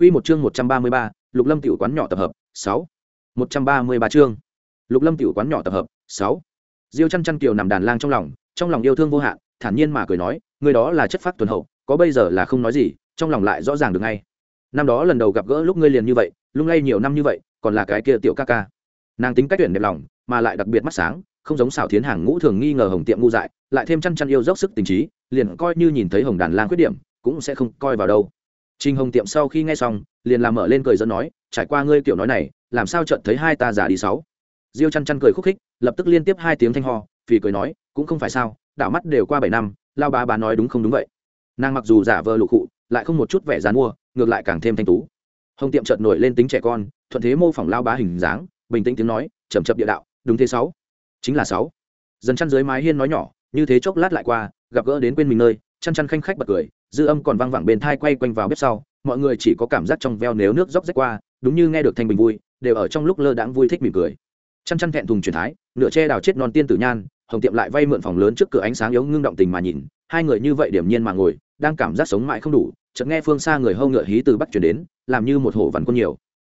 Quy một chương 133, Lục Lâm tiểu quán nhỏ tập hợp, 6. 133 chương. Lục Lâm tiểu quán nhỏ tập hợp, 6. Diêu Chân Chân kiều nằm đàn lang trong lòng, trong lòng yêu thương vô hạn, thản nhiên mà cười nói, người đó là chất phác tuần hậu, có bây giờ là không nói gì, trong lòng lại rõ ràng được ngay. Năm đó lần đầu gặp gỡ lúc ngươi liền như vậy, lung lay nhiều năm như vậy, còn là cái kia tiểu ca ca. Nàng tính cách tuyển đẹp lòng, mà lại đặc biệt mắt sáng, không giống xảo thiến hàng ngũ thường nghi ngờ hồng tiệm ngu dại, lại thêm chăn chăn yêu dốc sức tình trí, liền coi như nhìn thấy hồng đàn lang khuyết điểm, cũng sẽ không coi vào đâu Trình Hồng Tiệm sau khi nghe xong, liền làm mở lên cười giỡn nói, trải qua ngươi kiểu nói này, làm sao chợt thấy hai ta giả đi sáu. Diêu Chăn Chăn cười khúc khích, lập tức liên tiếp hai tiếng thanh ho, vì cười nói, cũng không phải sao, đảo mắt đều qua bảy năm, lao bá bá nói đúng không đúng vậy. Nàng mặc dù giả vờ lục cụ, lại không một chút vẻ giàn mua, ngược lại càng thêm thanh tú. Hồng Tiệm chợt nổi lên tính trẻ con, thuận thế mô phỏng lao bá hình dáng, bình tĩnh tiếng nói, chậm chậm địa đạo, đúng thế sáu, chính là sáu. Dần chăn dưới mái hiên nói nhỏ, như thế chốc lát lại qua, gặp gỡ đến quên mình nơi, chăn chăn khanh khách bật cười, dư âm còn vang vẳng bên thai quay quanh vào bếp sau, mọi người chỉ có cảm giác trong veo nếu nước róc rách qua, đúng như nghe được thanh bình vui, đều ở trong lúc lơ đãng vui thích mỉm cười. Chăn chăn thẹn thùng truyền thái, nửa che đào chết non tiên tử nhan, hồng tiệm lại vay mượn phòng lớn trước cửa ánh sáng yếu ngưng động tình mà nhìn, hai người như vậy điểm nhiên mà ngồi, đang cảm giác sống mãi không đủ, chợt nghe phương xa người hâu ngựa hí từ bắc chuyển đến, làm như một hổ vằn quân nhiều.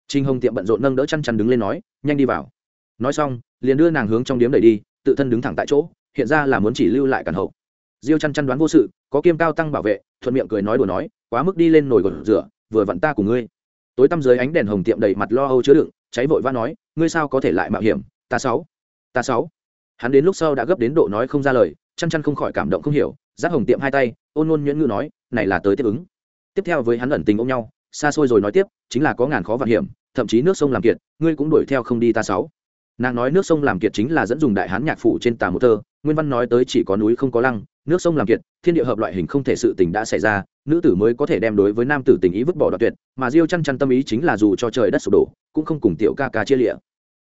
Trinh hồng tiệm bận rộn nâng đỡ chăn chăn đứng lên nói, nhanh đi vào. Nói xong, liền đưa nàng hướng trong điếm đẩy đi, tự thân đứng thẳng tại chỗ, hiện ra là muốn chỉ lưu lại cản hậu diêu chăn chăn đoán vô sự, có kiêm cao tăng bảo vệ, thuận miệng cười nói đùa nói, quá mức đi lên nồi gột rửa, vừa vặn ta cùng ngươi. Tối tăm dưới ánh đèn hồng tiệm đầy mặt lo âu chứa đựng, cháy vội vã nói, ngươi sao có thể lại mạo hiểm, ta sáu ta sáu. Hắn đến lúc sau đã gấp đến độ nói không ra lời, chăn chăn không khỏi cảm động không hiểu, giáp hồng tiệm hai tay, ôn ngôn nhuyễn ngữ nói, này là tới tiếp ứng. Tiếp theo với hắn ẩn tình ôm nhau, xa xôi rồi nói tiếp, chính là có ngàn khó vạn hiểm, thậm chí nước sông làm kiệt, ngươi cũng đuổi theo không đi ta sáu. Nàng nói nước sông làm kiệt chính là dẫn dùng đại hán nhạc phủ trên tà một thơ, nguyên văn nói tới chỉ có núi không có lăng nước sông làm kiệt, thiên địa hợp loại hình không thể sự tình đã xảy ra, nữ tử mới có thể đem đối với nam tử tình ý vứt bỏ đoạn tuyệt, mà diêu chăn chăn tâm ý chính là dù cho trời đất sụp đổ, cũng không cùng tiểu ca ca chia lịa.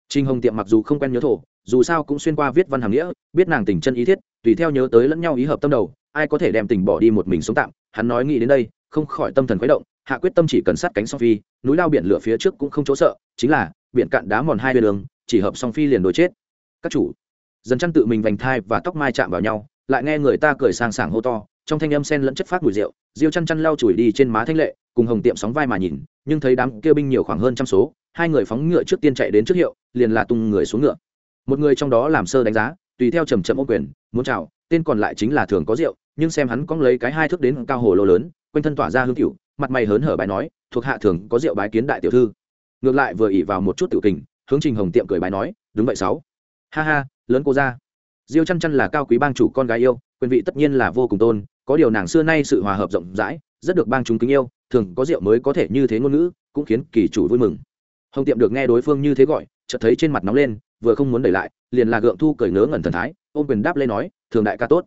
Trinh hồng tiệm mặc dù không quen nhớ thổ, dù sao cũng xuyên qua viết văn hàm nghĩa, biết nàng tình chân ý thiết, tùy theo nhớ tới lẫn nhau ý hợp tâm đầu, ai có thể đem tình bỏ đi một mình sống tạm, hắn nói nghĩ đến đây, không khỏi tâm thần khuấy động, hạ quyết tâm chỉ cần sát cánh song phi, núi lao biển lửa phía trước cũng không chỗ sợ, chính là, biển cạn đá mòn hai bên đường, chỉ hợp song phi liền đối chết. Các chủ, dần chăn tự mình vành thai và tóc mai chạm vào nhau lại nghe người ta cười sang sảng hô to, trong thanh âm sen lẫn chất phát mùi rượu, diêu chăn chăn lau chùi đi trên má thanh lệ, cùng hồng tiệm sóng vai mà nhìn, nhưng thấy đám kêu binh nhiều khoảng hơn trăm số, hai người phóng ngựa trước tiên chạy đến trước hiệu, liền là tung người xuống ngựa. Một người trong đó làm sơ đánh giá, tùy theo trầm trầm ô quyền, muốn chào, tên còn lại chính là thường có rượu, nhưng xem hắn cóng lấy cái hai thước đến cao hồ lô lớn, quanh thân tỏa ra hương cựu mặt mày hớn hở bài nói, thuộc hạ thường có rượu bái kiến đại tiểu thư. Ngược lại vừa ỉ vào một chút tiểu tình hướng trình hồng tiệm cười bài nói, đúng vậy sáu. Ha ha, lớn cô ra diêu chăn chăn là cao quý bang chủ con gái yêu, quyền vị tất nhiên là vô cùng tôn, có điều nàng xưa nay sự hòa hợp rộng rãi, rất được bang chúng kính yêu, thường có rượu mới có thể như thế ngôn ngữ, cũng khiến kỳ chủ vui mừng. Hồng tiệm được nghe đối phương như thế gọi, chợt thấy trên mặt nóng lên, vừa không muốn đẩy lại, liền là gượng thu cởi ngớ ngẩn thần thái, ôm quyền đáp lên nói, thường đại ca tốt.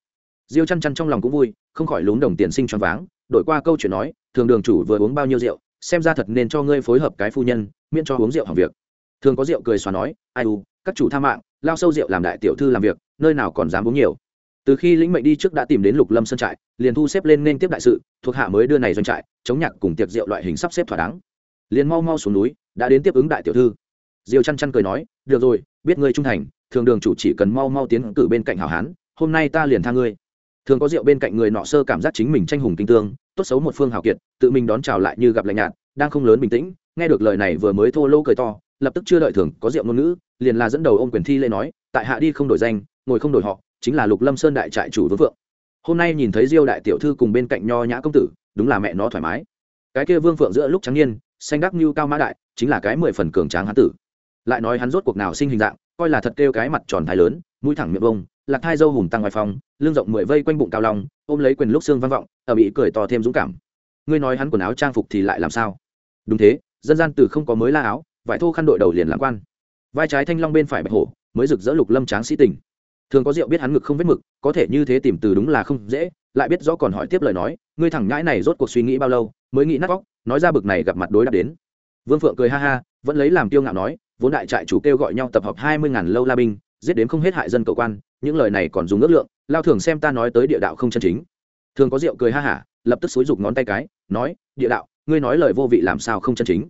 Diêu chăn chăn trong lòng cũng vui, không khỏi lún đồng tiền sinh choáng váng, đổi qua câu chuyện nói, thường đường chủ vừa uống bao nhiêu rượu, xem ra thật nên cho ngươi phối hợp cái phu nhân, miễn cho uống rượu hỏng việc. Thường có rượu cười xóa nói, ai u các chủ tha mạng, lao sâu rượu làm đại tiểu thư làm việc, nơi nào còn dám uống nhiều. Từ khi lĩnh mệnh đi trước đã tìm đến lục lâm sơn trại, liền thu xếp lên nên tiếp đại sự, thuộc hạ mới đưa này doanh trại, chống nhạc cùng tiệc rượu loại hình sắp xếp thỏa đáng. Liền mau mau xuống núi, đã đến tiếp ứng đại tiểu thư. Diều chăn chăn cười nói, được rồi, biết ngươi trung thành, thường đường chủ chỉ cần mau mau tiến cử bên cạnh hảo hán, hôm nay ta liền tha ngươi. Thường có rượu bên cạnh người nọ sơ cảm giác chính mình tranh hùng kinh tương, tốt xấu một phương hào kiệt, tự mình đón chào lại như gặp lạnh nhạt, đang không lớn bình tĩnh, nghe được lời này vừa mới thô lô cười to lập tức chưa đợi thường có rượu ngôn ngữ, liền là dẫn đầu ôm quyền thi lê nói, tại hạ đi không đổi danh, ngồi không đổi họ, chính là lục lâm sơn đại trại chủ vương phượng. Hôm nay nhìn thấy diêu đại tiểu thư cùng bên cạnh nho nhã công tử, đúng là mẹ nó thoải mái. Cái kia vương phượng giữa lúc trắng niên, xanh đắc như cao mã đại, chính là cái mười phần cường tráng hán tử. Lại nói hắn rốt cuộc nào sinh hình dạng, coi là thật kêu cái mặt tròn thái lớn, mũi thẳng miệng bông lạc thai dâu hùng tăng ngoài phòng, lưng rộng mười vây quanh bụng cao long, ôm lấy quyền lúc xương vang vọng, ở bị cười to thêm dũng cảm. Ngươi nói hắn quần áo trang phục thì lại làm sao? Đúng thế, dân gian từ không có mới la áo vải thô khăn đội đầu liền làm quan. Vai trái thanh long bên phải bạch hổ, mới rực rỡ lục lâm tráng sĩ tình. Thường có rượu biết hắn ngực không vết mực, có thể như thế tìm từ đúng là không dễ, lại biết rõ còn hỏi tiếp lời nói, ngươi thẳng nhãi này rốt cuộc suy nghĩ bao lâu, mới nghĩ nát vóc nói ra bực này gặp mặt đối đáp đến. Vương phượng cười ha ha, vẫn lấy làm tiêu ngạo nói, vốn đại trại chủ kêu gọi nhau tập hợp hai mươi ngàn lâu la binh, giết đến không hết hại dân cậu quan, những lời này còn dùng ước lượng, lao thường xem ta nói tới địa đạo không chân chính. Thường có rượu cười ha hả lập tức xúi rục ngón tay cái, nói, địa đạo, ngươi nói lời vô vị làm sao không chân chính?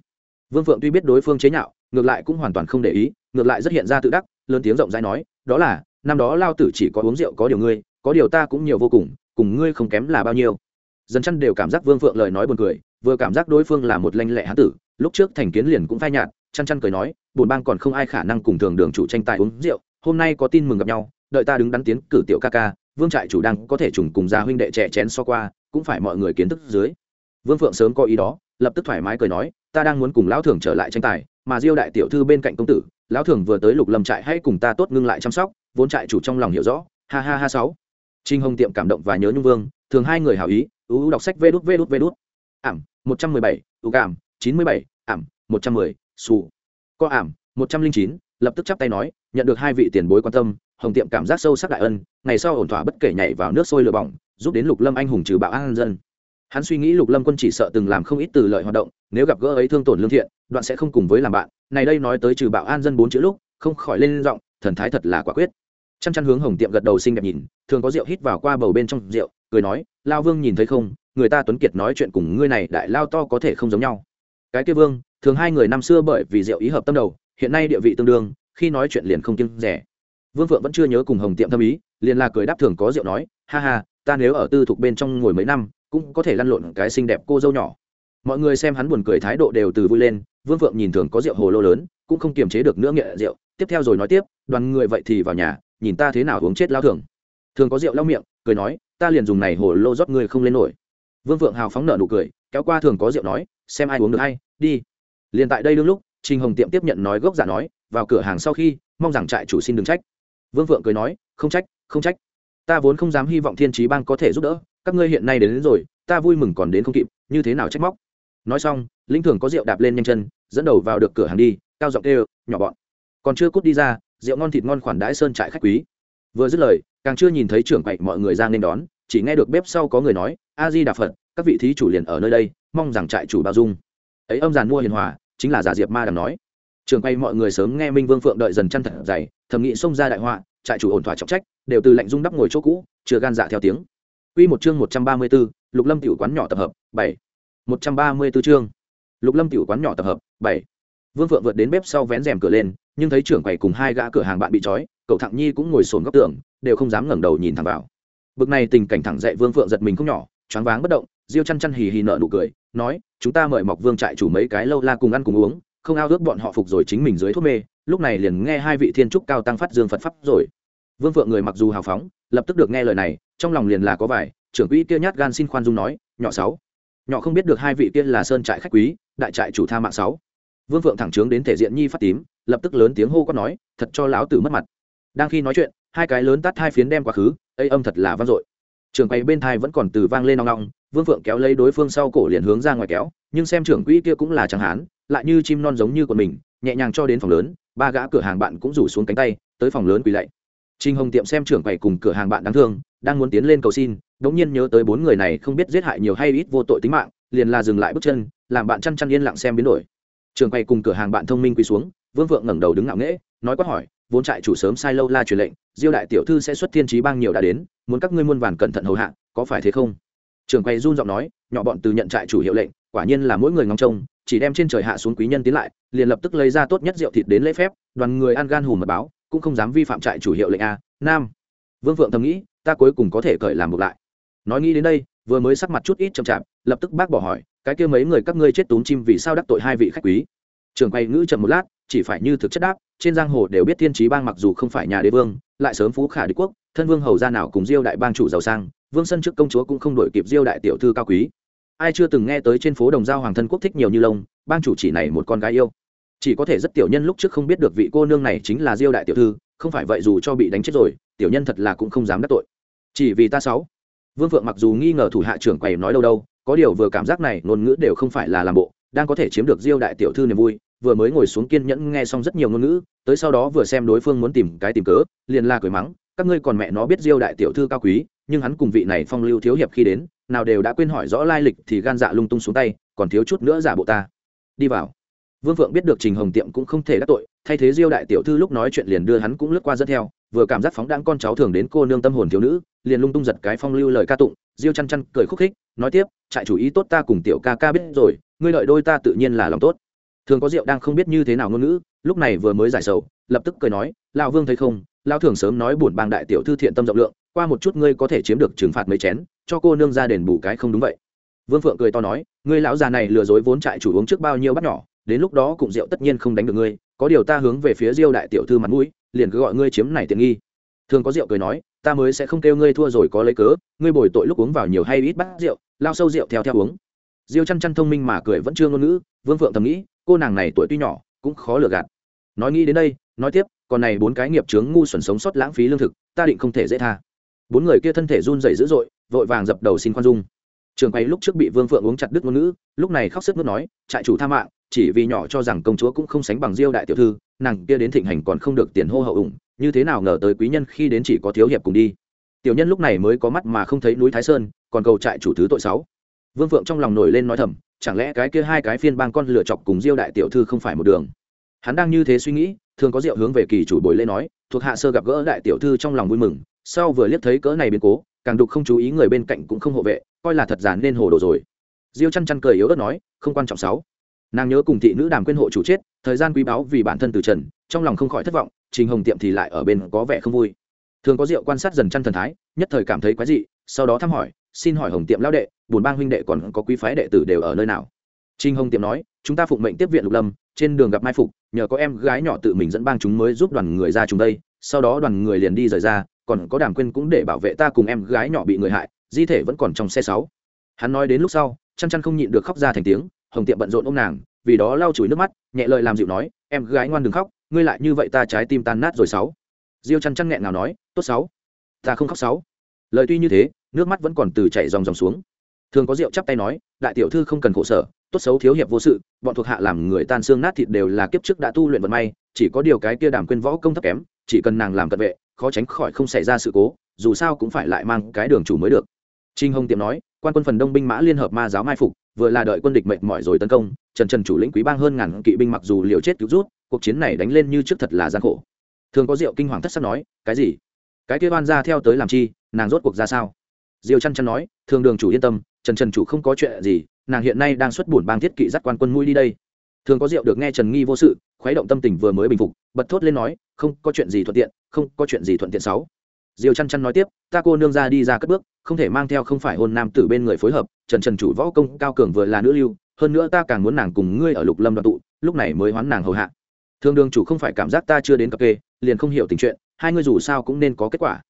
Vương phượng tuy biết đối phương chế nhạo, ngược lại cũng hoàn toàn không để ý, ngược lại rất hiện ra tự đắc, lớn tiếng rộng rãi nói, đó là, năm đó lao tử chỉ có uống rượu có điều ngươi, có điều ta cũng nhiều vô cùng cùng ngươi không kém là bao nhiêu. Dân chăn đều cảm giác vương phượng lời nói buồn cười, vừa cảm giác đối phương là một lanh lẹ hán tử, lúc trước thành kiến liền cũng phai nhạt, chăn chăn cười nói bồn bang còn không ai khả năng cùng thường đường chủ tranh tài uống rượu, hôm nay có tin mừng gặp nhau, đợi ta đứng đắn tiến cử tiểu ca ca, vương trại chủ đang có thể trùng cùng gia huynh đệ trẻ chén so qua, cũng phải mọi người kiến thức dưới. Vương phượng sớm có ý đó, lập tức thoải mái cười nói ta đang muốn cùng lão thường trở lại tranh tài, mà diêu đại tiểu thư bên cạnh công tử, lão thường vừa tới lục lâm trại hãy cùng ta tốt ngưng lại chăm sóc, vốn trại chủ trong lòng hiểu rõ. Ha ha ha sáu. Trinh hồng tiệm cảm động và nhớ nhung vương, thường hai người hảo ý ưu đọc sách vê đút vê đút vê đút. Ảm, một trăm mười bảy u cảm chín mươi bảy, ảm, một trăm mười, xù. Co ảm, một trăm linh chín, lập tức chắp tay nói, nhận được hai vị tiền bối quan tâm, hồng tiệm cảm giác sâu sắc đại ân, ngày sau ổn thỏa bất kể nhảy vào nước sôi lửa bỏng, giúp đến lục lâm anh hùng trừ bạo an dân hắn suy nghĩ lục lâm quân chỉ sợ từng làm không ít từ lợi hoạt động, nếu gặp gỡ ấy thương tổn lương thiện, đoạn sẽ không cùng với làm bạn. Này đây nói tới trừ bạo an dân bốn chữ lúc, không khỏi lên giọng, thần thái thật là quả quyết. Chăm chăn hướng hồng tiệm gật đầu xinh đẹp nhìn, thường có rượu hít vào qua bầu bên trong rượu, cười nói, lao vương nhìn thấy không, người ta tuấn kiệt nói chuyện cùng ngươi này đại lao to có thể không giống nhau. Cái kia vương, thường hai người năm xưa bởi vì rượu ý hợp tâm đầu, hiện nay địa vị tương đương, khi nói chuyện liền không kiêng rẻ. Vương phượng vẫn chưa nhớ cùng hồng tiệm thâm ý, liền là cười đáp thường có rượu nói, ha ha, ta nếu ở tư thục bên trong ngồi mấy năm cũng có thể lăn lộn cái xinh đẹp cô dâu nhỏ. Mọi người xem hắn buồn cười thái độ đều từ vui lên, vương phượng nhìn thường có rượu hồ lô lớn, cũng không kiềm chế được nữa nghệ rượu. Tiếp theo rồi nói tiếp, đoàn người vậy thì vào nhà, nhìn ta thế nào uống chết lao thường. Thường có rượu lau miệng, cười nói, ta liền dùng này hồ lô rót người không lên nổi. Vương phượng hào phóng nở nụ cười, kéo qua thường có rượu nói, xem ai uống được hay, đi. Liền tại đây đương lúc, trình hồng tiệm tiếp nhận nói gốc giả nói, vào cửa hàng sau khi, mong rằng trại chủ xin đừng trách. Vương phượng cười nói, không trách không trách. Ta vốn không dám hy vọng thiên trí bang có thể giúp đỡ các ngươi hiện nay đến, đến rồi ta vui mừng còn đến không kịp như thế nào trách móc? Nói xong lĩnh thường có rượu đạp lên nhanh chân dẫn đầu vào được cửa hàng đi cao giọng kêu nhỏ bọn. Còn chưa cút đi ra rượu ngon thịt ngon khoản đãi sơn trại khách quý. Vừa dứt lời càng chưa nhìn thấy trưởng quậy mọi người ra nên đón chỉ nghe được bếp sau có người nói a di đà phật các vị thí chủ liền ở nơi đây mong rằng trại chủ bao dung. Ấy âm giàn mua hiền hòa chính là giả diệp ma đàm nói. Trường quay mọi người sớm nghe minh vương phượng đợi dần chăn thật dày thầm nghị xông ra đại họa trại chủ ổn thỏa trọng trách đều từ lạnh dung đắp ngồi chỗ cũ chưa gan dạ theo tiếng. Quy một chương 134, Lục Lâm tiểu quán nhỏ tập hợp, 7. 134 chương. Lục Lâm tiểu quán nhỏ tập hợp, 7. Vương Phượng vượt đến bếp sau vén rèm cửa lên, nhưng thấy trưởng quầy cùng hai gã cửa hàng bạn bị trói, cậu Thặng Nhi cũng ngồi xổm góc tường, đều không dám ngẩng đầu nhìn thẳng vào. Bực này tình cảnh thẳng dậy Vương Phượng giật mình không nhỏ, choáng váng bất động, Diêu chăn chăn hì hì nở nụ cười, nói: "Chúng ta mời Mọc Vương trại chủ mấy cái lâu la cùng ăn cùng uống, không ao ước bọn họ phục rồi chính mình dưới thuốc mê." Lúc này liền nghe hai vị thiên trúc cao tăng phát dương Phật pháp rồi. Vương Phượng người mặc dù hào phóng, lập tức được nghe lời này, trong lòng liền là có vải trưởng quỹ kia nhát gan xin khoan dung nói nhỏ sáu nhỏ không biết được hai vị kia là sơn trại khách quý đại trại chủ tha mạng sáu. Vương phượng thẳng trướng đến thể diện nhi phát tím lập tức lớn tiếng hô quát nói thật cho lão tử mất mặt. Đang khi nói chuyện hai cái lớn tắt hai phiến đem quá khứ ấy âm thật là vang dội. Trưởng quầy bên thai vẫn còn từ vang lên nong nong vương phượng kéo lấy đối phương sau cổ liền hướng ra ngoài kéo nhưng xem trưởng quỹ kia cũng là chẳng hán lại như chim non giống như của mình nhẹ nhàng cho đến phòng lớn ba gã cửa hàng bạn cũng rủ xuống cánh tay tới phòng lớn quỳ lạy. Trình Hồng tiệm xem trưởng quầy cùng cửa hàng bạn đáng thương, đang muốn tiến lên cầu xin, đống nhiên nhớ tới bốn người này không biết giết hại nhiều hay ít vô tội tính mạng, liền là dừng lại bước chân, làm bạn chăn chăn yên lặng xem biến đổi. Trưởng quầy cùng cửa hàng bạn thông minh quỳ xuống, Vương Vượng ngẩng đầu đứng ngạo nghễ, nói quát hỏi, vốn trại chủ sớm sai lâu la truyền lệnh, Diêu đại tiểu thư sẽ xuất thiên trí bang nhiều đã đến, muốn các ngươi muôn vàn cẩn thận hầu hạ, có phải thế không? Trưởng quầy run giọng nói, nhỏ bọn từ nhận trại chủ hiệu lệnh, quả nhiên là mỗi người ngóng trông, chỉ đem trên trời hạ xuống quý nhân tiến lại, liền lập tức lấy ra tốt nhất rượu thịt đến lễ phép, đoàn người ăn gan hùm mật báo, cũng không dám vi phạm trại chủ hiệu lệnh a, nam. Vương phượng thầm nghĩ, ta cuối cùng có thể cởi làm ngược lại. Nói nghĩ đến đây, vừa mới sắc mặt chút ít chậm chạp, lập tức bác bỏ hỏi, cái kia mấy người các ngươi chết túm chim vì sao đắc tội hai vị khách quý? Trường quay ngữ chậm một lát, chỉ phải như thực chất đáp, trên giang hồ đều biết thiên trí bang mặc dù không phải nhà đế vương, lại sớm phú khả đế quốc, thân vương hầu gia nào cùng diêu đại bang chủ giàu sang, vương sân trước công chúa cũng không đổi kịp diêu đại tiểu thư cao quý. Ai chưa từng nghe tới trên phố đồng giao hoàng thân quốc thích nhiều như lông, bang chủ chỉ này một con gái yêu chỉ có thể rất tiểu nhân lúc trước không biết được vị cô nương này chính là diêu đại tiểu thư, không phải vậy dù cho bị đánh chết rồi, tiểu nhân thật là cũng không dám đắc tội. Chỉ vì ta sáu. Vương phượng mặc dù nghi ngờ thủ hạ trưởng quầy nói đâu đâu, có điều vừa cảm giác này, ngôn ngữ đều không phải là làm bộ, đang có thể chiếm được diêu đại tiểu thư niềm vui, vừa mới ngồi xuống kiên nhẫn nghe xong rất nhiều ngôn ngữ, tới sau đó vừa xem đối phương muốn tìm cái tìm cớ, liền la cười mắng, các ngươi còn mẹ nó biết diêu đại tiểu thư cao quý, nhưng hắn cùng vị này phong lưu thiếu hiệp khi đến, nào đều đã quên hỏi rõ lai lịch thì gan dạ lung tung xuống tay, còn thiếu chút nữa giả bộ ta. Đi vào vương phượng biết được trình hồng tiệm cũng không thể đắc tội, thay thế diêu đại tiểu thư lúc nói chuyện liền đưa hắn cũng lướt qua dẫn theo, vừa cảm giác phóng đãng con cháu thường đến cô nương tâm hồn thiếu nữ, liền lung tung giật cái phong lưu lời ca tụng, diêu chăn chăn cười khúc khích, nói tiếp, trại chủ ý tốt ta cùng tiểu ca ca biết rồi, ngươi lợi đôi ta tự nhiên là lòng tốt. Thường có rượu đang không biết như thế nào ngôn ngữ, lúc này vừa mới giải sầu, lập tức cười nói, lão vương thấy không, lão thường sớm nói buồn bang đại tiểu thư thiện tâm rộng lượng, qua một chút ngươi có thể chiếm được trừng phạt mấy chén, cho cô nương ra đền bù cái không đúng vậy. Vương phượng cười to nói, ngươi lão già này lừa dối vốn trại chủ uống trước bao nhiêu bát nhỏ đến lúc đó cụng rượu tất nhiên không đánh được ngươi, có điều ta hướng về phía diêu đại tiểu thư mặt mũi, liền cứ gọi ngươi chiếm này tiện nghi. Thường có rượu cười nói, ta mới sẽ không kêu ngươi thua rồi có lấy cớ, ngươi bồi tội lúc uống vào nhiều hay ít bát rượu, lao sâu rượu theo theo uống. Diêu chăn chăn thông minh mà cười vẫn chưa ngôn ngữ, vương phượng thầm nghĩ, cô nàng này tuổi tuy nhỏ, cũng khó lừa gạt. Nói nghĩ đến đây, nói tiếp, còn này bốn cái nghiệp chướng ngu xuẩn sống sót lãng phí lương thực, ta định không thể dễ tha. Bốn người kia thân thể run rẩy dữ dội, vội vàng dập đầu xin khoan dung. Trường quay lúc trước bị vương phượng uống chặt đứt ngôn ngữ, lúc này khóc sức nước nói, trại chủ tha mạng chỉ vì nhỏ cho rằng công chúa cũng không sánh bằng diêu đại tiểu thư, nàng kia đến thịnh hành còn không được tiền hô hậu ủng, như thế nào ngờ tới quý nhân khi đến chỉ có thiếu hiệp cùng đi. Tiểu nhân lúc này mới có mắt mà không thấy núi thái sơn, còn cầu trại chủ thứ tội sáu. Vương phượng trong lòng nổi lên nói thầm, chẳng lẽ cái kia hai cái phiên bang con lựa chọc cùng diêu đại tiểu thư không phải một đường? Hắn đang như thế suy nghĩ, thường có rượu hướng về kỳ chủ bồi lên nói, thuộc hạ sơ gặp gỡ đại tiểu thư trong lòng vui mừng, sau vừa liếc thấy cỡ này biến cố, càng đục không chú ý người bên cạnh cũng không hộ vệ, coi là thật giản nên hồ đồ rồi. Diêu chăn chăn cười yếu ớt nói, không quan trọng sáu nàng nhớ cùng thị nữ đàm quyên hộ chủ chết thời gian quý báu vì bản thân từ trần trong lòng không khỏi thất vọng trình hồng tiệm thì lại ở bên có vẻ không vui thường có rượu quan sát dần chăn thần thái nhất thời cảm thấy quái dị sau đó thăm hỏi xin hỏi hồng tiệm lão đệ buồn bang huynh đệ còn có quý phái đệ tử đều ở nơi nào Trình Hồng Tiệm nói, chúng ta phụng mệnh tiếp viện Lục Lâm, trên đường gặp Mai Phục, nhờ có em gái nhỏ tự mình dẫn bang chúng mới giúp đoàn người ra chúng đây, sau đó đoàn người liền đi rời ra, còn có Đàm Quyên cũng để bảo vệ ta cùng em gái nhỏ bị người hại, di thể vẫn còn trong xe sáu. Hắn nói đến lúc sau, chăn chăn không nhịn được khóc ra thành tiếng, Hồng Tiệm bận rộn ôm nàng, vì đó lau chùi nước mắt, nhẹ lời làm dịu nói, em gái ngoan đừng khóc, ngươi lại như vậy ta trái tim tan nát rồi sáu. Diêu chăn chăn nghẹn nào nói, tốt sáu, ta không khóc sáu. Lời tuy như thế, nước mắt vẫn còn từ chảy dòng dòng xuống thường có rượu chắp tay nói đại tiểu thư không cần khổ sở tốt xấu thiếu hiệp vô sự bọn thuộc hạ làm người tan xương nát thịt đều là kiếp trước đã tu luyện vận may chỉ có điều cái kia đàm quên võ công thấp kém chỉ cần nàng làm cận vệ khó tránh khỏi không xảy ra sự cố dù sao cũng phải lại mang cái đường chủ mới được trinh hồng tiệm nói quan quân phần đông binh mã liên hợp ma giáo mai phục vừa là đợi quân địch mệt mỏi rồi tấn công, trần trần chủ lĩnh quý bang hơn ngàn kỵ binh mặc dù liều chết cứu rút, cuộc chiến này đánh lên như trước thật là gian khổ. Thường có rượu kinh hoàng thất sắc nói, cái gì? Cái kia oan ra theo tới làm chi? Nàng rốt cuộc ra sao? Diêu chăn chăn nói, thường đường chủ yên tâm, trần trần chủ không có chuyện gì, nàng hiện nay đang xuất bổn bang thiết kỵ dắt quan quân mũi đi đây. Thường có rượu được nghe trần nghi vô sự, khuấy động tâm tình vừa mới bình phục, bật thốt lên nói, không có chuyện gì thuận tiện, không có chuyện gì thuận tiện sáu diêu chăn chăn nói tiếp, ta cô nương ra đi ra cất bước, không thể mang theo không phải hôn nam tử bên người phối hợp, trần trần chủ võ công cao cường vừa là nữ lưu, hơn nữa ta càng muốn nàng cùng ngươi ở lục lâm đoàn tụ, lúc này mới hoán nàng hầu hạ. Thường đường chủ không phải cảm giác ta chưa đến cập kê, liền không hiểu tình chuyện, hai ngươi dù sao cũng nên có kết quả.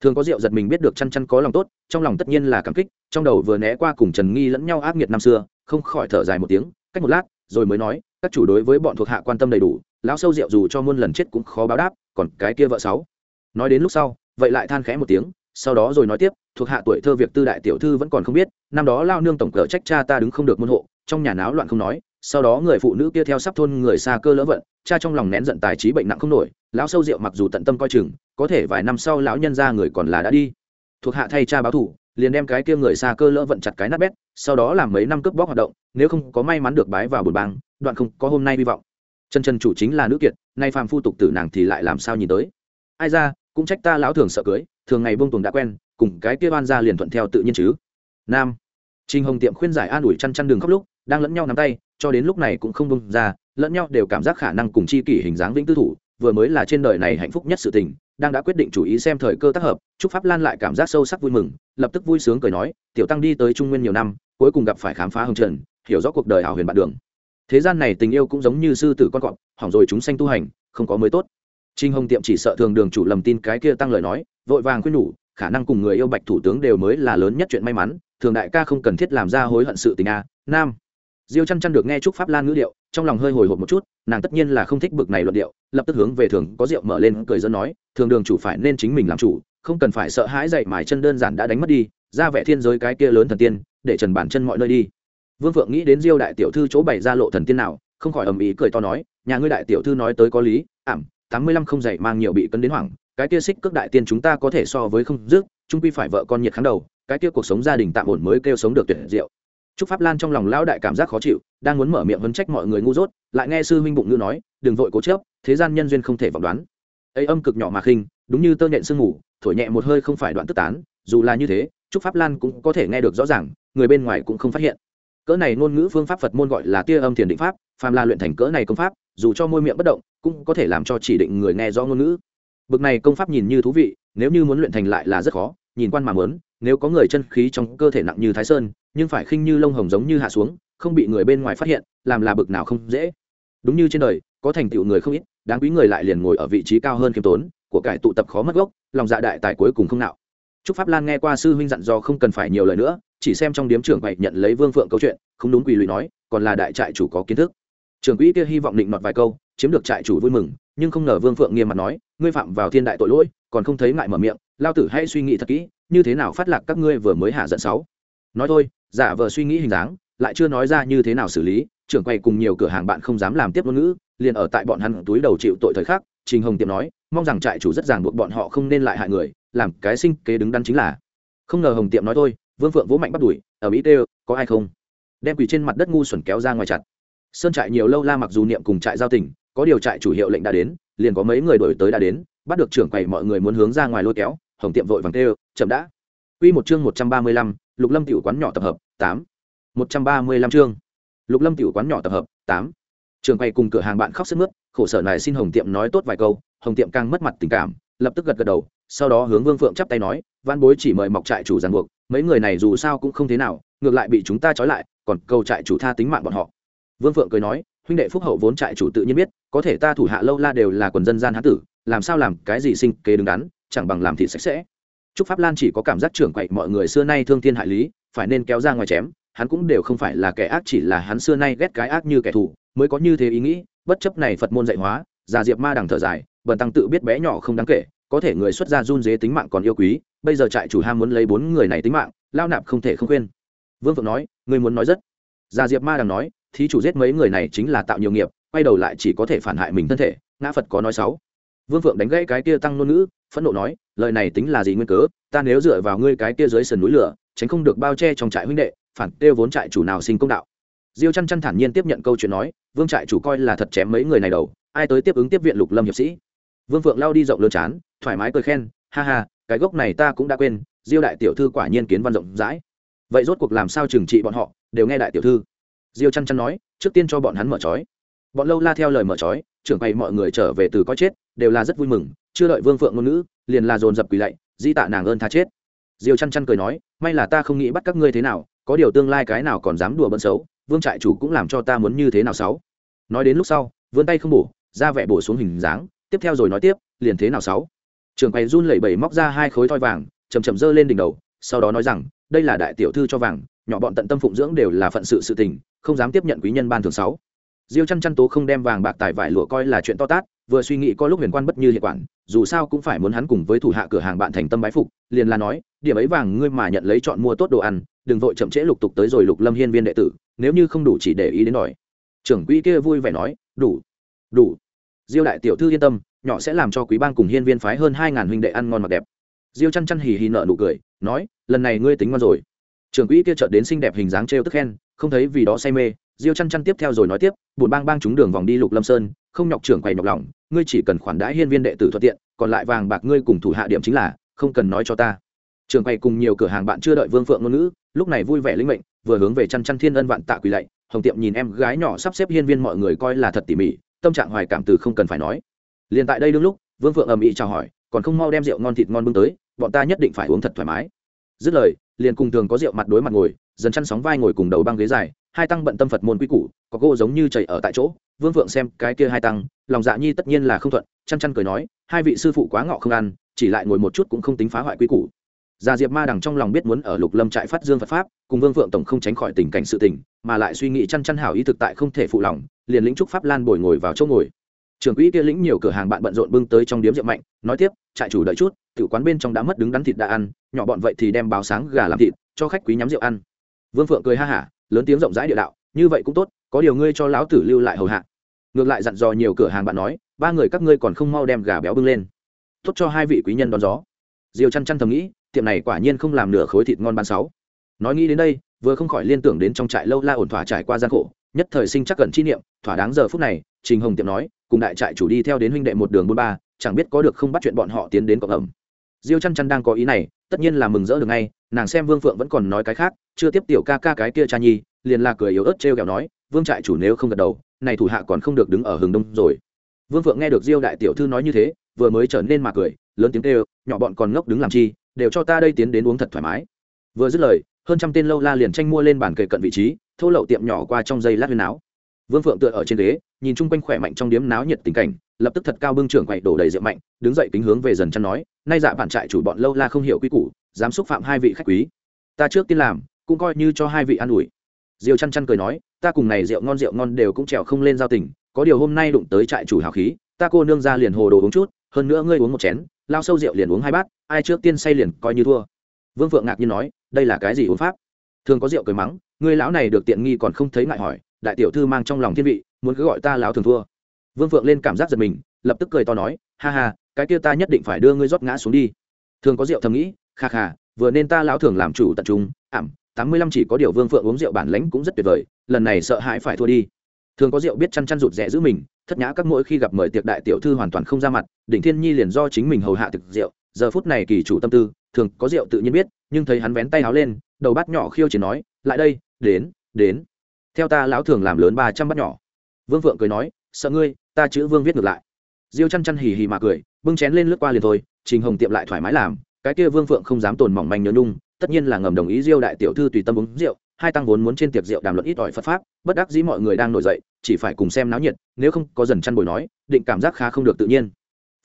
Thường có rượu giật mình biết được chăn chăn có lòng tốt, trong lòng tất nhiên là cảm kích, trong đầu vừa né qua cùng trần nghi lẫn nhau ác nghiệt năm xưa, không khỏi thở dài một tiếng, cách một lát, rồi mới nói, các chủ đối với bọn thuộc hạ quan tâm đầy đủ, lão sâu rượu dù cho muôn lần chết cũng khó báo đáp, còn cái kia vợ sáu. Nói đến lúc sau vậy lại than khẽ một tiếng, sau đó rồi nói tiếp, thuộc hạ tuổi thơ việc tư đại tiểu thư vẫn còn không biết, năm đó lao nương tổng cờ trách cha ta đứng không được môn hộ, trong nhà náo loạn không nói, sau đó người phụ nữ kia theo sắp thôn người xa cơ lỡ vận, cha trong lòng nén giận tài trí bệnh nặng không nổi, lão sâu rượu mặc dù tận tâm coi chừng, có thể vài năm sau lão nhân ra người còn là đã đi. Thuộc hạ thay cha báo thủ, liền đem cái kia người xa cơ lỡ vận chặt cái nát bét, sau đó làm mấy năm cướp bóc hoạt động, nếu không có may mắn được bái vào bồn bang, đoạn không có hôm nay hy vọng. Chân chân chủ chính là nữ kiệt, nay phàm phu tục tử nàng thì lại làm sao nhìn tới? Ai ra cũng trách ta lão thường sợ cưới thường ngày bông tuồng đã quen cùng cái kia oan ra liền thuận theo tự nhiên chứ nam Trình Hồng Tiệm khuyên giải an ủi chăn chăn đường khóc lúc, đang lẫn nhau nắm tay, cho đến lúc này cũng không buông ra, lẫn nhau đều cảm giác khả năng cùng chi kỷ hình dáng vĩnh tư thủ, vừa mới là trên đời này hạnh phúc nhất sự tình, đang đã quyết định chủ ý xem thời cơ tác hợp, Trúc Pháp Lan lại cảm giác sâu sắc vui mừng, lập tức vui sướng cười nói, tiểu tăng đi tới Trung Nguyên nhiều năm, cuối cùng gặp phải khám phá hồng trần, hiểu rõ cuộc đời hào huyền bạn đường. Thế gian này tình yêu cũng giống như sư tử con cọp, hỏng rồi chúng sanh tu hành, không có mới tốt. Trình Hồng Tiệm chỉ sợ thường đường chủ lầm tin cái kia tăng lời nói, vội vàng khuyên nhủ, khả năng cùng người yêu Bạch thủ tướng đều mới là lớn nhất chuyện may mắn, thường đại ca không cần thiết làm ra hối hận sự tình a nam. Diêu chăn chăn được nghe chúc pháp lan ngữ điệu trong lòng hơi hồi hộp một chút nàng tất nhiên là không thích bực này luận điệu lập tức hướng về thường có rượu mở lên cười dân nói thường đường chủ phải nên chính mình làm chủ không cần phải sợ hãi dậy mài chân đơn giản đã đánh mất đi ra vẻ thiên giới cái kia lớn thần tiên để trần bản chân mọi nơi đi. Vương phượng nghĩ đến diêu đại tiểu thư chỗ bày ra lộ thần tiên nào không khỏi ầm ĩ cười to nói nhà ngươi đại tiểu thư nói tới có lý ảm tám mươi lăm không dậy mang nhiều bị cấn đến hoảng cái kia xích cước đại tiên chúng ta có thể so với không dứt trung quy phải vợ con nhiệt kháng đầu cái kia cuộc sống gia đình tạm ổn mới kêu sống được tuyệt diệu Trúc Pháp Lan trong lòng lão đại cảm giác khó chịu, đang muốn mở miệng vấn trách mọi người ngu dốt, lại nghe sư huynh bụng ngữ nói, đừng vội cố chấp, thế gian nhân duyên không thể vọng đoán. Ấy âm cực nhỏ mà khinh, đúng như tơ nhện sương ngủ, thổi nhẹ một hơi không phải đoạn tức tán, dù là như thế, Trúc Pháp Lan cũng có thể nghe được rõ ràng, người bên ngoài cũng không phát hiện. Cỡ này ngôn ngữ phương pháp Phật môn gọi là tia âm thiền định pháp, phàm là luyện thành cỡ này công pháp, dù cho môi miệng bất động, cũng có thể làm cho chỉ định người nghe rõ ngôn ngữ. Bực này công pháp nhìn như thú vị, nếu như muốn luyện thành lại là rất khó, nhìn quan mà muốn, nếu có người chân khí trong cơ thể nặng như thái sơn nhưng phải khinh như lông hồng giống như hạ xuống không bị người bên ngoài phát hiện làm là bực nào không dễ đúng như trên đời có thành tựu người không ít đáng quý người lại liền ngồi ở vị trí cao hơn khiêm tốn của cải tụ tập khó mất gốc lòng dạ đại tài cuối cùng không nạo Trúc Pháp Lan nghe qua sư huynh dặn dò không cần phải nhiều lời nữa, chỉ xem trong điếm trưởng quầy nhận lấy Vương Phượng câu chuyện, không đúng quỳ lụy nói, còn là đại trại chủ có kiến thức. Trưởng quỹ kia hy vọng định nọt vài câu, chiếm được trại chủ vui mừng, nhưng không ngờ Vương Phượng nghiêm mặt nói, ngươi phạm vào thiên đại tội lỗi, còn không thấy ngại mở miệng, lao tử hãy suy nghĩ thật kỹ, như thế nào phát lạc các ngươi vừa mới hạ giận sáu. Nói thôi, giả vờ suy nghĩ hình dáng, lại chưa nói ra như thế nào xử lý, trưởng quầy cùng nhiều cửa hàng bạn không dám làm tiếp ngôn ngữ, liền ở tại bọn hắn túi đầu chịu tội thời khắc, Trình Hồng tiệm nói, mong rằng trại chủ rất ràng buộc bọn họ không nên lại hại người, làm cái sinh kế đứng đắn chính là. Không ngờ hồng tiệm nói thôi vương phượng vỗ mạnh bắt đuổi ở mỹ tê có ai không? Đem quỳ trên mặt đất ngu xuẩn kéo ra ngoài chặt. Sơn trại nhiều lâu la mặc dù niệm cùng trại giao tỉnh có điều trại chủ hiệu lệnh đã đến liền có mấy người đổi tới đã đến bắt được trưởng quầy mọi người muốn hướng ra ngoài lôi kéo hồng tiệm vội vàng tê chậm đã Quy một chương một trăm ba mươi lăm, Lục Lâm tiểu quán nhỏ tập hợp, tám, một trăm ba mươi lăm chương. Lục Lâm tiểu quán nhỏ tập hợp, tám. Trường quầy cùng cửa hàng bạn khóc sướt mướt, khổ sở này xin Hồng Tiệm nói tốt vài câu, Hồng Tiệm càng mất mặt tình cảm, lập tức gật gật đầu, sau đó hướng Vương Phượng chắp tay nói, văn bối chỉ mời mọc trại chủ giàn buộc mấy người này dù sao cũng không thế nào ngược lại bị chúng ta trói lại còn cầu trại chủ tha tính mạng bọn họ vương phượng cười nói huynh đệ phúc hậu vốn trại chủ tự nhiên biết, có thể ta thủ hạ lâu la đều là quần dân gian hán tử, làm sao làm cái gì sinh kế đứng đắn, chẳng bằng làm thịt sạch sẽ. Trúc pháp lan chỉ có cảm giác trưởng quậy mọi người xưa nay thương thiên hại lý, phải nên kéo ra ngoài chém, hắn cũng đều không phải là kẻ ác chỉ là hắn xưa nay ghét cái ác như kẻ thù, mới có như thế ý nghĩ, bất chấp này phật môn dạy hóa, già diệp ma đằng thở dài, bần tăng tự biết bé nhỏ không đáng kể, có thể người xuất gia run dế tính mạng còn yêu quý, bây giờ trại chủ ham muốn lấy bốn người này tính mạng, lao nạp không thể không khuyên. Vương phượng nói người muốn nói rất. Gia diệp ma đằng nói thí chủ giết mấy người này chính là tạo nhiều nghiệp, quay đầu lại chỉ có thể phản hại mình thân thể, ngã phật có nói sáu. Vương phượng đánh gãy cái kia tăng ngôn ngữ, phẫn nộ nói, lời này tính là gì nguyên cớ, ta nếu dựa vào ngươi cái kia dưới sườn núi lửa, tránh không được bao che trong trại huynh đệ, phản kêu vốn trại chủ nào sinh công đạo. Diêu chăn chăn thản nhiên tiếp nhận câu chuyện nói, vương trại chủ coi là thật chém mấy người này đầu, ai tới tiếp ứng tiếp viện lục lâm hiệp sĩ. Vương phượng lao đi rộng lớn chán, thoải mái cười khen, ha ha, cái gốc này ta cũng đã quên, diêu đại tiểu thư quả nhiên kiến văn rộng rãi. Vậy rốt cuộc làm sao trừng trị bọn họ, đều nghe đại tiểu thư diêu chăn chăn nói, trước tiên cho bọn hắn mở trói. Bọn lâu la theo lời mở trói, trưởng quầy mọi người trở về từ có chết, đều là rất vui mừng, chưa đợi vương phượng ngôn ngữ, liền là dồn dập quỳ lạy, di tạ nàng ơn tha chết. Diêu chăn chăn cười nói, may là ta không nghĩ bắt các ngươi thế nào, có điều tương lai cái nào còn dám đùa bận xấu, vương trại chủ cũng làm cho ta muốn như thế nào xấu. nói đến lúc sau, vươn tay không bổ, ra vẻ bổ xuống hình dáng, tiếp theo rồi nói tiếp, liền thế nào sáu? Trường quầy run lẩy bẩy móc ra hai khối thoi vàng chầm chầm dơ lên đỉnh đầu, sau đó nói rằng, đây là đại tiểu thư cho vàng nhỏ bọn tận tâm phụng dưỡng đều là phận sự sự tình, không dám tiếp nhận quý nhân ban thường sáu. Diêu chăn chăn tố không đem vàng bạc tài vải lụa coi là chuyện to tát, vừa suy nghĩ có lúc huyền quan bất như hiện quản, dù sao cũng phải muốn hắn cùng với thủ hạ cửa hàng bạn thành tâm bái phục, liền là nói, điểm ấy vàng ngươi mà nhận lấy chọn mua tốt đồ ăn, đừng vội chậm trễ lục tục tới rồi lục lâm hiên viên đệ tử, nếu như không đủ chỉ để ý đến đòi. Trưởng quỹ kia vui vẻ nói, đủ đủ. Diêu đại tiểu thư yên tâm, nhỏ sẽ làm cho quý bang cùng hiên viên phái hơn hai ngàn huynh đệ ăn ngon mặc đẹp. Diêu chăn chăn hì hì nợ nụ cười, nói, lần này ngươi tính ngon rồi trưởng quỹ kia chợt đến xinh đẹp hình dáng trêu tức khen, không thấy vì đó say mê, diêu chăn chăn tiếp theo rồi nói tiếp bùn bang bang chúng đường vòng đi lục lâm sơn, không nhọc trưởng quầy nhọc lòng, ngươi chỉ cần khoản đãi hiên viên đệ tử thuận tiện, còn lại vàng bạc ngươi cùng thủ hạ điểm chính là, không cần nói cho ta. Trưởng quầy cùng nhiều cửa hàng bạn chưa đợi vương phượng ngôn ngữ, lúc này vui vẻ linh mệnh, vừa hướng về chăn chăn thiên ân vạn tạ quỳ lạy, hồng tiệm nhìn em gái nhỏ sắp xếp hiên viên mọi người coi là thật tỉ mỉ, tâm trạng hoài cảm từ không cần phải nói. Liền tại đây đương lúc, vương phượng ầm ĩ chào hỏi, còn không mau đem rượu ngon thịt ngon bưng tới, bọn ta nhất định phải uống thật thoải mái. Dứt lời liền cùng thường có rượu mặt đối mặt ngồi dần chăn sóng vai ngồi cùng đầu băng ghế dài hai tăng bận tâm phật môn quy củ có gỗ giống như chảy ở tại chỗ vương phượng xem cái kia hai tăng lòng dạ nhi tất nhiên là không thuận chăn chăn cười nói hai vị sư phụ quá ngọ không ăn chỉ lại ngồi một chút cũng không tính phá hoại quy củ. Già Diệp Ma đằng trong lòng biết muốn ở Lục Lâm trại phát dương Phật pháp, cùng Vương Phượng tổng không tránh khỏi tình cảnh sự tình, mà lại suy nghĩ chăn chăn hảo ý thực tại không thể phụ lòng, liền lĩnh trúc pháp lan bồi ngồi vào chỗ ngồi trưởng quỹ kia lĩnh nhiều cửa hàng bạn bận rộn bưng tới trong điếm rượu mạnh, nói tiếp, trại chủ đợi chút tự quán bên trong đã mất đứng đắn thịt đã ăn, nhỏ bọn vậy thì đem báo sáng gà làm thịt, cho khách quý nhắm rượu ăn. Vương phượng cười ha hả, lớn tiếng rộng rãi địa đạo, như vậy cũng tốt, có điều ngươi cho lão tử lưu lại hầu hạ. Ngược lại dặn dò nhiều cửa hàng bạn nói, ba người các ngươi còn không mau đem gà béo bưng lên, tốt cho hai vị quý nhân đón gió. Diều chăn chăn thầm nghĩ, tiệm này quả nhiên không làm nửa khối thịt ngon bàn sáu. Nói nghĩ đến đây, vừa không khỏi liên tưởng đến trong trại lâu la ổn thỏa trải qua gian khổ, nhất thời sinh chắc gần chi niệm, thỏa đáng giờ phút này, trình hồng tiệm nói cùng đại trại chủ đi theo đến huynh đệ một đường bốn ba, chẳng biết có được không bắt chuyện bọn họ tiến đến cộng ẩm. Diêu chăn chăn đang có ý này, tất nhiên là mừng rỡ được ngay, nàng xem vương phượng vẫn còn nói cái khác, chưa tiếp tiểu ca ca cái kia cha nhi, liền là cười yếu ớt trêu kẹo nói, vương trại chủ nếu không gật đầu, này thủ hạ còn không được đứng ở hừng đông rồi. Vương phượng nghe được diêu đại tiểu thư nói như thế, vừa mới trở nên mà cười, lớn tiếng kêu, nhỏ bọn còn ngốc đứng làm chi, đều cho ta đây tiến đến uống thật thoải mái. Vừa dứt lời, hơn trăm tên lâu la liền tranh mua lên bàn kề cận vị trí, thô lậu tiệm nhỏ qua trong giây lát huyền áo vương phượng tựa ở trên ghế, nhìn chung quanh khỏe mạnh trong điếm náo nhiệt tình cảnh, lập tức thật cao bưng trưởng quậy đổ đầy rượu mạnh, đứng dậy kính hướng về dần chăn nói, nay dạ bản trại chủ bọn lâu la không hiểu quy củ, dám xúc phạm hai vị khách quý. Ta trước tiên làm, cũng coi như cho hai vị an ủi. Diều chăn chăn cười nói, ta cùng này rượu ngon rượu ngon đều cũng trèo không lên giao tình, có điều hôm nay đụng tới trại chủ hào khí, ta cô nương ra liền hồ đồ uống chút, hơn nữa ngươi uống một chén, lao sâu rượu liền uống hai bát, ai trước tiên say liền coi như thua. Vương phượng ngạc nhiên nói, đây là cái gì uống pháp? Thường có rượu cười mắng, ngươi lão này được tiện nghi còn không thấy ngại hỏi đại tiểu thư mang trong lòng thiên vị, muốn cứ gọi ta lão thường thua. Vương phượng lên cảm giác giật mình, lập tức cười to nói, ha ha, cái kia ta nhất định phải đưa ngươi rót ngã xuống đi. Thường có rượu thầm nghĩ, kha kha, vừa nên ta lão thường làm chủ tận trung, ảm, tám mươi lăm chỉ có điều vương phượng uống rượu bản lãnh cũng rất tuyệt vời, lần này sợ hãi phải thua đi. Thường có rượu biết chăn chăn rụt rẽ giữ mình, thất nhã các mỗi khi gặp mời tiệc đại tiểu thư hoàn toàn không ra mặt, đỉnh thiên nhi liền do chính mình hầu hạ thực rượu, giờ phút này kỳ chủ tâm tư, thường có rượu tự nhiên biết, nhưng thấy hắn vén tay áo lên, đầu bát nhỏ khiêu chỉ nói, lại đây, đến đến theo ta lão thường làm lớn ba trăm bát nhỏ. Vương phượng cười nói sợ ngươi ta chữ vương viết ngược lại. Diêu chăn chăn hì hì mà cười bưng chén lên lướt qua liền thôi trình hồng tiệm lại thoải mái làm cái kia vương phượng không dám tồn mỏng manh nhớ nung, tất nhiên là ngầm đồng ý diêu đại tiểu thư tùy tâm uống rượu hai tăng vốn muốn trên tiệc rượu đàm luận ít ỏi phật pháp bất đắc dĩ mọi người đang nổi dậy chỉ phải cùng xem náo nhiệt nếu không có dần chăn bồi nói định cảm giác khá không được tự nhiên.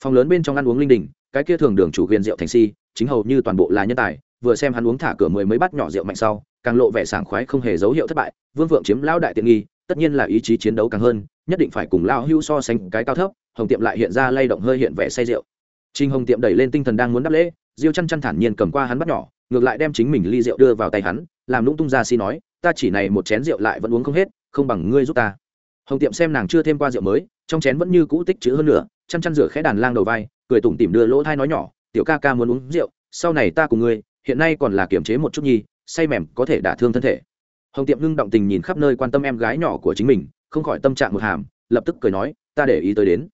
Phòng lớn bên trong ăn uống linh đình cái kia thường đường chủ huyền rượu thành si chính hầu như toàn bộ là nhân tài vừa xem hắn uống thả cửa mười mấy bát nhỏ rượu mạnh sau, càng lộ vẻ sảng khoái không hề dấu hiệu thất bại. Vương vượng chiếm lão đại tiện nghi, tất nhiên là ý chí chiến đấu càng hơn, nhất định phải cùng lao hưu so sánh cái cao thấp, hồng tiệm lại hiện ra lay động hơi hiện vẻ say rượu. Trinh hồng tiệm đẩy lên tinh thần đang muốn đáp lễ, diêu chăn chăn thản nhiên cầm qua hắn bắt nhỏ, ngược lại đem chính mình ly rượu đưa vào tay hắn, làm lũng tung ra xi nói, ta chỉ này một chén rượu lại vẫn uống không hết, không bằng ngươi giúp ta. Hồng tiệm xem nàng chưa thêm qua rượu mới, trong chén vẫn như cũ tích chữ hơn nữa chăn chăn rửa khẽ đàn lang đầu vai, cười tủm tỉm đưa lỗ thai nói nhỏ, tiểu ca ca muốn uống rượu, sau này ta cùng ngươi hiện nay còn là kiểm chế một chút nhi say mềm có thể đả thương thân thể. Hồng tiệm ngưng động tình nhìn khắp nơi quan tâm em gái nhỏ của chính mình không khỏi tâm trạng một hàm lập tức cười nói ta để ý tới đến.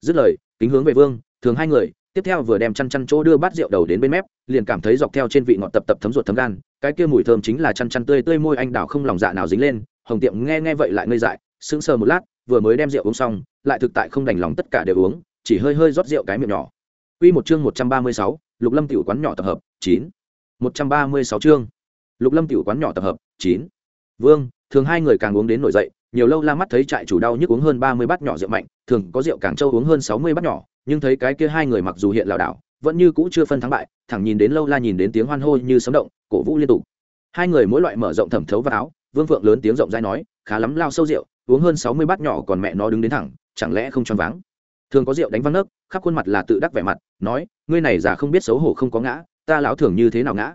Dứt lời kính hướng về vương thường hai người tiếp theo vừa đem chăn chăn chỗ đưa bát rượu đầu đến bên mép liền cảm thấy dọc theo trên vị ngọt tập tập thấm ruột thấm gan cái kia mùi thơm chính là chăn chăn tươi tươi môi anh đào không lòng dạ nào dính lên hồng tiệm nghe nghe vậy lại ngây dại sững sờ một lát vừa mới đem rượu uống xong lại thực tại không đành lòng tất cả đều uống chỉ hơi hơi rót rượu cái miệng nhỏ. Quy một chương 136, Lục Lâm tiểu quán nhỏ tập hợp, 9. 136 chương. Lục Lâm tiểu quán nhỏ tập hợp, 9. Vương, thường hai người càng uống đến nổi dậy, nhiều lâu la mắt thấy trại chủ đau nhức uống hơn 30 bát nhỏ rượu mạnh, thường có rượu càng châu uống hơn 60 bát nhỏ, nhưng thấy cái kia hai người mặc dù hiện lão đảo, vẫn như cũ chưa phân thắng bại, thẳng nhìn đến lâu la nhìn đến tiếng hoan hô như sấm động, cổ vũ liên tục. Hai người mỗi loại mở rộng thẩm thấu vào áo, Vương Phượng lớn tiếng rộng rãi nói, khá lắm lao sâu rượu, uống hơn 60 bát nhỏ còn mẹ nó đứng đến thẳng, chẳng lẽ không choáng váng thường có rượu đánh văng nấc khắp khuôn mặt là tự đắc vẻ mặt nói ngươi này già không biết xấu hổ không có ngã ta lão thường như thế nào ngã?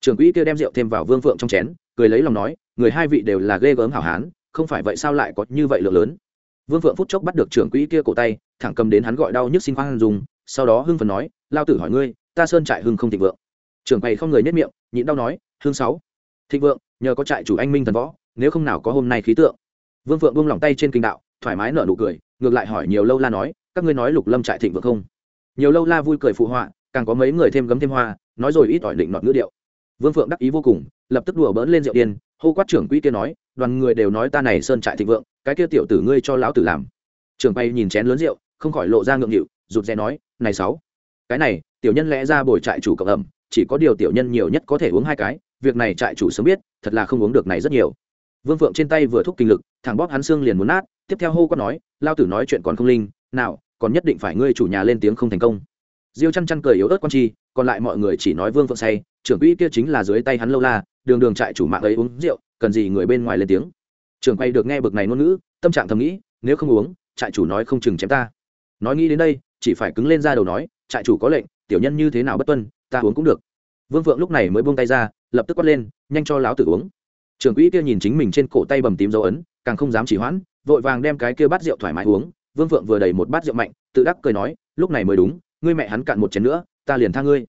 Trưởng quỹ kia đem rượu thêm vào vương phượng trong chén, cười lấy lòng nói, người hai vị đều là ghê gớm hảo hán, không phải vậy sao lại có như vậy lượng lớn? Vương phượng phút chốc bắt được trưởng quỹ kia cổ tay, thẳng cầm đến hắn gọi đau nhức xin khoan dùng, sau đó hưng phần nói, lao tử hỏi ngươi, ta sơn trại hưng không thịnh vượng? Trưởng quầy không người nhất miệng, nhịn đau nói hương sáu. Thịnh vượng, nhờ có trại chủ anh minh thần võ, nếu không nào có hôm nay khí tượng. Vương phượng buông lỏng tay trên kinh đạo, thoải mái nở nụ cười, ngược lại hỏi nhiều lâu la nói, các ngươi nói lục lâm trại thịnh vượng không? Nhiều lâu la vui cười phụ họa càng có mấy người thêm gấm thêm hoa, nói rồi ít ỏi định nọt ngữ điệu. Vương phượng đắc ý vô cùng, lập tức đùa bỡn lên rượu điên hô quát trưởng quỹ kia nói, đoàn người đều nói ta này sơn trại thịnh vượng, cái kia tiểu tử ngươi cho lão tử làm. Trưởng bay nhìn chén lớn rượu, không khỏi lộ ra ngượng nghịu, rụt rè nói, này sáu, cái này, tiểu nhân lẽ ra bồi trại chủ cộng ẩm, chỉ có điều tiểu nhân nhiều nhất có thể uống hai cái, việc này trại chủ sớm biết, thật là không uống được này rất nhiều. Vương phượng trên tay vừa thúc kinh lực, thằng bóp hắn xương liền muốn nát, tiếp theo hô quát nói lao tử nói chuyện còn không linh, nào, còn nhất định phải ngươi chủ nhà lên tiếng không thành công diêu chăn chăn cười yếu ớt quan chi, còn lại mọi người chỉ nói vương phượng say, trưởng quỹ kia chính là dưới tay hắn lâu la, đường đường trại chủ mạng ấy uống rượu, cần gì người bên ngoài lên tiếng. Trưởng quay được nghe bực này ngôn ngữ, tâm trạng thầm nghĩ, nếu không uống, trại chủ nói không chừng chém ta. Nói nghĩ đến đây, chỉ phải cứng lên ra đầu nói, trại chủ có lệnh, tiểu nhân như thế nào bất tuân, ta uống cũng được. Vương phượng lúc này mới buông tay ra, lập tức quát lên, nhanh cho lão tử uống. Trưởng quỹ kia nhìn chính mình trên cổ tay bầm tím dấu ấn, càng không dám chỉ hoãn, vội vàng đem cái kia bát rượu thoải mái uống. Vương phượng vừa đầy một bát rượu mạnh, tự đắc cười nói, lúc này mới đúng ngươi mẹ hắn cạn một chén nữa, ta liền tha ngươi.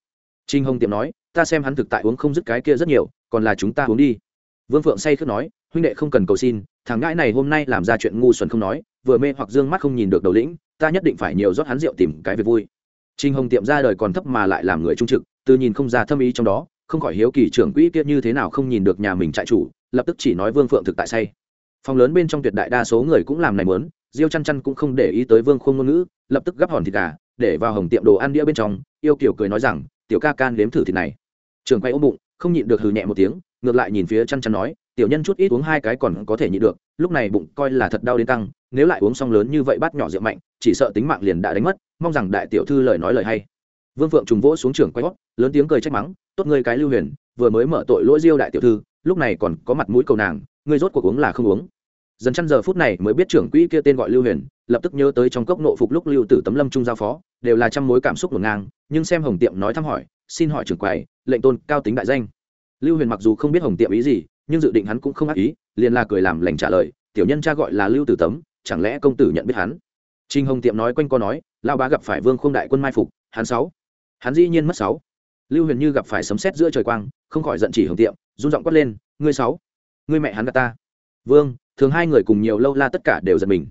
Trinh hồng tiệm nói, ta xem hắn thực tại uống không dứt cái kia rất nhiều, còn là chúng ta uống đi. Vương phượng say khước nói, huynh đệ không cần cầu xin, thằng ngãi này hôm nay làm ra chuyện ngu xuẩn không nói, vừa mê hoặc dương mắt không nhìn được đầu lĩnh, ta nhất định phải nhiều rót hắn rượu tìm cái việc vui. Trinh hồng tiệm ra đời còn thấp mà lại làm người trung trực, từ nhìn không ra thâm ý trong đó, không khỏi hiếu kỳ trưởng quỹ kia như thế nào không nhìn được nhà mình trại chủ, lập tức chỉ nói vương phượng thực tại say. Phòng lớn bên trong tuyệt đại đa số người cũng làm này muốn, diêu chăn chăn cũng không để ý tới vương khung ngôn ngữ, lập tức gắp hòn thịt gà để vào hồng tiệm đồ ăn đĩa bên trong, yêu kiểu cười nói rằng, tiểu ca can nếm thử thịt này. Trường quay ôm bụng, không nhịn được hừ nhẹ một tiếng, ngược lại nhìn phía chăn chăn nói, tiểu nhân chút ít uống hai cái còn có thể nhịn được, lúc này bụng coi là thật đau đến tăng nếu lại uống xong lớn như vậy bát nhỏ rượu mạnh, chỉ sợ tính mạng liền đã đánh mất, mong rằng đại tiểu thư lời nói lời hay. Vương phượng trùng vỗ xuống trường quay hót lớn tiếng cười trách mắng, tốt ngươi cái lưu huyền, vừa mới mở tội lỗi diêu đại tiểu thư, lúc này còn có mặt mũi cầu nàng, ngươi rốt cuộc uống là không uống dần chăn giờ phút này mới biết trưởng quỹ kia tên gọi lưu huyền, lập tức nhớ tới trong cốc nộ phục lúc lưu tử tấm lâm trung giao phó, đều là trăm mối cảm xúc ngổn ngang, nhưng xem hồng tiệm nói thăm hỏi, xin hỏi trưởng quầy, lệnh tôn cao tính đại danh. Lưu huyền mặc dù không biết hồng tiệm ý gì, nhưng dự định hắn cũng không ác ý, liền là cười làm lành trả lời, tiểu nhân cha gọi là lưu tử tấm, chẳng lẽ công tử nhận biết hắn? Trinh hồng tiệm nói quanh co nói lao bá gặp phải vương không đại quân mai phục, hắn sáu, hắn dĩ nhiên mất sáu. Lưu huyền như gặp phải sấm sét giữa trời quang, không khỏi giận chỉ hồng tiệm, run giọng quát lên, ngươi sáu, ngươi mẹ hắn gạt ta. Vương thường hai người cùng nhiều lâu la tất cả đều giật mình.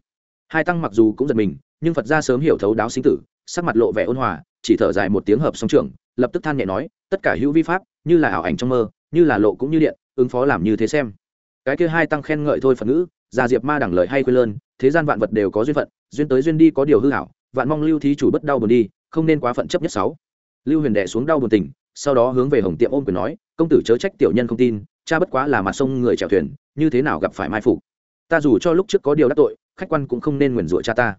Hai tăng mặc dù cũng giật mình, nhưng phật ra sớm hiểu thấu đáo sinh tử, sắc mặt lộ vẻ ôn hòa, chỉ thở dài một tiếng hợp song trưởng, lập tức than nhẹ nói, tất cả hữu vi pháp, như là ảo ảnh trong mơ, như là lộ cũng như điện, ứng phó làm như thế xem. Cái kia hai tăng khen ngợi thôi phật ngữ già diệp ma đẳng lời hay quên lơn, thế gian vạn vật đều có duyên phận, duyên tới duyên đi có điều hư hảo vạn mong lưu thí chủ bất đau buồn đi, không nên quá phận chấp nhất sáu. Lưu huyền đệ xuống đau buồn tình sau đó hướng về hồng tiệm ôm quyền nói, công tử chớ trách tiểu nhân không tin, cha bất quá là mặt sông người chèo thuyền, như thế nào gặp phải mai phục? Ta dù cho lúc trước có điều đắc tội, khách quan cũng không nên nguyền rủa cha ta.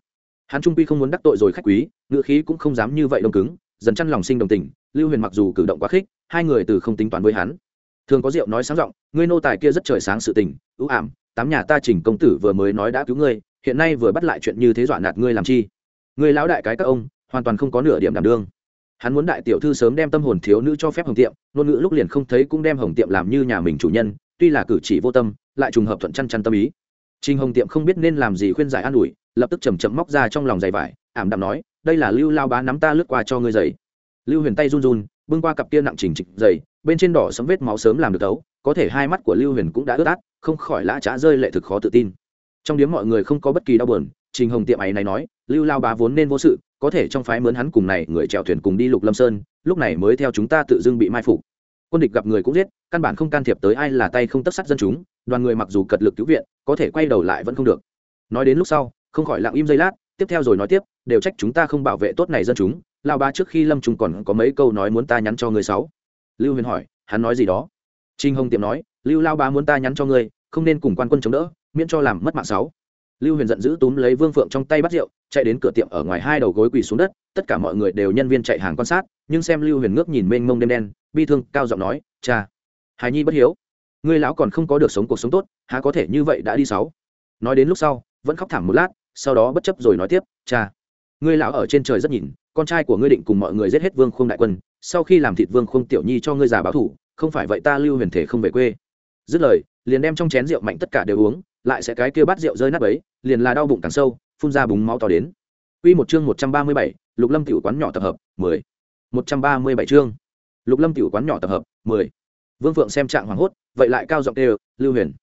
Hắn trung quy không muốn đắc tội rồi khách quý ngựa khí cũng không dám như vậy đông cứng, dần chăn lòng sinh đồng tình, lưu huyền mặc dù cử động quá khích, hai người từ không tính toán với hắn. Thường có rượu nói sáng giọng, ngươi nô tài kia rất trời sáng sự tình, ưu ảm, tám nhà ta chỉnh công tử vừa mới nói đã cứu ngươi, hiện nay vừa bắt lại chuyện như thế dọa nạt ngươi làm chi? Ngươi lão đại cái các ông, hoàn toàn không có nửa điểm đảm đương. Hắn muốn đại tiểu thư sớm đem tâm hồn thiếu nữ cho phép hồng tiệm, ngôn ngữ lúc liền không thấy cũng đem hồng tiệm làm như nhà mình chủ nhân, tuy là cử chỉ vô tâm, lại trùng hợp thuận chăn chăn tâm ý. Trình Hồng Tiệm không biết nên làm gì khuyên giải an ủi, lập tức chầm chậm móc ra trong lòng giày vải, ảm đạm nói, đây là Lưu Lao bá nắm ta lướt qua cho ngươi giày. Lưu Huyền tay run run, bưng qua cặp kia nặng chỉnh trịch giày, bên trên đỏ sẫm vết máu sớm làm được tấu, có thể hai mắt của Lưu Huyền cũng đã ướt át, không khỏi lã chã rơi lệ thực khó tự tin. Trong điếm mọi người không có bất kỳ đau buồn, Trình Hồng Tiệm ấy này nói, Lưu Lao bá vốn nên vô sự, có thể trong phái mướn hắn cùng này người chèo thuyền cùng đi Lục Lâm Sơn, lúc này mới theo chúng ta tự dưng bị mai phục. Quân địch gặp người cũng giết, căn bản không can thiệp tới ai là tay không tất sắt dân chúng, đoàn người mặc dù cật lực cứu viện, có thể quay đầu lại vẫn không được. Nói đến lúc sau không khỏi lặng im giây lát tiếp theo rồi nói tiếp đều trách chúng ta không bảo vệ tốt này dân chúng lao ba trước khi lâm trùng còn có mấy câu nói muốn ta nhắn cho người sáu. Lưu huyền hỏi hắn nói gì đó? Trinh hồng tiệm nói lưu lao ba muốn ta nhắn cho ngươi không nên cùng quan quân chống đỡ miễn cho làm mất mạng sáu. Lưu huyền giận dữ túm lấy vương phượng trong tay bắt rượu chạy đến cửa tiệm ở ngoài hai đầu gối quỳ xuống đất tất cả mọi người đều nhân viên chạy hàng quan sát nhưng xem lưu huyền ngước nhìn mênh mông đêm đen bi thương cao giọng nói cha hài nhi bất hiếu ngươi lão còn không có được sống cuộc sống tốt há có thể như vậy đã đi sáu nói đến lúc sau vẫn khóc thảm một lát sau đó bất chấp rồi nói tiếp cha ngươi lão ở trên trời rất nhìn con trai của ngươi định cùng mọi người giết hết vương khung đại quân sau khi làm thịt vương khung tiểu nhi cho ngươi già báo thủ không phải vậy ta lưu huyền thể không về quê dứt lời liền đem trong chén rượu mạnh tất cả đều uống lại sẽ cái kia bát rượu rơi nát ấy liền là đau bụng càng sâu phun ra búng máu to đến Quy một chương 137, Lục Lâm tiểu quán nhỏ tập hợp, 10. 137 chương. Lục Lâm tiểu quán nhỏ tập hợp, 10. Vương Phượng xem trạng hoảng hốt, vậy lại cao giọng kêu, "Lưu Huyền."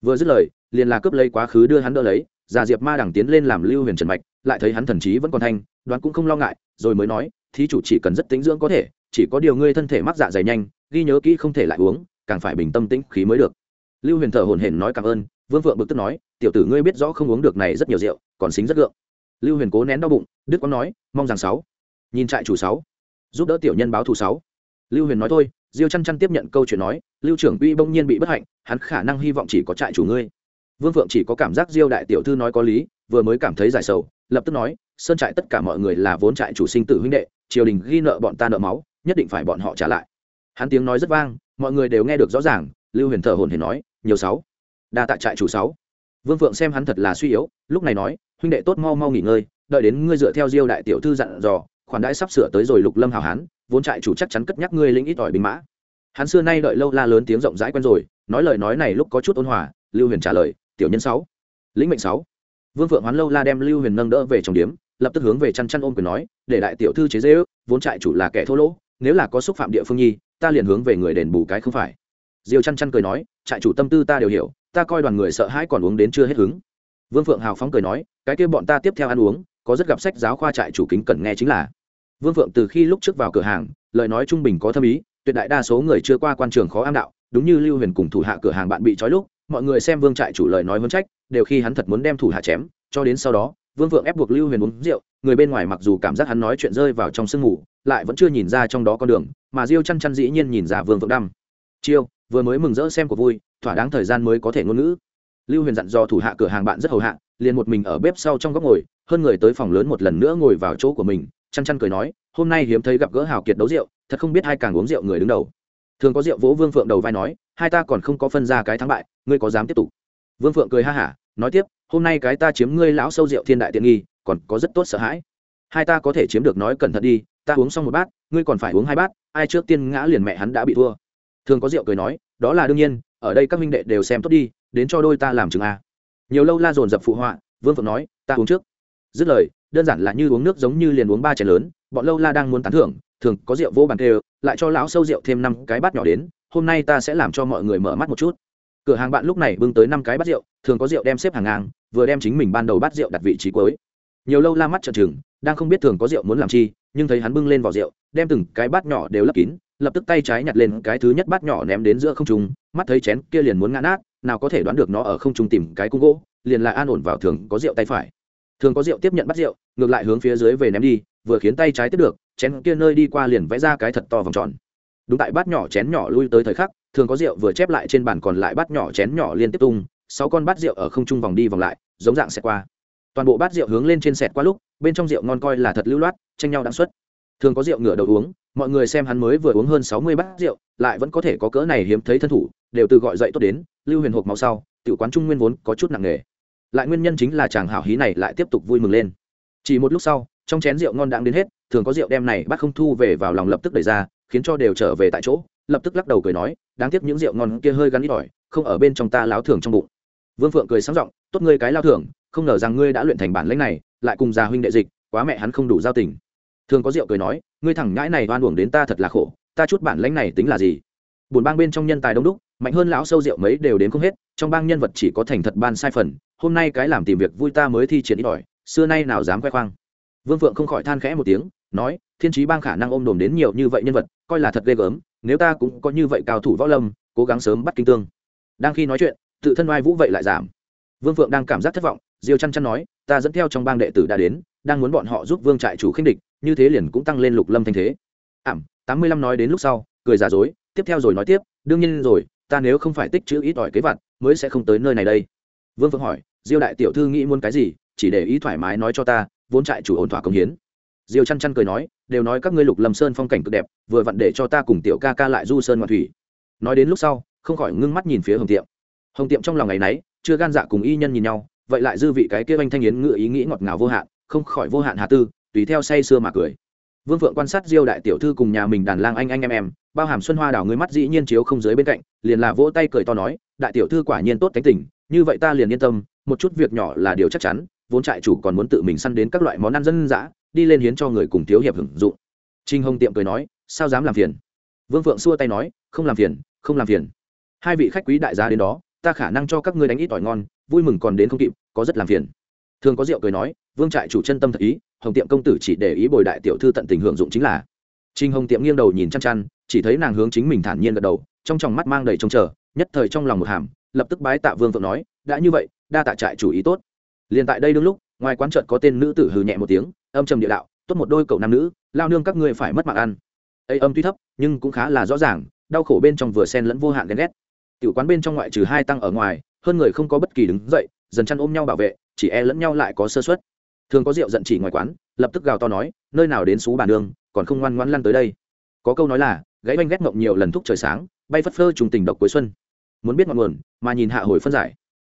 Vừa dứt lời, liền là cướp lấy quá khứ đưa hắn đỡ lấy, già diệp ma đẳng tiến lên làm lưu huyền trần mạch lại thấy hắn thần trí vẫn còn thanh đoán cũng không lo ngại rồi mới nói thí chủ chỉ cần rất tính dưỡng có thể chỉ có điều ngươi thân thể mắc dạ dày nhanh ghi nhớ kỹ không thể lại uống càng phải bình tâm tĩnh khí mới được. Lưu huyền thở hổn hển nói cảm ơn vương phượng bực tức nói tiểu tử ngươi biết rõ không uống được này rất nhiều rượu còn xính rất gượng. Lưu huyền cố nén đau bụng đức quang nói mong rằng sáu nhìn trại chủ sáu giúp đỡ tiểu nhân báo thù sáu. Lưu huyền nói thôi diêu chăn chăn tiếp nhận câu chuyện nói, lưu trưởng uy bỗng nhiên bị bất hạnh, hắn khả năng hy vọng chỉ có trại chủ ngươi. Vương phượng chỉ có cảm giác diêu đại tiểu thư nói có lý, vừa mới cảm thấy giải sầu, lập tức nói, sơn trại tất cả mọi người là vốn trại chủ sinh tử huynh đệ, triều đình ghi nợ bọn ta nợ máu, nhất định phải bọn họ trả lại. Hắn tiếng nói rất vang, mọi người đều nghe được rõ ràng, lưu huyền thở hồn hển nói, nhiều sáu, đa tại trại chủ sáu. Vương phượng xem hắn thật là suy yếu, lúc này nói, huynh đệ tốt mau mau nghỉ ngơi, đợi đến ngươi dựa theo diêu đại tiểu thư dặn dò khoản đãi sắp sửa tới rồi lục lâm hào hán, vốn trại chủ chắc chắn cất nhắc ngươi lĩnh ít ỏi binh mã. Hắn xưa nay đợi lâu la lớn tiếng rộng rãi quen rồi, nói lời nói này lúc có chút ôn hòa, lưu huyền trả lời, tiểu nhân sáu, lĩnh mệnh sáu. Vương phượng hoán lâu la đem lưu huyền nâng đỡ về trong điếm, lập tức hướng về chăn chăn ôm quyền nói, để đại tiểu thư chế dễ ước, vốn trại chủ là kẻ thô lỗ, nếu là có xúc phạm địa phương nhi, ta liền hướng về người đền bù cái không phải. Diêu chăn chăn cười nói, trại chủ tâm tư ta đều hiểu, ta coi đoàn người sợ hãi còn uống đến chưa hết hứng. Vương phượng hào phóng cười nói, cái kia bọn ta tiếp theo ăn uống, có rất gặp sách giáo khoa trại chủ kính cần nghe chính là vương phượng từ khi lúc trước vào cửa hàng, lời nói trung bình có thâm ý, tuyệt đại đa số người chưa qua quan trường khó am đạo, đúng như lưu huyền cùng thủ hạ cửa hàng bạn bị trói lúc, mọi người xem vương trại chủ lời nói muốn trách, đều khi hắn thật muốn đem thủ hạ chém, cho đến sau đó, vương vượng ép buộc lưu huyền uống rượu, người bên ngoài mặc dù cảm giác hắn nói chuyện rơi vào trong sương mù, lại vẫn chưa nhìn ra trong đó con đường, mà diêu chăn chăn dĩ nhiên nhìn ra vương vượng đăm. Chiêu, vừa mới mừng rỡ xem cuộc vui, thỏa đáng thời gian mới có thể ngôn ngữ. Lưu huyền dặn do thủ hạ cửa hàng bạn rất hầu hạ, liền một mình ở bếp sau trong góc ngồi, hơn người tới phòng lớn một lần nữa ngồi vào chỗ của mình chăn chăn cười nói, hôm nay hiếm thấy gặp gỡ hào kiệt đấu rượu, thật không biết hai càng uống rượu người đứng đầu. Thường có rượu vỗ vương phượng đầu vai nói, hai ta còn không có phân ra cái thắng bại, ngươi có dám tiếp tục? Vương phượng cười ha hả, nói tiếp, hôm nay cái ta chiếm ngươi lão sâu rượu thiên đại tiện nghi, còn có rất tốt sợ hãi. Hai ta có thể chiếm được nói cẩn thận đi, ta uống xong một bát, ngươi còn phải uống hai bát, ai trước tiên ngã liền mẹ hắn đã bị thua. Thường có rượu cười nói, đó là đương nhiên, ở đây các minh đệ đều xem tốt đi, đến cho đôi ta làm chừng a. Nhiều lâu la dồn dập phụ họa, vương phượng nói, ta uống trước. Dứt lời đơn giản là như uống nước giống như liền uống ba chén lớn, bọn lâu la đang muốn tán thưởng, thường có rượu vô bàn kêu lại cho lão sâu rượu thêm năm cái bát nhỏ đến, hôm nay ta sẽ làm cho mọi người mở mắt một chút. Cửa hàng bạn lúc này bưng tới năm cái bát rượu, thường có rượu đem xếp hàng ngang, vừa đem chính mình ban đầu bát rượu đặt vị trí cuối. Nhiều lâu la mắt trợn trừng, đang không biết thường có rượu muốn làm chi, nhưng thấy hắn bưng lên vỏ rượu, đem từng cái bát nhỏ đều lấp kín, lập tức tay trái nhặt lên cái thứ nhất bát nhỏ ném đến giữa không trung, mắt thấy chén kia liền muốn ngã nát, nào có thể đoán được nó ở không trung tìm cái cung gỗ, liền lại an ổn vào thường có rượu tay phải thường có rượu tiếp nhận bắt rượu, ngược lại hướng phía dưới về ném đi, vừa khiến tay trái tiếp được, chén kia nơi đi qua liền vẽ ra cái thật to vòng tròn. Đúng tại bát nhỏ chén nhỏ lui tới thời khắc, thường có rượu vừa chép lại trên bàn còn lại bát nhỏ chén nhỏ liên tiếp tung, sáu con bát rượu ở không trung vòng đi vòng lại, giống dạng xẹt qua. Toàn bộ bát rượu hướng lên trên sẹt qua lúc, bên trong rượu ngon coi là thật lưu loát, tranh nhau đáng suất thường có rượu ngửa đầu uống, mọi người xem hắn mới vừa uống hơn sáu mươi bát rượu, lại vẫn có thể có cỡ này hiếm thấy thân thủ, đều từ gọi dậy tốt đến, lưu huyền hộp máu sau tự quán trung nguyên vốn có chút nặng nề lại nguyên nhân chính là chàng hảo hí này lại tiếp tục vui mừng lên. Chỉ một lúc sau, trong chén rượu ngon đãng đến hết, thường có rượu đem này bắt không thu về vào lòng lập tức đẩy ra, khiến cho đều trở về tại chỗ, lập tức lắc đầu cười nói, đáng tiếc những rượu ngon kia hơi gắn ít ỏi, không ở bên trong ta láo thường trong bụng. Vương phượng cười sáng giọng, tốt ngươi cái lao thường không ngờ rằng ngươi đã luyện thành bản lãnh này, lại cùng già huynh đệ dịch, quá mẹ hắn không đủ giao tình. Thường có rượu cười nói, ngươi thẳng nhãi này oan uổng đến ta thật là khổ, ta chút bản lãnh này tính là gì? Buồn bang bên trong nhân tài đông đúc mạnh hơn lão sâu rượu mấy đều đến không hết, trong bang nhân vật chỉ có thành thật ban sai phần, hôm nay cái làm tìm việc vui ta mới thi triển ít ỏi, xưa nay nào dám khoe khoang. Vương phượng không khỏi than khẽ một tiếng, nói, thiên trí bang khả năng ôm đồm đến nhiều như vậy nhân vật, coi là thật ghê gớm, nếu ta cũng có như vậy cao thủ võ lâm, cố gắng sớm bắt kinh tương. Đang khi nói chuyện, tự thân oai vũ vậy lại giảm. Vương phượng đang cảm giác thất vọng, diêu chăn chăn nói, ta dẫn theo trong bang đệ tử đã đến, đang muốn bọn họ giúp vương trại chủ khinh địch, như thế liền cũng tăng lên lục lâm thanh thế. Ảm, tám mươi lăm nói đến lúc sau, cười giả dối, tiếp theo rồi nói tiếp, đương nhiên rồi ta nếu không phải tích chữ ít ỏi kế vặt, mới sẽ không tới nơi này đây. Vương phượng hỏi, diêu đại tiểu thư nghĩ muốn cái gì, chỉ để ý thoải mái nói cho ta, vốn trại chủ ổn thỏa công hiến. Diêu chăn chăn cười nói, đều nói các ngươi lục lâm sơn phong cảnh cực đẹp, vừa vặn để cho ta cùng tiểu ca ca lại du sơn ngoạn thủy. Nói đến lúc sau, không khỏi ngưng mắt nhìn phía hồng tiệm. Hồng tiệm trong lòng ngày nấy, chưa gan dạ cùng y nhân nhìn nhau, vậy lại dư vị cái kia anh thanh yến ngựa ý nghĩ ngọt ngào vô hạn, không khỏi vô hạn hà tư, tùy theo say sưa mà cười vương phượng quan sát diêu đại tiểu thư cùng nhà mình đàn lang anh anh em em, bao hàm xuân hoa đào người mắt dĩ nhiên chiếu không dưới bên cạnh, liền là vỗ tay cười to nói, đại tiểu thư quả nhiên tốt cánh tình, như vậy ta liền yên tâm, một chút việc nhỏ là điều chắc chắn, vốn trại chủ còn muốn tự mình săn đến các loại món ăn dân dã, đi lên hiến cho người cùng thiếu hiệp hưởng dụng. Trinh hồng tiệm cười nói, sao dám làm phiền? Vương phượng xua tay nói, không làm phiền, không làm phiền. Hai vị khách quý đại gia đến đó, ta khả năng cho các ngươi đánh ít tỏi ngon, vui mừng còn đến không kịp, có rất làm phiền. Thường có rượu cười nói, vương trại chủ chân tâm thật ý hồng tiệm công tử chỉ để ý bồi đại tiểu thư tận tình hưởng dụng chính là. Trinh hồng tiệm nghiêng đầu nhìn chăn chăn chỉ thấy nàng hướng chính mình thản nhiên gật đầu, trong tròng mắt mang đầy trông chờ, nhất thời trong lòng một hàm, lập tức bái tạ vương vượng nói, đã như vậy, đa tạ trại chủ ý tốt. Liền tại đây đương lúc, ngoài quán trợt có tên nữ tử hừ nhẹ một tiếng, âm trầm địa đạo, tốt một đôi cậu nam nữ, lao nương các ngươi phải mất mạng ăn. Ấy âm tuy thấp, nhưng cũng khá là rõ ràng, đau khổ bên trong vừa sen lẫn vô hạn ghen ghét. Tiểu quán bên trong ngoại trừ hai tăng ở ngoài, hơn người không có bất kỳ đứng dậy, dần chăn ôm nhau bảo vệ, chỉ e lẫn nhau lại có sơ suất thường có rượu giận chỉ ngoài quán lập tức gào to nói nơi nào đến xú bàn đường, còn không ngoan ngoan lăn tới đây. Có câu nói là gãy banh ghét mộng nhiều lần thúc trời sáng bay phất phơ trùng tình độc cuối xuân. Muốn biết ngọn nguồn mà nhìn hạ hồi phân giải.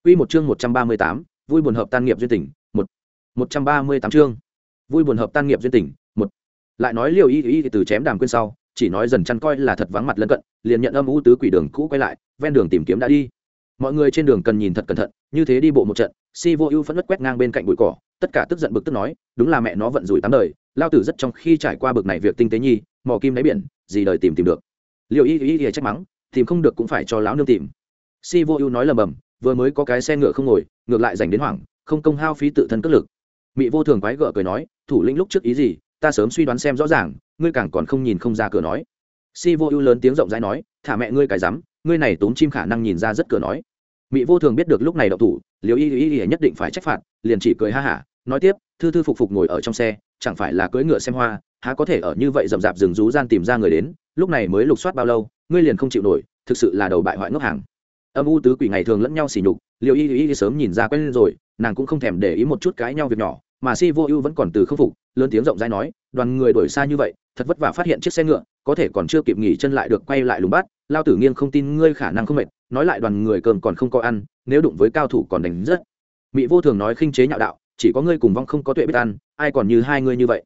Quy một chương một trăm ba mươi tám, vui buồn hợp tan nghiệp duyên tình, một. Một trăm ba mươi tám chương. Vui buồn hợp tan nghiệp duyên tình, một. Lại nói liều Y Y từ chém đàm quên sau, chỉ nói dần chăn coi là thật vắng mặt lân cận, liền nhận âm u tứ quỷ đường cũ quay lại, ven đường tìm kiếm đã đi. Mọi người trên đường cần nhìn thật cẩn thận, như thế đi bộ một trận, Si Vô Ưu phẫn nứt quét ngang bên cạnh bụi cỏ, tất cả tức giận bực tức nói, đúng là mẹ nó vận rủi tám đời, lao tử rất trong khi trải qua bực này việc tinh tế nhi, mò kim đáy biển, gì đời tìm tìm được. Liệu Y Y Y trách mắng, tìm không được cũng phải cho lão nương tìm. Si Vô Ưu nói lầm bầm, vừa mới có cái xe ngựa không ngồi ngược lại dành đến hoảng không công hao phí tự thân cất lực mị vô thường quái gợ cười nói thủ lĩnh lúc trước ý gì ta sớm suy đoán xem rõ ràng ngươi càng còn không nhìn không ra cửa nói si vô ưu lớn tiếng rộng rãi nói thả mẹ ngươi cái rắm ngươi này tốn chim khả năng nhìn ra rất cửa nói mỹ vô thường biết được lúc này đậu thủ liều y y y nhất định phải trách phạt, liền chỉ cười ha hả, nói tiếp, thư thư phục phục ngồi ở trong xe, chẳng phải là cưỡi ngựa xem hoa, há có thể ở như vậy rậm rạp rừng rú gian tìm ra người đến, lúc này mới lục soát bao lâu, ngươi liền không chịu nổi, thực sự là đầu bại hoại ngốc hàng. Âm u tứ quỷ ngày thường lẫn nhau xỉ nhục liều y y sớm nhìn ra quen rồi, nàng cũng không thèm để ý một chút cãi nhau việc nhỏ, mà si vô ưu vẫn còn từ khâm phục, lớn tiếng rộng rãi nói, đoàn người đổi xa như vậy, thật vất vả phát hiện chiếc xe ngựa, có thể còn chưa kịp nghỉ chân lại được quay lại lùng bắt, lao tử nghiêng không tin ngươi khả năng không mệt nói lại đoàn người cơm còn không có ăn, nếu đụng với cao thủ còn đánh rất. Mỹ vô thường nói khinh chế nhạo đạo, chỉ có ngươi cùng vong không có tuệ biết ăn, ai còn như hai ngươi như vậy.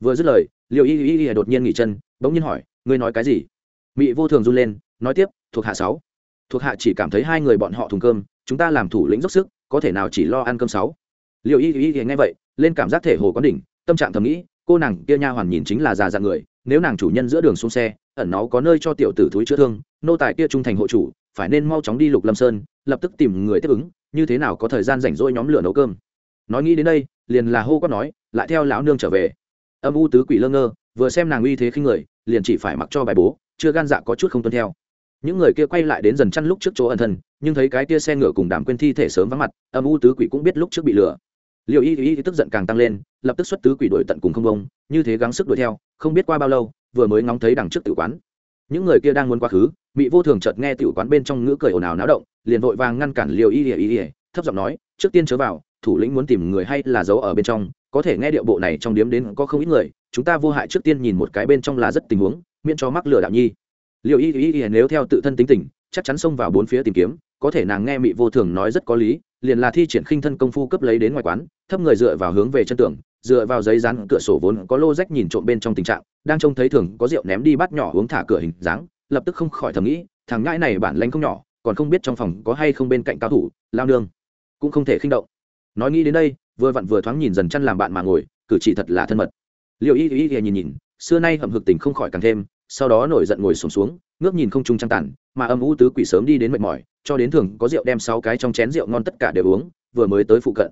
Vừa dứt lời liệu y y y đột nhiên nghỉ chân, bỗng nhiên hỏi, ngươi nói cái gì? Mỹ vô thường run lên, nói tiếp, thuộc hạ sáu. Thuộc hạ chỉ cảm thấy hai người bọn họ thùng cơm, chúng ta làm thủ lĩnh dốc sức, có thể nào chỉ lo ăn cơm sáu? Liệu y y y nghe vậy, lên cảm giác thể hồ có đỉnh, tâm trạng thầm nghĩ, cô nàng kia nha hoàn nhìn chính là già dạng người, nếu nàng chủ nhân giữa đường xuống xe, ẩn nó có nơi cho tiểu tử thúi chữa thương, nô tài kia trung thành hộ chủ phải nên mau chóng đi lục lâm sơn, lập tức tìm người tiếp ứng, như thế nào có thời gian rảnh rỗi nhóm lửa nấu cơm. Nói nghĩ đến đây, liền là hô quát nói, lại theo lão nương trở về. Âm u tứ quỷ lơ ngơ, vừa xem nàng uy thế khinh người, liền chỉ phải mặc cho bài bố, chưa gan dạ có chút không tuân theo. Những người kia quay lại đến dần chăn lúc trước chỗ ẩn thân, nhưng thấy cái tia xe ngựa cùng đảm quên thi thể sớm vắng mặt, âm u tứ quỷ cũng biết lúc trước bị lừa. Liệu y y tức giận càng tăng lên, lập tức xuất tứ quỷ đuổi tận cùng không bông, như thế gắng sức đuổi theo, không biết qua bao lâu, vừa mới ngóng thấy đằng trước tử quán những người kia đang muốn quá khứ bị vô thường chợt nghe tiểu quán bên trong ngữ cười ồn ào náo động, liền vội vàng ngăn cản liều y ỉa y ỉa thấp giọng nói, trước tiên chớ vào, thủ lĩnh muốn tìm người hay là giấu ở bên trong, có thể nghe điệu bộ này trong điếm đến có không ít người, chúng ta vô hại trước tiên nhìn một cái bên trong là rất tình huống, miễn cho mắc lừa đạo nhi. Liều y y y nếu theo tự thân tính tình, chắc chắn xông vào bốn phía tìm kiếm, có thể nàng nghe mị vô thường nói rất có lý, liền là thi triển khinh thân công phu cấp lấy đến ngoài quán, thấp người dựa vào hướng về chân tường dựa vào giấy rán cửa sổ vốn có lô rách nhìn trộm bên trong tình trạng đang trông thấy thường có rượu ném đi bát nhỏ uống thả cửa hình dáng lập tức không khỏi thầm nghĩ thằng ngãi này bản lanh không nhỏ còn không biết trong phòng có hay không bên cạnh cao thủ lao nương cũng không thể khinh động. Nói nghĩ đến đây vừa vặn vừa thoáng nhìn dần chăn làm bạn mà ngồi cử chỉ thật là thân mật. Liệu y y y nhìn nhìn xưa nay hậm hực tình không khỏi càng thêm sau đó nổi giận ngồi sùng xuống, xuống ngước nhìn không trung trăng tàn mà âm u tứ quỷ sớm đi đến mệt mỏi cho đến thường có rượu đem sáu cái trong chén rượu ngon tất cả đều uống vừa mới tới phụ cận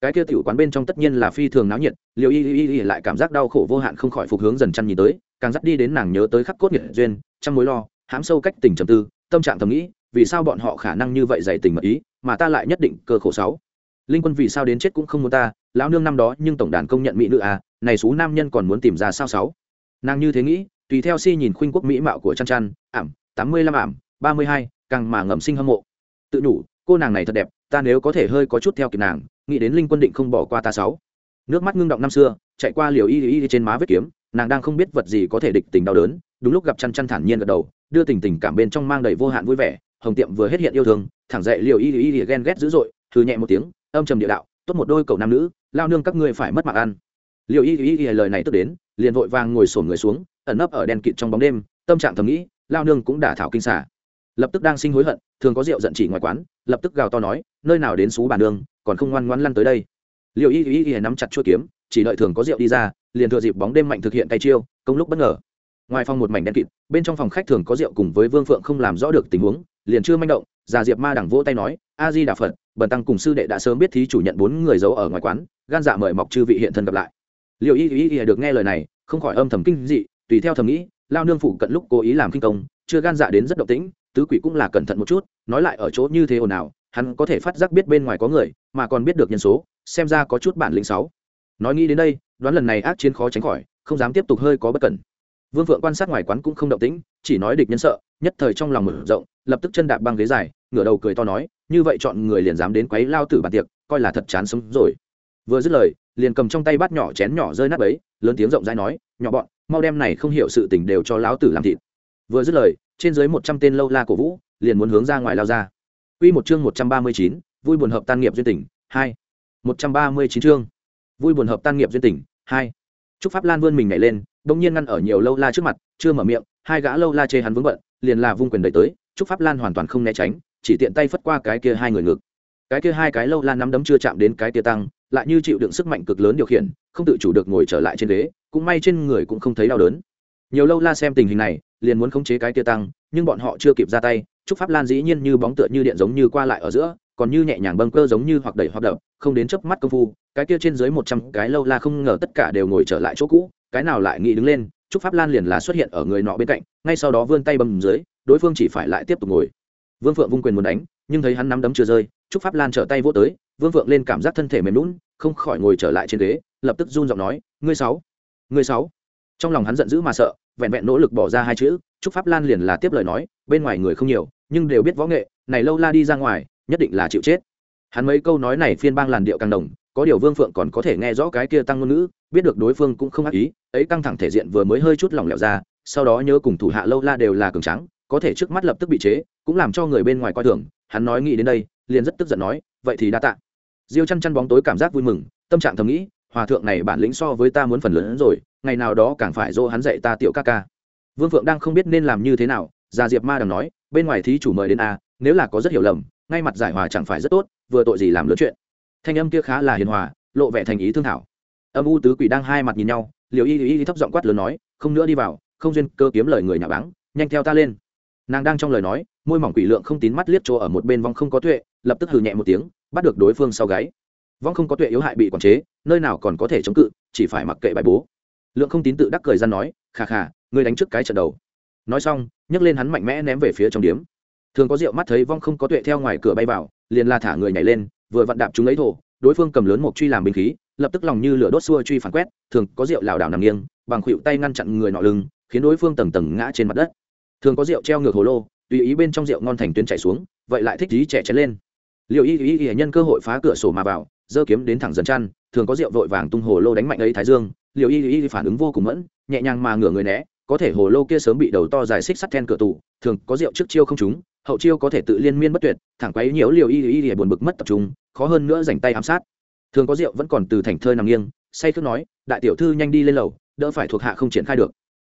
cái kia tiểu quán bên trong tất nhiên là phi thường náo nhiệt liệu y y y lại cảm giác đau khổ vô hạn không khỏi phục hướng dần chăn nhìn tới, càng dắt đi đến nàng nhớ tới khắc cốt nghiệt duyên trong mối lo hám sâu cách tình trầm tư, tâm trạng thầm nghĩ, vì sao bọn họ khả năng như vậy dày tình mật ý, mà ta lại nhất định cơ khổ sáu. Linh quân vì sao đến chết cũng không muốn ta, lão nương năm đó nhưng tổng đàn công nhận mỹ nữ à này số nam nhân còn muốn tìm ra sao sáu. Nàng như thế nghĩ, tùy theo si nhìn khuynh quốc mỹ mạo của chăn chăn ảm, tám mươi lăm ảm, ba mươi hai, càng mà ngầm sinh hâm mộ. Tự nhủ, cô nàng này thật đẹp, ta nếu có thể hơi có chút theo kịp nàng nghĩ đến linh quân định không bỏ qua ta sáu. Nước mắt ngưng động năm xưa, chạy qua liều y y trên má vết kiếm, nàng đang không biết vật gì có thể địch tình đau đớn, đúng lúc gặp chăn chăn thản nhiên gật đầu, đưa tình tình cảm bên trong mang đầy vô hạn vui vẻ, hồng tiệm vừa hết hiện yêu thương, thẳng dậy liều y y y ghen ghét dữ dội thư nhẹ một tiếng, âm trầm địa đạo, tốt một đôi cầu nam nữ, lao nương các ngươi phải mất mạng ăn. Liều y y y lời này tức đến, liền vội vàng ngồi sổn người xuống, ẩn nấp ở đèn kịt trong bóng đêm, tâm trạng thầm nghĩ, lao nương cũng đả thảo kinh xả lập tức đang sinh hối hận, thường có rượu giận chỉ ngoài quán, lập tức gào to nói, nơi nào đến xú bàn đường còn không ngoan ngoãn lăn tới đây. Liệu y y y nắm chặt chuôi kiếm, chỉ đợi thường có rượu đi ra, liền thừa dịp bóng đêm mạnh thực hiện tay chiêu, công lúc bất ngờ. Ngoài phòng một mảnh đen kịt, bên trong phòng khách thường có rượu cùng với vương phượng không làm rõ được tình huống, liền chưa manh động, già diệp ma đẳng vỗ tay nói, a di đà phật, bần tăng cùng sư đệ đã sớm biết thí chủ nhận bốn người giấu ở ngoài quán, gan dạ mời mọc chư vị hiện thân gặp lại. Liệu y y y được nghe lời này, không khỏi âm thầm kinh dị, tùy theo thầm nghĩ, lao nương phụ cận lúc cố ý làm kinh công, chưa gan dạ đến rất động tĩnh, tứ quỷ cũng là cẩn thận một chút, nói lại ở chỗ như thế ồn ào, hắn có thể phát giác biết bên ngoài có người mà còn biết được nhân số xem ra có chút bản lĩnh sáu. Nói nghĩ đến đây đoán lần này ác chiến khó tránh khỏi không dám tiếp tục hơi có bất cẩn. Vương phượng quan sát ngoài quán cũng không động tĩnh chỉ nói địch nhân sợ nhất thời trong lòng mở rộng lập tức chân đạp băng ghế dài ngửa đầu cười to nói như vậy chọn người liền dám đến quấy lao tử bàn tiệc coi là thật chán sống rồi. Vừa dứt lời liền cầm trong tay bát nhỏ chén nhỏ rơi nát ấy lớn tiếng rộng rãi nói nhỏ bọn mau đem này không hiểu sự tình đều cho lão tử làm thịt. Vừa dứt lời trên dưới một trăm tên lâu la cổ vũ liền muốn hướng ra ngoài lao ra. Quy một chương một trăm ba mươi chín, vui buồn hợp tan nghiệp duyên tỉnh, hai. một trăm ba mươi chín chương. Vui buồn hợp tan nghiệp duyên tỉnh, hai. Trúc Pháp Lan vươn mình nhảy lên, đột nhiên ngăn ở nhiều lâu la trước mặt, chưa mở miệng, hai gã lâu la chê hắn vướng bận, liền là vung quyền đẩy tới, Trúc Pháp Lan hoàn toàn không né tránh, chỉ tiện tay phất qua cái kia hai người ngực. Cái kia hai cái lâu la nắm đấm chưa chạm đến cái kia tăng, lại như chịu đựng sức mạnh cực lớn điều khiển, không tự chủ được ngồi trở lại trên ghế, cũng may trên người cũng không thấy đau đớn. Nhiều lâu la xem tình hình này, liền muốn khống chế cái kia tăng, nhưng bọn họ chưa kịp ra tay, trúc pháp lan dĩ nhiên như bóng tựa như điện giống như qua lại ở giữa còn như nhẹ nhàng bâng cơ giống như hoặc đẩy hoặc đập, không đến chớp mắt công phu, cái kia trên dưới một trăm cái lâu la không ngờ tất cả đều ngồi trở lại chỗ cũ, cái nào lại nghĩ đứng lên trúc pháp lan liền là xuất hiện ở người nọ bên cạnh, ngay sau đó vươn tay bầm dưới, đối phương chỉ phải lại tiếp tục ngồi. Vương phượng vung quyền muốn đánh, nhưng thấy hắn nắm đấm chưa rơi trúc pháp lan trở tay vỗ tới, vương phượng lên cảm giác thân thể mềm lún không khỏi ngồi trở lại trên ghế, lập tức run giọng nói, ngươi sáu ngươi sáu. Trong lòng hắn giận dữ mà sợ, vẹn vẹn nỗ lực bỏ ra hai chữ trúc pháp lan liền là tiếp lời nói, bên ngoài người không nhiều, nhưng đều biết võ nghệ, này lâu la đi ra ngoài nhất định là chịu chết. Hắn mấy câu nói này phiên bang làn điệu càng đồng, có điều vương phượng còn có thể nghe rõ cái kia tăng ngôn ngữ, biết được đối phương cũng không ác ý, ấy căng thẳng thể diện vừa mới hơi chút lỏng lẻo ra, sau đó nhớ cùng thủ hạ lâu la đều là cường trắng có thể trước mắt lập tức bị chế, cũng làm cho người bên ngoài coi thường, hắn nói nghĩ đến đây, liền rất tức giận nói, vậy thì đa tạ. Diêu chăn chăn bóng tối cảm giác vui mừng, tâm trạng thầm nghĩ, hòa thượng này bản lĩnh so với ta muốn phần lớn hơn rồi, ngày nào đó càng phải dỗ hắn dạy ta tiểu ca ca. Vương phượng đang không biết nên làm như thế nào già diệp ma đằng nói, bên ngoài thí chủ mời đến a nếu là có rất hiểu lầm ngay mặt giải hòa chẳng phải rất tốt, vừa tội gì làm lớn chuyện. Thanh âm kia khá là hiền hòa, lộ vẻ thành ý thương thảo. Âm u tứ quỷ đang hai mặt nhìn nhau liều y y thấp giọng quát lớn nói, không nữa đi vào, không duyên, cơ kiếm lời người nhà báng, nhanh theo ta lên. Nàng đang trong lời nói, môi mỏng quỷ lượng không tín mắt liếc chỗ ở một bên vong không có tuệ, lập tức hừ nhẹ một tiếng, bắt được đối phương sau gáy. Vong không có tuệ yếu hại bị quản chế, nơi nào còn có thể chống cự, chỉ phải mặc kệ bài bố. Lượng không tín tự đắc cười ra nói, khà khà, ngươi đánh trước cái trận đầu. Nói xong, nhấc lên hắn mạnh mẽ ném về phía trong điếm thường có rượu mắt thấy vong không có tuệ theo ngoài cửa bay vào, liền la thả người nhảy lên, vừa vặn đạp chúng lấy thổ, đối phương cầm lớn một truy làm binh khí, lập tức lòng như lửa đốt xua truy phản quét, thường có rượu lảo đảo nằm nghiêng, bằng khuỵu tay ngăn chặn người nọ lưng, khiến đối phương tầng tầng ngã trên mặt đất. Thường có rượu treo ngược hồ lô, tùy ý bên trong rượu ngon thành tuyến chảy xuống, vậy lại thích ý trẻ chén lên. Liệu y y y nhân cơ hội phá cửa sổ mà vào, giơ kiếm đến thẳng dần chăn, thường có rượu vội vàng tung hồ lô đánh mạnh ấy thái dương liệu y y phản ứng vô cùng mẫn, nhẹ nhàng mà ngửa người né, có thể hồ lô kia sớm bị đầu to dài xích sắt then cửa tủ, thường có rượu trước chiêu không trúng hậu chiêu có thể tự liên miên bất tuyệt, thẳng quấy nhiễu liều y y y buồn bực mất tập trung, khó hơn nữa dành tay ám sát. Thường có rượu vẫn còn từ thành thơi nằm nghiêng, say khước nói, đại tiểu thư nhanh đi lên lầu, đỡ phải thuộc hạ không triển khai được.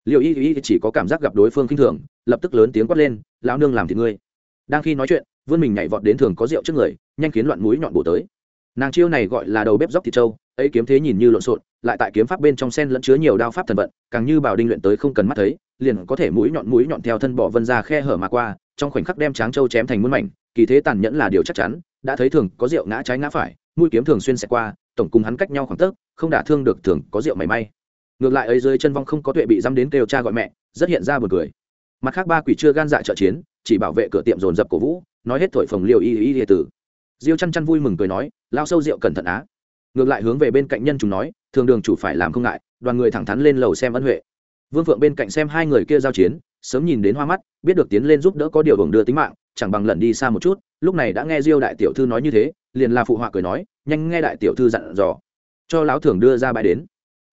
Liều y y chỉ có cảm giác gặp đối phương khinh thường, lập tức lớn tiếng quát lên, lão nương làm thì ngươi. Đang khi nói chuyện, vươn mình nhảy vọt đến thường có rượu trước người, nhanh khiến loạn mũi nhọn bổ tới. Nàng chiêu này gọi là đầu bếp dốc thịt trâu, ấy kiếm thế nhìn như lộn xộn lại tại kiếm pháp bên trong sen lẫn chứa nhiều đao pháp thần vận, càng như bảo đinh luyện tới không cần mắt thấy, liền có thể mũi nhọn mũi nhọn theo thân bỏ vân ra khe hở mà qua, trong khoảnh khắc đem tráng châu chém thành muôn mảnh, kỳ thế tàn nhẫn là điều chắc chắn, đã thấy thường có rượu ngã trái ngã phải, mũi kiếm thường xuyên xẹt qua, tổng cùng hắn cách nhau khoảng tấc, không đả thương được thường có rượu mảy may. Ngược lại ấy dưới chân vong không có tuệ bị dăm đến kêu cha gọi mẹ, rất hiện ra buồn cười. Mặt khác ba quỷ chưa gan dạ trợ chiến, chỉ bảo vệ cửa tiệm dồn dập cổ vũ, nói hết thổi phồng liều y y y tử. Diêu chăn chăn vui mừng cười nói, lao sâu rượu cẩn thận á ngược lại hướng về bên cạnh nhân chúng nói, thường đường chủ phải làm không ngại, đoàn người thẳng thắn lên lầu xem ân huệ. Vương phượng bên cạnh xem hai người kia giao chiến, sớm nhìn đến hoa mắt, biết được tiến lên giúp đỡ có điều hưởng đưa tính mạng, chẳng bằng lần đi xa một chút, lúc này đã nghe diêu đại tiểu thư nói như thế, liền là phụ họa cười nói, nhanh nghe đại tiểu thư dặn dò, cho lão thường đưa ra bãi đến.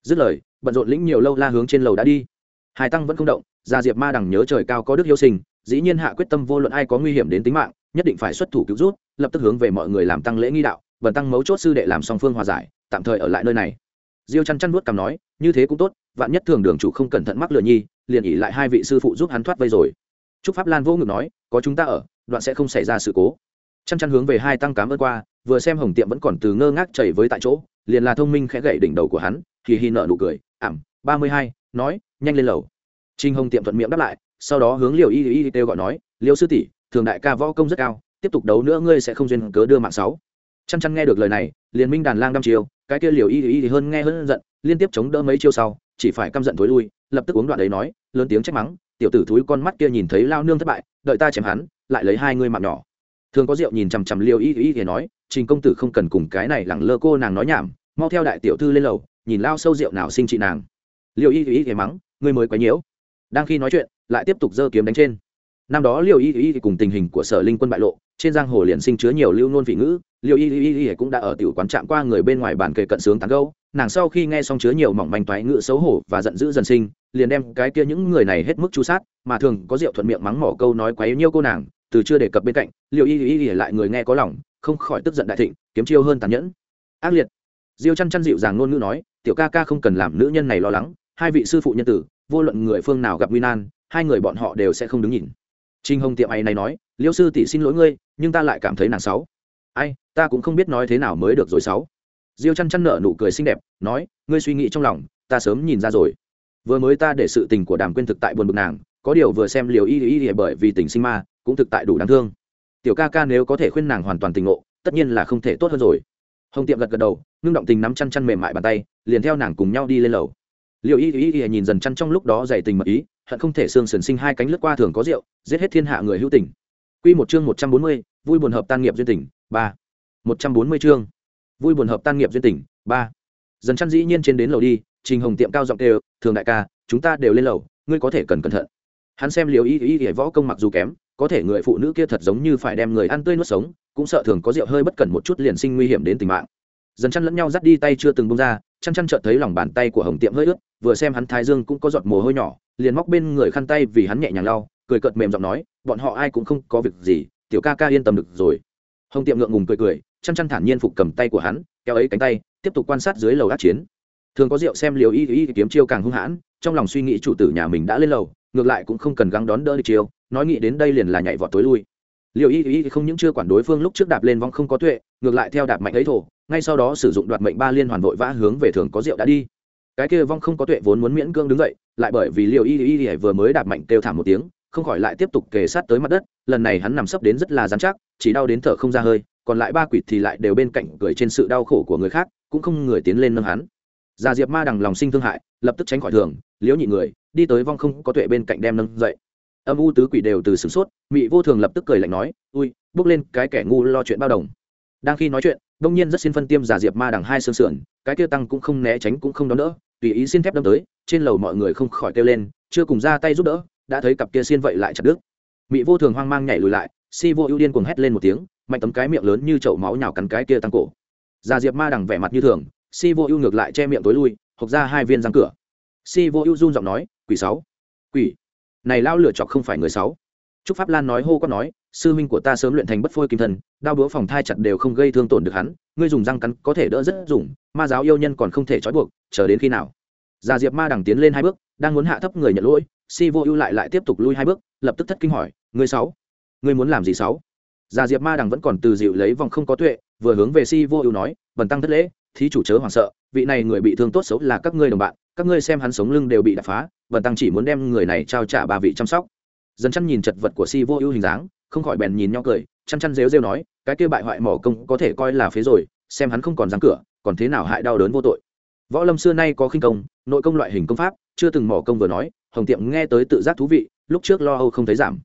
Dứt lời, bận rộn lĩnh nhiều lâu la hướng trên lầu đã đi. Hai tăng vẫn không động, gia diệp ma đằng nhớ trời cao có đức yêu sinh, dĩ nhiên hạ quyết tâm vô luận ai có nguy hiểm đến tính mạng, nhất định phải xuất thủ cứu rút lập tức hướng về mọi người làm tăng lễ nghi đạo vần tăng mấu chốt sư đệ làm song phương hòa giải, tạm thời ở lại nơi này. Diêu chăn chăn nuốt cằm nói, như thế cũng tốt, vạn nhất thường đường chủ không cẩn thận mắc lừa nhi, liền ỉ lại hai vị sư phụ giúp hắn thoát vây rồi. Trúc pháp lan vô ngực nói, có chúng ta ở, đoạn sẽ không xảy ra sự cố. Chăn chăn hướng về hai tăng cám ơn qua, vừa xem hồng tiệm vẫn còn từ ngơ ngác chảy với tại chỗ, liền là thông minh khẽ gậy đỉnh đầu của hắn thì hi nợ nụ cười, ảm, ba mươi hai, nói, nhanh lên lầu. Trinh hồng tiệm thuận miệng đáp lại, sau đó hướng liều y y kêu gọi nói liều sư tỷ, thường đại ca võ công rất cao, tiếp tục đấu nữa ngươi sẽ không duyên cớ đưa mạng sáu chăn chăn nghe được lời này liền minh đàn lang đăm chiều cái kia liều y y thì hơn nghe hơn giận, liên tiếp chống đỡ mấy chiêu sau, chỉ phải căm giận thối lui, lập tức uống đoạn đấy nói, lớn tiếng trách mắng, tiểu tử thúi con mắt kia nhìn thấy lao nương thất bại, đợi ta chém hắn, lại lấy hai ngươi mạng nhỏ. Thường có rượu nhìn chằm chằm liều y y thì nói, trình công tử không cần cùng cái này lẳng lơ cô nàng nói nhảm, mau theo đại tiểu thư lên lầu, nhìn lao sâu rượu nào sinh trị nàng. Liều y y thì mắng, ngươi mới quấy nhiễu. Đang khi nói chuyện, lại tiếp tục giơ kiếm đánh trên. Năm đó liều y y cùng tình hình của sở linh quân bại lộ trên giang hồ liền sinh chứa nhiều lưu nôn vị ngữ liều y y y cũng đã ở tiểu quán chạm qua người bên ngoài bàn kề cận sướng tán gâu nàng sau khi nghe xong chứa nhiều mỏng manh toái ngữ xấu hổ và giận dữ dần sinh, liền đem cái kia những người này hết mức chu sát, mà thường có rượu thuận miệng mắng mỏ câu nói quấy nhiêu cô nàng, từ chưa đề cập bên cạnh liều y y y lại người nghe có lòng, không khỏi tức giận đại thịnh, kiếm chiêu hơn tàn nhẫn. Ác liệt. Diêu chăn chăn dịu dàng ngôn ngữ nói, tiểu ca ca không cần làm nữ nhân này lo lắng, hai vị sư phụ nhân tử, vô luận người phương nào gặp nguy nan, hai người bọn họ đều sẽ không đứng nhìn trinh hồng tiệm ấy này nói, liêu sư tỷ xin lỗi ngươi, nhưng ta lại cảm thấy nàng sáu ai, ta cũng không biết nói thế nào mới được rồi sáu diêu chăn chăn nở nụ cười xinh đẹp, nói, ngươi suy nghĩ trong lòng, ta sớm nhìn ra rồi. Vừa mới ta để sự tình của đàm quyên thực tại buồn bực nàng, có điều vừa xem liều y y y bởi vì tình sinh ma, cũng thực tại đủ đáng thương. Tiểu ca ca nếu có thể khuyên nàng hoàn toàn tình ngộ, tất nhiên là không thể tốt hơn rồi. Hồng tiệm gật gật đầu, ngưng động tình nắm chăn chăn mềm mại bàn tay, liền theo nàng cùng nhau đi lên lầu liệu y y y nhìn dần chăn trong lúc đó dày tình mật ý, hận không thể xương sần sinh hai cánh lướt qua thường có rượu, giết hết thiên hạ người hữu tình. Quy một chương một trăm bốn mươi, vui buồn hợp tan nghiệp duyên tình, ba. Một trăm bốn mươi chương. Vui buồn hợp tan nghiệp duyên tình, ba. Dần chăn dĩ nhiên trên đến lầu đi, trình hồng tiệm cao giọng kêu, thường đại ca, chúng ta đều lên lầu, ngươi có thể cần cẩn thận. Hắn xem liệu y y y võ công mặc dù kém, có thể người phụ nữ kia thật giống như phải đem người ăn tươi nuốt sống, cũng sợ thường có rượu hơi bất cẩn một chút liền sinh nguy hiểm đến tính mạng. Dần chăn lẫn nhau dắt đi tay chưa từng bông ra chăn chăn chợt thấy lòng bàn tay của hồng tiệm hơi ướt, vừa xem hắn thái dương cũng có giọt mồ hôi nhỏ, liền móc bên người khăn tay vì hắn nhẹ nhàng lau, cười cợt mềm giọng nói, bọn họ ai cũng không có việc gì, tiểu ca ca yên tâm được rồi. Hồng tiệm ngượng ngùng cười cười, chăn chăn thản nhiên phục cầm tay của hắn, kéo ấy cánh tay, tiếp tục quan sát dưới lầu đắc chiến. Thường có rượu xem liều y y kiếm chiêu càng hung hãn, trong lòng suy nghĩ chủ tử nhà mình đã lên lầu, ngược lại cũng không cần gắng đón đỡ đi chiêu, nói nghĩ đến đây liền là nhảy vọt tối lui liều y y không những chưa quản đối phương lúc trước đạp lên vong không có tuệ, ngược lại theo đạp mạnh ấy thổ, ngay sau đó sử dụng đoạt mệnh ba liên hoàn vội vã hướng về thường có rượu đã đi. Cái kia vong không có tuệ vốn muốn miễn cương đứng dậy, lại bởi vì liều y y y vừa mới đạp mạnh kêu thảm một tiếng, không khỏi lại tiếp tục kề sát tới mặt đất, lần này hắn nằm sấp đến rất là dán chắc, chỉ đau đến thở không ra hơi, còn lại ba quỷ thì lại đều bên cạnh cười trên sự đau khổ của người khác, cũng không người tiến lên nâng hắn. Già diệp ma đằng lòng sinh thương hại, lập tức tránh khỏi thường, liễu nhị người, đi tới vong không có tuệ bên cạnh đem nâng dậy âm u tứ quỷ đều từ sửng sốt, mị vô thường lập tức cười lạnh nói, ui, bước lên cái kẻ ngu lo chuyện bao đồng. Đang khi nói chuyện, đông nhiên rất xin phân tiêm giả diệp ma đằng hai xương sườn, cái kia tăng cũng không né tránh cũng không đón đỡ, tùy ý xin thép đâm tới, trên lầu mọi người không khỏi kêu lên, chưa cùng ra tay giúp đỡ, đã thấy cặp kia xiên vậy lại chặt đứt. Mị vô thường hoang mang nhảy lùi lại, si vô ưu điên cuồng hét lên một tiếng, mạnh tấm cái miệng lớn như chậu máu nhào cắn cái kia tăng cổ. Giả diệp ma đằng vẻ mặt như thường, si vô ưu ngược lại che miệng tối lui, hộc ra hai viên răng cửa. Si vô ưu run giọng nói, quỷ sáu, quỷ này lao lửa chọc không phải người sáu. Trúc pháp lan nói hô có nói, sư huynh của ta sớm luyện thành bất phôi kim thần, đao búa phòng thai chặt đều không gây thương tổn được hắn, ngươi dùng răng cắn có thể đỡ rất dùng, ma giáo yêu nhân còn không thể trói buộc, chờ đến khi nào? Già diệp ma đằng tiến lên hai bước, đang muốn hạ thấp người nhận lỗi, si vô ưu lại lại tiếp tục lui hai bước, lập tức thất kinh hỏi, ngươi sáu, ngươi muốn làm gì sáu? Già diệp ma đằng vẫn còn từ dịu lấy vòng không có tuệ, vừa hướng về si vô ưu nói vần tăng thất lễ, thí chủ chớ hoảng sợ, vị này người bị thương tốt xấu là các ngươi đồng bạn các ngươi xem hắn sống lưng đều bị đập phá vần tăng chỉ muốn đem người này trao trả ba vị chăm sóc. Dần chăn nhìn chật vật của si vô ưu hình dáng, không khỏi bèn nhìn nhau cười, chăn chăn rêu rêu nói, cái kia bại hoại mỏ công có thể coi là phế rồi, xem hắn không còn dáng cửa, còn thế nào hại đau đớn vô tội. Võ lâm xưa nay có khinh công, nội công loại hình công pháp, chưa từng mỏ công vừa nói, hồng tiệm nghe tới tự giác thú vị, lúc trước lo âu không thấy giảm.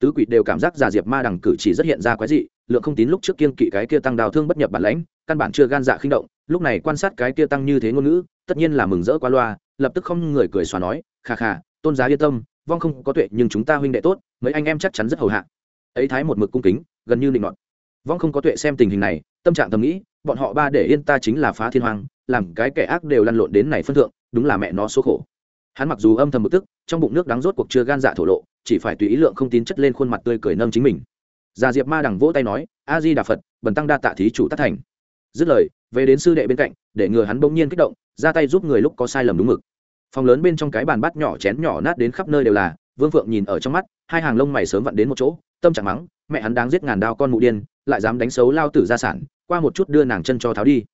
Tứ quỷ đều cảm giác giả diệp ma đằng cử chỉ rất hiện ra quái dị, lượng không tín lúc trước kiên kỵ cái kia tăng đào thương bất nhập bản lãnh, căn bản chưa gan dạ khinh động, lúc này quan sát cái kia tăng như thế ngôn ngữ tất nhiên là mừng rỡ qua loa, lập tức không người cười xóa nói, khà khà, tôn giá yên tâm, vong không có tuệ nhưng chúng ta huynh đệ tốt, mấy anh em chắc chắn rất hầu hạ. Ấy thái một mực cung kính, gần như định nọt vong không có tuệ xem tình hình này, tâm trạng thầm nghĩ, bọn họ ba để yên ta chính là phá thiên hoàng làm cái kẻ ác đều lăn lộn đến này phân thượng, đúng là mẹ nó số khổ. Hắn mặc dù âm thầm bực tức, trong bụng nước đắng rốt cuộc chưa gan dạ thổ lộ, chỉ phải tùy ý lượng không tín chất lên khuôn mặt tươi cười nâm chính mình. Già diệp ma đằng vỗ tay nói, a di đà phật, bần tăng đa tạ thí chủ tác thành. Dứt lời, về đến sư đệ bên cạnh, để ngừa hắn bỗng nhiên kích động ra tay giúp người lúc có sai lầm đúng mực. Phòng lớn bên trong cái bàn bát nhỏ chén nhỏ nát đến khắp nơi đều là, vương phượng nhìn ở trong mắt, hai hàng lông mày sớm vặn đến một chỗ, tâm trạng mắng, mẹ hắn đáng giết ngàn đao con mụ điên, lại dám đánh xấu lao tử gia sản, qua một chút đưa nàng chân cho tháo đi.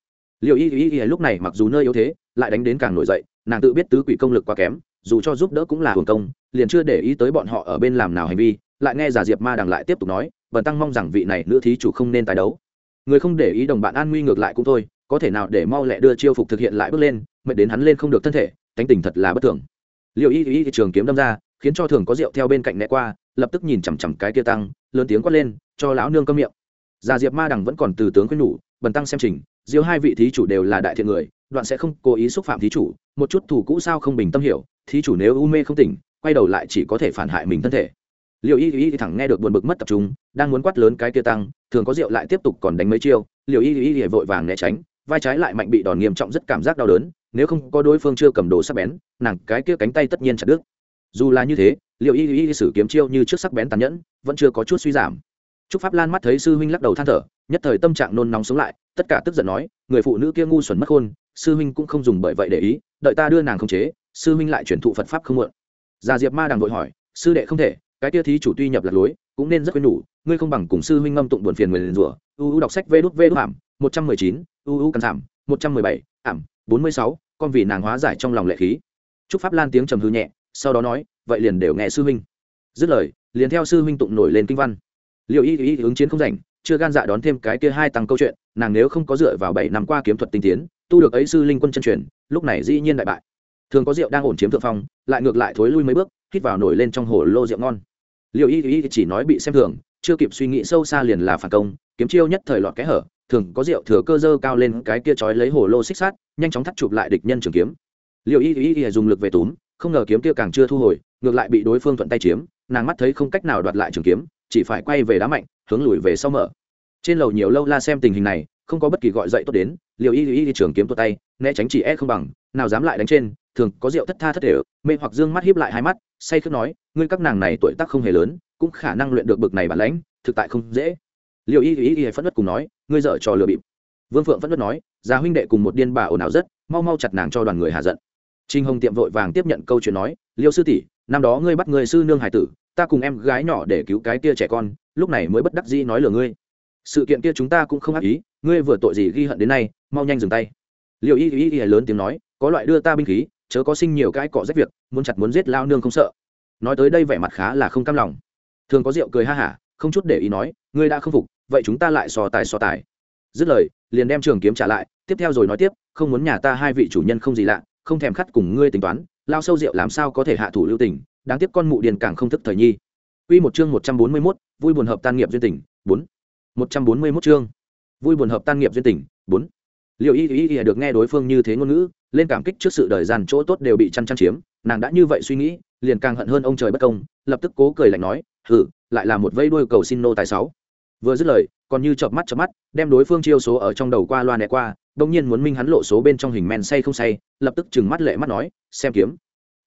Liệu y y y lúc này mặc dù nơi yếu thế, lại đánh đến càng nổi dậy, nàng tự biết tứ quỷ công lực quá kém, dù cho giúp đỡ cũng là hưởng công, liền chưa để ý tới bọn họ ở bên làm nào hành vi, lại nghe giả diệp ma đằng lại tiếp tục nói, bần tăng mong rằng vị này nữ thí chủ không nên tài đấu. Người không để ý đồng bạn an nguy ngược lại cũng thôi có thể nào để mau lẹ đưa chiêu phục thực hiện lại bước lên, mệt đến hắn lên không được thân thể tánh tình thật là bất thường. Liệu y y trường kiếm đâm ra, khiến cho thường có rượu theo bên cạnh né qua, lập tức nhìn chằm chằm cái kia tăng, lớn tiếng quát lên, cho lão nương câm miệng. Già diệp ma đằng vẫn còn từ tướng khuyên nhủ, bần tăng xem trình, diêu hai vị thí chủ đều là đại thiện người, đoạn sẽ không cố ý xúc phạm thí chủ, một chút thủ cũ sao không bình tâm hiểu, thí chủ nếu u mê không tỉnh, quay đầu lại chỉ có thể phản hại mình thân thể. Liệu y y thẳng nghe được buồn bực mất tập trung, đang muốn quát lớn cái kia tăng, thường có rượu lại tiếp tục còn đánh mấy chiêu liệu y y vội vàng né tránh vai trái lại mạnh bị đòn nghiêm trọng rất cảm giác đau đớn nếu không có đối phương chưa cầm đồ sắc bén nàng cái kia cánh tay tất nhiên chặt đứt dù là như thế liệu y y sử kiếm chiêu như trước sắc bén tàn nhẫn vẫn chưa có chút suy giảm Trúc Pháp Lan mắt thấy sư huynh lắc đầu than thở, nhất thời tâm trạng nôn nóng sống lại, tất cả tức giận nói, người phụ nữ kia ngu xuẩn mất hôn, sư huynh cũng không dùng bởi vậy để ý, đợi ta đưa nàng khống chế, sư huynh lại chuyển thụ Phật pháp không muộn. Già Diệp Ma đằng vội hỏi, sư đệ không thể, cái kia thí chủ tuy nhập lạc lối, cũng nên rất quên đủ, ngươi không bằng cùng sư huynh ngâm tụng buồn phiền người liền rủa. U u đọc sách vê đút vê đút hàm, 119, uu cắn giảm, một trăm mười bảy, ảm, bốn mươi sáu, con vì nàng hóa giải trong lòng lệ khí. Chúc pháp lan tiếng trầm hư nhẹ, sau đó nói, vậy liền đều nghe sư huynh. Dứt lời, liền theo sư huynh tụng nổi lên kinh văn. Liệu y y ứng chiến không rảnh, chưa gan dạ đón thêm cái kia hai tăng câu chuyện, nàng nếu không có dựa vào bảy năm qua kiếm thuật tinh tiến, tu được ấy sư linh quân chân truyền, lúc này dĩ nhiên đại bại. Thường có rượu đang ổn chiếm thượng phong, lại ngược lại thối lui mấy bước, hít vào nổi lên trong hồ lô rượu ngon. Liệu y y chỉ nói bị xem thường, chưa kịp suy nghĩ sâu xa liền là phản công, kiếm chiêu nhất thời lọt kẽ hở thường có rượu thừa cơ dơ cao lên cái kia trói lấy hồ lô xích sát nhanh chóng thắt chụp lại địch nhân trường kiếm. Liệu y y y dùng lực về túm, không ngờ kiếm kia càng chưa thu hồi, ngược lại bị đối phương thuận tay chiếm, nàng mắt thấy không cách nào đoạt lại trường kiếm, chỉ phải quay về đá mạnh, hướng lùi về sau mở. Trên lầu nhiều lâu la xem tình hình này, không có bất kỳ gọi dậy tốt đến Liệu y y y trường kiếm tốt tay, né tránh chỉ e không bằng, nào dám lại đánh trên, thường có rượu thất tha thất thể, mê hoặc dương mắt hiếp lại hai mắt, say khước nói, ngươi các nàng này tuổi tác không hề lớn, cũng khả năng luyện được bực này bản lãnh, thực tại không dễ. Liệu y y y phẫn nứt cùng nói ngươi dở trò lừa bịp. Vương phượng vẫn luôn nói, già huynh đệ cùng một điên bà ồn ào rất, mau mau chặt nàng cho đoàn người hạ giận. Trinh hồng tiệm vội vàng tiếp nhận câu chuyện nói, liêu sư tỷ, năm đó ngươi bắt người sư nương hải tử, ta cùng em gái nhỏ để cứu cái kia trẻ con, lúc này mới bất đắc dĩ nói lừa ngươi. Sự kiện kia chúng ta cũng không ác ý, ngươi vừa tội gì ghi hận đến nay, mau nhanh dừng tay. Liệu y y y lớn tiếng nói, có loại đưa ta binh khí, chớ có sinh nhiều cái cọ rách việc, muốn chặt muốn giết lao nương không sợ. Nói tới đây vẻ mặt khá là không cam lòng. Thường có rượu cười ha hả không chút để ý nói ngươi đã không phục vậy chúng ta lại so tài so tài dứt lời liền đem trường kiếm trả lại tiếp theo rồi nói tiếp không muốn nhà ta hai vị chủ nhân không gì lạ không thèm khắt cùng ngươi tính toán lao sâu rượu làm sao có thể hạ thủ lưu tình đáng tiếc con mụ điền càng không thức thời nhi Quy một chương 141, vui buồn hợp tan nghiệp duyên tình, 4. 141 chương. Vui buồn hợp tan nghiệp duyên tình, 4. Liệu Y Y Y được nghe đối phương như thế ngôn ngữ, lên cảm kích trước sự đời gian chỗ tốt đều bị chăn chăn chiếm, nàng đã như vậy suy nghĩ, liền càng hận hơn ông trời bất công, lập tức cố cười lạnh nói, "Hừ, lại là một vây đuôi cầu xin nô tài sáu." Vừa dứt lời, còn như chợp mắt chợp mắt, đem đối phương chiêu số ở trong đầu qua loa nẻ qua, đông nhiên muốn minh hắn lộ số bên trong hình men say không say, lập tức trừng mắt lệ mắt nói, "Xem kiếm."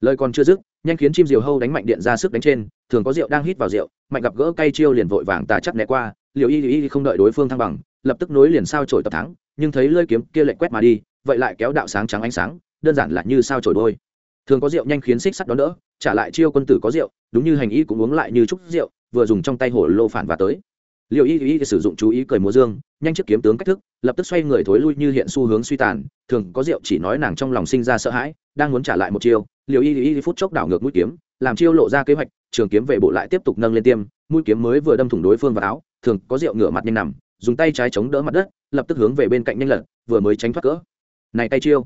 Lời còn chưa dứt, nhanh khiến chim diều hâu đánh mạnh điện ra sức đánh trên thường có rượu đang hít vào rượu mạnh gặp gỡ cay chiêu liền vội vàng tà chắc né qua liệu y y không đợi đối phương thăng bằng lập tức nối liền sao trổi tập thắng nhưng thấy lơi kiếm kia lệnh quét mà đi vậy lại kéo đạo sáng trắng ánh sáng đơn giản là như sao trổi đôi thường có rượu nhanh khiến xích sắt đón đỡ, trả lại chiêu quân tử có rượu, đúng như hành y cũng uống lại như trúc rượu, vừa dùng trong tay hổ lô phản và tới. Liệu y y sử dụng chú ý cười múa dương, nhanh chiếc kiếm tướng cách thức, lập tức xoay người thối lui như hiện xu hướng suy tàn, thường có rượu chỉ nói nàng trong lòng sinh ra sợ hãi, đang muốn trả lại một chiêu liệu y y phút chốc đảo ngược mũi kiếm, làm chiêu lộ ra kế hoạch, trường kiếm về bộ lại tiếp tục nâng lên tiêm, mũi kiếm mới vừa đâm thủng đối phương vào áo, thường có rượu ngửa mặt nhanh nằm, dùng tay trái chống đỡ mặt đất, lập tức hướng về bên cạnh nhanh lật, vừa mới tránh thoát cỡ. Này tay chiêu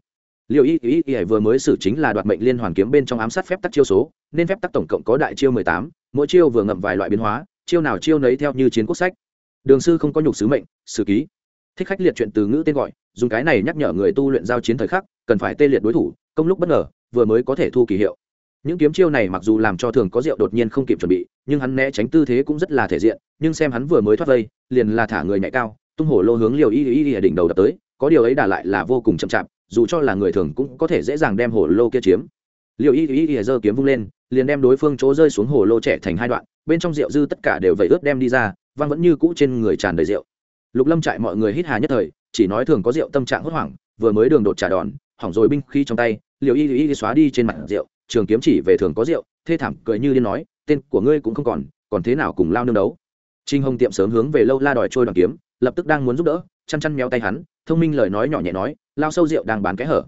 liệu y y y vừa mới xử chính là đoạt mệnh liên hoàn kiếm bên trong ám sát phép tắc chiêu số, nên phép tắc tổng cộng có đại chiêu mười tám, mỗi chiêu vừa ngậm vài loại biến hóa, chiêu nào chiêu nấy theo như chiến quốc sách. Đường sư không có nhục sứ mệnh, sử ký. Thích khách liệt chuyện từ ngữ tên gọi, dùng cái này nhắc nhở người tu luyện giao chiến thời khắc, cần phải tê liệt đối thủ, công lúc bất ngờ, vừa mới có thể thu kỳ hiệu. Những kiếm chiêu này mặc dù làm cho thường có rượu đột nhiên không kịp chuẩn bị, nhưng hắn né tránh tư thế cũng rất là thể diện, nhưng xem hắn vừa mới thoát vây, liền là thả người nhảy cao, tung hổ lô hướng liều y y y đỉnh đầu đập tới, có điều ấy đả lại là vô cùng chậm chạp dù cho là người thường cũng có thể dễ dàng đem hồ lô kia chiếm. Liệu y y y giơ kiếm vung lên, liền đem đối phương chỗ rơi xuống hồ lô trẻ thành hai đoạn, bên trong rượu dư tất cả đều vẩy ướt đem đi ra, văng vẫn như cũ trên người tràn đầy rượu. Lục lâm trại mọi người hít hà nhất thời, chỉ nói thường có rượu tâm trạng hốt hoảng, vừa mới đường đột trả đòn, hỏng rồi binh khi trong tay liều y y xóa đi trên mặt rượu, trường kiếm chỉ về thường có rượu, thê thảm cười như điên nói, tên của ngươi cũng không còn còn thế nào cùng lao nương đấu? Trinh hồng tiệm sớm hướng về lâu la đòi trôi đoàn kiếm lập tức đang muốn giúp đỡ, chăn chăn méo tay hắn, thông minh lời nói nhỏ nhẹ nói, lao sâu rượu đang bán cái hở.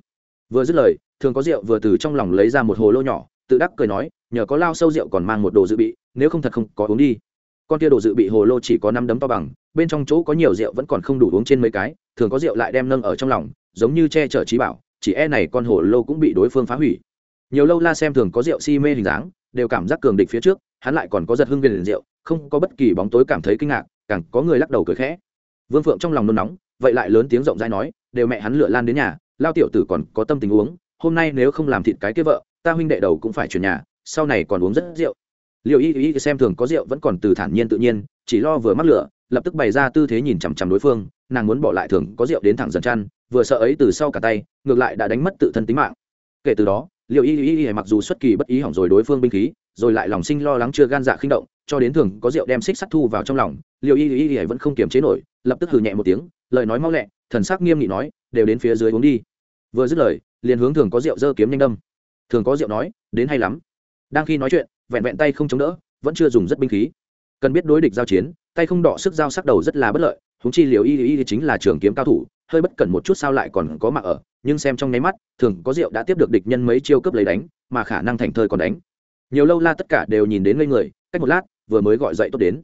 Vừa dứt lời, thường có rượu vừa từ trong lòng lấy ra một hồ lô nhỏ, tự đắc cười nói, nhờ có lao sâu rượu còn mang một đồ dự bị, nếu không thật không có uống đi. Con kia đồ dự bị hồ lô chỉ có năm đấm to bằng, bên trong chỗ có nhiều rượu vẫn còn không đủ uống trên mấy cái, thường có rượu lại đem nâng ở trong lòng, giống như che chở trí bảo, chỉ e này con hồ lô cũng bị đối phương phá hủy. Nhiều lâu la xem thường có rượu si mê hình dáng, đều cảm giác cường địch phía trước, hắn lại còn có giật hương viên rượu, không có bất kỳ bóng tối cảm thấy kinh ngạc, càng có người lắc đầu cười khẽ vương phượng trong lòng nôn nóng, vậy lại lớn tiếng rộng rãi nói, đều mẹ hắn lựa lan đến nhà, lao tiểu tử còn có tâm tình uống, hôm nay nếu không làm thịt cái kế vợ, ta huynh đệ đầu cũng phải chuyển nhà, sau này còn uống rất rượu. Liệu y y xem thường có rượu vẫn còn từ thản nhiên tự nhiên, chỉ lo vừa mắc lửa, lập tức bày ra tư thế nhìn chằm chằm đối phương, nàng muốn bỏ lại thường có rượu đến thẳng dần chăn, vừa sợ ấy từ sau cả tay, ngược lại đã đánh mất tự thân tính mạng. Kể từ đó liệu y y y mặc dù xuất kỳ bất ý hỏng rồi đối phương binh khí, rồi lại lòng sinh lo lắng chưa gan dạ khinh động, cho đến thường có rượu đem xích sắt thu vào trong lòng liệu y y y vẫn không kiềm chế nổi, lập tức hừ nhẹ một tiếng, lời nói mau lẹ, thần sắc nghiêm nghị nói, đều đến phía dưới uống đi. Vừa dứt lời, liền hướng thường có rượu giơ kiếm nhanh đâm. Thường có rượu nói, đến hay lắm. Đang khi nói chuyện, vẹn vẹn tay không chống đỡ, vẫn chưa dùng rất binh khí. Cần biết đối địch giao chiến, tay không đỏ sức giao sắc đầu rất là bất lợi húng chi liều y y chính là trường kiếm cao thủ, hơi bất cẩn một chút sao lại còn có mạng ở, nhưng xem trong nháy mắt, thường có rượu đã tiếp được địch nhân mấy chiêu cướp lấy đánh, mà khả năng thành thơi còn đánh. Nhiều lâu la tất cả đều nhìn đến ngây người, cách một lát, vừa mới gọi dậy tốt đến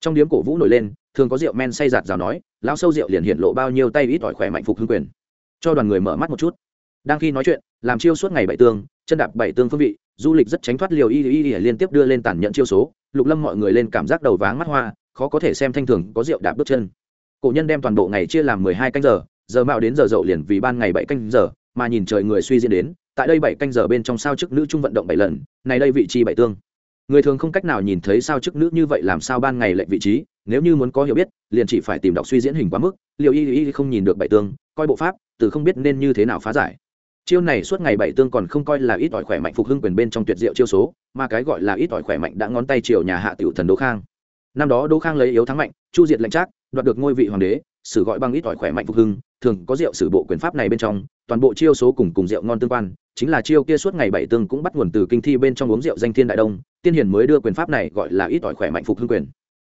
trong điếm cổ vũ nổi lên, thường có rượu men say giạt rào nói, lão sâu rượu liền hiện lộ bao nhiêu tay ít ỏi khỏe mạnh phục hương quyền. Cho đoàn người mở mắt một chút. Đang khi nói chuyện, làm chiêu suốt ngày bảy tương chân đạp bảy tương phương vị, du lịch rất tránh thoát liều y y y liên tiếp đưa lên tản nhận chiêu số, lục lâm mọi người lên cảm giác đầu váng mắt hoa, khó có thể xem thanh thường có rượu đạp bước chân. Cổ nhân đem toàn bộ ngày chia làm mười hai canh giờ giờ mạo đến giờ dậu liền vì ban ngày bảy canh giờ, mà nhìn trời người suy diễn đến, tại đây bảy canh giờ bên trong sao chức nữ trung vận động bảy lần, này đây vị trí bảy tương người thường không cách nào nhìn thấy sao chức nữ như vậy làm sao ban ngày lệnh vị trí, nếu như muốn có hiểu biết, liền chỉ phải tìm đọc suy diễn hình quá mức, liệu y y không nhìn được bảy tương, coi bộ pháp, từ không biết nên như thế nào phá giải. Chiêu này suốt ngày bảy tương còn không coi là ít ỏi khỏe mạnh phục hưng quyền bên trong tuyệt diệu chiêu số, mà cái gọi là ít ỏi khỏe mạnh đã ngón tay chiều nhà hạ tiểu thần đỗ khang. Năm đó đỗ khang lấy yếu thắng mạnh, chu diệt lệnh trác, đoạt được ngôi vị hoàng đế, sử gọi bằng ít ỏi khỏe mạnh phục hưng, thường có rượu sử bộ quyền pháp này bên trong, toàn bộ chiêu số cùng cùng rượu ngon tương quan chính là chiêu kia suốt ngày bảy tương cũng bắt nguồn từ kinh thi bên trong uống rượu danh thiên đại đông, tiên hiền mới đưa quyền pháp này gọi là ít ỏi khỏe mạnh phục hương quyền.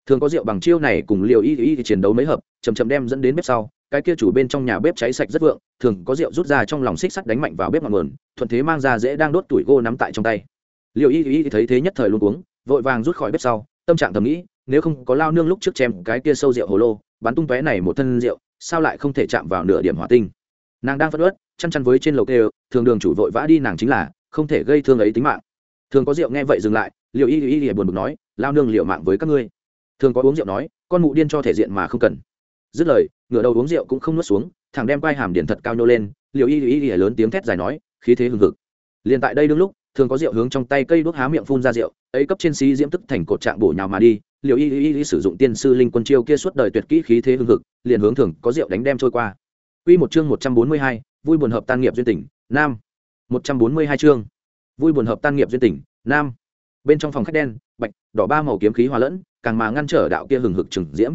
Thường có rượu bằng chiêu này cùng liều y y chiến đấu mấy hợp chầm chầm đem dẫn đến bếp sau, cái kia chủ bên trong nhà bếp cháy sạch rất vượng, thường có rượu rút ra trong lòng xích sắt đánh mạnh vào bếp ngọn nguồn, thuận thế mang ra dễ đang đốt tuổi gô nắm tại trong tay. Liều y y thấy thế nhất thời luôn uống vội vàng rút khỏi bếp sau, tâm trạng thầm nghĩ, nếu không có lao nương lúc trước chém cái kia sâu rượu hồ lô, bắn tung tóe này một thân rượu, sao lại không thể chạm vào nửa điểm hỏa tinh? Nàng đang phất ớt chăn chăn với trên lầu kê thường đường chủ vội vã đi nàng chính là không thể gây thương ấy tính mạng. Thường có rượu nghe vậy dừng lại liệu y y y buồn bực nói lao nương liệu mạng với các ngươi. Thường có uống rượu nói con mụ điên cho thể diện mà không cần. Dứt lời ngửa đầu uống rượu cũng không nuốt xuống thằng đem quai hàm điện thật cao nhô lên liệu y y y lớn tiếng thét dài nói khí thế hừng hực. Liền tại đây đương lúc thường có rượu hướng trong tay cây đuốc há miệng phun ra rượu ấy cấp trên sĩ diễm tức thành cột trạng bổ nhào mà đi liệu y y y sử dụng tiên sư linh quân chiêu kia suốt đời tuyệt kỹ khí thế hừng hực liền hướng thường có rượu đánh đem trôi qua. Quy một chương 142, vui buồn hợp tan nghiệp duyên tỉnh, nam. một trăm bốn mươi hai chương. Vui buồn hợp tan nghiệp duyên tỉnh, nam. Bên trong phòng khách đen, bạch, đỏ ba màu kiếm khí hòa lẫn, càng mà ngăn trở đạo kia hừng hực trừng diễm.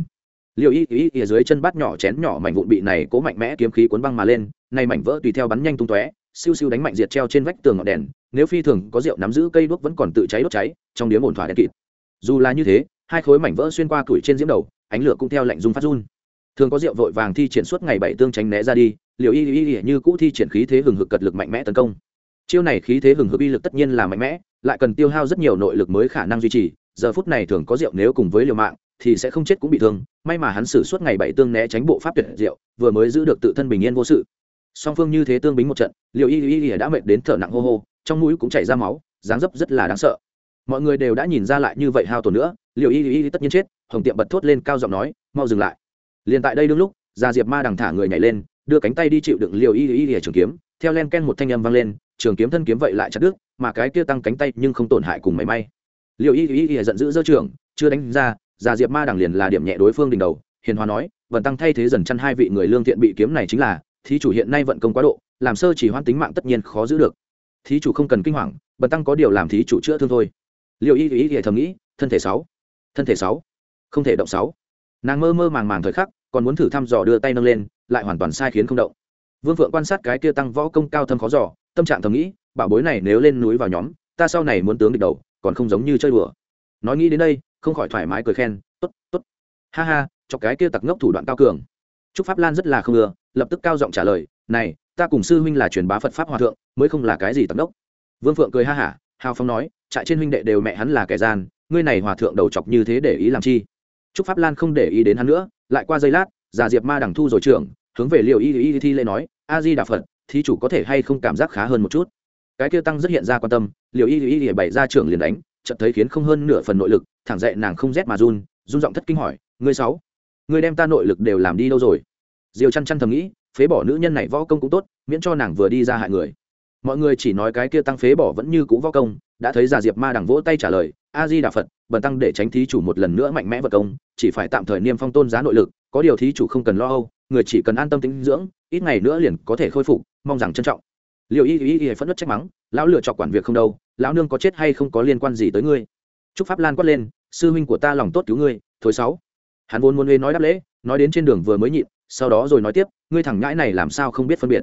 Liệu y ý ý dưới chân bát nhỏ chén nhỏ mảnh vụn bị này cố mạnh mẽ kiếm khí cuốn băng mà lên, nay mảnh vỡ tùy theo bắn nhanh tung tóe, siêu siêu đánh mạnh diệt treo trên vách tường ngọn đèn, nếu phi thường có rượu nắm giữ cây đuốc vẫn còn tự cháy đốt cháy, trong điếm ổn thỏa đèn kịt. Dù là như thế, hai khối mảnh vỡ xuyên qua tuổi trên diễm đầu ánh lửa cũng theo lạnh dung phát run thường có rượu vội vàng thi triển suốt ngày bảy tương tránh né ra đi liệu y y y như cũ thi triển khí thế hừng hực cật lực mạnh mẽ tấn công. Chiêu này khí thế hừng hực y lực tất nhiên là mạnh mẽ, lại cần tiêu hao rất nhiều nội lực mới khả năng duy trì, giờ phút này thường có rượu nếu cùng với liều mạng, thì sẽ không chết cũng bị thương, may mà hắn xử suốt ngày bảy tương né tránh bộ pháp tuyệt diệu, vừa mới giữ được tự thân bình yên vô sự. Song phương như thế tương bính một trận liệu y y y đã mệt đến thở nặng hô hô, trong mũi cũng chảy ra máu, dáng dấp rất là đáng sợ. Mọi người đều đã nhìn ra lại như vậy hao tổn nữa liệu y y tất nhiên chết, hồng tiệm bật thốt lên cao giọng nói, mau dừng lại. Liền tại đây đương lúc, gia diệp ma đằng thả người nhảy lên đưa cánh tay đi chịu đựng liều y y y trường kiếm, theo len ken một thanh âm vang lên, trường kiếm thân kiếm vậy lại chặt đứt, mà cái kia tăng cánh tay nhưng không tổn hại cùng mảy may. Liều y y y giận dữ dơ trường, chưa đánh ra gia diệp ma đằng liền là điểm nhẹ đối phương đỉnh đầu, hiền hòa nói, vận tăng thay thế dần chăn hai vị người lương thiện bị kiếm này chính là, thí chủ hiện nay vận công quá độ, làm sơ chỉ hoan tính mạng tất nhiên khó giữ được. Thí chủ không cần kinh hoàng bần tăng có điều làm thí chủ chữa thương thôi. Liệu y y y thầm nghĩ, thân thể sáu, thân thể sáu, không thể động sáu. Nàng mơ mơ màng màng thời khắc còn muốn thử thăm dò đưa tay nâng lên, lại hoàn toàn sai khiến không động. Vương phượng quan sát cái kia tăng võ công cao thâm khó dò, tâm trạng thầm nghĩ, bảo bối này nếu lên núi vào nhóm, ta sau này muốn tướng địch đầu, còn không giống như chơi đùa. Nói nghĩ đến đây, không khỏi thoải mái cười khen, tốt tốt. Ha ha, cho cái kia tặc ngốc thủ đoạn cao cường. Trúc pháp lan rất là không ưa, lập tức cao giọng trả lời, này, ta cùng sư huynh là truyền bá phật pháp hòa thượng, mới không là cái gì tặc ngốc. Vương phượng cười ha hả, hào phong nói, trại trên huynh đệ đều mẹ hắn là kẻ gian, ngươi này hòa thượng đầu chọc như thế để ý làm chi? Trúc pháp lan không để ý đến hắn nữa, lại qua giây lát, già diệp ma đằng thu rồi trưởng, hướng về liệu y y thi lễ nói, a di đà phật, thí chủ có thể hay không cảm giác khá hơn một chút? Cái kia tăng rất hiện ra quan tâm liệu y y y bày ra trưởng liền đánh, chợt thấy khiến không hơn nửa phần nội lực, thẳng dậy nàng không rét mà run run giọng thất kinh hỏi, ngươi sáu, ngươi đem ta nội lực đều làm đi đâu rồi? Diều chăn chăn thầm nghĩ, phế bỏ nữ nhân này võ công cũng tốt, miễn cho nàng vừa đi ra hại người mọi người chỉ nói cái kia tăng phế bỏ vẫn như cũ võ công, đã thấy già diệp ma đằng vỗ tay trả lời, a di đà phật, bần tăng để tránh thí chủ một lần nữa mạnh mẽ vật công, chỉ phải tạm thời niêm phong tôn giá nội lực, có điều thí chủ không cần lo âu, người chỉ cần an tâm tính dưỡng, ít ngày nữa liền có thể khôi phục, mong rằng trân trọng. Liệu y y y phẫn nứt trách mắng, lão lựa chọn quản việc không đâu, lão nương có chết hay không có liên quan gì tới ngươi? Trúc pháp lan quát lên, sư huynh của ta lòng tốt cứu ngươi thối sáu. Hắn vốn muốn lên nói đáp lễ, nói đến trên đường vừa mới nhịn, sau đó rồi nói tiếp, ngươi thẳng ngãi này làm sao không biết phân biệt?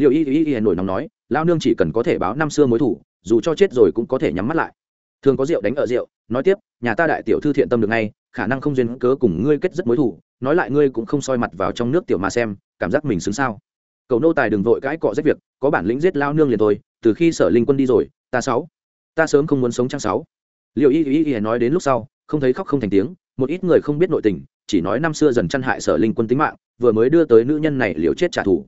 Liệu y y y nổi nóng nói, lão nương chỉ cần có thể báo năm xưa mối thủ, dù cho chết rồi cũng có thể nhắm mắt lại. Thường có rượu đánh ở rượu, nói tiếp, nhà ta đại tiểu thư thiện tâm được ngay, khả năng không duyên cớ cùng ngươi kết rất mối thủ, nói lại ngươi cũng không soi mặt vào trong nước tiểu mà xem, cảm giác mình xứng sao. Cầu nô tài đừng vội cãi cọ rách việc, có bản lĩnh giết lao nương liền thôi, từ khi sở linh quân đi rồi, ta sáu, ta sớm không muốn sống trang sáu? Liệu y y y nói đến lúc sau, không thấy khóc không thành tiếng, một ít người không biết nội tình, chỉ nói năm xưa dần chăn hại sở linh quân tính mạng, vừa mới đưa tới nữ nhân này liều chết trả thù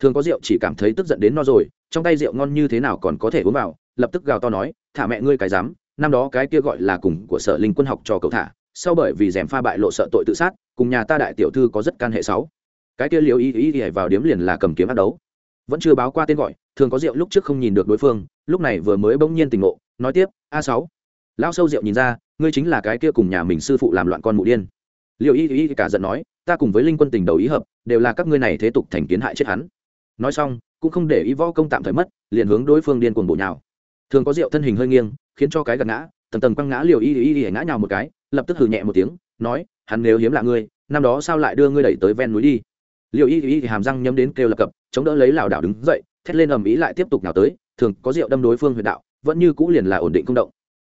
thường có rượu chỉ cảm thấy tức giận đến no rồi, trong tay rượu ngon như thế nào còn có thể uống vào, lập tức gào to nói, thả mẹ ngươi cái dám năm đó cái kia gọi là cùng của sở linh quân học cho cậu thả, sau bởi vì dèm pha bại lộ sợ tội tự sát, cùng nhà ta đại tiểu thư có rất can hệ sáu. Cái kia liều y y y vào điếm liền là cầm kiếm ác đấu. Vẫn chưa báo qua tên gọi, thường có rượu lúc trước không nhìn được đối phương, lúc này vừa mới bỗng nhiên tỉnh ngộ, nói tiếp, a sáu, lão sâu rượu nhìn ra, ngươi chính là cái kia cùng nhà mình sư phụ làm loạn con mụ điên. Liệu y y cả giận nói, ta cùng với linh quân tình đầu ý hợp, đều là các ngươi này thế tục thành kiến hại chết hắn nói xong, cũng không để ý võ công tạm thời mất, liền hướng đối phương điên cuồng bổ nhào. Thường có rượu thân hình hơi nghiêng, khiến cho cái gật ngã, tầng tầng quăng ngã liều y y y ngã nhào một cái, lập tức hừ nhẹ một tiếng, nói, hắn nếu hiếm lạ ngươi, năm đó sao lại đưa ngươi đẩy tới ven núi đi? Liều y y hàm răng nhấm đến kêu lập cập, chống đỡ lấy lảo đảo đứng dậy, thét lên ầm ĩ lại tiếp tục nào tới, thường có rượu đâm đối phương huyệt đạo, vẫn như cũ liền là ổn định không động.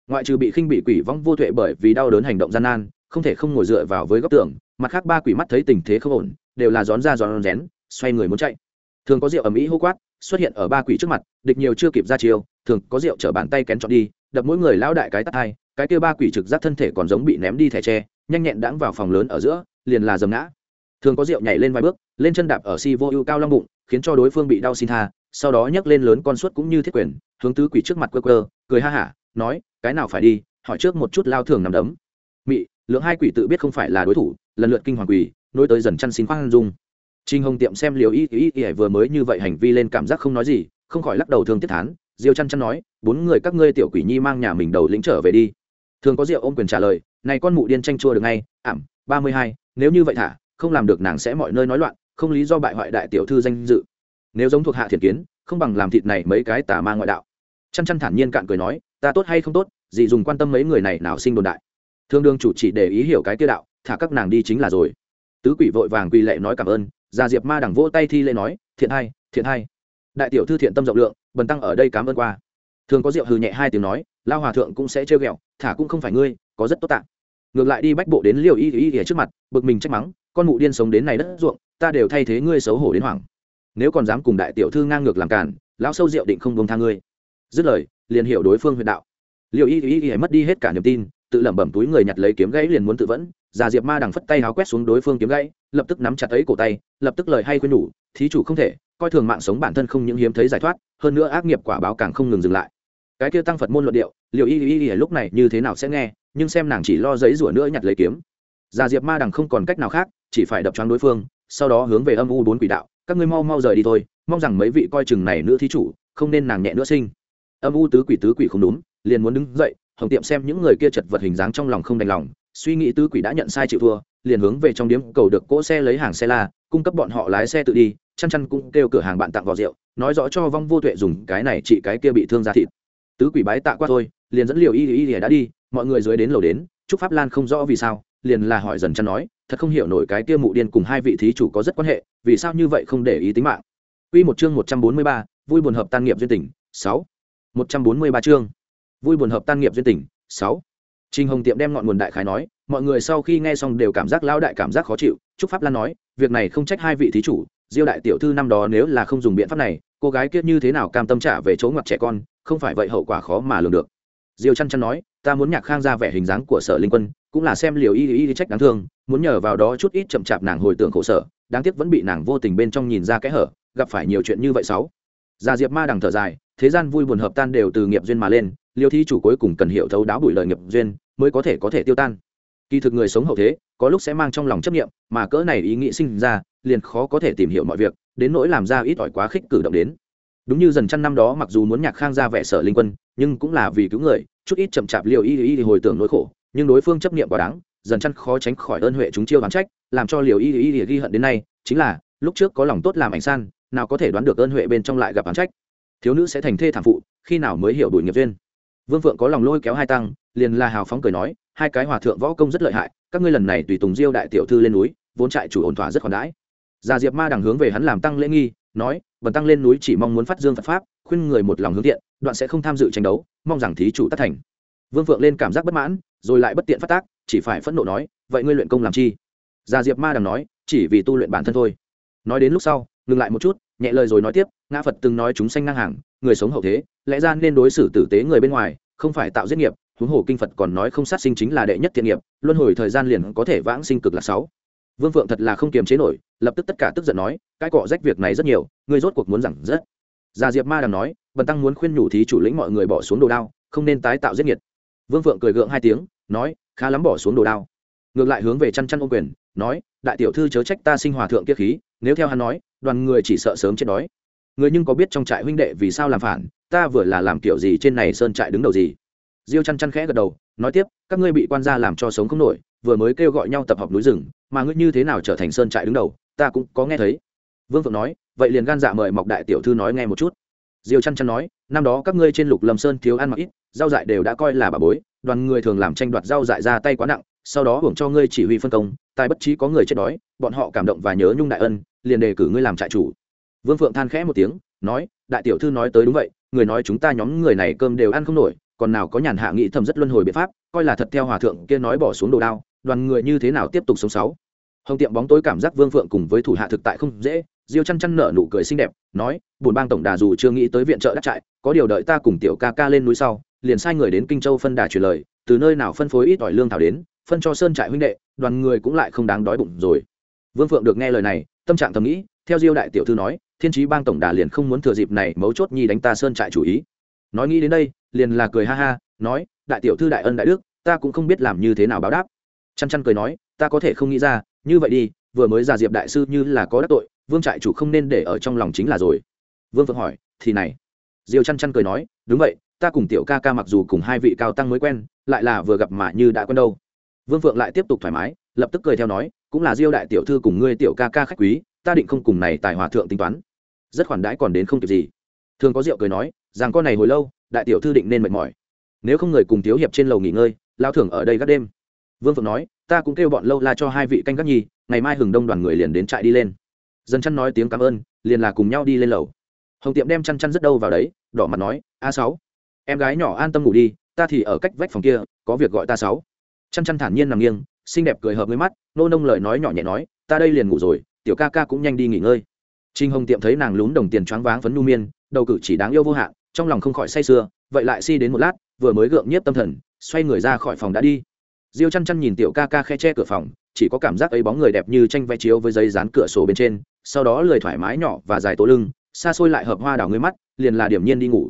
Ngoại trừ bị khinh bị quỷ vong vô tuệ bởi vì đau đớn hành động gian nan, không thể không ngồi dựa vào với góc tường, mặt khác ba quỷ mắt thấy tình thế không ổn, đều là gión ra gión rén, xoay người muốn chạy thường có rượu ầm ĩ hô quát, xuất hiện ở ba quỷ trước mặt, địch nhiều chưa kịp ra chiều thường có rượu chở bàn tay kén chọn đi, đập mỗi người lao đại cái tắt hai, cái kia ba quỷ trực giác thân thể còn giống bị ném đi thẻ tre, nhanh nhẹn đãng vào phòng lớn ở giữa, liền là dầm ngã. Thường có rượu nhảy lên vài bước, lên chân đạp ở si vô ưu cao long bụng, khiến cho đối phương bị đau xin tha, sau đó nhấc lên lớn con suất cũng như thiết quyền, hướng tứ quỷ trước mặt quơ quơ, cười ha hả, nói, cái nào phải đi, hỏi trước một chút lao thường nằm đấm. Mị, lượng hai quỷ tự biết không phải là đối thủ, lần lượt kinh hoàng quỷ, nối tới dần chăn xin khoan dung trinh hồng tiệm xem liều y y y vừa mới như vậy hành vi lên cảm giác không nói gì, không khỏi lắc đầu thương tiết thán, diêu chăn chăn nói, bốn người các ngươi tiểu quỷ nhi mang nhà mình đầu lĩnh trở về đi. Thường có rượu ôm quyền trả lời, này con mụ điên tranh chua được ngay, ảm, ba mươi hai, nếu như vậy thả, không làm được nàng sẽ mọi nơi nói loạn, không lý do bại hoại đại tiểu thư danh dự. Nếu giống thuộc hạ thiện kiến, không bằng làm thịt này mấy cái tà ma ngoại đạo. Chăn chăn thản nhiên cạn cười nói, ta tốt hay không tốt gì dùng quan tâm mấy người này nào sinh đồn đại. Thương đương chủ chỉ để ý hiểu cái tiêu đạo, thả các nàng đi chính là rồi. Tứ quỷ vội vàng quỳ lệ nói cảm ơn gia diệp ma đẳng vỗ tay thi lễ nói, thiện hai thiện hai. Đại tiểu thư thiện tâm rộng lượng, bần tăng ở đây cảm ơn qua. Thường có rượu hừ nhẹ hai tiếng nói lao hòa thượng cũng sẽ trêu ghẹo, thả cũng không phải ngươi, có rất tốt tạ. Ngược lại đi bách bộ đến liều y y y trước mặt, bực mình trách mắng, con mụ điên sống đến này đất ruộng, ta đều thay thế ngươi xấu hổ đến hoảng. Nếu còn dám cùng đại tiểu thư ngang ngược làm cản lão sâu rượu định không buông tha ngươi. Dứt lời, liền hiểu đối phương huyện đạo. Liều y y y mất đi hết cả niềm tin, tự lẩm bẩm túi người nhặt lấy kiếm gãy liền muốn tự vẫn già diệp ma đằng phất tay háo quét xuống đối phương kiếm gãy, lập tức nắm chặt ấy cổ tay, lập tức lời hay khuyên nhủ, thí chủ không thể, coi thường mạng sống bản thân không những hiếm thấy giải thoát, hơn nữa ác nghiệp quả báo càng không ngừng dừng lại. Cái kia tăng phật môn luận điệu liệu y y y lúc này như thế nào sẽ nghe, nhưng xem nàng chỉ lo giấy rủa nữa nhặt lấy kiếm. Già diệp ma đằng không còn cách nào khác, chỉ phải đập choáng đối phương, sau đó hướng về âm u bốn quỷ đạo, các ngươi mau mau rời đi thôi, mong rằng mấy vị coi chừng này nữa thí chủ, không nên nàng nhẹ nữa sinh. Âm u tứ quỷ tứ quỷ không đúng, liền muốn đứng dậy, hồng tiệm xem những người kia chật vật hình dáng trong lòng không đành lòng suy nghĩ tứ quỷ đã nhận sai chịu thua liền hướng về trong điếm cầu được cỗ xe lấy hàng xe la cung cấp bọn họ lái xe tự đi chăn chăn cũng kêu cửa hàng bạn tặng vào rượu nói rõ cho vong vô tuệ dùng cái này trị cái kia bị thương ra thịt tứ quỷ bái tạ qua thôi liền dẫn liều y y y đã đi mọi người dưới đến lầu đến chúc pháp lan không rõ vì sao liền là hỏi dần chăn nói thật không hiểu nổi cái kia mụ điên cùng hai vị thí chủ có rất quan hệ vì sao như vậy không để ý tính mạng Quy một chương 143, vui buồn hợp tan nghiệp duyên tình, 6. 143 chương. Vui buồn hợp tan nghiệp duyên tình, 6. Trình Hồng Tiệm đem ngọn nguồn đại khái nói, mọi người sau khi nghe xong đều cảm giác lão đại cảm giác khó chịu, Trúc Pháp Lan nói, việc này không trách hai vị thí chủ, Diêu đại tiểu thư năm đó nếu là không dùng biện pháp này, cô gái kia như thế nào cam tâm trả về chỗ ngoặt trẻ con, không phải vậy hậu quả khó mà lường được. Diêu Chân Chân nói, ta muốn nhạc khang ra vẻ hình dáng của Sở Linh Quân, cũng là xem liều y y y trách đáng thương, muốn nhờ vào đó chút ít chậm chạp nàng hồi tưởng khổ sở, đáng tiếc vẫn bị nàng vô tình bên trong nhìn ra cái hở, gặp phải nhiều chuyện như vậy sáu gia diệp ma đằng thở dài thế gian vui buồn hợp tan đều từ nghiệp duyên mà lên liêu thi chủ cuối cùng cần hiểu thấu đáo bụi lời nghiệp duyên mới có thể có thể tiêu tan. Kỳ thực người sống hậu thế, có lúc sẽ mang trong lòng chấp nghiệm mà cỡ này ý nghĩ sinh ra, liền khó có thể tìm hiểu mọi việc, đến nỗi làm ra ít ỏi quá khích cử động đến. Đúng như dần chăn năm đó mặc dù muốn nhạc khang ra vẻ sở linh quân, nhưng cũng là vì cứu người, chút ít chậm chạp liều y y hồi tưởng nỗi khổ, nhưng đối phương chấp nghiệm quá đáng, dần chăn khó tránh khỏi ơn huệ chúng chiêu đoán trách, làm cho liều y y ghi hận đến nay, chính là, lúc trước có lòng tốt làm ảnh san, nào có thể đoán được ơn huệ bên trong lại gặp án trách. Thiếu nữ sẽ thành thê thảm phụ, khi nào mới hiểu đuổi nghiệp duyên vương phượng có lòng lôi kéo hai tăng, liền là hào phóng cười nói, hai cái hòa thượng võ công rất lợi hại, các ngươi lần này tùy tùng diêu đại tiểu thư lên núi, vốn trại chủ ổn thỏa rất khoản đãi. Gia diệp ma đằng hướng về hắn làm tăng lễ nghi, nói, bần tăng lên núi chỉ mong muốn phát dương phật pháp, khuyên người một lòng hướng thiện, đoạn sẽ không tham dự tranh đấu, mong rằng thí chủ tất thành. Vương phượng lên cảm giác bất mãn, rồi lại bất tiện phát tác, chỉ phải phẫn nộ nói, vậy ngươi luyện công làm chi? Gia diệp ma đằng nói, chỉ vì tu luyện bản thân thôi. Nói đến lúc sau, ngừng lại một chút, nhẹ lời rồi nói tiếp, ngã phật từng nói chúng sanh ngang hàng người sống hậu thế, lẽ ra nên đối xử tử tế người bên ngoài, không phải tạo giết nghiệp, huống hồ kinh phật còn nói không sát sinh chính là đệ nhất thiện nghiệp, luân hồi thời gian liền có thể vãng sinh cực là sáu. Vương phượng thật là không kiềm chế nổi, lập tức tất cả tức giận nói, cái cọ rách việc này rất nhiều người rốt cuộc muốn rằng rất. Gia diệp ma đằng nói, bần tăng muốn khuyên nhủ thí chủ lĩnh mọi người bỏ xuống đồ đao, không nên tái tạo giết nghiệt vương phượng cười gượng hai tiếng, nói, khá lắm bỏ xuống đồ đao. Ngược lại hướng về chăn chăn ô quyền, nói, đại tiểu thư chớ trách ta sinh hòa thượng kiết khí, nếu theo hắn nói, đoàn người chỉ sợ sớm chết đói người nhưng có biết trong trại huynh đệ vì sao làm phản, ta vừa là làm kiểu gì trên này sơn trại đứng đầu gì? Diêu chăn chăn khẽ gật đầu, nói tiếp, các ngươi bị quan gia làm cho sống không nổi, vừa mới kêu gọi nhau tập hợp núi rừng, mà ngươi như thế nào trở thành sơn trại đứng đầu, ta cũng có nghe thấy. Vương phượng nói, vậy liền gan dạ mời mọc đại tiểu thư nói nghe một chút. Diêu chăn chăn nói, năm đó các ngươi trên lục lâm sơn thiếu ăn mặc ít, rau dại đều đã coi là bà bối, đoàn người thường làm tranh đoạt rau dại ra tay quá nặng, sau đó hưởng cho ngươi chỉ huy phân công, tài bất trí có người chết đói, bọn họ cảm động và nhớ nhung đại ân, liền đề cử ngươi làm trại chủ vương phượng than khẽ một tiếng, nói, đại tiểu thư nói tới đúng vậy, người nói chúng ta nhóm người này cơm đều ăn không nổi, còn nào có nhàn hạ nghị thầm rất luân hồi biện pháp, coi là thật theo hòa thượng kia nói bỏ xuống đồ đao, đoàn người như thế nào tiếp tục sống sáu? Hồng tiệm bóng tối cảm giác vương phượng cùng với thủ hạ thực tại không dễ, diêu chăn chăn nở nụ cười xinh đẹp, nói buồn bang tổng đà dù chưa nghĩ tới viện trợ đắc trại, có điều đợi ta cùng tiểu ca ca lên núi sau, liền sai người đến kinh châu phân đà truyền lời, từ nơi nào phân phối ít ỏi lương thảo đến, phân cho sơn trại huynh đệ, đoàn người cũng lại không đáng đói bụng rồi. Vương phượng được nghe lời này, tâm trạng thầm nghĩ, theo diêu đại tiểu thư nói thiên trí bang tổng đà liền không muốn thừa dịp này mấu chốt nhi đánh ta sơn trại chủ ý. Nói nghĩ đến đây, liền là cười ha ha, nói, đại tiểu thư, đại ân, đại đức, ta cũng không biết làm như thế nào báo đáp. Chăn chăn cười nói, ta có thể không nghĩ ra, như vậy đi, vừa mới ra diệp đại sư như là có đắc tội, vương trại chủ không nên để ở trong lòng chính là rồi. Vương phượng hỏi, thì này. Diêu chăn chăn cười nói, đúng vậy, ta cùng tiểu ca ca mặc dù cùng hai vị cao tăng mới quen, lại là vừa gặp mà như đã quen đâu. Vương phượng lại tiếp tục thoải mái, lập tức cười theo nói, cũng là diêu đại tiểu thư cùng ngươi tiểu ca ca khách quý, ta định không cùng này tài hòa thượng tính toán rất khoản đãi còn đến không kịp gì. Thường có rượu cười nói, rằng con này hồi lâu, đại tiểu thư định nên mệt mỏi. Nếu không người cùng thiếu hiệp trên lầu nghỉ ngơi lao thưởng ở đây gác đêm. Vương phượng nói, ta cũng kêu bọn lâu la cho hai vị canh gác nhi ngày mai hừng đông đoàn người liền đến trại đi lên. Dân chăn nói tiếng cảm ơn, liền là cùng nhau đi lên lầu. Hồng tiệm đem chăn chăn rất đâu vào đấy, đỏ mặt nói, a sáu, em gái nhỏ an tâm ngủ đi, ta thì ở cách vách phòng kia, có việc gọi ta sáu. Chăn chăn thản nhiên nằm nghiêng, xinh đẹp cười hợp với mắt, nô nông lời nói nhỏ nhẹ nói, ta đây liền ngủ rồi, tiểu ca ca cũng nhanh đi nghỉ ngơi trinh hồng tiệm thấy nàng lún đồng tiền choáng váng phấn nu miên, đầu cử chỉ đáng yêu vô hạn, trong lòng không khỏi say sưa, vậy lại si đến một lát, vừa mới gượng nhiếp tâm thần, xoay người ra khỏi phòng đã đi. Diêu chăn chăn nhìn tiểu ca ca khe che cửa phòng, chỉ có cảm giác ấy bóng người đẹp như tranh vẽ chiếu với giấy dán cửa sổ bên trên, sau đó lười thoải mái nhỏ và dài tố lưng, xa xôi lại hợp hoa đảo ngươi mắt, liền là điểm nhiên đi ngủ.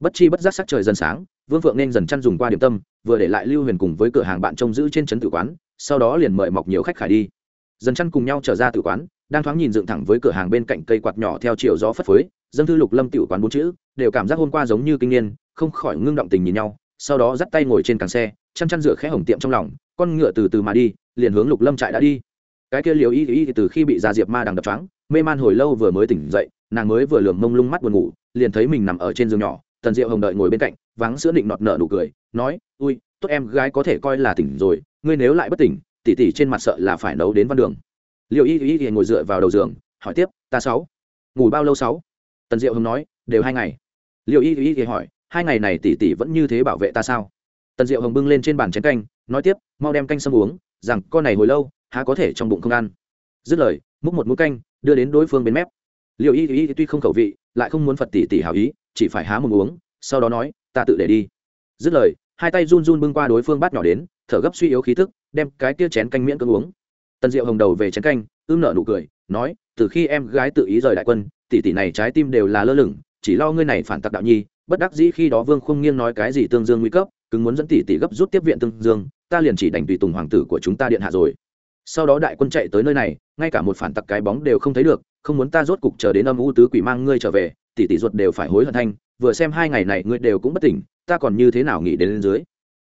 Bất chi bất giác sắc trời dần sáng, vương phượng nên dần chăn dùng qua điểm tâm, vừa để lại lưu huyền cùng với cửa hàng bạn trông giữ trên trấn tử quán, sau đó liền mời mọc nhiều khách khải đi. Dần chăn cùng nhau trở ra tử quán đang thoáng nhìn dựng thẳng với cửa hàng bên cạnh cây quạt nhỏ theo chiều gió phất phới dân thư lục lâm tiểu quán bốn chữ, đều cảm giác hôm qua giống như kinh niên, không khỏi ngưng động tình nhìn nhau, sau đó dắt tay ngồi trên càng xe chăn chăn rửa khẽ hồng tiệm trong lòng, con ngựa từ từ mà đi, liền hướng lục lâm trại đã đi. Cái kia liều y y từ khi bị gia diệp ma đằng đập trắng mê man hồi lâu vừa mới tỉnh dậy, nàng mới vừa lường mông lung mắt buồn ngủ, liền thấy mình nằm ở trên giường nhỏ, tần diệu hồng đợi ngồi bên cạnh vắng sữa định nọt nở nụ cười, nói, ui, tốt em gái có thể coi là tỉnh rồi, ngươi nếu lại bất tỉnh tỉ tỉ trên mặt sợ là phải nấu đến văn đường liệu y y y ngồi dựa vào đầu giường, hỏi tiếp, ta sáu, ngủ bao lâu sáu? Tần diệu hồng nói, đều hai ngày. Liệu y y y hỏi, hai ngày này tỷ tỷ vẫn như thế bảo vệ ta sao? Tần diệu hồng bưng lên trên bàn chén canh, nói tiếp, mau đem canh sâm uống, rằng con này hồi lâu, há có thể trong bụng không ăn. Dứt lời, múc một mũi canh, đưa đến đối phương bên mép. Liệu y y tuy không khẩu vị, lại không muốn phật tỷ tỷ hảo ý, chỉ phải há một uống, sau đó nói, ta tự để đi. Dứt lời, hai tay run run bưng qua đối phương bát nhỏ đến, thở gấp suy yếu khí thức đem cái kia chén canh miễn cưỡng uống tần diệu hồng đầu về chén canh, ưm nợ nụ cười, nói, từ khi em gái tự ý rời đại quân, tỷ tỷ này trái tim đều là lơ lửng, chỉ lo ngươi này phản tặc đạo nhi, bất đắc dĩ khi đó vương không nghiêng nói cái gì tương dương nguy cấp, cứng muốn dẫn tỷ tỷ gấp rút tiếp viện tương dương, ta liền chỉ đành tùy tùng hoàng tử của chúng ta điện hạ rồi. Sau đó đại quân chạy tới nơi này, ngay cả một phản tặc cái bóng đều không thấy được, không muốn ta rốt cục chờ đến âm u tứ quỷ mang ngươi trở về, tỷ tỷ ruột đều phải hối hận thanh, vừa xem hai ngày này ngươi đều cũng bất tỉnh, ta còn như thế nào nghĩ đến lên dưới.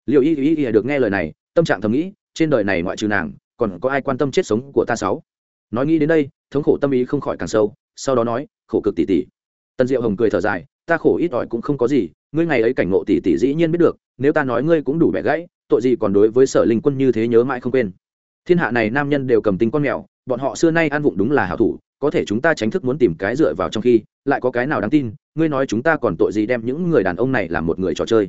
Liệu y y y được nghe lời này, tâm trạng thầm nghĩ, trên đời này ngoại trừ nàng còn có ai quan tâm chết sống của ta sáu? Nói nghĩ đến đây, thống khổ tâm ý không khỏi càng sâu, sau đó nói, khổ cực tỷ tỷ. Tân diệu hồng cười thở dài, ta khổ ít ỏi cũng không có gì, ngươi ngày ấy cảnh ngộ tỷ tỷ dĩ nhiên biết được, nếu ta nói ngươi cũng đủ bẻ gãy, tội gì còn đối với sở linh quân như thế nhớ mãi không quên. Thiên hạ này nam nhân đều cầm tính con mèo, bọn họ xưa nay ăn vụng đúng là hảo thủ, có thể chúng ta tránh thức muốn tìm cái dựa vào trong khi, lại có cái nào đáng tin, ngươi nói chúng ta còn tội gì đem những người đàn ông này làm một người trò chơi.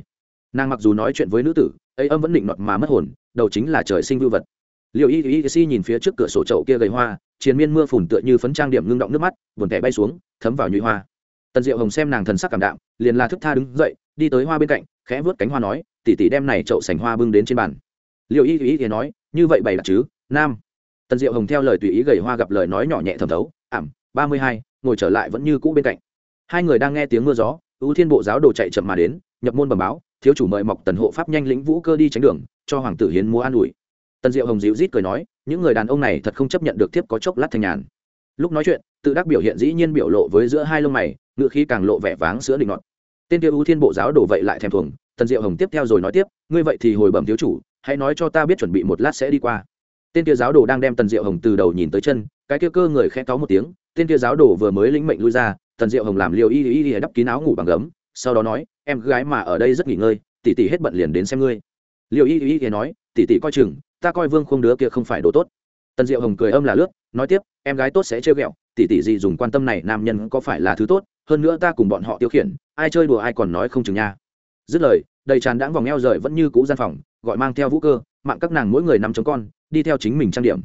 Nàng mặc dù nói chuyện với nữ tử, ấy âm vẫn định nọt mà mất hồn, đầu chính là trời sinh vưu vật liệu y y si nhìn phía trước cửa sổ chậu kia gầy hoa chiến miên mưa phùn tựa như phấn trang điểm ngưng động nước mắt, buồn tẻ bay xuống, thấm vào nhụy hoa. Tần diệu hồng xem nàng thần sắc cảm đạm, liền là thức tha đứng dậy, đi tới hoa bên cạnh, khẽ vớt cánh hoa nói tỉ tỉ đem này chậu sành hoa bưng đến trên bàn. Liệu y y thì nói, như vậy bày đặt chứ, nam. Tần diệu hồng theo lời tùy ý gầy hoa gặp lời nói nhỏ nhẹ thầm thấu, ảm, ba mươi hai, ngồi trở lại vẫn như cũ bên cạnh. Hai người đang nghe tiếng mưa gió, ưu thiên bộ giáo đồ chạy chậm mà đến, nhập môn bẩm báo, thiếu chủ mời mọc tần hộ pháp nhanh lĩnh vũ cơ đi tránh đường, cho hoàng tử hiến múa an ủi tần diệu hồng dịu rít cười nói, những người đàn ông này thật không chấp nhận được tiếp có chốc lát thanh nhàn. Lúc nói chuyện, tự đắc biểu hiện dĩ nhiên biểu lộ với giữa hai lông mày, ngựa khí càng lộ vẻ váng sữa định ngọt tên kia ưu thiên bộ giáo đổ vậy lại thèm thuồng, tần diệu hồng tiếp theo rồi nói tiếp, ngươi vậy thì hồi bẩm thiếu chủ, hãy nói cho ta biết chuẩn bị một lát sẽ đi qua. Tên kia giáo đồ đang đem tần diệu hồng từ đầu nhìn tới chân, cái kia cơ người khẽ cáu một tiếng, tên kia giáo đồ vừa mới lĩnh mệnh lui ra, tần diệu hồng làm liều y y y đắp kín áo ngủ bằng gấm, sau đó nói, em gái mà ở đây rất nghỉ ngơi, tỷ tỷ hết bận liền đến xem ngươi. Liều y y y nói, tỷ tỷ coi chừng ta coi vương không đứa kia không phải đồ tốt. Tần diệu hồng cười âm là lướt, nói tiếp, em gái tốt sẽ chơi ghẹo, tỷ tỷ gì dùng quan tâm này, nam nhân có phải là thứ tốt, hơn nữa ta cùng bọn họ tiêu khiển, ai chơi đùa ai còn nói không chừng nha. Dứt lời, đầy tràn đãng vòng eo rời vẫn như cũ gian phòng, gọi mang theo vũ cơ, mạng các nàng mỗi người nằm chống con, đi theo chính mình trang điểm.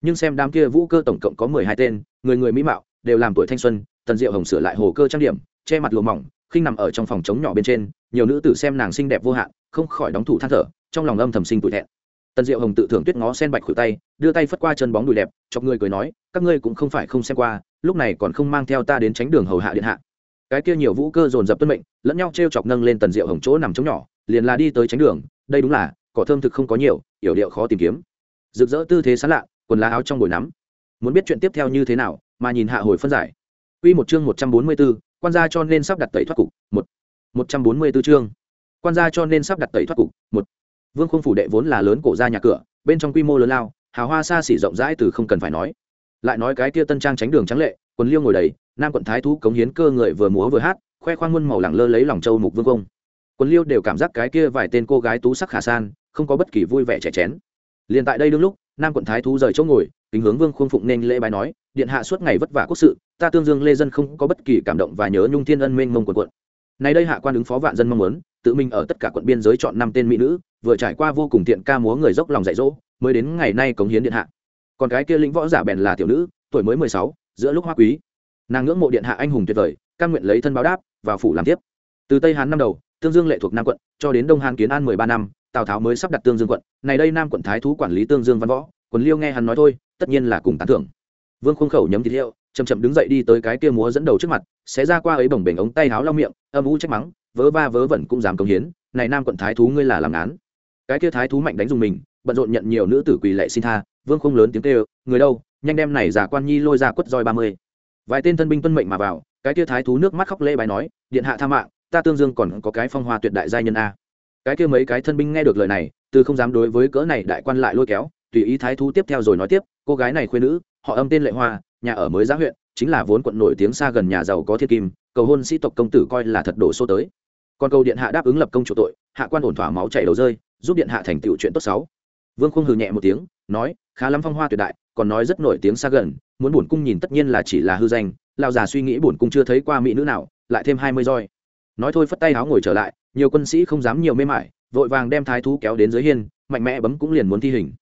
Nhưng xem đám kia vũ cơ tổng cộng có mười hai tên, người người mỹ mạo, đều làm tuổi thanh xuân, tần diệu hồng sửa lại hồ cơ trang điểm, che mặt lùa mỏng, khinh nằm ở trong phòng trống nhỏ bên trên, nhiều nữ tử xem nàng xinh đẹp vô hạn, không khỏi đóng thủ than thở, trong lòng âm thầm sinh tủi thẹn tần diệu hồng tự thưởng tuyết ngó sen bạch khuỷu tay đưa tay phất qua chân bóng đùi đẹp chọc người cười nói các ngươi cũng không phải không xem qua lúc này còn không mang theo ta đến tránh đường hầu hạ điện hạ. Cái kia nhiều vũ cơ dồn dập tuân mệnh lẫn nhau t r e o chọc nâng lên tần diệu hồng chỗ nằm trống nhỏ liền là đi tới tránh đường đây đúng là cỏ thơm thực không có nhiều yểu điệu khó tìm kiếm. Rực rỡ tư thế sán lạ quần lá áo trong bồi nắm. Muốn biết chuyện tiếp theo như thế nào mà nhìn hạ hồi phân giải. Quy một chương một trăm bốn mươi 144, quan gia cho nên sắp đặt tẩy thoát cục, một. Một trăm bốn mươi 144 chương. Quan gia cho nên sắp đặt tẩy thoát cục, một. Vương Khung phủ đệ vốn là lớn cổ ra nhà cửa, bên trong quy mô lớn lao, hào hoa xa xỉ rộng rãi từ không cần phải nói. Lại nói cái kia tân trang tránh đường trắng lệ, quần liêu ngồi đầy, nam quận thái thú cống hiến cơ người vừa múa vừa hát, khoe khoang muôn màu lẳng lơ lấy lòng châu mục vương công. Quần liêu đều cảm giác cái kia vài tên cô gái tú sắc khả san, không có bất kỳ vui vẻ trẻ chén. Liên tại đây đương lúc, nam quận thái thú rời chỗ ngồi, kính hướng Vương Khung phụng nên lễ bài nói, điện hạ suốt ngày vất vả quốc sự, ta tương dương lê dân không có bất kỳ cảm động và nhớ nhung thiên ân mênh mông quần quận. Nay đây hạ quan ứng phó vạn dân mong muốn, tự mình ở tất cả quận biên giới chọn năm tên mỹ nữ, vừa trải qua vô cùng tiện ca múa người dốc lòng dạy dỗ, mới đến ngày nay cống hiến điện hạ. Còn cái kia lĩnh võ giả bèn là tiểu nữ, tuổi mới mười sáu, giữa lúc hoa quý. Nàng ngưỡng mộ điện hạ anh hùng tuyệt vời, căn nguyện lấy thân báo đáp, vào phủ làm tiếp. Từ tây hán năm đầu, tương dương lệ thuộc nam quận, cho đến đông hán kiến an mười ba năm, tào tháo mới sắp đặt tương dương quận. Này đây nam quận thái thú quản lý tương dương văn võ, quần liêu nghe hắn nói thôi, tất nhiên là cùng tán thưởng. Vương khung khẩu nhấm thịt liệu chầm chậm đứng dậy đi tới cái kia múa dẫn đầu trước mặt sẽ ra qua ấy bồng bềnh ống tay háo lau miệng, âm u trách mắng, vớ va vớ vẩn cũng dám cống hiến. Này nam quận thái thú ngươi là làm án cái kia thái thú mạnh đánh dùng mình, bận rộn nhận nhiều nữ tử quỳ lệ xin tha, vương không lớn tiếng kêu, người đâu, nhanh đem này giả quan nhi lôi ra quất roi ba mươi. Vài tên thân binh tuân mệnh mà vào, cái kia thái thú nước mắt khóc lê bài nói, điện hạ tha mạng, ta tương dương còn có cái phong hoa tuyệt đại giai nhân a. Cái kia mấy cái thân binh nghe được lời này, từ không dám đối với cỡ này đại quan lại lôi kéo, tùy ý thái thú tiếp theo rồi nói tiếp, cô gái này khuyên nữ, họ âm tên lệ hoa, nhà ở mới giá huyện, chính là vốn quận nổi tiếng xa gần nhà giàu có thiên kim, cầu hôn sĩ tộc công tử coi là thật đổ số tới. Còn cầu điện hạ đáp ứng lập công chủ tội, hạ quan ổn thỏa máu chảy đầu rơi giúp điện hạ thành tựu chuyện tốt xấu vương khung hừ nhẹ một tiếng, nói, khá lắm phong hoa tuyệt đại, còn nói rất nổi tiếng xa gần, muốn bổn cung nhìn tất nhiên là chỉ là hư danh lao già suy nghĩ bổn cung chưa thấy qua mỹ nữ nào, lại thêm hai mươi roi. Nói thôi phất tay áo ngồi trở lại, nhiều quân sĩ không dám nhiều mê mải, vội vàng đem thái thú kéo đến dưới hiên, mạnh mẽ bấm cũng liền muốn thi hình.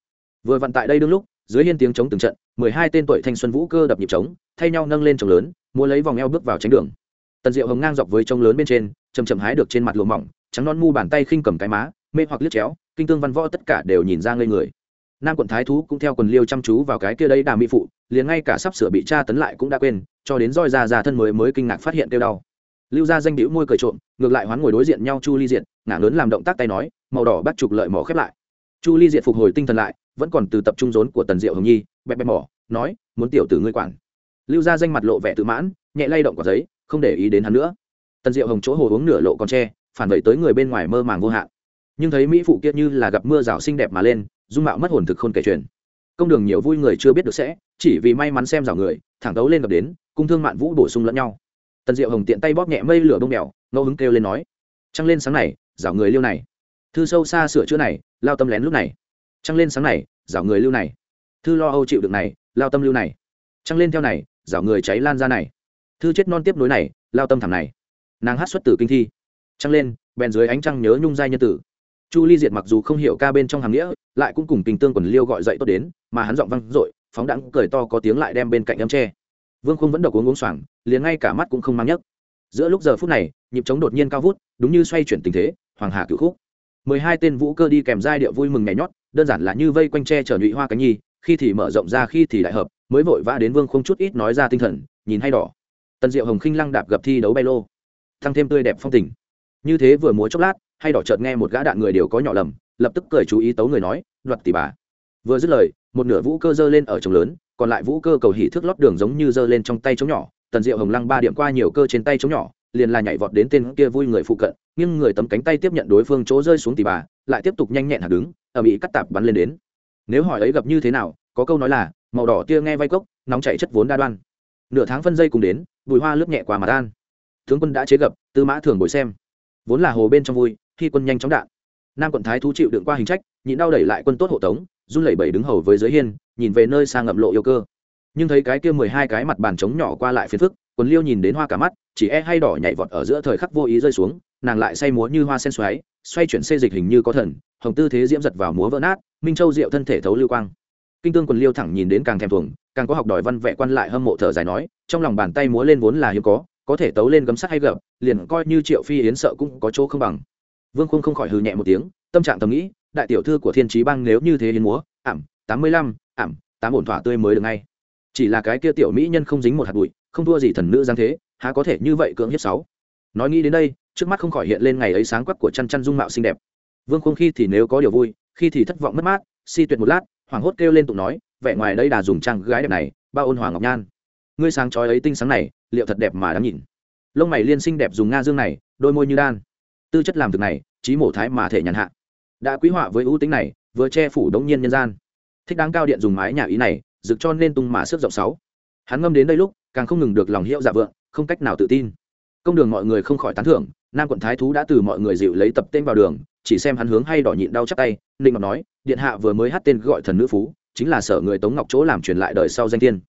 Vừa vặn tại đây đương lúc, dưới hiên tiếng chống từng trận, mười hai tên tuổi thanh xuân vũ cơ đập nhịp trống, thay nhau nâng lên trống lớn mua lấy vòng eo bước vào tránh đường. Tần diệu hồng ngang dọc với trống lớn bên trên chầm chầm hái được trên mặt lụa mỏng, trắng non mu bàn tay khinh cầm cái má mê hoặc liếc chéo, kinh tương văn võ tất cả đều nhìn ra ngây người. Nam quận thái thú cũng theo quần liêu chăm chú vào cái kia đấy đà mỹ phụ, liền ngay cả sắp sửa bị tra tấn lại cũng đã quên, cho đến roi ra ra thân mới mới kinh ngạc phát hiện kêu đau. Lưu ra danh đĩu môi cười trộm, ngược lại hoán ngồi đối diện nhau chu ly diện ngả lớn làm động tác tay nói, màu đỏ bắt trục lợi mỏ khép lại. Chu ly diện phục hồi tinh thần lại, vẫn còn từ tập trung rốn của tần diệu hồng nhi, bẹp bẹp mỏ, nói, muốn tiểu tử ngươi quản. Lưu ra danh mặt lộ vẻ tự mãn, nhẹ lay động quả giấy, không để ý đến hắn nữa. Tần diệu hồng chỗ hồ uống nửa lộ còn tre phản vậy tới người bên ngoài mơ màng vô hạn nhưng thấy mỹ phụ kia như là gặp mưa rào xinh đẹp mà lên, dung mạo mất hồn thực khôn kể chuyện. công đường nhiều vui người chưa biết được sẽ, chỉ vì may mắn xem rào người, thẳng tấu lên gặp đến, cung thương mạn vũ bổ sung lẫn nhau. Tần diệu hồng tiện tay bóp nhẹ mây lửa bông mèo ngẫu hứng kêu lên nói, trăng lên sáng này, rào người lưu này. Thư sâu xa sửa chữa này, lao tâm lén lúc này. Trăng lên sáng này, rào người lưu này. Thư lo âu chịu được này, lao tâm lưu này. Trăng lên theo này, rào người cháy lan ra này. Thư chết non tiếp nối này, lao tâm thảm này. Nàng hát xuất từ kinh thi. Trăng lên, bèn dưới ánh trăng nhớ nhung giai nhân tử chu ly diệt mặc dù không hiểu ca bên trong hàng nghĩa lại cũng cùng tình tương quần liêu gọi dậy tốt đến mà hắn giọng văng r ộ i phóng đẳng cười to có tiếng lại đem bên cạnh ấm tre vương khung vẫn độc uống uống xoảng, liền ngay cả mắt cũng không mang nhấc. Giữa lúc giờ phút này nhịp trống đột nhiên cao vút đúng như xoay chuyển tình thế hoàng hà cựu khúc. Mười hai tên vũ cơ đi kèm giai điệu vui mừng nhảy nhót đơn giản là như vây quanh tre chở nhụy hoa cánh nhi khi thì mở rộng ra khi thì đại hợp mới vội vã đến vương không chút ít nói ra tinh thần nhìn hay đỏ. Tần diệu hồng khinh lăng đạp gặp thi đấu bay lô. Thăng thêm tươi đẹp phong tình. Như thế vừa múa chốc lát hay đỏ chợt nghe một gã đạn người đều có nhỏ lầm, lập tức cười chú ý tấu người nói, đoạt tỷ bà. Vừa dứt lời, một nửa vũ cơ dơ lên ở trống lớn, còn lại vũ cơ cầu hỉ thước lót đường giống như dơ lên trong tay trống nhỏ, tần diệu hồng lăng ba điểm qua nhiều cơ trên tay chống nhỏ, liền là nhảy vọt đến tên kia vui người phụ cận, nhưng người tấm cánh tay tiếp nhận đối phương chỗ rơi xuống tỷ bà, lại tiếp tục nhanh nhẹn hạt đứng, ở bị cắt tạp bắn lên đến. Nếu hỏi ấy gặp như thế nào, có câu nói là, màu đỏ tia nghe vay cốc, nóng chảy chất vốn đa đoan. Nửa tháng phân dây cùng đến, bùi hoa lướt nhẹ qua mặt an tướng quân đã chế gập tư mã thường bồi xem. Vốn là hồ bên trong vui khi quân nhanh chóng đạn. Nam quận thái thú chịu đựng qua hình trách, nhịn đau đẩy lại quân tốt hộ tống, run lẩy bẩy đứng hầu với giới hiên, nhìn về nơi sang ngậm lộ yêu cơ. Nhưng thấy cái kia mười hai cái mặt bàn trống nhỏ qua lại phiền phức, quần liêu nhìn đến hoa cả mắt, chỉ e hay đỏ nhảy vọt ở giữa thời khắc vô ý rơi xuống, nàng lại say múa như hoa sen xoáy, xoay chuyển xê dịch hình như có thần, hồng tư thế diễm giật vào múa vỡ nát, minh châu diệu thân thể thấu lưu quang. Kinh tương quần liêu thẳng nhìn đến càng thèm thuồng, càng có học đòi văn vẽ quan lại hâm mộ thở dài nói, trong lòng bàn tay múa lên vốn là hiếm có có thể tấu lên gấm sắt hay gập, liền coi như triệu phi yến sợ cũng có chỗ không bằng vương khung không khỏi hừ nhẹ một tiếng, tâm trạng thầm nghĩ, đại tiểu thư của thiên trí bang nếu như thế hiến múa, ảm, tám mươi lăm, ảm, tám ổn thỏa tươi mới được ngay. Chỉ là cái kia tiểu mỹ nhân không dính một hạt bụi, không thua gì thần nữ giang thế, há có thể như vậy cưỡng hiếp sáu. Nói nghĩ đến đây, trước mắt không khỏi hiện lên ngày ấy sáng quắc của chăn chăn dung mạo xinh đẹp. Vương khung khi thì nếu có điều vui, khi thì thất vọng mất mát, si tuyệt một lát, hoảng hốt kêu lên tụng nói, vẻ ngoài đây đà dùng trang gái đẹp này, bao ôn hòa ngọc nhan. Ngươi sáng chói ấy tinh sáng này, liệu thật đẹp mà đáng nhìn. Lông mày liên xinh đẹp dùng nga dương này, đôi môi như đan tư chất làm việc này, trí mổ thái mà thể nhàn hạ. Đã quý họa với ưu tính này, vừa che phủ đống nhiên nhân gian. Thích đáng cao điện dùng mái nhà ý này dựng cho nên tung mà sức rộng sáu. Hắn ngâm đến đây lúc, càng không ngừng được lòng hiệu dạ vượng, không cách nào tự tin. Công đường mọi người không khỏi tán thưởng, nam quận thái thú đã từ mọi người dịu lấy tập tên vào đường, chỉ xem hắn hướng hay đỏ nhịn đau chắc tay, ninh ngọc nói, điện hạ vừa mới hát tên gọi thần nữ phú, chính là sở người tống ngọc chỗ làm truyền lại đời sau danh tiên.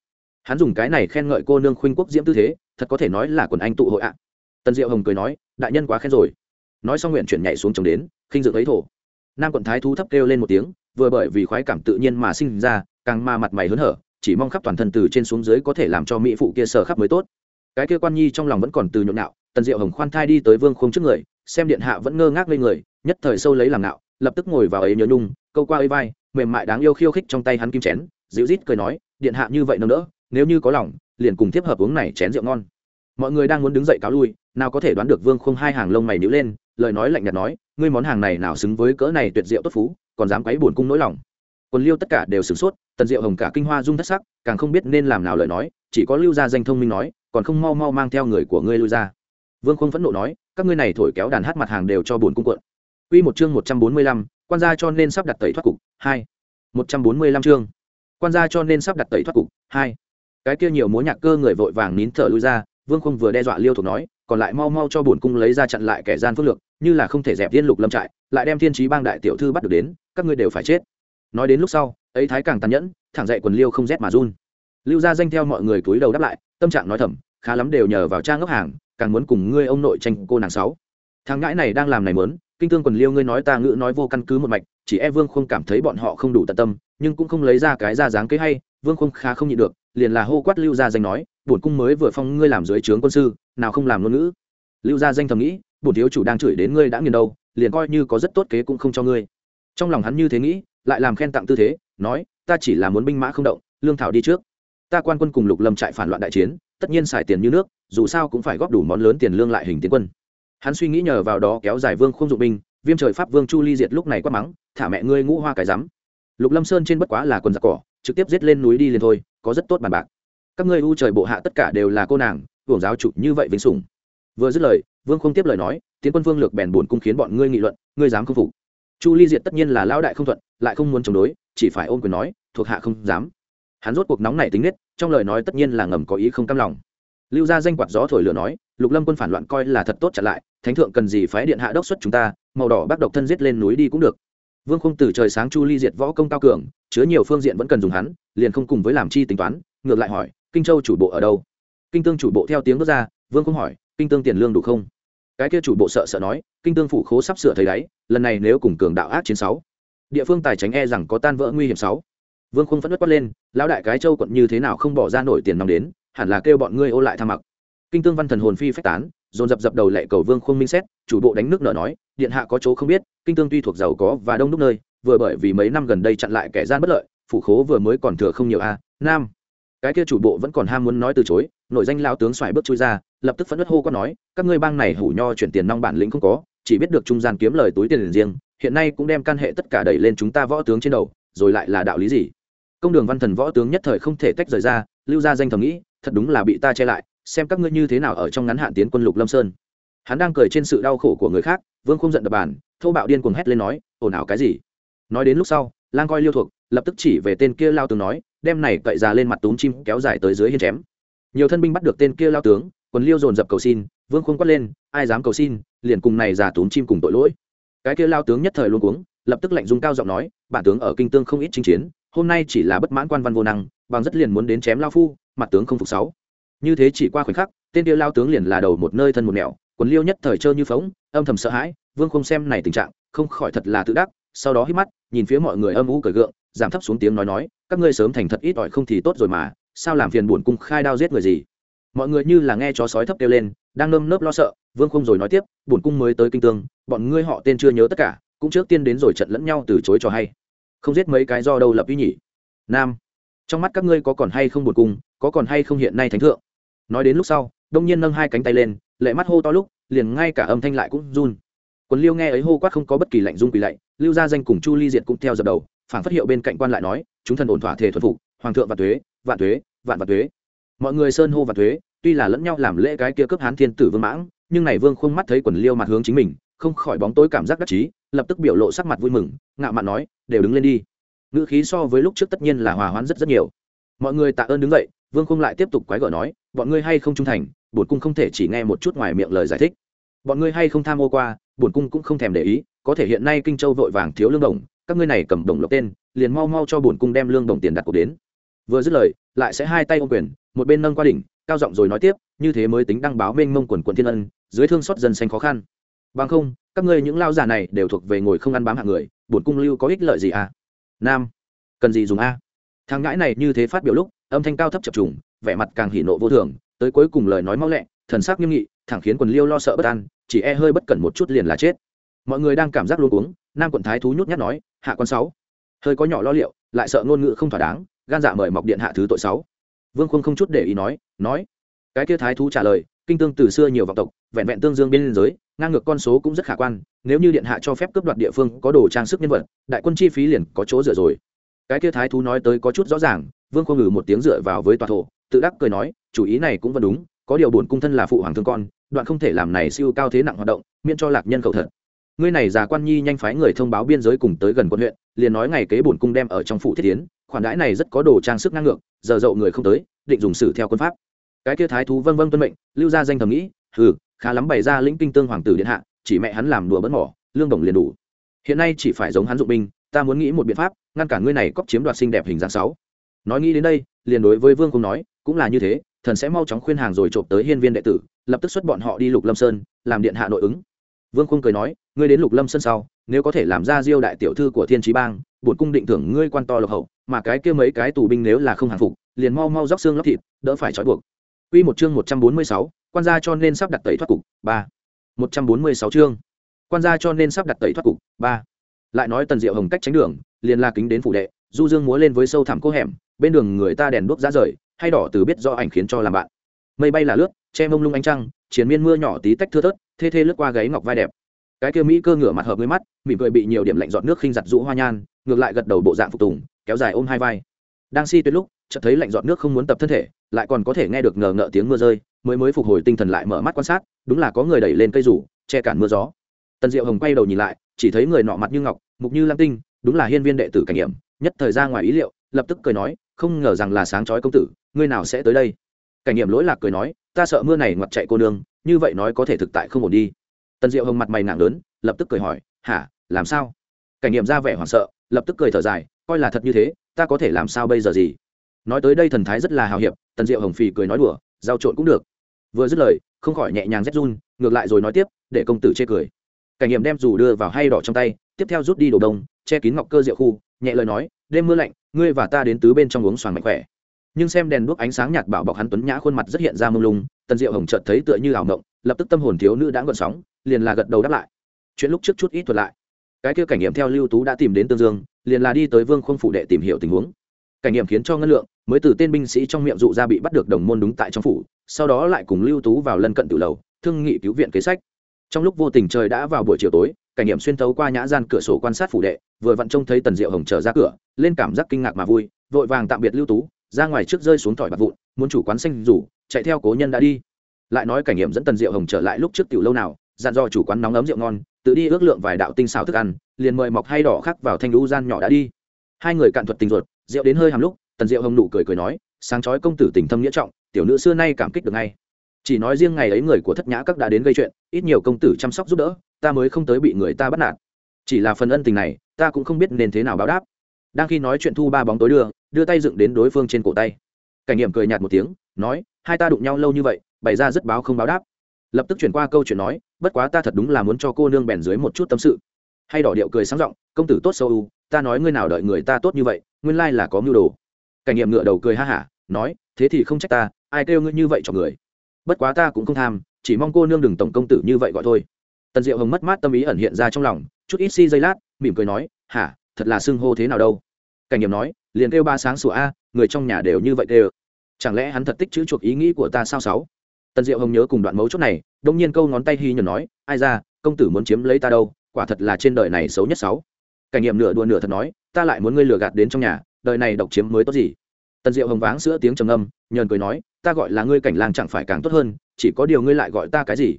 Hắn dùng cái này khen ngợi cô nương khuynh quốc diễm tư thế, thật có thể nói là quần anh tụ hội ạ. Tần diệu hồng cười nói, đại nhân quá khen rồi nói xong nguyện chuyển nhảy xuống chồng đến, khinh dựng ấy thổ. Nam quận thái thú thấp kêu lên một tiếng, vừa bởi vì khoái cảm tự nhiên mà sinh ra, càng ma mặt mày hớn hở, chỉ mong khắp toàn thân từ trên xuống dưới có thể làm cho mỹ phụ kia sờ khắp mới tốt. Cái kia quan nhi trong lòng vẫn còn từ nhộn nạo tần diệu hồng khoan thai đi tới vương khung trước người, xem điện hạ vẫn ngơ ngác lên người, nhất thời sâu lấy làm nạo lập tức ngồi vào ấy nhớ nhung, câu qua ấy vai, mềm mại đáng yêu khiêu khích trong tay hắn kim chén, dịu rít cười nói, điện hạ như vậy nâng đỡ, nếu như có lòng, liền cùng tiếp hợp uống này chén rượu ngon. Mọi người đang muốn đứng dậy cáo lui, nào có thể đoán được vương khung hai hàng lông mày nhíu lên lời nói lạnh nhạt nói ngươi món hàng này nào xứng với cỡ này tuyệt diệu tốt phú còn dám quấy buồn cung nỗi lòng quần liêu tất cả đều sửng sốt tần diệu hồng cả kinh hoa dung thất sắc càng không biết nên làm nào lời nói chỉ có lưu gia danh thông minh nói còn không mau mau mang theo người của ngươi lui ra vương không phẫn nộ nói các ngươi này thổi kéo đàn hát mặt hàng đều cho buồn cung quận Quy một chương một trăm bốn mươi lăm, quan gia cho nên sắp đặt tẩy thoát cục, hai. một trăm bốn mươi lăm chương. Quan gia cho nên sắp đặt tẩy thoát cục, hai. Cái kia nhiều múa nhạc cơ người vội vàng nín thở lui ra, Vương Không vừa đe dọa Liêu thuộc nói, còn lại mau mau cho bổn cung lấy ra chặn lại kẻ gian phước lược, như là không thể dẹp thiên lục lâm trại, lại đem thiên trí bang đại tiểu thư bắt được đến, các ngươi đều phải chết. Nói đến lúc sau, ấy thái càng tàn nhẫn, thẳng dậy quần Liêu không rét mà run. Lưu gia danh theo mọi người cúi đầu đáp lại, tâm trạng nói thầm, khá lắm đều nhờ vào trang ngốc hàng, càng muốn cùng ngươi ông nội tranh cô nàng sáu. Thằng ngãi này đang làm này muốn, kinh tương quần liêu ngươi nói ta ngữ nói vô căn cứ một mạch chỉ e vương không cảm thấy bọn họ không đủ tận tâm nhưng cũng không lấy ra cái ra dáng kế hay vương không khá không nhịn được liền là hô quát lưu gia danh nói, bổn cung mới vừa phong ngươi làm dưới trướng quân sư, nào không làm ngôn ngữ? Lưu gia danh thầm nghĩ, bổn thiếu chủ đang chửi đến ngươi đã nghiền đâu, liền coi như có rất tốt kế cũng không cho ngươi. Trong lòng hắn như thế nghĩ, lại làm khen tặng tư thế, nói, ta chỉ là muốn binh mã không động, lương thảo đi trước. Ta quan quân cùng lục lâm trại phản loạn đại chiến, tất nhiên xài tiền như nước, dù sao cũng phải góp đủ món lớn tiền lương lại hình tiến quân. Hắn suy nghĩ nhờ vào đó kéo dài vương không dụng binh, viêm trời pháp vương chu ly diệt lúc này quát mắng, thả mẹ ngươi ngũ hoa cái rắm. Lục lâm sơn trên bất quá là quần giặc cỏ, trực tiếp giết lên núi đi liền thôi có rất tốt bàn bạc. Các ngươi u trời bộ hạ tất cả đều là cô nàng, hưởng giáo chủ như vậy vinh sủng. Vừa dứt lời, vương không tiếp lời nói, tiến quân vương lược bèn buồn cung khiến bọn ngươi nghị luận, ngươi dám không phục. Chu ly diệt tất nhiên là lão đại không thuận, lại không muốn chống đối, chỉ phải ôm quyền nói, thuộc hạ không dám. Hắn rốt cuộc nóng này tính nết, trong lời nói tất nhiên là ngầm có ý không cam lòng. Lưu ra danh quạt gió thổi lửa nói, lục lâm quân phản loạn coi là thật tốt chặn lại, thánh thượng cần gì phái điện hạ đốc xuất chúng ta, màu đỏ bác độc thân giết lên núi đi cũng được vương không từ trời sáng chu ly diệt võ công cao cường, chứa nhiều phương diện vẫn cần dùng hắn, liền không cùng với làm chi tính toán, ngược lại hỏi, kinh châu chủ bộ ở đâu? Kinh tương chủ bộ theo tiếng bước ra, vương không hỏi, kinh tương tiền lương đủ không? Cái kia chủ bộ sợ sợ nói, kinh tương phủ khố sắp sửa thấy đáy, lần này nếu cùng cường đạo ác chiến sáu, địa phương tài tránh e rằng có tan vỡ nguy hiểm sáu. Vương không phẫn nứt quát lên, lão đại cái châu quận như thế nào không bỏ ra nổi tiền nòng đến, hẳn là kêu bọn ngươi ô lại tham mặc. Kinh tương văn thần hồn phi phách tán, dồn dập dập đầu lệ cầu vương không minh xét, chủ bộ đánh nước nợ nói điện hạ có chỗ không biết, kinh tương tuy thuộc giàu có và đông đúc nơi, vừa bởi vì mấy năm gần đây chặn lại kẻ gian bất lợi, phủ khố vừa mới còn thừa không nhiều a, nam. Cái kia chủ bộ vẫn còn ham muốn nói từ chối nội danh lao tướng xoài bước chui ra, lập tức phẫn nứt hô có nói, các ngươi bang này hủ nho chuyển tiền nong bản lĩnh không có, chỉ biết được trung gian kiếm lời túi tiền riêng, hiện nay cũng đem căn hệ tất cả đẩy lên chúng ta võ tướng trên đầu, rồi lại là đạo lý gì? Công đường văn thần võ tướng nhất thời không thể tách rời ra, lưu ra danh thầm nghĩ, thật đúng là bị ta che lại, xem các ngươi như thế nào ở trong ngắn hạn tiến quân lục lâm sơn. Hắn đang cười trên sự đau khổ của người khác vương không giận đập bàn, thô bạo điên cuồng hét lên nói, ồn ào cái gì? Nói đến lúc sau, lang coi liêu thuộc, lập tức chỉ về tên kia lao tướng nói, đem này cậy ra lên mặt túm chim kéo dài tới dưới hiên chém. Nhiều thân binh bắt được tên kia lao tướng, quần liêu dồn dập cầu xin, vương không quát lên, ai dám cầu xin, liền cùng này giả túm chim cùng tội lỗi. Cái kia lao tướng nhất thời luôn cuống, lập tức lạnh dung cao giọng nói, bản tướng ở kinh tương không ít chinh chiến, hôm nay chỉ là bất mãn quan văn vô năng, bằng rất liền muốn đến chém lao phu, mặt tướng không phục sáu. Như thế chỉ qua khoảnh khắc, tên kia lao tướng liền là đầu một nơi thân một nẻo quần liêu nhất thời trơ như phóng, âm thầm sợ hãi, vương không xem này tình trạng, không khỏi thật là tự đắc, sau đó hít mắt, nhìn phía mọi người âm u cởi gượng, giảm thấp xuống tiếng nói nói, các ngươi sớm thành thật ít ỏi không thì tốt rồi mà, sao làm phiền buồn cung khai đao giết người gì? Mọi người như là nghe chó sói thấp kêu lên, đang nơm nớp lo sợ, vương không rồi nói tiếp, buồn cung mới tới kinh tương, bọn ngươi họ tên chưa nhớ tất cả, cũng trước tiên đến rồi trận lẫn nhau từ chối cho hay. Không giết mấy cái do đâu lập uy nhỉ? Nam, trong mắt các ngươi có còn hay không buồn cung, có còn hay không hiện nay thánh thượng? Nói đến lúc sau, đông nhiên nâng hai cánh tay lên lệ mắt hô to lúc, liền ngay cả âm thanh lại cũng run. Quần liêu nghe ấy hô quát không có bất kỳ lạnh dung quỳ lạy lưu gia danh cùng chu ly diệt cũng theo dập đầu phản phát hiệu bên cạnh quan lại nói, chúng thần ổn thỏa thể thuần phục, hoàng thượng vạn thuế vạn thuế vạn vạn thuế mọi người sơn hô vạn thuế tuy là lẫn nhau làm lễ cái kia cướp hán thiên tử vương mãng, nhưng này vương không mắt thấy quần liêu mặt hướng chính mình, không khỏi bóng tối cảm giác đắc chí, lập tức biểu lộ sắc mặt vui mừng, ngạo mạn nói, đều đứng lên đi. Ngữ khí so với lúc trước tất nhiên là hòa hoãn rất rất nhiều. Mọi người tạ ơn đứng dậy, vương không lại tiếp tục quái gở nói, bọn ngươi hay không trung thành bổn cung không thể chỉ nghe một chút ngoài miệng lời giải thích. Bọn ngươi hay không tham ô qua, bổn cung cũng không thèm để ý, có thể hiện nay kinh châu vội vàng thiếu lương đồng, các ngươi này cầm đồng lộc tên, liền mau mau cho bổn cung đem lương đồng tiền đặt cuộc đến. Vừa dứt lời, lại sẽ hai tay ôm quyền, một bên nâng qua đỉnh, cao giọng rồi nói tiếp, như thế mới tính đăng báo mênh mông quần quần thiên ân, dưới thương xót dân xanh khó khăn. Bằng không, các ngươi những lao giả này đều thuộc về ngồi không ăn bám hạng người, bổn cung lưu có ích lợi gì à? Nam, cần gì dùng a? Thằng ngãi này như thế phát biểu lúc, âm thanh cao thấp chập trùng, vẻ mặt càng hỉ nộ vô thường tới cuối cùng lời nói mau lẹ, thần sắc nghiêm nghị, thẳng khiến quần liêu lo sợ bất an, chỉ e hơi bất cẩn một chút liền là chết. Mọi người đang cảm giác luôn uống nam quận thái thú nhút nhát nói, hạ con sáu. Hơi có nhỏ lo liệu, lại sợ ngôn ngữ không thỏa đáng, gan dạ mời mọc điện hạ thứ tội sáu. Vương khuông không chút để ý nói nói. Cái kia thái thú trả lời, kinh tương từ xưa nhiều vọng tộc, vẹn vẹn tương dương biên giới, ngang ngược con số cũng rất khả quan, nếu như điện hạ cho phép cướp đoạt địa phương có đồ trang sức nhân vật, đại quân chi phí liền có chỗ dựa rồi. Cái kia thái thú nói tới có chút rõ ràng, vương không ngừ một tiếng dựa vào với tòa thổ, tự đắc cười nói chủ ý này cũng vẫn đúng, có điều bổn cung thân là phụ hoàng thương con, đoạn không thể làm này siêu cao thế nặng hoạt động, miễn cho lạc nhân cầu thật. Ngươi này già quan nhi nhanh phái người thông báo biên giới cùng tới gần quận huyện, liền nói ngày kế bổn cung đem ở trong phủ thiết tiến, khoản đãi này rất có đồ trang sức ngang ngược, giờ dậu người không tới, định dùng xử theo quân pháp. Cái kia thái thú vân vân tuân mệnh, lưu ra danh thầm nghĩ, hừ, khá lắm bày ra lĩnh kinh tương hoàng tử điện hạ, chỉ mẹ hắn làm đùa bấn mỏ, lương đồng liền đủ. Hiện nay chỉ phải giống hắn dụng binh, ta muốn nghĩ một biện pháp, ngăn cản ngươi này cóp chiếm đoạt xinh đẹp hình dáng sáu. Nói nghĩ đến đây, liền đối với vương cung nói, cũng là như thế thần sẽ mau chóng khuyên hàng rồi trộm tới hiên viên đệ tử lập tức xuất bọn họ đi lục lâm sơn làm điện hạ nội ứng vương khung cười nói ngươi đến lục lâm sơn sau nếu có thể làm ra diêu đại tiểu thư của thiên trí bang bổn cung định thưởng ngươi quan to lộc hậu mà cái kia mấy cái tù binh nếu là không hàng phục liền mau mau róc xương lóc thịt đỡ phải trói buộc Quy một chương 146, quan gia cho nên sắp đặt tẩy thoát cục, 3. 146 chương. Quan gia cho nên sắp đặt tẩy thoát cục, 3. Lại nói Tần Diệu Hồng cách tránh đường, liền la kính đến phủ đệ, du dương múa lên với sâu thẳm cô hẻm, bên đường người ta đèn đuốc ra rời, hay đỏ từ biết do ảnh khiến cho làm bạn. Mây bay là lướt, che mông lung ánh trăng, chiến miên mưa nhỏ tí tách thưa thớt, thê thê lướt qua gáy ngọc vai đẹp. Cái kia mỹ cơ ngửa mặt hợp với mắt, mỉm cười bị nhiều điểm lạnh giọt nước khinh giặt rũ hoa nhan, ngược lại gật đầu bộ dạng phục tùng, kéo dài ôm hai vai. Đang si tuyệt lúc, chợt thấy lạnh giọt nước không muốn tập thân thể, lại còn có thể nghe được ngờ ngợ tiếng mưa rơi, mới mới phục hồi tinh thần lại mở mắt quan sát đúng là có người đẩy lên cây rủ che cản mưa gió tần diệu hồng quay đầu nhìn lại chỉ thấy người nọ mặt như ngọc mục như lam tinh đúng là hiên viên đệ tử cảnh nghiệm nhất thời ra ngoài ý liệu lập tức cười nói không ngờ rằng là sáng chói công tử, ngươi nào sẽ tới đây? Cảnh nghiệm lỗi lạc cười nói, ta sợ mưa này ngoặt chạy cô nương, như vậy nói có thể thực tại không ổn đi. Tần diệu hồng mặt mày nặng lớn, lập tức cười hỏi, hả, làm sao? Cảnh nghiệm ra vẻ hoảng sợ, lập tức cười thở dài, coi là thật như thế, ta có thể làm sao bây giờ gì? Nói tới đây thần thái rất là hào hiệp, tần diệu hồng phì cười nói đùa, giao trộn cũng được. Vừa dứt lời, không khỏi nhẹ nhàng rét run, ngược lại rồi nói tiếp, để công tử chê cười. Cảnh nghiệm đem dù đưa vào hay đỏ trong tay, tiếp theo rút đi đồ đông, che kín ngọc cơ rượu khu, nhẹ lời nói, đêm mưa lạnh ngươi và ta đến tứ bên trong uống xoàng mạnh khỏe. Nhưng xem đèn đuốc ánh sáng nhạt bảo bọc hắn tuấn nhã khuôn mặt rất hiện ra mông lung tần diệu hồng chợt thấy tựa như ảo mộng, lập tức tâm hồn thiếu nữ đã gợn sóng liền là gật đầu đáp lại. Chuyện lúc trước chút ít thuật lại. Cái kia cảnh nghiệm theo lưu tú đã tìm đến tương dương liền là đi tới vương không phủ đệ tìm hiểu tình huống. Cảnh nghiệm khiến cho ngân lượng mới từ tên binh sĩ trong miệng dụ ra bị bắt được đồng môn đúng tại trong phủ sau đó lại cùng lưu tú vào lân cận tự lầu thương nghị cứu viện kế sách. Trong lúc vô tình trời đã vào buổi chiều tối cảnh nghiệm xuyên tấu qua nhã gian cửa sổ quan sát phủ đệ, vừa vặn trông thấy tần diệu hồng trở ra cửa, lên cảm giác kinh ngạc mà vui, vội vàng tạm biệt lưu tú, ra ngoài trước rơi xuống thỏi bạc vụn, muốn chủ quán xanh rủ, chạy theo cố nhân đã đi. Lại nói cảnh nghiệm dẫn tần diệu hồng trở lại lúc trước tiểu lâu nào, dặn do chủ quán nóng ấm rượu ngon, tự đi ước lượng vài đạo tinh xào thức ăn, liền mời mọc hay đỏ khắc vào thanh lũ gian nhỏ đã đi. Hai người cạn thuật tình ruột, rượu đến hơi hàm lúc, tần diệu hồng nụ cười cười nói, sáng chói công tử tình thâm nghĩa trọng, tiểu nữ xưa nay cảm kích được ngay chỉ nói riêng ngày ấy người của thất nhã các đã đến gây chuyện, ít nhiều công tử chăm sóc giúp đỡ, ta mới không tới bị người ta bắt nạt. Chỉ là phần ân tình này, ta cũng không biết nên thế nào báo đáp. Đang khi nói chuyện thu ba bóng tối đưa đưa tay dựng đến đối phương trên cổ tay. Cảnh nghiệm cười nhạt một tiếng, nói, hai ta đụng nhau lâu như vậy, bày ra rất báo không báo đáp. Lập tức chuyển qua câu chuyện nói, bất quá ta thật đúng là muốn cho cô nương bèn dưới một chút tâm sự. Hay đỏ điệu cười sáng giọng, công tử tốt sâu u, ta nói ngươi nào đợi người ta tốt như vậy, nguyên lai là có mưu đồ. Cảnh nghiệm ngựa đầu cười ha hả, nói, thế thì không trách ta, ai kêu ngươi như vậy cho người bất quá ta cũng không tham, chỉ mong cô nương đừng tổng công tử như vậy gọi thôi. Tần diệu hồng mất mát tâm ý ẩn hiện ra trong lòng, chút ít si giây lát, mỉm cười nói, hả, thật là xưng hô thế nào đâu? Cảnh nghiệm nói, liền kêu ba sáng sủa a, người trong nhà đều như vậy đều. Chẳng lẽ hắn thật tích chữ chuộc ý nghĩ của ta sao sáu? Tần diệu hồng nhớ cùng đoạn mấu chốt này, đông nhiên câu ngón tay hy nhờ nói, ai ra, công tử muốn chiếm lấy ta đâu, quả thật là trên đời này xấu nhất sáu. Cảnh nghiệm nửa đùa nửa thật nói, ta lại muốn ngươi lừa gạt đến trong nhà, đời này độc chiếm mới tốt gì? Tần diệu hồng váng sữa tiếng trầm âm nhờn cười nói, ta gọi là ngươi cảnh lang chẳng phải càng tốt hơn, chỉ có điều ngươi lại gọi ta cái gì?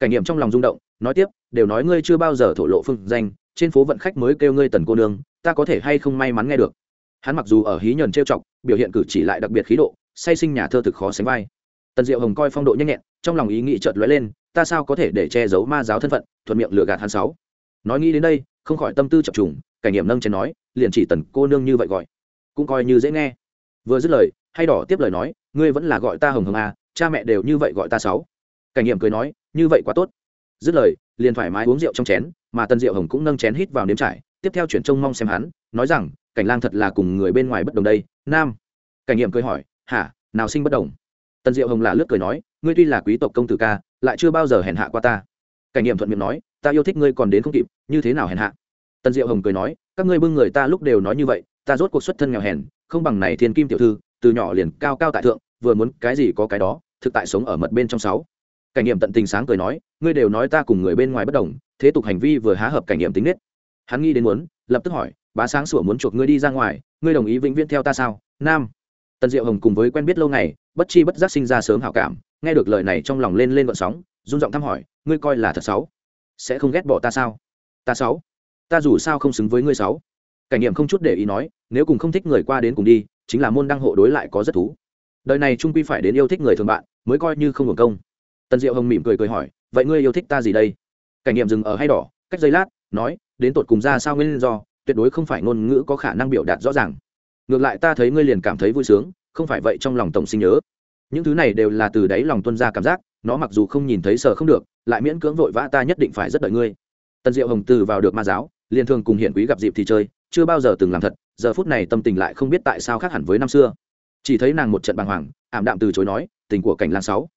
Cảnh nghiệm trong lòng rung động, nói tiếp, đều nói ngươi chưa bao giờ thổ lộ phương danh, trên phố vận khách mới kêu ngươi tần cô nương, ta có thể hay không may mắn nghe được? Hắn mặc dù ở hí nhờn trêu chọc, biểu hiện cử chỉ lại đặc biệt khí độ, say sinh nhà thơ thực khó sánh vai. Tần diệu hồng coi phong độ nhanh nhẹn, trong lòng ý nghĩ chợt lóe lên, ta sao có thể để che giấu ma giáo thân phận, thuận miệng lừa gạt hắn sáu? Nói nghĩ đến đây, không khỏi tâm tư chập trùng, cảnh nghiệm nâng chén nói, liền chỉ tần cô nương như vậy gọi, cũng coi như dễ nghe vừa dứt lời, hay đỏ tiếp lời nói, ngươi vẫn là gọi ta hồng hồng à cha mẹ đều như vậy gọi ta sáu. Cảnh nghiệm cười nói, như vậy quá tốt. Dứt lời, liền thoải mái uống rượu trong chén, mà tần diệu hồng cũng nâng chén hít vào nếm trải, tiếp theo chuyển trông mong xem hắn, nói rằng, cảnh lang thật là cùng người bên ngoài bất đồng đây, nam. Cảnh nghiệm cười hỏi, hả, nào sinh bất đồng? Tần diệu hồng là lướt cười nói, ngươi tuy là quý tộc công tử ca, lại chưa bao giờ hèn hạ qua ta. Cảnh nghiệm thuận miệng nói, ta yêu thích ngươi còn đến không kịp, như thế nào hèn hạ? Tần diệu hồng cười nói, các ngươi bưng người ta lúc đều nói như vậy, ta rốt cuộc xuất thân nghèo hèn không bằng này thiên kim tiểu thư, từ nhỏ liền cao cao tại thượng, vừa muốn cái gì có cái đó, thực tại sống ở mật bên trong sáu. Cảnh nghiệm tận tình sáng cười nói, ngươi đều nói ta cùng người bên ngoài bất đồng, thế tục hành vi vừa há hợp cảnh nghiệm tính nết. Hắn nghĩ đến muốn, lập tức hỏi, bá sáng sủa muốn chuộc ngươi đi ra ngoài, ngươi đồng ý vĩnh viễn theo ta sao? Nam. Tần diệu hồng cùng với quen biết lâu ngày, bất chi bất giác sinh ra sớm hảo cảm, nghe được lời này trong lòng lên lên gọn sóng, run giọng thăm hỏi, ngươi coi là thật xấu sẽ không ghét bỏ ta sao? Ta xấu ta dù sao không xứng với ngươi xấu cảnh nghiệm không chút để ý nói, nếu cùng không thích người qua đến cùng đi, chính là môn đăng hộ đối lại có rất thú. Đời này trung quy phải đến yêu thích người thường bạn, mới coi như không hưởng công. Tần diệu hồng mỉm cười cười hỏi, vậy ngươi yêu thích ta gì đây? Cảnh nghiệm dừng ở hay đỏ, cách giây lát, nói, đến tột cùng ra sao nguyên do, tuyệt đối không phải ngôn ngữ có khả năng biểu đạt rõ ràng. Ngược lại ta thấy ngươi liền cảm thấy vui sướng, không phải vậy trong lòng tổng sinh nhớ. Những thứ này đều là từ đáy lòng tuân ra cảm giác, nó mặc dù không nhìn thấy sờ không được, lại miễn cưỡng vội vã ta nhất định phải rất đợi ngươi. Tần diệu hồng từ vào được ma giáo, liền thường cùng hiển quý gặp dịp thì chơi chưa bao giờ từng làm thật, giờ phút này tâm tình lại không biết tại sao khác hẳn với năm xưa. Chỉ thấy nàng một trận bàng hoàng, ảm đạm từ chối nói, tình của cảnh lang sáu.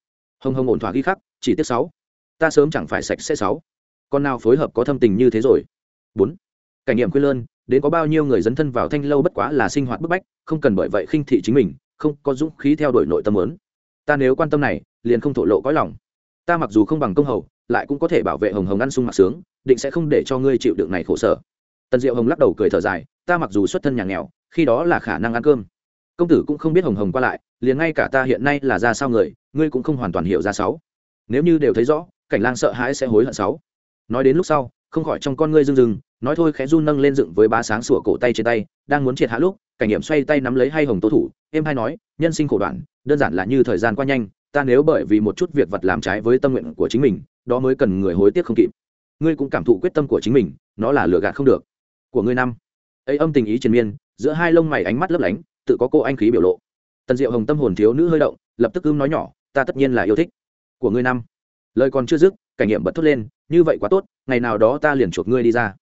Hồng hồng ổn thỏa ghi khắc, chỉ tiết sáu. Ta sớm chẳng phải sạch sẽ sáu. Con nào phối hợp có thâm tình như thế rồi? Bốn. Cảnh nghiệm quyết lơn, đến có bao nhiêu người dấn thân vào thanh lâu bất quá là sinh hoạt bức bách, không cần bởi vậy khinh thị chính mình, không có dũng khí theo đuổi nội tâm lớn ta nếu quan tâm này, liền không thổ lộ cõi lòng. Ta mặc dù không bằng công hầu, lại cũng có thể bảo vệ hồng hồng ăn sung mặc sướng, định sẽ không để cho ngươi chịu đựng này khổ sở tần diệu hồng lắc đầu cười thở dài, ta mặc dù xuất thân nhà nghèo, khi đó là khả năng ăn cơm. Công tử cũng không biết hồng hồng qua lại, liền ngay cả ta hiện nay là ra sao người, ngươi cũng không hoàn toàn hiểu ra sáu. Nếu như đều thấy rõ, cảnh lang sợ hãi sẽ hối hận sáu. Nói đến lúc sau, không khỏi trong con ngươi rưng rưng, nói thôi khẽ run nâng lên dựng với ba sáng sủa cổ tay trên tay, đang muốn triệt hạ lúc, cảnh nghiệm xoay tay nắm lấy hai hồng tố thủ em hay nói, nhân sinh khổ đoạn, đơn giản là như thời gian qua nhanh, ta nếu bởi vì một chút việc vật làm trái với tâm nguyện của chính mình, đó mới cần người hối tiếc không kịp. Ngươi cũng cảm thụ quyết tâm của chính mình, nó là lừa gạt không được của ngươi năm ấy âm tình ý triền miên giữa hai lông mày ánh mắt lấp lánh tự có cô anh khí biểu lộ tần diệu hồng tâm hồn thiếu nữ hơi động lập tức ưm nói nhỏ ta tất nhiên là yêu thích của ngươi năm lời còn chưa dứt cảnh nghiệm bật thốt lên như vậy quá tốt ngày nào đó ta liền chuộc ngươi đi ra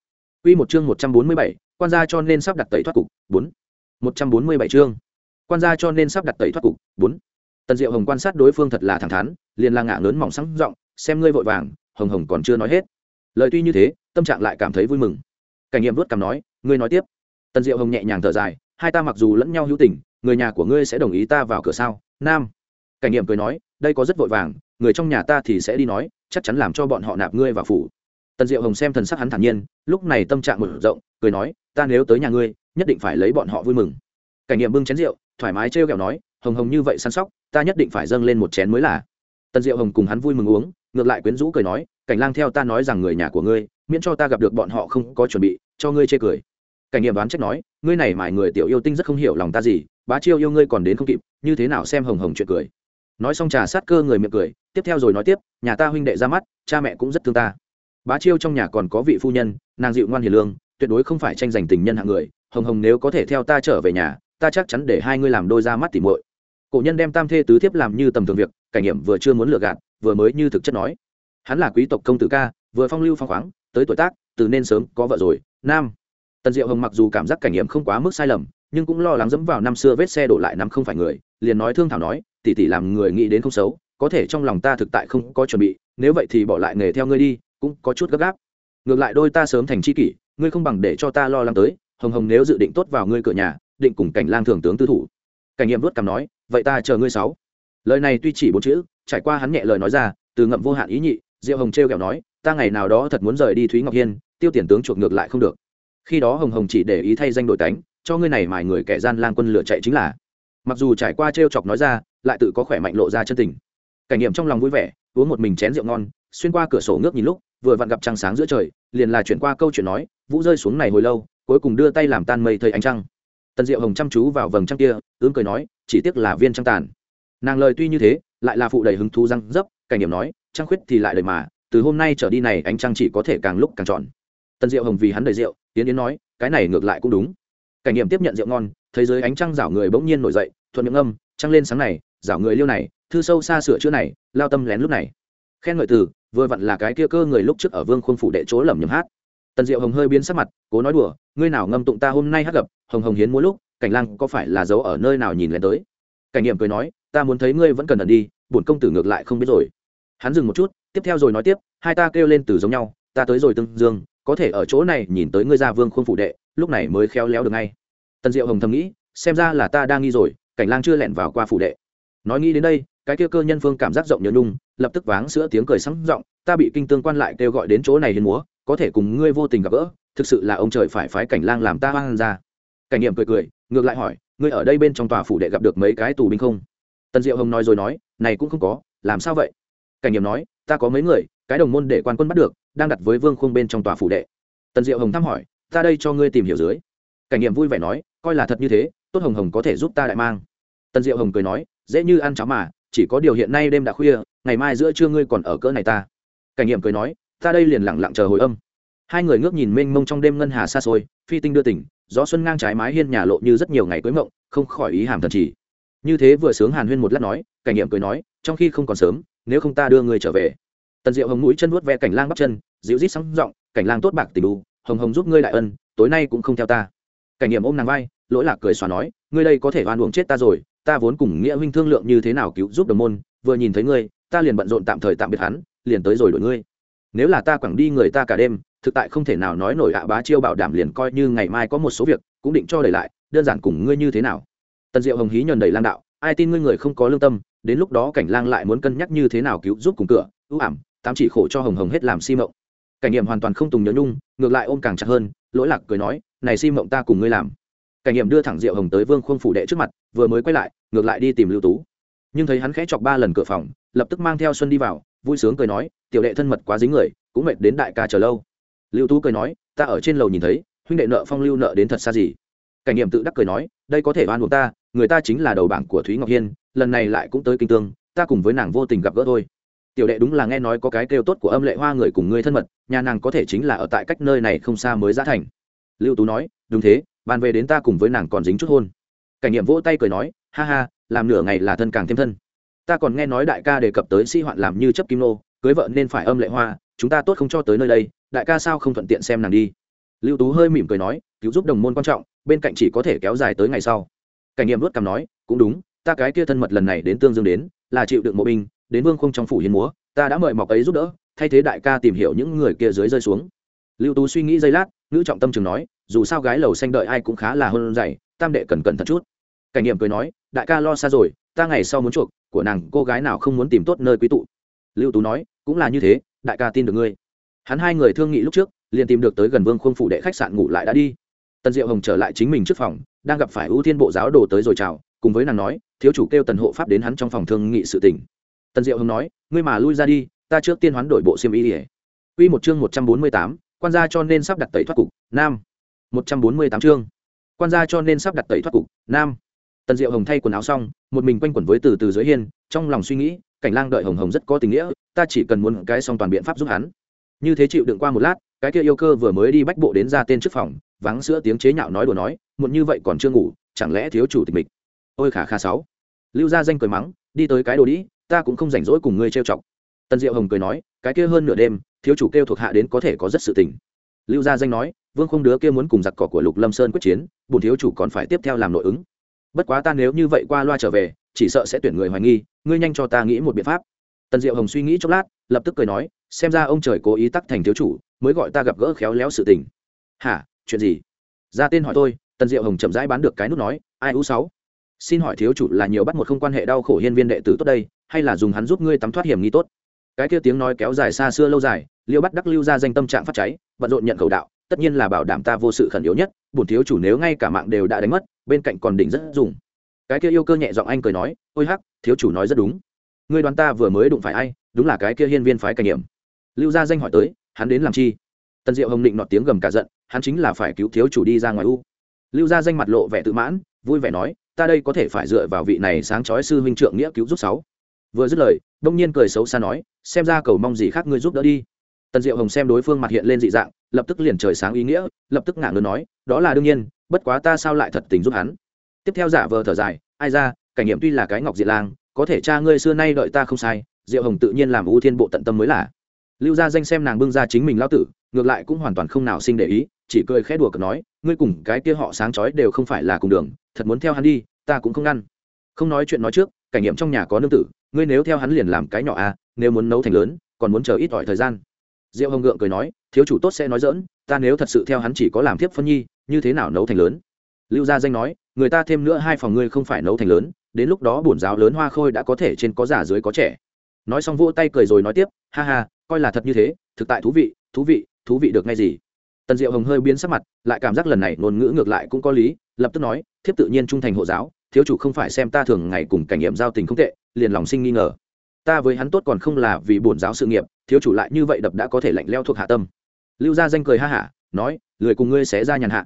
Quy một chương 147, quan gia cho nên sắp đặt tẩy thoát cục, 4. 147 chương. Quan gia cho nên sắp đặt tẩy thoát cục, 4. Tần Diệu Hồng quan sát đối phương thật là thẳng thắn, liền la ngạ lớn mỏng sáng giọng, xem ngươi vội vàng, Hồng Hồng còn chưa nói hết. Lời tuy như thế, tâm trạng lại cảm thấy vui mừng. Cảnh Nghiệm vuốt cằm nói, ngươi nói tiếp. Tần Diệu Hồng nhẹ nhàng thở dài, hai ta mặc dù lẫn nhau hữu tình, người nhà của ngươi sẽ đồng ý ta vào cửa sao? Nam. Cảnh Nghiệm cười nói, đây có rất vội vàng, người trong nhà ta thì sẽ đi nói, chắc chắn làm cho bọn họ nạp ngươi vào phủ tần diệu hồng xem thần sắc hắn thản nhiên lúc này tâm trạng mở rộng cười nói ta nếu tới nhà ngươi nhất định phải lấy bọn họ vui mừng cảnh nghiệm bưng chén rượu thoải mái trêu kẹo nói hồng hồng như vậy săn sóc ta nhất định phải dâng lên một chén mới là tần diệu hồng cùng hắn vui mừng uống ngược lại quyến rũ cười nói cảnh lang theo ta nói rằng người nhà của ngươi miễn cho ta gặp được bọn họ không có chuẩn bị, cho ngươi chê cười. Cảnh nghiệm đoán trách nói, ngươi này mải người tiểu yêu tinh rất không hiểu lòng ta gì, bá chiêu yêu ngươi còn đến không kịp, như thế nào xem hồng hồng chuyện cười. Nói xong trà sát cơ người miệng cười, tiếp theo rồi nói tiếp, nhà ta huynh đệ ra mắt, cha mẹ cũng rất thương ta. Bá chiêu trong nhà còn có vị phu nhân, nàng dịu ngoan hiền lương, tuyệt đối không phải tranh giành tình nhân hạng người, hồng hồng nếu có thể theo ta trở về nhà, ta chắc chắn để hai ngươi làm đôi ra mắt tỉ muội. Cổ nhân đem tam thê tứ thiếp làm như tầm thường việc, cảnh nghiệm vừa chưa muốn lừa gạt, vừa mới như thực chất nói. Hắn là quý tộc công tử ca, vừa phong lưu phong khoáng tới tuổi tác, từ nên sớm có vợ rồi. Nam. Tần diệu hồng mặc dù cảm giác cảnh nghiệm không quá mức sai lầm, nhưng cũng lo lắng dẫm vào năm xưa vết xe đổ lại năm không phải người, liền nói thương thảo nói tỉ tỉ làm người nghĩ đến không xấu, có thể trong lòng ta thực tại không có chuẩn bị, nếu vậy thì bỏ lại nghề theo ngươi đi, cũng có chút gấp gáp. Ngược lại đôi ta sớm thành c h i kỷ, ngươi không bằng để cho ta lo lắng tới, hồng hồng nếu dự định tốt vào ngươi cửa nhà, định cùng cảnh lang thường tướng tư thủ. Cảnh nghiệm vớt cằm nói, vậy ta chờ ngươi sáu. Lời này tuy chỉ bốn chữ, trải qua hắn nhẹ lời nói ra, từ ngậm vô hạn ý nhị, diệu hồng t r kẹo nói ta ngày nào đó thật muốn rời đi thúy ngọc hiên, tiêu tiền tướng chuộc ngược lại không được. Khi đó hồng hồng chỉ để ý thay danh đội cánh cho ngươi này mài người kẻ gian lang quân lửa chạy chính là. Mặc dù trải qua t chọc nói ra, lại tự có khỏe mạnh lộ ra chân tình. Cảnh nghiệm trong lòng vui vẻ, uống một mình chén rượu ngon, xuyên qua cửa sổ ngước nhìn lúc, vừa vặn gặp trăng sáng giữa trời, liền là chuyển qua câu chuyện nói, vũ rơi xuống này hồi lâu, cuối cùng đưa tay làm tan mây thầy ánh trăng. Tần diệu hồng chăm chú vào vầng trăng kia ướng cười nói, chỉ tiếc là viên trăng tàn. Nàng lời tuy như thế, lại là phụ đầy hứng thú răng dấp, cảnh điểm nói, trăng khuyết thì lại đời mà từ hôm nay trở đi này ánh trăng chỉ có thể càng lúc càng tròn tần diệu hồng vì hắn đầy rượu, tiến yến nói, cái này ngược lại cũng đúng. Cảnh nghiệm tiếp nhận rượu ngon, thế giới ánh trăng rảo người bỗng nhiên nổi dậy, thuận miệng âm, trăng lên sáng này, rảo người liêu này, thư sâu xa sửa chữa này, lao tâm lén lúc này. Khen ngợi từ, vừa vặn là cái kia cơ người lúc trước ở vương khuôn phủ đệ chỗ lẩm nhẩm hát. Tần diệu hồng hơi biến sắc mặt, cố nói đùa, ngươi nào ngâm tụng ta hôm nay hát gặp, hồng hồng hiến mỗi lúc, cảnh lang có phải là giấu ở nơi nào nhìn lên tới? Cảnh nghiệm cười nói, ta muốn thấy ngươi vẫn cần ẩn đi, bổn công tử ngược lại không biết rồi. Hắn dừng một chút tiếp theo rồi nói tiếp, hai ta kêu lên từ giống nhau, ta tới rồi tương dương, có thể ở chỗ này nhìn tới ngươi gia vương khuôn phủ đệ, lúc này mới khéo léo được ngay. Tần diệu hồng thầm nghĩ, xem ra là ta đang nghi rồi, cảnh lang chưa lẹn vào qua phủ đệ. Nói nghĩ đến đây, cái kia cơ nhân phương cảm giác rộng nhớ nhung, lập tức váng sữa tiếng cười sắng giọng ta bị kinh tương quan lại kêu gọi đến chỗ này hiến múa, có thể cùng ngươi vô tình gặp gỡ, thực sự là ông trời phải phái cảnh lang làm ta hoang ra. Cảnh niệm cười cười, ngược lại hỏi, ngươi ở đây bên trong tòa phủ đệ gặp được mấy cái tù binh không? Tần diệu hồng nói rồi nói, này cũng không có, làm sao vậy? Cảnh niệm nói ta có mấy người, cái đồng môn để quan quân bắt được, đang đặt với vương khung bên trong tòa phủ đệ. Tần diệu hồng thăm hỏi, ta đây cho ngươi tìm hiểu dưới. Cảnh niệm vui vẻ nói, coi là thật như thế, tốt hồng hồng có thể giúp ta đại mang. Tần diệu hồng cười nói, dễ như ăn cháo mà, chỉ có điều hiện nay đêm đã khuya, ngày mai giữa trưa ngươi còn ở cỡ này ta. Cảnh nghiệm cười nói, ta đây liền lặng lặng chờ hồi âm. Hai người ngước nhìn mênh mông trong đêm ngân hà xa xôi, phi tinh đưa tỉnh, gió xuân ngang trái mái hiên nhà lộ như rất nhiều ngày cưới mộng, không khỏi ý hàm thần chỉ. Như thế vừa sướng hàn huyên một lát nói, cảnh nghiệm cười nói, trong khi không còn sớm nếu không ta đưa người trở về. Tần diệu hồng mũi chân vuốt ve cảnh lang bắp chân, dịu rít sáng giọng, cảnh lang tốt bạc tình đu hồng hồng giúp ngươi lại ân, tối nay cũng không theo ta. Cảnh nghiệm ôm nàng vai, lỗi lạc cười xóa nói, ngươi đây có thể oan uổng chết ta rồi, ta vốn cùng nghĩa huynh thương lượng như thế nào cứu giúp đồng môn, vừa nhìn thấy ngươi, ta liền bận rộn tạm thời tạm biệt hắn, liền tới rồi đổi ngươi. Nếu là ta quẳng đi người ta cả đêm, thực tại không thể nào nói nổi ạ bá chiêu bảo đảm liền coi như ngày mai có một số việc, cũng định cho đẩy lại, đơn giản cùng ngươi như thế nào? Tần diệu hồng hí nhờn đầy lang đạo ai tin ngươi người không có lương tâm, đến lúc đó cảnh lang lại muốn cân nhắc như thế nào cứu giúp cùng cửa, ưu ảm, tám chỉ khổ cho hồng hồng hết làm si mộng. Cảnh nghiệm hoàn toàn không tùng nhớ nhung, ngược lại ôm càng chặt hơn, lỗi lạc cười nói, này si mộng ta cùng ngươi làm. Cảnh nghiệm đưa thẳng rượu hồng tới vương khuôn phủ đệ trước mặt, vừa mới quay lại, ngược lại đi tìm lưu tú. Nhưng thấy hắn khẽ chọc ba lần cửa phòng, lập tức mang theo xuân đi vào, vui sướng cười nói, tiểu đệ thân mật quá dính người, cũng mệt đến đại ca chờ lâu. Lưu tú cười nói, ta ở trên lầu nhìn thấy, huynh đệ nợ phong lưu nợ đến thật xa gì? Cảnh nghiệm tự đắc cười nói đây có thể oan buộc ta, người ta chính là đầu bảng của thúy ngọc hiên, lần này lại cũng tới kinh tương, ta cùng với nàng vô tình gặp gỡ thôi. Tiểu đệ đúng là nghe nói có cái kêu tốt của âm lệ hoa người cùng ngươi thân mật, nhà nàng có thể chính là ở tại cách nơi này không xa mới ra thành. Lưu tú nói, đúng thế, bàn về đến ta cùng với nàng còn dính chút hôn. Cảnh nghiệm vỗ tay cười nói, ha ha, làm nửa ngày là thân càng thêm thân. Ta còn nghe nói đại ca đề cập tới sĩ hoạn làm như chấp kim nô, cưới vợ nên phải âm lệ hoa, chúng ta tốt không cho tới nơi đây, đại ca sao không thuận tiện xem nàng đi. Lưu tú hơi mỉm cười nói cứu giúp đồng môn quan trọng, bên cạnh chỉ có thể kéo dài tới ngày sau. Cảnh nghiệm vớt cằm nói, cũng đúng, ta cái kia thân mật lần này đến tương dương đến, là chịu đựng mộ binh, đến vương không trong phủ hiến múa, ta đã mời mọc ấy giúp đỡ, thay thế đại ca tìm hiểu những người kia dưới rơi xuống. Lưu tú suy nghĩ giây lát, ngữ trọng tâm chừng nói, dù sao gái lầu xanh đợi ai cũng khá là hơn dày tam đệ cần cẩn thận chút. Cảnh nghiệm cười nói, đại ca lo xa rồi, ta ngày sau muốn chuộc, của nàng cô gái nào không muốn tìm tốt nơi quý tụ. Lưu tú nói, cũng là như thế, đại ca tin được ngươi. Hắn hai người thương nghị lúc trước, liền tìm được tới gần vương khuôn phủ đệ khách sạn ngủ lại đã đi tần diệu hồng trở lại chính mình trước phòng đang gặp phải ưu thiên bộ giáo đồ tới rồi chào cùng với nàng nói thiếu chủ kêu tần hộ pháp đến hắn trong phòng thương nghị sự tình tần diệu hồng nói ngươi mà lui ra đi ta trước tiên hoán đổi bộ xiêm y ỉa Quy một chương một trăm bốn mươi tám, quan gia cho nên sắp đặt tẩy thoát cục, nam. Một trăm bốn mươi tám chương. Quan gia cho nên sắp đặt tẩy thoát cục, nam. Tần Diệu Hồng thay quần áo xong, một mình quanh quẩn với từ từ dưới hiên, trong lòng suy nghĩ, cảnh lang đợi Hồng Hồng rất có tình nghĩa, ta chỉ cần muốn cái xong toàn biện pháp giúp hắn. Như thế chịu đựng qua một lát, cái kia yêu cơ vừa mới đi bách bộ đến ra tên trước phòng, vắng sữa tiếng chế nhạo nói đùa nói, muộn như vậy còn chưa ngủ, chẳng lẽ thiếu chủ tịch mịch. Ôi khả khả sáu. Lưu gia danh cười mắng, đi tới cái đồ đĩ, ta cũng không rảnh rỗi cùng ngươi trêu chọc. Tần Diệu Hồng cười nói, cái kia hơn nửa đêm, thiếu chủ kêu thuộc hạ đến có thể có rất sự tình lưu gia danh nói vương không đứa kia muốn cùng giặc cỏ của lục lâm sơn quyết chiến bùn thiếu chủ còn phải tiếp theo làm nội ứng bất quá ta nếu như vậy qua loa trở về chỉ sợ sẽ tuyển người hoài nghi ngươi nhanh cho ta nghĩ một biện pháp tần diệu hồng suy nghĩ chốc lát lập tức cười nói xem ra ông trời cố ý tắc thành thiếu chủ mới gọi ta gặp gỡ khéo léo sự tình. Hả? Chuyện gì? Ra tên hỏi tôi, tần diệu hồng chậm rãi bán được cái nút nói, ai u sáu? Xin hỏi thiếu chủ là nhiều bắt một không quan hệ đau khổ hiên viên đệ tử tốt đây, hay là dùng hắn giúp ngươi tắm thoát hiểm nghi tốt? Cái kia tiếng nói kéo dài xa xưa lâu dài, liêu bắt đắc lưu ra danh tâm trạng phát cháy, bận rộn nhận khẩu đạo, tất nhiên là bảo đảm ta vô sự khẩn yếu nhất, bổn thiếu chủ nếu ngay cả mạng đều đã đánh mất, bên cạnh còn đỉnh rất dùng. Cái kia yêu cơ nhẹ giọng anh cười nói, ôi hắc, thiếu chủ nói rất đúng. Ngươi đoán ta vừa mới đụng phải ai, đúng là cái kia hiên viên phái cảnh nghiệm lưu gia danh hỏi tới hắn đến làm chi? Tần diệu hồng định nọt tiếng gầm cả giận, hắn chính là phải cứu thiếu chủ đi ra ngoài u. Lưu gia danh mặt lộ vẻ tự mãn, vui vẻ nói, ta đây có thể phải dựa vào vị này sáng chói sư huynh trượng nghĩa cứu giúp sáu. Vừa dứt lời, đông nhiên cười xấu xa nói, xem ra cầu mong gì khác ngươi giúp đỡ đi. Tần diệu hồng xem đối phương mặt hiện lên dị dạng, lập tức liền trời sáng ý nghĩa, lập tức ngả ngớn nói, đó là đương nhiên, bất quá ta sao lại thật tình giúp hắn? Tiếp theo giả vờ thở dài, ai ra, cảnh nghiệm tuy là cái ngọc diện lang, có thể cha ngươi xưa nay đợi ta không sai, diệu hồng tự nhiên làm ưu thiên bộ tận tâm mới là lưu gia danh xem nàng bưng ra chính mình lao tử, ngược lại cũng hoàn toàn không nào sinh để ý, chỉ cười khẽ đùa cợt nói, ngươi cùng cái kia họ sáng chói đều không phải là cùng đường, thật muốn theo hắn đi, ta cũng không ngăn. Không nói chuyện nói trước, cảnh nghiệm trong nhà có nương tử, ngươi nếu theo hắn liền làm cái nhỏ à nếu muốn nấu thành lớn, còn muốn chờ ít ỏi thời gian. Diệu hồng ngượng cười nói, thiếu chủ tốt sẽ nói dỡn ta nếu thật sự theo hắn chỉ có làm thiếp phân nhi, như thế nào nấu thành lớn? Lưu gia danh nói, người ta thêm nữa hai phòng ngươi không phải nấu thành lớn, đến lúc đó bổn giáo lớn hoa khôi đã có thể trên có già dưới có trẻ nói xong vỗ tay cười rồi nói tiếp, ha ha, coi là thật như thế, thực tại thú vị thú vị thú vị được ngay gì. Tần diệu hồng hơi biến sắc mặt, lại cảm giác lần này ngôn ngữ ngược lại cũng có lý, lập tức nói, thiếp tự nhiên trung thành hộ giáo, thiếu chủ không phải xem ta thường ngày cùng cảnh nghiệm giao tình không tệ, liền lòng sinh nghi ngờ. Ta với hắn tốt còn không là vì bổn giáo sự nghiệp, thiếu chủ lại như vậy đập đã có thể lạnh leo thuộc hạ tâm. Lưu gia danh cười ha hả, nói, lười cùng ngươi sẽ ra nhàn hạ.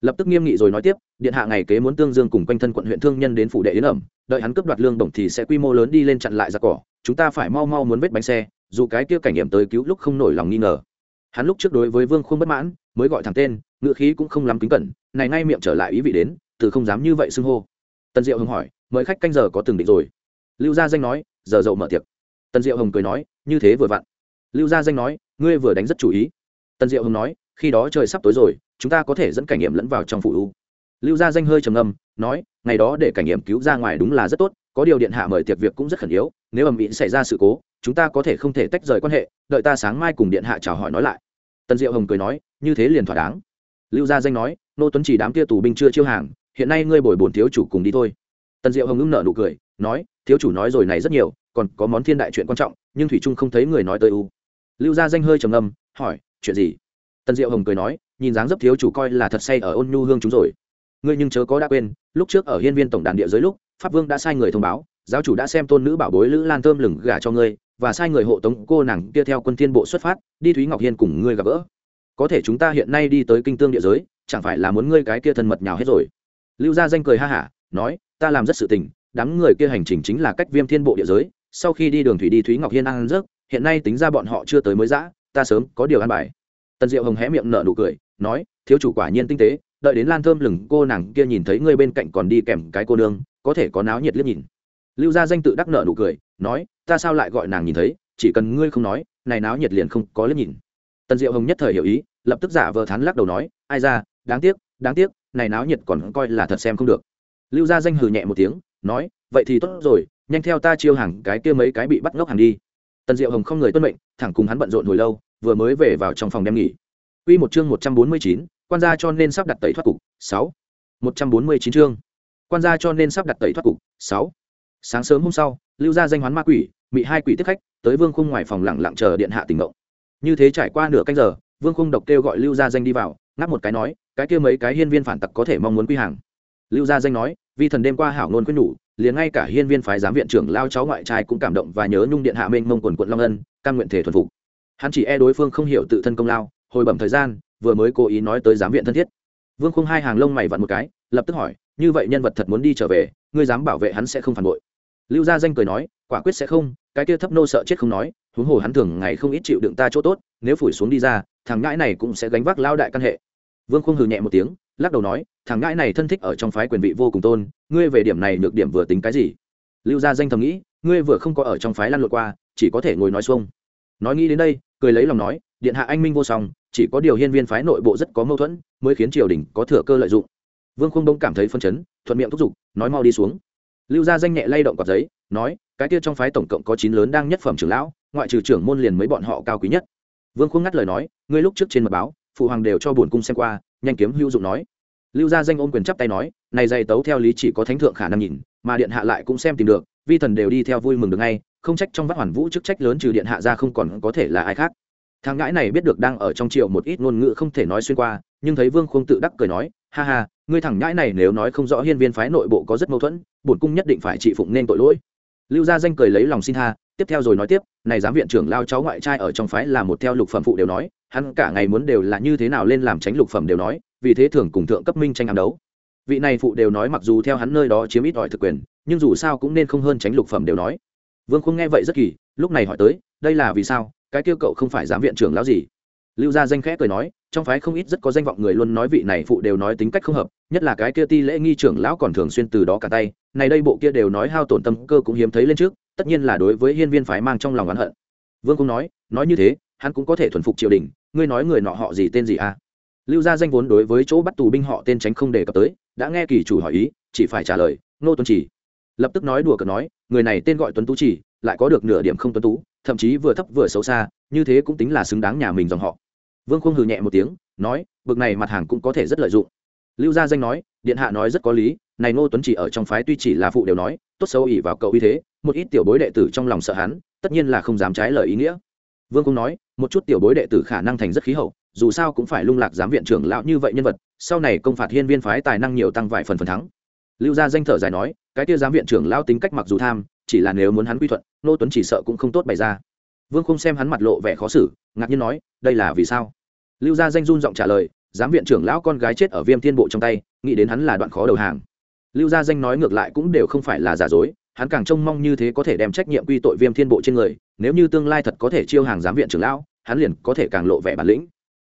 Lập tức nghiêm nghị rồi nói tiếp, điện hạ ngày kế muốn tương dương cùng quanh thân quận huyện thương nhân đến phủ đệ yến ẩm, đợi hắn cướp đoạt lương bổng thì sẽ quy mô lớn đi lên chặn lại ra cỏ chúng ta phải mau mau muốn vết bánh xe, dù cái kia cảnh nghiệm tới cứu lúc không nổi lòng nghi ngờ. Hắn lúc trước đối với vương không bất mãn, mới gọi thẳng tên, ngựa khí cũng không lắm kính cẩn, này ngay miệng trở lại ý vị đến, từ không dám như vậy xưng hô. Tần diệu hưng hỏi, mời khách canh giờ có từng định rồi? Lưu gia danh nói, giờ dậu mở tiệc. Tần diệu hồng cười nói, như thế vừa vặn. Lưu gia danh nói, ngươi vừa đánh rất chú ý. Tần diệu hồng nói, khi đó trời sắp tối rồi, chúng ta có thể dẫn cảnh nghiệm lẫn vào trong phủ u. Lưu gia danh hơi trầm ngâm, nói, ngày đó để cảnh nghiệm cứu ra ngoài đúng là rất tốt, có điều điện hạ mời tiệc việc cũng rất khẩn yếu nếu ầm ĩ xảy ra sự cố, chúng ta có thể không thể tách rời quan hệ, đợi ta sáng mai cùng điện hạ chào hỏi nói lại. Tần diệu hồng cười nói, như thế liền thỏa đáng. Lưu gia danh nói, nô tuấn chỉ đám kia tù binh chưa chiêu hàng, hiện nay ngươi bồi bổn thiếu chủ cùng đi thôi. Tần diệu hồng ngưng nợ nụ cười, nói, thiếu chủ nói rồi này rất nhiều, còn có món thiên đại chuyện quan trọng, nhưng thủy trung không thấy người nói tới u. Lưu gia danh hơi trầm ngâm, hỏi, chuyện gì? Tần diệu hồng cười nói, nhìn dáng dấp thiếu chủ coi là thật say ở ôn nhu hương chúng rồi. Ngươi nhưng chớ có đã quên, lúc trước ở hiên viên tổng đàn địa giới lúc, pháp vương đã sai người thông báo giáo chủ đã xem tôn nữ bảo bối lữ lan thơm lừng gả cho ngươi, và sai người hộ tống cô nàng kia theo quân thiên bộ xuất phát, đi thúy ngọc hiên cùng ngươi gặp gỡ. Có thể chúng ta hiện nay đi tới kinh tương địa giới, chẳng phải là muốn ngươi cái kia thân mật nhào hết rồi? Lưu gia danh cười ha hả, nói, ta làm rất sự tình, đám người kia hành trình chính là cách viêm thiên bộ địa giới, sau khi đi đường thủy đi thúy ngọc hiên ăn rớt, hiện nay tính ra bọn họ chưa tới mới giã ta sớm có điều ăn bài. Tần diệu hồng hé miệng nở nụ cười, nói, thiếu chủ quả nhiên tinh tế, đợi đến lan thơm lừng cô nàng kia nhìn thấy ngươi bên cạnh còn đi kèm cái cô nương, có thể có náo nhiệt liếc nhìn lưu gia danh tự đắc nợ nụ cười nói ta sao lại gọi nàng nhìn thấy chỉ cần ngươi không nói này náo nhiệt liền không có liếc nhìn tần diệu hồng nhất thời hiểu ý lập tức giả vờ thắn lắc đầu nói ai ra đáng tiếc đáng tiếc này náo nhiệt còn coi là thật xem không được lưu gia danh hừ nhẹ một tiếng nói vậy thì tốt rồi nhanh theo ta chiêu hàng cái kia mấy cái bị bắt ngốc hàng đi tần diệu hồng không người tuân mệnh thẳng cùng hắn bận rộn hồi lâu vừa mới về vào trong phòng đem nghỉ Quy một chương một trăm bốn mươi chín, quan gia cho nên sắp đặt tẩy thoát cục, sáu. một trăm bốn mươi chín chương. Quan gia cho nên sắp đặt tẩy thoát cục, sáu. Sáng sớm hôm sau, Lưu gia danh hoán ma quỷ, bị hai quỷ tiếp khách, tới Vương Khung ngoài phòng lặng lặng chờ điện hạ tỉnh ngộ. Như thế trải qua nửa canh giờ, Vương Khung độc kêu gọi Lưu gia danh đi vào, ngáp một cái nói, cái kia mấy cái hiên viên phản tặc có thể mong muốn quy hàng. Lưu gia danh nói, vi thần đêm qua hảo ngôn quyết nhủ liền ngay cả hiên viên phái giám viện trưởng lao cháu ngoại trai cũng cảm động và nhớ nhung điện hạ mênh mông quần quận long ân căn nguyện thể thuần phục hắn chỉ e đối phương không hiểu tự thân công lao hồi bẩm thời gian vừa mới cố ý nói tới giám viện thân thiết vương khung hai hàng lông mày vặn một cái lập tức hỏi như vậy nhân vật thật muốn đi trở về ngươi dám bảo vệ hắn sẽ không phản bội lưu gia danh cười nói, quả quyết sẽ không, cái kia thấp nô sợ chết không nói, huống hồ hắn thường ngày không ít chịu đựng ta chỗ tốt, nếu phủi xuống đi ra, thằng ngãi này cũng sẽ gánh vác lao đại căn hệ. Vương khung hừ nhẹ một tiếng, lắc đầu nói, thằng ngãi này thân thích ở trong phái quyền vị vô cùng tôn, ngươi về điểm này được điểm vừa tính cái gì? Lưu gia danh thầm nghĩ, ngươi vừa không có ở trong phái lăn lộn qua, chỉ có thể ngồi nói xuông. Nói nghĩ đến đây, cười lấy lòng nói, điện hạ anh minh vô song, chỉ có điều hiên viên phái nội bộ rất có mâu thuẫn, mới khiến triều đình có thừa cơ lợi dụng. Vương khung đông cảm thấy phân chấn, thuận miệng thúc giục, nói mau đi xuống lưu gia danh nhẹ lay động cọc giấy, nói, cái kia trong phái tổng cộng có chín lớn đang nhất phẩm trưởng lão, ngoại trừ trưởng môn liền mấy bọn họ cao quý nhất. Vương khung ngắt lời nói, ngươi lúc trước trên mật báo, phụ hoàng đều cho buồn cung xem qua, nhanh kiếm hữu dụng nói. Lưu gia danh ôm quyền chắp tay nói, này dày tấu theo lý chỉ có thánh thượng khả năng nhìn, mà điện hạ lại cũng xem tìm được, vi thần đều đi theo vui mừng được ngay, không trách trong vắt hoàn vũ chức trách lớn trừ điện hạ ra không còn có thể là ai khác. Thằng ngãi này biết được đang ở trong triệu một ít ngôn ngữ không thể nói xuyên qua, nhưng thấy vương khuông tự đắc cười nói, ha ha, ngươi thằng ngãi này nếu nói không rõ hiên viên phái nội bộ có rất mâu thuẫn bổn cung nhất định phải trị phụng nên tội lỗi. Lưu gia danh cười lấy lòng xin tha, tiếp theo rồi nói tiếp, này giám viện trưởng lao cháu ngoại trai ở trong phái là một theo lục phẩm phụ đều nói, hắn cả ngày muốn đều là như thế nào lên làm tránh lục phẩm đều nói, vì thế thường cùng thượng cấp minh tranh ám đấu. Vị này phụ đều nói mặc dù theo hắn nơi đó chiếm ít ỏi thực quyền, nhưng dù sao cũng nên không hơn tránh lục phẩm đều nói. Vương không nghe vậy rất kỳ, lúc này hỏi tới, đây là vì sao? Cái kêu cậu không phải giám viện trưởng lao gì? Lưu gia danh khẽ cười nói, trong phái không ít rất có danh vọng người luôn nói vị này phụ đều nói tính cách không hợp, nhất là cái kia ti lễ nghi trưởng lão còn thường xuyên từ đó cả tay. Này đây bộ kia đều nói hao tổn tâm cơ cũng hiếm thấy lên trước, tất nhiên là đối với hiên viên phái mang trong lòng oán hận. Vương cũng nói nói như thế, hắn cũng có thể thuần phục triều đình, ngươi nói người nọ họ gì tên gì à? Lưu gia danh vốn đối với chỗ bắt tù binh họ tên tránh không đề cập tới, đã nghe kỳ chủ hỏi ý, chỉ phải trả lời, nô tuấn chỉ. Lập tức nói đùa cợt nói, người này tên gọi tuấn tú chỉ, lại có được nửa điểm không tuấn tú, thậm chí vừa thấp vừa xấu xa, như thế cũng tính là xứng đáng nhà mình dòng họ vương khung hừ nhẹ một tiếng, nói, bực này mặt hàng cũng có thể rất lợi dụng. Lưu gia danh nói, điện hạ nói rất có lý, này ngô tuấn chỉ ở trong phái tuy chỉ là phụ đều nói, tốt xấu ỉ vào cậu uy thế, một ít tiểu bối đệ tử trong lòng sợ hắn, tất nhiên là không dám trái lời ý nghĩa. Vương Khung nói, một chút tiểu bối đệ tử khả năng thành rất khí hậu, dù sao cũng phải lung lạc giám viện trưởng lão như vậy nhân vật, sau này công phạt hiên viên phái tài năng nhiều tăng vài phần phần thắng. Lưu gia danh thở dài nói, cái kia giám viện trưởng lão tính cách mặc dù tham, chỉ là nếu muốn hắn quy thuận nô tuấn chỉ sợ cũng không tốt bày ra. Vương không xem hắn mặt lộ vẻ khó xử, ngạc nhiên nói, đây là vì sao? Lưu gia danh run giọng trả lời, giám viện trưởng lão con gái chết ở viêm thiên bộ trong tay, nghĩ đến hắn là đoạn khó đầu hàng. Lưu gia danh nói ngược lại cũng đều không phải là giả dối, hắn càng trông mong như thế có thể đem trách nhiệm quy tội viêm thiên bộ trên người, nếu như tương lai thật có thể chiêu hàng giám viện trưởng lão, hắn liền có thể càng lộ vẻ bản lĩnh.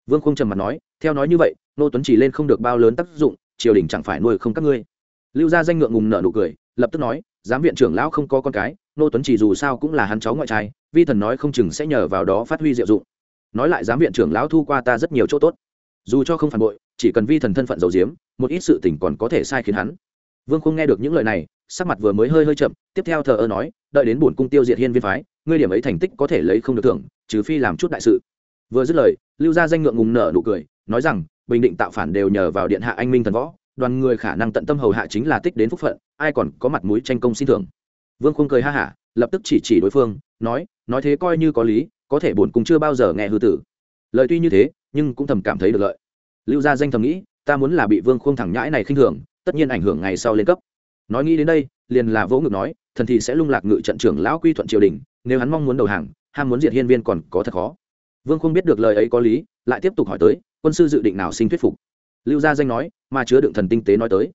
Vương không trầm mặt nói, theo nói như vậy, nô tuấn chỉ lên không được bao lớn tác dụng, triều đình chẳng phải nuôi không các ngươi. Lưu gia danh ngượng ngùng nở nụ cười, lập tức nói, giám viện trưởng lão không có con cái, nô tuấn chỉ dù sao cũng là hắn cháu ngoại trai, vi thần nói không chừng sẽ nhờ vào đó phát huy diệu dụng nói lại giám viện trưởng lão thu qua ta rất nhiều chỗ tốt. Dù cho không phản bội, chỉ cần vi thần thân phận giấu diếm một ít sự tình còn có thể sai khiến hắn. Vương không nghe được những lời này, sắc mặt vừa mới hơi hơi chậm, tiếp theo thờ ơ nói, đợi đến bổn cung tiêu diệt hiên viên phái, ngươi điểm ấy thành tích có thể lấy không được thưởng, trừ phi làm chút đại sự. Vừa dứt lời, lưu gia danh ngượng ngùng nở nụ cười, nói rằng, bình định tạo phản đều nhờ vào điện hạ anh minh thần võ, đoàn người khả năng tận tâm hầu hạ chính là tích đến phúc phận, ai còn có mặt mũi tranh công xin thưởng. Vương không cười ha hả, lập tức chỉ chỉ đối phương, nói nói thế coi như có lý có thể bổn cung chưa bao giờ nghe hư tử. Lời tuy như thế, nhưng cũng thầm cảm thấy được lợi. Lưu gia danh thầm nghĩ, ta muốn là bị vương khuông thẳng nhãi này khinh thường, tất nhiên ảnh hưởng ngày sau lên cấp. Nói nghĩ đến đây, liền là vỗ ngực nói, thần thì sẽ lung lạc ngự trận trưởng lão quy thuận triều đình, nếu hắn mong muốn đầu hàng, ham muốn diệt hiên viên còn có thật khó. Vương không biết được lời ấy có lý, lại tiếp tục hỏi tới, quân sư dự định nào sinh thuyết phục? Lưu gia danh nói mà chứa đựng thần tinh tế nói tới.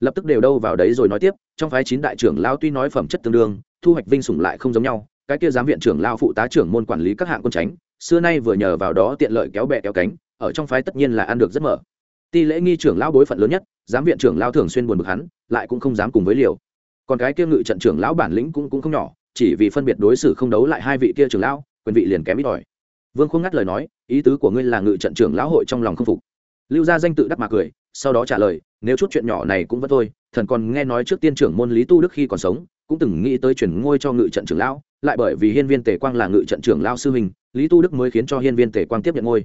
Lập tức đều đâu vào đấy rồi nói tiếp, trong phái chín đại trưởng lão tuy nói phẩm chất tương đương, thu hoạch vinh sủng lại không giống nhau cái kia giám viện trưởng lao phụ tá trưởng môn quản lý các hạng quân tránh, xưa nay vừa nhờ vào đó tiện lợi kéo bè kéo cánh, ở trong phái tất nhiên là ăn được rất mở. Ti lễ nghi trưởng lao bối phận lớn nhất, giám viện trưởng lao thường xuyên buồn bực hắn, lại cũng không dám cùng với liều. Còn cái kia ngự trận trưởng lão bản lĩnh cũng cũng không nhỏ, chỉ vì phân biệt đối xử không đấu lại hai vị kia trưởng lão, quyền vị liền kém ít ỏi. Vương không ngắt lời nói, ý tứ của ngươi là ngự trận trưởng lão hội trong lòng không phục. Lưu gia danh tự đắc mà cười, sau đó trả lời, nếu chút chuyện nhỏ này cũng vẫn thôi thần còn nghe nói trước tiên trưởng môn lý tu đức khi còn sống cũng từng nghĩ tới chuyển ngôi cho ngự trận trưởng lão lại bởi vì hiên viên tề quang là ngự trận trưởng lão sư hình, lý tu đức mới khiến cho hiên viên tề quang tiếp nhận ngôi.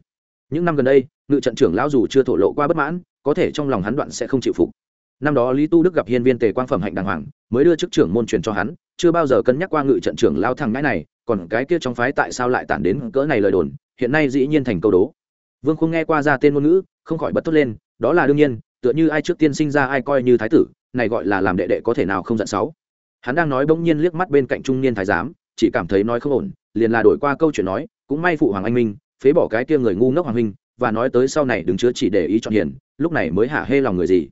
Những năm gần đây ngự trận trưởng lão dù chưa thổ lộ qua bất mãn có thể trong lòng hắn đoạn sẽ không chịu phục. Năm đó lý tu đức gặp hiên viên tề quang phẩm hạnh đàng hoàng mới đưa chức trưởng môn truyền cho hắn chưa bao giờ cân nhắc qua ngự trận trưởng lao thằng ngãi này còn cái kia trong phái tại sao lại tản đến cỡ này lời đồn hiện nay dĩ nhiên thành câu đố. Vương không nghe qua ra tên ngôn ngữ không khỏi bật thốt lên đó là đương nhiên tựa như ai trước tiên sinh ra ai coi như thái tử này gọi là làm đệ đệ có thể nào không giận sáu. Hắn đang nói bỗng nhiên liếc mắt bên cạnh trung niên thái giám, chỉ cảm thấy nói không ổn, liền là đổi qua câu chuyện nói, cũng may phụ hoàng anh minh, phế bỏ cái kia người ngu ngốc hoàng huynh, và nói tới sau này đừng chứa chỉ để ý chọn hiền, lúc này mới hạ hê lòng người gì.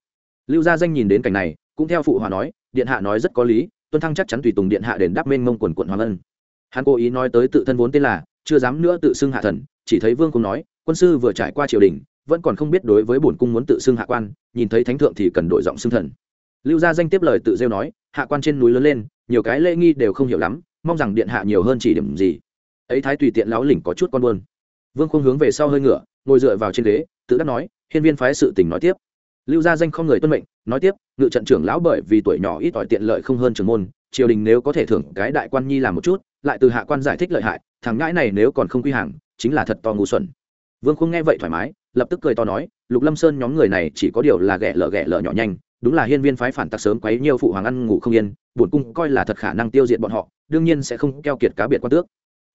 Lưu gia danh nhìn đến cảnh này, cũng theo phụ hòa nói, điện hạ nói rất có lý, tuân thăng chắc chắn tùy tùng điện hạ đền đáp mênh mông quần quận hoàng ân. Hắn cố ý nói tới tự thân vốn tên là, chưa dám nữa tự xưng hạ thần, chỉ thấy vương cũng nói, quân sư vừa trải qua triều đình, vẫn còn không biết đối với bổn cung muốn tự xưng hạ quan, nhìn thấy thánh thượng thì cần đổi giọng xưng thần lưu gia danh tiếp lời tự rêu nói, hạ quan trên núi lớn lên, nhiều cái lễ nghi đều không hiểu lắm, mong rằng điện hạ nhiều hơn chỉ điểm gì. Ấy thái tùy tiện láo lỉnh có chút con buôn vương không hướng về sau hơi ngửa, ngồi dựa vào trên ghế, tự đắc nói, hiên viên phái sự tình nói tiếp. Lưu gia danh không người tuân mệnh, nói tiếp, ngự trận trưởng lão bởi vì tuổi nhỏ ít ỏi tiện lợi không hơn trưởng môn, triều đình nếu có thể thưởng cái đại quan nhi làm một chút, lại từ hạ quan giải thích lợi hại, thằng ngãi này nếu còn không quy hàng, chính là thật to ngu xuẩn. Vương không nghe vậy thoải mái, lập tức cười to nói, lục lâm sơn nhóm người này chỉ có điều là ghẻ lợ ghẻ lợ nhỏ nhanh đúng là hiên viên phái phản tặc sớm quấy nhiều phụ hoàng ăn ngủ không yên, bổn cung coi là thật khả năng tiêu diệt bọn họ, đương nhiên sẽ không keo kiệt cá biệt quan tước.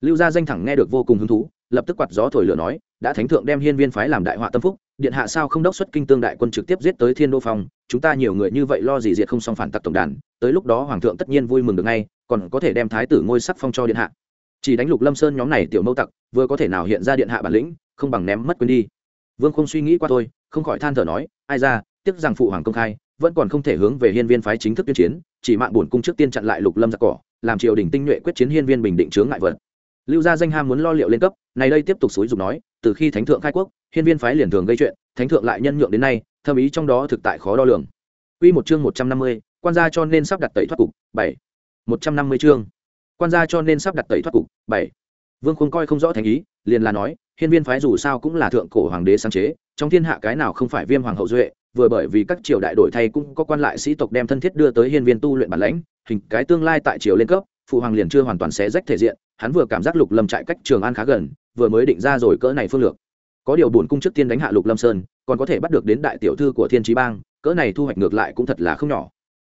Lưu gia danh thẳng nghe được vô cùng hứng thú, lập tức quạt gió thổi lửa nói, đã thánh thượng đem hiên viên phái làm đại họa tâm phúc, điện hạ sao không đốc xuất kinh tương đại quân trực tiếp giết tới thiên đô phong, chúng ta nhiều người như vậy lo gì diệt không xong phản tặc tổng đàn, tới lúc đó hoàng thượng tất nhiên vui mừng được ngay, còn có thể đem thái tử ngôi sắc phong cho điện hạ. Chỉ đánh lục lâm sơn nhóm này tiểu mâu tặc, vừa có thể nào hiện ra điện hạ bản lĩnh, không bằng ném mất quên đi. Vương không suy nghĩ qua thôi, không khỏi than thở nói, ai ra, tiếc rằng phụ hoàng công khai vẫn còn không thể hướng về hiên viên phái chính thức tuyên chiến chỉ mạng bổn cung trước tiên chặn lại lục lâm giặc cỏ làm triều đình tinh nhuệ quyết chiến hiên viên bình định chướng ngại vật lưu gia danh ham muốn lo liệu lên cấp này đây tiếp tục xúi dục nói từ khi thánh thượng khai quốc hiên viên phái liền thường gây chuyện thánh thượng lại nhân nhượng đến nay thâm ý trong đó thực tại khó đo lường Quy một chương một trăm năm mươi, quan gia cho nên sắp đặt tẩy thoát cục, bảy. một trăm năm mươi chương. Quan gia cho nên sắp đặt tẩy thoát cục, bảy. Vương Khung coi không rõ thành ý, liền là nói, hiên viên phái dù sao cũng là thượng cổ hoàng đế sáng chế, trong thiên hạ cái nào không phải viêm hoàng hậu duệ, vừa bởi vì các triều đại đổi thay cũng có quan lại sĩ tộc đem thân thiết đưa tới hiên viên tu luyện bản lãnh, hình cái tương lai tại triều lên cấp, phụ hoàng liền chưa hoàn toàn xé rách thể diện, hắn vừa cảm giác lục lâm trại cách trường an khá gần vừa mới định ra rồi cỡ này phương lược. Có điều bổn cung trước tiên đánh hạ lục lâm sơn còn có thể bắt được đến đại tiểu thư của thiên trí bang cỡ này thu hoạch ngược lại cũng thật là không nhỏ.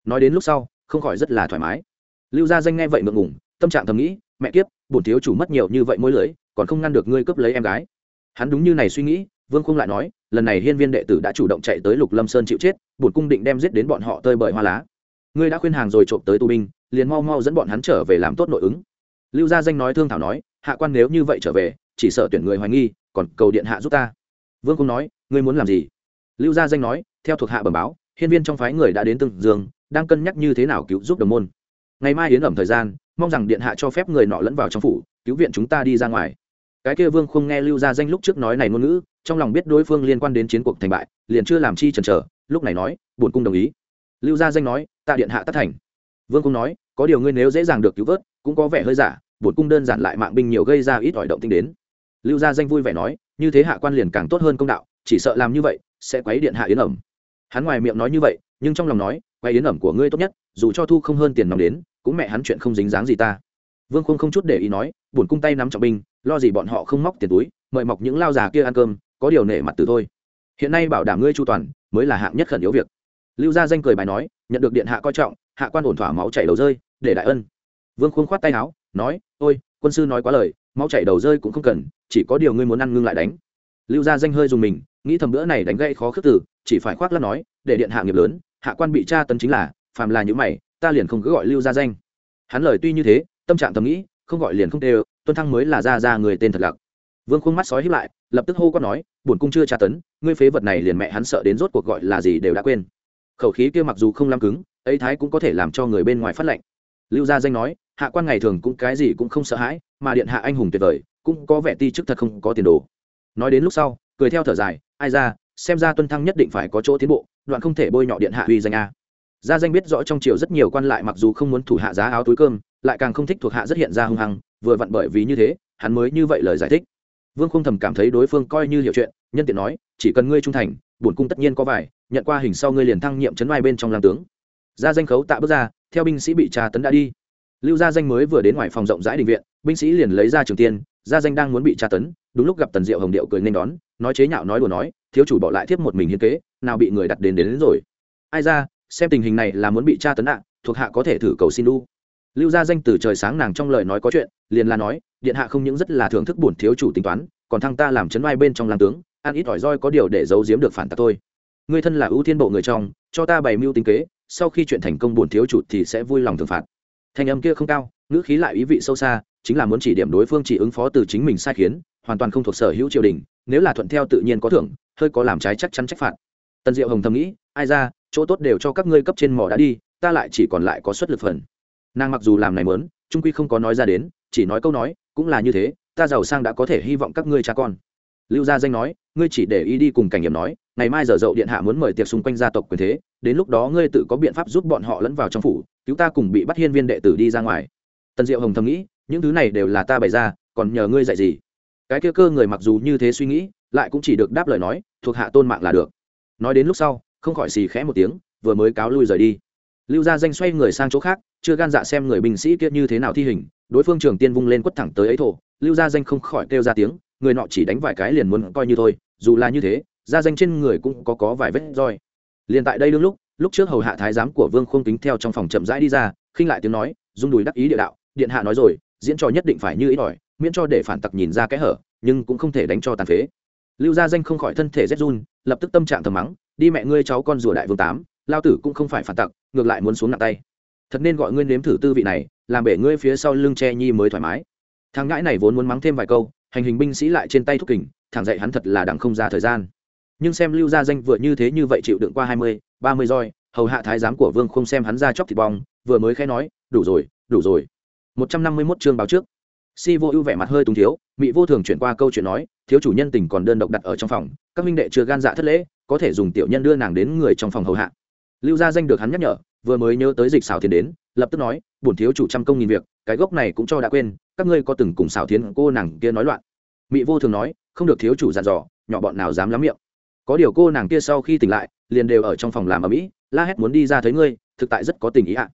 Nói đến lúc sau không khỏi rất là thoải mái. Lưu gia danh nghe vậy ngượng ngùng tâm trạng thầm nghĩ mẹ kiếp bổn thiếu chủ mất nhiều như vậy môi lưới còn không ngăn được ngươi cướp lấy em gái. Hắn đúng như này suy nghĩ vương khung lại nói lần này hiên viên đệ tử đã chủ động chạy tới lục lâm sơn chịu chết, bổn cung định đem giết đến bọn họ tơi bời hoa lá. Ngươi đã khuyên hàng rồi trộm tới tù binh, liền mau mau dẫn bọn hắn trở về làm tốt nội ứng. Lưu gia danh nói thương thảo nói, hạ quan nếu như vậy trở về, chỉ sợ tuyển người hoài nghi, còn cầu điện hạ giúp ta. Vương cung nói, ngươi muốn làm gì? Lưu gia danh nói, theo thuộc hạ bẩm báo, hiên viên trong phái người đã đến từng dương, đang cân nhắc như thế nào cứu giúp đồng môn. Ngày mai yến ẩm thời gian, mong rằng điện hạ cho phép người nọ lẫn vào trong phủ, cứu viện chúng ta đi ra ngoài. Cái kia vương không nghe lưu gia danh lúc trước nói này ngôn ngữ trong lòng biết đối phương liên quan đến chiến cuộc thành bại, liền chưa làm chi chần chờ, lúc này nói, bổn cung đồng ý. Lưu gia danh nói tạ điện hạ tất thành. Vương cung nói, có điều ngươi nếu dễ dàng được cứu vớt, cũng có vẻ hơi giả, bổn cung đơn giản lại mạng binh nhiều gây ra ít ỏi động tinh đến. Lưu gia danh vui vẻ nói, như thế hạ quan liền càng tốt hơn công đạo, chỉ sợ làm như vậy, sẽ quấy điện hạ yến ẩm. Hắn ngoài miệng nói như vậy, nhưng trong lòng nói quay yến ẩm của ngươi tốt nhất, dù cho thu không hơn tiền nòng đến, cũng mẹ hắn chuyện không dính dáng gì ta. Vương khung không chút để ý nói, bổn cung tay nắm trọng binh, lo gì bọn họ không móc tiền túi, mời mọc những lao già kia ăn cơm có điều nể mặt từ thôi. Hiện nay bảo đảm ngươi chu toàn, mới là hạng nhất khẩn yếu việc. Lưu gia danh cười bài nói, nhận được điện hạ coi trọng, hạ quan ổn thỏa máu chảy đầu rơi, để đại ân. Vương khuôn khoát tay áo, nói, ôi, quân sư nói quá lời, máu chảy đầu rơi cũng không cần, chỉ có điều ngươi muốn ăn ngưng lại đánh. Lưu gia danh hơi dùng mình, nghĩ thầm bữa này đánh gây khó khước từ, chỉ phải khoác lắc nói, để điện hạ nghiệp lớn, hạ quan bị tra tấn chính là, phàm là những mày, ta liền không cứ gọi lưu gia danh. Hắn lời tuy như thế, tâm trạng thầm nghĩ, không gọi liền không đều, tuân thăng mới là ra ra người tên thật lặc. Vương khuôn mắt sói hiếp lại lập tức hô quát nói, bổn cung chưa tra tấn, ngươi phế vật này liền mẹ hắn sợ đến rốt cuộc gọi là gì đều đã quên. Khẩu khí kia mặc dù không lắm cứng, ấy thái cũng có thể làm cho người bên ngoài phát lệnh. Lưu gia danh nói, hạ quan ngày thường cũng cái gì cũng không sợ hãi, mà điện hạ anh hùng tuyệt vời, cũng có vẻ ti chức thật không có tiền đồ. Nói đến lúc sau, cười theo thở dài, ai ra, xem ra tuân thăng nhất định phải có chỗ tiến bộ, đoạn không thể bôi nhọ điện hạ uy danh a. Gia danh biết rõ trong triều rất nhiều quan lại mặc dù không muốn thủ hạ giá áo túi cơm, lại càng không thích thuộc hạ rất hiện ra hung hăng, vừa vặn bởi vì như thế, hắn mới như vậy lời giải thích vương không thầm cảm thấy đối phương coi như hiểu chuyện nhân tiện nói chỉ cần ngươi trung thành bổn cung tất nhiên có vài nhận qua hình sau ngươi liền thăng nhiệm chấn vai bên trong làm tướng. Gia danh khấu tạ bước ra theo binh sĩ bị tra tấn đã đi. Lưu gia danh mới vừa đến ngoài phòng rộng rãi đình viện binh sĩ liền lấy ra trường tiên gia danh đang muốn bị tra tấn đúng lúc gặp tần diệu hồng điệu cười nên đón nói chế nhạo nói đùa nói thiếu chủ bỏ lại thiếp một mình hiến kế nào bị người đặt đến đến, đến rồi. Ai ra xem tình hình này là muốn bị tra tấn ạ thuộc hạ có thể thử cầu xin đu lưu gia danh từ trời sáng nàng trong lời nói có chuyện, liền là nói, điện hạ không những rất là thưởng thức bổn thiếu chủ tính toán, còn thăng ta làm chấn vai bên trong làm tướng, ăn ít ỏi roi có điều để giấu giếm được phản ta thôi. Người thân là ưu thiên bộ người trong, cho ta bày mưu tính kế, sau khi chuyện thành công bổn thiếu chủ thì sẽ vui lòng thưởng phạt. Thanh âm kia không cao, ngữ khí lại ý vị sâu xa, chính là muốn chỉ điểm đối phương chỉ ứng phó từ chính mình sai khiến, hoàn toàn không thuộc sở hữu triều đình, nếu là thuận theo tự nhiên có thưởng, hơi có làm trái chắc chắn trách phạt. Tần diệu hồng thầm nghĩ, ai ra, chỗ tốt đều cho các ngươi cấp trên mỏ đã đi, ta lại chỉ còn lại có suất lực phần nàng mặc dù làm này mớn, trung quy không có nói ra đến, chỉ nói câu nói, cũng là như thế, ta giàu sang đã có thể hy vọng các ngươi cha con. Lưu gia danh nói, ngươi chỉ để ý đi cùng cảnh nghiệm nói, ngày mai giờ dậu điện hạ muốn mời tiệc xung quanh gia tộc quyền thế, đến lúc đó ngươi tự có biện pháp giúp bọn họ lẫn vào trong phủ, cứu ta cùng bị bắt hiên viên đệ tử đi ra ngoài. Tần diệu hồng thầm nghĩ, những thứ này đều là ta bày ra, còn nhờ ngươi dạy gì? Cái kia cơ người mặc dù như thế suy nghĩ, lại cũng chỉ được đáp lời nói, thuộc hạ tôn mạng là được. Nói đến lúc sau, không khỏi xì khẽ một tiếng, vừa mới cáo lui rời đi lưu gia danh xoay người sang chỗ khác, chưa gan dạ xem người binh sĩ kia như thế nào thi hình, đối phương trường tiên vung lên quất thẳng tới ấy thổ, lưu gia danh không khỏi kêu ra tiếng, người nọ chỉ đánh vài cái liền muốn coi như thôi, dù là như thế, gia danh trên người cũng có có vài vết roi. Liền tại đây đương lúc lúc trước hầu hạ thái giám của vương không kính theo trong phòng chậm rãi đi ra, khinh lại tiếng nói, rung đùi đắc ý địa đạo, điện hạ nói rồi, diễn trò nhất định phải như ý đòi, miễn cho để phản tặc nhìn ra cái hở, nhưng cũng không thể đánh cho tàn phế. Lưu gia danh không khỏi thân thể rét run, lập tức tâm trạng thầm mắng, đi mẹ ngươi cháu con rùa đại vương tám lao tử cũng không phải phản tặc, ngược lại muốn xuống nặng tay. Thật nên gọi ngươi nếm thử tư vị này, làm bể ngươi phía sau lưng che nhi mới thoải mái. Thằng ngãi này vốn muốn mắng thêm vài câu, hành hình binh sĩ lại trên tay thúc kình, thẳng dậy hắn thật là đằng không ra thời gian. Nhưng xem lưu gia danh vừa như thế như vậy chịu đựng qua hai mươi, ba mươi roi, hầu hạ thái giám của vương không xem hắn ra chóc thịt bong, vừa mới khẽ nói, đủ rồi đủ rồi. Một trăm năm mươi mốt chương báo trước. Si vô ưu vẻ mặt hơi túng thiếu mỹ vô thường chuyển qua câu chuyện nói, thiếu chủ nhân tình còn đơn độc đặt ở trong phòng, các minh đệ chưa gan dạ thất lễ, có thể dùng tiểu nhân đưa nàng đến người trong phòng hầu hạ lưu gia danh được hắn nhắc nhở vừa mới nhớ tới dịch xảo thiền đến lập tức nói bổn thiếu chủ trăm công nghìn việc cái gốc này cũng cho đã quên các ngươi có từng cùng xảo thiến cô nàng kia nói loạn mỹ vô thường nói không được thiếu chủ dặn dò nhỏ bọn nào dám lắm miệng có điều cô nàng kia sau khi tỉnh lại liền đều ở trong phòng làm ở mỹ la hét muốn đi ra thấy ngươi thực tại rất có tình ý ạ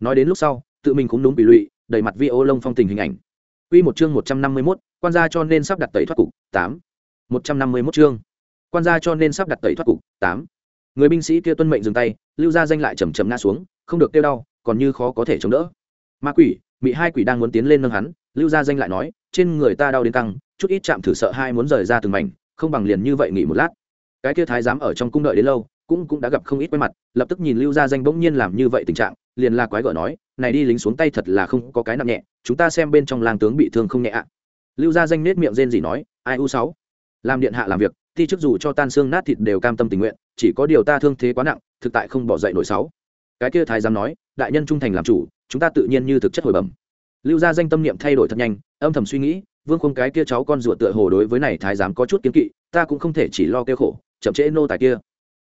nói đến lúc sau tự mình cũng đúng bị lụy đầy mặt vi ô lông phong tình hình ảnh Quy một chương 151, quan gia cho nên sắp đặt tẩy thoát cục, 8. 151 chương. Quan gia cho nên sắp đặt tẩy thoát cục, 8. Người binh sĩ kia tuân mệnh dừng tay, lưu ra danh lại chậm chậm ngã xuống, không được tiêu đau, còn như khó có thể chống đỡ. Ma quỷ, bị hai quỷ đang muốn tiến lên nâng hắn, lưu ra danh lại nói, trên người ta đau đến căng, chút ít chạm thử sợ hai muốn rời ra từng mảnh, không bằng liền như vậy nghỉ một lát. Cái kia thái giám ở trong cung đợi đến lâu, cũng cũng đã gặp không ít quay mặt, lập tức nhìn lưu Gia danh bỗng nhiên làm như vậy tình trạng, liền la quái gở nói, này đi lính xuống tay thật là không có cái nặng nhẹ, chúng ta xem bên trong lang tướng bị thương không nhẹ ạ lưu gia danh nết miệng rên gì nói ai u sáu làm điện hạ làm việc ti chức dù cho tan xương nát thịt đều cam tâm tình nguyện, chỉ có điều ta thương thế quá nặng, thực tại không bỏ dậy nổi sáu. Cái kia thái giám nói, đại nhân trung thành làm chủ, chúng ta tự nhiên như thực chất hồi bẩm. Lưu gia danh tâm niệm thay đổi thật nhanh, âm thầm suy nghĩ, vương không cái kia cháu con ruột tựa hồ đối với này thái giám có chút kiến kỵ, ta cũng không thể chỉ lo kêu khổ, chậm trễ nô tài kia.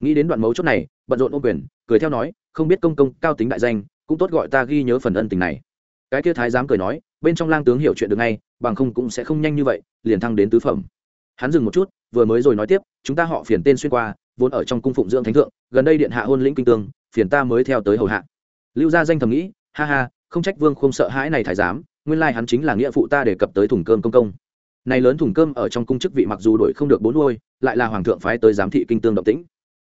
Nghĩ đến đoạn mấu chốt này, bận rộn ô quyền, cười theo nói, không biết công công cao tính đại danh, cũng tốt gọi ta ghi nhớ phần ân tình này. Cái kia thái giám cười nói, bên trong lang tướng hiểu chuyện được ngay, bằng không cũng sẽ không nhanh như vậy, liền thăng đến tứ phẩm. Hắn dừng một chút vừa mới rồi nói tiếp, chúng ta họ phiền tên xuyên qua, vốn ở trong cung phụng dưỡng thánh thượng, gần đây điện hạ hôn lĩnh kinh tương, phiền ta mới theo tới hầu hạ. Lưu gia danh thầm nghĩ, ha ha, không trách vương không sợ hãi này thái giám, nguyên lai hắn chính là nghĩa phụ ta đề cập tới thùng cơm công công. Này lớn thùng cơm ở trong cung chức vị mặc dù đổi không được bốn nuôi, lại là hoàng thượng phái tới giám thị kinh tương động tĩnh.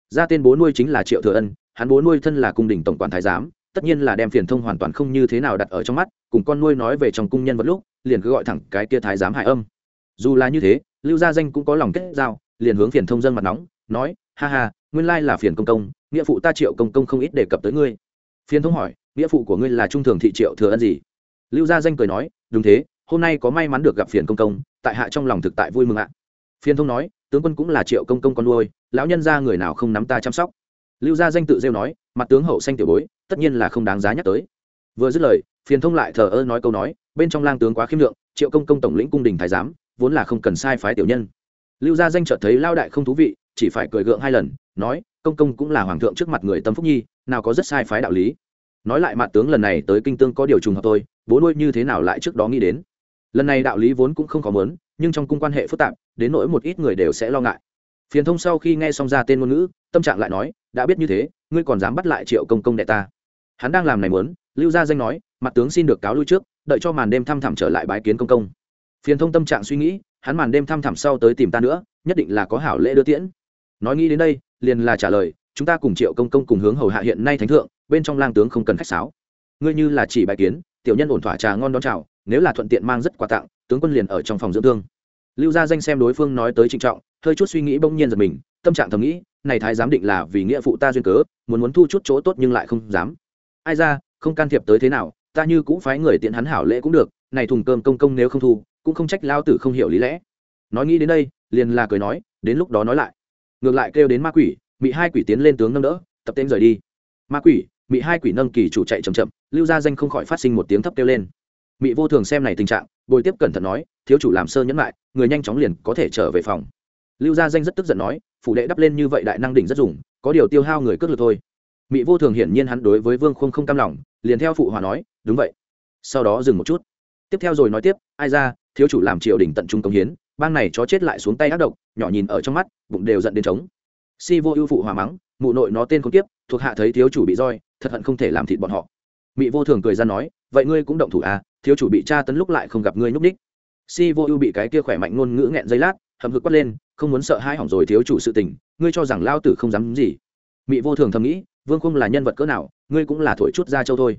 Ra tên bố nuôi chính là triệu thừa ân, hắn bố nuôi thân là cung đình tổng quản thái giám, tất nhiên là đem phiền thông hoàn toàn không như thế nào đặt ở trong mắt, cùng con nuôi nói về trong cung nhân vật lúc, liền cứ gọi thẳng cái kia thái giám hải âm dù là như thế, lưu gia danh cũng có lòng kết giao, liền hướng phiền thông dân mặt nóng, nói, ha ha, nguyên lai là phiền công công, nghĩa phụ ta triệu công công không ít đề cập tới ngươi. Phiền thông hỏi, nghĩa phụ của ngươi là trung thường thị triệu thừa ân gì? Lưu gia danh cười nói, đúng thế, hôm nay có may mắn được gặp phiền công công, tại hạ trong lòng thực tại vui mừng ạ. Phiền thông nói, tướng quân cũng là triệu công công con nuôi, lão nhân ra người nào không nắm ta chăm sóc? Lưu gia danh tự rêu nói, mặt tướng hậu xanh tiểu bối, tất nhiên là không đáng giá nhắc tới. Vừa dứt lời, phiền thông lại thờ ơ nói câu nói, bên trong lang tướng quá khiêm lượng, triệu công công tổng lĩnh cung đình thái giám vốn là không cần sai phái tiểu nhân. Lưu gia danh chợt thấy lao đại không thú vị, chỉ phải cười gượng hai lần, nói, công công cũng là hoàng thượng trước mặt người tâm phúc nhi, nào có rất sai phái đạo lý. Nói lại mặt tướng lần này tới kinh tương có điều trùng hợp tôi bố nuôi như thế nào lại trước đó nghĩ đến. Lần này đạo lý vốn cũng không có mớn nhưng trong cung quan hệ phức tạp, đến nỗi một ít người đều sẽ lo ngại. Phiền thông sau khi nghe xong ra tên ngôn ngữ, tâm trạng lại nói, đã biết như thế, ngươi còn dám bắt lại triệu công công đệ ta? Hắn đang làm này muốn, lưu gia danh nói mặt tướng xin được cáo lui trước, đợi cho màn đêm thăm thẳm trở lại bái kiến công công phiền thông tâm trạng suy nghĩ, hắn màn đêm thăm thẳm sau tới tìm ta nữa, nhất định là có hảo lễ đưa tiễn. Nói nghĩ đến đây, liền là trả lời, chúng ta cùng triệu công công cùng hướng hầu hạ hiện nay thánh thượng, bên trong lang tướng không cần khách sáo. Ngươi như là chỉ bài kiến, tiểu nhân ổn thỏa trà ngon đón chào, nếu là thuận tiện mang rất quà tặng, tướng quân liền ở trong phòng dưỡng thương. Lưu gia danh xem đối phương nói tới trịnh trọng, hơi chút suy nghĩ bỗng nhiên giật mình, tâm trạng thầm nghĩ, này thái giám định là vì nghĩa phụ ta duyên cớ, muốn muốn thu chút chỗ tốt nhưng lại không dám. Ai ra, không can thiệp tới thế nào, ta như cũng phái người tiện hắn hảo lễ cũng được, này thùng cơm công công nếu không thu cũng không trách lao tử không hiểu lý lẽ. Nói nghĩ đến đây, liền là cười nói, đến lúc đó nói lại. Ngược lại kêu đến ma quỷ bị hai quỷ tiến lên tướng nâng đỡ, tập tên rời đi. Ma quỷ bị hai quỷ nâng kỳ chủ chạy chậm chậm, lưu gia danh không khỏi phát sinh một tiếng thấp kêu lên. Mị vô thường xem này tình trạng, bồi tiếp cẩn thận nói, thiếu chủ làm sơ nhẫn lại, người nhanh chóng liền có thể trở về phòng. Lưu gia danh rất tức giận nói, phủ đệ đắp lên như vậy đại năng đỉnh rất dùng, có điều tiêu hao người cướp lực thôi. Mị vô thường hiển nhiên hắn đối với vương khung không cam lòng, liền theo phụ hòa nói, đúng vậy. Sau đó dừng một chút. Tiếp theo rồi nói tiếp, ai ra thiếu chủ làm triều đình tận trung công hiến, bang này chó chết lại xuống tay ác độc, nhỏ nhìn ở trong mắt, bụng đều giận đến trống. Si vô ưu phụ hòa mắng, mụ nội nó tên không tiếp thuộc hạ thấy thiếu chủ bị roi, thật hận không thể làm thịt bọn họ. Mị vô thường cười ra nói, vậy ngươi cũng động thủ à thiếu chủ bị tra tấn lúc lại không gặp ngươi nhúc ních si vô ưu bị cái kia khỏe mạnh ngôn ngữ nghẹn dây lát hầm hực quất lên, không muốn sợ hai hỏng rồi thiếu chủ sự tình, ngươi cho rằng lao tử không dám gì. Mị vô thường thầm nghĩ, vương khung là nhân vật cỡ nào, ngươi cũng là thổi chút ra châu thôi.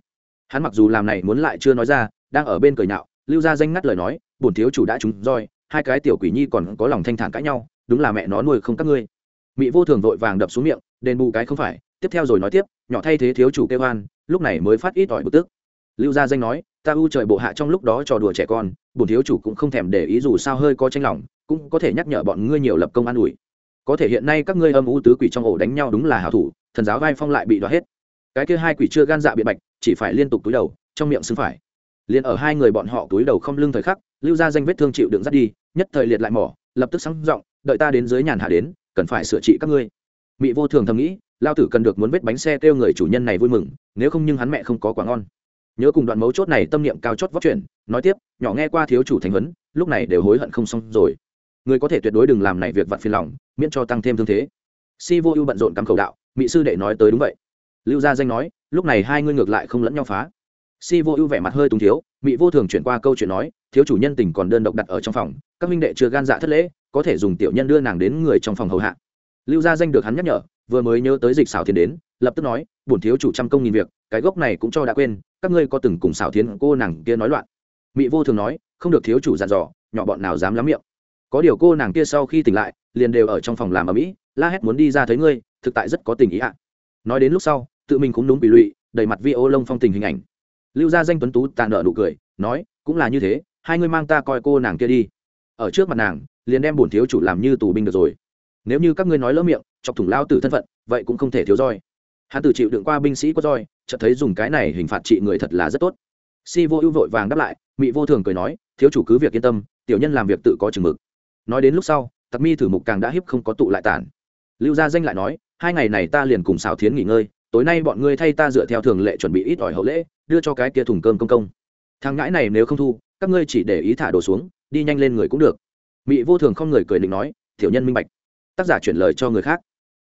Hắn mặc dù làm này muốn lại chưa nói ra, đang ở bên cười nhạo, lưu ra danh ngắt lời nói bổn thiếu chủ đã trúng roi, hai cái tiểu quỷ nhi còn có lòng thanh thản cãi nhau, đúng là mẹ nó nuôi không các ngươi. Mị vô thường vội vàng đập xuống miệng, đền bù cái không phải, tiếp theo rồi nói tiếp, nhỏ thay thế thiếu chủ kêu hoan lúc này mới phát ít ỏi bực tức. Lưu gia danh nói, ta ưu trời bộ hạ trong lúc đó trò đùa trẻ con, bổn thiếu chủ cũng không thèm để ý dù sao hơi có tranh lòng, cũng có thể nhắc nhở bọn ngươi nhiều lập công an ủi. Có thể hiện nay các ngươi âm u tứ quỷ trong ổ đánh nhau đúng là hảo thủ, thần giáo vai phong lại bị đoạt hết. Cái kia hai quỷ chưa gan dạ biện bạch, chỉ phải liên tục túi đầu, trong miệng xưng phải liền ở hai người bọn họ túi đầu không lưng thời khắc, lưu ra danh vết thương chịu đựng dắt đi, nhất thời liệt lại mỏ, lập tức sáng giọng, đợi ta đến dưới nhàn hạ đến, cần phải sửa trị các ngươi. Mị vô thường thầm nghĩ, lao tử cần được muốn vết bánh xe kêu người chủ nhân này vui mừng, nếu không nhưng hắn mẹ không có quả ngon. Nhớ cùng đoạn mấu chốt này tâm niệm cao chót vóc chuyển nói tiếp, nhỏ nghe qua thiếu chủ thành vấn lúc này đều hối hận không xong rồi. Người có thể tuyệt đối đừng làm này việc vặt phiền lòng, miễn cho tăng thêm thương thế. Si vô ưu bận rộn cắm khẩu đạo mỹ sư đệ nói tới đúng vậy. Lưu gia danh nói, lúc này hai ngươi ngược lại không lẫn nhau phá si vô ưu vẻ mặt hơi túng thiếu mỹ vô thường chuyển qua câu chuyện nói, thiếu chủ nhân tình còn đơn độc đặt ở trong phòng, các minh đệ chưa gan dạ thất lễ, có thể dùng tiểu nhân đưa nàng đến người trong phòng hầu hạ. Lưu gia danh được hắn nhắc nhở, vừa mới nhớ tới dịch xảo thiền đến, lập tức nói, bổn thiếu chủ trăm công nghìn việc, cái gốc này cũng cho đã quên, các ngươi có từng cùng xảo thiền cô nàng kia nói loạn. Mỹ vô thường nói, không được thiếu chủ dặn dò, nhỏ bọn nào dám lắm miệng. Có điều cô nàng kia sau khi tỉnh lại, liền đều ở trong phòng làm ở mỹ, la hét muốn đi ra thấy ngươi, thực tại rất có tình ý ạ. Nói đến lúc sau, tự mình cũng đúng bị lụy, đầy mặt vi ô lông phong tình hình ảnh lưu gia danh tuấn tú tàn nợ nụ cười, nói, cũng là như thế, hai ngươi mang ta coi cô nàng kia đi. Ở trước mặt nàng, liền đem bổn thiếu chủ làm như tù binh được rồi. Nếu như các ngươi nói lỡ miệng, chọc thủng lao tử thân phận, vậy cũng không thể thiếu roi. Hắn tự chịu đựng qua binh sĩ có roi, chợt thấy dùng cái này hình phạt trị người thật là rất tốt. Si vô ưu vội vàng đáp lại, mị vô thường cười nói, thiếu chủ cứ việc yên tâm, tiểu nhân làm việc tự có chừng mực. Nói đến lúc sau, tặc mi thử mục càng đã hiếp không có tụ lại tản. Lưu gia danh lại nói, hai ngày này ta liền cùng xào thiến nghỉ ngơi tối nay bọn ngươi thay ta dựa theo thường lệ chuẩn bị ít ỏi hậu lễ, đưa cho cái kia thùng cơm công công. Thằng ngãi này nếu không thu, các ngươi chỉ để ý thả đồ xuống, đi nhanh lên người cũng được. Mị vô thường không người cười định nói, tiểu nhân minh bạch. Tác giả chuyển lời cho người khác.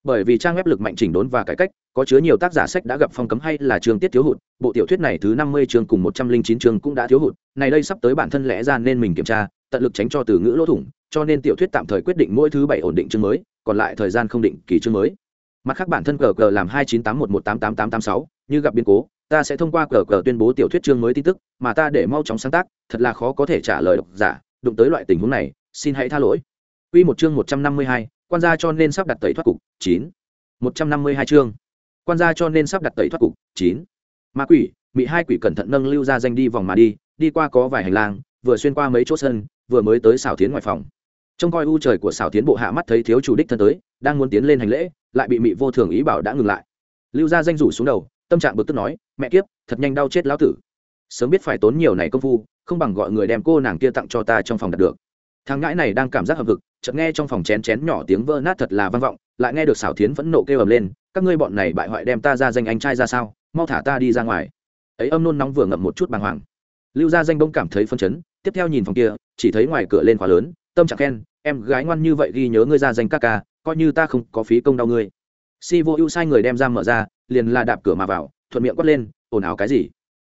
Bởi vì trang web lực mạnh chỉnh đốn và cải cách, có chứa nhiều tác giả sách đã gặp phong cấm hay là chương tiết thiếu hụt, bộ tiểu thuyết này thứ năm mươi chương cùng một trăm linh chín chương cũng đã thiếu hụt, này đây sắp tới bản thân lẽ ra nên mình kiểm tra, tận lực tránh cho từ ngữ lỗ thủng, cho nên tiểu thuyết tạm thời quyết định mỗi thứ bảy ổn định chương mới, còn lại thời gian không định kỳ chương mới mặt khác bản thân cờ cờ làm hai chín tám một một tám tám tám tám sáu, như gặp biến cố, ta sẽ thông qua cờ cờ tuyên bố tiểu thuyết chương mới tin tức, mà ta để mau chóng sáng tác, thật là khó có thể trả lời độc giả, đụng tới loại tình huống này, xin hãy tha lỗi. Quy một chương một trăm năm mươi hai, quan gia cho nên sắp đặt tẩy thoát cục, chín. một trăm năm mươi hai chương, quan gia cho nên sắp đặt tẩy thoát cục, chín. Ma quỷ bị hai quỷ cẩn thận nâng lưu ra danh đi vòng mà đi đi qua có vài hành lang, vừa xuyên qua mấy chỗ sân, vừa mới tới xảo tiến ngoài phòng trông coi u trời của xảo tiến bộ hạ mắt thấy thiếu chủ đích thân tới, đang muốn tiến lên hành lễ, lại bị mị vô thường ý bảo đã ngừng lại. Lưu ra danh rủ xuống đầu, tâm trạng bực tức nói, mẹ kiếp, thật nhanh đau chết lão tử. Sớm biết phải tốn nhiều này công phu, không bằng gọi người đem cô nàng kia tặng cho ta trong phòng đặt được. Thằng ngãi này đang cảm giác hợp vực chợt nghe trong phòng chén chén nhỏ tiếng vỡ nát thật là vang vọng, lại nghe được xảo tiến phẫn nộ kêu ầm lên, các ngươi bọn này bại hoại đem ta ra danh anh trai ra sao, mau thả ta đi ra ngoài. Ấy âm nôn nóng vừa ngậm một chút bàng hoàng. Lưu gia danh bông cảm thấy phân chấn, tiếp theo nhìn phòng kia, chỉ thấy ngoài cửa lên khóa lớn tâm trạng khen, em gái ngoan như vậy ghi nhớ ngươi ra danh các ca, coi như ta không có phí công đau ngươi. Si vô ưu sai người đem ra mở ra, liền là đạp cửa mà vào, thuận miệng quát lên, ồn ào cái gì?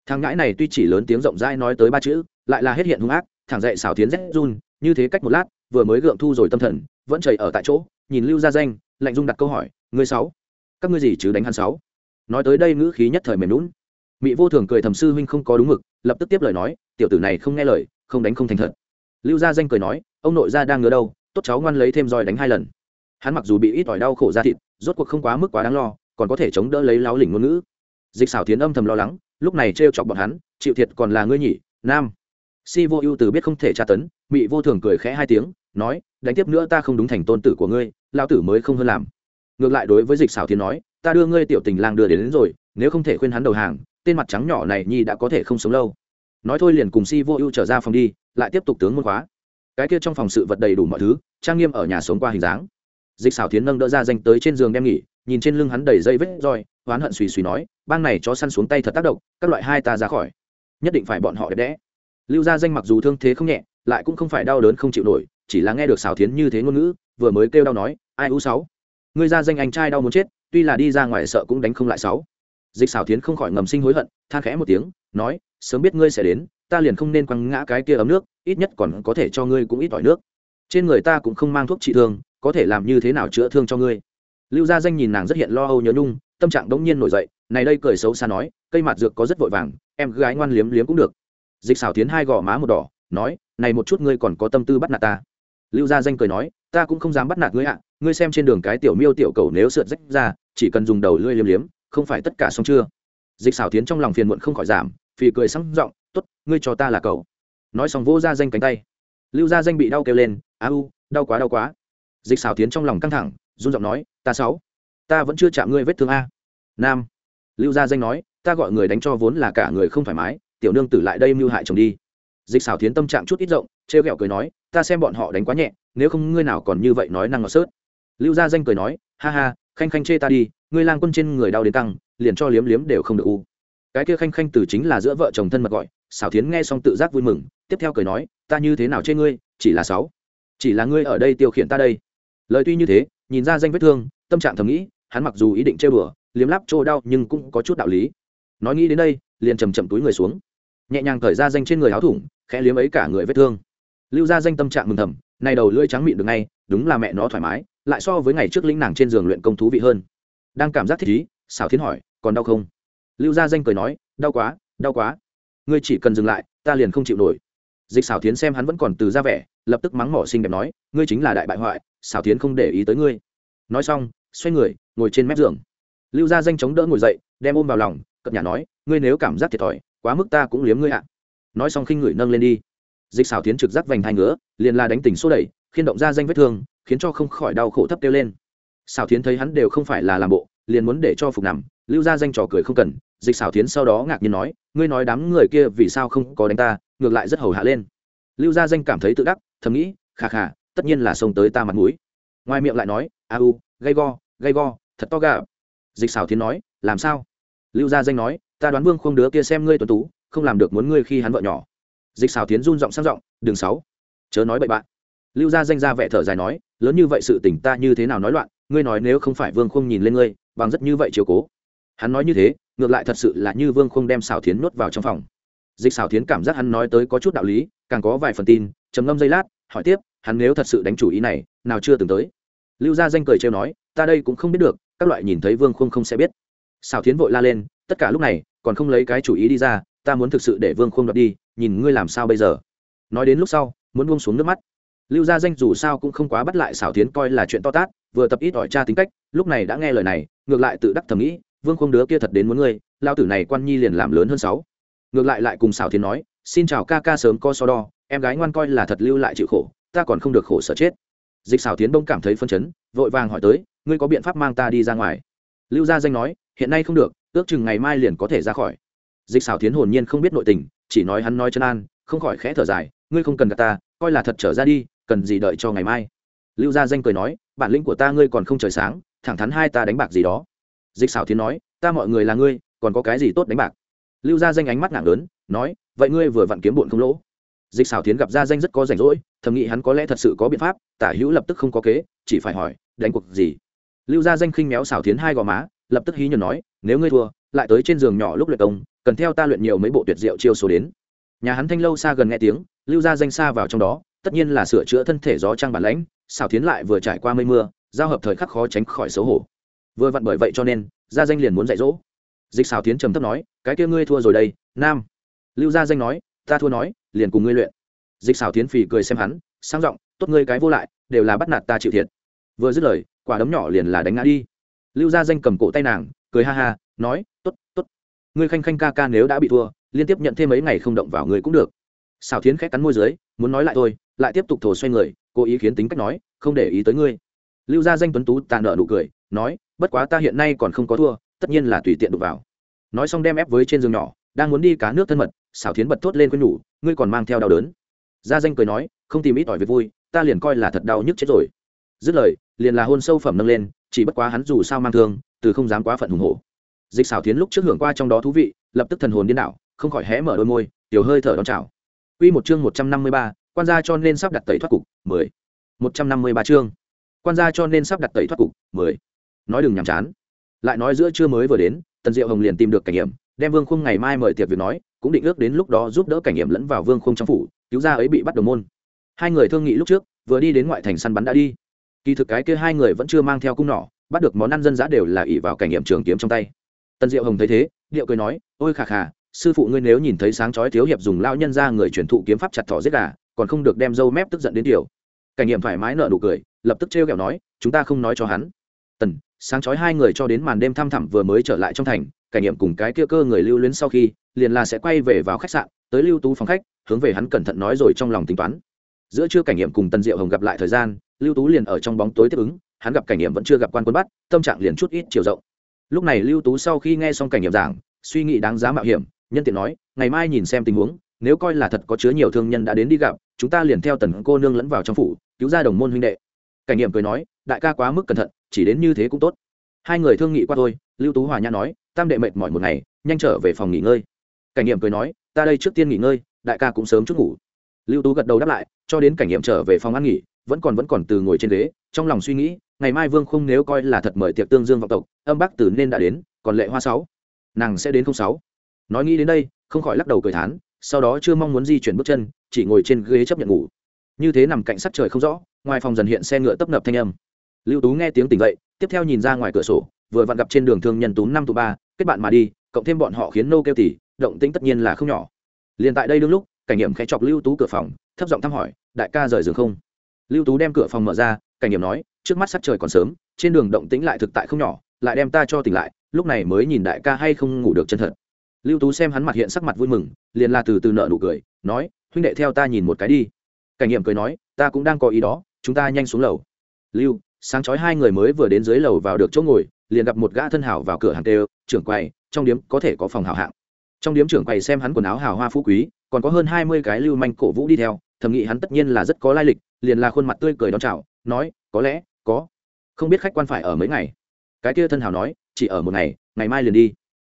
Thằng ngãi này tuy chỉ lớn tiếng rộng rãi nói tới ba chữ, lại là hết hiện hung ác thẳng dậy xảo tiến rét run, như thế cách một lát, vừa mới gượng thu rồi tâm thần, vẫn chảy ở tại chỗ, nhìn lưu gia danh, lạnh dung đặt câu hỏi, ngươi sáu? Các ngươi gì chứ đánh hắn sáu? Nói tới đây ngữ khí nhất thời mềm lún mỹ vô thường cười thầm sư huynh không có đúng mực, lập tức tiếp lời nói, tiểu tử này không nghe lời, không đánh không thành thật. Lưu gia danh cười nói ông nội ra đang ngứa đâu tốt cháu ngoan lấy thêm roi đánh hai lần. Hắn mặc dù bị ít ỏi đau khổ ra thịt rốt cuộc không quá mức quá đáng lo còn có thể chống đỡ lấy láo lỉnh ngôn ngữ. Dịch xảo tiến âm thầm lo lắng lúc này t r e o chọc bọn hắn chịu thiệt còn là ngươi nhỉ nam. Si vô ưu từ biết không thể tra tấn mị vô thường cười khẽ hai tiếng nói đánh tiếp nữa ta không đúng thành tôn tử của ngươi lao tử mới không hơn làm. Ngược lại đối với dịch xảo tiến nói ta đưa ngươi tiểu tình lang đưa đến, đến rồi nếu không thể khuyên hắn đầu hàng tên mặt trắng nhỏ này nhi đã có thể không sống lâu. Nói thôi liền cùng si vô ưu trở ra phòng đi lại tiếp tục tướng môn khóa cái kia trong phòng sự vật đầy đủ mọi thứ, trang nghiêm ở nhà sống qua hình dáng. Dịch xảo tiến nâng đỡ ra danh tới trên giường đem nghỉ, nhìn trên lưng hắn đầy dây vết roi, oán hận suy suy nói, bang này cho săn xuống tay thật tác động, các loại hai ta ra khỏi. Nhất định phải bọn họ đẹp đẽ. Lưu gia danh mặc dù thương thế không nhẹ, lại cũng không phải đau đớn không chịu nổi, chỉ là nghe được xảo tiến như thế ngôn ngữ, vừa mới kêu đau nói, ai u sáu? Ngươi ra danh anh trai đau muốn chết, tuy là đi ra ngoài sợ cũng đánh không lại sáu. Dịch xảo tiến không khỏi ngầm sinh hối hận, than khẽ một tiếng, nói, sớm biết ngươi sẽ đến ta liền không nên quăng ngã cái kia ấm nước, ít nhất còn có thể cho ngươi cũng ít ỏi nước. Trên người ta cũng không mang thuốc trị thương, có thể làm như thế nào chữa thương cho ngươi? Lưu gia danh nhìn nàng rất hiện lo âu nhớ nhung, tâm trạng đống nhiên nổi dậy, này đây cười xấu xa nói, cây mặt dược có rất vội vàng, em gái ngoan liếm liếm cũng được. Dịch xảo tiến hai gò má một đỏ, nói, này một chút ngươi còn có tâm tư bắt nạt ta. Lưu gia danh cười nói, ta cũng không dám bắt nạt ngươi ạ, ngươi xem trên đường cái tiểu miêu tiểu cầu nếu sượt rách ra, chỉ cần dùng đầu lưỡi liếm liếm, không phải tất cả xong chưa? Dịch xảo tiến trong lòng phiền muộn không khỏi giảm, phì cười sẵn giọng tốt, ngươi cho ta là cậu. nói xong vỗ ra danh cánh tay. Lưu gia danh bị đau kêu lên, a u, đau quá đau quá. Dịch xảo tiến trong lòng căng thẳng, run giọng nói, ta sáu, ta vẫn chưa chạm ngươi vết thương a. Nam. Lưu gia danh nói, ta gọi người đánh cho vốn là cả người không thoải mái, tiểu nương tử lại đây mưu hại chồng đi. Dịch xảo tiến tâm trạng chút ít rộng, trêu ghẹo cười nói, ta xem bọn họ đánh quá nhẹ, nếu không ngươi nào còn như vậy nói năng ngọt sớt. Lưu gia danh cười nói, ha ha, khanh khanh chê ta đi, ngươi lang quân trên người đau đến tăng liền cho liếm liếm đều không được u cái kia khanh khanh từ chính là giữa vợ chồng thân mật gọi xảo tiến nghe xong tự giác vui mừng, tiếp theo cười nói, ta như thế nào chê ngươi, chỉ là sáu, chỉ là ngươi ở đây tiêu khiển ta đây. Lời tuy như thế, nhìn ra danh vết thương, tâm trạng thầm nghĩ, hắn mặc dù ý định trêu bừa liếm láp trô đau nhưng cũng có chút đạo lý. Nói nghĩ đến đây, liền chầm chậm túi người xuống. Nhẹ nhàng cởi ra danh trên người áo thủng, khẽ liếm ấy cả người vết thương. Lưu ra danh tâm trạng mừng thầm này đầu lưỡi trắng mịn được ngay, đúng là mẹ nó thoải mái, lại so với ngày trước lĩnh nàng trên giường luyện công thú vị hơn. Đang cảm giác thích ý xảo thiến hỏi, còn đau không? Lưu gia danh cười nói, đau quá đau quá. Ngươi chỉ cần dừng lại, ta liền không chịu nổi. Dịch xảo tiến xem hắn vẫn còn từ ra vẻ, lập tức mắng mỏ xinh đẹp nói, ngươi chính là đại bại hoại xảo tiến không để ý tới ngươi. Nói xong, xoay người, ngồi trên mép giường. Lưu gia danh chống đỡ ngồi dậy, đem ôm vào lòng cập nhà nói, ngươi nếu cảm giác thiệt thòi, quá mức ta cũng liếm ngươi ạ. Nói xong khinh người nâng lên đi. Dịch xảo tiến trực giác vành hai ngứa, liền là đánh tỉnh xô đẩy, khiến động ra danh vết thương, khiến cho không khỏi đau khổ thấp kêu lên. Xảo tiến thấy hắn đều không phải là làm bộ, liền muốn để cho phục nằm, lưu gia danh trò cười không cần dịch xảo tiến sau đó ngạc nhiên nói, ngươi nói đám người kia vì sao không có đánh ta, ngược lại rất hầu hạ lên. Lưu gia danh cảm thấy tự đắc, thầm nghĩ, khà khà, tất nhiên là xông tới ta mặt mũi. Ngoài miệng lại nói, a u, gay go gay go, thật to gà dịch xảo tiến nói, làm sao? Lưu gia danh nói, ta đoán vương không đứa kia xem ngươi tuấn tú, không làm được muốn ngươi khi hắn vợ nhỏ. Dịch xảo tiến run giọng sang giọng đường sáu chớ nói bậy bạn. Lưu gia danh ra vẻ thở dài nói, lớn như vậy sự tình ta như thế nào nói loạn, ngươi nói nếu không phải vương không nhìn lên ngươi, bằng rất như vậy chiều cố hắn nói như thế, ngược lại thật sự là như vương không đem xảo thiến nuốt vào trong phòng. Dịch xảo thiến cảm giác hắn nói tới có chút đạo lý, càng có vài phần tin, trầm ngâm giây lát, hỏi tiếp, hắn nếu thật sự đánh chủ ý này, nào chưa từng tới? Lưu gia danh cười trêu nói, ta đây cũng không biết được, các loại nhìn thấy vương không không sẽ biết. Xảo thiến vội la lên, tất cả lúc này, còn không lấy cái chủ ý đi ra, ta muốn thực sự để vương không đoạt đi, nhìn ngươi làm sao bây giờ. Nói đến lúc sau, muốn buông xuống nước mắt. Lưu gia danh dù sao cũng không quá bắt lại xảo tiến coi là chuyện to tát, vừa tập ít ỏi tra tính cách, lúc này đã nghe lời này, ngược lại tự đắc thầm nghĩ vương không đứa kia thật đến muốn ngươi lao tử này quan nhi liền làm lớn hơn sáu. Ngược lại lại cùng xảo tiến nói, xin chào ca ca sớm co so đo, em gái ngoan coi là thật lưu lại chịu khổ, ta còn không được khổ sở chết. Dịch xảo tiến đông cảm thấy phân chấn, vội vàng hỏi tới, ngươi có biện pháp mang ta đi ra ngoài? Lưu gia danh nói, hiện nay không được, ước chừng ngày mai liền có thể ra khỏi. Dịch xảo tiến hồn nhiên không biết nội tình, chỉ nói hắn nói chân an, không khỏi khẽ thở dài, ngươi không cần gặp ta, coi là thật trở ra đi, cần gì đợi cho ngày mai? Lưu gia danh cười nói, bản lĩnh của ta ngươi còn không trời sáng, thẳng thắn hai ta đánh bạc gì đó dịch xảo Thiến nói, ta mọi người là ngươi, còn có cái gì tốt đánh bạc? Lưu gia danh ánh mắt nặng lớn, nói, vậy ngươi vừa vặn kiếm bụn không lỗ. Dịch xảo Thiến gặp gia danh rất có rảnh rỗi, thầm nghĩ hắn có lẽ thật sự có biện pháp, tả hữu lập tức không có kế, chỉ phải hỏi, đánh cuộc gì? Lưu gia danh khinh méo xảo Thiến hai gò má, lập tức hí nhờ nói, nếu ngươi thua, lại tới trên giường nhỏ lúc luyện công, cần theo ta luyện nhiều mấy bộ tuyệt diệu chiêu số đến. Nhà hắn thanh lâu xa gần nghe tiếng, lưu gia danh xa vào trong đó, tất nhiên là sửa chữa thân thể gió trang bản lãnh, xảo Thiến lại vừa trải qua mây mưa, giao hợp thời khắc khó tránh khỏi xấu hổ vừa vặn bởi vậy cho nên, gia danh liền muốn dạy dỗ. Dịch xào tiến trầm thấp nói, cái kia ngươi thua rồi đây, nam. Lưu gia danh nói, ta thua nói, liền cùng ngươi luyện. Dịch xào tiến phì cười xem hắn, sang giọng, tốt ngươi cái vô lại, đều là bắt nạt ta chịu thiệt. Vừa dứt lời, quả đấm nhỏ liền là đánh ngã đi. Lưu gia danh cầm cổ tay nàng, cười ha ha, nói t ố t t ố t ngươi khanh khanh ca ca nếu đã bị thua, liên tiếp nhận thêm mấy ngày không động vào người cũng được. Xào thiến khét cắn môi dưới, muốn nói lại thôi, lại tiếp tục thổ xoay người, cố ý khiến tính cách nói, không để ý tới ngươi. Lưu gia danh tuấn tú tàn nợ nụ cười, nói bất quá ta hiện nay còn không có thua tất nhiên là tùy tiện đụng vào nói xong đem ép với trên giường nhỏ đang muốn đi cá nước thân mật xảo thiến bật thốt lên quên nhủ ngươi còn mang theo đau đớn gia danh cười nói không tìm ít ỏi việc vui ta liền coi là thật đau nhức chết rồi dứt lời liền là hôn sâu phẩm nâng lên chỉ bất quá hắn dù sao mang thương từ không dám quá phận hùng hổ dịch xảo tiến lúc trước hưởng qua trong đó thú vị lập tức thần hồn điên đảo không khỏi hé mở đôi môi tiểu hơi thở đón chào Quy một chương một trăm năm mươi ba, quan gia cho nên sắp đặt tẩy thoát cục, mười. Một trăm năm mươi ba chương. Quan gia cho nên sắp đặt tẩy thoát cục, mười. Nói đừng nhàm chán. Lại nói giữa trưa mới vừa đến, Tần Diệu Hồng liền tìm được cảnh nghiệm, đem Vương Khung ngày mai mời tiệc việc nói, cũng định ước đến lúc đó giúp đỡ cảnh nghiệm lẫn vào Vương Khung trong phủ, cứu ra ấy bị bắt đầu môn. Hai người thương nghị lúc trước, vừa đi đến ngoại thành săn bắn đã đi. Kỳ thực cái kia hai người vẫn chưa mang theo cung nỏ, bắt được món ăn dân dã đều là ỉ vào cảnh nghiệm trường kiếm trong tay tần diệu hồng thấy thế điệu cười nói ôi khà khà sư phụ ngươi nếu nhìn thấy sáng chói thiếu hiệp dùng lao nhân ra người truyền thụ kiếm pháp chặt thỏ giết gà còn không được đem dâu mép tức giận đến tiểu cảnh nghiệm thoải mái nợ nụ cười lập tức trêu ghẹo nói chúng ta không nói cho hắn tần sáng chói hai người cho đến màn đêm thăm thẳm vừa mới trở lại trong thành cảnh nghiệm cùng cái kia cơ người lưu luyến sau khi, liền là sẽ quay về vào khách sạn, tới lưu tú phòng khách, hướng về hắn cẩn thận nói rồi trong lòng tính toán. Giữa trưa cảnh nghiệm cùng tần diệu hồng gặp lại thời gian, lưu tú liền ở trong bóng tối tiếp ứng, hắn gặp cảnh nghiệm vẫn chưa gặp quan quân bắt, tâm trạng liền chút ít chiều rộng. Lúc này lưu tú sau khi nghe xong cảnh nghiệm giảng, suy nghĩ đáng giá mạo hiểm, nhân tiện nói, ngày mai nhìn xem tình huống, nếu coi là thật có chứa nhiều thương nhân đã đến đi gặp, chúng ta liền theo tần cô nương lẫn vào trong phủ, cứu ra đồng môn huynh đệ. Cảnh nghiệm cười nói đại ca quá mức cẩn thận, chỉ đến như thế cũng tốt. Hai người thương nghị qua thôi, lưu tú hòa nhã nói, tam đệ mệt mỏi một ngày, nhanh trở về phòng nghỉ ngơi. Cảnh nghiệm cười nói, ta đây trước tiên nghỉ ngơi, đại ca cũng sớm chút ngủ. Lưu tú gật đầu đáp lại, cho đến cảnh nghiệm trở về phòng ăn nghỉ, vẫn còn vẫn còn từ ngồi trên ghế, trong lòng suy nghĩ, ngày mai vương không nếu coi là thật mời tiệc tương dương vọng tộc, âm bắc tử nên đã đến, còn lệ hoa sáu. Nàng sẽ đến không sáu. Nói nghĩ đến đây, không khỏi lắc đầu cười thán, sau đó chưa mong muốn di chuyển bước chân, chỉ ngồi trên ghế chấp nhận ngủ. Như thế nằm cạnh sắt trời không rõ, ngoài phòng dần hiện xe ngựa tấp nập thanh âm lưu tú nghe tiếng tỉnh dậy, tiếp theo nhìn ra ngoài cửa sổ, vừa vặn gặp trên đường thương nhân tú năm tụ ba, kết bạn mà đi, cộng thêm bọn họ khiến nô kêu tỉ, động tĩnh tất nhiên là không nhỏ. Liền tại đây đương lúc, cảnh nghiệm khẽ chọc lưu tú cửa phòng, thấp giọng thăm hỏi, đại ca rời giường không? Lưu tú đem cửa phòng mở ra, cảnh nghiệm nói, trước mắt sắc trời còn sớm, trên đường động tĩnh lại thực tại không nhỏ, lại đem ta cho tỉnh lại, lúc này mới nhìn đại ca hay không ngủ được chân thật. Lưu tú xem hắn mặt hiện sắc mặt vui mừng, liền là từ từ nợ nụ cười, nói, huynh đệ theo ta nhìn một cái đi. Cảnh nghiệm cười nói, ta cũng đang có ý đó, chúng ta nhanh xuống lầu. Lưu sáng chói hai người mới vừa đến dưới lầu vào được chỗ ngồi, liền gặp một gã thân hảo vào cửa hàng tê, trưởng quầy, trong điếm có thể có phòng hảo hạng. Trong điếm trưởng quầy xem hắn quần áo hào hoa phú quý, còn có hơn hai mươi cái lưu manh cổ vũ đi theo, thầm nghĩ hắn tất nhiên là rất có lai lịch, liền là khuôn mặt tươi cười đón chào, nói, có lẽ, có. Không biết khách quan phải ở mấy ngày. Cái kia thân hào nói, chỉ ở một ngày ngày mai liền đi.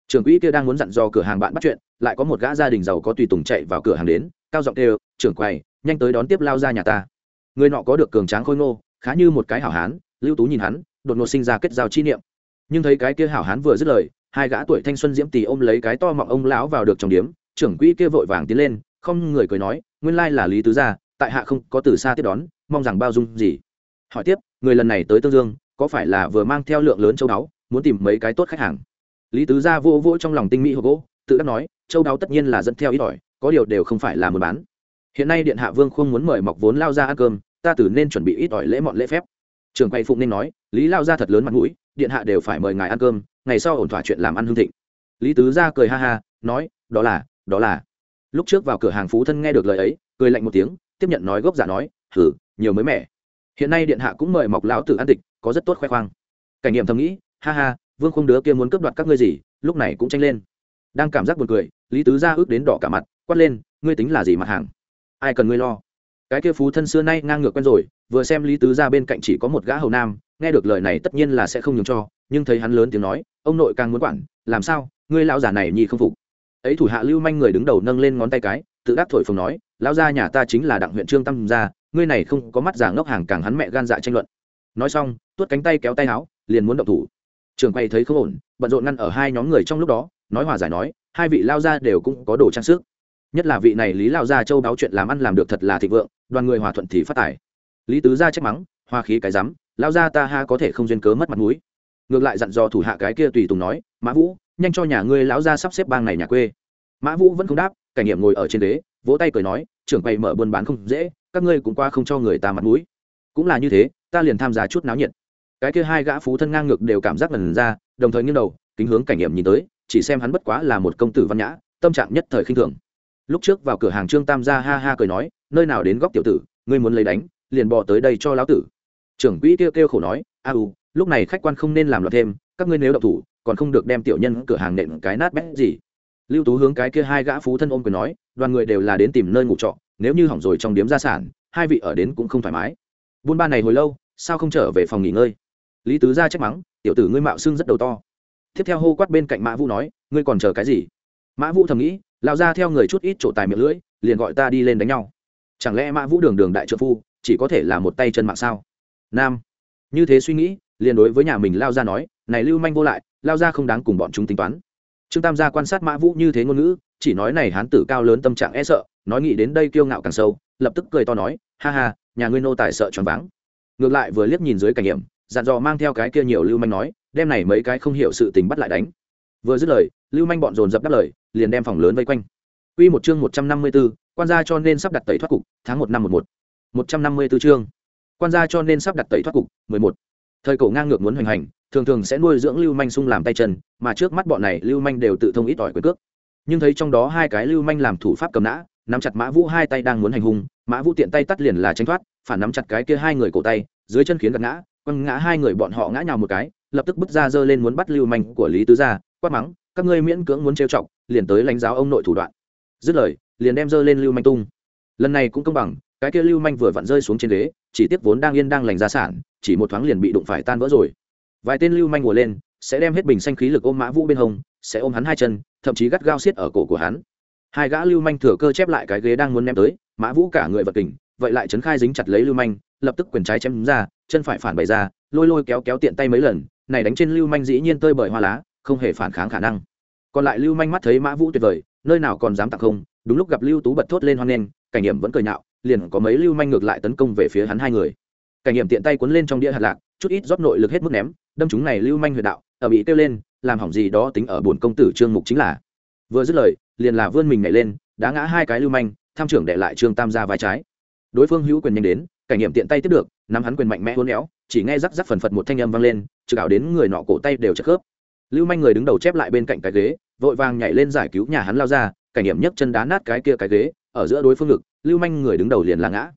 Trưởng quỹ kia đang muốn dặn dò cửa hàng bạn bắt chuyện, lại có một gã gia đình giàu có tùy tùng chạy vào cửa hàng đến, cao giọng kêu, trưởng quầy, nhanh tới đón tiếp lao ra nhà ta. Người nọ có được cường tráng khôi ngô khá như một cái hảo hán, lưu tú nhìn hắn, đột ngột sinh ra kết giao chi niệm. Nhưng thấy cái kia hảo hán vừa dứt lời, hai gã tuổi thanh xuân diễm tì ôm lấy cái to mọng ông lão vào được trong điếm, trưởng quỹ kia vội vàng tiến lên, không người cười nói, nguyên lai là lý tứ gia, tại hạ không có từ xa tiếp đón, mong rằng bao dung gì? Hỏi tiếp, người lần này tới tương dương, có phải là vừa mang theo lượng lớn châu đáo muốn tìm mấy cái tốt khách hàng? Lý tứ gia vô vô trong lòng tinh mỹ hộp gỗ, tự đắc nói, châu đáo tất nhiên là dẫn theo ít ỏi, có điều đều không phải là muốn bán. Hiện nay điện hạ vương không muốn mời mọc vốn lao ra ăn cơm ta tử nên chuẩn bị ít ỏi lễ mọn lễ phép. Trường quay phụng nên nói, lý lao ra thật lớn mặt mũi, điện hạ đều phải mời ngài ăn cơm, ngày sau ổn thỏa chuyện làm ăn hương thịnh. Lý tứ gia cười ha ha, nói, đó là đó là. Lúc trước vào cửa hàng phú thân nghe được lời ấy, cười lạnh một tiếng, tiếp nhận nói gốc giả nói, hử, nhiều mới mẻ. Hiện nay điện hạ cũng mời mọc lão tử ăn tịch, có rất tốt khoe khoang. Cảnh nghiệm thầm nghĩ, ha ha, vương không đứa kia muốn cướp đoạt các ngươi gì, lúc này cũng tranh lên. Đang cảm giác buồn cười, lý tứ gia ước đến đỏ cả mặt, quát lên, ngươi tính là gì mặt hàng? Ai cần ngươi lo? Cái kia phú thân xưa nay ngang ngược quen rồi, vừa xem lý tứ gia bên cạnh chỉ có một gã hầu nam, nghe được lời này tất nhiên là sẽ không nhường cho, nhưng thấy hắn lớn tiếng nói, ông nội càng muốn quản, làm sao, ngươi lão già này nhi không phục. Ấy thủ hạ lưu manh người đứng đầu nâng lên ngón tay cái, tự đắc thổi phồng nói, lão gia nhà ta chính là đặng huyện trương tâm gia, ngươi này không có mắt giả ngốc hàng càng hắn mẹ gan dạ tranh luận. Nói xong, tuốt cánh tay kéo tay áo, liền muốn động thủ. Trường quay thấy không ổn, bận rộn ngăn ở hai nhóm người trong lúc đó, nói hòa giải nói, hai vị lao gia đều cũng có đồ trang sức nhất là vị này lý lao gia châu đáo chuyện làm ăn làm được thật là thịnh vượng, đoàn người hòa thuận thì phát tài. Lý tứ gia trách mắng, hoa khí cái rắm, lao gia ta ha có thể không duyên cớ mất mặt mũi. Ngược lại dặn dò thủ hạ cái kia tùy tùng nói, mã vũ, nhanh cho nhà ngươi lão gia sắp xếp bang này nhà quê. Mã vũ vẫn không đáp, cảnh nghiệm ngồi ở trên đế, vỗ tay cười nói, trưởng quầy mở buôn bán không dễ, các ngươi cũng qua không cho người ta mặt mũi. Cũng là như thế, ta liền tham gia chút náo nhiệt. Cái kia hai gã phú thân ngang ngược đều cảm giác lần ra, đồng thời nghiêng đầu, kính hướng cảnh nghiệm nhìn tới, chỉ xem hắn bất quá là một công tử văn nhã, tâm trạng nhất thời khinh thường lúc trước vào cửa hàng trương tam gia ha ha cười nói, nơi nào đến góc tiểu tử, ngươi muốn lấy đánh, liền bỏ tới đây cho lão tử. Trưởng quỹ kêu kêu khổ nói, a u, lúc này khách quan không nên làm loạn thêm, các ngươi nếu đậu thủ, còn không được đem tiểu nhân cửa hàng nện cái nát bét gì. Lưu tú hướng cái kia hai gã phú thân ôm cười nói, đoàn người đều là đến tìm nơi ngủ trọ, nếu như hỏng rồi trong điếm gia sản, hai vị ở đến cũng không thoải mái. Buôn ba này hồi lâu, sao không trở về phòng nghỉ ngơi? Lý tứ ra trách mắng, tiểu tử ngươi mạo xưng rất đầu to. Tiếp theo hô quát bên cạnh mã vũ nói, ngươi còn chờ cái gì? Mã vũ thầm nghĩ lao ra theo người chút ít chỗ tài miệng lưỡi, liền gọi ta đi lên đánh nhau. Chẳng lẽ mã vũ đường đường đại trợ phu, chỉ có thể là một tay chân mạng sao? Nam. Như thế suy nghĩ, liền đối với nhà mình lao ra nói, này lưu manh vô lại lao ra không đáng cùng bọn chúng tính toán. Trương tam gia quan sát mã vũ như thế ngôn ngữ, chỉ nói này hán tử cao lớn tâm trạng e sợ, nói nghĩ đến đây kiêu ngạo càng sâu, lập tức cười to nói, ha ha, nhà ngươi nô tài sợ choáng váng. Ngược lại vừa liếc nhìn dưới cảnh nghiệm, dặn dò mang theo cái kia nhiều lưu manh nói đem này mấy cái không hiểu sự tình bắt lại đánh. Vừa dứt lời, lưu manh bọn dồn dập đáp lời liền đem phòng lớn vây quanh Quy một chương 154, quan gia cho nên sắp đặt tẩy thoát cục, tháng 1 năm 11. 154 chương. Quan gia cho nên sắp đặt tẩy thoát cục, 11. Thời cổ ngang ngược muốn hoành hành, thường thường sẽ nuôi dưỡng lưu manh sung làm tay chân, mà trước mắt bọn này lưu manh đều tự thông ít ỏi quyền cước. Nhưng thấy trong đó hai cái lưu manh làm thủ pháp cầm nã, nắm chặt Mã Vũ hai tay đang muốn hành hung, Mã Vũ tiện tay tắt liền là tránh thoát, phản nắm chặt cái kia hai người cổ tay, dưới chân khiến gật ngã, quăng ngã hai người bọn họ ngã nhào một cái, lập tức bứt ra giơ lên muốn bắt lưu manh của Lý Tứ gia, quát mắng, các ngươi miễn cưỡng muốn trêu chọc, liền tới lãnh giáo ông nội thủ đoạn. Dứt lời liền đem dơ lên lưu manh tung. Lần này cũng công bằng cái kia lưu manh vừa vặn rơi xuống trên ghế chỉ tiếc vốn đang yên đang lành ra sản chỉ một thoáng liền bị đụng phải tan vỡ rồi. Vài tên lưu manh ngồi lên sẽ đem hết bình xanh khí lực ôm mã vũ bên hông sẽ ôm hắn hai chân thậm chí gắt gao xiết ở cổ của hắn. Hai gã lưu manh thừa cơ chép lại cái ghế đang muốn ném tới mã vũ cả người vật kình vậy lại trấn khai dính chặt lấy lưu manh lập tức quyền trái chém ra chân phải phản bày ra lôi lôi kéo kéo tiện tay mấy lần này đánh trên lưu manh dĩ nhiên tơi bởi hoa lá không hề phản kháng khả năng. Còn lại lưu manh mắt thấy mã vũ tuyệt vời, nơi nào còn dám tặng không, đúng lúc gặp lưu tú bật thốt lên hoan nghênh, cảnh nghiệm vẫn cười nhạo, liền có mấy lưu manh ngược lại tấn công về phía hắn hai người. Cảnh nghiệm tiện tay cuốn lên trong đĩa hạt lạc, chút ít rót nội lực hết mức ném, đâm chúng này lưu manh huyệt đạo, ở bị kêu lên, làm hỏng gì đó tính ở buồn công tử trương mục chính là. Vừa dứt lời, liền là vươn mình nhảy lên đã ngã hai cái lưu manh, tham trưởng đệ lại trương tam ra vai trái. Đối phương hữu quyền nhanh đến, cảnh nghiệm tiện tay tiếp được, nắm hắn quyền mạnh mẽ hôn éo, chỉ nghe rắc rắc phần phật một thanh âm vang lên, trực ảo đến người nọ cổ tay đều chất khớp lưu manh người đứng đầu chép lại bên cạnh cái ghế, vội vàng nhảy lên giải cứu nhà hắn lao ra, cảnh hiểm nhấc chân đá nát cái kia cái ghế, ở giữa đối phương ngực, lưu manh người đứng đầu liền là ngã.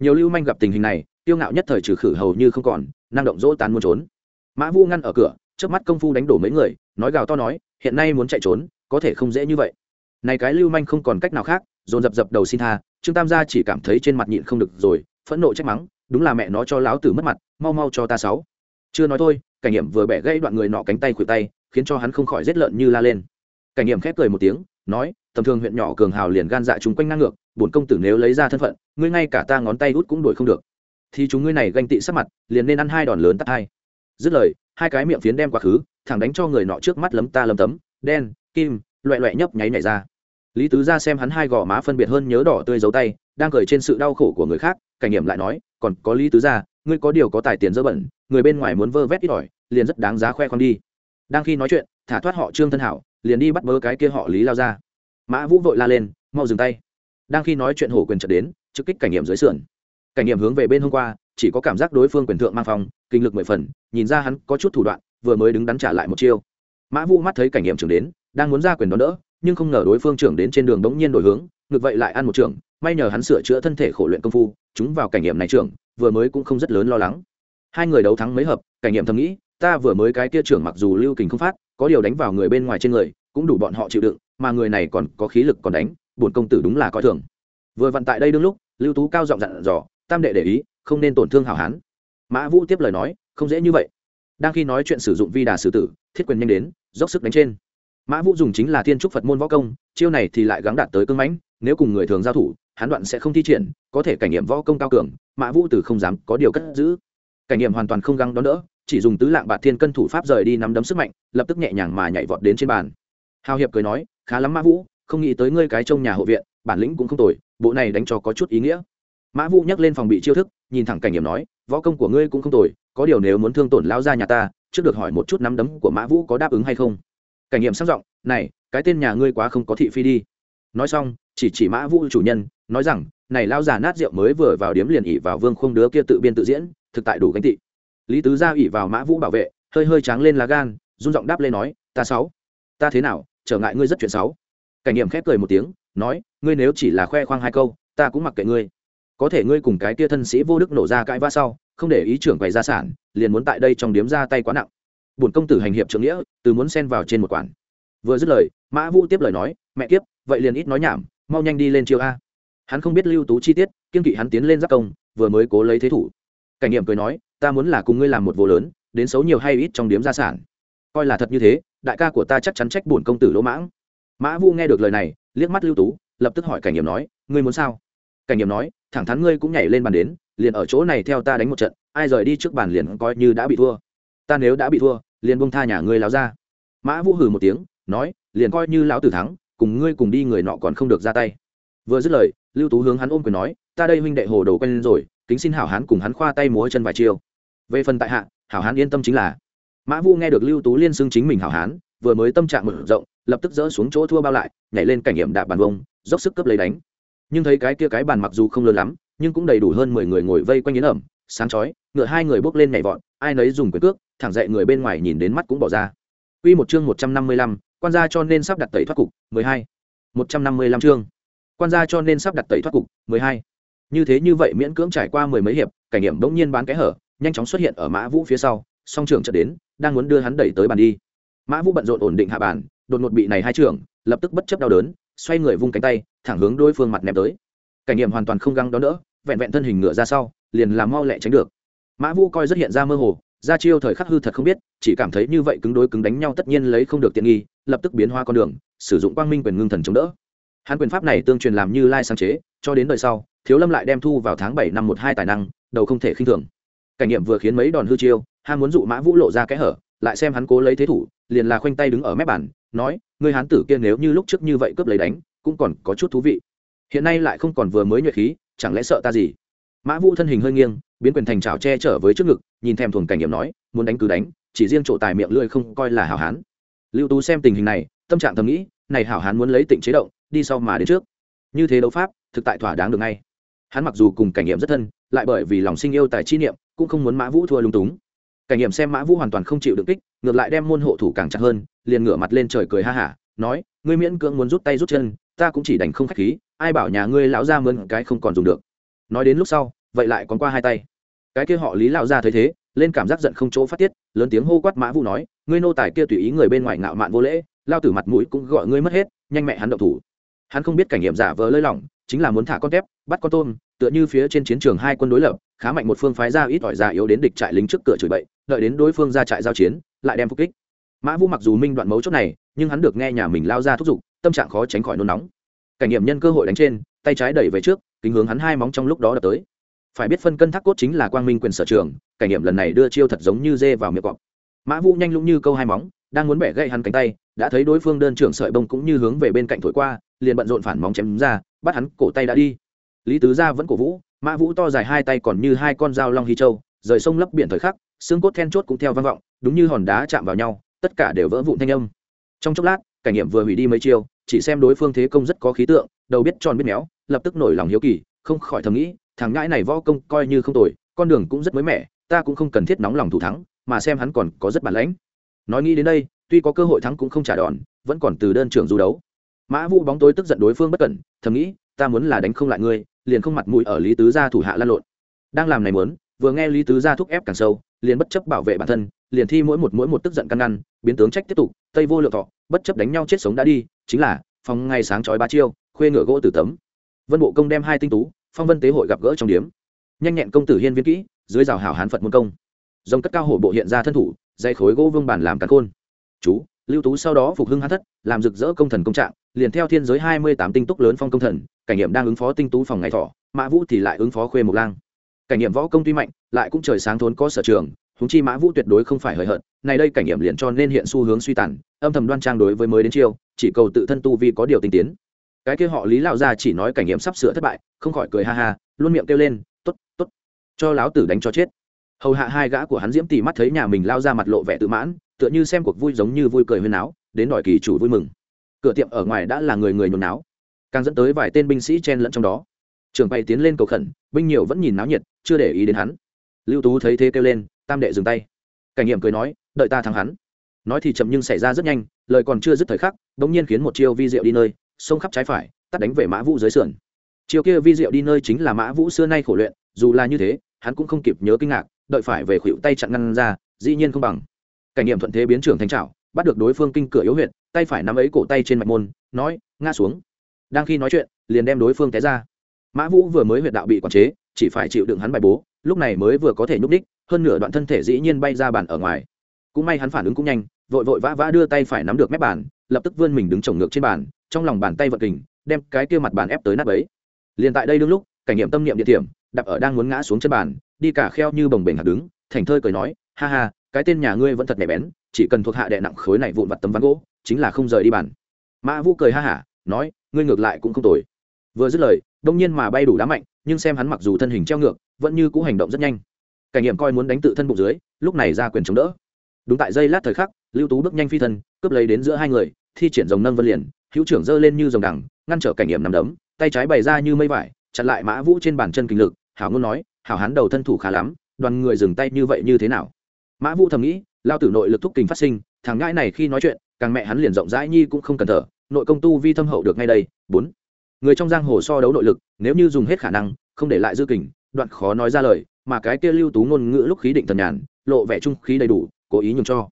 Nhiều lưu manh gặp tình hình này tiêu ngạo nhất thời trừ khử hầu như không còn, năng động dỗ tán muốn trốn. Mã vu ngăn ở cửa trước mắt công phu đánh đổ mấy người, nói gào to nói, hiện nay muốn chạy trốn, có thể không dễ như vậy. Này cái lưu manh không còn cách nào khác, dồn dập dập đầu xin tha, trương tam gia chỉ cảm thấy trên mặt nhịn không được rồi, phẫn nộ trách mắng, đúng là mẹ nó cho láo tử mất mặt, mau mau cho ta sáu. Chưa nói thôi cảnh nghiệm vừa bẻ gãy đoạn người nọ cánh tay khuỷu tay, khiến cho hắn không khỏi rét lợn như la lên. Cảnh nghiệm khép cười một tiếng, nói, tầm thường huyện nhỏ cường hào liền gan dạ chúng quanh ngang ngược, bổn công tử nếu lấy ra thân phận, ngươi ngay cả ta ngón tay út cũng đuổi không được. Thì chúng ngươi này ganh tị sắc mặt, liền nên ăn hai đòn lớn tắt hai. Dứt lời, hai cái miệng phiến đem quá khứ, thẳng đánh cho người nọ trước mắt lấm ta lấm tấm, đen, kim, loẹ loẹ nhấp nháy nhảy ra. Lý tứ ra xem hắn hai gò má phân biệt hơn nhớ đỏ tươi dấu tay, đang cười trên sự đau khổ của người khác, cảnh nghiệm lại nói, còn có lý tứ ra ngươi có điều có tài tiền dơ bẩn, người bên ngoài muốn vơ vét ít ỏi, liền rất đáng giá khoe khoang đi. Đang khi nói chuyện, thả thoát họ trương thân hảo, liền đi bắt bớ cái kia họ lý lao ra mã vũ vội la lên, mau dừng tay. Đang khi nói chuyện hổ quyền trật đến, trực kích cảnh nghiệm dưới sườn. Cảnh nghiệm hướng về bên hôm qua, chỉ có cảm giác đối phương quyền thượng mang phòng kinh lực mười phần, nhìn ra hắn có chút thủ đoạn, vừa mới đứng đắn trả lại một chiêu. Mã vũ mắt thấy cảnh nghiệm trưởng đến, đang muốn ra quyền đón đỡ, nhưng không ngờ đối phương trưởng đến trên đường bỗng nhiên đổi hướng, ngược vậy lại ăn một trưởng, may nhờ hắn sửa chữa thân thể khổ luyện công phu, chúng vào cảnh nghiệm này trưởng vừa mới cũng không rất lớn lo lắng. Hai người đấu thắng mấy hợp, cảnh nghiệm thầm nghĩ, ta vừa mới cái kia trưởng mặc dù lưu kình không phát, có điều đánh vào người bên ngoài trên người, cũng đủ bọn họ chịu đựng, mà người này còn có khí lực còn đánh, bổn công tử đúng là coi thường. Vừa vặn tại đây đương lúc, lưu tú cao giọng dặn dò, tam đệ để ý, không nên tổn thương hảo hán. Mã vũ tiếp lời nói, không dễ như vậy. Đang khi nói chuyện sử dụng vi đà sử tử, thiết quyền nhanh đến, dốc sức đánh trên. Mã vũ dùng chính là thiên trúc phật môn võ công, chiêu này thì lại gắng đạt tới cưng mãnh, nếu cùng người thường giao thủ hắn đoạn sẽ không thi triển, có thể cảnh nghiệm võ công cao cường, mã vũ từ không dám có điều cất giữ. Cảnh nghiệm hoàn toàn không găng đón đỡ, chỉ dùng tứ lạng bạt thiên cân thủ pháp rời đi nắm đấm sức mạnh, lập tức nhẹ nhàng mà nhảy vọt đến trên bàn. Hào hiệp cười nói, khá lắm mã vũ, không nghĩ tới ngươi cái trông nhà hộ viện, bản lĩnh cũng không tồi, bộ này đánh cho có chút ý nghĩa. Mã vũ nhắc lên phòng bị chiêu thức, nhìn thẳng cảnh nghiệm nói, võ công của ngươi cũng không tồi, có điều nếu muốn thương tổn lao ra nhà ta, trước được hỏi một chút nắm đấm của mã vũ có đáp ứng hay không? Cảnh nghiệm sang giọng, này, cái tên nhà ngươi quá không có thị phi đi. Nói xong, chỉ chỉ mã vũ chủ nhân nói rằng, này lao già nát rượu mới vừa vào điếm liền ỉ vào vương khung đứa kia tự biên tự diễn, thực tại đủ gánh tị. Lý tứ gia ỉ vào mã vũ bảo vệ, hơi hơi tráng lên lá gan, run giọng đáp lên nói, ta sáu, ta thế nào, trở ngại ngươi rất chuyện sáu cảnh nghiệm khép cười một tiếng, nói, ngươi nếu chỉ là khoe khoang hai câu, ta cũng mặc kệ ngươi. Có thể ngươi cùng cái kia thân sĩ vô đức nổ ra cãi vã sau, không để ý trưởng quầy gia sản, liền muốn tại đây trong điếm ra tay quá nặng. Bổn công tử hành hiệp trưởng nghĩa, từ muốn xen vào trên một quản. Vừa dứt lời, mã vũ tiếp lời nói, mẹ kiếp, vậy liền ít nói nhảm, mau nhanh đi lên chiêu a hắn không biết lưu tú chi tiết kiên kỵ hắn tiến lên giáp công, vừa mới cố lấy thế thủ. Cảnh nghiệm cười nói, ta muốn là cùng ngươi làm một vô lớn, đến xấu nhiều hay ít trong điếm gia sản. Coi là thật như thế, đại ca của ta chắc chắn trách bổn công tử lỗ mãng. Mã vũ nghe được lời này, liếc mắt lưu tú, lập tức hỏi cảnh nghiệm nói, ngươi muốn sao? Cảnh nghiệm nói, thẳng thắn ngươi cũng nhảy lên bàn đến, liền ở chỗ này theo ta đánh một trận, ai rời đi trước bàn liền coi như đã bị thua. Ta nếu đã bị thua, liền bông tha nhà ngươi láo ra. Mã vũ hừ một tiếng, nói, liền coi như lão tử thắng, cùng ngươi cùng đi người nọ còn không được ra tay vừa dứt lời lưu tú hướng hắn ôm quyền nói ta đây huynh đệ hồ đồ quen rồi kính xin hảo hán cùng hắn khoa tay múa chân vài chiêu. Về phần tại hạ hảo hán yên tâm chính là mã vu nghe được lưu tú liên xưng chính mình hảo hán vừa mới tâm trạng mở rộng lập tức dỡ xuống chỗ thua bao lại nhảy lên cảnh nghiệm đạp bàn vông dốc sức cấp lấy đánh. Nhưng thấy cái kia cái bàn mặc dù không lớn lắm nhưng cũng đầy đủ hơn mười người ngồi vây quanh yến ẩm sáng chói ngựa hai người bước lên nhảy vọt ai nấy dùng quyền cước thẳng dậy người bên ngoài nhìn đến mắt cũng bỏ ra. Quy một chương một trăm năm mươi lăm, quan gia cho nên sắp đặt tẩy thoát cục, mười hai, một trăm năm mươi lăm chương. Quan gia cho nên sắp đặt tẩy thoát cục, mười hai. Như thế như vậy miễn cưỡng trải qua mười mấy hiệp, cảnh nghiệm bỗng nhiên bán cái hở, nhanh chóng xuất hiện ở Mã Vũ phía sau, song trưởng chợt đến, đang muốn đưa hắn đẩy tới bàn đi. Mã Vũ bận rộn ổn định hạ bàn, đột ngột bị này hai trưởng, lập tức bất chấp đau đớn, xoay người vung cánh tay, thẳng hướng đối phương mặt ném tới. Cảnh nghiệm hoàn toàn không găng đó nữa, vẹn vẹn thân hình ngựa ra sau, liền làm mau lẹ tránh được. Mã Vũ coi rất hiện ra mơ hồ, ra chiêu thời khắc hư thật không biết chỉ cảm thấy như vậy cứng đối cứng đánh nhau tất nhiên lấy không được tiện nghi lập tức biến hoa con đường sử dụng quang minh quyền ngưng thần chống đỡ hắn quyền pháp này tương truyền làm như lai sáng chế, cho đến đời sau, thiếu lâm lại đem thu vào tháng bảy năm một hai tài năng, đầu không thể khinh thường. Cảnh nghiệm vừa khiến mấy đòn hư chiêu, ham muốn dụ mã vũ lộ ra kẽ hở, lại xem hắn cố lấy thế thủ, liền là khoanh tay đứng ở mép bàn, nói người hán tử kia nếu như lúc trước như vậy cướp lấy đánh, cũng còn có chút thú vị. Hiện nay lại không còn vừa mới nhuệ khí, chẳng lẽ sợ ta gì? Mã vũ thân hình hơi nghiêng, biến quyền thành trào che trở với trước ngực, nhìn thèm thuồng cảnh nghiệm nói, muốn đánh cứ đánh, chỉ riêng chỗ tài miệng lưỡi không coi là hảo hán. Lưu tú xem tình hình này, tâm trạng thầm nghĩ, này hảo hán muốn lấy tịnh chế động đi sau mà đến trước. Như thế đấu pháp, thực tại thỏa đáng được ngay. Hắn mặc dù cùng cảnh nghiệm rất thân, lại bởi vì lòng sinh yêu tài chi niệm, cũng không muốn mã vũ thua lung túng. Cảnh nghiệm xem mã vũ hoàn toàn không chịu được kích, ngược lại đem môn hộ thủ càng chặt hơn, liền ngửa mặt lên trời cười ha hả, nói, ngươi miễn cưỡng muốn rút tay rút chân, ta cũng chỉ đành không khách khí, ai bảo nhà ngươi lão ra mượn cái không còn dùng được. Nói đến lúc sau, vậy lại còn qua hai tay. Cái kia họ lý lão ra thấy thế, lên cảm giác giận không chỗ phát tiết, lớn tiếng hô quát mã vũ nói, ngươi nô tài kia tùy ý người bên ngoài ngạo mạn vô lễ, lao tử mặt mũi cũng gọi ngươi mất hết, nhanh mẹ hắn động thủ hắn không biết cảnh nghiệm giả vờ lơi lỏng, chính là muốn thả con tép, bắt con tôm, tựa như phía trên chiến trường hai quân đối lập, khá mạnh một phương phái ra ít ỏi già yếu đến địch trại lính trước cửa chửi bậy, đợi đến đối phương ra trại giao chiến, lại đem phục kích. Mã vũ mặc dù minh đoạn mấu chốt này, nhưng hắn được nghe nhà mình lao ra thúc giục, tâm trạng khó tránh khỏi nôn nóng. Cảnh nghiệm nhân cơ hội đánh trên, tay trái đẩy về trước, kính hướng hắn hai móng trong lúc đó đập tới. Phải biết phân cân thác cốt chính là quang minh quyền sở trường, cảnh nghiệm lần này đưa chiêu thật giống như dê vào miệng cọp. Mã vũ nhanh lũng như câu hai móng, đang muốn bẻ gậy hắn cánh tay đã thấy đối phương đơn trưởng sợi bông cũng như hướng về bên cạnh thổi qua, liền bận rộn phản móng chém ra, bắt hắn cổ tay đã đi. Lý tứ gia vẫn cổ vũ, mã vũ to dài hai tay còn như hai con dao long hy châu, rời sông lấp biển thời khắc, xương cốt then chốt cũng theo vang vọng, đúng như hòn đá chạm vào nhau, tất cả đều vỡ vụn thanh âm. Trong chốc lát, cảnh nghiệm vừa hủy đi mấy chiêu, chỉ xem đối phương thế công rất có khí tượng, đầu biết tròn biết méo, lập tức nổi lòng hiếu kỳ, không khỏi thầm nghĩ, thằng ngãi này võ công coi như không tồi, con đường cũng rất mới mẻ, ta cũng không cần thiết nóng lòng thủ thắng, mà xem hắn còn có rất bản lãnh. Nói nghĩ đến đây tuy có cơ hội thắng cũng không trả đòn, vẫn còn từ đơn trưởng du đấu. Mã vũ bóng tối tức giận đối phương bất cẩn, thầm nghĩ, ta muốn là đánh không lại ngươi, liền không mặt mũi ở lý tứ gia thủ hạ lan lộn. Đang làm này muốn, vừa nghe lý tứ gia thúc ép càng sâu, liền bất chấp bảo vệ bản thân, liền thi mỗi một mỗi một tức giận căn ngăn, biến tướng trách tiếp tục, tây vô lượng thọ, bất chấp đánh nhau chết sống đã đi, chính là, phòng ngày sáng chói ba chiêu, khuê ngựa gỗ tử tấm. Vân bộ công đem hai tinh tú, phong vân tế hội gặp gỡ trong điếm. Nhanh nhẹn công tử hiên viên kỹ, dưới rào hảo hán phật môn công. Dòng cất cao hổ bộ hiện ra thân thủ dây khối gỗ vương bản làm cắn khôn chú, lưu tú sau đó phục hưng hát thất, làm rực rỡ công thần công trạng, liền theo thiên giới hai mươi tám tinh túc lớn phong công thần, cảnh nghiệm đang ứng phó tinh tú phòng ngày thọ, mã vũ thì lại ứng phó khuê mộc lang. Cảnh nghiệm võ công tuy mạnh, lại cũng trời sáng thốn có sở trường húng chi mã vũ tuyệt đối không phải hời hợt, này đây cảnh nghiệm liền cho nên hiện xu hướng suy tàn, âm thầm đoan trang đối với mới đến chiêu, chỉ cầu tự thân tu vi có điều tinh tiến. Cái kia họ lý lão gia chỉ nói cảnh nghiệm sắp sửa thất bại, không khỏi cười ha ha, luôn miệng kêu lên, tốt tốt, cho lão tử đánh cho chết hầu hạ hai gã của hắn diễm tì mắt thấy nhà mình lao ra mặt lộ vẻ tự mãn, tựa như xem cuộc vui giống như vui cười huyên áo, đến đòi kỳ chủ vui mừng. Cửa tiệm ở ngoài đã là người người nhồi náo. Càng dẫn tới vài tên binh sĩ chen lẫn trong đó. Trường bay tiến lên cầu khẩn, binh nhiều vẫn nhìn náo nhiệt, chưa để ý đến hắn. Lưu tú thấy thế kêu lên, tam đệ dừng tay. Cảnh nghiệm cười nói, đợi ta thắng hắn. Nói thì chậm nhưng xảy ra rất nhanh, lời còn chưa dứt thời khắc đ ỗ n g nhiên khiến một chiêu vi diệu đi nơi, sông khắp trái phải, tắt đánh về mã vũ dưới sườn. Chiêu kia vi diệu đi nơi chính là mã vũ xưa nay khổ luyện, dù là như thế hắn cũng không kịp nhớ kinh ngạc đợi phải về khuỵu tay chặn ngăn ra dĩ nhiên không bằng. Cảnh nghiệm thuận thế biến trưởng thành trảo, bắt được đối phương kinh cửa yếu huyệt tay phải nắm ấy cổ tay trên mạch môn nói ngã xuống. Đang khi nói chuyện liền đem đối phương té ra. Mã vũ vừa mới huyệt đạo bị quản chế chỉ phải chịu đựng hắn bài bố lúc này mới vừa có thể nhúc đích hơn nửa đoạn thân thể dĩ nhiên bay ra bàn ở ngoài. Cũng may hắn phản ứng cũng nhanh vội vội vã vã đưa tay phải nắm được mép bàn lập tức vươn mình đứng trồng ngược trên bàn trong lòng bàn tay vật kình đem cái kia mặt bàn ép tới nắp ấy. Liền tại đây đương lúc cảnh nghiệm tâm niệm địa điểm đạp ở đang muốn ngã xuống chân bàn, đi cả kheo như bồng bềnh hạt đứng, thành thơi cười nói, ha ha, cái tên nhà ngươi vẫn thật nhạy bén, chỉ cần thuộc hạ đệ nặng khối này vụn vặt tấm ván gỗ, chính là không rời đi bàn. Mã vũ cười ha hả, nói, ngươi ngược lại cũng không tồi. Vừa dứt lời, đông nhiên mà bay đủ đá mạnh, nhưng xem hắn mặc dù thân hình treo ngược, vẫn như cũ hành động rất nhanh. Cảnh nghiệm coi muốn đánh tự thân bụng dưới, lúc này ra quyền chống đỡ. Đúng tại giây lát thời khắc, lưu tú bước nhanh phi thân, cướp lấy đến giữa hai người, thi triển dòng nâng vân liền, hữu trưởng giơ lên như dòng đằng, ngăn trở cảnh nghiệm nằm đấm, tay trái bày ra như mây vải, chặn lại mã vũ trên bàn chân kinh lực hảo ngôn nói, hảo hán đầu thân thủ khá lắm, đoàn người dừng tay như vậy như thế nào? Mã vũ thầm nghĩ, lao tử nội lực thúc kình phát sinh, thằng ngãi này khi nói chuyện, càng mẹ hắn liền rộng rãi nhi cũng không cần thở, nội công tu vi thâm hậu được ngay đây, bốn. Người trong giang hồ so đấu nội lực, nếu như dùng hết khả năng, không để lại dư kình, đoạn khó nói ra lời, mà cái kia lưu tú ngôn ngữ lúc khí định thần nhàn, lộ vẻ trung khí đầy đủ, cố ý nhường cho.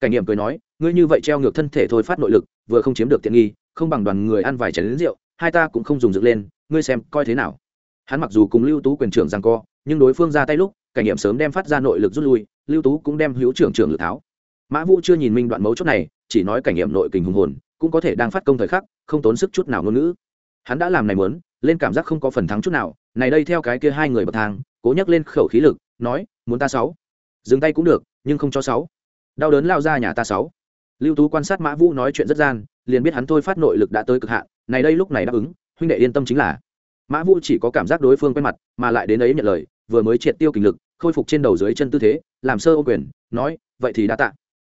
Cảnh nghiệm cười nói, ngươi như vậy treo ngược thân thể thôi phát nội lực, vừa không chiếm được tiện nghi, không bằng đoàn người ăn vài chén lính rượu, hai ta cũng không dùng dựng lên, ngươi xem coi thế nào? Hắn mặc dù cùng lưu tú quyền trưởng rằng co, nhưng đối phương ra tay lúc, cảnh nghiệm sớm đem phát ra nội lực rút lui, lưu tú cũng đem hữu trưởng trưởng lực tháo. Mã vũ chưa nhìn minh đoạn mấu chốt này, chỉ nói cảnh nghiệm nội kình hùng hồn, cũng có thể đang phát công thời khắc, không tốn sức chút nào ngôn ngữ. Hắn đã làm này muốn, lên cảm giác không có phần thắng chút nào, này đây theo cái kia hai người bậc thang, cố nhắc lên khẩu khí lực, nói, muốn ta sáu, dừng tay cũng được, nhưng không cho sáu. Đau đớn lao ra nhà ta sáu. Lưu tú quan sát mã vũ nói chuyện rất gian, liền biết hắn thôi phát nội lực đã tới cực hạn, này đây lúc này đáp ứng, huynh đệ yên tâm chính là mã vũ chỉ có cảm giác đối phương quen mặt, mà lại đến ấy nhận lời, vừa mới triệt tiêu kinh lực, khôi phục trên đầu dưới chân tư thế, làm sơ ô quyền, nói, vậy thì đã tạ.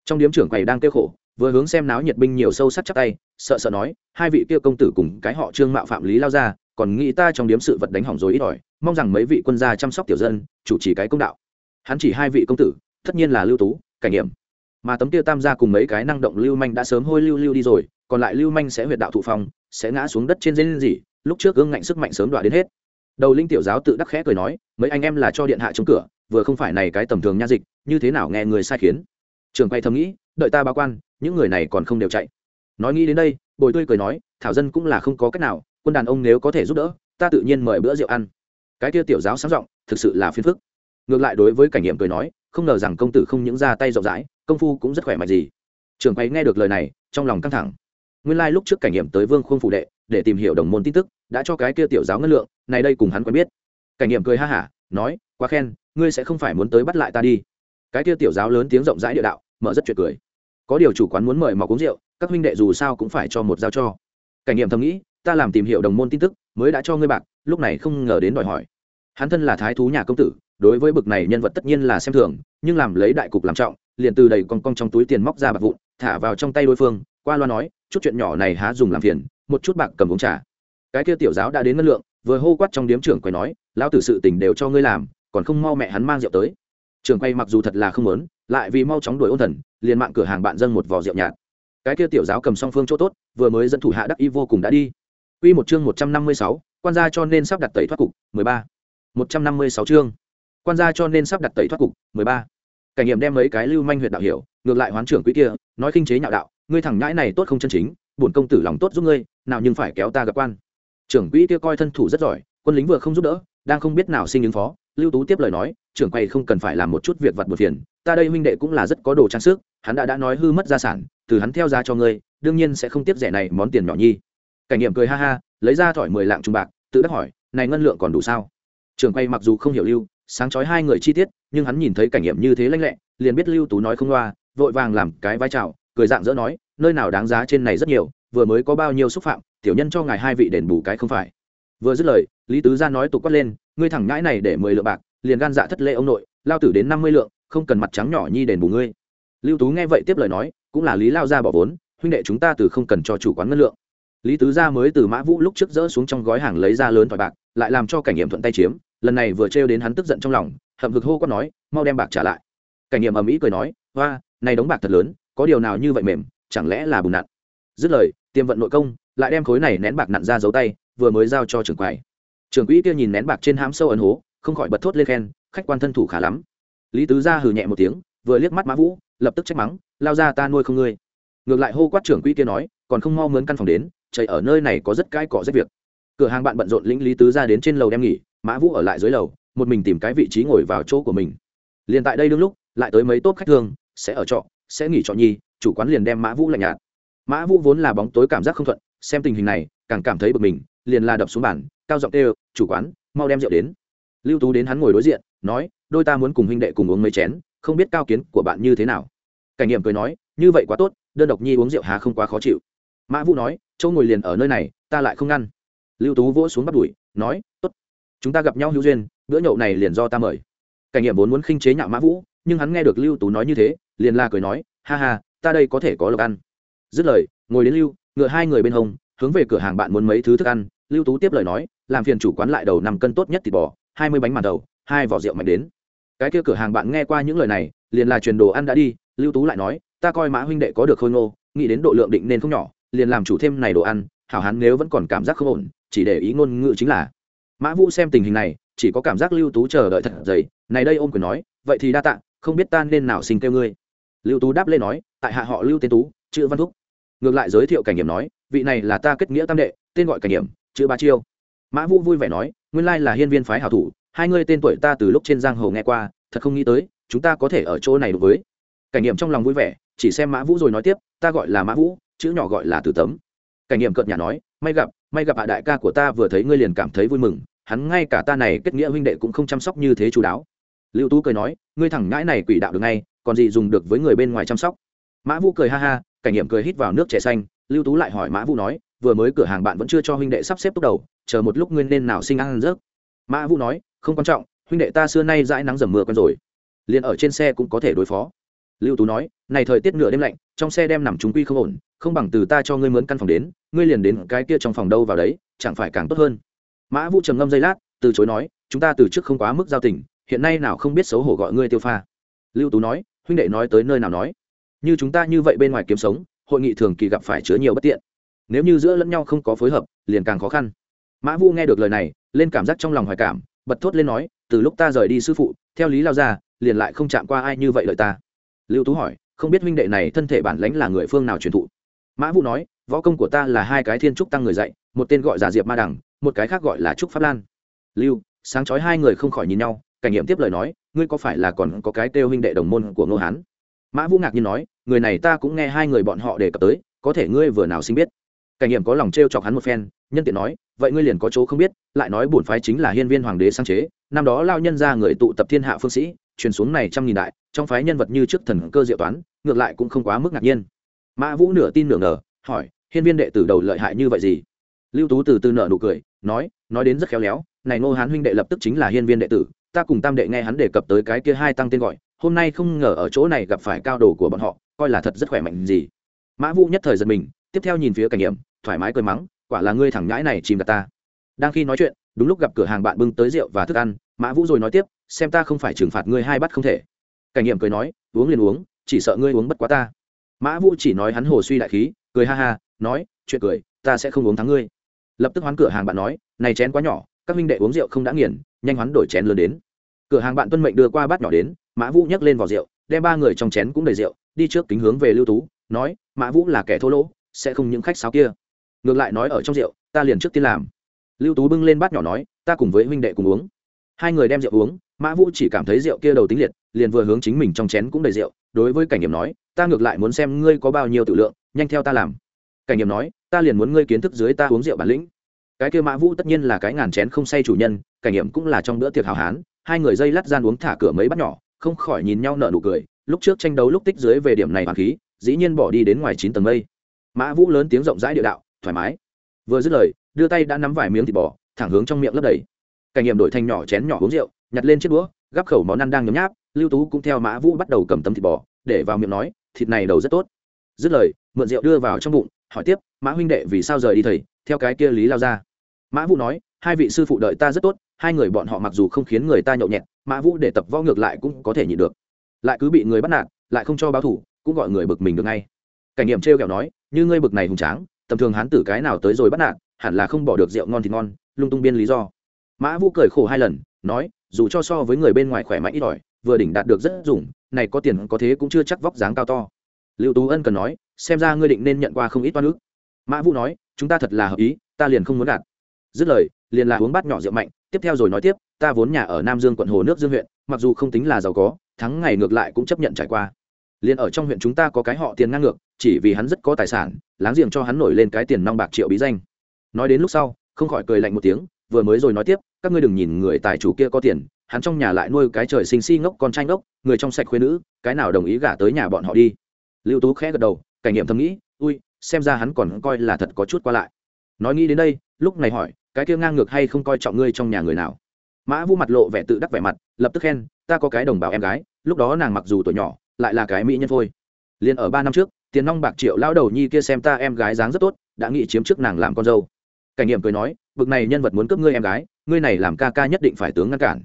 Trong điếm trưởng quầy đang kêu khổ, vừa hướng xem náo nhiệt binh nhiều sâu sắc chắc tay, sợ sợ nói, hai vị kia công tử cùng cái họ trương mạo phạm lý lao ra, còn nghĩ ta trong điếm sự vật đánh hỏng rồi ít ỏi, mong rằng mấy vị quân gia chăm sóc tiểu dân, chủ trì cái công đạo. Hắn chỉ hai vị công tử, tất nhiên là lưu tú, cảnh nghiệm. Mà tấm kia tam gia cùng mấy cái năng động lưu manh đã sớm hôi lưu lưu đi rồi, còn lại lưu manh sẽ huyệt đạo thụ phong, sẽ ngã xuống đất trên dây gì lúc trước gương ngạnh sức mạnh sớm đoạt đến hết. Đầu linh tiểu giáo tự đắc khẽ cười nói, mấy anh em là cho điện hạ chống cửa, vừa không phải này cái tầm thường nha dịch, như thế nào nghe người sai khiến. Trường quay thầm nghĩ, đợi ta báo quan, những người này còn không đều chạy. Nói nghĩ đến đây, bồi tươi cười nói, thảo dân cũng là không có cách nào, quân đàn ông nếu có thể giúp đỡ, ta tự nhiên mời bữa rượu ăn. Cái kia tiểu giáo sáng giọng, thực sự là phiền phức. Ngược lại đối với cảnh nghiệm cười nói, không ngờ rằng công tử không những ra tay rộng rãi, công phu cũng rất khỏe mạnh gì. Trường quay nghe được lời này, trong lòng căng thẳng. Nguyên lai lúc trước cảnh nghiệm tới vương khuông phủ đệ, để tìm hiểu đồng môn tin tức đã cho cái kia tiểu giáo ngân lượng, này đây cùng hắn quen biết. Cảnh nghiệm cười ha hả, nói, quá khen, ngươi sẽ không phải muốn tới bắt lại ta đi. Cái kia tiểu giáo lớn tiếng rộng rãi địa đạo, mở rất chuyện cười. Có điều chủ quán muốn mời mọc uống rượu, các huynh đệ dù sao cũng phải cho một giao cho. Cảnh nghiệm thầm nghĩ, ta làm tìm hiểu đồng môn tin tức, mới đã cho ngươi bạc, lúc này không ngờ đến đòi hỏi. Hắn thân là thái thú nhà công tử, đối với bực này nhân vật tất nhiên là xem thường, nhưng làm lấy đại cục làm trọng, liền từ đầy con con trong túi tiền móc ra bạc vụn, thả vào trong tay đối phương, qua loa nói, chút chuyện nhỏ này há dùng làm phiền, một chút bạc cầm uống trà cái kia tiểu giáo đã đến ngân lượng vừa hô quát trong điếm trưởng quay nói lão tử sự tình đều cho ngươi làm còn không mau mẹ hắn mang rượu tới trưởng quay mặc dù thật là không muốn lại vì mau chóng đuổi ôn thần liền mạng cửa hàng bạn dâng một vò rượu nhạt cái kia tiểu giáo cầm song phương chỗ tốt vừa mới dẫn thủ hạ đắc y vô cùng đã đi Quy một chương 156, quan gia cho nên sắp đặt tẩy thoát cục, 13. 156 chương. Quan gia cho nên sắp đặt tẩy thoát cục, 13. Cảnh nghiệm đem mấy cái lưu manh huyệt đạo hiểu, ngược lại hoán trưởng quý kia, nói khinh chế nhạo đạo, ngươi thẳng nhãi này tốt không chân chính, bổn công tử lòng tốt giúp ngươi, nào nhưng phải kéo ta gặp quan. Trưởng quỹ kia coi thân thủ rất giỏi, quân lính vừa không giúp đỡ, đang không biết nào sinh ứng phó, Lưu Tú tiếp lời nói, trưởng quầy không cần phải làm một chút việc vặt một phiền, ta đây huynh đệ cũng là rất có đồ trang sức, hắn đã đã nói hư mất gia sản, từ hắn theo ra cho ngươi, đương nhiên sẽ không tiếp rẻ này món tiền nhỏ nhi. Cảnh nghiệm cười ha ha lấy ra thỏi mười lạng trung bạc tự đắc hỏi này ngân lượng còn đủ sao? Trường quay mặc dù không hiểu lưu sáng chói hai người chi tiết nhưng hắn nhìn thấy cảnh nghiệm như thế lanh lẹ liền biết lưu tú nói không loa vội vàng làm cái vai trào cười dạng dỡ nói nơi nào đáng giá trên này rất nhiều vừa mới có bao nhiêu xúc phạm, tiểu nhân cho ngài hai vị đền bù cái không phải. Vừa dứt lời, lý tứ gia nói tục quát lên, ngươi thẳng ngãi này để mười lượng bạc, liền gan dạ thất lễ ông nội, lao tử đến năm mươi lượng, không cần mặt trắng nhỏ nhi đền bù ngươi. Lưu tú nghe vậy tiếp lời nói, cũng là lý lao ra bỏ vốn, huynh đệ chúng ta từ không cần cho chủ quán ngân lượng. Lý tứ gia mới từ mã vũ lúc trước dỡ xuống trong gói hàng lấy ra lớn thỏi bạc, lại làm cho cảnh nghiệm thuận tay chiếm, lần này vừa trêu đến hắn tức giận trong lòng, hậm hực hô quát nói, mau đem bạc trả lại. Cảnh nghiệm ầm ĩ cười nói hoa này đóng bạc thật lớn, có điều nào như vậy mềm, chẳng lẽ là bùn nặn? Dứt lời, tiêm vận nội công, lại đem khối này nén bạc nặn ra giấu tay, vừa mới giao cho trưởng quầy. Trưởng quỹ kia nhìn nén bạc trên hám sâu ấn hố, không khỏi bật thốt lên khen, khách quan thân thủ khá lắm. Lý tứ gia hừ nhẹ một tiếng, vừa liếc mắt mã vũ, lập tức trách mắng, lao ra ta nuôi không ngươi. Ngược lại hô quát trưởng quỹ kia nói, còn không mau mướn căn phòng đến, chạy ở nơi này có rất cái cọ rất việc. Cửa hàng bạn bận rộn lĩnh lý tứ ra đến trên lầu đem nghỉ, mã vũ ở lại dưới lầu, một mình tìm cái vị trí ngồi vào chỗ của mình. Liền tại đây đương lúc, lại tới mấy tốt khách thương sẽ ở trọ, sẽ nghỉ trọ nhi, chủ quán liền đem mã vũ lạnh nhạt mã vũ vốn là bóng tối cảm giác không thuận, xem tình hình này, càng cảm thấy bực mình, liền la đập xuống bàn, cao giọng kêu, chủ quán, mau đem rượu đến. Lưu tú đến hắn ngồi đối diện, nói, đôi ta muốn cùng huynh đệ cùng uống mấy chén, không biết cao kiến của bạn như thế nào. Cảnh nghiệm cười nói, như vậy quá tốt, đơn độc nhi uống rượu há không quá khó chịu. Mã vũ nói, châu ngồi liền ở nơi này, ta lại không ngăn. Lưu tú vỗ xuống bắt đùi, nói, tốt, chúng ta gặp nhau hữu duyên, bữa nhậu này liền do ta mời. Cảnh nghiệm vốn muốn khinh chế nhạo mã vũ, nhưng hắn nghe được lưu tú nói như thế, liền la cười nói, ha ha, ta đây có thể có lộc ăn dứt lời, ngồi đến lưu, ngựa hai người bên hông, hướng về cửa hàng bạn muốn mấy thứ thức ăn. Lưu tú tiếp lời nói, làm phiền chủ quán lại đầu năm cân tốt nhất thịt bò, hai mươi bánh màn đầu, hai vỏ rượu mạnh đến. Cái kia cửa hàng bạn nghe qua những lời này, liền là truyền đồ ăn đã đi. Lưu tú lại nói, ta coi mã huynh đệ có được khôi ngô, nghĩ đến độ lượng định nên không nhỏ, liền làm chủ thêm này đồ ăn. Hảo hán nếu vẫn còn cảm giác không ổn, chỉ để ý ngôn ngữ chính là. Mã vũ xem tình hình này, chỉ có cảm giác lưu tú chờ đợi thật dày. Này đây ôm quyền nói, vậy thì đa tạ, không biết ta nên nào sinh kêu ngươi. Lưu tú đáp lên nói, tại hạ họ lưu tên tú chữ văn thúc. Ngược lại giới thiệu cảnh nghiệm nói, vị này là ta kết nghĩa tam đệ, tên gọi cảnh nghiệm, chữ ba chiêu. Mã vũ vui vẻ nói, nguyên lai là hiên viên phái hảo thủ, hai ngươi tên tuổi ta từ lúc trên giang hồ nghe qua, thật không nghĩ tới, chúng ta có thể ở chỗ này đối với. Cảnh nghiệm trong lòng vui vẻ, chỉ xem mã vũ rồi nói tiếp, ta gọi là mã vũ, chữ nhỏ gọi là từ tấm. Cảnh nghiệm cợt nhà nói, may gặp may gặp hạ đại ca của ta vừa thấy ngươi liền cảm thấy vui mừng, hắn ngay cả ta này kết nghĩa huynh đệ cũng không chăm sóc như thế chú đáo. Lưu tú cười nói, ngươi thẳng ngãi này quỷ đạo được ngay, còn gì dùng được với người bên ngoài chăm sóc? Mã vũ cười ha ha, cảnh nghiệm cười hít vào nước trẻ xanh, lưu tú lại hỏi mã vũ nói, vừa mới cửa hàng bạn vẫn chưa cho huynh đệ sắp xếp túc đầu, chờ một lúc nguyên nên nào sinh ăn rớt mã vũ nói, không quan trọng, huynh đệ ta xưa nay dãi nắng dầm mưa quen rồi. Liền ở trên xe cũng có thể đối phó. Lưu tú nói, này thời tiết nửa đêm lạnh, trong xe đem nằm chúng quy không ổn, không bằng từ ta cho ngươi mướn căn phòng đến, ngươi liền đến cái kia trong phòng đâu vào đấy, chẳng phải càng tốt hơn. Mã vũ trầm ngâm giây lát, từ chối nói, chúng ta từ trước không quá mức giao tình, hiện nay nào không biết xấu hổ gọi ngươi tiêu pha. Lưu tú nói, huynh đệ nói tới nơi nào nói? Như chúng ta như vậy bên ngoài kiếm sống, hội nghị thường kỳ gặp phải chứa nhiều bất tiện. Nếu như giữa lẫn nhau không có phối hợp, liền càng khó khăn. Mã Vu nghe được lời này, lên cảm giác trong lòng hoài cảm, bật thốt lên nói, từ lúc ta rời đi sư phụ, theo lý lao ra, liền lại không chạm qua ai như vậy lợi ta. Lưu tú hỏi, không biết huynh đệ này thân thể bản lãnh là người phương nào truyền thụ? Mã vũ nói, võ công của ta là hai cái thiên trúc tăng người dạy, một tên gọi giả diệp ma đằng, một cái khác gọi là trúc pháp lan. Lưu, sáng chói hai người không khỏi nhìn nhau, cảnh nghiệm tiếp lời nói, ngươi có phải là còn có cái kêu huynh đệ đồng môn của ngô hán? Mã vũ ngạc nhiên nói người này ta cũng nghe hai người bọn họ đề cập tới, có thể ngươi vừa nào sinh biết. Cảnh hiểm có lòng t r e o chọc hắn một phen, nhân tiện nói, vậy ngươi liền có chỗ không biết, lại nói bổn phái chính là hiên viên hoàng đế sáng chế, năm đó lao nhân ra người tụ tập thiên hạ phương sĩ, truyền xuống này trăm nghìn đại, trong phái nhân vật như trước thần cơ diệu toán, ngược lại cũng không quá mức ngạc nhiên. Mã vũ nửa tin nửa ngờ, hỏi, hiên viên đệ tử đầu lợi hại như vậy gì? Lưu tú từ từ nợ nụ cười, nói nói đến rất khéo léo, này ngô hán huynh đệ lập tức chính là hiên viên đệ tử, ta cùng tam đệ nghe hắn đề cập tới cái kia hai tăng tên gọi, hôm nay không ngờ ở chỗ này gặp phải cao đồ của bọn họ coi là thật rất khỏe mạnh gì. Mã vũ nhất thời giật mình, tiếp theo nhìn phía cảnh nghiệm thoải mái cười mắng, quả là ngươi thẳng nhãi này chìm đặt ta. Đang khi nói chuyện, đúng lúc gặp cửa hàng bạn bưng tới rượu và thức ăn, mã vũ rồi nói tiếp, xem ta không phải trừng phạt ngươi hai bắt không thể. Cảnh nghiệm cười nói, uống liền uống, chỉ sợ ngươi uống bất quá ta. Mã vũ chỉ nói hắn hồ suy đại khí, cười ha ha, nói, chuyện cười, ta sẽ không uống thắng ngươi. Lập tức hoán cửa hàng bạn nói, này chén quá nhỏ, các minh đệ uống rượu không đã nghiền, nhanh hoán đổi chén lớn đến. Cửa hàng bạn tuân mệnh đưa qua bát nhỏ đến, mã vũ nhấc lên vỏ rượu, đem ba người trong chén cũng đầy rượu đi trước kính hướng về lưu tú, nói, mã vũ là kẻ thô lỗ, sẽ không những khách sáo kia. Ngược lại nói ở trong rượu, ta liền trước tiên làm. Lưu tú bưng lên bát nhỏ nói, ta cùng với huynh đệ cùng uống. Hai người đem rượu uống, mã vũ chỉ cảm thấy rượu kia đầu tính liệt, liền vừa hướng chính mình trong chén cũng đầy rượu, đối với cảnh nghiệm nói, ta ngược lại muốn xem ngươi có bao nhiêu tự lượng, nhanh theo ta làm. Cảnh nghiệm nói, ta liền muốn ngươi kiến thức dưới ta uống rượu bản lĩnh. Cái kia mã vũ tất nhiên là cái ngàn chén không say chủ nhân, cảnh nghiệm cũng là trong bữa tiệc hào hán, hai người dây lát gian uống thả cửa mấy bát nhỏ, không khỏi nhìn nhau nở nụ cười lúc trước tranh đấu lúc tích dưới về điểm này hoàng khí, dĩ nhiên bỏ đi đến ngoài chín tầng mây. Mã vũ lớn tiếng rộng rãi địa đạo, thoải mái. Vừa dứt lời, đưa tay đã nắm vài miếng thịt bò, thẳng hướng trong miệng lấp đầy. Cảnh nghiệm đổi thành nhỏ chén nhỏ uống rượu, nhặt lên chiếc đũa, gắp khẩu món ăn đang nhấm nháp, lưu tú cũng theo mã vũ bắt đầu cầm tấm thịt bò, để vào miệng nói, thịt này đầu rất tốt. Dứt lời, mượn rượu đưa vào trong bụng, hỏi tiếp, mã huynh đệ vì sao rời đi thầy? Theo cái kia lý lao ra. Mã vũ nói, hai vị sư phụ đợi ta rất tốt, hai người bọn họ mặc dù không khiến người ta nhậu nhẹt, mã vũ để tập võ ngược lại cũng có thể nhịn được lại cứ bị người bắt nạt, lại không cho báo thủ, cũng gọi người bực mình được ngay. Cảnh nghiệm trêu kẹo nói, như ngươi bực này hùng tráng, tầm thường hán tử cái nào tới rồi bắt nạt, hẳn là không bỏ được rượu ngon thì ngon, lung tung biên lý do. Mã vũ cười khổ hai lần, nói, dù cho so với người bên ngoài khỏe mạnh ít ỏi, vừa đỉnh đạt được rất dùng, này có tiền có thế cũng chưa chắc vóc dáng cao to. Lưu tú ân cần nói, xem ra ngươi định nên nhận qua không ít toan ước mã vũ nói, chúng ta thật là hợp ý, ta liền không muốn gạt. Dứt lời, liền là uống bát nhỏ rượu mạnh, tiếp theo rồi nói tiếp, ta vốn nhà ở nam dương quận hồ nước dương huyện, mặc dù không tính là giàu có thắng ngày ngược lại cũng chấp nhận trải qua. Liền ở trong huyện chúng ta có cái họ tiền ngang ngược, chỉ vì hắn rất có tài sản, láng giềng cho hắn nổi lên cái tiền nong bạc triệu bí danh. Nói đến lúc sau, không khỏi cười lạnh một tiếng, vừa mới rồi nói tiếp, các ngươi đừng nhìn người tài chủ kia có tiền, hắn trong nhà lại nuôi cái trời sinh si ngốc con trai ngốc, người trong sạch khuyên nữ, cái nào đồng ý gả tới nhà bọn họ đi. Lưu tú khẽ gật đầu, cảnh nghiệm thầm nghĩ, ui, xem ra hắn còn coi là thật có chút qua lại. Nói nghĩ đến đây, lúc này hỏi, cái kia ngang ngược hay không coi trọng ngươi trong nhà người nào? Mã vũ mặt lộ vẻ tự đắc vẻ mặt, lập tức khen ta có cái đồng bào em gái, lúc đó nàng mặc dù tuổi nhỏ, lại là cái mỹ nhân phôi. Liền ở ba năm trước, tiền nong bạc triệu lão đầu nhi kia xem ta em gái dáng rất tốt, đã nghĩ chiếm trước nàng làm con dâu. Cảnh nghiệm cười nói, bực này nhân vật muốn cướp ngươi em gái, ngươi này làm ca ca nhất định phải tướng ngăn cản.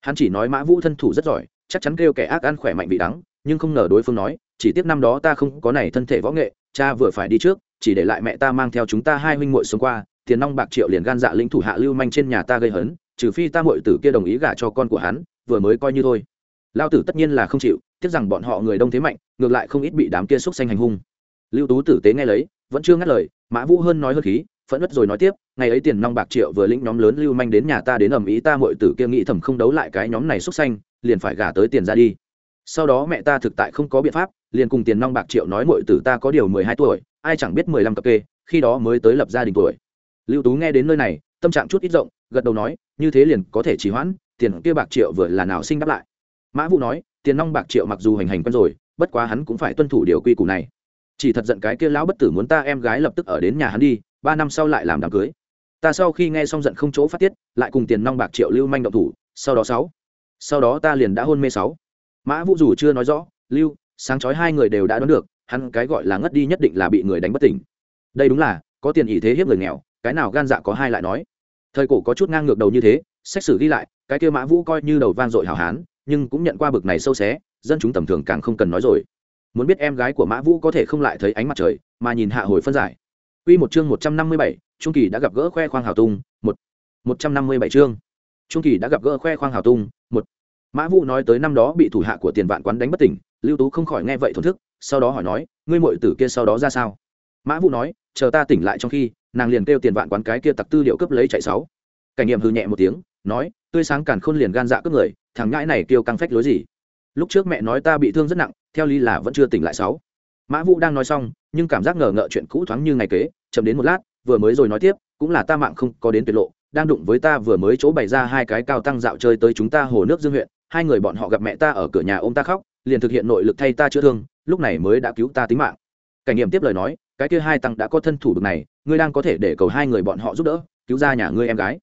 Hắn chỉ nói mã vũ thân thủ rất giỏi, chắc chắn kêu kẻ ác ăn khỏe mạnh vị đắng, nhưng không ngờ đối phương nói, chỉ tiếc năm đó ta không có này thân thể võ nghệ, cha vừa phải đi trước, chỉ để lại mẹ ta mang theo chúng ta hai huynh muội xuống qua, tiền nong bạc triệu liền gan dạ lĩnh thủ hạ lưu manh trên nhà ta gây hấn, trừ phi ta muội tử kia đồng ý gả cho con của hắn vừa mới coi như thôi. Lao tử tất nhiên là không chịu, tiếc rằng bọn họ người đông thế mạnh, ngược lại không ít bị đám kia xúc xanh hành hung. Lưu tú tử tế nghe lấy, vẫn chưa ngắt lời, mã vũ hơn nói hơn khí, phẫn nứt rồi nói tiếp, ngày ấy tiền nong bạc triệu vừa lĩnh nhóm lớn lưu manh đến nhà ta đến ầm ý ta muội tử kia nghĩ thầm không đấu lại cái nhóm này xúc xanh, liền phải gả tới tiền ra đi. Sau đó mẹ ta thực tại không có biện pháp, liền cùng tiền nong bạc triệu nói muội tử ta có điều mười hai tuổi, ai chẳng biết mười lăm cặp kê, khi đó mới tới lập gia đình tuổi. Lưu tú nghe đến nơi này, tâm trạng chút ít rộng, gật đầu nói, như thế liền có thể trì hoãn tiền kia bạc triệu vừa là nào sinh đáp lại. Mã vũ nói, tiền nong bạc triệu mặc dù hành hành quen rồi, bất quá hắn cũng phải tuân thủ điều quy củ này. Chỉ thật giận cái kia lão bất tử muốn ta em gái lập tức ở đến nhà hắn đi, ba năm sau lại làm đám cưới. Ta sau khi nghe xong giận không chỗ phát tiết, lại cùng tiền nong bạc triệu lưu manh động thủ, sau đó sáu. Sau đó ta liền đã hôn mê sáu. Mã vũ dù chưa nói rõ, lưu, sáng chói hai người đều đã đoán được, hắn cái gọi là ngất đi nhất định là bị người đánh bất tỉnh. Đây đúng là, có tiền ý thế hiếp người nghèo, cái nào gan dạ có hai lại nói. Thời cổ có chút ngang ngược đầu như thế, xét xử ghi lại cái kia mã vũ coi như đầu vang dội hào hán nhưng cũng nhận qua bực này sâu xé dân chúng tầm thường càng không cần nói rồi muốn biết em gái của mã vũ có thể không lại thấy ánh mặt trời mà nhìn hạ hồi phân giải Quy một chương 157, Trung Kỳ đã gặp gỡ khoe khoang hào tung, một 157 chương. Trung Kỳ đã gặp gỡ khoe khoang hào tung, một Mã Vũ nói tới năm đó bị thủ hạ của Tiền Vạn quán đánh bất tỉnh, Lưu Tú không khỏi nghe vậy thổn thức, sau đó hỏi nói, ngươi muội tử kia sau đó ra sao? Mã Vũ nói, chờ ta tỉnh lại trong khi, nàng liền kêu Tiền Vạn quán cái kia tặc tư liệu cướp lấy chạy sáu. Cảnh Nghiệm hừ nhẹ một tiếng, nói, tươi sáng càn khôn liền gan dạ cướp người, thằng ngãi này kêu căng phách lối gì? Lúc trước mẹ nói ta bị thương rất nặng, theo lý là vẫn chưa tỉnh lại sáu. Mã vũ đang nói xong nhưng cảm giác ngờ ngợ chuyện cũ thoáng như ngày kế chậm đến một lát vừa mới rồi nói tiếp cũng là ta mạng không có đến tuyệt lộ đang đụng với ta vừa mới chỗ bày ra hai cái cao tăng dạo chơi tới chúng ta hồ nước dương huyện hai người bọn họ gặp mẹ ta ở cửa nhà ông ta khóc liền thực hiện nội lực thay ta chữa thương lúc này mới đã cứu ta tính mạng. Cảnh nghiệm tiếp lời nói cái kia hai tăng đã có thân thủ được này ngươi đang có thể để cầu hai người bọn họ giúp đỡ cứu ra nhà ngươi em gái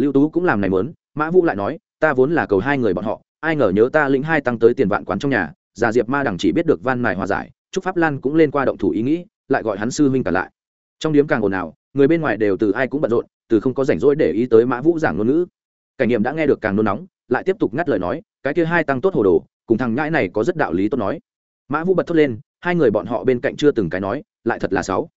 lưu tú cũng làm này mớn mã vũ lại nói, ta vốn là cầu hai người bọn họ, ai ngờ nhớ ta lĩnh hai tăng tới tiền vạn quán trong nhà, già diệp ma đằng chỉ biết được van mài hòa giải trúc pháp lan cũng lên qua động thủ ý nghĩ, lại gọi hắn sư huynh cả lại. Trong điếm càng ồn ào, người bên ngoài đều từ ai cũng bận rộn, từ không có rảnh rỗi để ý tới mã vũ giảng ngôn ngữ. Cảnh nghiệm đã nghe được càng nôn nóng, lại tiếp tục ngắt lời nói, cái kia hai tăng tốt hồ đồ, cùng thằng nhãi này có rất đạo lý tốt nói. Mã vũ bật thốt lên, hai người bọn họ bên cạnh chưa từng cái nói, lại thật là sáu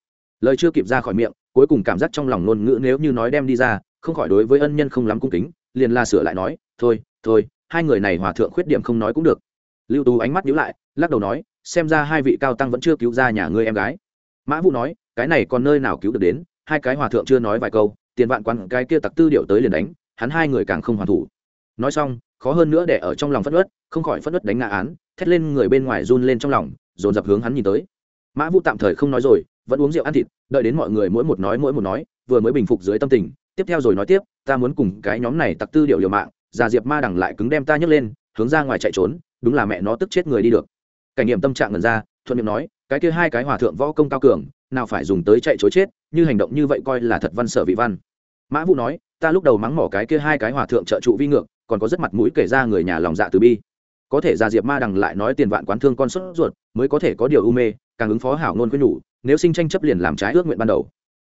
lời chưa kịp ra khỏi miệng, cuối cùng cảm giác trong lòng ngôn ngữ nếu như nói đem đi ra không khỏi đối với ân nhân không lắm cung kính, liền la sửa lại nói, thôi thôi, hai người này hòa thượng khuyết điểm không nói cũng được. Lưu tú ánh mắt nhíu lại, lắc đầu nói, xem ra hai vị cao tăng vẫn chưa cứu ra nhà ngươi em gái. Mã vũ nói, cái này còn nơi nào cứu được đến, hai cái hòa thượng chưa nói vài câu, tiền vạn quan cái kia tặc tư điệu tới liền đánh, hắn hai người càng không hoàn thủ. Nói xong, khó hơn nữa để ở trong lòng phất ớt không khỏi phất ớt đánh ngã án, thét lên người bên ngoài run lên trong lòng, dồn dập hướng hắn nhìn tới. Mã vũ tạm thời không nói rồi, vẫn uống rượu ăn thịt, đợi đến mọi người mỗi một nói mỗi một nói, vừa mới bình phục dưới tâm tình tiếp theo rồi nói tiếp, ta muốn cùng cái nhóm này tặc tư điệu liều mạng, già diệp ma đằng lại cứng đem ta nhấc lên, hướng ra ngoài chạy trốn, đúng là mẹ nó tức chết người đi được. Cảnh nghiệm tâm trạng ngần ra, thuận miệng nói, cái kia hai cái hòa thượng võ công cao cường, nào phải dùng tới chạy chối chết, như hành động như vậy coi là thật văn sở vị văn. Mã vũ nói, ta lúc đầu mắng mỏ cái kia hai cái hòa thượng trợ trụ vi ngược, còn có rất mặt mũi kể ra người nhà lòng dạ từ bi. Có thể già diệp ma đằng lại nói tiền vạn quán thương con sốt ruột, mới có thể có điều u mê, càng ứng phó hảo ngôn quyết nhủ, nếu sinh tranh chấp liền làm trái ước nguyện ban đầu.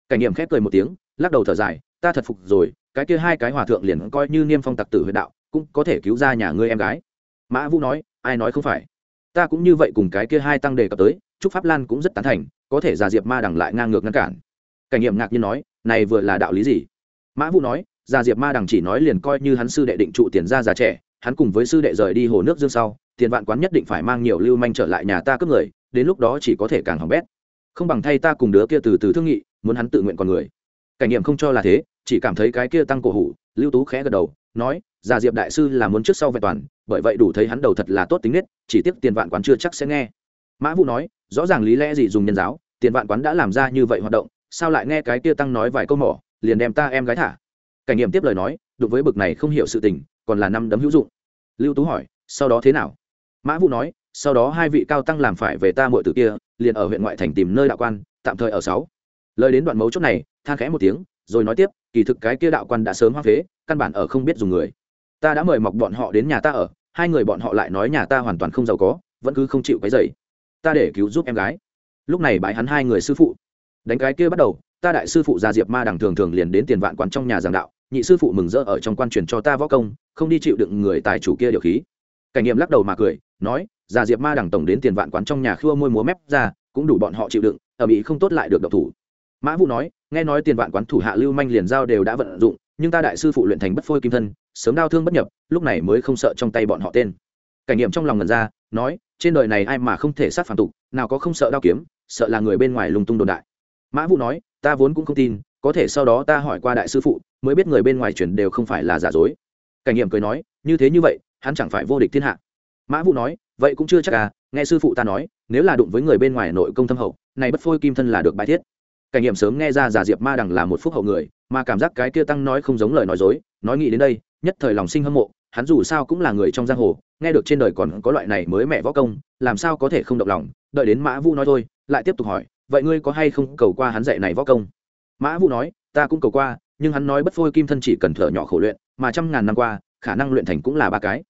Cảnh nghiệm khép cười một tiếng lắc đầu thở dài, ta thật phục rồi, cái kia hai cái hòa thượng liền coi như niêm phong tặc tử huyện đạo, cũng có thể cứu ra nhà ngươi em gái. Mã vũ nói, ai nói không phải? Ta cũng như vậy cùng cái kia hai tăng đề cập tới trúc pháp lan cũng rất tán thành, có thể giả diệp ma đằng lại ngang ngược ngăn cản. Cảnh nghiệm ngạc nhiên nói, này vừa là đạo lý gì? Mã vũ nói giả diệp ma đằng chỉ nói liền coi như hắn sư đệ định trụ tiền ra già trẻ, hắn cùng với sư đệ rời đi hồ nước dương sau, tiền vạn quán nhất định phải mang nhiều lưu manh trở lại nhà ta cướp người, đến lúc đó chỉ có thể càng hỏng bét. Không bằng thay ta cùng đứa kia từ từ thương nghị, muốn hắn tự nguyện con người cảnh nghiệm không cho là thế, chỉ cảm thấy cái kia tăng cổ hủ, lưu tú khẽ gật đầu, nói, già diệp đại sư là muốn trước sau vẹn toàn, bởi vậy đủ thấy hắn đầu thật là tốt tính nết, chỉ tiếc tiền vạn quán chưa chắc sẽ nghe. Mã vũ nói, rõ ràng lý lẽ gì dùng nhân giáo, tiền vạn quán đã làm ra như vậy hoạt động, sao lại nghe cái kia tăng nói vài câu mỏ, liền đem ta em gái thả? Cảnh nghiệm tiếp lời nói, đụng với bực này không hiểu sự tình, còn là năm đấm hữu dụng. Lưu tú hỏi, sau đó thế nào? Mã vũ nói, sau đó hai vị cao tăng làm phải về ta muội tử kia, liền ở huyện ngoại thành tìm nơi đạo quan, tạm thời ở sáu lời đến đoạn mấu chốt này, than khẽ một tiếng, rồi nói tiếp, kỳ thực cái kia đạo quan đã sớm hoang phế, căn bản ở không biết dùng người. Ta đã mời mọc bọn họ đến nhà ta ở, hai người bọn họ lại nói nhà ta hoàn toàn không giàu có, vẫn cứ không chịu cái dày ta để cứu giúp em gái. Lúc này bãi hắn hai người sư phụ. Đánh cái kia bắt đầu, ta đại sư phụ gia diệp ma đằng thường thường liền đến tiền vạn quán trong nhà giảng đạo, nhị sư phụ mừng rỡ ở trong quan truyền cho ta võ công, không đi chịu đựng người tài chủ kia điều khí. Cảnh nghiệm lắc đầu mà cười, nói, gia diệp ma đằng tổng đến tiền vạn quán trong nhà khua môi múa mép ra, cũng đủ bọn họ chịu đựng, ở mỹ không tốt lại được độc thủ mã vũ nói, nghe nói tiền vạn quán thủ hạ lưu manh liền giao đều đã vận dụng, nhưng ta đại sư phụ luyện thành bất phôi kim thân, sớm đau thương bất nhập, lúc này mới không sợ trong tay bọn họ tên. Cảnh nghiệm trong lòng ngần ra, nói, trên đời này ai mà không thể sát phản tục, nào có không sợ đao kiếm, sợ là người bên ngoài lung tung đồn đại. Mã vũ nói, ta vốn cũng không tin, có thể sau đó ta hỏi qua đại sư phụ, mới biết người bên ngoài chuyển đều không phải là giả dối. Cảnh nghiệm cười nói, như thế như vậy, hắn chẳng phải vô địch thiên hạ. Mã vũ nói, vậy cũng chưa chắc à nghe sư phụ ta nói, nếu là đụng với người bên ngoài nội công thâm hậu, này bất phôi kim thân là được bài thiết cảnh nghiệm sớm nghe ra giả diệp ma đằng là một phúc hậu người, mà cảm giác cái kia tăng nói không giống lời nói dối, nói nghĩ đến đây, nhất thời lòng sinh hâm mộ, hắn dù sao cũng là người trong giang hồ, nghe được trên đời còn có loại này mới mẹ võ công, làm sao có thể không động lòng, đợi đến mã vũ nói thôi, lại tiếp tục hỏi, vậy ngươi có hay không cầu qua hắn dạy này võ công? Mã vũ nói, ta cũng cầu qua, nhưng hắn nói bất phôi kim thân chỉ cần thở nhỏ khổ luyện, mà trăm ngàn năm qua, khả năng luyện thành cũng là ba cái.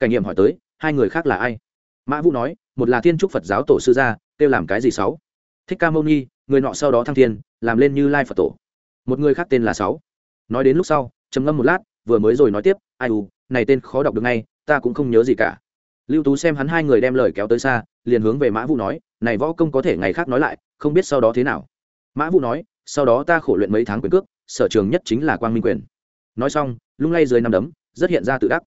Cảnh nghiệm hỏi tới, hai người khác là ai? Mã vũ nói, một là thiên trúc phật giáo tổ sư gia, kêu làm cái gì sáu? Thích ca mâu ni người nọ sau đó thăng thiên, làm lên như lai phật tổ. Một người khác tên là sáu. Nói đến lúc sau, trầm ngâm một lát, vừa mới rồi nói tiếp, ai u, này tên khó đọc được ngay, ta cũng không nhớ gì cả. Lưu tú xem hắn hai người đem lời kéo tới xa, liền hướng về mã vũ nói, này võ công có thể ngày khác nói lại, không biết sau đó thế nào. Mã vũ nói, sau đó ta khổ luyện mấy tháng quyền cước, sở trường nhất chính là quang minh quyền. Nói xong, lung lay dưới năm đấm, rất hiện ra tự đắc.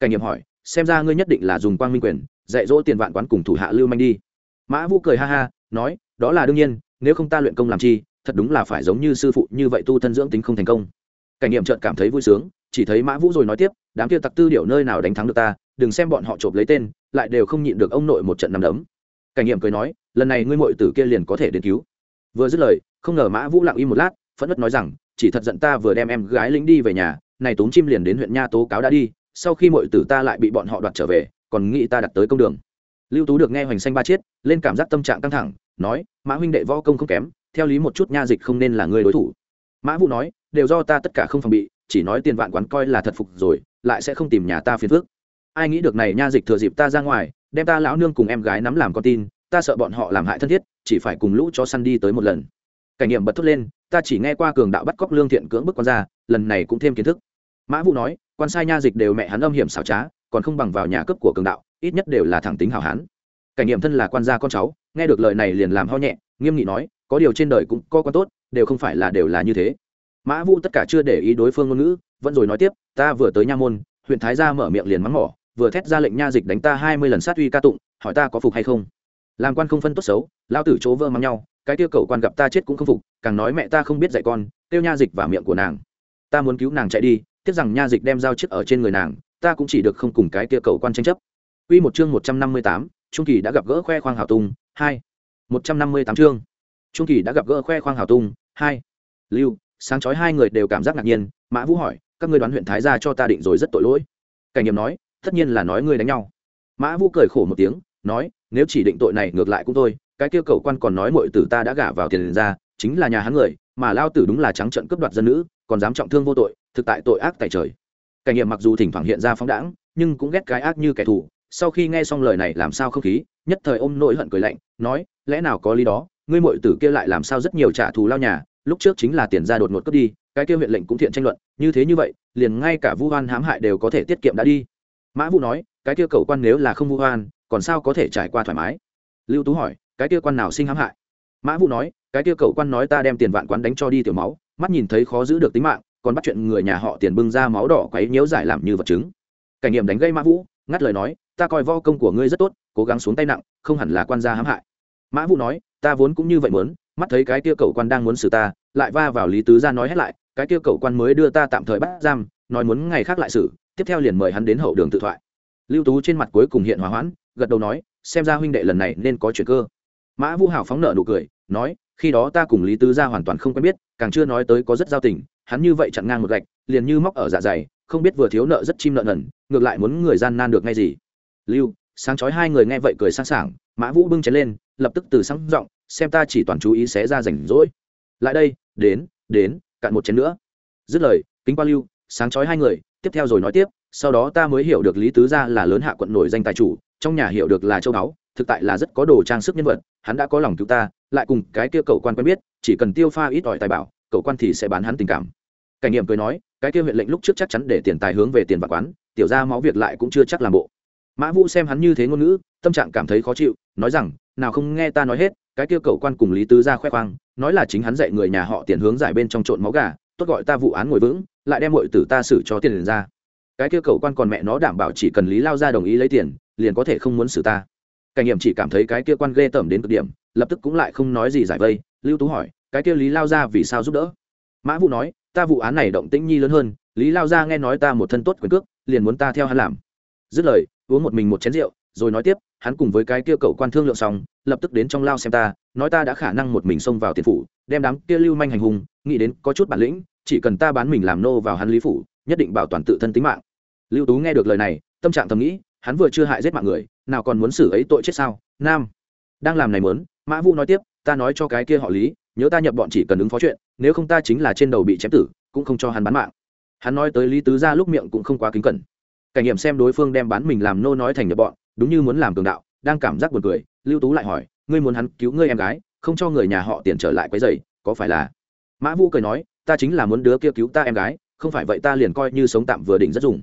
Cảnh nghiệm hỏi, xem ra ngươi nhất định là dùng quang minh quyền, dạy dỗ tiền vạn quán cùng thủ hạ lưu manh đi. Mã vũ cười ha ha, nói, đó là đương nhiên nếu không ta luyện công làm chi, thật đúng là phải giống như sư phụ như vậy tu thân dưỡng tính không thành công. Cảnh nghiệm trợn cảm thấy vui sướng, chỉ thấy mã vũ rồi nói tiếp, đám kia tặc tư điệu nơi nào đánh thắng được ta, đừng xem bọn họ chộp lấy tên, lại đều không nhịn được ông nội một trận nằm đấm. Cảnh nghiệm cười nói, lần này ngươi mội tử kia liền có thể đến cứu. Vừa dứt lời, không ngờ mã vũ lặng im một lát, phẫn ất nói rằng, chỉ thật giận ta vừa đem em gái lính đi về nhà, này tốn chim liền đến huyện nha tố cáo đã đi, sau khi mội tử ta lại bị bọn họ đoạt trở về, còn nghĩ ta đặt tới công đường. Lưu tú được nghe hoành xanh ba chiết, lên cảm giác tâm trạng căng thẳng nói, mã huynh đệ võ công không kém, theo lý một chút nha dịch không nên là người đối thủ. Mã vũ nói, đều do ta tất cả không phòng bị, chỉ nói tiền vạn quán coi là thật phục rồi, lại sẽ không tìm nhà ta phiền phước ai nghĩ được này nha dịch thừa dịp ta ra ngoài, đem ta lão nương cùng em gái nắm làm con tin, ta sợ bọn họ làm hại thân thiết, chỉ phải cùng lũ cho săn đi tới một lần. Cảnh nghiệm bật thốt lên, ta chỉ nghe qua cường đạo bắt cóc lương thiện cưỡng bức con ra, lần này cũng thêm kiến thức. Mã vũ nói, quan sai nha dịch đều mẹ hắn âm hiểm xảo trá, còn không bằng vào nhà cấp của cường đạo, ít nhất đều là thẳng tính hào hán cảnh nghiệm thân là quan gia con cháu nghe được lời này liền làm ho nhẹ nghiêm nghị nói có điều trên đời cũng có quan tốt đều không phải là đều là như thế. Mã vũ tất cả chưa để ý đối phương ngôn ngữ vẫn rồi nói tiếp ta vừa tới nha môn huyện thái gia mở miệng liền mắng mỏ vừa thét ra lệnh nha dịch đánh ta hai mươi lần sát uy ca tụng hỏi ta có phục hay không? Làm quan không phân tốt xấu lao tử chỗ vơ mắng nhau cái tiêu cầu quan gặp ta chết cũng không phục càng nói mẹ ta không biết dạy con tiêu nha dịch và miệng của nàng. Ta muốn cứu nàng chạy đi tiếc rằng nha dịch đem dao chiếc ở trên người nàng ta cũng chỉ được không cùng cái tiêu cầu quan tranh chấp. Quy một chương 158, Trung Kỳ đã gặp gỡ khoe khoang hào tung, hai. một trăm năm mươi tám chương. Trung Kỳ đã gặp gỡ khoe khoang hào tung, hai. Lưu, sáng chói hai người đều cảm giác ngạc nhiên, Mã Vũ hỏi, các ngươi đoán huyện thái gia cho ta định rồi rất tội lỗi. Cảnh Nghiệm nói, tất nhiên là nói ngươi đánh nhau. Mã Vũ cười khổ một tiếng, nói, nếu chỉ định tội này ngược lại cũng thôi, cái kia cầu quan còn nói muội tử ta đã gả vào tiền ra, chính là nhà hắn người, mà lao tử đúng là trắng trợn cướp đoạt dân nữ, còn dám trọng thương vô tội, thực tại tội ác tại trời. Cảnh Nghiệm mặc dù thỉnh thoảng hiện ra phóng đãng, nhưng cũng ghét cái ác như kẻ thù, sau khi nghe xong lời này làm sao không khí, nhất thời ôm nỗi hận cười lạnh, nói, lẽ nào có lý đó, ngươi muội tử kia lại làm sao rất nhiều trả thù lao nhà, lúc trước chính là tiền ra đột ngột cướp đi, cái kia huyện lệnh cũng thiện tranh luận, như thế như vậy, liền ngay cả vu hoan hãm hại đều có thể tiết kiệm đã đi. Mã vũ nói, cái kia cầu quan nếu là không vu hoan, còn sao có thể trải qua thoải mái? Lưu tú hỏi, cái kia quan nào sinh hãm hại? Mã vũ nói, cái kia cầu quan nói ta đem tiền vạn quán đánh cho đi tiểu máu, mắt nhìn thấy khó giữ được tính mạng, còn bắt chuyện người nhà họ tiền bưng ra máu đỏ quấy nhiễu giải làm như vật chứng. Cảnh nghiệm đánh gây mã vũ ngắt lời nói, ta coi vo công của ngươi rất tốt, cố gắng xuống tay nặng, không hẳn là quan gia hãm hại. Mã vũ nói, ta vốn cũng như vậy muốn, mắt thấy cái kia cậu quan đang muốn xử ta, lại va vào lý tứ ra nói hết lại, cái kia cậu quan mới đưa ta tạm thời bắt giam, nói muốn ngày khác lại xử, tiếp theo liền mời hắn đến hậu đường tự thoại. Lưu tú trên mặt cuối cùng hiện hòa hoãn, gật đầu nói, xem ra huynh đệ lần này nên có chuyện cơ. Mã vũ hảo phóng nợ nụ cười, nói, khi đó ta cùng lý tứ gia hoàn toàn không quen biết, càng chưa nói tới có rất giao tình, hắn như vậy chặn ngang một gạch, liền như móc ở dạ dày không biết vừa thiếu nợ rất chim nợ nần, ngược lại muốn người gian nan được ngay gì. Lưu, sáng chói hai người nghe vậy cười sẵn sảng mã vũ bưng chén lên, lập tức từ sáng giọng, xem ta chỉ toàn chú ý xé ra rảnh rỗi. Lại đây, đến đến, cạn một chén nữa. Dứt lời, kính qua lưu, sáng chói hai người, tiếp theo rồi nói tiếp, sau đó ta mới hiểu được lý tứ gia là lớn hạ quận nổi danh tài chủ, trong nhà hiểu được là châu đáo thực tại là rất có đồ trang sức nhân vật, hắn đã có lòng cứu ta, lại cùng cái kia cậu quan quen biết, chỉ cần tiêu pha ít ỏi tài bảo, cậu quan thì sẽ bán hắn tình cảm. Cảnh nghiệm cười nói cái kia huyện lệnh lúc trước chắc chắn để tiền tài hướng về tiền bạc quán, tiểu ra máu việc lại cũng chưa chắc làm bộ. Mã vũ xem hắn như thế ngôn ngữ, tâm trạng cảm thấy khó chịu, nói rằng, nào không nghe ta nói hết, cái kia cậu quan cùng lý tứ ra khoe khoang, nói là chính hắn dạy người nhà họ tiền hướng giải bên trong trộn máu gà, tốt gọi ta vụ án ngồi vững, lại đem mọi tử ta xử cho tiền ra. Cái kia cậu quan còn mẹ nó đảm bảo chỉ cần lý lao ra đồng ý lấy tiền, liền có thể không muốn xử ta. Cảnh nghiệm chỉ cảm thấy cái kia quan ghê tởm đến cực điểm, lập tức cũng lại không nói gì giải vây, lưu tú hỏi, cái kia lý lao ra vì sao giúp đỡ? Mã vũ nói ta vụ án này động tĩnh nhi lớn hơn, lý lao ra nghe nói ta một thân tốt quyền cước, liền muốn ta theo hắn làm. Dứt lời, uống một mình một chén rượu, rồi nói tiếp, hắn cùng với cái kia cậu quan thương lượng xong, lập tức đến trong lao xem ta, nói ta đã khả năng một mình xông vào tiền phủ, đem đám kia lưu manh hành hùng nghĩ đến có chút bản lĩnh, chỉ cần ta bán mình làm nô vào hắn lý phủ, nhất định bảo toàn tự thân tính mạng. Lưu tú nghe được lời này, tâm trạng thầm nghĩ, hắn vừa chưa hại giết mạng người, nào còn muốn xử ấy tội chết sao? Nam, đang làm này mớn mã vũ nói tiếp, ta nói cho cái kia họ lý nhớ ta nhập bọn chỉ cần ứng phó chuyện, nếu không ta chính là trên đầu bị chém tử, cũng không cho hắn bán mạng. Hắn nói tới lý tứ ra lúc miệng cũng không quá kính cẩn. Cảnh nghiệm xem đối phương đem bán mình làm nô nói thành nhập bọn, đúng như muốn làm cường đạo, đang cảm giác buồn cười, lưu tú lại hỏi, ngươi muốn hắn cứu ngươi em gái, không cho người nhà họ tiền trở lại quấy dày có phải là? Mã vũ cười nói, ta chính là muốn đứa kia cứu ta em gái, không phải vậy ta liền coi như sống tạm vừa định rất dùng.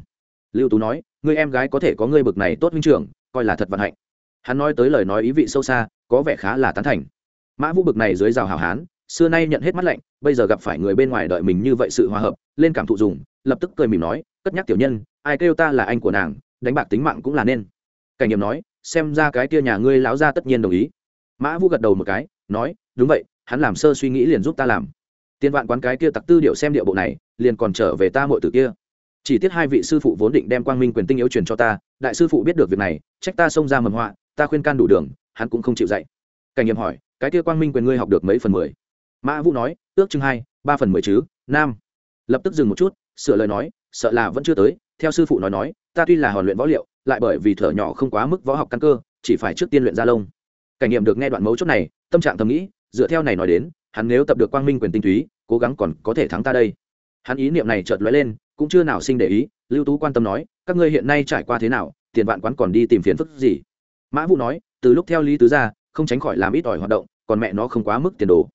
Lưu tú nói, ngươi em gái có thể có ngươi bực này tốt huynh trưởng, coi là thật vận hạnh. Hắn nói tới lời nói ý vị sâu xa, có vẻ khá là tán thành mã vũ bực này dưới rào hào hán, xưa nay nhận hết mắt lạnh, bây giờ gặp phải người bên ngoài đợi mình như vậy sự hòa hợp, lên cảm thụ dùng, lập tức cười mỉm nói, cất nhắc tiểu nhân, ai kêu ta là anh của nàng, đánh bạc tính mạng cũng là nên. Cảnh nghiệm nói, xem ra cái kia nhà ngươi láo ra tất nhiên đồng ý. Mã vũ gật đầu một cái, nói, đúng vậy, hắn làm sơ suy nghĩ liền giúp ta làm. Tiên vạn quán cái kia tặc tư điệu xem điệu bộ này, liền còn trở về ta mọi từ kia. Chỉ tiếc hai vị sư phụ vốn định đem quang minh quyền tinh yếu truyền cho ta, đại sư phụ biết được việc này, trách ta xông ra mầm họa, ta khuyên can đủ đường, hắn cũng không chịu dạy. Cảnh nghiệm hỏi cái kia quang minh quyền ngươi học được mấy phần mười? Mã vũ nói, ước chừng hai, ba phần mười chứ, nam. Lập tức dừng một chút, sửa lời nói, sợ là vẫn chưa tới. Theo sư phụ nói nói, ta tuy là hòn luyện võ liệu, lại bởi vì thở nhỏ không quá mức võ học căn cơ, chỉ phải trước tiên luyện ra lông. Cảnh nghiệm được nghe đoạn mấu chốt này, tâm trạng thầm nghĩ, dựa theo này nói đến, hắn nếu tập được quang minh quyền tinh túy, cố gắng còn có thể thắng ta đây. Hắn ý niệm này chợt lóe lên, cũng chưa nào sinh để ý, lưu tú quan tâm nói, các ngươi hiện nay trải qua thế nào, tiền vạn quán còn đi tìm phiền phức gì? Mã vũ nói, từ lúc theo lý tứ ra, không tránh khỏi làm ít ỏi hoạt động còn mẹ nó không quá mức tiền đồ.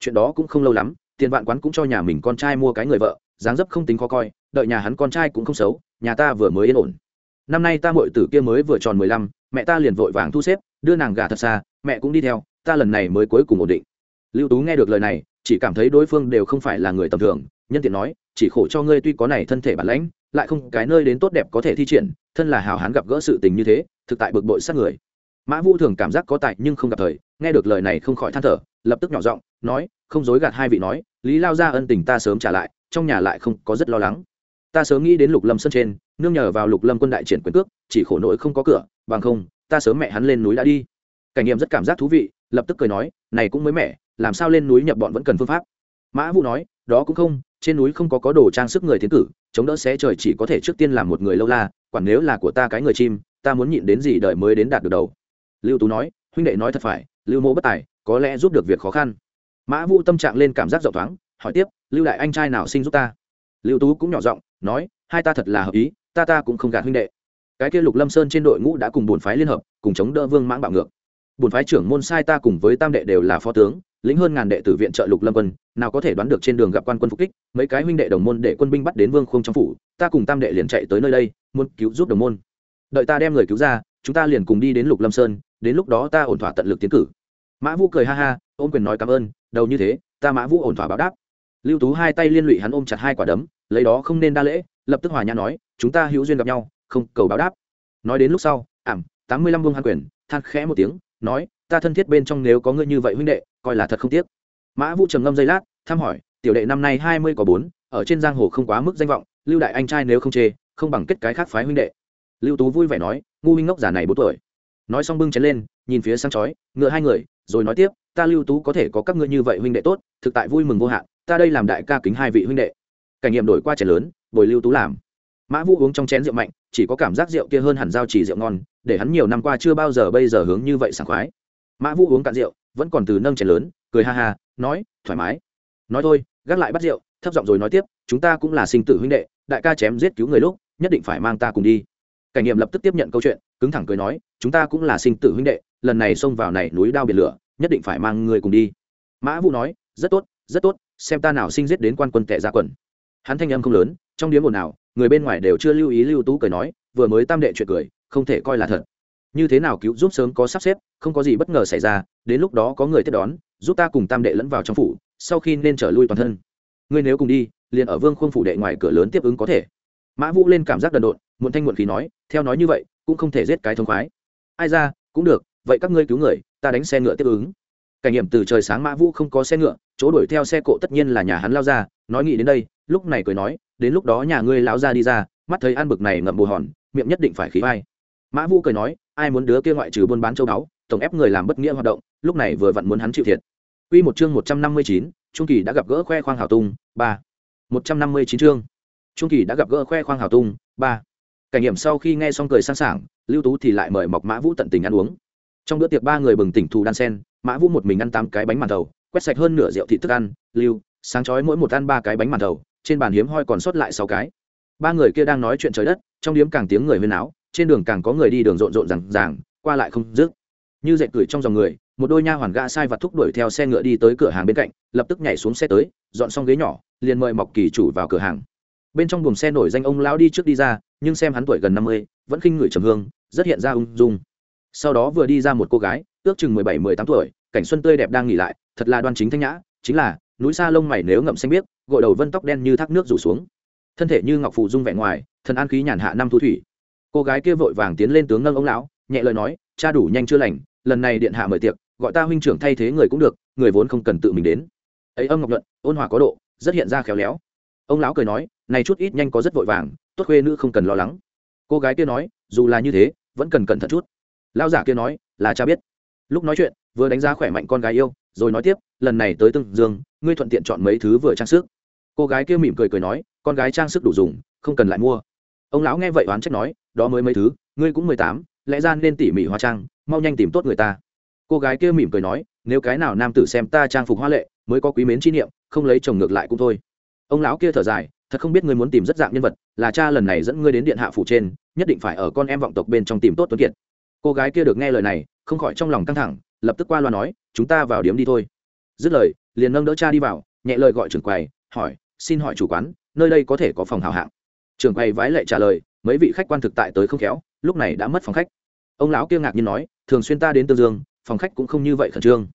Chuyện đó cũng không lâu lắm, tiền vạn quán cũng cho nhà mình con trai mua cái người vợ, dáng dấp không tính khó coi, đợi nhà hắn con trai cũng không xấu, nhà ta vừa mới yên ổn. Năm nay ta mội tử kia mới vừa tròn mười lăm, mẹ ta liền vội vàng thu xếp, đưa nàng gà thật xa, mẹ cũng đi theo, ta lần này mới cuối cùng ổn định. Lưu tú nghe được lời này, chỉ cảm thấy đối phương đều không phải là người tầm thường, nhân tiện nói, chỉ khổ cho ngươi tuy có này thân thể bản lãnh, lại không cái nơi đến tốt đẹp có thể thi triển, thân là hào hán gặp gỡ sự tình như thế, thực tại bực bội sát người mã vũ thường cảm giác có tài nhưng không gặp thời, nghe được lời này không khỏi than thở, lập tức nhỏ giọng nói, không dối gạt hai vị nói, lý lao ra ân tình ta sớm trả lại, trong nhà lại không có rất lo lắng. Ta sớm nghĩ đến lục lâm sân trên, nương nhờ vào lục lâm quân đại triển quyền cước, chỉ khổ nỗi không có cửa, bằng không, ta sớm mẹ hắn lên núi đã đi. Cảnh nghiệm rất cảm giác thú vị, lập tức cười nói, này cũng mới mẹ làm sao lên núi nhập bọn vẫn cần phương pháp. Mã vũ nói, đó cũng không, trên núi không có có đồ trang sức người tiến cử, chống đỡ xé trời chỉ có thể trước tiên làm một người lâu la, quản nếu là của ta cái người chim, ta muốn nhịn đến gì đợi mới đến đạt được đầu lưu tú nói, huynh đệ nói thật phải, lưu mô bất tài, có lẽ giúp được việc khó khăn. Mã vũ tâm trạng lên cảm giác rộng thoáng, hỏi tiếp, lưu đại anh trai nào sinh giúp ta? Lưu tú cũng nhỏ giọng nói, hai ta thật là hợp ý, ta ta cũng không gạt huynh đệ. Cái kia lục lâm sơn trên đội ngũ đã cùng bổn phái liên hợp, cùng chống đỡ vương mãng bạo ngược. Bổn phái trưởng môn sai ta cùng với tam đệ đều là phó tướng, lĩnh hơn ngàn đệ tử viện trợ lục lâm quân, nào có thể đoán được trên đường gặp quan quân phục kích, mấy cái huynh đệ đồng môn để quân binh bắt đến vương khung trong phủ, ta cùng tam đệ liền chạy tới nơi đây, muốn cứu giúp đồng môn. Đợi ta đem người cứu ra chúng ta liền cùng đi đến lục lâm sơn, đến lúc đó ta ổn thỏa tận lực tiến cử. Mã vũ cười ha ha, ôm quyền nói cảm ơn, đầu như thế, ta mã vũ ổn thỏa báo đáp. Lưu tú hai tay liên lụy hắn ôm chặt hai quả đấm, lấy đó không nên đa lễ, lập tức hòa nhã nói, chúng ta hữu duyên gặp nhau, không cầu báo đáp. Nói đến lúc sau, ảm, tám mươi lăm vương hàn quyền, than khẽ một tiếng, nói, ta thân thiết bên trong nếu có ngươi như vậy huynh đệ, coi là thật không tiếc. Mã vũ trầm ngâm giây lát, thăm hỏi, tiểu đệ năm nay hai mươi có bốn, ở trên giang hồ không quá mức danh vọng, lưu đại anh trai nếu không chê, không bằng kết cái khác phái huynh đệ. Lưu tú vui vẻ nói ngu huynh ngốc giả này bốn tuổi. Nói xong bưng chén lên, nhìn phía sang chói, ngựa hai người, rồi nói tiếp, ta lưu tú có thể có các ngươi như vậy huynh đệ tốt, thực tại vui mừng vô hạn, ta đây làm đại ca kính hai vị huynh đệ. Cảnh nghiệm đổi qua chén lớn, bồi lưu tú làm. Mã vũ uống trong chén rượu mạnh, chỉ có cảm giác rượu kia hơn hẳn giao chỉ rượu ngon, để hắn nhiều năm qua chưa bao giờ bây giờ hướng như vậy sảng khoái. Mã vũ uống cạn rượu, vẫn còn từ nâng chén lớn, cười ha ha, nói, thoải mái. Nói thôi, gác lại bắt rượu, thấp giọng rồi nói tiếp, chúng ta cũng là sinh tử huynh đệ, đại ca chém giết cứu người lúc, nhất định phải mang ta cùng đi cảnh nghiệm lập tức tiếp nhận câu chuyện, cứng thẳng cười nói, chúng ta cũng là sinh tử huynh đệ, lần này xông vào này núi đao biển lửa, nhất định phải mang người cùng đi. Mã vũ nói, rất tốt rất tốt, xem ta nào sinh giết đến quan quân tệ ra quần. Hắn thanh âm không lớn, trong điếm ồn nào người bên ngoài đều chưa lưu ý lưu tú cười nói, vừa mới tam đệ chuyện cười, không thể coi là thật. Như thế nào cứu giúp sớm có sắp xếp, không có gì bất ngờ xảy ra, đến lúc đó có người tiếp đón, giúp ta cùng tam đệ lẫn vào trong phủ, sau khi nên trở lui toàn thân. Ngươi nếu cùng đi, liền ở vương khuôn phủ đệ ngoài cửa lớn tiếp ứng có thể. Mã vũ lên cảm giác đần độn muộn thanh muộn khí nói theo nói như vậy cũng không thể giết cái thông khoái ai ra cũng được vậy các ngươi cứu người ta đánh xe ngựa tiếp ứng cảnh nghiệm từ trời sáng mã vũ không có xe ngựa chỗ đuổi theo xe cộ tất nhiên là nhà hắn lao ra nói nghĩ đến đây lúc này cười nói đến lúc đó nhà ngươi lão ra đi ra mắt thấy ăn bực này ngậm bù hòn miệng nhất định phải khí vai mã vũ cười nói ai muốn đứa kia ngoại trừ buôn bán châu báu tổng ép người làm bất nghĩa hoạt động lúc này vừa vặn muốn hắn chịu thiệt Quy một chương một trăm năm mươi chín, Trung Kỳ đã gặp gỡ khoe khoang hào tung, ba. một trăm năm mươi chín chương. Trung Kỳ đã gặp gỡ khoe khoang hào tung, ba. Cảnh nghiệm sau khi nghe xong cười sang sảng, Lưu Tú thì lại mời Mộc Mã Vũ tận tình ăn uống. Trong bữa tiệc ba người bừng tỉnh thù đan sen, Mã Vũ một mình ăn tám cái bánh màn thầu, quét sạch hơn nửa rượu thịt thức ăn, Lưu, sáng chói mỗi một ăn ba cái bánh màn thầu, trên bàn hiếm hoi còn sót lại sáu cái. Ba người kia đang nói chuyện trời đất, trong điếm càng tiếng người huyên áo trên đường càng có người đi đường rộn rộn rằng ràng, qua lại không dứt. Như dệt cười trong dòng người, một đôi nha hoàn gã sai vặt thúc đuổi theo xe ngựa đi tới cửa hàng bên cạnh lập tức nhảy xuống xe tới dọn xong ghế nhỏ liền mời mọc kỳ chủ vào cửa hàng bên trong buồng xe nổi danh ông lão đi trước đi ra nhưng xem hắn tuổi gần năm mươi, vẫn khinh người trầm hương, rất hiện ra ung dung. Sau đó vừa đi ra một cô gái, ước chừng mười bảy, mười tám tuổi, cảnh xuân tươi đẹp đang nghỉ lại, thật là đoan chính thanh nhã, chính là, núi xa lông mày nếu ngậm xanh biếc, gội đầu vân tóc đen như thác nước rủ xuống. Thân thể như ngọc phù dung vẻ ngoài, thần an khí nhàn hạ năm thu thủy. Cô gái kia vội vàng tiến lên tướng nâng ông lão, nhẹ lời nói, cha đủ nhanh chưa lành, lần này điện hạ mời tiệc, gọi ta huynh trưởng thay thế người cũng được, người vốn không cần tự mình đến. Ấy âm ngọc luận ôn hòa có độ, rất hiện ra khéo léo. Ông lão cười nói, này chút ít nhanh có rất vội vàng tốt khuê nữ không cần lo lắng. Cô gái kia nói, dù là như thế, vẫn cần cẩn thận chút. Lão giả kia nói, là cha biết. Lúc nói chuyện, vừa đánh giá khỏe mạnh con gái yêu, rồi nói tiếp, lần này tới tương dương, ngươi thuận tiện chọn mấy thứ vừa trang sức. Cô gái kia mỉm cười cười nói, con gái trang sức đủ dùng, không cần lại mua. Ông lão nghe vậy oán trách nói, đó mới mấy thứ, ngươi cũng mười tám, lẽ ra nên tỉ mỉ hóa trang, mau nhanh tìm tốt người ta. Cô gái kia mỉm cười nói, nếu cái nào nam tử xem ta trang phục hoa lệ, mới có quý mến chi niệm, không lấy chồng ngược lại cũng thôi. Ông lão kia thở dài thật không biết ngươi muốn tìm rất dạng nhân vật, là cha lần này dẫn ngươi đến điện hạ phủ trên, nhất định phải ở con em vọng tộc bên trong tìm tốt tuấn kiệt. Cô gái kia được nghe lời này, không khỏi trong lòng căng thẳng, lập tức qua loa nói, chúng ta vào điếm đi thôi. Dứt lời, liền nâng đỡ cha đi vào, nhẹ lời gọi trưởng quầy, hỏi, xin hỏi chủ quán, nơi đây có thể có phòng hào hạng? Trưởng quầy vái lệ trả lời, mấy vị khách quan thực tại tới không khéo, lúc này đã mất phòng khách. Ông lão kia ngạc nhiên nói, thường xuyên ta đến tương dương, phòng khách cũng không như vậy khẩn trương.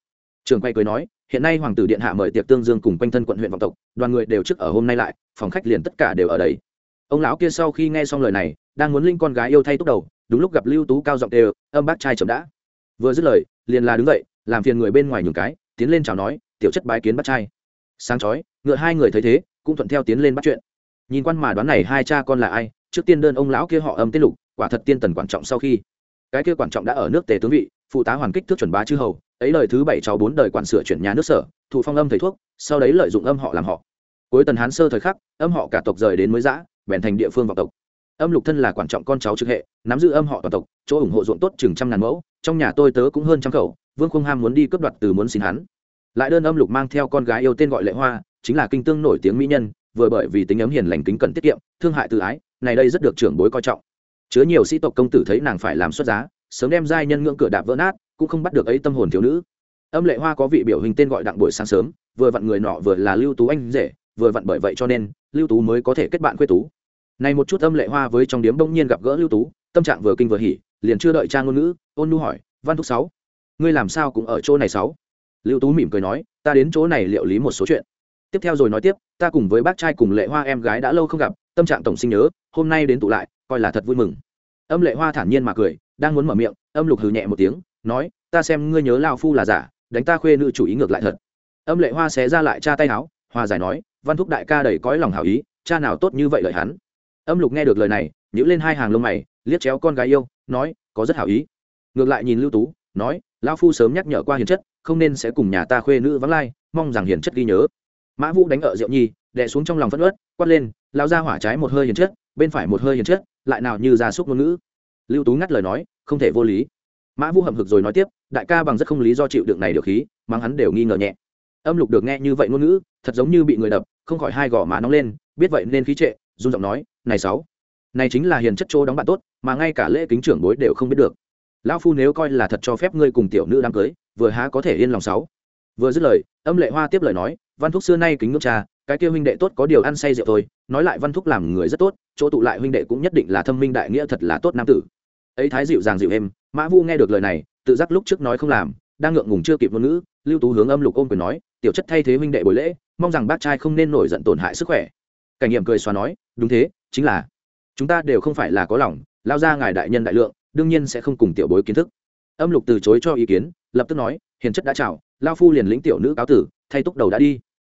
Trường quầy cười nói, hiện nay hoàng tử điện hạ mời tiệc tương dương cùng quanh thân quận huyện vọng tộc, đoàn người đều trước ở hôm nay lại phòng khách liền tất cả đều ở đấy ông lão kia sau khi nghe xong lời này, đang muốn linh con gái yêu thay túc đầu, đúng lúc gặp lưu tú cao giọng đều âm bác trai chậm đã. Vừa dứt lời, liền là đứng dậy, làm phiền người bên ngoài nhường cái, tiến lên chào nói, tiểu chất bái kiến bắt trai. Sáng chói, ngựa hai người thấy thế, cũng thuận theo tiến lên bắt chuyện. Nhìn quan mà đoán này hai cha con là ai, trước tiên đơn ông lão kia họ âm tiết lục, quả thật tiên tần quan trọng sau khi. Cái kia quan trọng đã ở nước tề tướng vị, phụ tá hoàn kích thước chuẩn bá chư hầu, ấy lời thứ bảy cháu bốn đời quản sửa chuyển nhà nước sở, thụ phong âm thầy thuốc, sau đấy lợi dụng âm họ làm họ cuối tần hán sơ thời khắc, âm họ cả tộc rời đến mới giã bèn thành địa phương vọng tộc. Âm lục thân là quan trọng con cháu trực hệ, nắm giữ âm họ toàn tộc, chỗ ủng hộ ruộng tốt chừng trăm ngàn mẫu, trong nhà tôi tớ cũng hơn trăm khẩu, vương không ham muốn đi cướp đoạt từ muốn xin hắn. Lại đơn âm lục mang theo con gái yêu tên gọi lệ hoa, chính là kinh tương nổi tiếng mỹ nhân, vừa bởi vì tính ấm hiền lành kính cần tiết kiệm, thương hại tự ái, này đây rất được trưởng bối coi trọng. Chứa nhiều sĩ tộc công tử thấy nàng phải làm xuất giá, sớm đem giai nhân ngưỡng cửa đạp vỡ nát, cũng không bắt được ấy tâm hồn thiếu nữ. Âm lệ hoa có vị biểu hình tên gọi đặng buổi sáng sớm, vừa vặn người nọ vừa là lưu tú anh rể vừa vặn bởi vậy cho nên, lưu tú mới có thể kết bạn quê tú. Này một chút âm lệ hoa với trong điếm đông nhiên gặp gỡ lưu tú, tâm trạng vừa kinh vừa hỉ, liền chưa đợi trang ngôn ngữ, ôn nu hỏi, văn thúc sáu, ngươi làm sao cũng ở chỗ này sáu? Lưu tú mỉm cười nói, ta đến chỗ này liệu lý một số chuyện. Tiếp theo rồi nói tiếp, ta cùng với bác trai cùng lệ hoa em gái đã lâu không gặp, tâm trạng tổng sinh nhớ, hôm nay đến tụ lại, coi là thật vui mừng. Âm lệ hoa thản nhiên mà cười, đang muốn mở miệng, âm lục hừ nhẹ một tiếng, nói, ta xem ngươi nhớ lao phu là giả, đánh ta khuê nữ chủ ý ngược lại thật. Âm lệ hoa xé ra lại cha tay áo, hòa giải nói văn thúc đại ca đầy cõi lòng hảo ý, cha nào tốt như vậy lợi hắn? Âm lục nghe được lời này nhữ lên hai hàng lông mày, liếc chéo con gái yêu, nói, có rất hảo ý. Ngược lại nhìn lưu tú, nói, lão phu sớm nhắc nhở qua hiền chất, không nên sẽ cùng nhà ta khuê nữ vắng lai, mong rằng hiền chất ghi nhớ. Mã vũ đánh ở rượu nhi, đè xuống trong lòng phất ớt quát lên lao ra hỏa trái một hơi hiền chất, bên phải một hơi hiền chất, lại nào như gia súc ngôn ngữ. Lưu tú ngắt lời nói, không thể vô lý. Mã vũ hậm hực rồi nói tiếp, đại ca bằng rất không lý do chịu đựng này được khí, mắng hắn đều nghi ngờ nhẹ âm lục được nghe như vậy ngôn ngữ, thật giống như bị người đập, không khỏi hai gò má nóng lên, biết vậy nên khí trệ, run giọng nói, này sáu, này chính là hiền chất chỗ đóng bạn tốt, mà ngay cả lễ kính trưởng bối đều không biết được. Lão phu nếu coi là thật cho phép ngươi cùng tiểu nữ đám cưới, vừa há có thể yên lòng sáu. Vừa dứt lời, âm lệ hoa tiếp lời nói, văn thúc xưa nay kính ngưỡng cha, cái kia huynh đệ tốt có điều ăn say rượu thôi, nói lại văn thúc làm người rất tốt, chỗ tụ lại huynh đệ cũng nhất định là thâm minh đại nghĩa thật là tốt nam tử. Ấy thái dịu dàng dịu êm, mã vu nghe được lời này, tự giác lúc trước nói không làm, đang ngượng ngùng chưa kịp ngôn ngữ, lưu tú hướng âm lục ôm quyền nói tiểu chất thay thế huynh đệ buổi lễ, mong rằng bác trai không nên nổi giận tổn hại sức khỏe. Cảnh nghiệm cười xóa nói, đúng thế, chính là, chúng ta đều không phải là có lòng, lao ra ngài đại nhân đại lượng, đương nhiên sẽ không cùng tiểu bối kiến thức. Âm lục từ chối cho ý kiến, lập tức nói, hiền chất đã chào, lao phu liền lĩnh tiểu nữ cáo tử, thay túc đầu đã đi.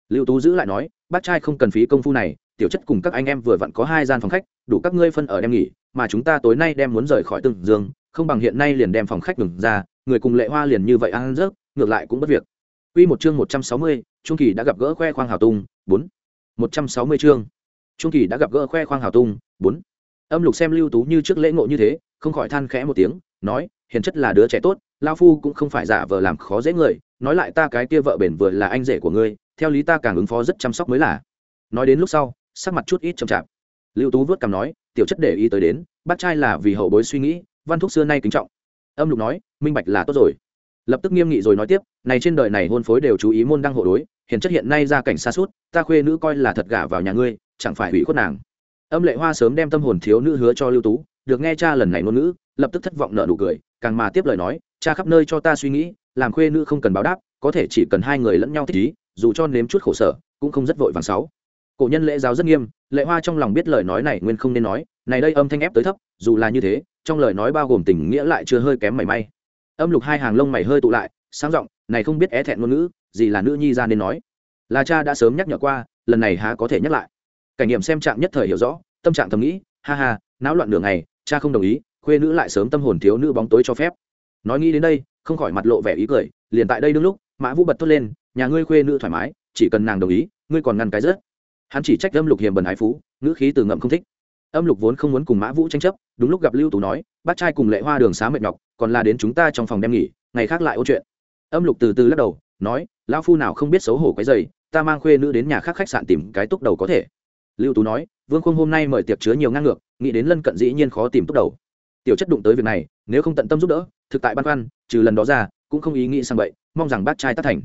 Lưu tú giữ lại nói, bác trai không cần phí công phu này, tiểu chất cùng các anh em vừa vặn có hai gian phòng khách, đủ các ngươi phân ở đem nghỉ, mà chúng ta tối nay đem muốn rời khỏi từng giường, không bằng hiện nay liền đem phòng khách ngừng ra, người cùng lệ hoa liền như vậy ăn rớt, ngược lại cũng bất việc. Quy một chương 160, Trung Kỳ đã gặp gỡ khoe khoang hào tung, 4. 160 chương. Trung Kỳ đã gặp gỡ khoe khoang hào tung, 4. Âm Lục xem Lưu Tú như trước lễ ngộ như thế, không khỏi than khẽ một tiếng, nói, hiền chất là đứa trẻ tốt, lão phu cũng không phải giả vờ làm khó dễ người, nói lại ta cái kia vợ bền vừa là anh rể của ngươi, theo lý ta càng ứng phó rất chăm sóc mới là. Nói đến lúc sau, sắc mặt chút ít trầm chạp. Lưu Tú vuốt cằm nói, tiểu chất để ý tới đến, bác trai là vì hậu bối suy nghĩ, văn thúc xưa nay kính trọng. Âm Lục nói, minh bạch là tốt rồi lập tức nghiêm nghị rồi nói tiếp này trên đời này hôn phối đều chú ý môn đăng hộ đối hiện chất hiện nay ra cảnh xa suốt, ta khuê nữ coi là thật gả vào nhà ngươi, chẳng phải hủy khuất nàng. Âm lệ hoa sớm đem tâm hồn thiếu nữ hứa cho lưu tú, được nghe cha lần này ngôn ngữ, lập tức thất vọng nợ nụ cười, càng mà tiếp lời nói, cha khắp nơi cho ta suy nghĩ, làm khuê nữ không cần báo đáp, có thể chỉ cần hai người lẫn nhau thích ý, dù cho nếm chút khổ sở, cũng không rất vội vàng sáu. Cổ nhân lễ giáo rất nghiêm, lệ hoa trong lòng biết lời nói này nguyên không nên nói, này đây âm thanh ép tới thấp, dù là như thế, trong lời nói bao gồm tình nghĩa lại chưa hơi kém mảy may. Âm lục hai hàng lông mày hơi tụ lại sáng giọng, này không biết é thẹn ngôn ngữ, gì là nữ nhi ra nên nói. Là cha đã sớm nhắc nhở qua, lần này há có thể nhắc lại. Cảnh nghiệm xem trạng nhất thời hiểu rõ, tâm trạng thầm nghĩ, ha ha, náo loạn đường này cha không đồng ý, khuê nữ lại sớm tâm hồn thiếu nữ bóng tối cho phép. Nói nghĩ đến đây, không khỏi mặt lộ vẻ ý cười, liền tại đây đương lúc, mã vũ bật thốt lên, nhà ngươi khuê nữ thoải mái, chỉ cần nàng đồng ý, ngươi còn ngăn cái rớt. Hắn chỉ trách âm lục hiềm bần ái phú, ngữ khí từ ngậm không thích. Âm lục vốn không muốn cùng mã vũ tranh chấp, đúng lúc gặp lưu tú nói, bác trai cùng lệ hoa đường xá mệt nhọc, còn là đến chúng ta trong phòng đem nghỉ, ngày khác lại ô chuyện âm lục từ từ lắc đầu, nói, lão phu nào không biết xấu hổ cái dày ta mang khuê nữ đến nhà khác khách sạn tìm cái túc đầu có thể. Lưu tú nói, vương khung hôm nay mời tiệc chứa nhiều ngang ngược, nghĩ đến lân cận dĩ nhiên khó tìm túc đầu. Tiểu chất đụng tới việc này, nếu không tận tâm giúp đỡ, thực tại băn khoăn, trừ lần đó ra, cũng không ý nghĩ sang vậy mong rằng bác trai tất thành.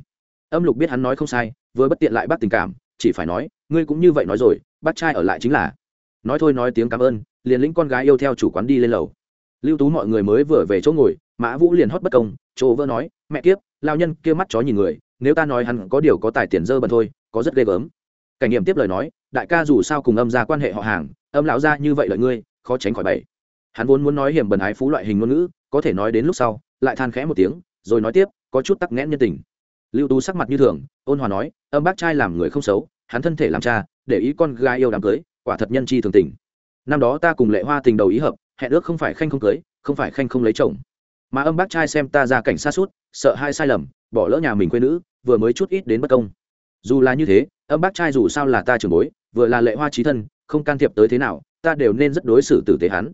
Âm lục biết hắn nói không sai, vừa bất tiện lại bắt tình cảm, chỉ phải nói, ngươi cũng như vậy nói rồi, bác trai ở lại chính là. Nói thôi nói tiếng cảm ơn, liền lĩnh con gái yêu theo chủ quán đi lên lầu. Lưu tú mọi người mới vừa về chỗ ngồi, mã vũ liền hót bất công, chỗ vỡ nói, mẹ kiếp lao nhân kia mắt chó nhìn người, nếu ta nói hắn có điều có tài tiền dơ bẩn thôi, có rất ghê gớm. Cảnh nghiệm tiếp lời nói, đại ca dù sao cùng âm ra quan hệ họ hàng, âm lão ra như vậy lợi ngươi, khó tránh khỏi bậy. Hắn vốn muốn nói hiểm bẩn ái phú loại hình ngôn ngữ, có thể nói đến lúc sau, lại than khẽ một tiếng, rồi nói tiếp, có chút tắc nghẽn nhân tình. Lưu tú sắc mặt như thường, ôn hòa nói, âm bác trai làm người không xấu, hắn thân thể làm cha, để ý con gái yêu đám cưới, quả thật nhân chi thường tình. Năm đó ta cùng lệ hoa tình đầu ý hợp, hẹn ước không phải khanh không cưới, không phải khanh không lấy chồng mà âm bác trai xem ta ra cảnh xa suốt, sợ hai sai lầm, bỏ lỡ nhà mình quê nữ, vừa mới chút ít đến bất công. Dù là như thế, âm bác trai dù sao là ta trưởng bối, vừa là lệ hoa trí thân, không can thiệp tới thế nào, ta đều nên rất đối xử tử tế hắn.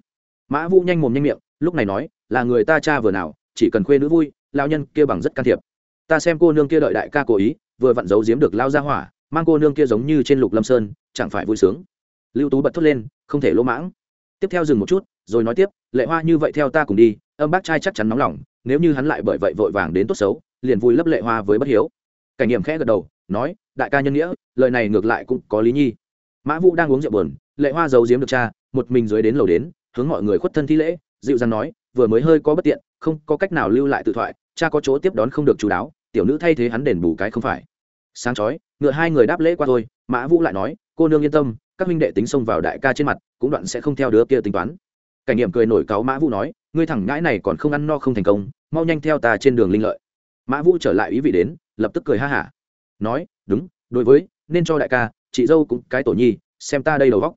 Mã vũ nhanh mồm nhanh miệng, lúc này nói, là người ta cha vừa nào, chỉ cần khuê nữ vui lao nhân kia bằng rất can thiệp. Ta xem cô nương kia đợi đại ca cố ý, vừa vặn giấu giếm được lao ra hỏa, mang cô nương kia giống như trên lục lâm sơn, chẳng phải vui sướng. Lưu tú bật thốt lên, không thể lỗ mãng. Tiếp theo dừng một chút, rồi nói tiếp, lệ hoa như vậy theo ta cùng đi âm bác trai chắc chắn nóng lòng, nếu như hắn lại bởi vậy vội vàng đến tốt xấu, liền vui lấp lệ hoa với bất hiếu. Cảnh nghiệm khẽ gật đầu, nói, đại ca nhân nghĩa, lời này ngược lại cũng có lý nhi. Mã vũ đang uống rượu buồn, lệ hoa giấu giếm được cha, một mình dưới đến lầu đến, hướng mọi người khuất thân thi lễ, dịu dàng nói, vừa mới hơi có bất tiện, không có cách nào lưu lại tự thoại, cha có chỗ tiếp đón không được chú đáo, tiểu nữ thay thế hắn đền bù cái không phải. Sáng chói, ngựa hai người đáp lễ qua thôi, mã vũ lại nói, cô nương yên tâm, các huynh đệ tính xông vào đại ca trên mặt, cũng đoạn sẽ không theo đứa kia tính toán. Cảnh nghiệm cười nổi cáo mã vũ nói ngươi thẳng ngãi này còn không ăn no không thành công, mau nhanh theo ta trên đường linh lợi. Mã vũ trở lại ý vị đến, lập tức cười ha hả. Nói, đúng, đối với, nên cho đại ca, chị dâu cũng cái tổ nhi, xem ta đây đầu vóc.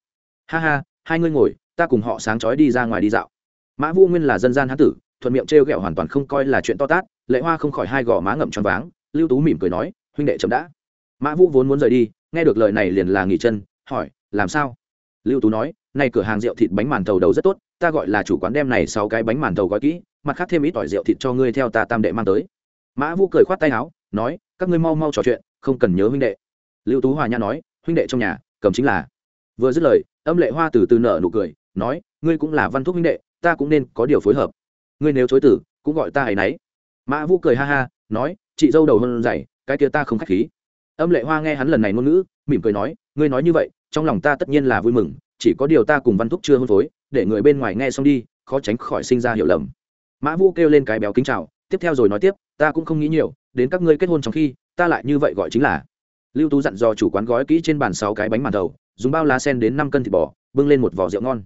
Ha ha, hai ngươi ngồi, ta cùng họ sáng chói đi ra ngoài đi dạo. Mã vũ nguyên là dân gian hán tử, thuận miệng trêu ghẹo hoàn toàn không coi là chuyện to tát, lệ hoa không khỏi hai gò má ngậm tròn váng, lưu tú mỉm cười nói, huynh đệ chậm đã. Mã vũ vốn muốn rời đi, nghe được lời này liền là nghỉ chân, hỏi, làm sao? Lưu tú nói nay cửa hàng rượu thịt bánh màn thầu đầu rất tốt ta gọi là chủ quán đem này sáu cái bánh màn thầu gói kỹ, mặt khác thêm ít tỏi rượu thịt cho ngươi theo ta tam đệ mang tới. Mã vũ cười khoát tay áo, nói, các ngươi mau mau trò chuyện, không cần nhớ huynh đệ. Lưu tú hòa nhã nói, huynh đệ trong nhà, cầm chính là. Vừa dứt lời, âm lệ hoa từ từ nở nụ cười, nói, ngươi cũng là văn thúc huynh đệ, ta cũng nên có điều phối hợp. Ngươi nếu chối tử, cũng gọi ta ấy nấy. Mã vũ cười ha ha, nói, chị dâu đầu hơn dày cái kia ta không khách khí. Âm lệ hoa nghe hắn lần này ngôn ngữ, mỉm cười nói, ngươi nói như vậy, trong lòng ta tất nhiên là vui mừng, chỉ có điều ta cùng văn thúc chưa hôn phối để người bên ngoài nghe xong đi, khó tránh khỏi sinh ra hiểu lầm. Mã vũ kêu lên cái béo kính chào, tiếp theo rồi nói tiếp, ta cũng không nghĩ nhiều, đến các ngươi kết hôn trong khi, ta lại như vậy gọi chính là. Lưu tú dặn dò chủ quán gói kỹ trên bàn sáu cái bánh màn thầu, dùng bao lá sen đến năm cân thịt bò, bưng lên một vỏ rượu ngon.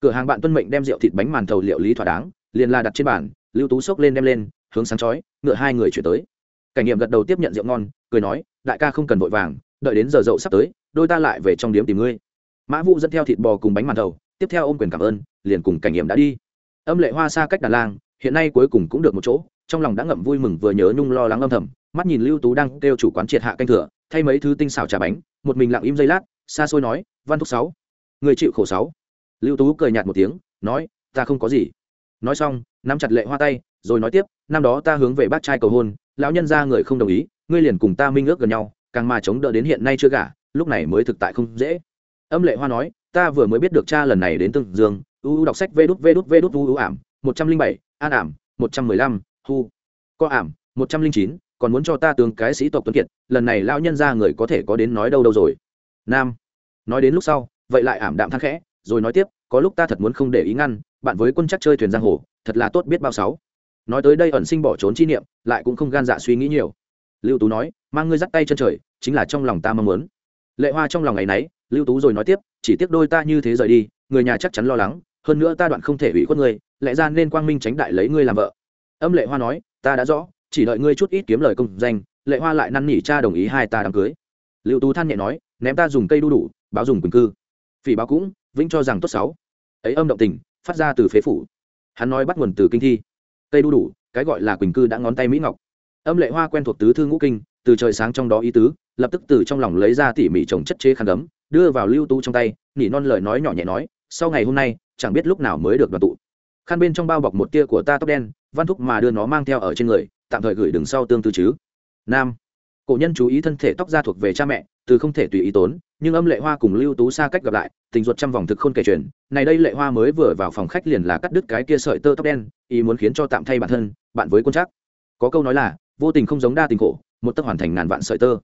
Cửa hàng bạn tuân mệnh đem rượu thịt bánh màn thầu liệu lý thỏa đáng, liền là đặt trên bàn, lưu tú xốc lên đem lên, hướng sáng chói, ngựa hai người chuyển tới. Cảnh nghiệm gật đầu tiếp nhận rượu ngon, cười nói, đại ca không cần vội vàng, đợi đến giờ dậu sắp tới, đôi ta lại về trong điếm tìm ngươi. Mã vũ dẫn theo thịt bò cùng bánh màn thầu tiếp theo ôm quyền cảm ơn, liền cùng cảnh nghiệm đã đi. Âm lệ hoa xa cách đà lang hiện nay cuối cùng cũng được một chỗ, trong lòng đã ngậm vui mừng vừa nhớ nhung lo lắng âm thầm, mắt nhìn lưu tú đang kêu chủ quán triệt hạ canh thừa, thay mấy thứ tinh xảo trà bánh, một mình lặng im giây lát, xa xôi nói, văn thúc sáu, người chịu khổ sáu. Lưu tú cười nhạt một tiếng, nói, ta không có gì. Nói xong, nắm chặt lệ hoa tay, rồi nói tiếp, năm đó ta hướng về bác trai cầu hôn, lão nhân ra người không đồng ý, ngươi liền cùng ta minh ước gần nhau, càng mà chống đỡ đến hiện nay chưa gả, lúc này mới thực tại không dễ. Âm lệ hoa nói ta vừa mới biết được cha lần này đến tương dương, u đọc sách vê đút vê đút vê đút u u ảm, một trăm linh bảy, an ảm, một trăm mười lăm, hu có ảm, một trăm linh chín, còn muốn cho ta tướng cái sĩ tộc tuấn kiệt, lần này lão nhân ra người có thể có đến nói đâu đâu rồi. Nam, nói đến lúc sau, vậy lại ảm đạm thang khẽ, rồi nói tiếp, có lúc ta thật muốn không để ý ngăn, bạn với quân chắc chơi thuyền giang hồ, thật là tốt biết bao sáu. Nói tới đây ẩn sinh bỏ trốn chi niệm, lại cũng không gan dạ suy nghĩ nhiều. Lưu tú nói, mang ngươi dắt tay chân trời, chính là trong lòng ta mong muốn. Lệ hoa trong lòng ngày nấy, lưu tú rồi nói tiếp chỉ tiếc đôi ta như thế rời đi, người nhà chắc chắn lo lắng, hơn nữa ta đoạn không thể ủy khuất ngươi, lẽ ra nên quang minh tránh đại lấy ngươi làm vợ. Âm lệ hoa nói, ta đã rõ, chỉ đợi ngươi chút ít kiếm lời công danh, lệ hoa lại năn nỉ cha đồng ý hai ta đám cưới. Liệu tú than nhẹ nói, ném ta dùng cây đu đủ, báo dùng quỳnh cư. Phỉ báo cũng, vĩnh cho rằng tốt sáu ấy âm động tình, phát ra từ phế phủ. Hắn nói bắt nguồn từ kinh thi. Cây đu đủ, cái gọi là quỳnh cư đã ngón tay mỹ ngọc. Âm lệ hoa quen thuộc tứ thư ngũ kinh, từ trời sáng trong đó ý tứ lập tức từ trong lòng lấy ra tỉ mỉ trồng chất chế khăn gấm, đưa vào lưu tú trong tay, nỉ non lời nói nhỏ nhẹ nói, sau ngày hôm nay, chẳng biết lúc nào mới được đoàn tụ. Khăn bên trong bao bọc một tia của ta tóc đen, văn thúc mà đưa nó mang theo ở trên người, tạm thời gửi đứng sau tương tư chứ. Nam. Cổ nhân chú ý thân thể tóc ra thuộc về cha mẹ, từ không thể tùy ý tốn, nhưng âm lệ hoa cùng lưu tú xa cách gặp lại, tình ruột trăm vòng thực không kể chuyện. Này đây lệ hoa mới vừa vào phòng khách liền là cắt đứt cái kia sợi tơ tóc đen, ý muốn khiến cho tạm thay bản thân, bạn với quân chắc. Có câu nói là, vô tình không giống đa tình khổ, một tấc hoàn thành ngàn vạn sợi tơ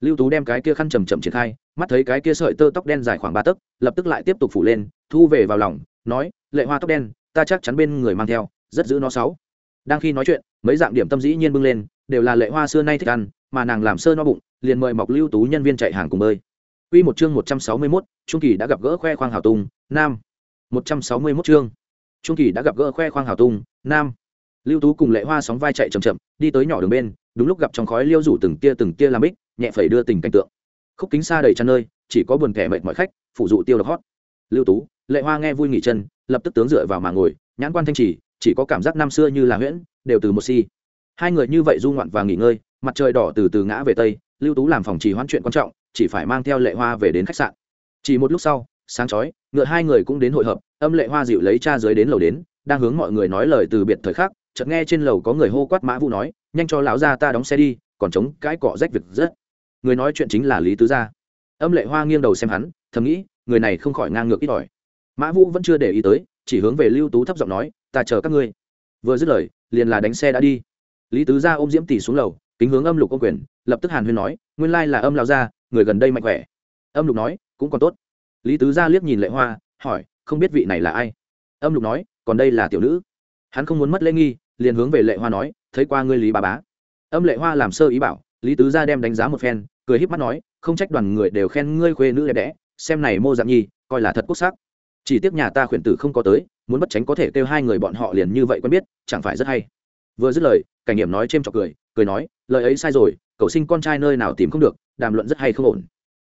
lưu tú đem cái kia khăn chầm chậm triển khai mắt thấy cái kia sợi tơ tóc đen dài khoảng ba tấc lập tức lại tiếp tục phủ lên thu về vào lòng nói lệ hoa tóc đen ta chắc chắn bên người mang theo rất giữ nó sáu đang khi nói chuyện mấy dạng điểm tâm dĩ nhiên bưng lên đều là lệ hoa xưa nay thích ăn mà nàng làm sơ no bụng liền mời mọc lưu tú nhân viên chạy hàng cùng bơi Quy một chương 161, Trung Kỳ đã gặp gỡ khoe khoang hào tung, nam. 161 chương. Trung Kỳ đã gặp gỡ khoe khoang hào tung, nam. Lưu Tú cùng Lệ Hoa sóng vai chạy chậm chậm, đi tới nhỏ đường bên, đúng lúc gặp trong khói liêu rủ từng tia từng tia làm bích, nhẹ phẩy đưa tình cảnh tượng. Khúc kính xa đầy chăn nơi, chỉ có buồn kẻ mệt mọi khách, phụ dụ tiêu độc hót. Lưu Tú, Lệ Hoa nghe vui nghỉ chân, lập tức tướng dựa vào mà ngồi, nhãn quan thanh chỉ, chỉ có cảm giác năm xưa như là huyễn, đều từ một si. Hai người như vậy du ngoạn và nghỉ ngơi, mặt trời đỏ từ từ ngã về tây, Lưu Tú làm phòng trì hoãn chuyện quan trọng, chỉ phải mang theo lệ hoa về đến khách sạn chỉ một lúc sau sáng chói ngựa hai người cũng đến hội hợp âm lệ hoa dịu lấy cha dưới đến lầu đến đang hướng mọi người nói lời từ biệt thời khắc chợt nghe trên lầu có người hô quát mã vũ nói nhanh cho lão gia ta đóng xe đi còn chống cái cọ rách việc rất người nói chuyện chính là lý tứ gia. Âm lệ hoa nghiêng đầu xem hắn, thầm nghĩ, người này không khỏi ngang ngược ít ỏi. Mã vũ vẫn chưa để ý tới, chỉ hướng về lưu tú thấp giọng nói, ta chờ các ngươi. Vừa dứt lời, liền là đánh xe đã đi. Lý tứ gia ôm diễm tỷ xuống lầu, kính hướng âm lục công quyền, lập tức hàn huyên nói, nguyên lai là âm lao gia, người gần đây mạnh khỏe. Âm lục nói, cũng còn tốt. Lý tứ gia liếc nhìn lệ hoa, hỏi, không biết vị này là ai? Âm lục nói, còn đây là tiểu nữ. Hắn không muốn mất lễ nghi, liền hướng về lệ hoa nói, thấy qua ngươi lý bà bá. Âm lệ hoa làm sơ ý bảo lý tứ gia đem đánh giá một phen, cười híp mắt nói, không trách đoàn người đều khen ngươi khuê nữ đẹp đẽ, xem này mô dạng nhi, coi là thật quốc sắc. Chỉ tiếc nhà ta khuyển tử không có tới, muốn bất tránh có thể kêu hai người bọn họ liền như vậy quen biết, chẳng phải rất hay. Vừa dứt lời, cảnh nghiệm nói c h trọc cười cười nói, lời ấy sai rồi, cậu sinh con trai nơi nào tìm không được, đàm luận rất hay không ổn.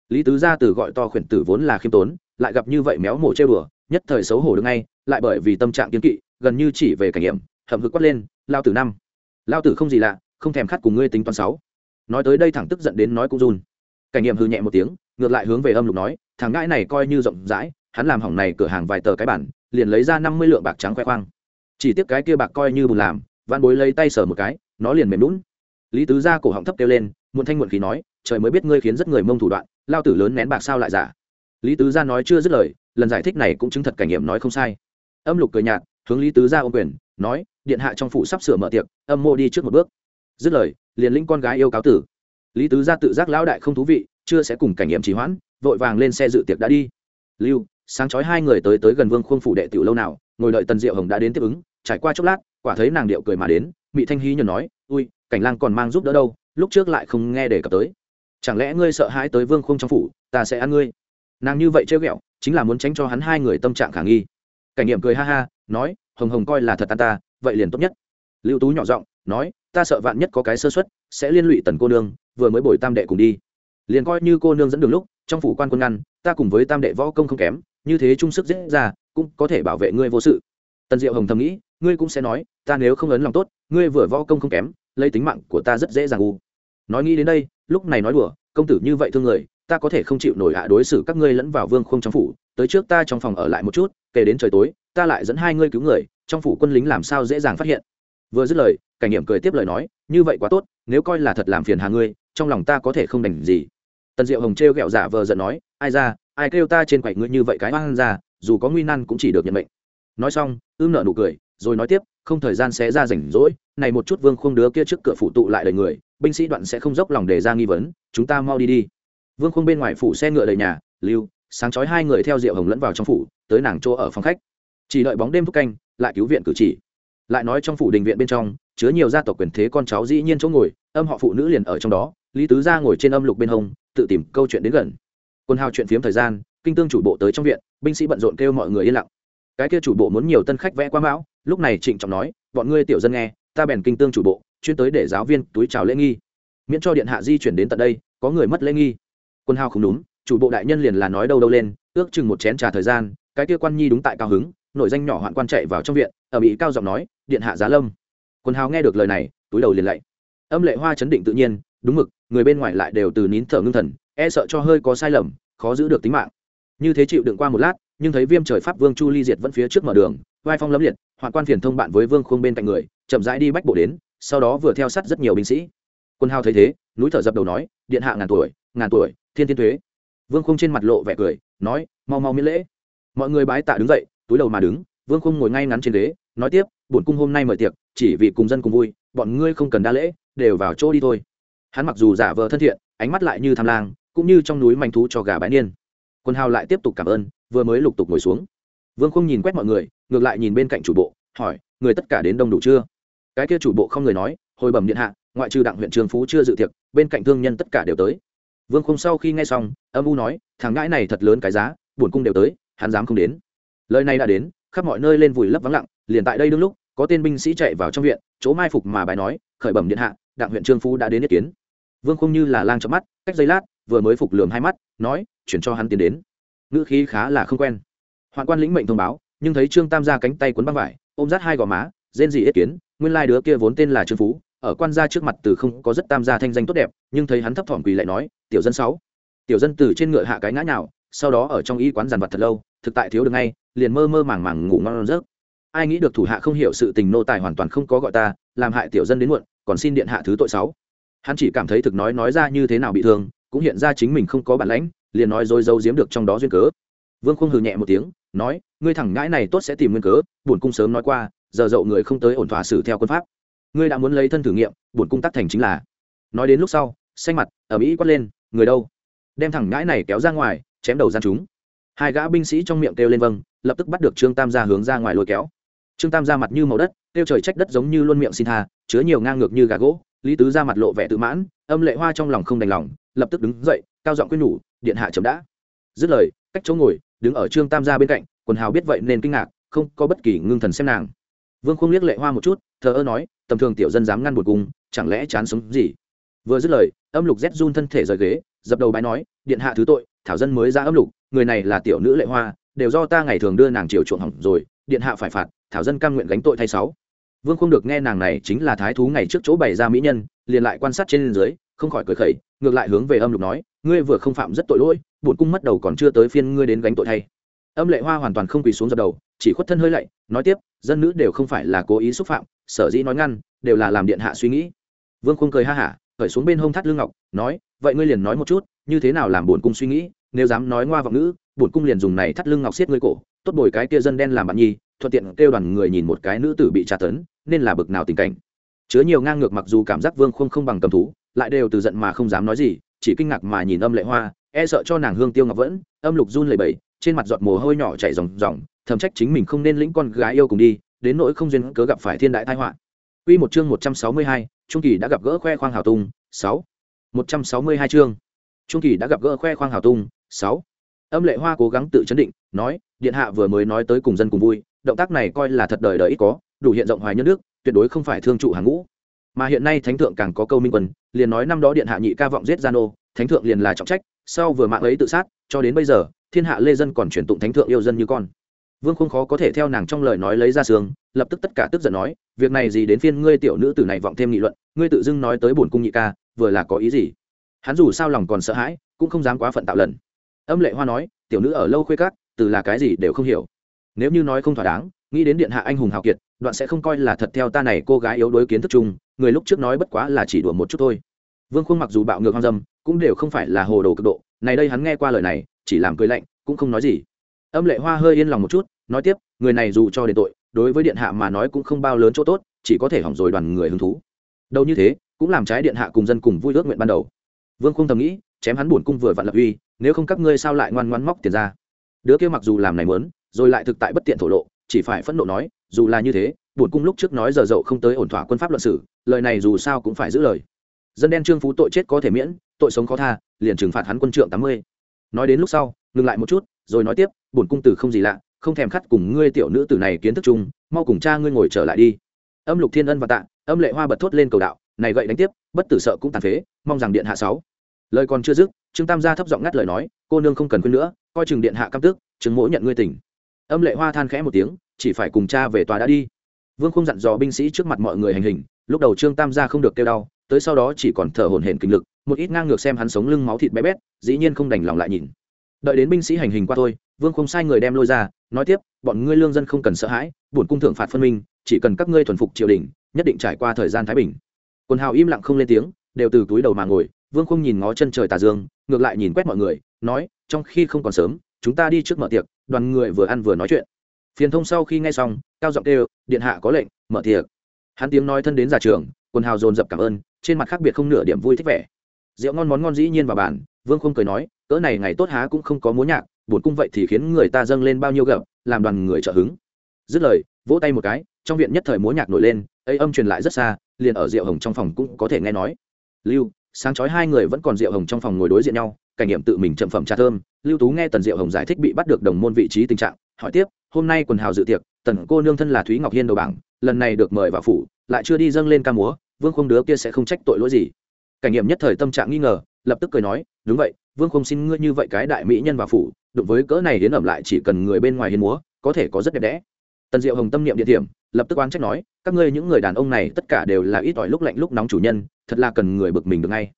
Lý tứ gia từ gọi to khuyển tử vốn là khiêm tốn, lại gặp như vậy méo mổ chơi bừa nhất thời xấu hổ được ngay, lại bởi vì tâm trạng kiến kỵ, gần như chỉ về cảnh nghiệm, hậm hực quát lên, lao tử năm, lao tử không gì lạ, không thèm khát cùng ngươi tính toán sáu nói tới đây thẳng tức giận đến nói cũng run. Cảnh nghiệm hư nhẹ một tiếng, ngược lại hướng về âm lục nói, thằng ngãi này coi như rộng rãi, hắn làm hỏng này cửa hàng vài tờ cái bản, liền lấy ra năm mươi lượng bạc trắng khoe khoang. Chỉ tiếc cái kia bạc coi như bùn làm văn bối lấy tay sờ một cái, nó liền mềm lún lý tứ ra cổ họng thấp kêu lên, muộn thanh muộn khí nói, trời mới biết ngươi khiến rất người mông thủ đoạn, lao tử lớn nén bạc sao lại giả. Lý tứ gia nói chưa dứt lời, lần giải thích này cũng chứng thật cảnh nghiệm nói không sai. Âm lục cười nhạt, hướng lý tứ gia ô quyền, nói, điện hạ trong phủ sắp sửa mở tiệc, âm mô đi trước một bước. Dứt lời liền linh con gái yêu cáo tử. Lý tứ gia tự giác lão đại không thú vị, chưa sẽ cùng cảnh nghiệm trì hoãn, vội vàng lên xe dự tiệc đã đi. Lưu, sáng chói hai người tới tới gần vương khuôn phủ đệ tiểu lâu nào, ngồi đợi tần diệu hồng đã đến tiếp ứng, trải qua chốc lát, quả thấy nàng điệu cười mà đến mỹ thanh hí nhờ nói, ui, cảnh lang còn mang giúp đỡ đâu, lúc trước lại không nghe đề cập tới. Chẳng lẽ ngươi sợ hãi tới vương khuông trong phủ, ta sẽ ăn ngươi? Nàng như vậy trêu ghẹo, chính là muốn tránh cho hắn hai người tâm trạng khả nghi. Cảnh nghiệm cười ha ha, nói, hồng hồng coi là thật ăn ta, vậy liền tốt nhất. Lưu tú nhỏ giọng nói ta sợ vạn nhất có cái sơ xuất sẽ liên lụy tần cô nương, vừa mới bồi tam đệ cùng đi. Liền coi như cô nương dẫn đường lúc, trong phủ quan quân ngăn, ta cùng với tam đệ võ công không kém, như thế chung sức dễ ra, cũng có thể bảo vệ ngươi vô sự. Tần diệu hồng thầm nghĩ, ngươi cũng sẽ nói, ta nếu không ấn lòng tốt, ngươi vừa võ công không kém, lấy tính mạng của ta rất dễ dàng u. Nói nghĩ đến đây, lúc này nói đùa, công tử như vậy thương người, ta có thể không chịu nổi hạ đối xử các ngươi lẫn vào vương không trong phủ, tới trước ta trong phòng ở lại một chút, kể đến trời tối, ta lại dẫn hai ngươi cứu người, trong phủ quân lính làm sao dễ dàng phát hiện vừa dứt lời, cảnh nghiệm cười tiếp lời nói, như vậy quá tốt, nếu coi là thật làm phiền hà ngươi, trong lòng ta có thể không đành gì. Tần diệu hồng trêu ghẹo giả vờ giận nói, ai ra, ai kêu ta trên quậy ngươi như vậy cái oan ra, dù có nguy nan cũng chỉ được nhận mệnh. Nói xong, ưm nợ nụ cười, rồi nói tiếp, không thời gian sẽ ra rảnh rỗi, này một chút vương khung đứa kia trước cửa phủ tụ lại đời người, binh sĩ đoạn sẽ không dốc lòng để ra nghi vấn, chúng ta mau đi đi. Vương khung bên ngoài phủ xe ngựa đầy nhà, lưu, sáng chói hai người theo diệu hồng lẫn vào trong phủ, tới nàng chỗ ở phòng khách. Chỉ đợi bóng đêm thúc canh, lại cứu viện cử chỉ lại nói trong phủ đình viện bên trong, chứa nhiều gia tộc quyền thế con cháu dĩ nhiên chỗ ngồi, âm họ phụ nữ liền ở trong đó, lý tứ gia ngồi trên âm lục bên hông, tự tìm câu chuyện đến gần. Quân hào chuyện phiếm thời gian, kinh tương chủ bộ tới trong viện, binh sĩ bận rộn kêu mọi người yên lặng. Cái kia chủ bộ muốn nhiều tân khách vẽ quá mão, lúc này trịnh trọng nói, bọn ngươi tiểu dân nghe, ta bèn kinh tương chủ bộ, chuyên tới để giáo viên túi chào lễ nghi. Miễn cho điện hạ di chuyển đến tận đây, có người mất lễ nghi. Quân hào không đúng, chủ bộ đại nhân liền là nói đâu đâu lên, ước chừng một chén trà thời gian, cái kia quan nhi đúng tại cao hứng, nội danh nhỏ hoạn quan chạy vào trong viện, ở bị cao giọng nói điện hạ giá lâm. Quân hào nghe được lời này, túi đầu liền lạy. Âm lệ hoa chấn định tự nhiên, đúng mực, người bên ngoài lại đều từ nín thở ngưng thần e sợ cho hơi có sai lầm, khó giữ được tính mạng. Như thế chịu đựng qua một lát, nhưng thấy viêm trời pháp vương chu ly diệt vẫn phía trước mở đường, vai phong lấm liệt, hoạn quan phiền thông bạn với vương khung bên cạnh người, chậm rãi đi bách bộ đến, sau đó vừa theo sát rất nhiều binh sĩ. Quân hào thấy thế, núi thở dập đầu nói, điện hạ ngàn tuổi ngàn tuổi, thiên thiên thuế vương khung trên mặt lộ vẻ cười, nói, mau mau miễn lễ. Mọi người bái tạ đứng dậy, túi đầu mà đứng, vương khung ngồi ngay ngắn trên ghế nói tiếp, bổn cung hôm nay mời tiệc, chỉ vì cùng dân cùng vui, bọn ngươi không cần đa lễ, đều vào chỗ đi thôi. Hắn mặc dù giả vờ thân thiện, ánh mắt lại như tham lang, cũng như trong núi manh thú cho gà bãi niên. Quân hào lại tiếp tục cảm ơn, vừa mới lục tục ngồi xuống. Vương không nhìn quét mọi người, ngược lại nhìn bên cạnh chủ bộ, hỏi, người tất cả đến đông đủ chưa? Cái kia chủ bộ không người nói, hồi bẩm điện hạ, ngoại trừ đặng huyện trường phú chưa dự tiệc, bên cạnh thương nhân tất cả đều tới. Vương không sau khi nghe xong, âm u nói, thằng ngãi này thật lớn cái giá buồn cung đều tới, hắn dám không đến. Lời này đã đến khắp mọi nơi lên vùi lấp vắng lặng, liền tại đây đương lúc, có tên binh sĩ chạy vào trong viện, chỗ mai phục mà bài nói, khởi bẩm điện hạ, đặng huyện trương phú đã đến ý kiến vương không như là lang trong mắt, cách giây lát, vừa mới phục lường hai mắt, nói, chuyển cho hắn tiến đến ngữ khí khá là không quen hoạn quan lĩnh mệnh thông báo, nhưng thấy trương tam ra cánh tay cuốn băng vải, ôm rát hai gò má, rên dị ý kiến, nguyên lai đứa kia vốn tên là trương phú, ở quan gia trước mặt từ không có rất tam gia thanh danh tốt đẹp, nhưng thấy hắn thấp thỏm quỳ lại nói, tiểu dân sáu, tiểu dân từ trên ngựa hạ cái ngã nào sau đó ở trong y quán giàn vật thật lâu, thực tại thiếu được ngay, liền mơ mơ màng màng ngủ ngon rớt ai nghĩ được thủ hạ không hiểu sự tình nô tài hoàn toàn không có gọi ta, làm hại tiểu dân đến muộn, còn xin điện hạ thứ tội sáu. Hắn chỉ cảm thấy thực nói nói ra như thế nào bị thương, cũng hiện ra chính mình không có bản lãnh, liền nói dối dâu giếm được trong đó duyên cớ. Vương khung hừ nhẹ một tiếng, nói, ngươi thẳng ngãi này tốt sẽ tìm nguyên cớ bổn cung sớm nói qua, giờ dậu người không tới ổn thỏa xử theo quân pháp. Ngươi đã muốn lấy thân thử nghiệm bổn cung tắc thành chính là. Nói đến lúc sau, xanh mặt ở mỹ quát lên, người đâu? Đem thẳng ngãi này kéo ra ngoài chém đầu gian chúng. Hai gã binh sĩ trong miệng kêu lên vâng lập tức bắt được trương tam gia hướng ra ngoài lôi kéo. Trương tam gia mặt như màu đất, kêu trời trách đất giống như luôn miệng xin tha, chứa nhiều ngang ngược như gà gỗ. Lý tứ ra mặt lộ vẻ tự mãn, âm lệ hoa trong lòng không đành lòng, lập tức đứng dậy, cao giọng quyết nhủ, điện hạ chấm đã. Dứt lời, cách chỗ ngồi, đứng ở trương tam gia bên cạnh, quần hào biết vậy nên kinh ngạc, không có bất kỳ ngưng thần xem nàng. Vương không liếc lệ hoa một chút, thờ ơ nói, tầm thường tiểu dân dám ngăn buồn cung, chẳng lẽ chán sống gì? Vừa dứt lời, âm lục rét run thân thể rời ghế, dập đầu bái nói, điện hạ thứ tội thảo dân mới ra âm lục, người này là tiểu nữ lệ hoa, đều do ta ngày thường đưa nàng chiều chuộng hỏng rồi, điện hạ phải phạt, thảo dân cam nguyện gánh tội thay sáu. Vương không được nghe nàng này chính là thái thú ngày trước chỗ bày ra mỹ nhân, liền lại quan sát trên dưới, không khỏi cười khẩy, ngược lại hướng về âm lục nói, ngươi vừa không phạm rất tội lỗi, bổn cung mất đầu còn chưa tới phiên ngươi đến gánh tội thay. Âm lệ hoa hoàn toàn không quỳ xuống dập đầu, chỉ khuất thân hơi lạy, nói tiếp, dân nữ đều không phải là cố ý xúc phạm, sở dĩ nói ngăn, đều là làm điện hạ suy nghĩ. Vương không cười ha hả, khởi xuống bên hông thắt lưng ngọc, nói, vậy ngươi liền nói một chút như thế nào làm bổn cung suy nghĩ nếu dám nói ngoa vọng ngữ bổn cung liền dùng này thắt lưng ngọc xiết ngươi cổ tốt bồi cái kia dân đen làm bạn nhi thuận tiện kêu đoàn người nhìn một cái nữ tử bị tra tấn nên là bực nào tình cảnh chứa nhiều ngang ngược mặc dù cảm giác vương không không bằng cầm thú lại đều từ giận mà không dám nói gì chỉ kinh ngạc mà nhìn âm lệ hoa e sợ cho nàng hương tiêu ngọc vẫn âm lục run lẩy bẩy trên mặt giọt mồ hôi nhỏ chảy ròng ròng thầm trách chính mình không nên lĩnh con gái yêu cùng đi đến nỗi không duyên cớ gặp phải thiên đại tai họa Quy một chương 162, Trung Kỳ đã gặp gỡ khoe khoang hào tung, 6. 162 chương. Trung Kỳ đã gặp gỡ khoe khoang hào tung, Sáu, Âm Lệ Hoa cố gắng tự chấn định, nói, điện hạ vừa mới nói tới cùng dân cùng vui, động tác này coi là thật đời đời ít có, đủ hiện rộng hoài nhân nước, tuyệt đối không phải thương trụ hàng ngũ. Mà hiện nay thánh thượng càng có câu minh quân, liền nói năm đó điện hạ nhị ca vọng giết Gian ô, thánh thượng liền là trọng trách, sau vừa mạng ấy tự sát, cho đến bây giờ, thiên hạ lê dân còn truyền tụng thánh thượng yêu dân như con. Vương không khó có thể theo nàng trong lời nói lấy ra sướng lập tức tất cả tức giận nói việc này gì đến phiên ngươi tiểu nữ tử này vọng thêm nghị luận ngươi tự dưng nói tới bổn cung nhị ca vừa là có ý gì? Hắn dù sao lòng còn sợ hãi, cũng không dám quá phận tạo lần. Âm lệ hoa nói, tiểu nữ ở lâu khuê cát từ là cái gì đều không hiểu. Nếu như nói không thỏa đáng, nghĩ đến điện hạ anh hùng hào kiệt, đoạn sẽ không coi là thật theo ta này cô gái yếu đuối kiến thức chung, người lúc trước nói bất quá là chỉ đùa một chút thôi. Vương khuôn mặc dù bạo ngược hoang dâm, cũng đều không phải là hồ đồ cực độ, này đây hắn nghe qua lời này, chỉ làm cười lạnh, cũng không nói gì. Âm lệ hoa hơi yên lòng một chút, nói tiếp, người này dù cho đền tội, đối với điện hạ mà nói cũng không bao lớn chỗ tốt, chỉ có thể hỏng rồi đoàn người hứng thú. Đâu như thế, cũng làm trái điện hạ cùng dân cùng vui ước nguyện ban đầu vương không thầm nghĩ, chém hắn bổn cung vừa vặn lập uy, nếu không các ngươi sao lại ngoan ngoan móc tiền ra? Đứa kia mặc dù làm này mớn rồi lại thực tại bất tiện thổ lộ, chỉ phải phẫn nộ nói, dù là như thế bổn cung lúc trước nói giờ dậu không tới ổn thỏa quân pháp luận sử, lời này dù sao cũng phải giữ lời. Dân đen trương phú tội chết có thể miễn, tội sống khó tha, liền trừng phạt hắn quân trượng tám mươi. Nói đến lúc sau, ngừng lại một chút, rồi nói tiếp bổn cung tử không gì lạ, không thèm khắt cùng ngươi tiểu nữ tử này kiến thức chung, mau cùng cha ngươi ngồi trở lại đi. Âm lục thiên ân và tạ, âm lệ hoa bật thốt lên cầu đạo này gậy đánh tiếp, bất tử sợ cũng tàn phế, mong rằng điện hạ sáu. Lời còn chưa dứt, trương tam gia thấp giọng ngắt lời nói, cô nương không cần quên nữa, coi chừng điện hạ cam tức chứng mỗi nhận ngươi tỉnh. Âm lệ hoa than khẽ một tiếng, chỉ phải cùng cha về tòa đã đi. Vương không dặn dò binh sĩ trước mặt mọi người hành hình, lúc đầu trương tam gia không được kêu đau, tới sau đó chỉ còn thở hổn hển kinh lực, một ít ngang ngược xem hắn sống lưng máu thịt bé bét, dĩ nhiên không đành lòng lại nhìn. Đợi đến binh sĩ hành hình qua thôi, vương không sai người đem lôi ra, nói tiếp, bọn ngươi lương dân không cần sợ hãi, bổn cung thượng phạt phân minh, chỉ cần các ngươi thuần phục triều đình, nhất định trải qua thời gian thái bình quần hào im lặng không lên tiếng, đều từ túi đầu mà ngồi, vương không nhìn ngó chân trời tà dương, ngược lại nhìn quét mọi người, nói, trong khi không còn sớm, chúng ta đi trước mở tiệc, đoàn người vừa ăn vừa nói chuyện. Phiền thông sau khi nghe xong, cao giọng kêu, điện hạ có lệnh, mở tiệc. Hắn tiếng nói thân đến giả trường, quần hào dồn dập cảm ơn, trên mặt khác biệt không nửa điểm vui thích vẻ. Rượu ngon món ngon dĩ nhiên vào bàn, vương không cười nói, cỡ này ngày tốt há cũng không có múa nhạc buồn cung vậy thì khiến người ta dâng lên bao nhiêu gặp, làm đoàn người trợ hứng. Dứt lời vỗ tay một cái, trong viện nhất thời múa nhạc nổi lên, ấy âm truyền lại rất xa, liền ở rượu hồng trong phòng cũng có thể nghe nói. Lưu, sáng chói hai người vẫn còn rượu hồng trong phòng ngồi đối diện nhau, cảnh nghiệm tự mình chậm phẩm trà thơm. Lưu tú nghe tần diệu hồng giải thích bị bắt được đồng môn vị trí tình trạng, hỏi tiếp, hôm nay quần hào dự tiệc, tần cô nương thân là thúy ngọc hiên đầu bảng, lần này được mời vào phủ, lại chưa đi dâng lên ca múa, vương không đứa kia sẽ không trách tội lỗi gì. Cảnh nghiệm nhất thời tâm trạng nghi ngờ, lập tức cười nói, đúng vậy, vương không xin ngươi như vậy cái đại mỹ nhân vào phủ, đụng với cỡ này đến ẩm lại chỉ cần người bên ngoài hiên múa, có thể có rất đẹp đẽ tần diệu hồng tâm niệm địa điểm, lập tức oán trách nói, các ngươi những người đàn ông này tất cả đều là ít ỏi lúc lạnh lúc nóng chủ nhân, thật là cần người bực mình được ngay.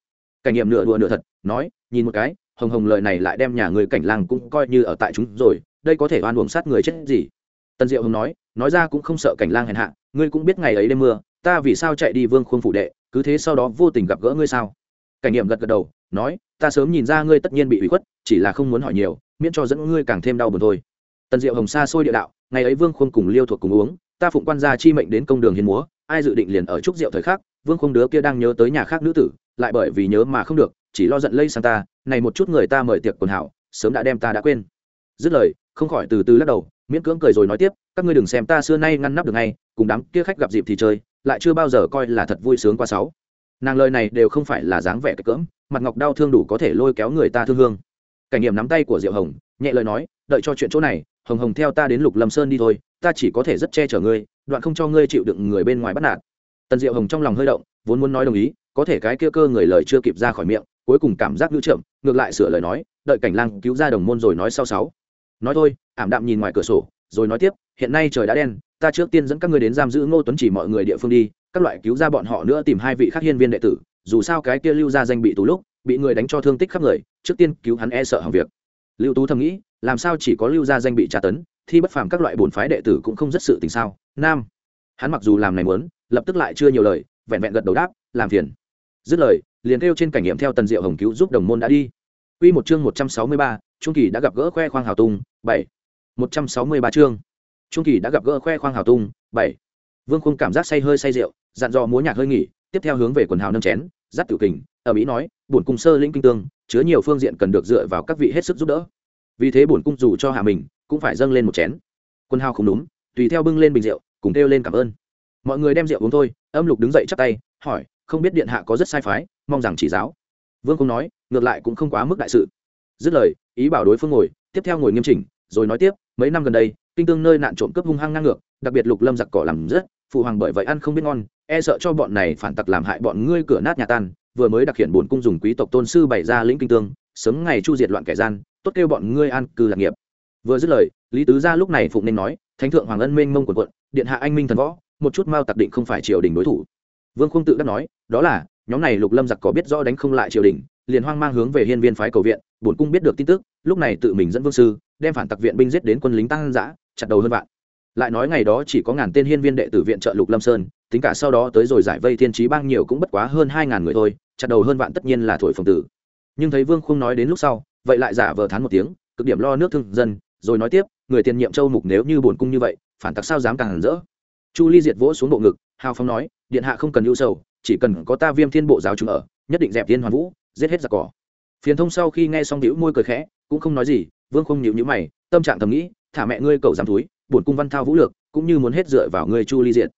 Cảnh nghiệm nửa đùa nửa thật, nói, nhìn một cái, hồng hồng lời này lại đem nhà người cảnh làng cũng coi như ở tại chúng rồi, đây có thể oan uổng sát người chết gì? Tần diệu hồng nói nói ra cũng không sợ cảnh lang hèn hạ, ngươi cũng biết ngày ấy đêm mưa, ta vì sao chạy đi vương khuôn phủ đệ, cứ thế sau đó vô tình gặp gỡ ngươi sao? Cảnh nghiệm gật gật đầu, nói, ta sớm nhìn ra ngươi tất nhiên bị ủy khuất, chỉ là không muốn hỏi nhiều, miễn cho dẫn ngươi càng thêm đau buồn thôi tần diệu hồng xa xôi địa đạo, ngày ấy vương khung cùng liêu thuộc cùng uống, ta phụng quan gia chi mệnh đến công đường hiến múa, ai dự định liền ở trúc rượu thời khắc, vương khung đứa kia đang nhớ tới nhà khác nữ tử, lại bởi vì nhớ mà không được, chỉ lo giận lây sang ta, này một chút người ta mời tiệc quần hảo, sớm đã đem ta đã quên. Dứt lời, không khỏi từ từ lắc đầu, miễn cưỡng cười rồi nói tiếp, các ngươi đừng xem ta xưa nay ngăn nắp được ngay, cùng đám kia khách gặp dịp thì chơi, lại chưa bao giờ coi là thật vui sướng qua sáu. Nàng lời này đều không phải là dáng vẻ cái cỡm, mặt ngọc đau thương đủ có thể lôi kéo người ta thương hương. Cảnh nghiệm nắm tay của diệu hồng, nhẹ lời nói, đợi cho chuyện chỗ này hồng hồng theo ta đến lục lâm sơn đi thôi, ta chỉ có thể rất che chở ngươi, đoạn không cho ngươi chịu đựng người bên ngoài bắt nạt. Tần diệu hồng trong lòng hơi động, vốn muốn nói đồng ý, có thể cái kia cơ người lời chưa kịp ra khỏi miệng, cuối cùng cảm giác ngữ trượm ngược lại sửa lời nói, đợi cảnh lang cứu ra đồng môn rồi nói sau sáu. Nói thôi, ảm đạm nhìn ngoài cửa sổ, rồi nói tiếp, hiện nay trời đã đen, ta trước tiên dẫn các ngươi đến giam giữ ngô tuấn chỉ mọi người địa phương đi, các loại cứu ra bọn họ nữa tìm hai vị khác hiên viên đệ tử, dù sao cái kia lưu ra danh bị tù lúc, bị người đánh cho thương tích khắp người, trước tiên cứu hắn e sợ hỏng việc lưu tú thầm nghĩ làm sao chỉ có lưu gia danh bị tra tấn thi bất phàm các loại bổn phái đệ tử cũng không rất sự tình sao nam hắn mặc dù làm này muốn lập tức lại chưa nhiều lời vẹn vẹn gật đầu đáp làm phiền dứt lời liền kêu trên cảnh nghiệm theo tần diệu hồng cứu giúp đồng môn đã đi Quy một chương 163, Trung Kỳ đã gặp gỡ khoe khoang hào tung, 7. 163 chương. Trung Kỳ đã gặp gỡ khoe khoang hào tung, 7. Vương Khung cảm giác say hơi say rượu, dặn dò múa nhạc hơi nghỉ, tiếp theo hướng về quần hào nâng chén, dắt tiểu kình, ở mỹ nói, bổn cung sơ lĩnh kinh tương, chứa nhiều phương diện cần được dựa vào các vị hết sức giúp đỡ. Vì thế bổn cung dù cho hạ mình, cũng phải dâng lên một chén. Quân hào không đúng, tùy theo bưng lên bình rượu, cùng kêu lên cảm ơn. Mọi người đem rượu uống thôi, Âm Lục đứng dậy chắp tay, hỏi, không biết điện hạ có rất sai phái, mong rằng chỉ giáo. Vương không nói, ngược lại cũng không quá mức đại sự dứt lời ý bảo đối phương ngồi tiếp theo ngồi nghiêm chỉnh rồi nói tiếp mấy năm gần đây kinh tương nơi nạn trộm cướp hung hăng ngang ngược đặc biệt lục lâm giặc cỏ làm rất phụ hoàng bởi vậy ăn không biết ngon e sợ cho bọn này phản tặc làm hại bọn ngươi cửa nát nhà tan vừa mới đặc hiện bổn cung dùng quý tộc tôn sư bày ra lĩnh kinh tương, sớm ngày chu diệt loạn kẻ gian, tốt kêu bọn ngươi an cư lạc nghiệp. Vừa dứt lời, lý tứ gia lúc này phụng nên nói, thánh thượng hoàng ân mênh mông quần quận, điện hạ anh minh thần võ, một chút mao tặc định không phải triều đình đối thủ. Vương khung tự đắc nói, đó là, nhóm này lục lâm giặc có biết rõ đánh không lại triều đình, liền hoang mang hướng về hiên viên phái cầu viện, bổn cung biết được tin tức, lúc này tự mình dẫn vương sư, đem phản tặc viện binh giết đến quân lính tăng giã, chặt đầu hơn vạn. Lại nói ngày đó chỉ có ngàn tên hiên viên đệ tử viện trợ lục lâm sơn, tính cả sau đó tới rồi giải vây thiên trí bang nhiều cũng bất quá hơn hai ngàn người thôi chặt đầu hơn vạn tất nhiên là thổi phồng tử. Nhưng thấy vương không nói đến lúc sau, vậy lại giả vờ thán một tiếng, cực điểm lo nước thương dân, rồi nói tiếp, người tiền nhiệm châu mục nếu như bổn cung như vậy, phản tặc sao dám càng hẳn rỡ. Chu ly diệt vỗ xuống bộ ngực, hào phong nói, điện hạ không cần ưu sầu, chỉ cần có ta viêm thiên bộ giáo chúng ở, nhất định dẹp tiên hoàn vũ, giết hết giặc cỏ. Phiền thông sau khi nghe xong đĩu môi cười khẽ, cũng không nói gì, vương không nhịu nhữ mày, tâm trạng thầm nghĩ, thả mẹ ngươi cầu dám túi bổn cung văn thao vũ lược, cũng như muốn hết dựa vào ngươi chu ly diệt.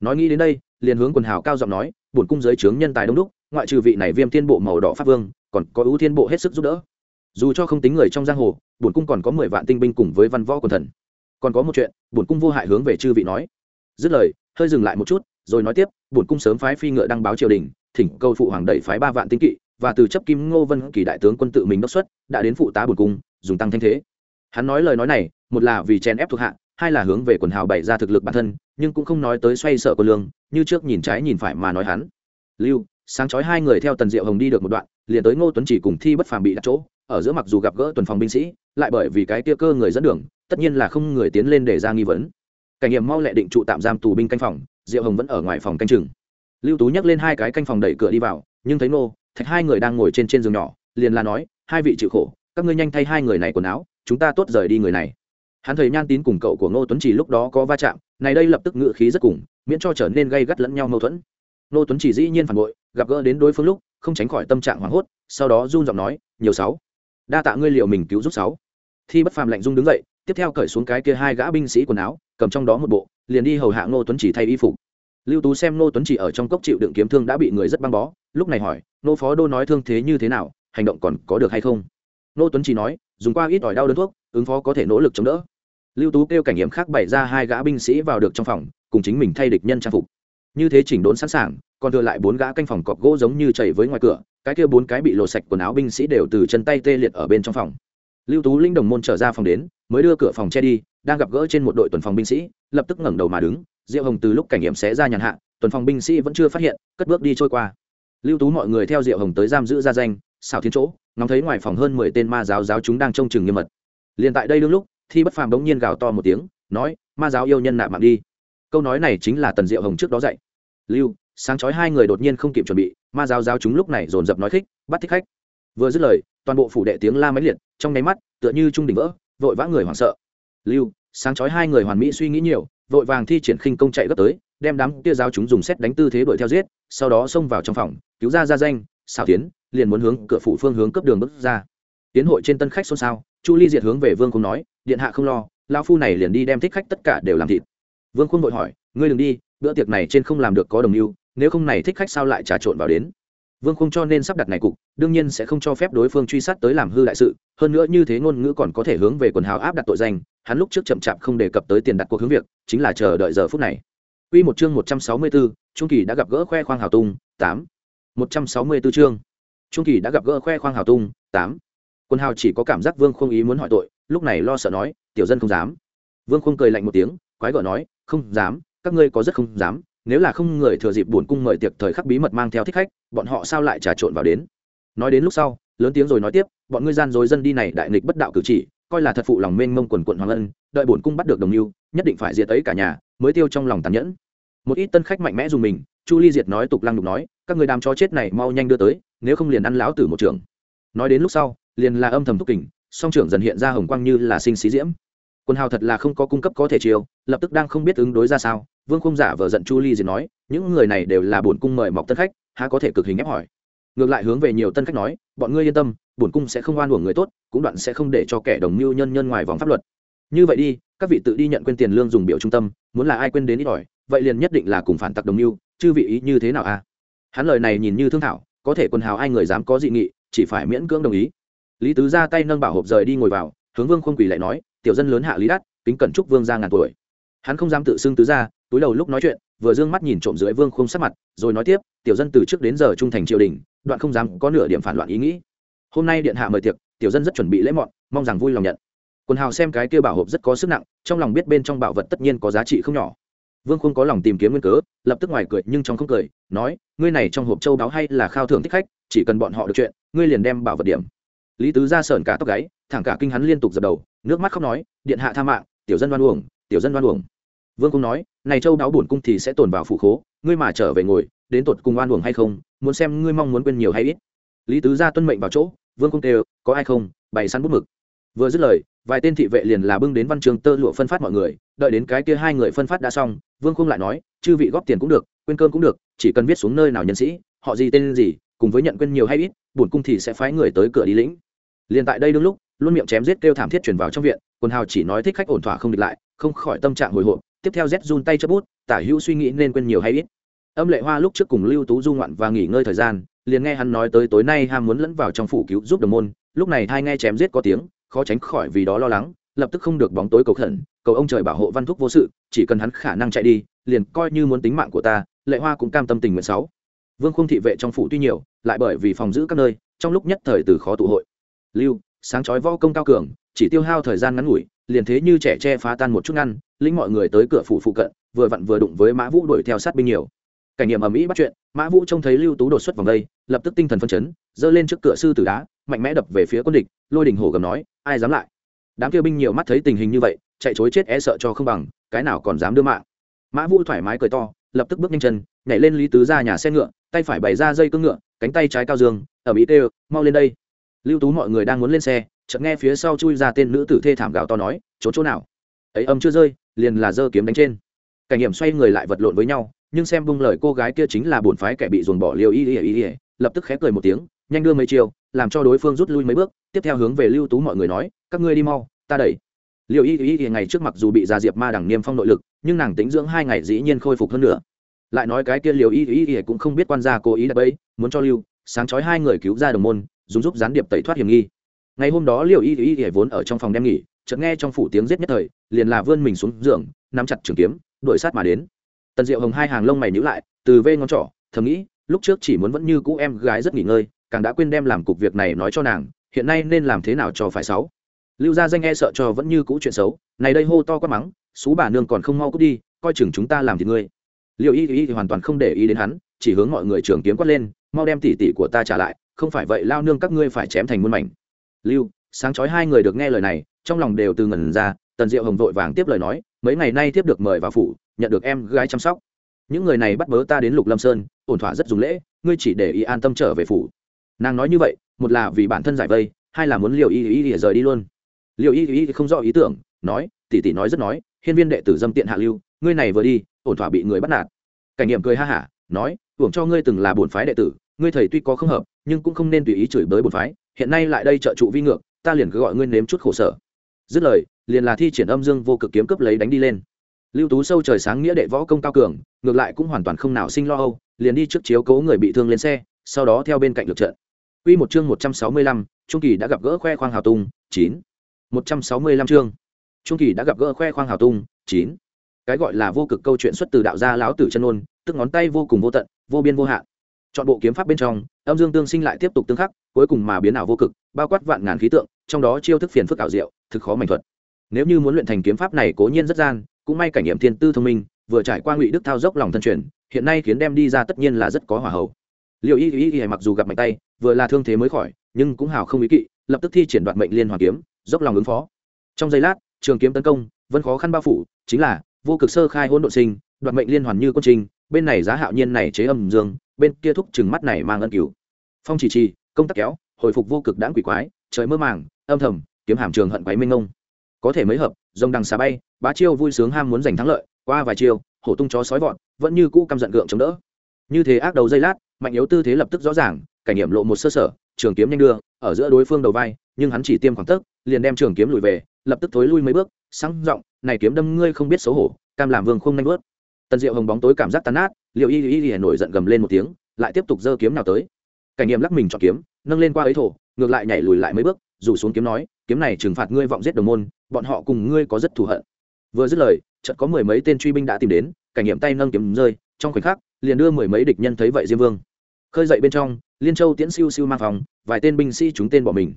Nói nghĩ đến đây liền hướng quần hào cao giọng nói, bổn cung giới trướng nhân tài đông đúc, ngoại trừ vị này viêm thiên bộ màu đỏ pháp vương, còn có ưu thiên bộ hết sức giúp đỡ. Dù cho không tính người trong giang hồ, bổn cung còn có mười vạn tinh binh cùng với văn võ quần thần. Còn có một chuyện, bổn cung vô hại hướng về chư vị nói. Dứt lời, hơi dừng lại một chút, rồi nói tiếp, bổn cung sớm phái phi ngựa đăng báo triều đình, thỉnh câu phụ hoàng đẩy phái ba vạn tinh kỵ, và từ chấp kim ngô vân kỳ đại tướng quân tự mình đốc xuất, đã đến phụ tá bổn cung, dùng tăng thanh thế. Hắn nói lời nói này, một là vì chèn ép thuộc hạ hai là hướng về quần hào bày ra thực lực bản thân nhưng cũng không nói tới xoay sợ quân lương như trước nhìn trái nhìn phải mà nói hắn. Lưu sáng chói hai người theo tần diệu hồng đi được một đoạn liền tới ngô tuấn chỉ cùng thi bất phàm bị đặt chỗ ở giữa mặc dù gặp gỡ tuần phòng binh sĩ lại bởi vì cái tia cơ người dẫn đường tất nhiên là không người tiến lên để ra nghi vấn. Cảnh nghiệm mau lẹ định trụ tạm giam tù binh canh phòng diệu hồng vẫn ở ngoài phòng canh chừng. Lưu tú nhắc lên hai cái canh phòng đẩy cửa đi vào nhưng thấy Ngô, thạch hai người đang ngồi trên trên giường nhỏ liền là nói hai vị chịu khổ các ngươi nhanh thay hai người này quần áo chúng ta tốt rời đi người này hắn thấy nhan tín cùng cậu của ngô tuấn chỉ lúc đó có va chạm, này đây lập tức ngự khí rất cùng, miễn cho trở nên gây gắt lẫn nhau mâu thuẫn. Ngô tuấn chỉ dĩ nhiên phản bội, gặp gỡ đến đối phương lúc, không tránh khỏi tâm trạng hoảng hốt, sau đó run giọng nói, nhiều sáu, đa tạ ngươi liệu mình cứu giúp sáu. Thi bất phàm lạnh dung đứng dậy, tiếp theo cởi xuống cái kia hai gã binh sĩ quần áo, cầm trong đó một bộ, liền đi hầu hạ ngô tuấn chỉ thay y phục. Lưu tú xem ngô tuấn chỉ ở trong cốc chịu đựng kiếm thương đã bị người rất băng bó, lúc này hỏi, Ngô phó đô nói thương thế như thế nào, hành động còn có được hay không? Ngô tuấn chỉ nói, dùng qua ít ỏi đau đớn thuốc, ứng phó có thể nỗ lực chống đỡ lưu tú kêu cảnh nghiệm khác bày ra hai gã binh sĩ vào được trong phòng, cùng chính mình thay địch nhân trang phục. Như thế chỉnh đốn sẵn sàng, còn thừa lại bốn gã canh phòng cọp gỗ giống như chảy với ngoài cửa, cái kia bốn cái bị lộ sạch quần áo binh sĩ đều từ chân tay tê liệt ở bên trong phòng. Lưu tú linh đồng môn trở ra phòng đến, mới đưa cửa phòng che đi, đang gặp gỡ trên một đội tuần phòng binh sĩ, lập tức ngẩng đầu mà đứng. Diệu hồng từ lúc cảnh nghiệm xé ra nhàn hạ, tuần phòng binh sĩ vẫn chưa phát hiện, cất bước đi trôi qua. Lưu tú mọi người theo diệu hồng tới giam giữ ra danh, xảo thiên chỗ, ngóng thấy ngoài phòng hơn mười tên ma giáo giáo chúng đang trông chừng nghiêm mật. Liền tại đây đương lúc thi bất phàm bỗng nhiên gào to một tiếng, nói, ma giáo yêu nhân nạp mạng đi. Câu nói này chính là tần diệu hồng trước đó dạy. Lưu, sáng chói hai người đột nhiên không kịp chuẩn bị, ma giáo giáo chúng lúc này dồn dập nói khích, bắt thích khách. Vừa dứt lời, toàn bộ phủ đệ tiếng la máy liệt, trong nháy mắt, tựa như trung đỉnh vỡ, vội vã người hoảng sợ. Lưu, sáng chói hai người hoàn mỹ suy nghĩ nhiều, vội vàng thi triển khinh công chạy gấp tới, đem đám kia giáo chúng dùng xét đánh tư thế đuổi theo giết, sau đó xông vào trong phòng, cứu ra ra danh xào tiến, liền muốn hướng cửa phủ phương hướng cấp đường bước ra tiến hội trên tân khách xôn xao chu ly diệt hướng về vương khung nói điện hạ không lo lao phu này liền đi đem thích khách tất cả đều làm thịt vương khung vội hỏi ngươi đừng đi bữa tiệc này trên không làm được có đồng mưu nếu không này thích khách sao lại trà trộn vào đến vương khung cho nên sắp đặt này cục đương nhiên sẽ không cho phép đối phương truy sát tới làm hư đại sự hơn nữa như thế ngôn ngữ còn có thể hướng về quần hào áp đặt tội danh hắn lúc trước chậm chạp không đề cập tới tiền đặt cuộc hướng việc chính là chờ đợi giờ phút này Quy một chương 164, Trung Kỳ đã gặp gỡ khoe khoang hào tung, 8. 164 chương. Trung Kỳ đã gặp gỡ khoe khoang hào tung, 8. Quân Hào chỉ có cảm giác Vương Khung ý muốn hỏi tội, lúc này lo sợ nói, tiểu dân không dám. Vương Khung cười lạnh một tiếng, quái gở nói, không dám, các ngươi có rất không dám, nếu là không người thừa dịp buồn cung mời tiệc thời khắc bí mật mang theo thích khách, bọn họ sao lại trà trộn vào đến. Nói đến lúc sau, lớn tiếng rồi nói tiếp, bọn ngươi gian dối dân đi này đại nghịch bất đạo cử chỉ, coi là thật phụ lòng mênh mông quần quận hoàng ân, đợi buồn cung bắt được đồng lưu, nhất định phải diệt ấy cả nhà, mới tiêu trong lòng tàn nhẫn một ít tân khách mạnh mẽ dùng mình chu ly diệt nói tục lăng đục nói các người đám chó chết này mau nhanh đưa tới nếu không liền ăn láo tử một trường nói đến lúc sau liền là âm thầm thúc kình, song trưởng dần hiện ra hồng quang như là sinh xí diễm. Quân hào thật là không có cung cấp có thể chiều lập tức đang không biết ứng đối ra sao, vương không giả vờ giận chu ly diệt nói, những người này đều là bổn cung mời mọc tân khách, há có thể cực hình ép hỏi. Ngược lại hướng về nhiều tân khách nói, bọn ngươi yên tâm, bổn cung sẽ không oan uổng người tốt, cũng đoạn sẽ không để cho kẻ đồng mưu nhân nhân ngoài vòng pháp luật. Như vậy đi, các vị tự đi nhận quên tiền lương dùng biểu trung tâm, muốn là ai quên đến ít ỏi, vậy liền nhất định là cùng phản tặc đồng mưu, chư vị ý như thế nào a à? hắn lời này nhìn như thương thảo, có thể quần hào ai người dám có dị nghị, chỉ phải miễn cưỡng đồng ý lý tứ ra tay nâng bảo hộp rời đi ngồi vào, hướng vương không quỳ lại nói, tiểu dân lớn hạ lý đắt kính cẩn chúc vương ra ngàn tuổi. Hắn không dám tự xưng tứ ra, túi đầu lúc nói chuyện, vừa d ư ơ n g mắt nhìn trộm dưới vương không sát mặt, rồi nói tiếp, tiểu dân từ trước đến giờ trung thành triều đình, đoạn không dám có nửa điểm phản loạn ý nghĩ. Hôm nay điện hạ mời tiệc, tiểu dân rất chuẩn bị lễ mọn, mong rằng vui lòng nhận. Quần hào xem cái kia bảo hộp rất có sức nặng, trong lòng biết bên trong bảo vật tất nhiên có giá trị không nhỏ. Vương không có lòng tìm kiếm nguyên cớ, lập tức ngoài cười nhưng trong không cười, nói, ngươi này trong hộp châu báo hay là khao thưởng thích khách, chỉ cần bọn họ được chuyện, ngươi liền đem bảo vật điểm lý tứ ra sởn cả tóc gáy, thẳng cả kinh hắn liên tục dập đầu, nước mắt khóc nói, điện hạ tha mạng, tiểu dân đoan uổng, tiểu dân đoan uổng. Vương cung nói, này châu đáo bổn cung thì sẽ tồn vào phủ khố, ngươi mà trở về ngồi, đến tột cùng oan uổng hay không, muốn xem ngươi mong muốn quên nhiều hay ít. Lý tứ ra tuân mệnh vào chỗ, vương cung đều có ai không? Bày săn bút mực. Vừa dứt lời, vài tên thị vệ liền là bưng đến văn trường tơ lụa phân phát mọi người, đợi đến cái kia hai người phân phát đã xong, vương khung lại nói, chư vị góp tiền cũng được, quên cơm cũng được, chỉ cần viết xuống nơi nào nhân sĩ, họ gì tên gì, cùng với nhận quên nhiều hay ít, bổn cung thì sẽ phái người tới cửa đi lĩnh liền tại đây đương lúc, luôn miệng chém giết kêu thảm thiết truyền vào trong viện, quần hào chỉ nói thích khách ổn thỏa không địch lại, không khỏi tâm trạng hồi hộp, tiếp theo z run tay chấp bút, tả hữu suy nghĩ nên quên nhiều hay ít. Âm lệ hoa lúc trước cùng lưu tú du ngoạn và nghỉ ngơi thời gian, liền nghe hắn nói tới tối nay ham muốn lẫn vào trong phủ cứu giúp đồng môn, lúc này hai nghe chém giết có tiếng, khó tránh khỏi vì đó lo lắng, lập tức không được bóng tối cầu khẩn, cầu ông trời bảo hộ văn thúc vô sự, chỉ cần hắn khả năng chạy đi, liền coi như muốn tính mạng của ta, lệ hoa cũng cam tâm tình nguyện sáu. Vương khung thị vệ trong phủ tuy nhiều, lại bởi vì phòng giữ các nơi, trong lúc nhất thời từ khó tụ hội lưu, sáng chói võ công cao cường, chỉ tiêu hao thời gian ngắn ngủi, liền thế như trẻ che phá tan một chút ngăn, lĩnh mọi người tới cửa phủ phụ cận, vừa vặn vừa đụng với mã vũ đuổi theo sát binh nhiều. Cảnh nghiệm ở mỹ bắt chuyện, mã vũ trông thấy lưu tú đột xuất vòng đây, lập tức tinh thần phân chấn, giơ lên trước cửa sư tử đá, mạnh mẽ đập về phía quân địch, lôi đình hổ gầm nói, ai dám lại? Đám kia binh nhiều mắt thấy tình hình như vậy, chạy chối chết e sợ cho không bằng, cái nào còn dám đưa mạng. Mã vũ thoải mái cười to, lập tức bước nhanh chân, nhảy lên lý tứ ra nhà xe ngựa, tay phải bày ra dây cưỡng ngựa, cánh tay trái cao dương ở mỹ tê, mau lên đây lưu tú mọi người đang muốn lên xe, chợt nghe phía sau chui ra tên nữ tử thê thảm gào to nói chỗ chỗ nào? Ấy âm chưa rơi, liền là giơ kiếm đánh trên. Cảnh hiểm xoay người lại vật lộn với nhau, nhưng xem bung lời cô gái kia chính là bổn phái kẻ bị dồn bỏ liều y y y lập tức khé cười một tiếng, nhanh đưa mấy chiều, làm cho đối phương rút lui mấy bước, tiếp theo hướng về lưu tú mọi người nói, các ngươi đi mau, ta đẩy. Liều y y y ngày trước mặc dù bị gia diệp ma đằng niêm phong nội lực, nhưng nàng tính dưỡng hai ngày dĩ nhiên khôi phục hơn nữa. Lại nói cái kia liều y y y cũng không biết quan gia cố ý đặt bẫy muốn cho lưu, sáng chói hai người cứu ra đồng môn dùng giúp gián điệp tẩy thoát hiểm nghi. Ngày hôm đó liều y y y vốn ở trong phòng đem nghỉ, chợt nghe trong phủ tiếng giết nhất thời, liền là vươn mình xuống giường, nắm chặt trường kiếm, đuổi sát mà đến. Tần diệu hồng hai hàng lông mày nhíu lại, từ vê ngón trỏ, thầm nghĩ, lúc trước chỉ muốn vẫn như cũ em gái rất nghỉ ngơi, càng đã quên đem làm cục việc này nói cho nàng, hiện nay nên làm thế nào cho phải sáu. Lưu gia danh e sợ cho vẫn như cũ chuyện xấu, này đây hô to quá mắng, xú bà nương còn không mau cút đi, coi chừng chúng ta làm thì ngươi. Liệu y y thì hoàn toàn không để ý đến hắn, chỉ hướng mọi người trường kiếm quát lên, mau đem tỷ tỷ của ta trả lại không phải vậy lao nương các ngươi phải chém thành muôn mảnh. Lưu, sáng chói hai người được nghe lời này, trong lòng đều từ ngẩn ra, tần diệu hồng vội vàng tiếp lời nói, mấy ngày nay tiếp được mời vào phủ, nhận được em gái chăm sóc. Những người này bắt bớ ta đến lục lâm sơn, ổn thỏa rất dùng lễ, ngươi chỉ để Y an tâm trở về phủ. Nàng nói như vậy, một là vì bản thân giải vây, hai là muốn liều y y y rời đi luôn. Liều y y không rõ ý tưởng, nói, tỷ tỷ nói rất nói, hiên viên đệ tử dâm tiện hạ lưu, ngươi này vừa đi, ổn thỏa bị người bắt nạt. Cảnh nghiệm cười ha hả, nói, hưởng cho ngươi từng là bổn phái đệ tử ngươi thầy tuy có không hợp nhưng cũng không nên tùy ý chửi bới bổn phái hiện nay lại đây trợ trụ vi ngược ta liền cứ gọi ngươi nếm chút khổ sở dứt lời liền là thi triển âm dương vô cực kiếm cướp lấy đánh đi lên lưu tú sâu trời sáng nghĩa đệ võ công cao cường ngược lại cũng hoàn toàn không nào sinh lo âu liền đi trước chiếu cố người bị thương lên xe sau đó theo bên cạnh lượt trận Quy một chương 165, Trung Kỳ đã gặp gỡ khoe khoang hào tung, 9. 165 chương. Trung Kỳ đã gặp gỡ khoe khoang hào tung, 9. Cái gọi là vô cực câu chuyện xuất từ đạo gia lão tử chân ôn, tức ngón tay vô cùng vô tận, vô biên vô hạn. Chọn bộ kiếm pháp bên trong, âm dương tương sinh lại tiếp tục tương khắc, cuối cùng mà biến ảo vô cực, bao quát vạn ngàn khí tượng, trong đó chiêu thức phiền phức ảo diệu, thực khó mảnh thuật. Nếu như muốn luyện thành kiếm pháp này cố nhiên rất gian, cũng may cảnh nghiệm thiên tư thông minh, vừa trải qua ngụy đức thao dốc lòng thân truyền, hiện nay khiến đem đi ra tất nhiên là rất có hỏa hậu liệu y y y mặc dù gặp mạnh tay vừa là thương thế mới khỏi nhưng cũng hào không ý kỵ lập tức thi triển đoạn mệnh liên hoàn kiếm dốc lòng ứng phó trong giây lát trường kiếm tấn công vẫn khó khăn bao phủ chính là vô cực sơ khai hỗn độ sinh đoạn mệnh liên hoàn như quân trình bên này giá hạo nhiên này chế âm dương bên kia thúc chừng mắt này mang ân cửu phong chỉ trì, công tác kéo, hồi phục vô cực đãng quỷ quái, trời mơ màng, âm thầm, kiếm hàm trường hận quái minh ngông. Có thể mới hợp, rồng đằng xà bay, bá chiêu vui sướng ham muốn giành thắng lợi, qua vài chiêu, hổ tung chó sói vọt, vẫn như cũ căm giận gượng chống đỡ. Như thế ác đầu dây lát, mạnh yếu tư thế lập tức rõ ràng, cảnh nghiệm lộ một sơ sở, trường kiếm nhanh đưa, ở giữa đối phương đầu vai, nhưng hắn chỉ tiêm khoảng tấc liền đem trường kiếm lùi về, lập tức thối lui mấy bước sáng giọng, này kiếm đâm ngươi không biết xấu hổ, cam làm vương không nhanh bước. Tần diệu hồng bóng tối cảm giác tàn nát liệu y y y nổi giận gầm lên một tiếng, lại tiếp tục giơ kiếm nào tới. Cảnh nghiệm lắc mình chọn kiếm, nâng lên qua ấy thổ, ngược lại nhảy lùi lại mấy bước, rủ xuống kiếm nói, kiếm này trừng phạt ngươi vọng giết đồng môn, bọn họ cùng ngươi có rất thù hận. Vừa dứt lời, chợt có mười mấy tên truy binh đã tìm đến, cảnh nghiệm tay nâng kiếm rơi, trong khoảnh khắc, liền đưa mười mấy địch nhân thấy vậy diêm vương. Khơi dậy bên trong, liên châu tiễn siêu siêu mang phòng, vài tên binh sĩ chúng tên bỏ mình.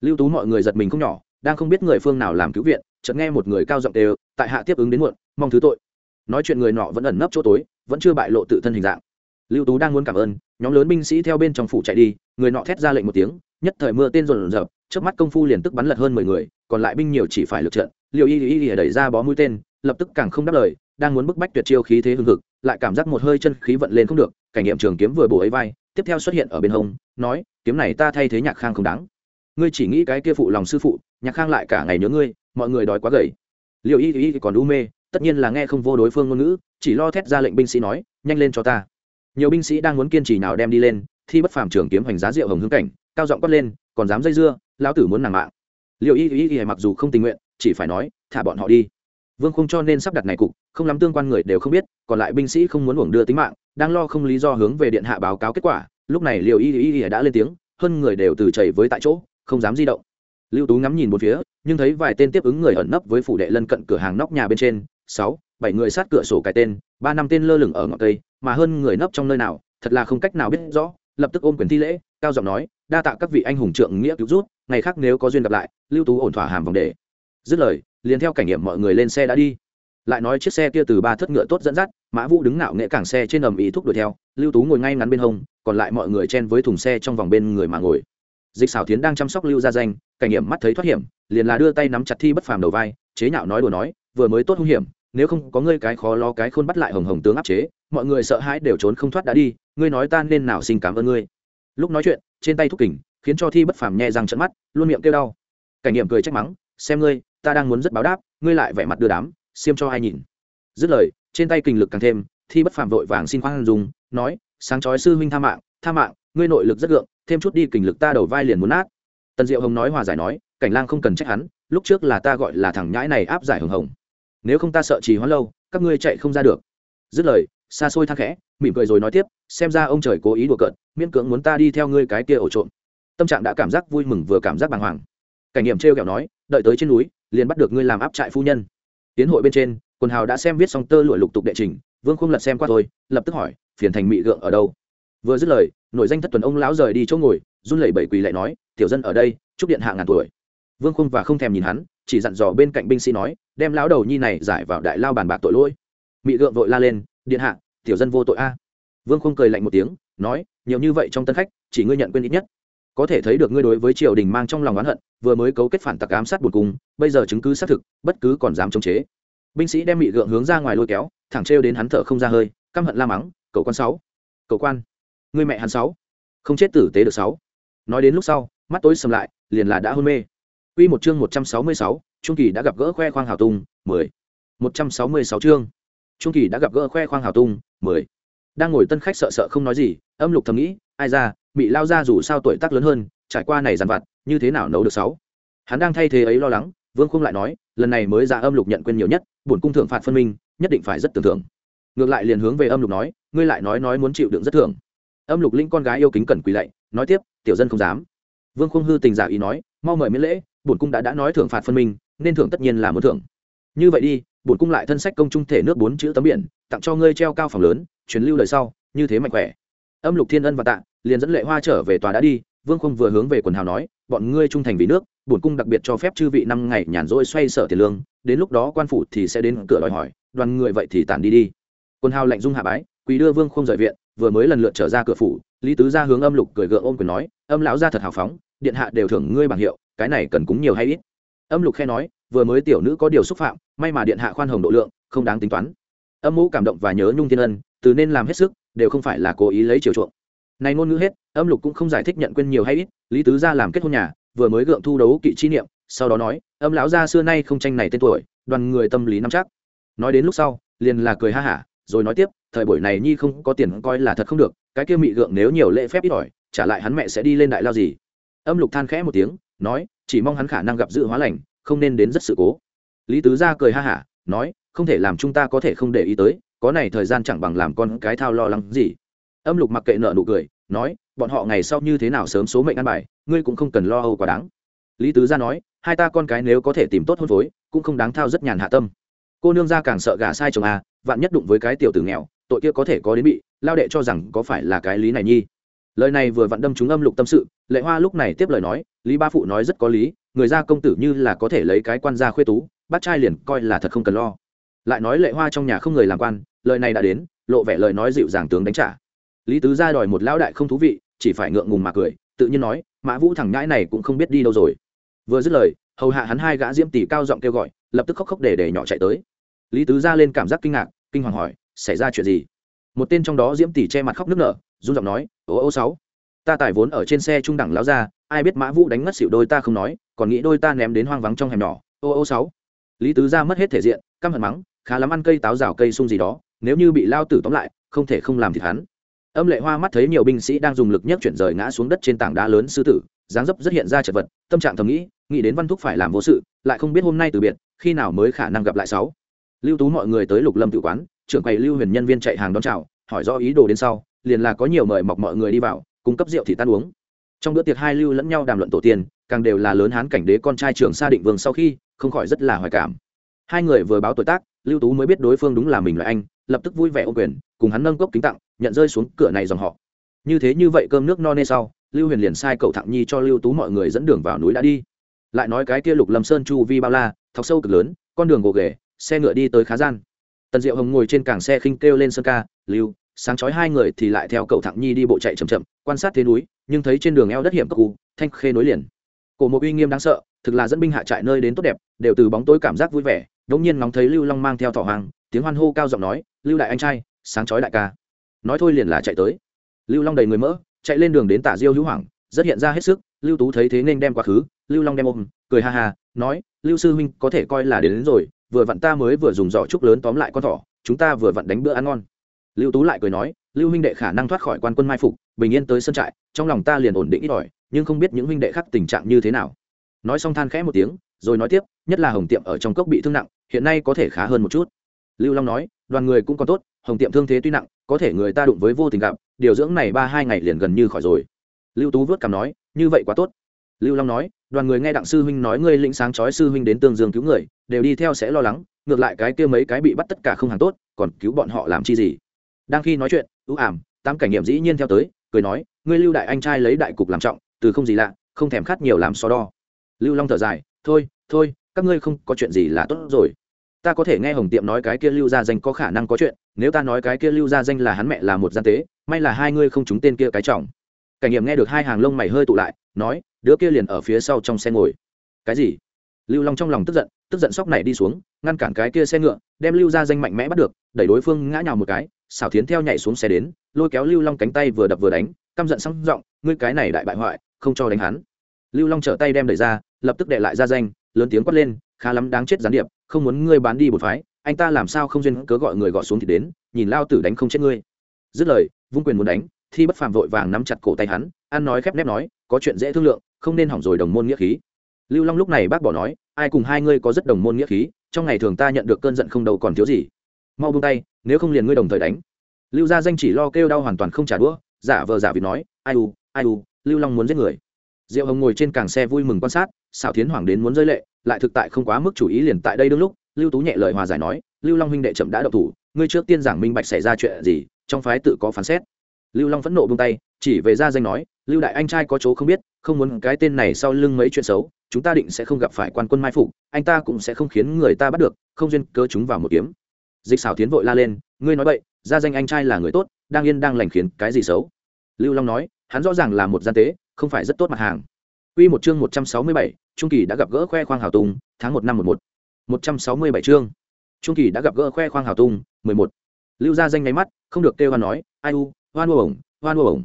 Lưu tú mọi người giật mình không nhỏ, đang không biết người phương nào làm cứu viện, chợt nghe một người cao giọng đều tại hạ tiếp ứng đến muộn, mong thứ tội. Nói chuyện người nọ vẫn ẩn nấp chỗ tối vẫn chưa bại lộ tự thân hình dạng. Lưu tú đang muốn cảm ơn, nhóm lớn binh sĩ theo bên trong phủ chạy đi, người nọ thét ra lệnh một tiếng, nhất thời mưa tên rồn rập trước mắt công phu liền tức bắn lật hơn mười người, còn lại binh nhiều chỉ phải lượt trận. Liệu y y y đẩy ra bó mũi tên, lập tức càng không đáp lời, đang muốn bức bách tuyệt chiêu khí thế hưng hực, lại cảm giác một hơi chân khí vận lên không được, cảnh nghiệm trường kiếm vừa bổ ấy vai, tiếp theo xuất hiện ở bên hông, nói, kiếm này ta thay thế nhạc khang không đáng. Ngươi chỉ nghĩ cái kia phụ lòng sư phụ, nhạc khang lại cả ngày nhớ ngươi, mọi người đói quá gầy. Liệu y y còn u mê tất nhiên là nghe không vô đối phương ngôn ngữ, chỉ lo thét ra lệnh binh sĩ nói, nhanh lên cho ta. Nhiều binh sĩ đang muốn kiên trì nào đem đi lên, thi bất phàm trưởng kiếm hoành giá rượu hồng hương cảnh, cao giọng quát lên, còn dám dây dưa, lão tử muốn nàng mạng. Liệu y y y mặc dù không tình nguyện, chỉ phải nói, thả bọn họ đi. Vương không cho nên sắp đặt này cục, không lắm tương quan người đều không biết, còn lại binh sĩ không muốn uổng đưa tính mạng, đang lo không lý do hướng về điện hạ báo cáo kết quả. Lúc này liều y y y đã lên tiếng, hơn người đều từ chảy với tại chỗ, không dám di động. Lưu tú ngắm nhìn một phía, nhưng thấy vài tên tiếp ứng người ẩn nấp với phủ đệ lân cận cửa hàng nóc nhà bên trên sáu, bảy người sát cửa sổ cái tên, ba năm tên lơ lửng ở ngọn cây, mà hơn người nấp trong nơi nào, thật là không cách nào biết rõ, lập tức ôm quyền thi lễ, cao giọng nói, đa tạ các vị anh hùng trượng nghĩa cứu rút ngày khác nếu có duyên gặp lại, lưu tú ổn thỏa hàm vòng để. Dứt lời, liền theo cảnh nghiệm mọi người lên xe đã đi. Lại nói chiếc xe kia từ ba thất ngựa tốt dẫn dắt, mã vũ đứng nạo nghệ cảng xe trên ầm ý thúc đuổi theo, lưu tú ngồi ngay ngắn bên hông, còn lại mọi người chen với thùng xe trong vòng bên người mà ngồi. Dịch xảo tiến đang chăm sóc lưu gia danh, cảnh nghiệm mắt thấy thoát hiểm, liền là đưa tay nắm chặt thi bất phàm đầu vai, chế nhạo nói đùa nói, vừa mới tốt hung hiểm nếu không có ngươi cái khó lo cái khôn bắt lại hồng hồng tướng áp chế, mọi người sợ hãi đều trốn không thoát đã đi, ngươi nói ta nên nào xin cảm ơn ngươi? Lúc nói chuyện, trên tay thúc kình, khiến cho thi bất phàm nhẹ răng trận mắt, luôn miệng kêu đau. Cảnh nghiệm cười trách mắng, xem ngươi, ta đang muốn rất báo đáp, ngươi lại vẻ mặt đưa đám, xiêm cho ai nhìn? Dứt lời, trên tay kình lực càng thêm, thi bất phàm vội vàng xin khoan dùng nói, sáng chói sư huynh tha mạng tha mạng, ngươi nội lực rất gượng, thêm chút đi kình lực ta đầu vai liền muốn nát. Tần diệu hồng nói hòa giải nói, cảnh lang không cần trách hắn, lúc trước là ta gọi là thằng nhãi này áp giải hồng hồng nếu không ta sợ trì hoãn lâu, các ngươi chạy không ra được. Dứt lời, xa xôi thang khẽ, mỉm cười rồi nói tiếp, xem ra ông trời cố ý đùa cợt, miễn cưỡng muốn ta đi theo ngươi cái kia ổ trộm. Tâm trạng đã cảm giác vui mừng vừa cảm giác bàng hoàng. Cảnh nghiệm trêu kẹo nói, đợi tới trên núi, liền bắt được ngươi làm áp trại phu nhân. Tiến hội bên trên, quần hào đã xem viết xong tơ lụa lục tục đệ trình, vương không lật xem qua thôi, lập tức hỏi, phiền thành mị gượng ở đâu? Vừa dứt lời nội danh thất tuần ông lão rời đi chỗ ngồi, run lẩy bẩy quỳ lại nói, tiểu dân ở đây, chúc điện hạ ngàn tuổi. Vương không và không thèm nhìn hắn chỉ dặn dò bên cạnh binh sĩ nói, đem lão đầu nhi này giải vào đại lao bàn bạc tội lỗi. Mị gượng vội la lên, điện hạ, tiểu dân vô tội a. Vương không cười lạnh một tiếng, nói, nhiều như vậy trong tân khách, chỉ ngươi nhận quên ít nhất. Có thể thấy được ngươi đối với triều đình mang trong lòng oán hận, vừa mới cấu kết phản tặc ám sát buồn cung, bây giờ chứng cứ xác thực, bất cứ còn dám chống chế. Binh sĩ đem mị gượng hướng ra ngoài lôi kéo, thẳng trêu đến hắn thở không ra hơi, căm hận la mắng, cậu quan sáu, cậu quan người mẹ hắn sáu, không chết tử tế được sáu. Nói đến lúc sau, mắt tối sầm lại, liền là đã hôn mê. Quy một chương một trăm sáu mươi sáu, Trung Kỳ đã gặp gỡ khoe khoang hào tung, mười. một trăm sáu mươi sáu chương. trung kỳ đã gặp gỡ khoe khoang hào tung mười. Đang ngồi tân khách sợ sợ không nói gì âm lục thầm nghĩ ai ra bị lao ra dù sao tuổi tác lớn hơn trải qua này giàn vặt như thế nào nấu được sáu? Hắn đang thay thế ấy lo lắng vương khung lại nói lần này mới ra âm lục nhận quên nhiều nhất bổn cung thượng phạt phân minh nhất định phải rất tưởng thưởng. Ngược lại liền hướng về âm lục nói ngươi lại nói nói muốn chịu đựng rất thưởng. Âm lục linh con gái yêu kính cẩn quỳ lạy nói tiếp tiểu dân không dám. Vương khung hư tình giả ý nói mau mời miễn lễ bổn cung đã đã nói thưởng phạt phân minh, nên thưởng tất nhiên là muốn thưởng. Như vậy đi, bổn cung lại thân sách công trung thể nước bốn chữ tấm biển, tặng cho ngươi treo cao phòng lớn, truyền lưu lời sau, như thế mạnh khỏe. Âm lục thiên ân và tạ, liền dẫn lệ hoa trở về tòa đã đi, vương không vừa hướng về quần hào nói, bọn ngươi trung thành vì nước, bổn cung đặc biệt cho phép chư vị năm ngày nhàn rỗi xoay sở tiền lương, đến lúc đó quan phủ thì sẽ đến cửa đòi hỏi, đoàn người vậy thì tản đi đi. Quần hào lạnh dung hạ bái, quỳ đưa vương không rời viện, vừa mới lần lượt trở ra cửa phủ, lý tứ ra hướng âm lục cười gượng ôm quyền nói, âm lão ra thật hào phóng điện hạ đều thưởng ngươi bằng hiệu, cái này cần cúng nhiều hay ít? Âm lục khe nói, vừa mới tiểu nữ có điều xúc phạm, may mà điện hạ khoan hồng độ lượng, không đáng tính toán. Âm mũ cảm động và nhớ nhung thiên ân, từ nên làm hết sức, đều không phải là cố ý lấy chiều chuộng. Này ngôn ngữ hết, âm lục cũng không giải thích nhận quên nhiều hay ít, lý tứ ra làm kết hôn nhà, vừa mới gượng thu đấu kỵ chi niệm, sau đó nói, âm lão gia xưa nay không tranh này tên tuổi, đoàn người tâm lý nắm chắc. Nói đến lúc sau, liền là cười ha hả, rồi nói tiếp, thời buổi này nhi không có tiền coi là thật không được, cái kia mị gượng nếu nhiều lễ phép ít ỏi, trả lại hắn mẹ sẽ đi lên đại lao gì? Âm lục than khẽ một tiếng, nói, chỉ mong hắn khả năng gặp dự hóa lành, không nên đến rất sự cố. Lý tứ gia cười ha hả, nói, không thể làm chúng ta có thể không để ý tới, có này thời gian chẳng bằng làm con cái thao lo lắng gì. Âm lục mặc kệ nợ nụ cười, nói, bọn họ ngày sau như thế nào sớm số mệnh ăn bài, ngươi cũng không cần lo âu quá đáng. Lý tứ gia nói, hai ta con cái nếu có thể tìm tốt hôn phối, cũng không đáng thao rất nhàn hạ tâm. Cô nương gia càng sợ gả sai chồng à vạn nhất đụng với cái tiểu tử nghèo, tội kia có thể có đến bị, lao đệ cho rằng có phải là cái lý này nhi lời này vừa vặn đâm chúng âm lục tâm sự, lệ hoa lúc này tiếp lời nói, lý ba phụ nói rất có lý, người gia công tử như là có thể lấy cái quan gia khuê tú bắt trai liền coi là thật không cần lo. Lại nói lệ hoa trong nhà không người làm quan, lời này đã đến, lộ vẻ lời nói dịu dàng tướng đánh trả. Lý tứ ra đòi một lão đại không thú vị, chỉ phải ngượng ngùng mà cười, tự nhiên nói, mã vũ thằng ngãi này cũng không biết đi đâu rồi. Vừa dứt lời, hầu hạ hắn hai gã diễm tỷ cao giọng kêu gọi, lập tức khóc khóc để để nhỏ chạy tới. Lý tứ ra lên cảm giác kinh ngạc, kinh hoàng hỏi, xảy ra chuyện gì? Một tên trong đó diễm tỷ che mặt khóc nức nở, run giọng nói, ô ô sáu, ta tải vốn ở trên xe trung đẳng láo ra ai biết mã vũ đánh ngất xỉu đôi ta không nói, còn nghĩ đôi ta ném đến hoang vắng trong hẻm nhỏ. Ô ô sáu. Lý tứ ra mất hết thể diện, căm hận mắng, khá lắm ăn cây táo rào cây sung gì đó, nếu như bị lao tử tóm lại, không thể không làm thịt hắn. Âm lệ hoa mắt thấy nhiều binh sĩ đang dùng lực nhấc chuyển rời ngã xuống đất trên tảng đá lớn sư tử, dáng dấp rất hiện ra chật vật, tâm trạng thầm nghĩ nghĩ đến văn thúc phải làm vô sự, lại không biết hôm nay từ biệt, khi nào mới khả năng gặp lại sáu. Lưu tú mọi người tới lục lâm tự quán trưởng quầy lưu huyền nhân viên chạy hàng đón chào, hỏi rõ ý đồ đến sau, liền là có nhiều mời mọc mọi người đi vào, cung cấp rượu thì tan uống. Trong bữa tiệc hai lưu lẫn nhau đàm luận tổ tiên, càng đều là lớn hán cảnh đế con trai trưởng sa định vương sau khi, không khỏi rất là hoài cảm. Hai người vừa báo tuổi tác, lưu tú mới biết đối phương đúng là mình loại anh, lập tức vui vẻ ô quyền, cùng hắn nâng cốc kính tặng, nhận rơi xuống cửa này dòng họ. Như thế như vậy cơm nước no nê sau, lưu huyền liền sai cậu thẳng nhi cho lưu tú mọi người dẫn đường vào núi đã đi. Lại nói cái kia lục lâm sơn chu vi bao la, thọc sâu cực lớn, con đường gồ ghề, xe ngựa đi tới khá gian tần diệu hồng ngồi trên càng xe khinh kêu lên sơn ca lưu sáng chói hai người thì lại theo cậu thẳng nhi đi bộ chạy chậm chậm quan sát thế núi nhưng thấy trên đường eo đất hiểm cực cụ thanh khê nối liền. Cổ một uy nghiêm đáng sợ thực là dẫn binh hạ trại nơi đến tốt đẹp đều từ bóng tối cảm giác vui vẻ đống nhiên ngóng thấy lưu long mang theo thỏ hoàng tiếng hoan hô cao giọng nói lưu đại anh trai sáng chói đại ca. Nói thôi liền là chạy tới. Lưu long đầy người mỡ chạy lên đường đến tả diêu hữu hoàng rất hiện ra hết sức lưu tú thấy thế nên đem quá khứ lưu long đem ôm cười ha ha nói lưu sư huynh có thể coi là đến, đến rồi vừa vặn ta mới vừa dùng giỏ trúc lớn tóm lại con thỏ, chúng ta vừa vặn đánh bữa ăn ngon. Lưu tú lại cười nói, lưu huynh đệ khả năng thoát khỏi quan quân mai phục, bình yên tới sân trại, trong lòng ta liền ổn định ít ỏi, nhưng không biết những huynh đệ khác tình trạng như thế nào. Nói xong than khẽ một tiếng, rồi nói tiếp, nhất là hồng tiệm ở trong cốc bị thương nặng, hiện nay có thể khá hơn một chút. Lưu long nói, đoàn người cũng còn tốt, hồng tiệm thương thế tuy nặng, có thể người ta đụng với vô tình gặp, điều dưỡng này ba hai ngày liền gần như khỏi rồi. Lưu tú vớt cằm nói, như vậy quá tốt. Lưu long nói, đoàn người nghe đặng sư huynh nói ngươi lĩnh sáng chói sư huynh đến tương dương cứu người đều đi theo sẽ lo lắng, ngược lại cái kia mấy cái bị bắt tất cả không hàng tốt, còn cứu bọn họ làm chi gì? Đang khi nói chuyện, ưu ảm, tám cảnh nghiệm dĩ nhiên theo tới, cười nói, ngươi lưu đại anh trai lấy đại cục làm trọng, từ không gì lạ, không thèm khát nhiều làm so đo. Lưu long thở dài, thôi thôi, các ngươi không có chuyện gì là tốt rồi. Ta có thể nghe hồng tiệm nói cái kia lưu gia danh có khả năng có chuyện, nếu ta nói cái kia lưu gia danh là hắn mẹ là một gian tế, may là hai ngươi không trúng tên kia cái trọng. Cảnh nghiệm nghe được hai hàng lông mày hơi tụ lại, nói, đứa kia liền ở phía sau trong xe ngồi. Cái gì? Lưu long trong lòng tức giận tức giận sóc này đi xuống, ngăn cản cái kia xe ngựa, đem lưu gia danh mạnh mẽ bắt được, đẩy đối phương ngã nhào một cái, xảo tiến theo nhảy xuống xe đến, lôi kéo lưu long cánh tay vừa đập vừa đánh, căm giận xong giọng, ngươi cái này đại bại hoại, không cho đánh hắn. Lưu long trở tay đem đẩy ra, lập tức đệ lại ra danh, lớn tiếng quát lên, khá lắm, đáng chết gián điệp, không muốn ngươi bán đi một phái, anh ta làm sao không duyên cớ gọi người gọi xuống thì đến, nhìn lao tử đánh không chết ngươi. Dứt lời, vung quyền muốn đánh, thi bất phàm vội vàng nắm chặt cổ tay hắn, ăn nói khép nép nói, có chuyện dễ thương lượng, không nên hỏng rồi đồng môn nghĩa khí lưu long lúc này bác bỏ nói, ai cùng hai ngươi có rất đồng môn nghĩa khí, trong ngày thường ta nhận được cơn giận không đầu còn thiếu gì. Mau buông tay, nếu không liền ngươi đồng thời đánh. Lưu gia danh chỉ lo kêu đau hoàn toàn không trả đũa, giả vờ giả vịt nói, ai u ai u, lưu long muốn giết người. Diệu hồng ngồi trên càng xe vui mừng quan sát xảo thiến hoàng đến muốn rơi lệ, lại thực tại không quá mức chủ ý liền tại đây đương lúc, lưu tú nhẹ lời hòa giải nói, lưu long huynh đệ chậm đã độc thủ, ngươi trước tiên giảng minh bạch xảy ra chuyện gì, trong phái tự có phán xét. Lưu long phẫn nộ buông tay, chỉ về gia danh nói lưu đại anh trai có chỗ không biết không muốn cái tên này sau lưng mấy chuyện xấu chúng ta định sẽ không gặp phải quan quân mai phục anh ta cũng sẽ không khiến người ta bắt được không duyên cơ chúng vào một kiếm dịch xảo tiến vội la lên ngươi nói vậy gia danh anh trai là người tốt đang yên đang lành khiến cái gì xấu lưu long nói hắn rõ ràng là một gian tế không phải rất tốt mặt hàng Quy một chương 167, Trung Kỳ đã gặp gỡ khoe khoang hào tung, tháng 1 năm 11. 167 chương. Trung Kỳ đã gặp gỡ khoe khoang hào tung, 11. Lưu gia danh ngay mắt, không được kêu hoan nói, ai u, hoan uổng, hoan uổng.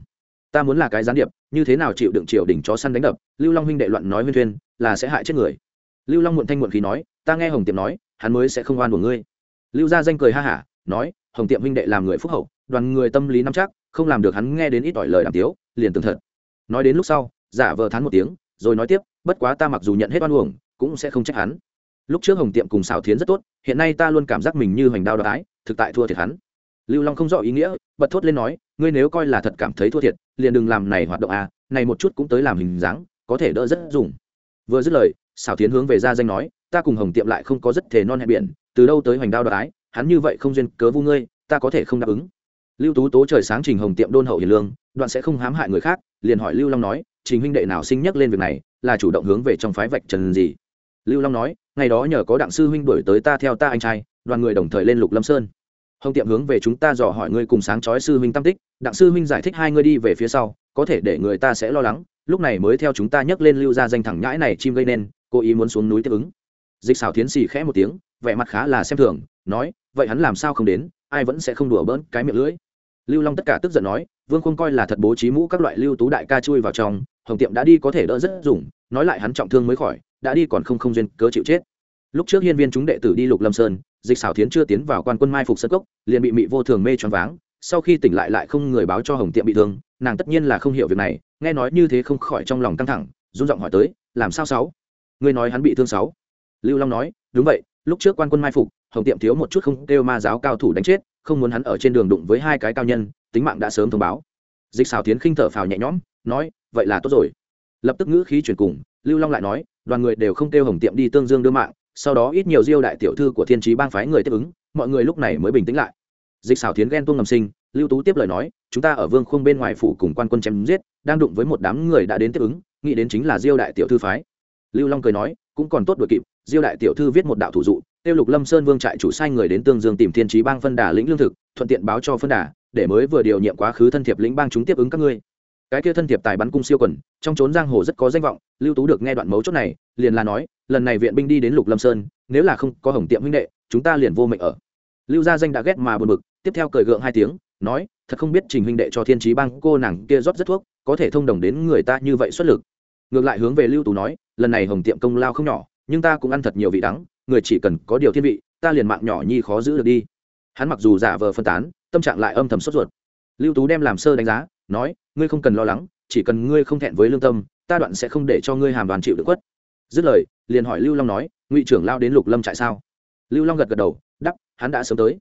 Ta muốn là cái gián điệp, như thế nào chịu đựng triều đình chó săn đánh đập, Lưu Long huynh đệ loạn nói huyên thuyên, là sẽ hại chết người. Lưu Long muộn thanh muộn khí nói, ta nghe Hồng Tiệm nói, hắn mới sẽ không oan của ngươi. Lưu gia danh cười ha hả, nói, Hồng Tiệm huynh đệ làm người phúc hậu, đoàn người tâm lý nắm chắc, không làm được hắn nghe đến ít ỏi lời đàm tiếu, liền tường thật. Nói đến lúc sau, giả vờ thán một tiếng, rồi nói tiếp bất quá ta mặc dù nhận hết oan uổng cũng sẽ không trách hắn lúc trước hồng tiệm cùng xảo thiến rất tốt hiện nay ta luôn cảm giác mình như hoành đao đái thực tại thua thiệt hắn lưu long không rõ ý nghĩa bật thốt lên nói ngươi nếu coi là thật cảm thấy thua thiệt liền đừng làm này hoạt động à này một chút cũng tới làm hình dáng có thể đỡ rất dùng. Vừa dứt lời xảo thiến hướng về ra danh nói ta cùng hồng tiệm lại không có rất thể non hẹn biển từ đâu tới hoành đao đoái, hắn như vậy không duyên cớ vu ngươi ta có thể không đáp ứng. Lưu tú tố trời sáng trình hồng tiệm đôn hậu hiền lương đoạn sẽ không hãm hại người khác liền hỏi lưu long nói trình huynh đệ nào sinh nhắc lên việc này là chủ động hướng về trong phái vạch trần gì? Lưu long nói ngày đó nhờ có đặng sư huynh đuổi tới ta theo ta anh trai đoàn người đồng thời lên lục lâm sơn hồng tiệm hướng về chúng ta dò hỏi ngươi cùng sáng chói sư huynh tam tích, đặng sư huynh giải thích hai ngươi đi về phía sau, có thể để người ta sẽ lo lắng, lúc này mới theo chúng ta nhấc lên lưu ra danh thẳng nhãi này chim gây nên, cố ý muốn xuống núi tiếp ứng. Dịch xảo thiến xì khẽ một tiếng, vẻ mặt khá là xem thường, nói, vậy hắn làm sao không đến, ai vẫn sẽ không đùa bỡn cái miệng lưỡi. Lưu long tất cả tức giận nói, vương không coi là thật bố trí mũ các loại lưu tú đại ca chui vào trong, hồng tiệm đã đi có thể đỡ rất dùng, nói lại hắn trọng thương mới khỏi, đã đi còn không không duyên, cớ chịu chết. Lúc trước hiên viên chúng đệ tử đi lục lâm sơn dịch xảo thiến chưa tiến vào quan quân mai phục sân cốc, liền bị mị vô thường mê choáng váng, sau khi tỉnh lại lại không người báo cho hồng tiệm bị thương, nàng tất nhiên là không hiểu việc này, nghe nói như thế không khỏi trong lòng căng thẳng, run giọng hỏi tới, làm sao sáu? Ngươi nói hắn bị thương sáu? Lưu long nói, đúng vậy, lúc trước quan quân mai phục, hồng tiệm thiếu một chút không kêu ma giáo cao thủ đánh chết, không muốn hắn ở trên đường đụng với hai cái cao nhân, tính mạng đã sớm thông báo. Dịch xảo tiến khinh thở phào nhẹ nhõm, nói, vậy là tốt rồi. Lập tức ngữ khí chuyển cùng, lưu long lại nói, đoàn người đều không kêu hồng tiệm đi tương dương đưa mạng sau đó ít nhiều diêu đại tiểu thư của thiên trí bang phái người tiếp ứng, mọi người lúc này mới bình tĩnh lại. Dịch xảo tiến ghen tuông ngầm sinh, lưu tú tiếp lời nói, chúng ta ở vương khung bên ngoài phủ cùng quan quân chém giết, đang đụng với một đám người đã đến tiếp ứng, nghĩ đến chính là diêu đại tiểu thư phái. Lưu long cười nói, cũng còn tốt đuổi kịp, diêu đại tiểu thư viết một đạo thủ dụ, tiêu lục lâm sơn vương trại chủ sai người đến tương dương tìm thiên trí bang phân đà lĩnh lương thực, thuận tiện báo cho phân đà, để mới vừa điều nhiệm quá khứ thân thiệp lĩnh bang chúng tiếp ứng các ngươi. Cái kia thân thiệp tài bắn cung siêu quần, trong trốn giang hồ rất có danh vọng, lưu tú được nghe đoạn mấu chốt này liền là nói, lần này viện binh đi đến lục lâm sơn, nếu là không có hồng tiệm huynh đệ, chúng ta liền vô mệnh ở. Lưu gia danh đã ghét mà buồn bực, tiếp theo cười gượng hai tiếng, nói, thật không biết trình huynh đệ cho thiên trí bang cô nàng kia rót rất thuốc, có thể thông đồng đến người ta như vậy xuất lực. Ngược lại hướng về lưu tú nói, lần này hồng tiệm công lao không nhỏ, nhưng ta cũng ăn thật nhiều vị đắng, người chỉ cần có điều thiên vị, ta liền mạng nhỏ nhi khó giữ được đi. Hắn mặc dù giả vờ phân tán, tâm trạng lại âm thầm sốt ruột. Lưu tú đem làm sơ đánh giá, nói, ngươi không cần lo lắng, chỉ cần ngươi không thẹn với lương tâm, ta đoạn sẽ không để cho ngươi hàm đoàn chịu được quất dứt lời, liền hỏi lưu long nói, ngụy trưởng lao đến lục lâm trại sao? Lưu long gật gật đầu đắp hắn đã sớm tới.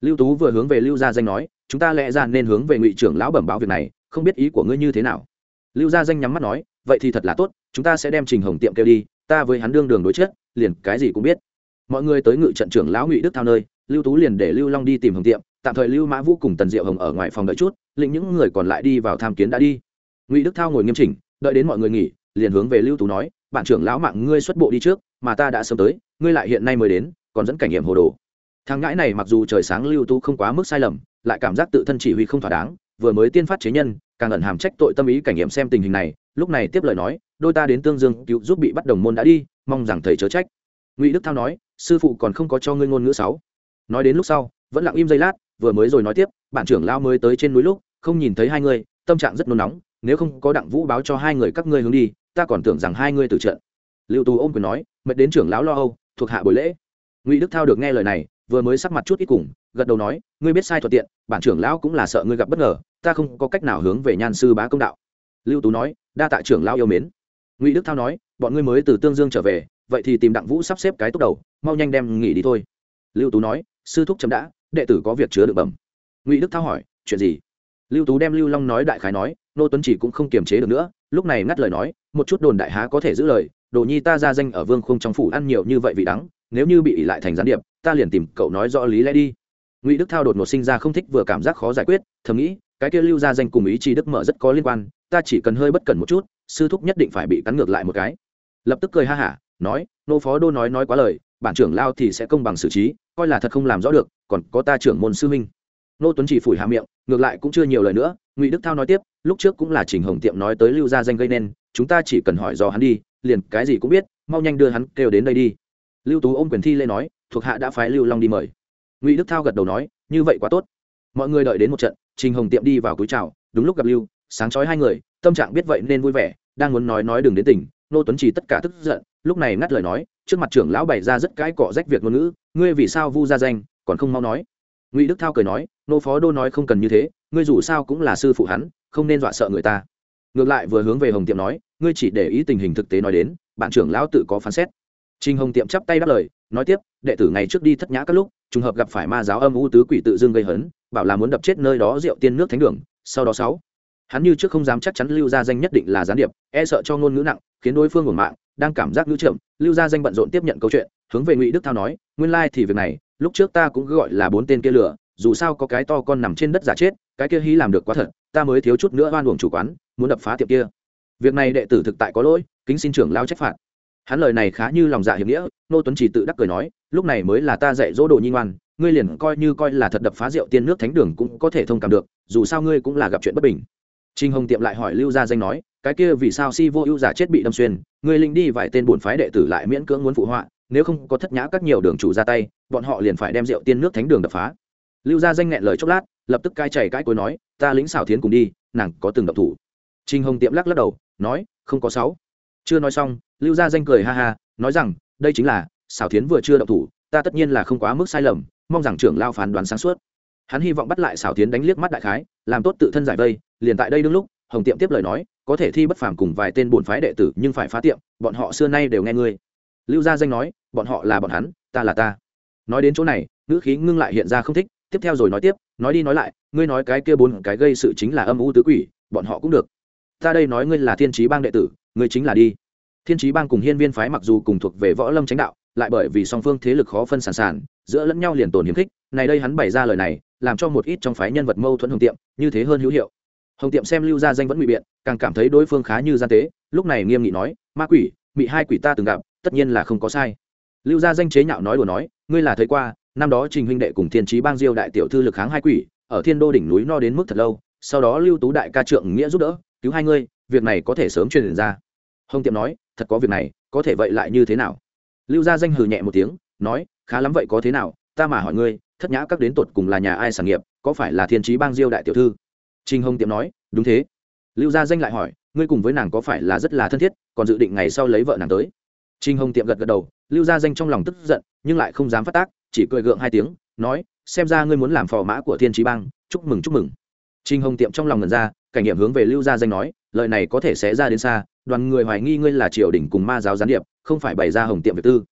Lưu tú vừa hướng về lưu gia danh nói, chúng ta lẽ ra nên hướng về ngụy trưởng lão bẩm báo việc này, không biết ý của ngươi như thế nào? Lưu gia danh nhắm mắt nói, vậy thì thật là tốt, chúng ta sẽ đem trình hồng tiệm kêu đi, ta với hắn đương đường đối chết liền cái gì cũng biết. Mọi người tới ngự trận trưởng lão ngụy đức thao nơi, lưu tú liền để lưu long đi tìm hồng tiệm, tạm thời lưu mã vũ cùng tần diệu hồng ở ngoài phòng đợi chút, lĩnh những người còn lại đi vào tham kiến đã đi. Ngụy đức thao ngồi nghiêm chỉnh, đợi đến mọi người nghỉ, liền hướng về lưu tú nói bạn trưởng lão mạng ngươi xuất bộ đi trước, mà ta đã sớm tới, ngươi lại hiện nay mới đến, còn dẫn cảnh nghiệm hồ đồ. Thằng ngãi này mặc dù trời sáng lưu tú không quá mức sai lầm, lại cảm giác tự thân chỉ huy không thỏa đáng, vừa mới tiên phát chế nhân, càng ẩn hàm trách tội tâm ý cảnh nghiệm xem tình hình này, lúc này tiếp lời nói, đôi ta đến tương dương cứu giúp bị bắt đồng môn đã đi, mong rằng thầy chớ trách. Ngụy đức thao nói, sư phụ còn không có cho ngươi ngôn ngữ sáu. Nói đến lúc sau, vẫn lặng im giây lát, vừa mới rồi nói tiếp bản trưởng lao mới tới trên núi lúc, không nhìn thấy hai người, tâm trạng rất nôn nóng, nếu không có đặng vũ báo cho hai người các ngươi hướng đi ta còn tưởng rằng hai ngươi từ trận. Lưu tú ôm quyền nói, mệt đến trưởng lão lo âu, thuộc hạ buổi lễ. Ngụy đức thao được nghe lời này, vừa mới sắc mặt chút ít cùng, gật đầu nói, ngươi biết sai thuận tiện, bản trưởng lão cũng là sợ ngươi gặp bất ngờ, ta không có cách nào hướng về nhan sư bá công đạo. Lưu tú nói, đa tạ trưởng lão yêu mến. Ngụy đức thao nói, bọn ngươi mới từ tương dương trở về, vậy thì tìm đặng vũ sắp xếp cái tốc đầu, mau nhanh đem nghỉ đi thôi. Lưu tú nói, sư thúc chấm đã, đệ tử có việc chứa được bẩm. Ngụy đức thao hỏi, chuyện gì? Lưu tú đem lưu long nói đại khái nói nô tuấn chỉ cũng không kiềm chế được nữa, lúc này ngắt lời nói, một chút đồn đại há có thể giữ lời, đồ nhi ta ra danh ở vương khung trong phủ ăn nhiều như vậy vị đắng, nếu như bị ỉ lại thành gián điệp, ta liền tìm cậu nói rõ lý lẽ đi. Ngụy đức thao đột ngột sinh ra không thích vừa cảm giác khó giải quyết, thầm nghĩ, cái kia lưu ra danh cùng ý chí đức mở rất có liên quan, ta chỉ cần hơi bất cẩn một chút, sư thúc nhất định phải bị cắn ngược lại một cái. Lập tức cười ha hả, nói, nô phó đô nói nói quá lời, bản trưởng lao thì sẽ công bằng xử trí, coi là thật không làm rõ được, còn có ta trưởng môn sư minh nô tuấn chỉ phủi hạ miệng, ngược lại cũng chưa nhiều lời nữa ngụy đức thao nói tiếp lúc trước cũng là trình hồng tiệm nói tới lưu gia danh gây nên chúng ta chỉ cần hỏi do hắn đi liền cái gì cũng biết mau nhanh đưa hắn kêu đến đây đi lưu tú ôm quyền thi lên nói thuộc hạ đã phái lưu long đi mời ngụy đức thao gật đầu nói như vậy quá tốt mọi người đợi đến một trận trình hồng tiệm đi vào cúi chào đúng lúc gặp lưu sáng chói hai người tâm trạng biết vậy nên vui vẻ đang muốn nói nói đừng đến tỉnh nô tuấn chỉ tất cả tức giận lúc này ngắt lời nói trước mặt trưởng lão bày ra rất cãi cọ rách việc ngôn ngữ ngươi vì sao vu ra danh còn không mau nói ngụy đức thao cười nói nô phó đô nói không cần như thế ngươi dù sao cũng là sư phụ hắn không nên dọa sợ người ta ngược lại vừa hướng về hồng tiệm nói ngươi chỉ để ý tình hình thực tế nói đến bạn trưởng lão tự có phán xét Trình Hồng Tiệm chắp tay đáp lời, nói tiếp, đệ tử ngày trước đi thất nhã các lúc, trùng hợp gặp phải ma giáo âm u tứ quỷ tự dưng gây hấn, bảo là muốn đập chết nơi đó rượu tiên nước thánh đường, sau đó sáu. Hắn như trước không dám chắc chắn lưu ra danh nhất định là gián điệp, e sợ cho ngôn ngữ nặng, khiến đối phương ngổn mạng, đang cảm giác ngữ chậm, lưu ra danh bận rộn tiếp nhận câu chuyện, hướng về Ngụy Đức Thao nói, nguyên lai thì việc này, lúc trước ta cũng gọi là bốn tên kia lửa, dù sao có cái to con nằm trên đất giả chết, cái kia hí làm được quá thật, ta mới thiếu chút nữa oan uổng chủ quán, muốn đập phá tiệm kia. Việc này đệ tử thực tại có lỗi, kính xin trưởng lao trách phạt. Hắn lời này khá như lòng dạ hiểm nghĩa nô tuấn chỉ tự đắc cười nói lúc này mới là ta dạy dỗ đồ nhi ngoan ngươi liền coi như coi là thật đập phá rượu tiên nước thánh đường cũng có thể thông cảm được dù sao ngươi cũng là gặp chuyện bất bình. Trinh hồng tiệm lại hỏi lưu gia danh nói cái kia vì sao si vô ưu giả chết bị đâm xuyên ngươi linh đi vài tên bổn phái đệ tử lại miễn cưỡng muốn phụ họa nếu không có thất nhã các nhiều đường chủ ra tay bọn họ liền phải đem rượu tiên nước thánh đường đập phá. Lưu gia danh nghẹn lời chốc lát lập tức cai chảy cãi cối nói, ta lính xảo thiến cùng đi, nàng có từng động thủ. Trinh hồng tiệm lắc lắc đầu, nói, không có sáu. Chưa nói xong, lưu gia danh cười ha ha, nói rằng, đây chính là, xảo thiến vừa chưa động thủ, ta tất nhiên là không quá mức sai lầm, mong rằng trưởng lao phán đoán sáng suốt. Hắn hy vọng bắt lại xảo thiến đánh liếc mắt đại khái, làm tốt tự thân giải vây, liền tại đây đương lúc, hồng tiệm tiếp lời nói, có thể thi bất phàm cùng vài tên bổn phái đệ tử, nhưng phải phá tiệm, bọn họ xưa nay đều nghe ngươi. Lưu gia danh nói, bọn họ là bọn hắn, ta là ta. Nói đến chỗ này, ngữ khí ngưng lại hiện ra không thích tiếp theo rồi nói tiếp, nói đi nói lại, ngươi nói cái kia bốn cái gây sự chính là âm u tứ quỷ, bọn họ cũng được. Ta đây nói ngươi là thiên trí bang đệ tử, ngươi chính là đi. Thiên trí bang cùng hiên viên phái mặc dù cùng thuộc về võ lâm chánh đạo, lại bởi vì song phương thế lực khó phân sản sản giữa lẫn nhau liền tồn hiếm khích, này đây hắn bày ra lời này, làm cho một ít trong phái nhân vật mâu thuẫn hồng tiệm, như thế hơn hữu hiệu. Hồng tiệm xem lưu gia danh vẫn bị biện, càng cảm thấy đối phương khá như gian tế, lúc này nghiêm nghị nói, ma quỷ bị hai quỷ ta từng gặp, tất nhiên là không có sai. Lưu gia danh chế nhạo nói đùa nói, ngươi là thấy qua năm đó trình huynh đệ cùng thiên trí bang diêu đại tiểu thư lực kháng hai quỷ, ở thiên đô đỉnh núi no đến mức thật lâu, sau đó lưu tú đại ca trượng nghĩa giúp đỡ, cứu hai ngươi, việc này có thể sớm truyền ra. Hồng tiệm nói, thật có việc này, có thể vậy lại như thế nào? Lưu gia danh hừ nhẹ một tiếng, nói, khá lắm vậy có thế nào, ta mà hỏi ngươi, thất nhã các đến tột cùng là nhà ai sản nghiệp, có phải là thiên trí bang diêu đại tiểu thư? Trinh hồng tiệm nói, đúng thế. Lưu gia danh lại hỏi, ngươi cùng với nàng có phải là rất là thân thiết, còn dự định ngày sau lấy vợ nàng tới? Trinh hồng tiệm gật gật đầu, lưu gia danh trong lòng tức giận, nhưng lại không dám phát tác chỉ cười gượng hai tiếng, nói, xem ra ngươi muốn làm phò mã của thiên trí bang, chúc mừng chúc mừng. Trinh hồng tiệm trong lòng ngần ra, cảnh nghiệm hướng về lưu gia danh nói, lời này có thể sẽ ra đến xa, đoàn người hoài nghi ngươi là triều đình cùng ma giáo gián điệp, không phải bày ra hồng tiệm việc tư.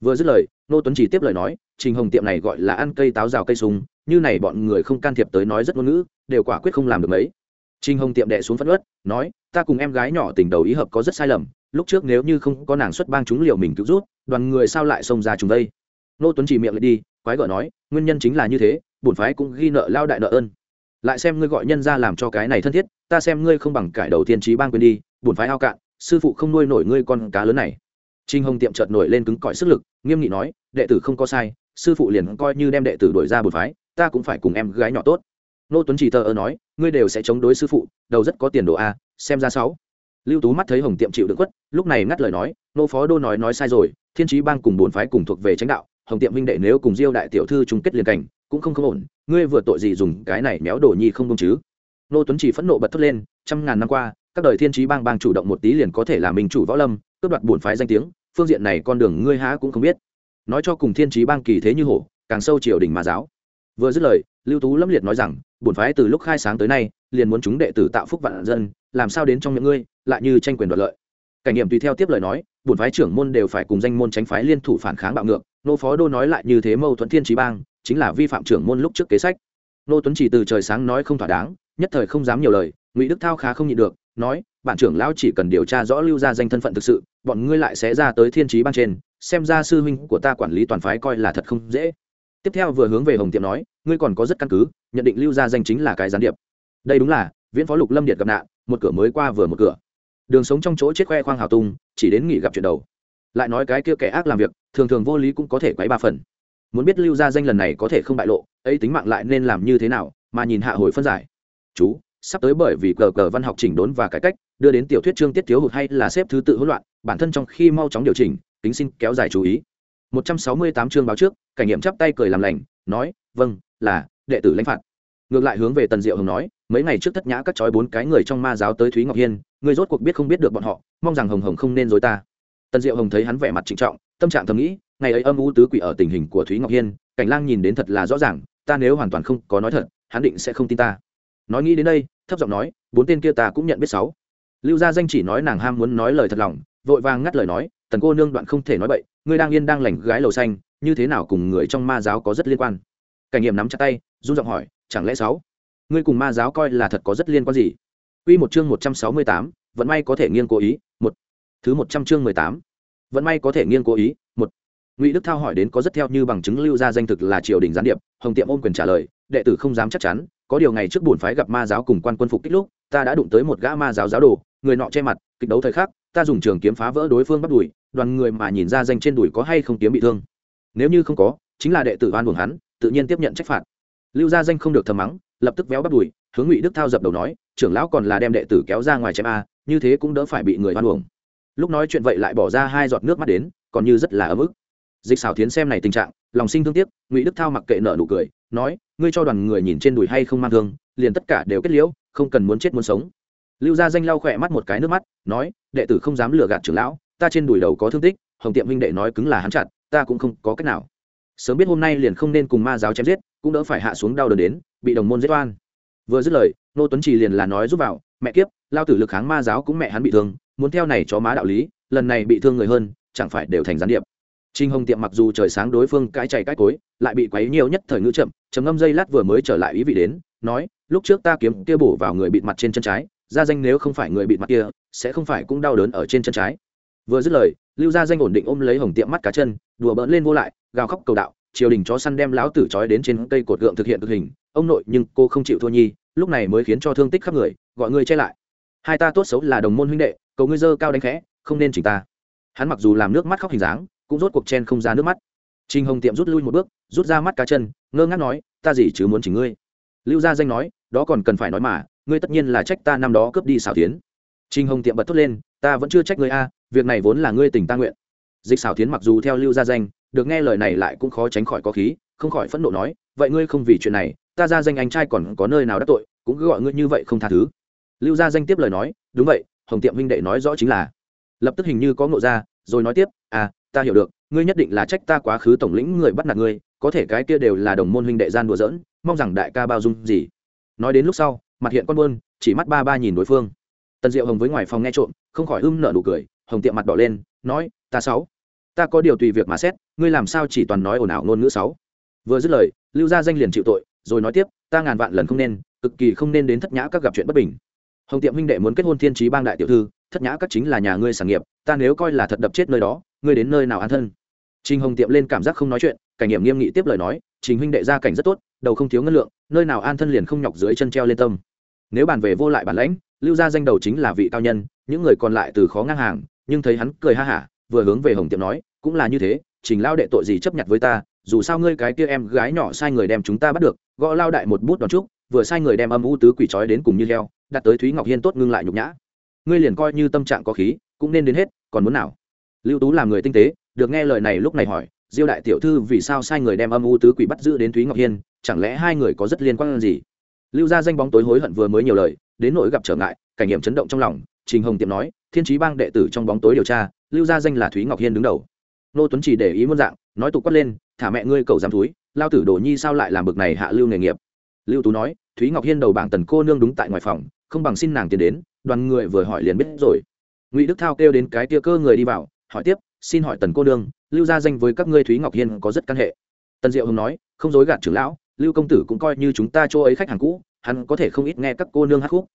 Vừa dứt lời, nô tuấn chỉ tiếp lời nói, trình hồng tiệm này gọi là ăn cây táo rào cây súng, như này bọn người không can thiệp tới nói rất ngôn ngữ, đều quả quyết không làm được mấy. Trình hồng tiệm đệ xuống phất ớt nói, ta cùng em gái nhỏ tình đầu ý hợp có rất sai lầm, lúc trước nếu như không có nàng xuất bang chúng liều mình cứu rút, đoàn người sao lại xông ra chúng đây? Nô tuấn chỉ miệng lại đi, quái gở nói, nguyên nhân chính là như thế, bổn phái cũng ghi nợ lao đại nợ ơn. Lại xem ngươi gọi nhân ra làm cho cái này thân thiết, ta xem ngươi không bằng cải đầu tiên trí bang quên đi, bổn phái ao cạn, sư phụ không nuôi nổi ngươi con cá lớn này. Trinh hồng tiệm chợt nổi lên cứng cỏi sức lực, nghiêm nghị nói, đệ tử không có sai, sư phụ liền coi như đem đệ tử đổi ra bột phái, ta cũng phải cùng em gái nhỏ tốt. Nô tuấn chỉ thờ ơ nói, ngươi đều sẽ chống đối sư phụ, đầu rất có tiền đồ a, xem ra sáu. Lưu tú mắt thấy hồng tiệm chịu đựng quất, lúc này ngắt lời nói, nô phó đô nói nói sai rồi, thiên trí bang cùng bổn phái cùng thuộc về tránh đạo hồng tiệm minh đệ nếu cùng diêu đại tiểu thư chung kết liền cảnh, cũng không không ổn, ngươi vừa tội gì dùng cái này méo đồ nhi không công chứ? Nô tuấn chỉ phẫn nộ bật thốt lên, trăm ngàn năm qua, các đời thiên trí bang bang chủ động một tí liền có thể là minh chủ võ lâm, cướp đoạt bổn phái danh tiếng, phương diện này con đường ngươi há cũng không biết. Nói cho cùng thiên trí bang kỳ thế như hổ, càng sâu triều đình mà giáo. Vừa dứt lời, lưu tú lâm liệt nói rằng, bổn phái từ lúc khai sáng tới nay, liền muốn chúng đệ tử tạo phúc vạn dân, làm sao đến trong những ngươi, lại như tranh quyền đoạt lợi. Cảnh nghiệm tùy theo tiếp lời nói bổn phái trưởng môn đều phải cùng danh môn tránh phái liên thủ phản kháng bạo ngược. Nô phó đô nói lại như thế mâu thuẫn thiên trí bang, chính là vi phạm trưởng môn lúc trước kế sách. Nô tuấn chỉ từ trời sáng nói không thỏa đáng, nhất thời không dám nhiều lời, ngụy đức thao khá không nhịn được, nói, bản trưởng lão chỉ cần điều tra rõ lưu ra danh thân phận thực sự, bọn ngươi lại sẽ ra tới thiên trí bang trên, xem ra sư huynh của ta quản lý toàn phái coi là thật không dễ. Tiếp theo vừa hướng về hồng tiệm nói, ngươi còn có rất căn cứ, nhận định lưu ra danh chính là cái gián điệp. Đây đúng là, viễn phó lục lâm điệt gặp nạn, một cửa mới qua vừa một cửa đường sống trong chỗ chết khoe khoang hào tung, chỉ đến nghỉ gặp chuyện đầu. Lại nói cái kia kẻ ác làm việc, thường thường vô lý cũng có thể quấy ba phần. Muốn biết lưu gia danh lần này có thể không bại lộ, ấy tính mạng lại nên làm như thế nào, mà nhìn hạ hồi phân giải. Chú, sắp tới bởi vì cờ cờ văn học chỉnh đốn và cải cách, đưa đến tiểu thuyết chương tiết thiếu hụt hay là xếp thứ tự hỗn loạn, bản thân trong khi mau chóng điều chỉnh tính xin kéo dài chú ý. 168 chương báo trước, cảnh nghiệm chắp tay cười làm lành, nói vâng là đệ tử lãnh phạt. Ngược lại hướng về tần diệu hồng nói mấy ngày trước thất nhã các trói bốn cái người trong ma giáo tới thúy ngọc hiên người rốt cuộc biết không biết được bọn họ mong rằng hồng hồng không nên dối ta tần diệu hồng thấy hắn vẻ mặt trịnh trọng tâm trạng thầm nghĩ ngày ấy âm u tứ quỷ ở tình hình của thúy ngọc hiên cảnh lang nhìn đến thật là rõ ràng ta nếu hoàn toàn không có nói thật hắn định sẽ không tin ta nói nghĩ đến đây thấp giọng nói bốn tên kia ta cũng nhận biết sáu lưu gia danh chỉ nói nàng ham muốn nói lời thật lòng vội vàng ngắt lời nói tần cô nương đoạn không thể nói bậy ngươi đang yên đang lành gái lầu xanh như thế nào cùng người trong ma giáo có rất liên quan cảnh nghiệm nắm chặt tay run giọng hỏi chẳng lẽ sáu ngươi cùng ma giáo coi là thật có rất liên quan gì Quy một chương 168, vận may có thể nghiêng cố ý, một. Thứ 100 chương 18. Vận may có thể nghiêng cố ý, một. Ngụy Đức Thao hỏi đến có rất theo như bằng chứng lưu ra danh thực là triều đình gián điệp, Hồng Tiệm ôm quyền trả lời, đệ tử không dám chắc chắn, có điều ngày trước bổn phái gặp ma giáo cùng quan quân phục kích lúc, ta đã đụng tới một gã ma giáo giáo đồ, người nọ che mặt, kịch đấu thời khắc, ta dùng trường kiếm phá vỡ đối phương bắt đùi. đoàn người mà nhìn ra danh trên đùi có hay không kiếm bị thương. Nếu như không có, chính là đệ tử oan uổng hắn, tự nhiên tiếp nhận trách phạt. Lưu gia danh không được thầm mắng, lập tức véo bắt đùi. hướng Ngụy Đức Thao dập đầu nói, trưởng lão còn là đem đệ tử kéo ra ngoài chém a, như thế cũng đỡ phải bị người oan uổng. Lúc nói chuyện vậy lại bỏ ra hai giọt nước mắt đến, còn như rất là ấm ức. Dịch xảo tiến xem này tình trạng, lòng sinh thương tiếc, Ngụy Đức Thao mặc kệ nợ nụ cười, nói, ngươi cho đoàn người nhìn trên đùi hay không mang thương, liền tất cả đều kết liễu, không cần muốn chết muốn sống lưu gia danh lau khỏe mắt một cái nước mắt nói đệ tử không dám lừa gạt trưởng lão ta trên đùi đầu có thương tích hồng tiệm huynh đệ nói cứng là hắn chặt ta cũng không có cách nào sớm biết hôm nay liền không nên cùng ma giáo chém giết cũng đỡ phải hạ xuống đau đớn đến bị đồng môn giết oan. Vừa dứt lời nô tuấn trì liền là nói giúp vào mẹ kiếp lao tử lực kháng ma giáo cũng mẹ hắn bị thương muốn theo này cho má đạo lý lần này bị thương người hơn chẳng phải đều thành gián điệp. Trình Hồng Tiệm mặc dù trời sáng đối phương cãi chạy cãi cối, lại bị quấy nhiều nhất thời ngữ chậm, chấm ngâm dây lát vừa mới trở lại ý vị đến, nói, lúc trước ta kiếm kia bổ vào người bịt mặt trên chân trái, gia danh nếu không phải người bịt mặt kia sẽ không phải cũng đau đớn ở trên chân trái. Vừa dứt lời lưu gia danh ổn định ôm lấy hồng tiệm mắt cá chân đùa bỡn lên vô lại gào khóc cầu đạo triều đình chó săn đem lão tử trói đến trên cây cột gượng thực hiện thực hình ông nội nhưng cô không chịu thua nhi lúc này mới khiến cho thương tích khắp người gọi ngươi che lại. Hai ta tốt xấu là đồng môn huynh đệ cầu ngươi dơ cao đánh khẽ không nên chỉnh ta. Hắn mặc dù làm nước mắt khóc hình dáng cũng rốt cuộc chen không ra nước mắt. Trình Hồng Tiệm rút lui một bước, rút ra mắt cá chân, ngơ ngác nói, "Ta gì chứ muốn chỉnh ngươi?" Lưu Gia Danh nói, "Đó còn cần phải nói mà, ngươi tất nhiên là trách ta năm đó cướp đi xảo tiến trinh hồng tiệm bật thốt lên ta vẫn chưa trách ngươi a việc này vốn là ngươi tình ta nguyện. Dịch xảo tiến mặc dù theo lưu gia danh được nghe lời này lại cũng khó tránh khỏi có khí, không khỏi phẫn nộ nói, vậy ngươi không vì chuyện này, ta ra danh anh trai còn có nơi nào đắc tội, cũng cứ gọi ngươi như vậy không tha thứ. Lưu gia danh tiếp lời nói, đúng vậy, hồng tiệm huynh đệ nói rõ chính là. Lập tức hình như có ngộ ra, rồi nói tiếp à ta hiểu được, ngươi nhất định là trách ta quá khứ tổng lĩnh người bắt nạt ngươi, có thể cái kia đều là đồng môn huynh đệ gian đùa giỡn, mong rằng đại ca bao dung gì. Nói đến lúc sau, mặt hiện con buôn, chỉ mắt ba ba nhìn đối phương. Tần diệu hồng với ngoài phòng nghe trộm, không khỏi ưm nở nụ cười, hồng tiệm mặt đỏ lên, nói, ta sáu, ta có điều tùy việc mà xét ngươi làm sao chỉ toàn nói ồn ào ngôn ngữ sáu? Vừa dứt lời, lưu gia danh liền chịu tội, rồi nói tiếp, ta ngàn vạn lần không nên, cực kỳ không nên đến thất nhã các gặp chuyện bất bình. Hồng tiệm huynh đệ muốn kết hôn thiên trí bang đại tiểu thư, thất nhã các chính là nhà ngươi sản nghiệp, ta nếu coi là thật đập chết nơi đó, ngươi đến nơi nào an thân? Trình hồng tiệm lên cảm giác không nói chuyện, cảnh nghiệm nghiêm nghị tiếp lời nói, trình huynh đệ gia cảnh rất tốt, đầu không thiếu ngân lượng, nơi nào an thân liền không nhọc dưới chân treo lên tâm. Nếu bàn về vô lại bản lãnh, lưu gia danh đầu chính là vị cao nhân, những người còn lại từ khó ngang hàng, nhưng thấy hắn cười ha hả, vừa hướng về hồng tiệm nói, cũng là như thế trình lao đệ tội gì chấp nhận với ta, dù sao ngươi cái kia em gái nhỏ sai người đem chúng ta bắt được, gõ lao đại một bút đòn trúc vừa sai người đem âm u tứ quỷ trói đến cùng như heo, đặt tới thúy ngọc hiên tốt ngưng lại nhục nhã. Ngươi liền coi như tâm trạng có khí, cũng nên đến hết, còn muốn nào? Lưu tú làm người tinh tế, được nghe lời này lúc này hỏi, diêu đại tiểu thư vì sao sai người đem âm u tứ quỷ bắt giữ đến thúy ngọc hiên, chẳng lẽ hai người có rất liên quan gì? Lưu gia danh bóng tối hối hận vừa mới nhiều lời, đến nỗi gặp trở ngại, cảnh nghiệm chấn động trong lòng, trình hồng tiệm nói, thiên trí bang đệ tử trong bóng tối điều tra, lưu gia danh là thúy ngọc hiên đứng đầu nô tuấn chỉ để ý muôn dạng, nói tục quát lên, thả mẹ ngươi cầu dám thúi, lao tử đồ nhi sao lại làm bực này hạ lưu nghề nghiệp? Lưu tú nói, thúy ngọc hiên đầu bảng tần cô nương đúng tại ngoài phòng, không bằng xin nàng tiền đến, đoàn người vừa hỏi liền biết rồi. Ngụy đức thao kêu đến cái tia cơ người đi vào, hỏi tiếp, xin hỏi tần cô nương, lưu gia danh với các ngươi thúy ngọc hiên có rất căn hệ? Tần diệu hồng nói, không dối gạt trưởng lão, lưu công tử cũng coi như chúng ta chỗ ấy khách hàng cũ, hắn có thể không ít nghe các cô nương hát khúc.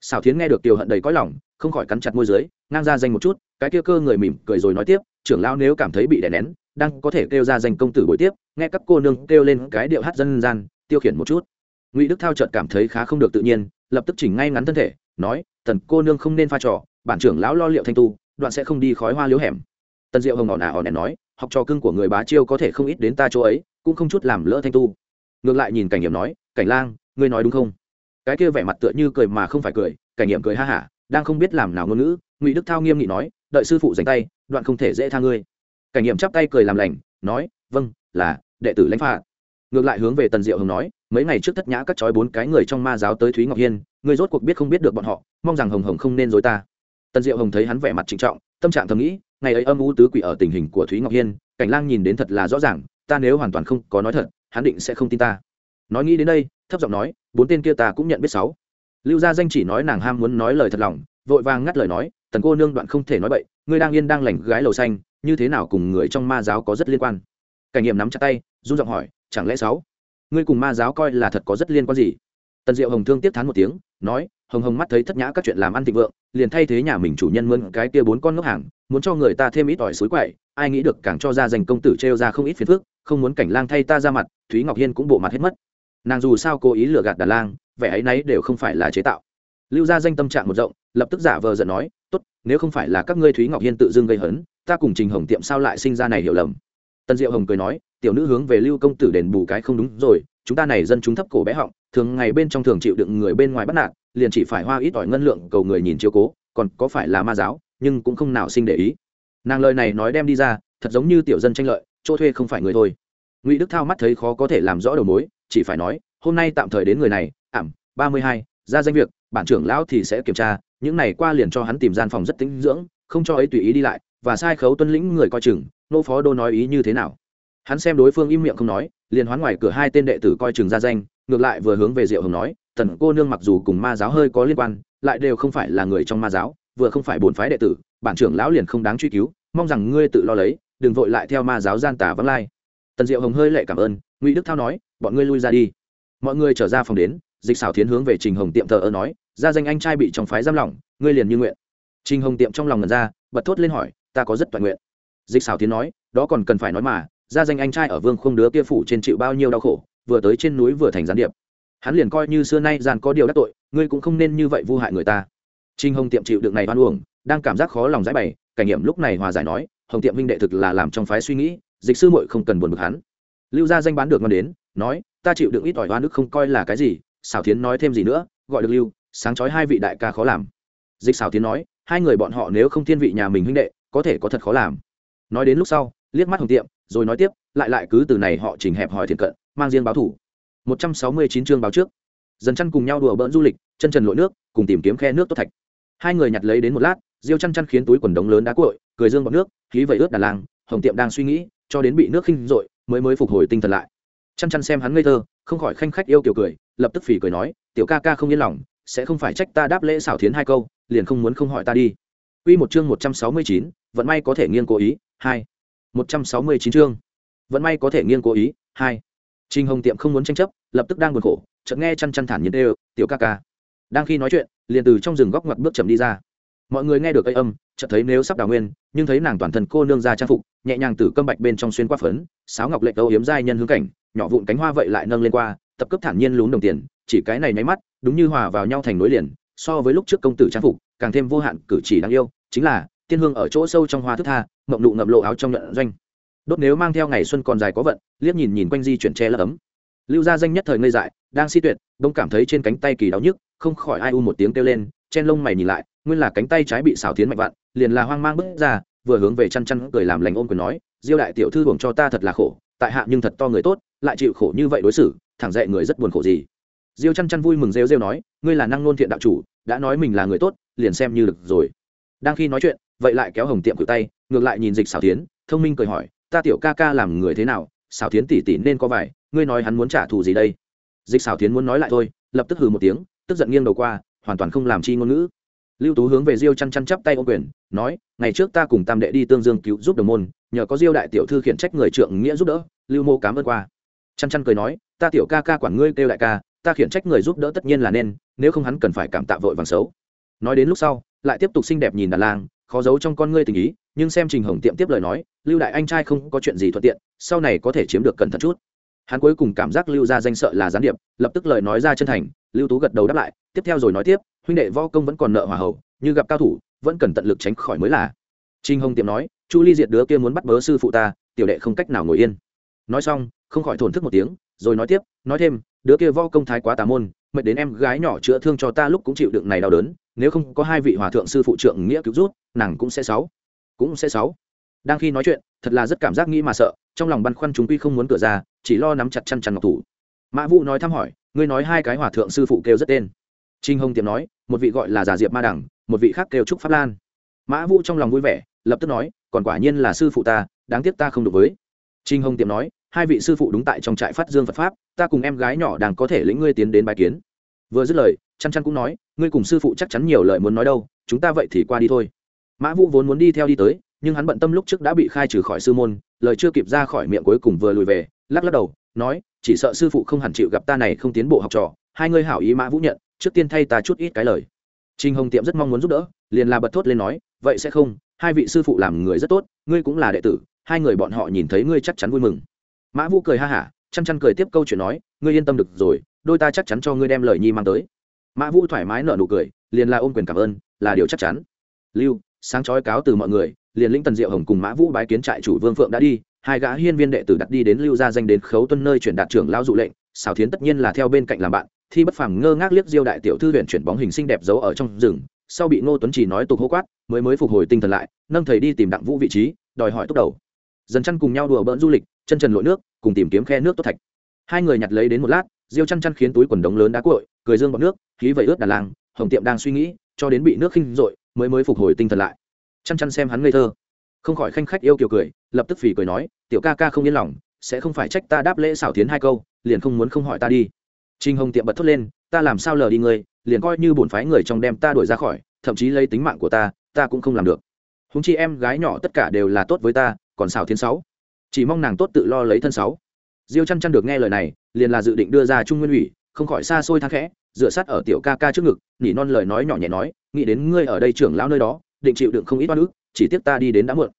Xảo thiến nghe được tiểu hận đầy cõi lòng, không khỏi cắn chặt môi dưới, ngang ra danh một chút, cái kia cơ người mỉm cười rồi nói tiếp trưởng lão nếu cảm thấy bị đè nén, đang có thể kêu ra danh công tử buổi tiếp, nghe các cô nương kêu lên cái điệu hát dân gian, tiêu khiển một chút. Ngụy đức thao chợt cảm thấy khá không được tự nhiên, lập tức chỉnh ngay ngắn thân thể, nói, tần cô nương không nên pha trò, bản trưởng lão lo liệu thanh tu, đoạn sẽ không đi khói hoa liếu hẻm. Tần diệu hồng ỏn ả ỏn ẻn nói, học trò cưng của người bá chiêu có thể không ít đến ta chỗ ấy, cũng không chút làm lỡ thanh tu. Ngược lại nhìn cảnh nghiệm nói, cảnh lang, ngươi nói đúng không? Cái kia vẻ mặt tựa như cười mà không phải cười, cảnh nghiệm cười ha hả, đang không biết làm nào ngôn ngữ, ngụy đức thao nghiêm nghị nói đợi sư phụ dành tay, đoạn không thể dễ tha ngươi. Cảnh nghiệm chắp tay cười làm lành, nói vâng là, đệ tử lãnh phạt. Ngược lại hướng về tần diệu hồng nói, mấy ngày trước thất nhã cắt trói bốn cái người trong ma giáo tới thúy ngọc hiên, ngươi rốt cuộc biết không biết được bọn họ, mong rằng hồng hồng không nên dối ta. Tần diệu hồng thấy hắn vẻ mặt trịnh trọng, tâm trạng thầm nghĩ, ngày ấy âm u tứ quỷ ở tình hình của thúy ngọc hiên, cảnh lang nhìn đến thật là rõ ràng, ta nếu hoàn toàn không có nói thật, hắn định sẽ không tin ta. Nói nghĩ đến đây, thấp giọng nói, bốn tên kia ta cũng nhận biết sáu. Lưu gia danh chỉ nói nàng ham muốn nói lời thật lòng vội vàng ngắt lời nói, tần cô nương đoạn không thể nói bậy, ngươi đang yên đang lành, gái lầu xanh, như thế nào cùng người trong ma giáo có rất liên quan? Cảnh nghiệm nắm chặt tay, run giọng hỏi, chẳng lẽ sáu, ngươi cùng ma giáo coi là thật có rất liên quan gì? Tần diệu hồng thương tiếp thán một tiếng, nói, hồng hồng mắt thấy thất nhã các chuyện làm ăn thịnh vượng, liền thay thế nhà mình chủ nhân mượn cái kia bốn con ngốc hàng, muốn cho người ta thêm ít ỏi suối quậy, ai nghĩ được càng cho ra dành công tử trêu ra không ít phiền phức, không muốn cảnh lang thay ta ra mặt, thúy ngọc hiên cũng bộ mặt hết mất. Nàng dù sao cố ý lừa gạt đàn lang, vẻ ấy nấy đều không phải là chế tạo. Lưu ra danh tâm trạng một rộng lập tức giả vờ giận nói, tốt, nếu không phải là các ngươi thúy ngọc hiên tự dưng gây hấn, ta cùng trình hồng tiệm sao lại sinh ra này hiểu lầm? Tân diệu hồng cười nói, tiểu nữ hướng về lưu công tử đền bù cái không đúng rồi, chúng ta này dân chúng thấp cổ bé họng, thường ngày bên trong thường chịu đựng người bên ngoài bắt nạt, liền chỉ phải hoa ít ỏi ngân lượng cầu người nhìn chiếu cố, còn có phải là ma giáo, nhưng cũng không nào sinh để ý. Nàng lời này nói đem đi ra, thật giống như tiểu dân tranh lợi, chỗ thuê không phải người thôi. Ngụy đức thao mắt thấy khó có thể làm rõ đầu mối, chỉ phải nói, hôm nay tạm thời đến người này, ảm, ba mươi hai, ra danh việc, bản trưởng lão thì sẽ kiểm tra những này qua liền cho hắn tìm gian phòng rất tĩnh dưỡng, không cho ấy tùy ý đi lại, và sai khấu tuân lĩnh người coi chừng, nô phó đô nói ý như thế nào. Hắn xem đối phương im miệng không nói, liền hoán ngoài cửa hai tên đệ tử coi chừng ra danh, ngược lại vừa hướng về diệu hồng nói tần cô nương mặc dù cùng ma giáo hơi có liên quan, lại đều không phải là người trong ma giáo, vừa không phải bổn phái đệ tử, bản trưởng lão liền không đáng truy cứu, mong rằng ngươi tự lo lấy, đừng vội lại theo ma giáo gian tả vắng lai. Tần diệu hồng hơi lệ cảm ơn, ngụy đức thao nói, bọn ngươi lui ra đi. Mọi người trở ra phòng đến dịch xảo thiến hướng về trình hồng tiệm thờ ơ nói ra danh anh trai bị trong phái giam lỏng, ngươi liền như nguyện. Trình hồng tiệm trong lòng ngần ra, bật thốt lên hỏi, ta có rất toàn nguyện. Dịch xảo thiến nói, đó còn cần phải nói mà ra danh anh trai ở vương không đứa kia phủ trên chịu bao nhiêu đau khổ, vừa tới trên núi vừa thành gián điệp. Hắn liền coi như xưa nay giàn có điều đắc tội, ngươi cũng không nên như vậy vu hại người ta. Trinh hồng tiệm chịu được này oan uổng, đang cảm giác khó lòng giải bày, cảnh nghiệm lúc này hòa giải nói, hồng tiệm minh đệ thực là làm trong phái suy nghĩ, dịch sư muội không cần buồn bực hắn. Lưu gia danh bán được ngon đến, nói, ta chịu được ít ỏi oan nước không coi là cái gì xảo thiến nói thêm gì nữa, gọi được lưu, sáng chói hai vị đại ca khó làm. Dịch xảo thiến nói, hai người bọn họ nếu không thiên vị nhà mình huynh đệ, có thể có thật khó làm. Nói đến lúc sau, liếc mắt hồng tiệm, rồi nói tiếp, lại lại cứ từ này họ chỉnh hẹp hỏi thiện cận, mang riêng báo thủ. 169 chương báo trước. Dần chăn cùng nhau đùa bỡn du lịch, chân trần lội nước, cùng tìm kiếm khe nước tốt thạch. Hai người nhặt lấy đến một lát, diêu chăn chăn khiến túi quần đống lớn đá cội cười dương bọt nước, khí vậy ướt đà làng, hồng tiệm đang suy nghĩ, cho đến bị nước khinh rội, mới mới phục hồi tinh thần lại. Chăn chăn xem hắn ngây thơ không khỏi khanh khách yêu kiểu cười lập tức phì cười nói tiểu ca ca không yên lòng sẽ không phải trách ta đáp lễ xảo thiến hai câu liền không muốn không hỏi ta đi Quy một chương 169, vận may có thể nghiêng cố ý, 2. 169 chương. Vận may có thể nghiêng cố ý, 2. Trình Hồng Tiệm không muốn tranh chấp, lập tức đang buồn khổ, chợt nghe chăn chăn thản nhiên đều, "Tiểu ca ca." Đang khi nói chuyện, liền từ trong rừng góc ngoặt bước chậm đi ra. Mọi người nghe được âm âm, chợt thấy nếu sắp đào nguyên, nhưng thấy nàng toàn thân cô nương ra trang phục, nhẹ nhàng từ cơm bạch bên trong xuyên qua phấn, sáo ngọc lệ âu hiếm giai nhân hướng cảnh, nhỏ vụn cánh hoa vậy lại nâng lên qua, tập cấp thản nhiên lún đồng tiền, chỉ cái này nháy mắt, đúng như hòa vào nhau thành nối liền, so với lúc trước công tử trang phục, càng thêm vô hạn cử chỉ đáng yêu, chính là tiên hương ở chỗ sâu trong hoa thức tha ngậm nụ ngậm lộ áo trong nhận doanh. Đốt nếu mang theo ngày xuân còn dài có vận liếc nhìn nhìn quanh di chuyển che lấp ấm. Lưu gia danh nhất thời ngây dại đang si tuyệt đông cảm thấy trên cánh tay kỳ đau nhức không khỏi ai u một tiếng kêu lên chen lông mày nhìn lại nguyên là cánh tay trái bị xào tiến mạnh vặn liền là hoang mang bước ra vừa hướng về chăn chăn cười làm lành ôm quyền nói diêu đại tiểu thư hưởng cho ta thật là khổ tại hạ nhưng thật to người tốt lại chịu khổ như vậy đối xử, thẳng dạy người rất buồn khổ gì. Diêu chăn chăn vui mừng rêu rêu nói, ngươi là năng nôn thiện đạo chủ, đã nói mình là người tốt, liền xem như được rồi. Đang khi nói chuyện, vậy lại kéo hồng tiệm cự tay, ngược lại nhìn dịch xảo tiến thông minh cười hỏi, ta tiểu ca ca làm người thế nào? Xảo tiến tỉ tỉ nên có vải ngươi nói hắn muốn trả thù gì đây? Dịch xảo tiến muốn nói lại thôi, lập tức hừ một tiếng, tức giận nghiêng đầu qua, hoàn toàn không làm chi ngôn ngữ. Lưu tú hướng về diêu chăn chăn chắp tay ô quyền, nói, ngày trước ta cùng tam đệ đi tương dương cứu giúp đồng môn, nhờ có diêu đại tiểu thư khiển trách người trượng nghĩa giúp đỡ, lưu mô cám ơn qua chăn chăn cười nói, ta tiểu ca ca quản ngươi kêu đại ca, ta khiển trách người giúp đỡ tất nhiên là nên, nếu không hắn cần phải cảm tạ vội vàng xấu. Nói đến lúc sau, lại tiếp tục xinh đẹp nhìn đàn lang, khó giấu trong con ngươi tình ý, nhưng xem trình hồng tiệm tiếp lời nói, lưu đại anh trai không có chuyện gì thuận tiện, sau này có thể chiếm được cẩn thận chút. Hắn cuối cùng cảm giác lưu ra danh sợ là gián điệp, lập tức lời nói ra chân thành, lưu tú gật đầu đáp lại, tiếp theo rồi nói tiếp, huynh đệ võ công vẫn còn nợ hòa hậu, như gặp cao thủ, vẫn cần tận lực tránh khỏi mới là. Trinh hồng tiệm nói, chu ly diệt đứa kia muốn bắt bớ sư phụ ta, tiểu đệ không cách nào ngồi yên nói xong, không khỏi thổn thức một tiếng, rồi nói tiếp, nói thêm, đứa kia võ công thái quá tà môn, mệt đến em gái nhỏ chữa thương cho ta lúc cũng chịu đựng này đau đớn, nếu không có hai vị hòa thượng sư phụ trượng nghĩa cứu rút nàng cũng sẽ sáu, cũng sẽ sáu. Đang khi nói chuyện, thật là rất cảm giác nghĩ mà sợ, trong lòng băn khoăn chúng quy không muốn cửa ra, chỉ lo nắm chặt chăn chăn ngọc thủ. Mã vũ nói thăm hỏi, ngươi nói hai cái hòa thượng sư phụ kêu rất tên. Trinh hồng tiệm nói, một vị gọi là giả diệp ma đẳng, một vị khác kêu trúc pháp lan. Mã vũ trong lòng vui vẻ, lập tức nói, còn quả nhiên là sư phụ ta, đáng tiếc ta không được với trinh hồng tiệm nói, hai vị sư phụ đúng tại trong trại phát dương phật pháp, ta cùng em gái nhỏ đang có thể lĩnh ngươi tiến đến bài kiến. Vừa dứt lời, chăn chăn cũng nói, ngươi cùng sư phụ chắc chắn nhiều lời muốn nói đâu, chúng ta vậy thì qua đi thôi. Mã vũ vốn muốn đi theo đi tới, nhưng hắn bận tâm lúc trước đã bị khai trừ khỏi sư môn, lời chưa kịp ra khỏi miệng cuối cùng vừa lùi về, lắc lắc đầu, nói, chỉ sợ sư phụ không hẳn chịu gặp ta này không tiến bộ học trò, hai ngươi hảo ý mã vũ nhận, trước tiên thay ta chút ít cái lời. Trinh hồng tiệm rất mong muốn giúp đỡ, liền là bật thốt lên nói, vậy sẽ không, hai vị sư phụ làm người rất tốt, ngươi cũng là đệ tử hai người bọn họ nhìn thấy ngươi chắc chắn vui mừng. Mã vũ cười ha hả chăn chăn cười tiếp câu chuyện nói, ngươi yên tâm được rồi, đôi ta chắc chắn cho ngươi đem lời nhi mang tới. Mã vũ thoải mái nở nụ cười, liền là ôm quyền cảm ơn, là điều chắc chắn. Lưu, sáng chói cáo từ mọi người, liền lĩnh tần diệu hồng cùng mã vũ bái kiến trại chủ vương phượng đã đi, hai gã hiên viên đệ tử đặt đi đến lưu gia danh đến khấu tuân nơi chuyển đạt trưởng lao dụ lệnh xào thiến tất nhiên là theo bên cạnh làm bạn, thi bất phàm ngơ ngác liếc diêu đại tiểu thư huyện chuyển bóng hình xinh đẹp giấu ở trong rừng, sau bị ngô tuấn chỉ nói tục hô quát, mới mới phục hồi tinh thần lại, nâng thầy đi tìm đặng vũ vị trí, đòi hỏi tốc đầu dần chăn cùng nhau đùa bỡn du lịch chân trần lội nước cùng tìm kiếm khe nước tốt thạch. Hai người nhặt lấy đến một lát diêu chăn chăn khiến túi quần đống lớn đá cội cười dương bọc nước khí vậy ướt đà làng hồng tiệm đang suy nghĩ cho đến bị nước khinh dội, mới mới phục hồi tinh thần lại. Chăn chăn xem hắn ngây thơ. Không khỏi khanh khách yêu kiều cười lập tức phì cười nói tiểu ca ca không yên lòng sẽ không phải trách ta đáp lễ xảo tiến hai câu liền không muốn không hỏi ta đi. Trinh hồng tiệm bật thốt lên ta làm sao lờ đi ngươi liền coi như bổn phái người trong đem ta đuổi ra khỏi thậm chí lấy tính mạng của ta ta cũng không làm được. Húng chi em gái nhỏ tất cả đều là tốt với ta còn xảo thiên sáu. Chỉ mong nàng tốt tự lo lấy thân sáu. Diêu chăn chăn được nghe lời này, liền là dự định đưa ra trung nguyên ủy, không khỏi xa xôi thang khẽ, dựa sát ở tiểu ca ca trước ngực, nỉ non lời nói nhỏ nhẹ nói, nghĩ đến ngươi ở đây trưởng lão nơi đó, định chịu đựng không ít oan ức, chỉ tiếc ta đi đến đã muộn.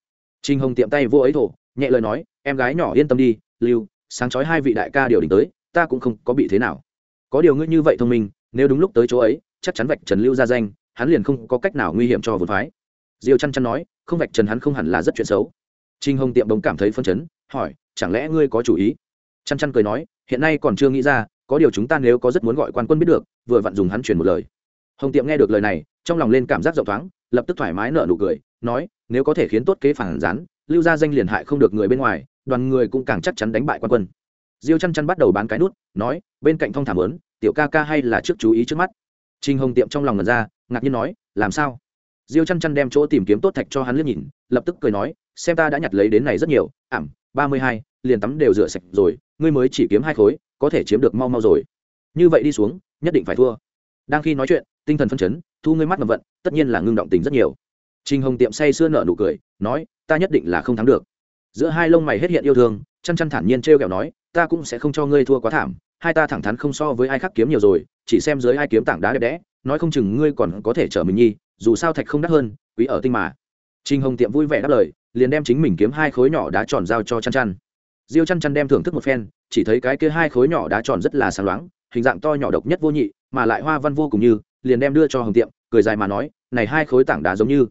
Trinh hồng tiệm tay vô ấy thổ, nhẹ lời nói, em gái nhỏ yên tâm đi, lưu, sáng chói hai vị đại ca điều đình tới, ta cũng không có bị thế nào. Có điều ngươi như vậy thông minh, nếu đúng lúc tới chỗ ấy, chắc chắn vạch trần lưu ra danh, hắn liền không có cách nào nguy hiểm cho vốn phái. Diêu chăn chăn nói, không vạch trần hắn không hẳn là rất chuyện xấu trinh hồng tiệm bỗng cảm thấy phân chấn, hỏi, chẳng lẽ ngươi có chủ ý? Chăn chăn cười nói, hiện nay còn chưa nghĩ ra, có điều chúng ta nếu có rất muốn gọi quan quân biết được, vừa vặn dùng hắn truyền một lời. Hồng tiệm nghe được lời này, trong lòng lên cảm giác rộng thoáng, lập tức thoải mái nở nụ cười, nói, nếu có thể khiến tốt kế phản gián, lưu ra danh liền hại không được người bên ngoài, đoàn người cũng càng chắc chắn đánh bại quan quân. Diêu chăn chăn bắt đầu bán cái nút, nói, bên cạnh thong thảm lớn tiểu ca ca hay là trước chú ý trước mắt. Trinh hồng tiệm trong lòng ngần ra, ngạc nhiên nói, làm sao? Diêu chăn chăn đem chỗ tìm kiếm tốt thạch cho hắn liếc nhìn, lập tức cười nói xem ta đã nhặt lấy đến này rất nhiều ảm ba mươi hai liền tắm đều rửa sạch rồi ngươi mới chỉ kiếm hai khối có thể chiếm được mau mau rồi như vậy đi xuống nhất định phải thua đang khi nói chuyện tinh thần phân chấn thu ngươi mắt ngầm vận tất nhiên là ngưng động tình rất nhiều trinh Hồng tiệm say sưa nở nụ cười, nói, ta nhất định là không thắng được. Giữa hai lông mày hết hiện yêu thương, chăn chăn thản nhiên treo kẹo nói, ta cũng sẽ không cho ngươi thua quá thảm, hai ta thẳng thắn không so với ai khác kiếm nhiều rồi, chỉ xem dưới hai kiếm tảng đá đẹp đẽ, nói không chừng ngươi còn có thể trở mình nhi, dù sao thạch không đắt hơn, quý ở tinh mà. trinh Hồng tiệm vui vẻ đáp lời, liền đem chính mình kiếm hai khối nhỏ đá tròn giao cho chăn chăn. Diêu chăn chăn đem thưởng thức một phen, chỉ thấy cái kia hai khối nhỏ đá tròn rất là sáng loáng, hình dạng to nhỏ độc nhất vô nhị, mà lại hoa văn vô cùng như, liền đem đưa cho Hồng tiệm, cười dài mà nói, này hai khối tảng đá giống như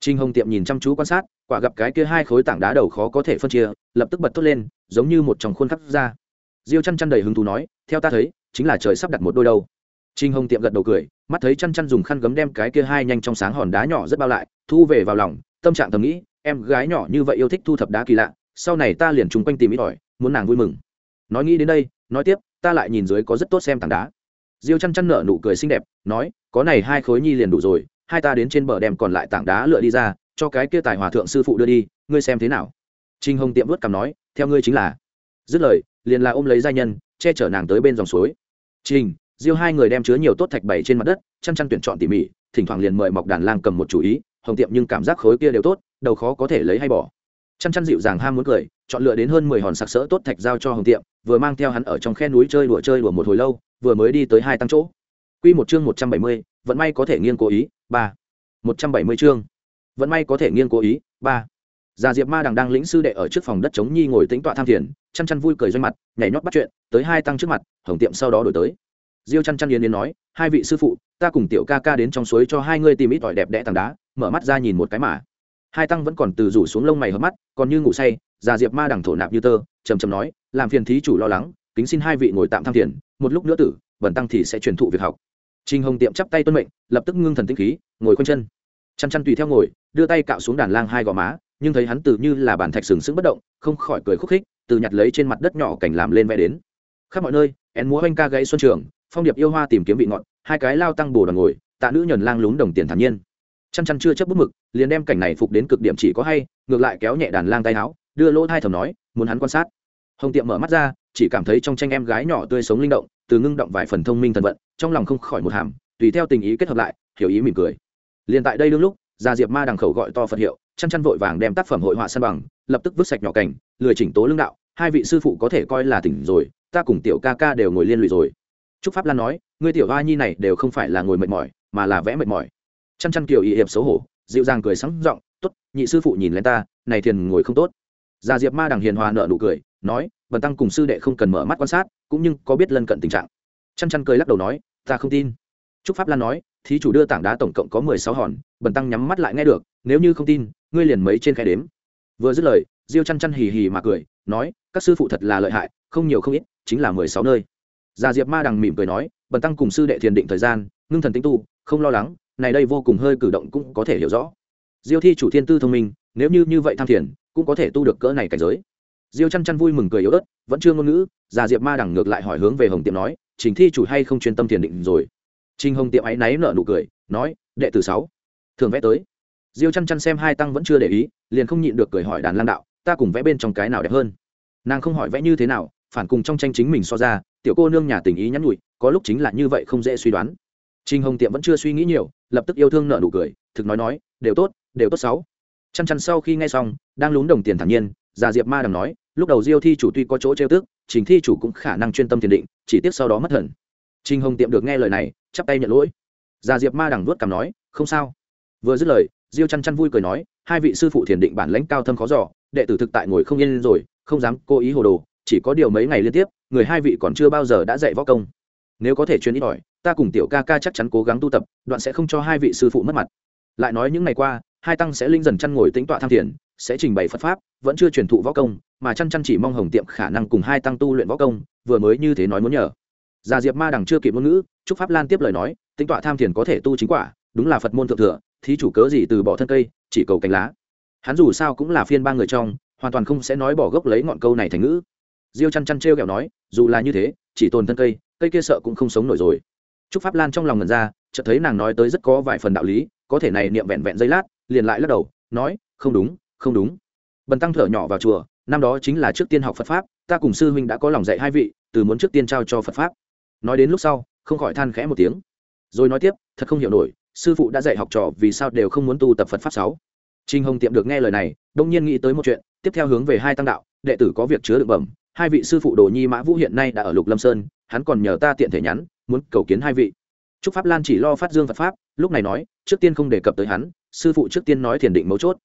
trinh Hồng Tiệm nhìn chăm chú quan sát, quả gặp cái kia hai khối tảng đá đầu khó có thể phân chia, lập tức bật thốt lên, giống như một trong khuôn khắc ra. Diêu chăn chăn đầy hứng thú nói, theo ta thấy, chính là trời sắp đặt một đôi đầu. trinh Hồng Tiệm gật đầu cười, mắt thấy chăn chăn dùng khăn gấm đem cái kia hai nhanh trong sáng hòn đá nhỏ rất bao lại, thu về vào lòng, tâm trạng thầm nghĩ, em gái nhỏ như vậy yêu thích thu thập đá kỳ lạ, sau này ta liền chung quanh tìm ít ỏi, muốn nàng vui mừng. Nói nghĩ đến đây, nói tiếp, ta lại nhìn dưới có rất tốt xem tảng đá. Diêu chăn chăn nở nụ cười xinh đẹp, nói, có này hai khối nhi liền đủ rồi, hai ta đến trên bờ đem còn lại tảng đá lựa đi ra cho cái kia tài hòa thượng sư phụ đưa đi ngươi xem thế nào trinh hồng tiệm vớt cằm nói theo ngươi chính là dứt lời liền là ôm lấy giai nhân che chở nàng tới bên dòng suối trình diêu hai người đem chứa nhiều tốt thạch bày trên mặt đất chăn chăn tuyển chọn tỉ mỉ thỉnh thoảng liền mời mọc đàn lang cầm một chủ ý hồng tiệm nhưng cảm giác khối kia đều tốt đầu khó có thể lấy hay bỏ chăn chăn dịu dàng ham muốn cười chọn lựa đến hơn mười hòn sặc sỡ tốt thạch giao cho hồng tiệm vừa mang theo hắn ở trong khe núi chơi đùa chơi đùa một hồi lâu vừa mới đi tới hai tăng chỗ Quy một chương một trăm bảy mươi, vận may có thể nghiêng cố ý, ba. một trăm bảy mươi chương. Vận may có thể nghiêng cố ý, ba. Già Diệp Ma đằng đang lĩnh sư đệ ở trước phòng đất chống nhi ngồi tĩnh tọa tham thiền, chăn chăn vui cười doanh mặt, nhảy nhót bắt chuyện, tới hai tăng trước mặt, Hồng Tiệm sau đó đổi tới. Diêu chăn chăn yến yến nói, hai vị sư phụ, ta cùng tiểu ca ca đến trong suối cho hai người tìm ít tỏi đẹp đẽ tảng đá, mở mắt ra nhìn một cái mà. Hai tăng vẫn còn từ rủ xuống lông mày hớp mắt, còn như ngủ say, Già Diệp Ma đằng thổ nạp như tơ, trầm trầm nói, làm phiền thí chủ lo lắng, kính xin hai vị ngồi tạm tham thiền, một lúc nữa tử, bẩn tăng thì sẽ truyền thụ việc học trinh Hồng Tiệm chắp tay tuân mệnh, lập tức ngưng thần tinh khí, ngồi quanh chân. Chăn chăn tùy theo ngồi, đưa tay cạo xuống đàn lang hai gò má, nhưng thấy hắn tự như là bàn thạch sừng sững bất động, không khỏi cười khúc khích, từ nhặt lấy trên mặt đất nhỏ cảnh làm lên vẽ đến. Khắp mọi nơi, én múa hoanh ca gãy xuân trường, phong điệp yêu hoa tìm kiếm vị ngọn. hai cái lao tăng bổ đoàn ngồi, tạ nữ nhẫn lang lún đồng tiền thản nhiên. Chăn chăn chưa chấp bút mực, liền đem cảnh này phục đến cực điểm chỉ có hay, ngược lại kéo nhẹ đàn lang tay áo, đưa lỗ thai thầm nói, muốn hắn quan sát. Hồng Tiệm mở mắt ra, chỉ cảm thấy trong tranh em gái nhỏ tươi sống linh động, từ ngưng động vài phần thông minh thần vận, trong lòng không khỏi một hàm, tùy theo tình ý kết hợp lại hiểu ý mỉm cười. Liền tại đây đương lúc gia diệp ma đằng khẩu gọi to phật hiệu chăn chăn vội vàng đem tác phẩm hội họa san bằng lập tức vứt sạch nhỏ cảnh lười chỉnh tố lương đạo hai vị sư phụ có thể coi là tỉnh rồi ta cùng tiểu ca ca đều ngồi liên lụy rồi. Trúc pháp lan nói ngươi tiểu hoa nhi này đều không phải là ngồi mệt mỏi mà là vẽ mệt mỏi chăn chăn kiều ý hiệp xấu hổ, dịu dàng cười sắng giọng, tốt, nhị sư phụ nhìn lên ta, này thiền ngồi không tốt. Gia diệp ma đằng hiền hòa nợ nụ cười, nói, bần tăng cùng sư đệ không cần mở mắt quan sát, cũng nhưng có biết lân cận tình trạng. Chăn chăn cười lắc đầu nói, ta không tin. Trúc pháp lan nói, thí chủ đưa tảng đá tổng cộng có mười sáu hòn, bần tăng nhắm mắt lại nghe được, nếu như không tin, ngươi liền mấy trên khe đếm. Vừa dứt lời, diêu chăn chăn hì hì mà cười, nói, các sư phụ thật là lợi hại, không nhiều không ít, chính là mười sáu nơi. Gia diệp ma đằng mỉm cười nói, bần tăng cùng sư đệ thiền định thời gian, ngưng thần tinh tu, không lo lắng này đây vô cùng hơi cử động cũng có thể hiểu rõ diêu thi chủ thiên tư thông minh nếu như như vậy tham thiền cũng có thể tu được cỡ này cảnh giới diêu chăn chăn vui mừng cười yếu ớt vẫn chưa ngôn ngữ già diệp ma đằng ngược lại hỏi hướng về hồng tiệm nói trình thi chủ hay không chuyên tâm thiền định rồi Trình Hồng tiệm ấy náy nở nụ cười, nói, đệ tử sáu, thường vẽ tới. Diêu Chăn Chăn xem hai tăng vẫn chưa để ý, liền không nhịn được cười hỏi đàn lang đạo, ta cùng vẽ bên trong cái nào đẹp hơn? Nàng không hỏi vẽ như thế nào, phản cùng trong tranh chính mình so ra, tiểu cô nương nhà tình ý nhắn nhủi, có lúc chính là như vậy không dễ suy đoán. Trình Hồng tiệm vẫn chưa suy nghĩ nhiều, lập tức yêu thương nợ nụ cười, thực nói nói, đều tốt, đều tốt sáu. Chăn Chăn sau khi nghe xong, đang lún đồng tiền thản nhiên, Già Diệp Ma đằng nói, lúc đầu Diêu thi chủ tuy có chỗ trêu tức, Trình thi chủ cũng khả năng chuyên tâm thiền định, chỉ tiếc sau đó mất thần. Trình Hồng tiệm được nghe lời này, chắp tay nhận lỗi già diệp ma đằng vuốt cằm nói không sao vừa dứt lời diêu chăn chăn vui cười nói hai vị sư phụ thiền định bản lãnh cao thâm khó giỏ đệ tử thực tại ngồi không yên rồi không dám cố ý hồ đồ chỉ có điều mấy ngày liên tiếp người hai vị còn chưa bao giờ đã dạy võ công nếu có thể chuyên ít ỏi ta cùng tiểu ca ca chắc chắn cố gắng tu tập, đoạn sẽ không cho hai vị sư phụ mất mặt. Lại nói những ngày qua, hai tăng sẽ linh dần chăn ngồi tính tọa tham thiền, sẽ trình bày phật pháp, vẫn chưa truyền thụ võ công, mà chăn chăn chỉ mong hồng tiệm khả năng cùng hai tăng tu luyện võ công, vừa mới như thế nói muốn nhờ. Già diệp ma đằng chưa kịp ngôn ngữ trúc pháp lan tiếp lời nói tính tọa tham thiền có thể tu chính quả, đúng là phật môn thượng thừa, thí chủ cớ gì từ bỏ thân cây, chỉ cầu cánh lá. Hắn dù sao cũng là phiên ba người trong, hoàn toàn không sẽ nói bỏ gốc lấy ngọn câu này thành ngữ. Diêu chăn chăn t r kẹo nói, dù là như thế, chỉ tồn thân cây cây kia sợ cũng không sống nổi rồi trúc pháp lan trong lòng ngẩn ra, chợt thấy nàng nói tới rất có vài phần đạo lý, có thể này niệm vẹn vẹn giây lát, liền lại lắc đầu, nói, không đúng không đúng. Bần tăng thở nhỏ vào chùa, năm đó chính là trước tiên học phật pháp, ta cùng sư huynh đã có lòng dạy hai vị, từ muốn trước tiên trao cho phật pháp. Nói đến lúc sau, không khỏi than khẽ một tiếng. Rồi nói tiếp, thật không hiểu nổi, sư phụ đã dạy học trò vì sao đều không muốn tu tập phật pháp sáu? Trình hồng tiệm được nghe lời này, đông nhiên nghĩ tới một chuyện, tiếp theo hướng về hai tăng đạo, đệ tử có việc chứa được bẩm hai vị sư phụ đồ nhi mã vũ hiện nay đã ở lục lâm sơn, hắn còn nhờ ta tiện thể nhắn, muốn cầu kiến hai vị. Trúc pháp lan chỉ lo phát dương phật pháp, lúc này nói, trước tiên không đề cập tới hắn, sư phụ trước tiên nói thiền định mấu chốt.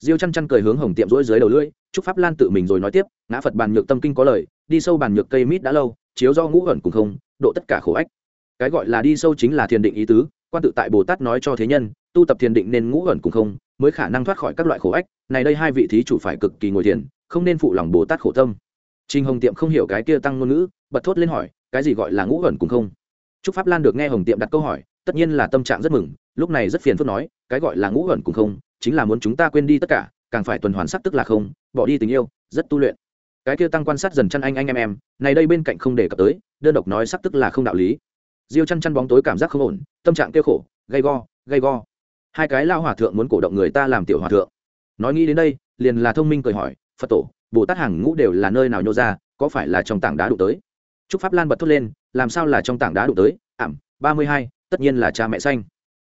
Diêu chăn chăn cười hướng hồng tiệm rỗi dưới đầu lưỡi trúc pháp lan tự mình rồi nói tiếp, ngã phật bàn nhược tâm kinh có lời, đi sâu bàn nhược cây mít đã lâu, chiếu do ngũ ẩn cùng không, độ tất cả khổ ách. Cái gọi là đi sâu chính là thiền định ý tứ, quan tự tại bồ tát nói cho thế nhân, tu tập thiền định nên ngũ ẩn cùng không, mới khả năng thoát khỏi các loại khổ ách, này đây hai vị thí chủ phải cực kỳ ngồi thiền, không nên phụ lòng bồ tát khổ tâm. Trình Hồng Tiệm không hiểu cái kia tăng ngôn ngữ, bật thốt lên hỏi, cái gì gọi là ngũ ẩn cùng không? Trúc Pháp Lan được nghe Hồng Tiệm đặt câu hỏi, tất nhiên là tâm trạng rất mừng, lúc này rất phiền phức nói, cái gọi là ngũ ẩn cùng không, chính là muốn chúng ta quên đi tất cả, càng phải tuần hoàn sắc tức là không, bỏ đi tình yêu, rất tu luyện. Cái kia tăng quan sát dần chân anh anh em em, này đây bên cạnh không để cập tới, đơn độc nói sắc tức là không đạo lý diêu chăn chăn bóng tối cảm giác không ổn tâm trạng kêu khổ gay go gay go hai cái lao hòa thượng muốn cổ động người ta làm tiểu hòa thượng nói nghĩ đến đây liền là thông minh cười hỏi phật tổ bồ tát hàng ngũ đều là nơi nào nhô ra, có phải là trong tảng đá đụng tới? Trúc pháp lan bật thốt lên, làm sao là trong tảng đá đụng tới? Ảm, ba mươi hai, tất nhiên là cha mẹ xanh.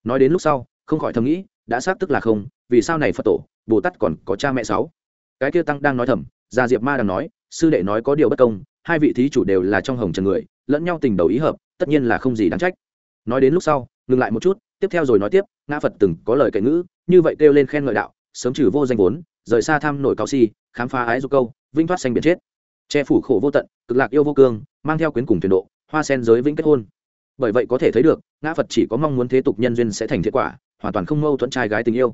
Nói đến lúc sau, không khỏi thầm nghĩ, đã xác tức là không, vì sao này phật tổ, bồ tát còn có cha mẹ sáu? Cái kia tăng đang nói thầm, gia diệp ma đang nói, sư đệ nói có điều bất công, hai vị thí chủ đều là trong hồng trần người, lẫn nhau tình đầu ý hợp, tất nhiên là không gì đáng trách. Nói đến lúc sau, ngừng lại một chút, tiếp theo rồi nói tiếp, ngã phật từng có lời kệ ngữ, như vậy kêu lên khen ngợi đạo, sớm trừ vô danh vốn, rời xa tham nổi cao si khám phá ái dục câu, vinh thoát xanh biển chết. Che phủ khổ vô tận, cực lạc yêu vô cương, mang theo quyến cùng tuyển độ, hoa sen giới vĩnh kết hôn. Bởi vậy có thể thấy được, ngã phật chỉ có mong muốn thế tục nhân duyên sẽ thành thiệt quả, hoàn toàn không mâu thuẫn trai gái tình yêu.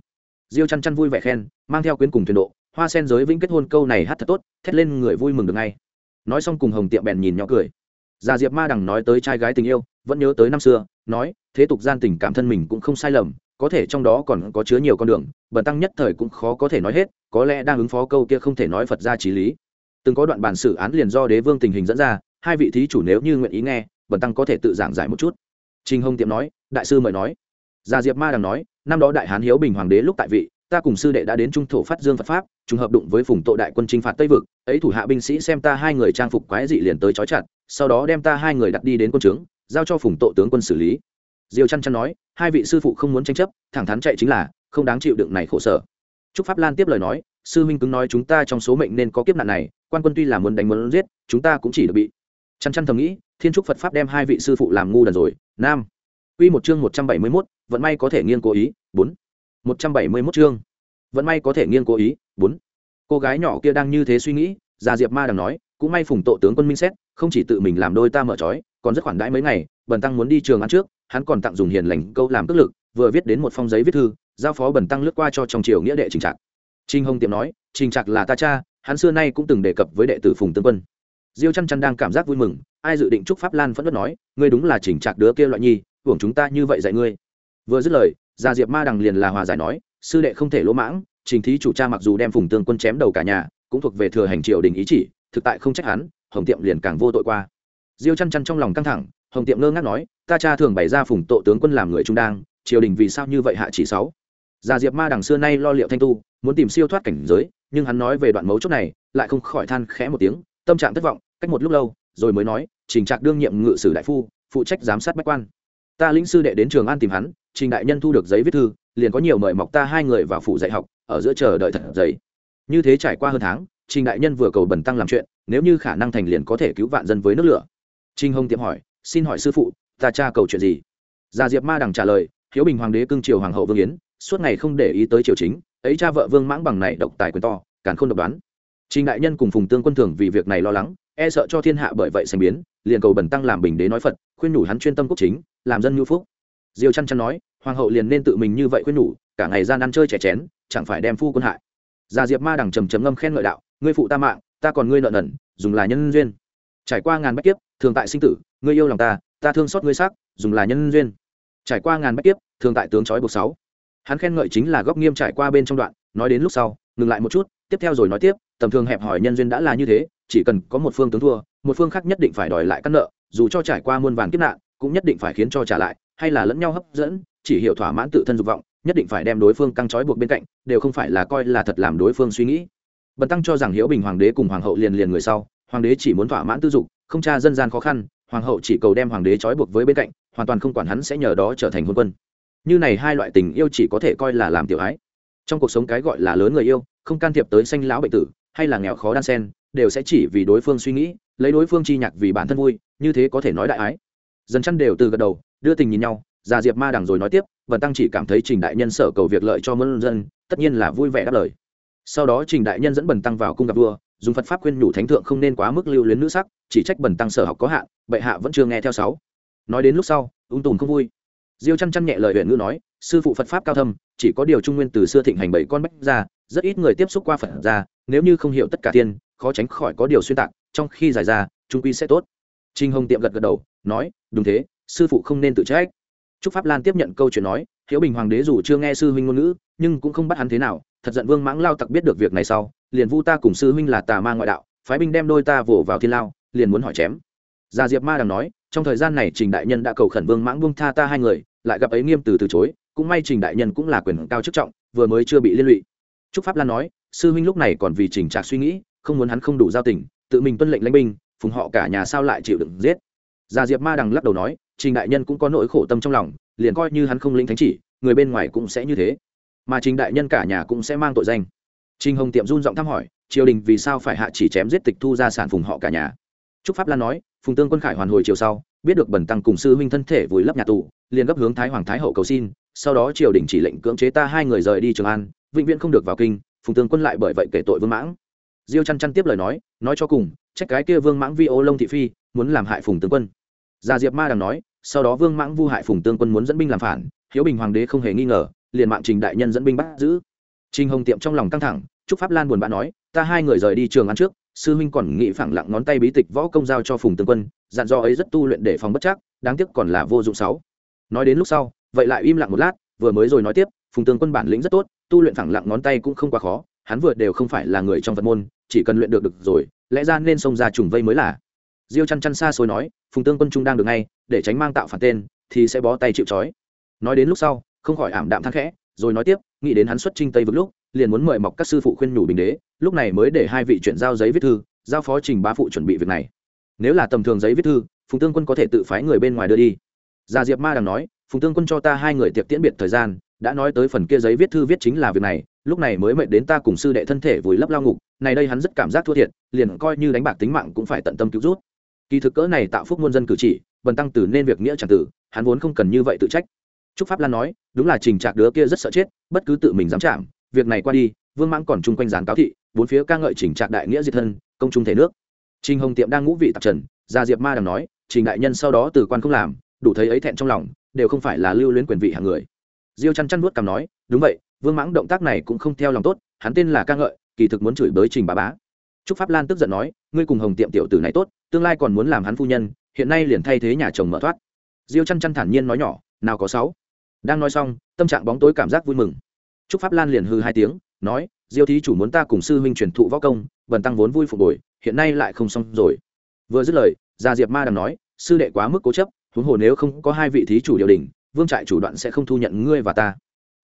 Diêu chăn chăn vui vẻ khen, mang theo quyến cùng tuyển độ, hoa sen giới vĩnh kết hôn câu này hát thật tốt, thét lên người vui mừng được ngay. Nói xong cùng hồng tiệm bèn nhìn nhỏ cười. Già diệp ma đằng nói tới trai gái tình yêu, vẫn nhớ tới năm xưa, nói, thế tục gian tình cảm thân mình cũng không sai lầm có thể trong đó còn có chứa nhiều con đường, bần tăng nhất thời cũng khó có thể nói hết, có lẽ đang ứng phó câu kia không thể nói phật ra trí lý. Từng có đoạn bản xử án liền do đế vương tình hình dẫn ra, hai vị thí chủ nếu như nguyện ý nghe, bần tăng có thể tự giảng giải một chút. Trình hồng tiệm nói, đại sư mời nói. Gia diệp ma đằng nói, năm đó đại hán hiếu bình hoàng đế lúc tại vị, ta cùng sư đệ đã đến trung thổ phát dương phật pháp, trùng hợp đụng với phùng tội đại quân chinh phạt tây vực, ấy thủ hạ binh sĩ xem ta hai người trang phục quái dị liền tới chói chặt, sau đó đem ta hai người đặt đi đến quân trướng, giao cho phùng tội tướng quân xử lý diêu chăn chăn nói hai vị sư phụ không muốn tranh chấp thẳng thắn chạy chính là không đáng chịu đựng này khổ sở. Trúc pháp lan tiếp lời nói sư Minh cứng nói chúng ta trong số mệnh nên có kiếp nạn này quan quân tuy là muốn đánh muốn giết chúng ta cũng chỉ được bị. Chăn chăn thầm nghĩ thiên trúc phật pháp đem hai vị sư phụ làm ngu đần rồi nam. Quy một chương một trăm bảy mươi 171, vận may có thể nghiêng cố ý, bốn. Một trăm bảy mươi 171 chương. Vận may có thể nghiêng cố ý, bốn. Cô gái nhỏ kia đang như thế suy nghĩ, già Diệp Ma đang nói, cũng may phùng Tộ tướng quân minh xét, không chỉ tự mình làm đôi ta mở trói, còn rất khoản đãi mấy ngày, bần tăng muốn đi trường ăn trước, hắn còn tặng dùng hiền lành câu làm tức lực, vừa viết đến một phong giấy viết thư, giao phó bần tăng lướt qua cho trong triều nghĩa đệ trình trạc. trinh Hồng tiệm nói, trình trạc là ta cha, hắn xưa nay cũng từng đề cập với đệ tử phùng tương quân. Diêu Chăn Chăn đang cảm giác vui mừng, ai dự định chúc pháp lan phẫn đất nói, ngươi đúng là trình trạc đứa kia loại nhi, hưởng chúng ta như vậy dạy ngươi vừa dứt lời gia diệp ma đằng liền là hòa giải nói sư đệ không thể lỗ mãng trình thí chủ cha mặc dù đem phùng tương quân chém đầu cả nhà cũng thuộc về thừa hành triều đình ý chỉ thực tại không trách hắn hồng tiệm liền càng vô tội qua diêu chăn chăn trong lòng căng thẳng hồng tiệm ngơ ngác nói ta cha thường bày ra phùng tội tướng quân làm người trung đang, triều đình vì sao như vậy hạ chỉ sáu? Gia diệp ma đằng xưa nay lo liệu thanh tu, muốn tìm siêu thoát cảnh giới, nhưng hắn nói về đoạn mấu chốt này, lại không khỏi than khẽ một tiếng, tâm trạng thất vọng, cách một lúc lâu, rồi mới nói, trình trạc đương nhiệm ngự sử đại phu, phụ trách giám sát bách quan. Ta lĩnh sư đệ đến trường an tìm hắn, trình đại nhân thu được giấy viết thư, liền có nhiều mời mọc ta hai người vào phủ dạy học, ở giữa chờ đợi thật giấy như thế trải qua hơn tháng, trình đại nhân vừa cầu bần tăng làm chuyện, nếu như khả năng thành liền có thể cứu vạn dân với nước lửa. Trinh hồng tiệm hỏi, xin hỏi sư phụ ta cha cầu chuyện gì? Gia diệp ma đằng trả lời, hiếu bình hoàng đế cưng triều hoàng hậu vương yến, suốt ngày không để ý tới triều chính, ấy cha vợ vương mãng bằng này độc tài quyền to, càng không độc đoán. Trình đại nhân cùng phùng tương quân thường vì việc này lo lắng e sợ cho thiên hạ bởi vậy sinh biến, liền cầu bần tăng làm bình đế nói phật, khuyên nhủ hắn chuyên tâm quốc chính, làm dân nhu phúc. Diêu chăn chăn nói, hoàng hậu liền nên tự mình như vậy khuyên nhủ, cả ngày gian ăn chơi trẻ chén, chẳng phải đem phu quân hại. Gia diệp ma đằng trầm trầm ngâm khen ngợi đạo, ngươi phụ ta mạng, ta còn ngươi nợ nần, dùng là nhân duyên. Trải qua ngàn bách kiếp, thường tại sinh tử, ngươi yêu lòng ta ta thương xót ngươi xác, dùng là nhân duyên. Trải qua ngàn bách kiếp thường tại tướng trói buộc sáu. Hắn khen ngợi chính là góc nghiêm trải qua bên trong đoạn, nói đến lúc sau, ngừng lại một chút, tiếp theo rồi nói tiếp, tầm thường hẹp hỏi nhân duyên đã là như thế, chỉ cần có một phương tướng thua, một phương khác nhất định phải đòi lại căn nợ, dù cho trải qua muôn vàn kiếp nạn, cũng nhất định phải khiến cho trả lại, hay là lẫn nhau hấp dẫn, chỉ hiểu thỏa mãn tự thân dục vọng, nhất định phải đem đối phương căng trói buộc bên cạnh, đều không phải là coi là thật làm đối phương suy nghĩ. Bần tăng cho rằng hiếu bình hoàng đế cùng hoàng hậu liền liền người sau, hoàng đế chỉ muốn thỏa mãn tư dục, không tra dân gian khó khăn hoàng hậu chỉ cầu đem hoàng đế trói buộc với bên cạnh, hoàn toàn không quản hắn sẽ nhờ đó trở thành hôn quân. Như này hai loại tình yêu chỉ có thể coi là làm tiểu ái. Trong cuộc sống cái gọi là lớn người yêu, không can thiệp tới sanh lão bệnh tử, hay là nghèo khó đan sen, đều sẽ chỉ vì đối phương suy nghĩ, lấy đối phương chi nhạc vì bản thân vui, như thế có thể nói đại ái. Dần chăn đều từ gật đầu, đưa tình nhìn nhau, già diệp ma đằng rồi nói tiếp vần tăng chỉ cảm thấy trình đại nhân sở cầu việc lợi cho mân dân, tất nhiên là vui vẻ đáp lời. Sau đó trình đại nhân dẫn bần tăng vào cung gặp vua dùng phật pháp khuyên nhủ thánh thượng không nên quá mức lưu luyến nữ sắc, chỉ trách bần tăng sở học có hạn, bệ hạ vẫn chưa nghe theo sáu. Nói đến lúc sau, ung tùm không vui. Diêu chăn chăn nhẹ lời huyện ngữ nói, sư phụ phật pháp cao thâm, chỉ có điều trung nguyên từ xưa thịnh hành bảy con bách ra rất ít người tiếp xúc qua phật ra nếu như không hiểu tất cả tiên, khó tránh khỏi có điều xuyên tạc, trong khi giải ra trung quy sẽ tốt. Trinh hồng tiệm gật gật đầu, nói, đúng thế, sư phụ không nên tự trách. Trúc pháp lan tiếp nhận câu chuyện nói, hiếu bình hoàng đế dù chưa nghe sư huynh ngôn ngữ, nhưng cũng không bắt hắn thế nào thật giận vương mãng lao tặc biết được việc này sau, liền vu ta cùng sư huynh là tà ma ngoại đạo, phái binh đem đôi ta vồ vào thiên lao, liền muốn hỏi chém. Gia diệp ma đằng nói, trong thời gian này trình đại nhân đã cầu khẩn vương mãng buông tha ta hai người, lại gặp ấy nghiêm từ từ chối, cũng may trình đại nhân cũng là quyền cao chức trọng, vừa mới chưa bị liên lụy. Trúc pháp lan nói, sư huynh lúc này còn vì trình trạc suy nghĩ, không muốn hắn không đủ giao tình, tự mình tuân lệnh lãnh binh, phùng họ cả nhà sao lại chịu đựng giết. Gia diệp ma đằng lắc đầu nói, trình đại nhân cũng có nỗi khổ tâm trong lòng, liền coi như hắn không lĩnh thánh chỉ, người bên ngoài cũng sẽ như thế mà trình đại nhân cả nhà cũng sẽ mang tội danh. Trình hồng tiệm run giọng thăm hỏi, triều đình vì sao phải hạ chỉ chém giết tịch thu ra sản phùng họ cả nhà? Trúc pháp lan nói, phùng tương quân khải hoàn hồi chiều sau, biết được bẩn tăng cùng sư huynh thân thể vùi lấp nhà tù, liền gấp hướng thái hoàng thái hậu cầu xin, sau đó triều đình chỉ lệnh cưỡng chế ta hai người rời đi trường an, vĩnh viễn không được vào kinh, phùng tương quân lại bởi vậy kể tội vương mãng. Diêu chăn chăn tiếp lời nói nói cho cùng, trách cái kia vương mãng vi ô lông thị phi, muốn làm hại phùng tướng quân. Gia diệp ma đằng nói, sau đó vương mãng vu hại phùng tương quân muốn dẫn binh làm phản, hiếu bình hoàng đế không hề nghi ngờ liền mạng trình đại nhân dẫn binh bắt giữ. Trình hồng tiệm trong lòng căng thẳng trúc pháp lan buồn bã nói, ta hai người rời đi trường ăn trước, sư huynh còn nghĩ phẳng lặng ngón tay bí tịch võ công giao cho phùng tướng quân, dặn do ấy rất tu luyện để phòng bất chắc, đáng tiếc còn là vô dụng sáu. Nói đến lúc sau, vậy lại im lặng một lát, vừa mới rồi nói tiếp, phùng tướng quân bản lĩnh rất tốt, tu luyện phẳng lặng ngón tay cũng không quá khó, hắn vừa đều không phải là người trong vật môn, chỉ cần luyện được được rồi, lẽ ra nên xông ra trùng vây mới là. Diêu chăn chăn xa xôi nói, phùng tương quân trung đang được ngay, để tránh mang tạo phản tên, thì sẽ bó tay chịu trói. Nói đến lúc sau không khỏi ảm đạm thang khẽ, rồi nói tiếp, nghĩ đến hắn xuất trinh tây vực lúc, liền muốn mời mọc các sư phụ khuyên nhủ bình đế, lúc này mới để hai vị chuyện giao giấy viết thư, giao phó trình bá phụ chuẩn bị việc này. Nếu là tầm thường giấy viết thư, phùng tương quân có thể tự phái người bên ngoài đưa đi. Gia diệp ma đang nói, phùng tương quân cho ta hai người tiệc tiễn biệt thời gian, đã nói tới phần kia giấy viết thư viết chính là việc này, lúc này mới mệnh đến ta cùng sư đệ thân thể vùi lấp lao ngục, này đây hắn rất cảm giác thua thiệt, liền coi như đánh bạc tính mạng cũng phải tận tâm cứu rút kỳ thực cỡ này tạo phúc muôn dân cử chỉ, bần tăng tử nên việc nghĩa chẳng tử, hắn vốn không cần như vậy tự trách trúc pháp lan nói, đúng là trình trạc đứa kia rất sợ chết, bất cứ tự mình dám chạm, việc này qua đi, vương mãng còn chung quanh gián cáo thị, bốn phía ca ngợi trình trạc đại nghĩa diệt thân, công trung thể nước. Trình hồng tiệm đang ngũ vị tạp trần, gia diệp ma đằng nói, trình đại nhân sau đó từ quan không làm, đủ thấy ấy thẹn trong lòng, đều không phải là lưu luyến quyền vị hàng người. Diêu chăn chăn nuốt cằm nói, đúng vậy, vương mãng động tác này cũng không theo lòng tốt, hắn tên là ca ngợi, kỳ thực muốn chửi bới trình bà bá. Trúc pháp lan tức giận nói, ngươi cùng hồng tiệm tiểu tử này tốt, tương lai còn muốn làm hắn phu nhân, hiện nay liền thay thế nhà chồng mở thoát. Diêu chăn chăn thản nhiên nói nhỏ, nào có sáu đang nói xong, tâm trạng bóng tối cảm giác vui mừng. Trúc pháp lan liền hư hai tiếng, nói, diêu thí chủ muốn ta cùng sư huynh truyền thụ võ công, bần tăng vốn vui phục hồi, hiện nay lại không xong rồi. Vừa dứt lời, gia diệp ma đằng nói, sư đệ quá mức cố chấp, huống hồ nếu không có hai vị thí chủ điều đình, vương trại chủ đoạn sẽ không thu nhận ngươi và ta.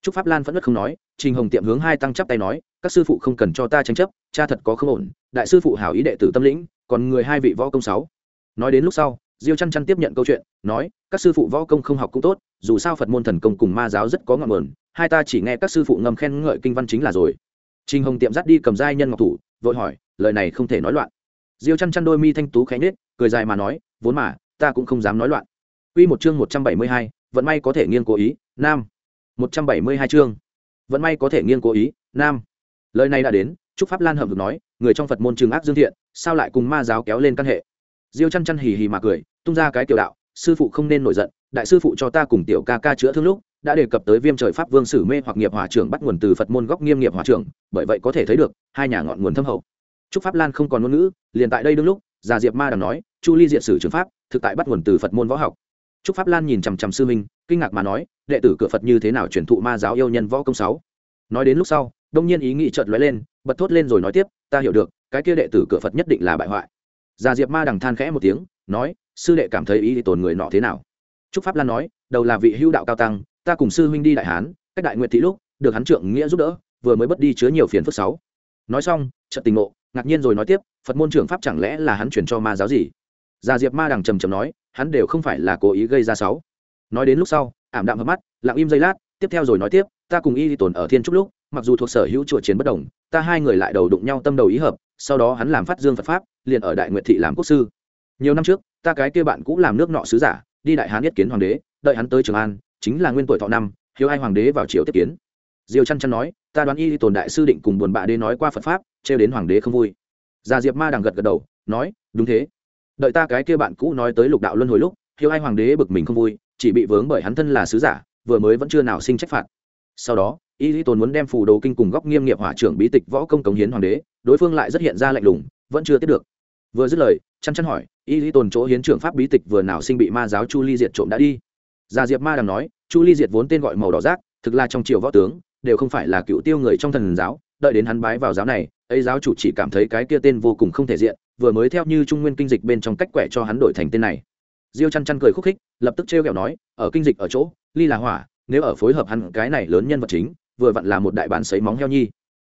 Trúc pháp lan phẫn nứt không nói, trình hồng tiệm hướng hai tăng chắp tay nói, các sư phụ không cần cho ta tranh chấp, cha thật có không ổn, đại sư phụ hảo ý đệ tử tâm lĩnh, còn người hai vị võ công sáu. Nói đến lúc sau diêu chăn chăn tiếp nhận câu chuyện nói các sư phụ võ công không học cũng tốt dù sao phật môn thần công cùng ma giáo rất có ngọn nguồn hai ta chỉ nghe các sư phụ ngầm khen ngợi kinh văn chính là rồi trình hồng tiệm dắt đi cầm giai nhân ngọc thủ vội hỏi lời này không thể nói loạn diêu chăn chăn đôi mi thanh tú khẽ nết cười dài mà nói vốn mà ta cũng không dám nói loạn Quy một chương 172, vận may có thể nghiêng cố ý, nam. 172 chương. Vận may có thể nghiêng cố ý, nam. Lời này đã đến, Trúc Pháp Lan hậm hực nói, người trong Phật môn trừng ác dương thiện, sao lại cùng ma giáo kéo lên căn hệ. Diêu Chân Chân hì hì mà cười, tung ra cái tiểu đạo, sư phụ không nên nổi giận, đại sư phụ cho ta cùng tiểu ca ca chữa thương lúc, đã đề cập tới viêm trời pháp vương sử mê hoặc nghiệp hỏa trưởng bắt nguồn từ Phật môn góc nghiêm nghiệp hỏa trưởng, bởi vậy có thể thấy được hai nhà ngọn nguồn thâm hậu. Trúc Pháp Lan không còn ngôn ngữ, liền tại đây đứng lúc, Già Diệp Ma đằng nói, Chu Ly diện sử trường pháp, thực tại bắt nguồn từ Phật môn võ học, trúc pháp lan nhìn chằm chằm sư minh kinh ngạc mà nói đệ tử cửa phật như thế nào truyền thụ ma giáo yêu nhân võ công sáu? Nói đến lúc sau đông nhiên ý nghĩ chợt lóe lên bật thốt lên rồi nói tiếp ta hiểu được cái kia đệ tử cửa phật nhất định là bại hoại. Già diệp ma đằng than khẽ một tiếng nói sư đệ cảm thấy ý thì tồn người nọ thế nào? Trúc pháp lan nói, đầu là vị hưu đạo cao tăng, ta cùng sư huynh đi đại hán, cách đại nguyện thị lúc, được hắn trượng nghĩa giúp đỡ, vừa mới bất đi chứa nhiều phiền phức sáu. Nói xong trận tình ngộ, ngạc nhiên rồi nói tiếp, phật môn trưởng pháp chẳng lẽ là hắn chuyển cho ma giáo gì? Già diệp ma đằng trầm trầm nói, hắn đều không phải là cố ý gây ra sáu. Nói đến lúc sau, ảm đạm hợp mắt, lặng im giây lát, tiếp theo rồi nói tiếp, ta cùng y đi tồn ở thiên trúc lúc, mặc dù thuộc sở hữu chùa chiến bất đồng, ta hai người lại đầu đụng nhau tâm đầu ý hợp, sau đó hắn làm phát dương phật pháp, liền ở đại nguyệt thị làm quốc sư nhiều năm trước, ta cái kia bạn cũng làm nước nọ sứ giả, đi đại hán yết kiến hoàng đế, đợi hắn tới trường an, chính là nguyên tuổi thọ năm, hiếu ai hoàng đế vào triều tiếp kiến. Diêu chăn chăn nói, ta đoán y tồn đại sư định cùng buồn bạ đế nói qua phật pháp, trêu đến hoàng đế không vui. Gia diệp ma đằng gật gật đầu, nói, đúng thế. Đợi ta cái kia bạn cũ nói tới lục đạo luân hồi lúc, hiếu ai hoàng đế bực mình không vui, chỉ bị vướng bởi hắn thân là sứ giả, vừa mới vẫn chưa nào sinh trách phạt. Sau đó, y lý tồn muốn đem phù đồ kinh cùng góc nghiêm nghiệp hỏa trưởng bí tịch võ công cống hiến hoàng đế, đối phương lại rất hiện ra lạnh lùng, vẫn chưa tiếp được. Vừa dứt lời chăn chăn hỏi, y lý tồn chỗ hiến trưởng pháp bí tịch vừa nào sinh bị ma giáo chu ly diệt trộm đã đi? Gia diệp ma đằng nói, chu ly diệt vốn tên gọi màu đỏ rác thực là trong triều võ tướng, đều không phải là cựu tiêu người trong thần giáo, đợi đến hắn bái vào giáo này, ấy giáo chủ chỉ cảm thấy cái kia tên vô cùng không thể diện, vừa mới theo như trung nguyên kinh dịch bên trong cách quẻ cho hắn đổi thành tên này. Diêu chăn chăn cười khúc khích, lập tức trêu ghẹo nói, ở kinh dịch ở chỗ, ly là hỏa, nếu ở phối hợp hắn cái này lớn nhân vật chính, vừa vặn là một đại bản sấy móng heo nhi.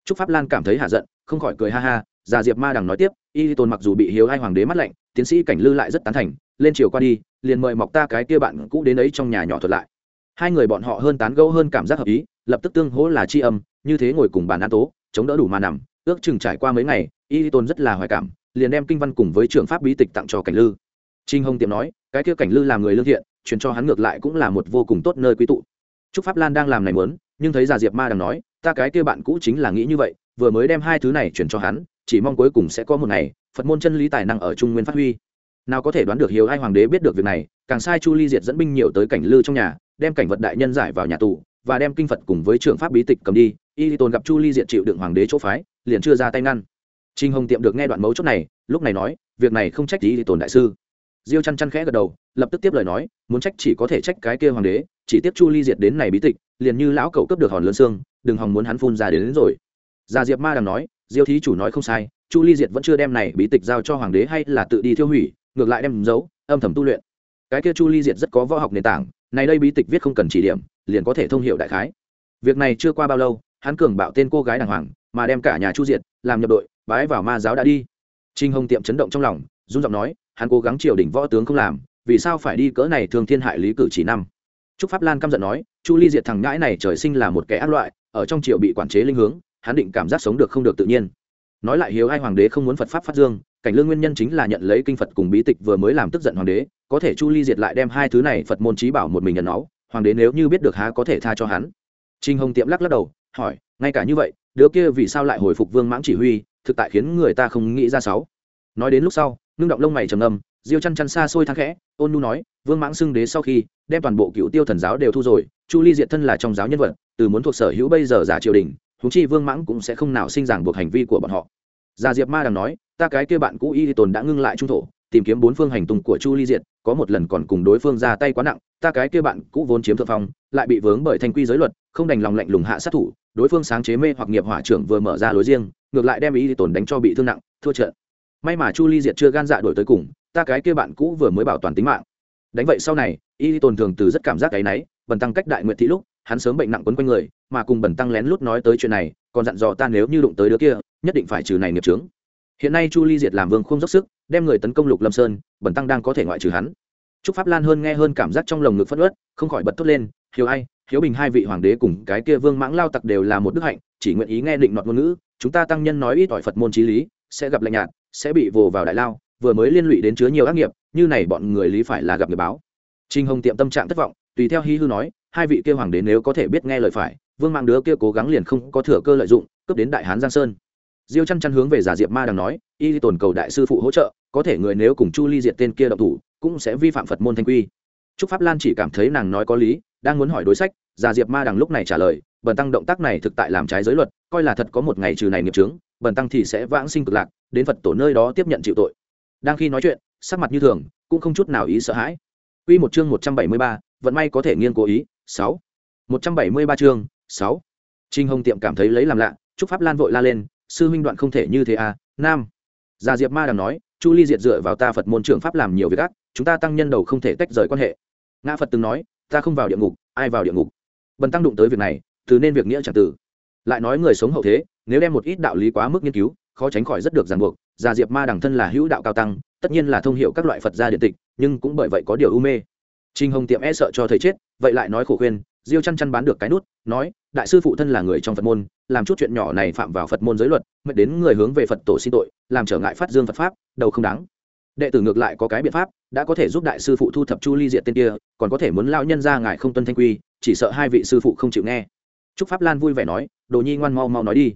Trúc pháp lan cảm thấy hạ giận, không khỏi cười ha ha già diệp ma đằng nói tiếp y tôn mặc dù bị hiếu hai hoàng đế mắt lạnh, tiến sĩ cảnh lư lại rất tán thành, lên chiều qua đi, liền mời mọc ta cái kia bạn cũ đến ấy trong nhà nhỏ thuật lại. Hai người bọn họ hơn tán gẫu hơn cảm giác hợp ý, lập tức tương hỗ là tri âm, như thế ngồi cùng bàn an tố, chống đỡ đủ mà nằm, ước chừng trải qua mấy ngày, y tôn rất là hoài cảm, liền đem kinh văn cùng với trường pháp bí tịch tặng cho cảnh lư. Trinh hồng tiệm nói, cái kia cảnh lư làm người lương thiện, truyền cho hắn ngược lại cũng là một vô cùng tốt nơi quý tụ. Trúc pháp lan đang làm này muốn, nhưng thấy già diệp ma đang nói, ta cái kia bạn cũ chính là nghĩ như vậy vừa mới đem hai thứ này chuyển cho hắn chỉ mong cuối cùng sẽ có một ngày phật môn chân lý tài năng ở trung nguyên phát huy. Nào có thể đoán được hiếu ai hoàng đế biết được việc này càng sai chu ly diệt dẫn binh nhiều tới cảnh lư trong nhà đem cảnh vật đại nhân giải vào nhà tù và đem kinh phật cùng với trường pháp bí tịch cầm đi. Y tồn gặp chu ly diệt chịu đựng hoàng đế chỗ phái liền chưa ra tay ngăn. Trinh hồng tiệm được nghe đoạn mấu chốt này lúc này nói việc này không trách y tồn đại sư. Diêu chăn chăn khẽ gật đầu lập tức tiếp lời nói muốn trách chỉ có thể trách cái kia hoàng đế chỉ tiếp chu ly diệt đến này bí tịch liền như lão cậu cấp được hòn lớn xương đừng hòng muốn hắn phun ra đến, đến rồi gia diệp ma đang nói, diêu thí chủ nói không sai, chu ly diệt vẫn chưa đem này bí tịch giao cho hoàng đế hay là tự đi tiêu hủy, ngược lại đem giấu, âm thầm tu luyện. Cái kia chu ly diệt rất có võ học nền tảng, này đây bí tịch viết không cần chỉ điểm, liền có thể thông hiệu đại khái. Việc này chưa qua bao lâu, hắn cường bạo tên cô gái đàng hoàng, mà đem cả nhà chu diệt làm nhập đội, bái vào ma giáo đã đi. Trinh hồng tiệm chấn động trong lòng, run giọng nói, hắn cố gắng triều đình võ tướng không làm, vì sao phải đi cỡ này thường thiên hại lý cử chỉ năm? Trúc pháp lan căm giận nói, chu ly diệt thằng ngãi này trời sinh là một kẻ ác loại, ở trong triều bị quản chế linh hướng hắn định cảm giác sống được không được tự nhiên. Nói lại hiếu ai hoàng đế không muốn phật pháp phát dương, cảnh lương nguyên nhân chính là nhận lấy kinh phật cùng bí tịch vừa mới làm tức giận hoàng đế, có thể chu ly diệt lại đem hai thứ này phật môn trí bảo một mình nhận nó hoàng đế nếu như biết được há có thể tha cho hắn. Trinh hồng tiệm lắc lắc đầu, hỏi, ngay cả như vậy, đứa kia vì sao lại hồi phục vương mãng chỉ huy, thực tại khiến người ta không nghĩ ra sáu. Nói đến lúc sau, ngưng động lông mày trầm ngâm, diêu chăn chăn xa xôi thang khẽ, ôn nu nói, vương mãng xưng đế sau khi, đem toàn bộ cựu tiêu thần giáo đều thu rồi, chu ly diệt thân là trong giáo nhân vật, từ muốn thuộc sở hữu bây giờ giả triều đình húng chi vương mãng cũng sẽ không nào sinh giảng buộc hành vi của bọn họ. Gia diệp ma đang nói, ta cái kia bạn cũ y tồn đã ngưng lại trung thổ, tìm kiếm bốn phương hành tung của chu ly diệt, có một lần còn cùng đối phương ra tay quá nặng, ta cái kia bạn cũ vốn chiếm thượng phong, lại bị vướng bởi thanh quy giới luật, không đành lòng lạnh lùng hạ sát thủ, đối phương sáng chế mê hoặc nghiệp hỏa trưởng vừa mở ra lối riêng, ngược lại đem y tồn đánh cho bị thương nặng, thua trận. May mà chu ly diệt chưa gan dạ đổi tới cùng, ta cái kia bạn cũ vừa mới bảo toàn tính mạng. Đánh vậy sau này, y tồn thường từ rất cảm giác cái náy, bần tăng cách đại nguyện thị lúc, hắn sớm bệnh nặng quấn quanh người mà cùng bần tăng lén lút nói tới chuyện này, còn dặn dò ta nếu như đụng tới đứa kia, nhất định phải trừ này nghiệp trướng hiện nay chu ly diệt làm vương không dốc sức, đem người tấn công lục lâm sơn, bần tăng đang có thể ngoại trừ hắn. Trúc pháp lan hơn nghe hơn cảm giác trong lồng ngực phất ớt không khỏi bật thốt lên hiếu ai, hiếu bình hai vị hoàng đế cùng cái kia vương mãng lao tặc đều là một đức hạnh, chỉ nguyện ý nghe định nọt ngôn ngữ, chúng ta tăng nhân nói ít ỏi phật môn trí lý, sẽ gặp lạnh nhạt, sẽ bị vồ vào đại lao, vừa mới liên lụy đến chứa nhiều ác nghiệp, như này bọn người lý phải là gặp người báo. Trinh hồng tiệm tâm trạng thất vọng, tùy theo hí hư nói, hai vị kia hoàng đế nếu có thể biết nghe lời phải vương mạng đứa kia cố gắng liền không có thừa cơ lợi dụng cướp đến đại hán giang sơn. Diêu chăn chăn hướng về giả diệp ma đang nói y tồn cầu đại sư phụ hỗ trợ có thể người nếu cùng chu ly diệt tên kia độc thủ cũng sẽ vi phạm phật môn thanh quy. Trúc pháp lan chỉ cảm thấy nàng nói có lý đang muốn hỏi đối sách giả diệp ma đằng lúc này trả lời bần tăng động tác này thực tại làm trái giới luật coi là thật có một ngày trừ này nghiệp trướng bần tăng thì sẽ vãng sinh cực lạc đến phật tổ nơi đó tiếp nhận chịu tội. Đang khi nói chuyện sắc mặt như thường cũng không chút nào ý sợ hãi. Quy một chương 173, vận may có thể nghiêng cố ý, 6. 173 chương, 6. Trình Hồng Tiệm cảm thấy lấy làm lạ, Trúc Pháp Lan vội la lên, sư huynh đoạn không thể như thế à, nam. Gia Diệp Ma đang nói, Chu Ly diệt dựa vào ta Phật môn trưởng pháp làm nhiều việc ác, chúng ta tăng nhân đầu không thể tách rời quan hệ. Ngã Phật từng nói, ta không vào địa ngục, ai vào địa ngục. Bần tăng đụng tới việc này, từ nên việc nghĩa chẳng tử. Lại nói người sống hậu thế, nếu đem một ít đạo lý quá mức nghiên cứu, khó tránh khỏi rất được ràng buộc. Gia Diệp Ma đằng thân là hữu đạo cao tăng, tất nhiên là thông hiểu các loại Phật gia điện tịch, nhưng cũng bởi vậy có điều u mê Trình Hồng tiệm e sợ cho thầy chết, vậy lại nói khổ khuyên, Diêu Chăn Chăn bán được cái nút, nói, đại sư phụ thân là người trong Phật môn, làm chút chuyện nhỏ này phạm vào Phật môn giới luật, mệt đến người hướng về Phật tổ xin tội, làm trở ngại phát dương Phật pháp, đầu không đáng. Đệ tử ngược lại có cái biện pháp, đã có thể giúp đại sư phụ thu thập Chu Ly Diệt tên kia, còn có thể muốn lao nhân ra ngài không tuân thanh quy, chỉ sợ hai vị sư phụ không chịu nghe. Trúc Pháp Lan vui vẻ nói, Đồ Nhi ngoan mau mau nói đi.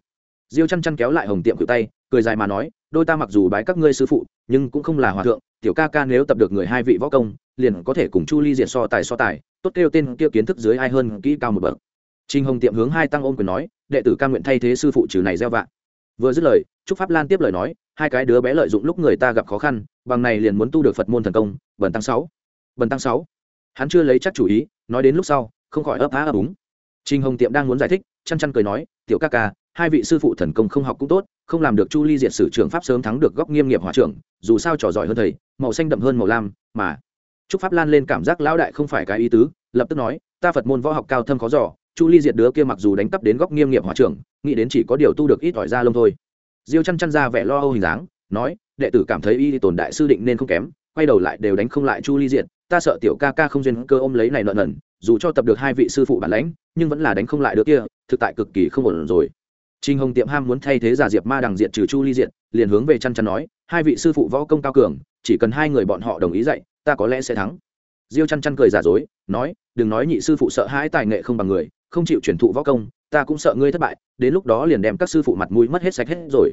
Diêu Chăn Chăn kéo lại Hồng Tiệm cự tay, cười dài mà nói, đôi ta mặc dù bái các ngươi sư phụ, nhưng cũng không là hòa thượng, tiểu ca ca nếu tập được người hai vị võ công, liền có thể cùng chu ly diệt so tài so tài tốt kêu tên kia kiến thức dưới ai hơn kỹ cao một bậc. Trinh hồng tiệm hướng hai tăng ôm quyền nói, đệ tử ca nguyện thay thế sư phụ trừ này gieo vạ. Vừa dứt lời, trúc pháp lan tiếp lời nói, hai cái đứa bé lợi dụng lúc người ta gặp khó khăn, bằng này liền muốn tu được phật môn thần công, bần tăng sáu. Bần tăng sáu. Hắn chưa lấy chắc chủ ý, nói đến lúc sau, không khỏi ấp á ấp úng. Trinh hồng tiệm đang muốn giải thích, chăn chăn cười nói, tiểu ca ca, hai vị sư phụ thần công không học cũng tốt, không làm được chu ly diệt sử trưởng pháp sớm thắng được góc nghiêm nghiệp hòa trưởng, dù sao trò giỏi hơn thầy, màu xanh đậm hơn màu lam, mà Trúc Pháp Lan lên cảm giác lão đại không phải cái ý tứ, lập tức nói, ta Phật môn võ học cao thâm khó dò, Chu Ly diệt đứa kia mặc dù đánh cắp đến góc nghiêm nghiệp hòa trưởng, nghĩ đến chỉ có điều tu được ít ỏi ra lông thôi. Diêu chăn chăn ra vẻ lo âu hình dáng, nói, đệ tử cảm thấy y tồn đại sư định nên không kém quay đầu lại đều đánh không lại chu ly diệt ta sợ tiểu ca ca không duyên cơ ôm lấy này nợ nần dù cho tập được hai vị sư phụ bản lãnh nhưng vẫn là đánh không lại đứa kia thực tại cực kỳ không ổn rồi Trình Hồng Tiệm ham muốn thay thế giả diệp ma đằng diệt trừ Chu Ly diệt, liền hướng về chăn chăn nói, hai vị sư phụ võ công cao cường, chỉ cần hai người bọn họ đồng ý dạy, ta có lẽ sẽ thắng. Diêu chăn chăn cười giả dối, nói, đừng nói nhị sư phụ sợ hãi tài nghệ không bằng người, không chịu truyền thụ võ công, ta cũng sợ ngươi thất bại, đến lúc đó liền đem các sư phụ mặt mũi mất hết sạch hết rồi.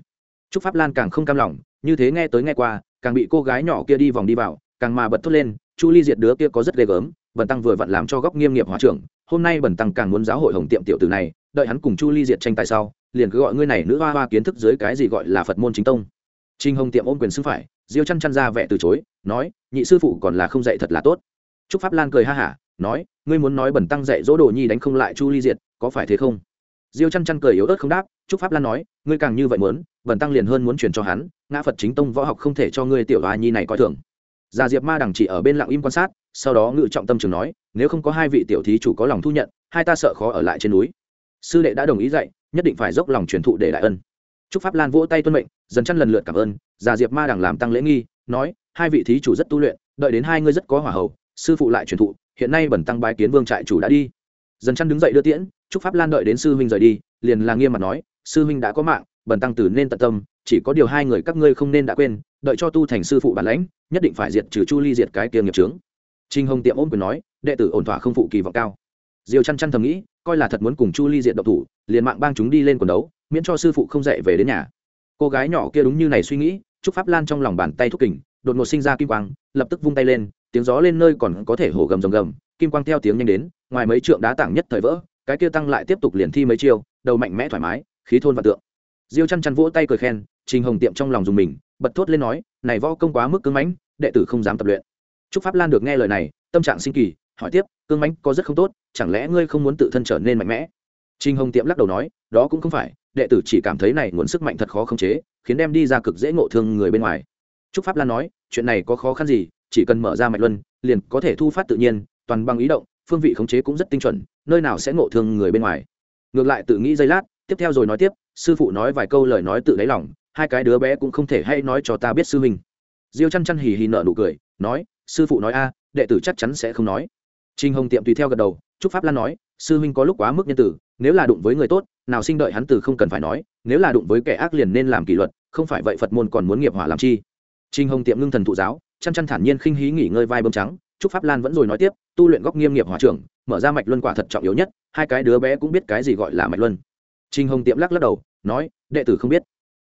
Trúc Pháp Lan càng không cam lòng, như thế nghe tới nghe qua, càng bị cô gái nhỏ kia đi vòng đi vào, càng mà bật thốt lên, Chu Ly diệt đứa kia có rất ghê gớm, Bần tăng vừa vặn làm cho góc nghiêm nghiệp hóa trưởng, hôm nay Bần tăng càng muốn giáo hội Hồng Tiệm tiểu tử này, đợi hắn cùng Chu Ly diệt tranh tài sau, liền cứ gọi ngươi này nữ hoa hoa kiến thức dưới cái gì gọi là phật môn chính tông trinh hồng tiệm ôm quyền xưng phải diêu chăn chăn ra vẻ từ chối, nói, nhị sư phụ còn là không dạy thật là tốt. Trúc pháp lan cười ha hả, nói, ngươi muốn nói bẩn tăng dạy dỗ đồ nhi đánh không lại chu ly diệt, có phải thế không? Diêu chăn chăn cười yếu ớt không đáp, trúc pháp lan nói, ngươi càng như vậy muốn, bẩn tăng liền hơn muốn truyền cho hắn, ngã phật chính tông võ học không thể cho ngươi tiểu hoa nhi này coi thường. Gia diệp ma đằng chỉ ở bên lặng im quan sát, sau đó ngự trọng tâm trường nói, nếu không có hai vị tiểu thí chủ có lòng thu nhận, hai ta sợ khó ở lại trên núi. Sư đệ đã đồng ý dạy, nhất định phải dốc lòng truyền thụ để đại ân chúc pháp lan vỗ tay tuân mệnh, dần chăn lần lượt cảm ơn, già diệp ma đằng làm tăng lễ nghi, nói, hai vị thí chủ rất tu luyện, đợi đến hai ngươi rất có hỏa hậu sư phụ lại truyền thụ, hiện nay bẩn tăng bái kiến vương trại chủ đã đi. Dần chăn đứng dậy đưa tiễn, chúc pháp lan đợi đến sư huynh rời đi, liền là nghiêm mặt nói, sư huynh đã có mạng, bẩn tăng tử nên tận tâm, chỉ có điều hai người các ngươi không nên đã quên, đợi cho tu thành sư phụ bản lãnh, nhất định phải diệt trừ chu ly diệt cái kia nghiệp trướng trinh hồng tiệm ôm quyền nói, đệ tử ổn thỏa không phụ kỳ vọng cao. Diều chăn chăn thầm nghĩ, coi là thật muốn cùng chu ly Diệt độc thủ liền mạng bang chúng đi lên quần đấu, miễn cho sư phụ không dạy về đến nhà. Cô gái nhỏ kia đúng như này suy nghĩ trúc pháp lan trong lòng bàn tay thúc kình, đột ngột sinh ra kim quang, lập tức vung tay lên, tiếng gió lên nơi còn có thể hổ gầm rồng gầm, kim quang theo tiếng nhanh đến, ngoài mấy trượng đá tảng nhất thời vỡ, cái kia tăng lại tiếp tục liền thi mấy chiêu, đầu mạnh mẽ thoải mái, khí thôn và tượng. Diêu chăn chăn vỗ tay cười khen, trình hồng tiệm trong lòng dùng mình, bật thốt lên nói, này võ công quá mức cứng mãnh, đệ tử không dám tập luyện. Trúc pháp lan được nghe lời này, tâm trạng sinh kỳ, hỏi tiếp cương mãnh có rất không tốt, chẳng lẽ ngươi không muốn tự thân trở nên mạnh mẽ? Trình hồng tiệm lắc đầu nói đó cũng không phải đệ tử chỉ cảm thấy này nguồn sức mạnh thật khó khống chế khiến đem đi ra cực dễ ngộ thương người bên ngoài. Trúc pháp lan nói chuyện này có khó khăn gì chỉ cần mở ra mạch luân liền có thể thu phát tự nhiên toàn bằng ý động phương vị khống chế cũng rất tinh chuẩn nơi nào sẽ ngộ thương người bên ngoài. Ngược lại tự nghĩ giây lát tiếp theo rồi nói tiếp sư phụ nói vài câu lời nói tự đáy lòng hai cái đứa bé cũng không thể hay nói cho ta biết sư mình diêu Chân Chân hì hì nở nụ cười nói sư phụ nói a đệ tử chắc chắn sẽ không nói. Trình Hồng Tiệm tùy theo gật đầu, Trúc Pháp Lan nói, sư huynh có lúc quá mức nhân tử, nếu là đụng với người tốt, nào sinh đợi hắn từ không cần phải nói, nếu là đụng với kẻ ác liền nên làm kỷ luật, không phải vậy Phật môn còn muốn nghiệp hỏa làm chi. Trình Hồng Tiệm ngưng thần thụ giáo, chăn chăn thản nhiên khinh hí nghỉ ngơi vai bơm trắng, Trúc Pháp Lan vẫn rồi nói tiếp, tu luyện góc nghiêm nghiệp hỏa trưởng, mở ra mạch luân quả thật trọng yếu nhất, hai cái đứa bé cũng biết cái gì gọi là mạch luân. Trình Hồng Tiệm lắc lắc đầu, nói, đệ tử không biết.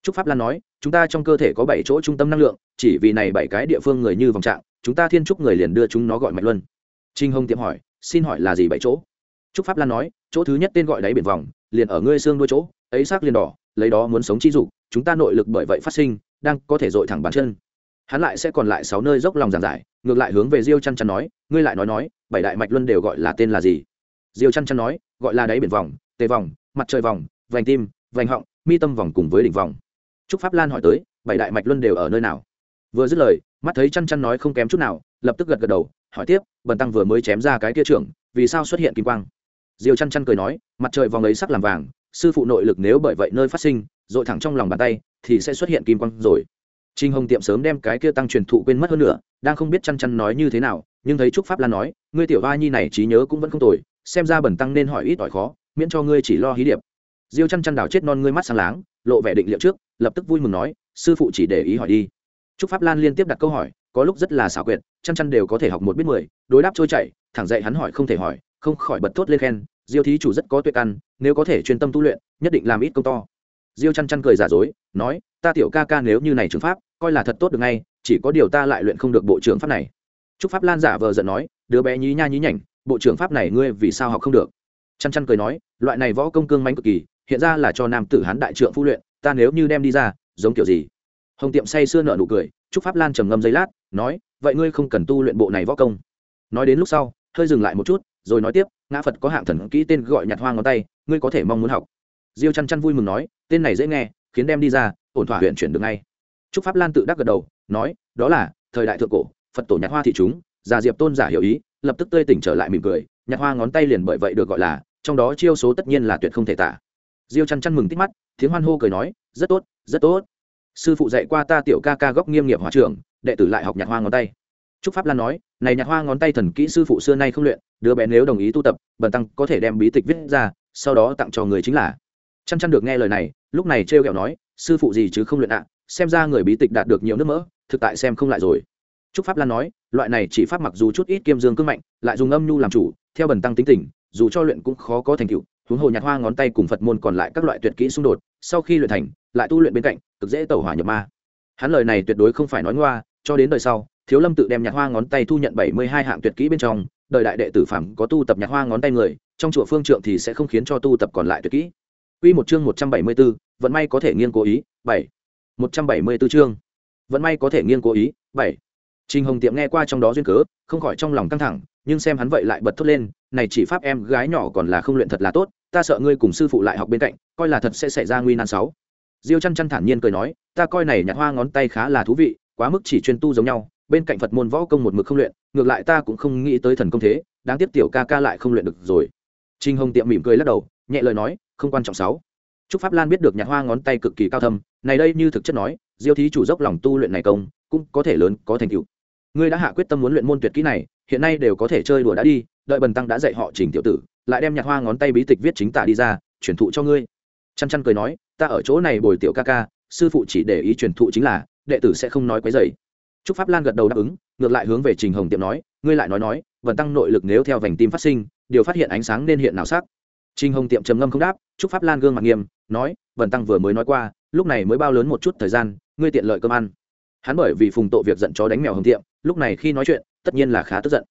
Trúc Pháp Lan nói, chúng ta trong cơ thể có bảy chỗ trung tâm năng lượng, chỉ vì này bảy cái địa phương người như vòng trạng, chúng ta thiên trúc người liền đưa chúng nó gọi mạch luân. Trình Hồng Tiệm hỏi, xin hỏi là gì bảy chỗ trúc pháp lan nói, chỗ thứ nhất tên gọi đáy biển vòng, liền ở ngươi xương đuôi chỗ, ấy xác liền đỏ, lấy đó muốn sống chi dục, chúng ta nội lực bởi vậy phát sinh, đang có thể dội thẳng bàn chân. Hắn lại sẽ còn lại sáu nơi dốc lòng giảng giải, ngược lại hướng về diêu chăn chăn nói, ngươi lại nói nói, bảy đại mạch luân đều gọi là tên là gì? Diêu chăn chăn nói, gọi là đáy biển vòng, tề vòng, mặt trời vòng, vành tim, vành họng, mi tâm vòng cùng với đỉnh vòng. Trúc pháp lan hỏi tới, bảy đại mạch luân đều ở nơi nào? Vừa dứt lời, mắt thấy chăn chăn nói không kém chút nào, lập tức gật gật đầu, hỏi tiếp, bần tăng vừa mới chém ra cái kia trưởng, vì sao xuất hiện kim quang? Diều chăn chăn cười nói, mặt trời vòng ấy sắc làm vàng, sư phụ nội lực nếu bởi vậy nơi phát sinh dội thẳng trong lòng bàn tay, thì sẽ xuất hiện kim quang rồi. Trinh hồng tiệm sớm đem cái kia tăng truyền thụ quên mất hơn nữa, đang không biết chăn chăn nói như thế nào, nhưng thấy trúc pháp lan nói, ngươi tiểu va nhi này trí nhớ cũng vẫn không tồi, xem ra bẩn tăng nên hỏi ít ỏi khó, miễn cho ngươi chỉ lo hí điệp. Diêu chăn chăn đào chết non ngươi mắt sáng láng, lộ vẻ định liệu trước, lập tức vui mừng nói, sư phụ chỉ để ý hỏi đi. Trúc pháp lan liên tiếp đặt câu hỏi, có lúc rất là xảo quyệt, chăn chăn đều có thể học một biết mười, đối đáp trôi chảy, thẳng dậy hắn hỏi không thể hỏi không khỏi bật thốt lên khen, diêu thí chủ rất có tuyệt căn, nếu có thể chuyên tâm tu luyện, nhất định làm ít công to. Diêu chăn chăn cười giả dối, nói, ta tiểu ca ca nếu như này trường pháp, coi là thật tốt được ngay, chỉ có điều ta lại luyện không được bộ trưởng pháp này. Trúc pháp lan giả vờ giận nói, đứa bé nhí nha nhí nhảnh, bộ trưởng pháp này ngươi vì sao học không được? Chăn chăn cười nói, loại này võ công cương mánh cực kỳ, hiện ra là cho nam tử hán đại trượng phu luyện, ta nếu như đem đi ra, giống kiểu gì? Hồng tiệm say sưa nợ nụ cười, trúc pháp lan trầm ngâm giây lát, nói, vậy ngươi không cần tu luyện bộ này võ công. Nói đến lúc sau, hơi dừng lại một chút rồi nói tiếp, ngã phật có hạng thần kỹ tên gọi nhặt hoa ngón tay, ngươi có thể mong muốn học. Diêu chăn chăn vui mừng nói, tên này dễ nghe, khiến đem đi ra, ổn thỏa huyện chuyển được ngay. Trúc pháp lan tự đắc gật đầu, nói, đó là, thời đại thượng cổ, phật tổ nhặt hoa thị chúng, già diệp tôn giả hiểu ý, lập tức tươi tỉnh trở lại mỉm cười nhặt hoa ngón tay liền bởi vậy được gọi là, trong đó chiêu số tất nhiên là tuyệt không thể tả. Diêu chăn chăn mừng tít mắt tiếng hoan hô cười nói, rất tốt rất tốt. Sư phụ dạy qua ta tiểu ca ca góc nghiêm nghiệp hòa trưởng, đệ tử lại học nhặt hoa ngón tay trúc pháp lan nói, này nhạc hoa ngón tay thần kỹ sư phụ xưa nay không luyện, đứa bé nếu đồng ý tu tập, bần tăng có thể đem bí tịch viết ra, sau đó tặng cho người chính là. Chăn chăn được nghe lời này, lúc này trêu ghẹo nói, sư phụ gì chứ không luyện ạ, xem ra người bí tịch đạt được nhiều nước mỡ, thực tại xem không lại rồi. Trúc pháp lan nói, loại này chỉ pháp mặc dù chút ít kiêm dương cương mạnh, lại dùng âm nhu làm chủ, theo bần tăng tính tình, dù cho luyện cũng khó có thành tựu, huống hồ nhạc hoa ngón tay cùng phật môn còn lại các loại tuyệt kỹ xung đột, sau khi luyện thành, lại tu luyện bên cạnh, cực dễ tẩu hỏa nhập ma. Hắn lời này tuyệt đối không phải nói ngoa, cho đến đời sau thiếu lâm tự đem nhạc hoa ngón tay thu nhận bảy mươi hai hạng tuyệt kỹ bên trong đời đại đệ tử phạm có tu tập nhạc hoa ngón tay người trong chùa phương trượng thì sẽ không khiến cho tu tập còn lại tuyệt kỹ Quy một chương một trăm bảy mươi 174, vận may có thể nghiêng cố ý, bảy một trăm bảy mươi 174 chương. Vận may có thể nghiêng cố ý, bảy Trình Hồng Tiệm nghe qua trong đó duyên cớ, không khỏi trong lòng căng thẳng, nhưng xem hắn vậy lại bật thốt lên, này chỉ pháp em gái nhỏ còn là không luyện thật là tốt, ta sợ ngươi cùng sư phụ lại học bên cạnh, coi là thật sẽ xảy ra nguy nan sáu. Diêu Chân Chân thản nhiên cười nói, ta coi này nhặt hoa ngón tay khá là thú vị, quá mức chỉ chuyên tu giống nhau, bên cạnh Phật môn võ công một mực không luyện, ngược lại ta cũng không nghĩ tới thần công thế, đáng tiếc tiểu ca ca lại không luyện được rồi. trinh Hồng Tiệm mỉm cười lắc đầu, nhẹ lời nói, không quan trọng sáu. Trúc Pháp Lan biết được nhạc hoa ngón tay cực kỳ cao thâm, này đây như thực chất nói, Diêu thí chủ dốc lòng tu luyện này công, cũng có thể lớn có thành tựu ngươi đã hạ quyết tâm muốn luyện môn tuyệt kỹ này hiện nay đều có thể chơi đùa đã đi đợi bần tăng đã dạy họ trình tiểu tử lại đem nhạc hoa ngón tay bí tịch viết chính tả đi ra truyền thụ cho ngươi chăn chăn cười nói ta ở chỗ này bồi tiểu ca ca sư phụ chỉ để ý truyền thụ chính là đệ tử sẽ không nói quấy dày trúc pháp lan gật đầu đáp ứng ngược lại hướng về trình hồng tiệm nói ngươi lại nói nói Vận tăng nội lực nếu theo vành tim phát sinh điều phát hiện ánh sáng nên hiện nào sắc? Trình hồng tiệm trầm ngâm không đáp trúc pháp lan gương mặt nghiêm nói Vận tăng vừa mới nói qua lúc này mới bao lớn một chút thời gian ngươi tiện lợi cơm ăn. Hắn bởi vì phùng tội việc giận chó đánh mèo hồng tiệm lúc này khi nói chuyện tất nhiên là khá tức giận.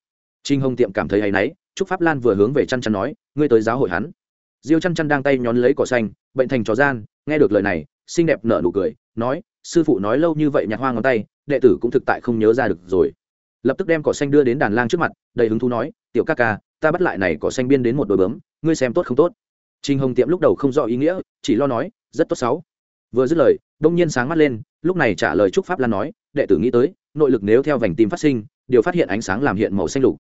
Trinh hồng tiệm cảm thấy hay nấy, trúc pháp lan vừa hướng về chăn chăn nói ngươi tới giáo hội hắn. Diêu chăn chăn đang tay nhón lấy cỏ xanh bệnh thành chó gian nghe được lời này xinh đẹp nở nụ cười nói sư phụ nói lâu như vậy nhặt hoa ngón tay đệ tử cũng thực tại không nhớ ra được rồi. Lập tức đem cỏ xanh đưa đến đàn lang trước mặt, đầy hứng thú nói, tiểu ca ca, ta bắt lại này cỏ xanh biên đến một đôi bướm, ngươi xem tốt không tốt? Trinh hồng tiệm lúc đầu không rõ ý nghĩa, chỉ lo nói, rất tốt sáu. Vừa dứt lời đông nhiên sáng mắt lên, lúc này trả lời trúc pháp lan nói, đệ tử nghĩ tới, nội lực nếu theo vành tim phát sinh, điều phát hiện ánh sáng làm hiện màu xanh lục.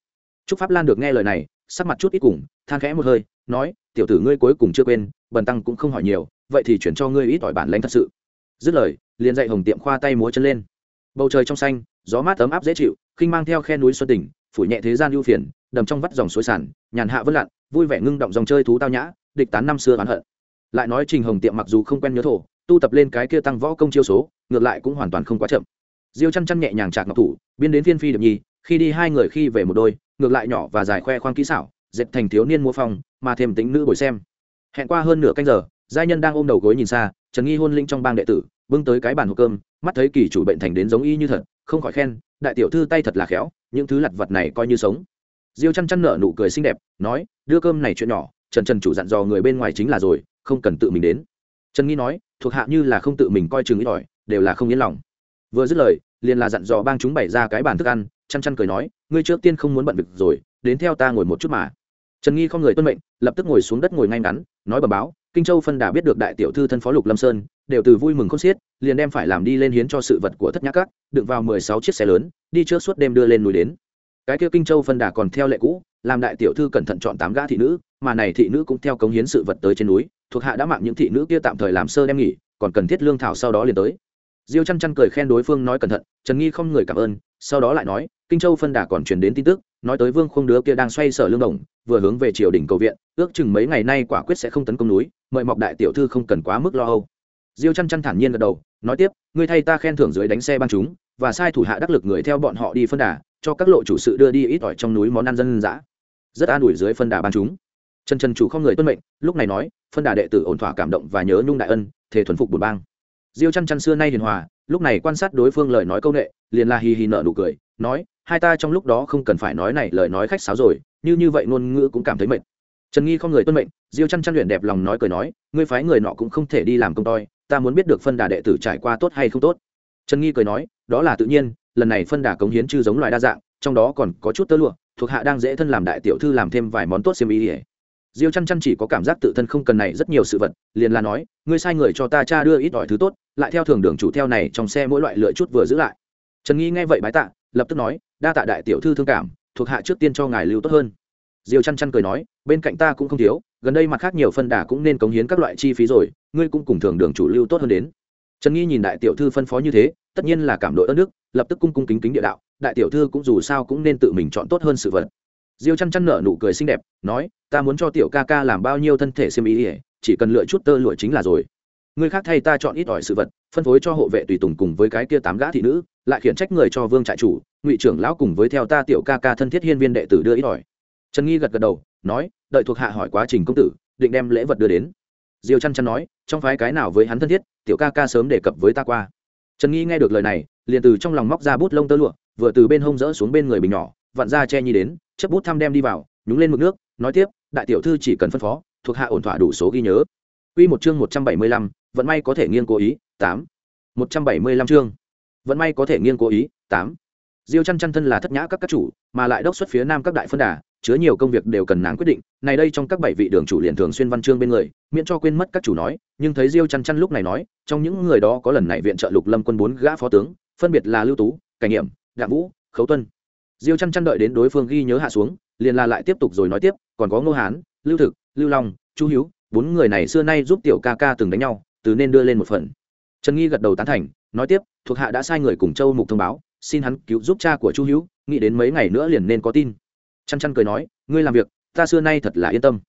Trúc pháp lan được nghe lời này, sắc mặt chút ít cùng, than khẽ một hơi, nói, tiểu tử ngươi cuối cùng chưa quên, bần tăng cũng không hỏi nhiều, vậy thì chuyển cho ngươi ít ỏi bản lãnh thật sự. Dứt lời, liền dạy hồng tiệm khoa tay múa chân lên bầu trời trong xanh, gió mát ấm áp dễ chịu, khinh mang theo khe núi xuân tỉnh phủ nhẹ thế gian ưu phiền, đầm trong vắt dòng suối sản nhàn hạ vất lặn, vui vẻ ngưng động dòng chơi thú tao nhã, địch tán năm xưa oán hận. Lại nói trình hồng tiệm mặc dù không quen nhớ thổ, tu tập lên cái kia tăng võ công chiêu số, ngược lại cũng hoàn toàn không quá chậm. Diêu chăn chăn nhẹ nhàng chạc ngọc thủ, biên đến phiên phi điệp nhi, khi đi hai người khi về một đôi, ngược lại nhỏ và dài khoe khoang kỹ xảo, dệt thành thiếu niên mua phòng mà thêm tính nữ bồi xem. Hẹn qua hơn nửa canh giờ, giai nhân đang ôm đầu gối nhìn xa, trần nghi hôn linh trong bang đệ tử bưng tới cái bàn hộp cơm, mắt thấy kỳ chủ bệnh thành đến giống y như thật, không khỏi khen, đại tiểu thư tay thật là khéo, những thứ lặt vật này coi như sống. Diêu chăn chăn nở nụ cười xinh đẹp, nói, đưa cơm này chuyện nhỏ, trần trần chủ dặn dò người bên ngoài chính là rồi, không cần tự mình đến. Trần nghi nói, thuộc hạ như là không tự mình coi chừng ít ỏi, đều là không yên lòng. Vừa dứt lời, liền là dặn dò bang chúng bày ra cái bàn thức ăn, chăn chăn cười nói, ngươi trước tiên không muốn bận việc rồi, đến theo ta ngồi một chút mà. Trần nghi không người tuân mệnh, lập tức ngồi xuống đất ngồi ngay ngắn, nói bờ báo, kinh châu phân đà biết được đại tiểu thư thân phó lục lâm sơn đều từ vui mừng khôn xiết, liền đem phải làm đi lên hiến cho sự vật của thất nhã các, đựng vào mười sáu chiếc xe lớn, đi trước suốt đêm đưa lên núi đến. Cái kia kinh châu phân đà còn theo lệ cũ, làm đại tiểu thư cẩn thận chọn tám gã thị nữ, mà này thị nữ cũng theo cống hiến sự vật tới trên núi, thuộc hạ đã mạng những thị nữ kia tạm thời làm sơ đem nghỉ, còn cần thiết lương thảo sau đó liền tới. Diêu chăn chăn cười khen đối phương nói cẩn thận, trần nghi không người cảm ơn, sau đó lại nói, kinh châu phân đà còn truyền đến tin tức, nói tới vương khung đứa kia đang xoay sở lương đồng, vừa hướng về triều đình cầu viện, ước chừng mấy ngày nay quả quyết sẽ không tấn công núi, mời mọc đại tiểu thư không cần quá mức lo âu diêu chăn chăn thản nhiên gật đầu, nói tiếp, ngươi thay ta khen thưởng dưới đánh xe ban chúng, và sai thủ hạ đắc lực người theo bọn họ đi phân đà, cho các lộ chủ sự đưa đi ít ỏi trong núi món ăn dân dã. Rất an ủi dưới phân đà ban chúng. Trần trần chủ không người tuân mệnh, lúc này nói, phân đà đệ tử ổn thỏa cảm động và nhớ nhung đại ân thể thuần phục bùn bang. Diêu chăn chăn xưa nay hiền hòa, lúc này quan sát đối phương lời nói câu nệ, liền là hì hì nợ nụ cười, nói, hai ta trong lúc đó không cần phải nói này lời nói khách sáo rồi, như như vậy ngôn ngữ cũng cảm thấy mệt. Trần nghi không người tuân mệnh, diêu chăn chăn luyện đẹp lòng nói cười nói, ngươi phái người nọ cũng không thể đi làm công toi ta muốn biết được phân đà đệ tử trải qua tốt hay không tốt. Trần nghi cười nói, đó là tự nhiên, lần này phân đà cống hiến chư giống loài đa dạng, trong đó còn có chút tơ lụa, thuộc hạ đang dễ thân làm đại tiểu thư làm thêm vài món tốt xiêm ý ỉa diêu chăn chăn chỉ có cảm giác tự thân không cần này rất nhiều sự vật, liền là nói, ngươi sai người cho ta cha đưa ít ỏi thứ tốt, lại theo thường đường chủ theo này trong xe mỗi loại lựa chút vừa giữ lại. Trần nghi nghe vậy bái tạ, lập tức nói, đa tạ đại tiểu thư thương cảm, thuộc hạ trước tiên cho ngài lưu tốt hơn. Diêu chăn chăn cười nói, bên cạnh ta cũng không thiếu gần đây mặt khác nhiều phân đà cũng nên cống hiến các loại chi phí rồi, ngươi cũng cùng thường đường chủ lưu tốt hơn đến. Trần nghi nhìn đại tiểu thư phân phó như thế, tất nhiên là cảm đội ơn đức, lập tức cung cung kính kính địa đạo, đại tiểu thư cũng dù sao cũng nên tự mình chọn tốt hơn sự vật. Diêu chăn chăn nở nụ cười xinh đẹp, nói, ta muốn cho tiểu ca ca làm bao nhiêu thân thể xem ý ỉa chỉ cần lựa chút tơ lụa chính là rồi. Người khác thay ta chọn ít ỏi sự vật, phân phối cho hộ vệ tùy tùng cùng với cái kia tám gã thị nữ, lại khiển trách người cho vương trại chủ, ngụy trưởng lão cùng với theo ta tiểu ca ca thân thiết hiên viên đệ tử đưa ít ỏi. Trần nghi gật gật đầu, nói đợi thuộc hạ hỏi quá trình công tử định đem lễ vật đưa đến diêu chăn chăn nói trong phái cái nào với hắn thân thiết tiểu ca ca sớm đề cập với ta qua trần nghi nghe được lời này liền từ trong lòng móc ra bút lông tơ lụa vừa từ bên hông rỡ xuống bên người bình nhỏ vặn ra che nhi đến chấp bút thăm đem đi vào nhúng lên mực nước nói tiếp đại tiểu thư chỉ cần phân phó thuộc hạ ổn thỏa đủ số ghi nhớ Quy một chương một trăm bảy mươi lăm, vận may có thể nghiêng cố ý, tám. một trăm bảy mươi lăm chương. Vận may có thể nghiêng cố ý, tám. Diêu Chăn Chăn thân là thất nhã các các chủ, mà lại đốc xuất phía nam các đại phân đà, chứa nhiều công việc đều cần nàng quyết định, này đây trong các bảy vị đường chủ liền thường xuyên văn chương bên người, miễn cho quên mất các chủ nói, nhưng thấy Diêu Chăn Chăn lúc này nói, trong những người đó có lần này viện trợ Lục Lâm quân bốn gã phó tướng, phân biệt là Lưu Tú, Cảnh Nghiệm, Đặng Vũ, Khấu Tuân. Diêu Chăn Chăn đợi đến đối phương ghi nhớ hạ xuống, liền là lại tiếp tục rồi nói tiếp, còn có Ngô Hán, Lưu Thực, Lưu Long, Chu Hiếu, bốn người này xưa nay giúp tiểu ca ca từng đánh nhau từ nên đưa lên một phần trần nghi gật đầu tán thành nói tiếp thuộc hạ đã sai người cùng châu mục thông báo xin hắn cứu giúp cha của chu hữu, nghĩ đến mấy ngày nữa liền nên có tin. Chăn chăn cười nói, ngươi làm việc, ta xưa nay thật là yên tâm.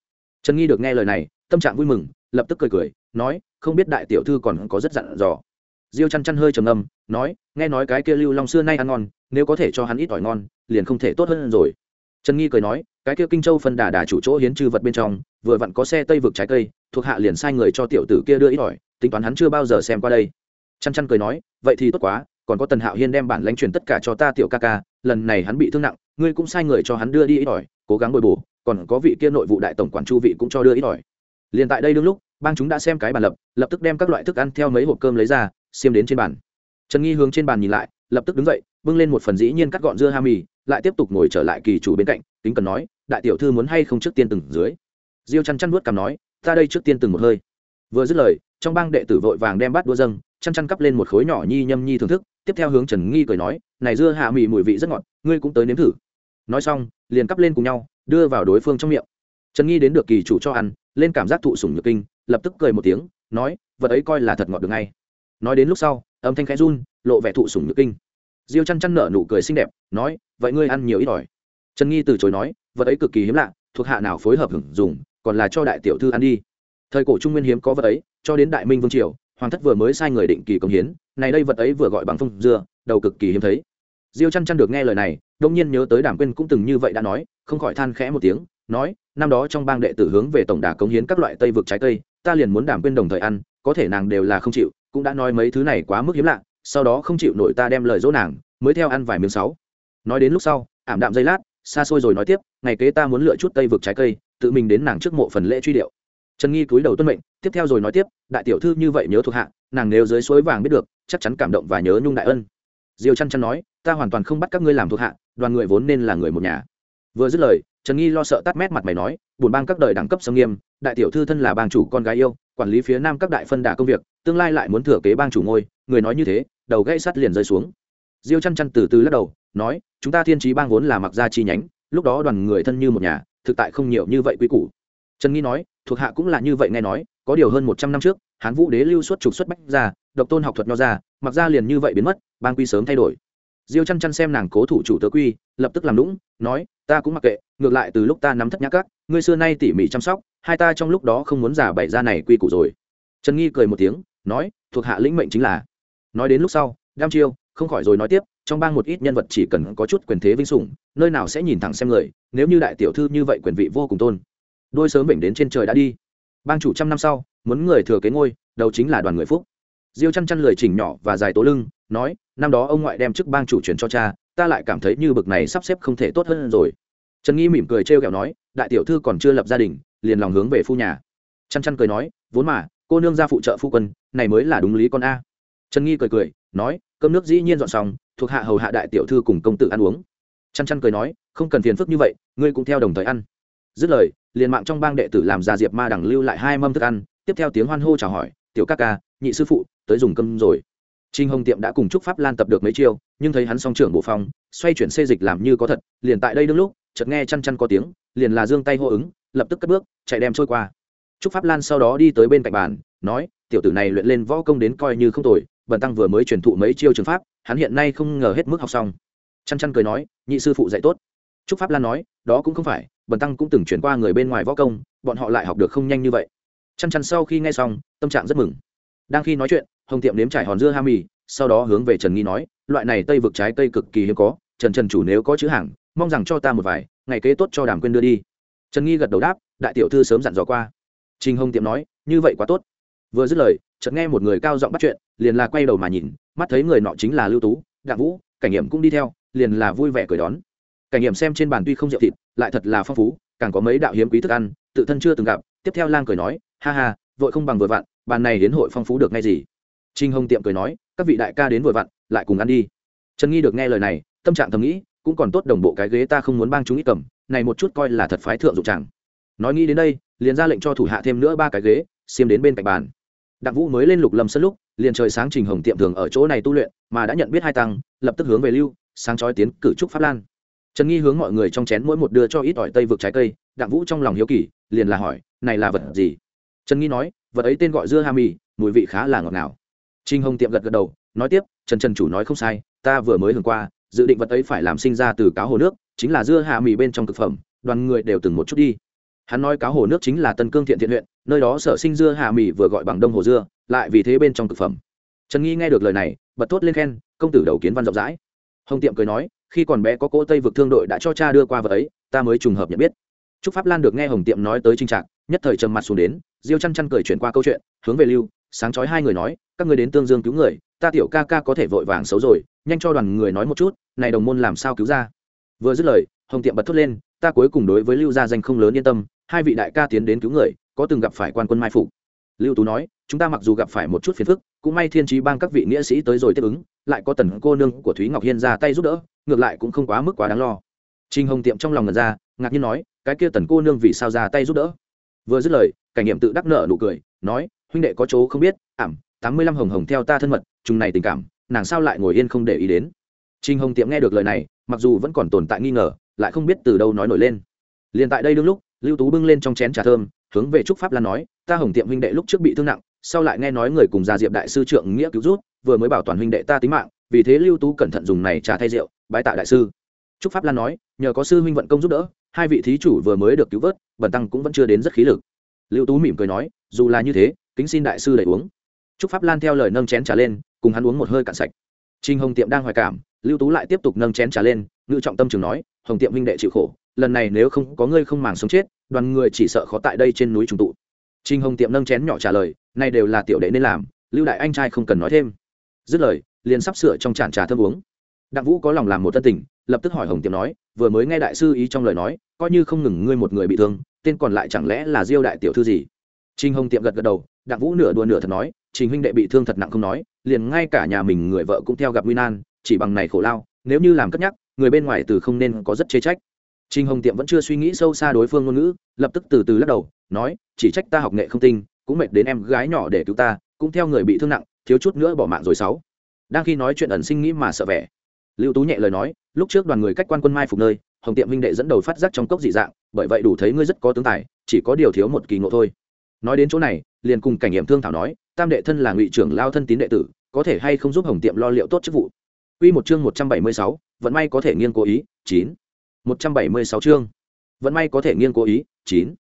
Trần nghi được nghe lời này, tâm trạng vui mừng, lập tức cười cười, nói, không biết đại tiểu thư còn có rất dặn dò. Diêu chăn chăn hơi trầm âm nói, nghe nói cái kia lưu long xưa nay ăn ngon, nếu có thể cho hắn ít ỏi ngon, liền không thể tốt hơn rồi. Trần nghi cười nói, cái kia kinh châu phân đà đà chủ chỗ hiến trư vật bên trong, vừa vặn có xe tây vực trái cây, thuộc hạ liền sai người cho tiểu tử kia đưa ít ỏi, tính toán hắn chưa bao giờ xem qua đây. Chăn chăn cười nói, vậy thì tốt quá còn có tần hạo hiên đem bản lãnh truyền tất cả cho ta tiểu ca ca, lần này hắn bị thương nặng, ngươi cũng sai người cho hắn đưa đi ít ỏi, cố gắng bồi bổ, còn có vị kia nội vụ đại tổng quản chu vị cũng cho đưa ít ỏi. Liền tại đây đương lúc, bang chúng đã xem cái bàn lập lập tức đem các loại thức ăn theo mấy hộp cơm lấy ra, xiêm đến trên bàn. Trần nghi hướng trên bàn nhìn lại, lập tức đứng dậy, bưng lên một phần dĩ nhiên cắt gọn dưa ha mì, lại tiếp tục ngồi trở lại kỳ chủ bên cạnh tính cần nói, đại tiểu thư muốn hay không trước tiên từng dưới? Diêu chăn chăn nuốt cằm nói, ta đây trước tiên từng một hơi. Vừa dứt lời, trong bang đệ tử vội vàng đem bát đua dâng, chăn chăn cắp lên một khối nhỏ nhi nhâm nhi thưởng thức tiếp theo hướng trần nghi cười nói, này dưa hạ mì mùi vị rất ngọt, ngươi cũng tới nếm thử. Nói xong, liền cắp lên cùng nhau, đưa vào đối phương trong miệng. Trần nghi đến được kỳ chủ cho ăn, lên cảm giác thụ sủng nhược kinh, lập tức cười một tiếng, nói, vật ấy coi là thật ngọt được ngay. Nói đến lúc sau, âm thanh khẽ run, lộ vẻ thụ sủng nhược kinh. Diêu chăn chăn nở nụ cười xinh đẹp, nói, vậy ngươi ăn nhiều ít ỏi. Trần nghi từ chối nói, vật ấy cực kỳ hiếm lạ, thuộc hạ nào phối hợp hưởng dùng, còn là cho đại tiểu thư ăn đi. Thời cổ trung nguyên hiếm có vật ấy, cho đến đại minh vương triều, hoàng thất vừa mới sai người định kỳ công hiến này đây vật ấy vừa gọi bằng phong dưa, đầu cực kỳ hiếm thấy. Diêu chăn chăn được nghe lời này đông nhiên nhớ tới đàm quyên cũng từng như vậy đã nói, không khỏi than khẽ một tiếng, nói, năm đó trong bang đệ tử hướng về tổng đà cống hiến các loại tây vực trái cây, ta liền muốn đàm quyên đồng thời ăn, có thể nàng đều là không chịu, cũng đã nói mấy thứ này quá mức hiếm lạ, sau đó không chịu nổi ta đem lời dỗ nàng, mới theo ăn vài miếng sáu. Nói đến lúc sau, ảm đạm giây lát, xa xôi rồi nói tiếp, ngày kế ta muốn lựa chút tây vực trái cây, tự mình đến nàng trước mộ phần lễ truy điệu. Trần nghi cúi đầu tuân mệnh, tiếp theo rồi nói tiếp, đại tiểu thư như vậy nhớ thuộc hạ, nàng nếu dưới suối vàng biết được chắc chắn cảm động và nhớ nhung đại ân. Diêu chăn chăn nói, ta hoàn toàn không bắt các ngươi làm thuộc hạ, đoàn người vốn nên là người một nhà. Vừa dứt lời, trần nghi lo sợ tắt mét mặt mày nói buồn bang các đời đẳng cấp sâm nghiêm, đại tiểu thư thân là bang chủ con gái yêu, quản lý phía nam các đại phân đà công việc, tương lai lại muốn thừa kế bang chủ ngôi, người nói như thế, đầu gãy sắt liền rơi xuống. Diêu chăn chăn từ từ lắc đầu, nói, chúng ta thiên trí bang vốn là mặc gia chi nhánh, lúc đó đoàn người thân như một nhà, thực tại không nhiều như vậy quý củ. Trần nghi nói, thuộc hạ cũng là như vậy nghe nói, có điều hơn một trăm năm trước, hán vũ đế lưu xuất trục xuất bách ra độc tôn học thuật nho ra, mặc ra liền như vậy biến mất, bang quy sớm thay đổi. Diêu chăn chăn xem nàng cố thủ chủ tớ quy, lập tức làm lũng nói, ta cũng mặc kệ, ngược lại từ lúc ta nắm thất nhã các, ngươi xưa nay tỉ mỉ chăm sóc, hai ta trong lúc đó không muốn giả bày ra này quy củ rồi. Trần nghi cười một tiếng, nói, thuộc hạ lĩnh mệnh chính là. Nói đến lúc sau, đam chiêu, không khỏi rồi nói tiếp, trong bang một ít nhân vật chỉ cần có chút quyền thế vinh sủng, nơi nào sẽ nhìn thẳng xem người, nếu như đại tiểu thư như vậy quyền vị vô cùng tôn. Đôi sớm bệnh đến trên trời đã đi. Bang chủ trăm năm sau, muốn người thừa kế ngôi, đầu chính là đoàn người phúc diêu chăn chăn lười chỉnh nhỏ và dài tố lưng, nói, năm đó ông ngoại đem chức bang chủ truyền cho cha, ta lại cảm thấy như bực này sắp xếp không thể tốt hơn rồi. Trần nghi mỉm cười trêu ghẹo nói, đại tiểu thư còn chưa lập gia đình, liền lòng hướng về phu nhà. Chăn chăn cười nói, vốn mà, cô nương ra phụ trợ phu quân, này mới là đúng lý con a. Trần nghi cười cười, nói, cơm nước dĩ nhiên dọn xong, thuộc hạ hầu hạ đại tiểu thư cùng công tử ăn uống. Chăn chăn cười nói, không cần phiền phức như vậy, ngươi cũng theo đồng thời ăn. Dứt lời, liền mạng trong bang đệ tử làm ra diệp ma đằng lưu lại hai mâm thức ăn, tiếp theo tiếng hoan hô chào hỏi, tiểu ca ca nhị sư phụ, tới dùng cơm rồi. Trinh hồng tiệm đã cùng chúc pháp lan tập được mấy chiêu, nhưng thấy hắn song trưởng bộ phong xoay chuyển xê dịch làm như có thật, liền tại đây đương lúc, chợt nghe chăn chăn có tiếng, liền là giương tay hô ứng, lập tức cất bước, chạy đem trôi qua. Chúc pháp lan sau đó đi tới bên cạnh bàn, nói, tiểu tử này luyện lên võ công đến coi như không tồi, bần tăng vừa mới truyền thụ mấy chiêu trường pháp, hắn hiện nay không ngờ hết mức học xong. Chăn chăn cười nói, nhị sư phụ dạy tốt. Chúc pháp lan nói, đó cũng không phải, bần tăng cũng từng chuyển qua người bên ngoài võ công, bọn họ lại học được không nhanh như vậy. Chăn chăn sau khi nghe xong, tâm trạng rất mừng đang khi nói chuyện, hồng tiệm nếm trải hòn dưa ham mì sau đó hướng về trần nghi nói, loại này tây vực trái cây cực kỳ hiếm có, trần trần chủ nếu có chữ hàng, mong rằng cho ta một vài, ngày kế tốt cho đàm quên đưa đi. Trần nghi gật đầu đáp, đại tiểu thư sớm dặn dò qua. Trình hồng tiệm nói, như vậy quá tốt. Vừa dứt lời, chợt nghe một người cao giọng bắt chuyện, liền là quay đầu mà nhìn, mắt thấy người nọ chính là lưu tú, đặng vũ, cảnh nghiệm cũng đi theo, liền là vui vẻ cười đón. Cảnh nghiệm xem trên bàn tuy không rượu thịt, lại thật là phong phú, càng có mấy đạo hiếm quý thức ăn, tự thân chưa từng gặp, tiếp theo lang cười nói, ha ha, vội không bằng vừa vặn bàn này đến hội phong phú được ngay gì? Trinh hồng tiệm cười nói, các vị đại ca đến vội vặn, lại cùng ăn đi. Trần nghi được nghe lời này, tâm trạng thầm nghĩ, cũng còn tốt đồng bộ cái ghế ta không muốn bang chúng ít cầm, này một chút coi là thật phái thượng dụng chẳng. Nói nghĩ đến đây, liền ra lệnh cho thủ hạ thêm nữa ba cái ghế, xiêm đến bên cạnh bàn. Đặng vũ mới lên lục lâm sân lúc, liền trời sáng trình hồng tiệm thường ở chỗ này tu luyện, mà đã nhận biết hai tăng, lập tức hướng về lưu, sáng chói tiến cử trúc pháp lan. Trần nghi hướng mọi người trong chén mỗi một đưa cho ít ỏi tây vực trái cây, đặng vũ trong lòng hiếu kỳ, liền là hỏi, này là vật gì? Trần nghi nói vật ấy tên gọi dưa ha mì mùi vị khá là ngọt ngào. Trinh hồng tiệm gật gật đầu, nói tiếp, trần trần chủ nói không sai, ta vừa mới hưởng qua, dự định vật ấy phải làm sinh ra từ cáo hồ nước, chính là dưa hạ mì bên trong thực phẩm, đoàn người đều từng một chút đi. Hắn nói cáo hồ nước chính là tân cương thiện thiện huyện, nơi đó sở sinh dưa hạ mì vừa gọi bằng đông hồ dưa, lại vì thế bên trong thực phẩm. Trần nghi nghe được lời này, bật thốt lên khen, công tử đầu kiến văn rộng rãi. Hồng tiệm cười nói, khi còn bé có cỗ tây vực thương đội đã cho cha đưa qua vật ấy, ta mới trùng hợp nhận biết. Trúc pháp lan được nghe hồng tiệm nói tới trinh trạc, nhất thời trầm mặt xuống đến diêu chăn chăn cười chuyển qua câu chuyện, hướng về lưu, sáng chói hai người nói, các người đến tương dương cứu người, ta tiểu ca ca có thể vội vàng xấu rồi, nhanh cho đoàn người nói một chút, này đồng môn làm sao cứu ra. Vừa dứt lời, hồng tiệm bật thốt lên, ta cuối cùng đối với lưu gia danh không lớn yên tâm, hai vị đại ca tiến đến cứu người, có từng gặp phải quan quân mai phục. Lưu tú nói, chúng ta mặc dù gặp phải một chút phiền phức, cũng may thiên trí bang các vị nghĩa sĩ tới rồi tiếp ứng, lại có tần cô nương của thúy ngọc hiên ra tay giúp đỡ, ngược lại cũng không quá mức quá đáng lo. Trinh hồng tiệm trong lòng ngần ra, ngạc nhiên nói, cái kia tần cô nương vì sao ra tay giúp đỡ? Vừa dứt lời, cảnh nghiệm tự đắc nợ nụ cười, nói, huynh đệ có chỗ không biết, ảm, tám mươi lăm hồng hồng theo ta thân mật chung này tình cảm, nàng sao lại ngồi yên không để ý đến? Trinh hồng tiệm nghe được lời này, mặc dù vẫn còn tồn tại nghi ngờ, lại không biết từ đâu nói nổi lên. Liền tại đây đương lúc, lưu tú bưng lên trong chén trà thơm, hướng về trúc pháp lan nói, ta hồng tiệm huynh đệ lúc trước bị thương nặng, sau lại nghe nói người cùng gia diệp đại sư trượng nghĩa cứu rút vừa mới bảo toàn huynh đệ ta tính mạng, vì thế lưu tú cẩn thận dùng này trà thay rượu, bái tạ đại sư trúc pháp lan nói, nhờ có sư huynh vận công giúp đỡ, hai vị thí chủ vừa mới được cứu vớt, bần tăng cũng vẫn chưa đến rất khí lực. Lưu tú mỉm cười nói, dù là như thế, kính xin đại sư đẩy uống. Trúc pháp lan theo lời nâng chén trà lên, cùng hắn uống một hơi cạn sạch. Trinh hồng tiệm đang hoài cảm, lưu tú lại tiếp tục nâng chén trà lên, ngự trọng tâm trường nói, hồng tiệm huynh đệ chịu khổ, lần này nếu không có ngươi không màng sống chết, đoàn người chỉ sợ khó tại đây trên núi trùng tụ. Trinh hồng tiệm nâng chén nhỏ trả lời này đều là tiểu đệ nên làm, lưu đại anh trai không cần nói thêm. Dứt lời, liền sắp sửa trong tràn trà thơm uống đặng vũ có lòng làm một thân tình, lập tức hỏi hồng tiệm nói, vừa mới nghe đại sư ý trong lời nói, coi như không ngừng ngươi một người bị thương, tên còn lại chẳng lẽ là diêu đại tiểu thư gì? Trinh hồng tiệm gật gật đầu, đặng vũ nửa đùa nửa thật nói, trình huynh đệ bị thương thật nặng không nói, liền ngay cả nhà mình người vợ cũng theo gặp nguy nan, chỉ bằng này khổ lao, nếu như làm cất nhắc, người bên ngoài từ không nên có rất chê trách. Trình hồng tiệm vẫn chưa suy nghĩ sâu xa đối phương ngôn ngữ, lập tức từ từ lắc đầu, nói, chỉ trách ta học nghệ không tinh, cũng mệt đến em gái nhỏ để cứu ta, cũng theo người bị thương nặng, thiếu chút nữa bỏ mạng rồi sáu. Đang khi nói chuyện ẩn sinh nghĩ mà sợ vẻ lưu tú nhẹ lời nói lúc trước đoàn người cách quan quân mai phục nơi hồng tiệm huynh đệ dẫn đầu phát giác trong cốc dị dạng bởi vậy đủ thấy ngươi rất có tướng tài chỉ có điều thiếu một kỳ ngộ thôi nói đến chỗ này liền cùng cảnh nghiệm thương thảo nói tam đệ thân là ngụy trưởng lao thân tín đệ tử có thể hay không giúp hồng tiệm lo liệu tốt chức vụ Quy một chương 176, vận may có thể nghiêng cố ý, 9. 176 chương. Vận may có thể nghiêng cố ý, 9.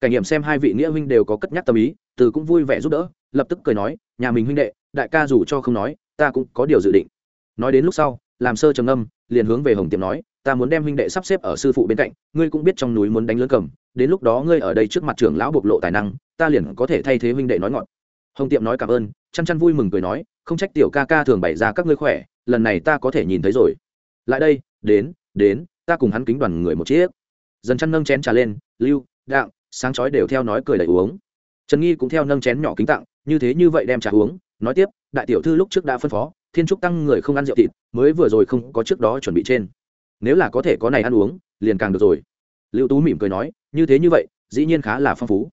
Cảnh nghiệm xem hai vị nghĩa huynh đều có cất nhắc tâm ý, từ cũng vui vẻ giúp đỡ, lập tức cười nói, nhà mình huynh đệ, đại ca dù cho không nói, ta cũng có điều dự định. Nói đến lúc sau, làm sơ trầm ngâm, liền hướng về Hồng Tiệm nói, ta muốn đem huynh đệ sắp xếp ở sư phụ bên cạnh, ngươi cũng biết trong núi muốn đánh lớn cầm, đến lúc đó ngươi ở đây trước mặt trưởng lão bộc lộ tài năng, ta liền có thể thay thế huynh đệ nói ngọn. Hồng tiệm nói cảm ơn chăn chăn vui mừng cười nói không trách tiểu ca ca thường bày ra các ngươi khỏe lần này ta có thể nhìn thấy rồi. Lại đây đến đến ta cùng hắn kính đoàn người một chiếc. Dần chăn nâng chén trà lên lưu đạm sáng chói đều theo nói cười đầy uống. Trần nghi cũng theo nâng chén nhỏ kính tặng như thế như vậy đem trà uống nói tiếp đại tiểu thư lúc trước đã phân phó thiên trúc tăng người không ăn rượu thịt, mới vừa rồi không có trước đó chuẩn bị trên. Nếu là có thể có này ăn uống, liền càng được rồi. Lưu tú mỉm cười nói, như thế như vậy, dĩ nhiên khá là phong phú.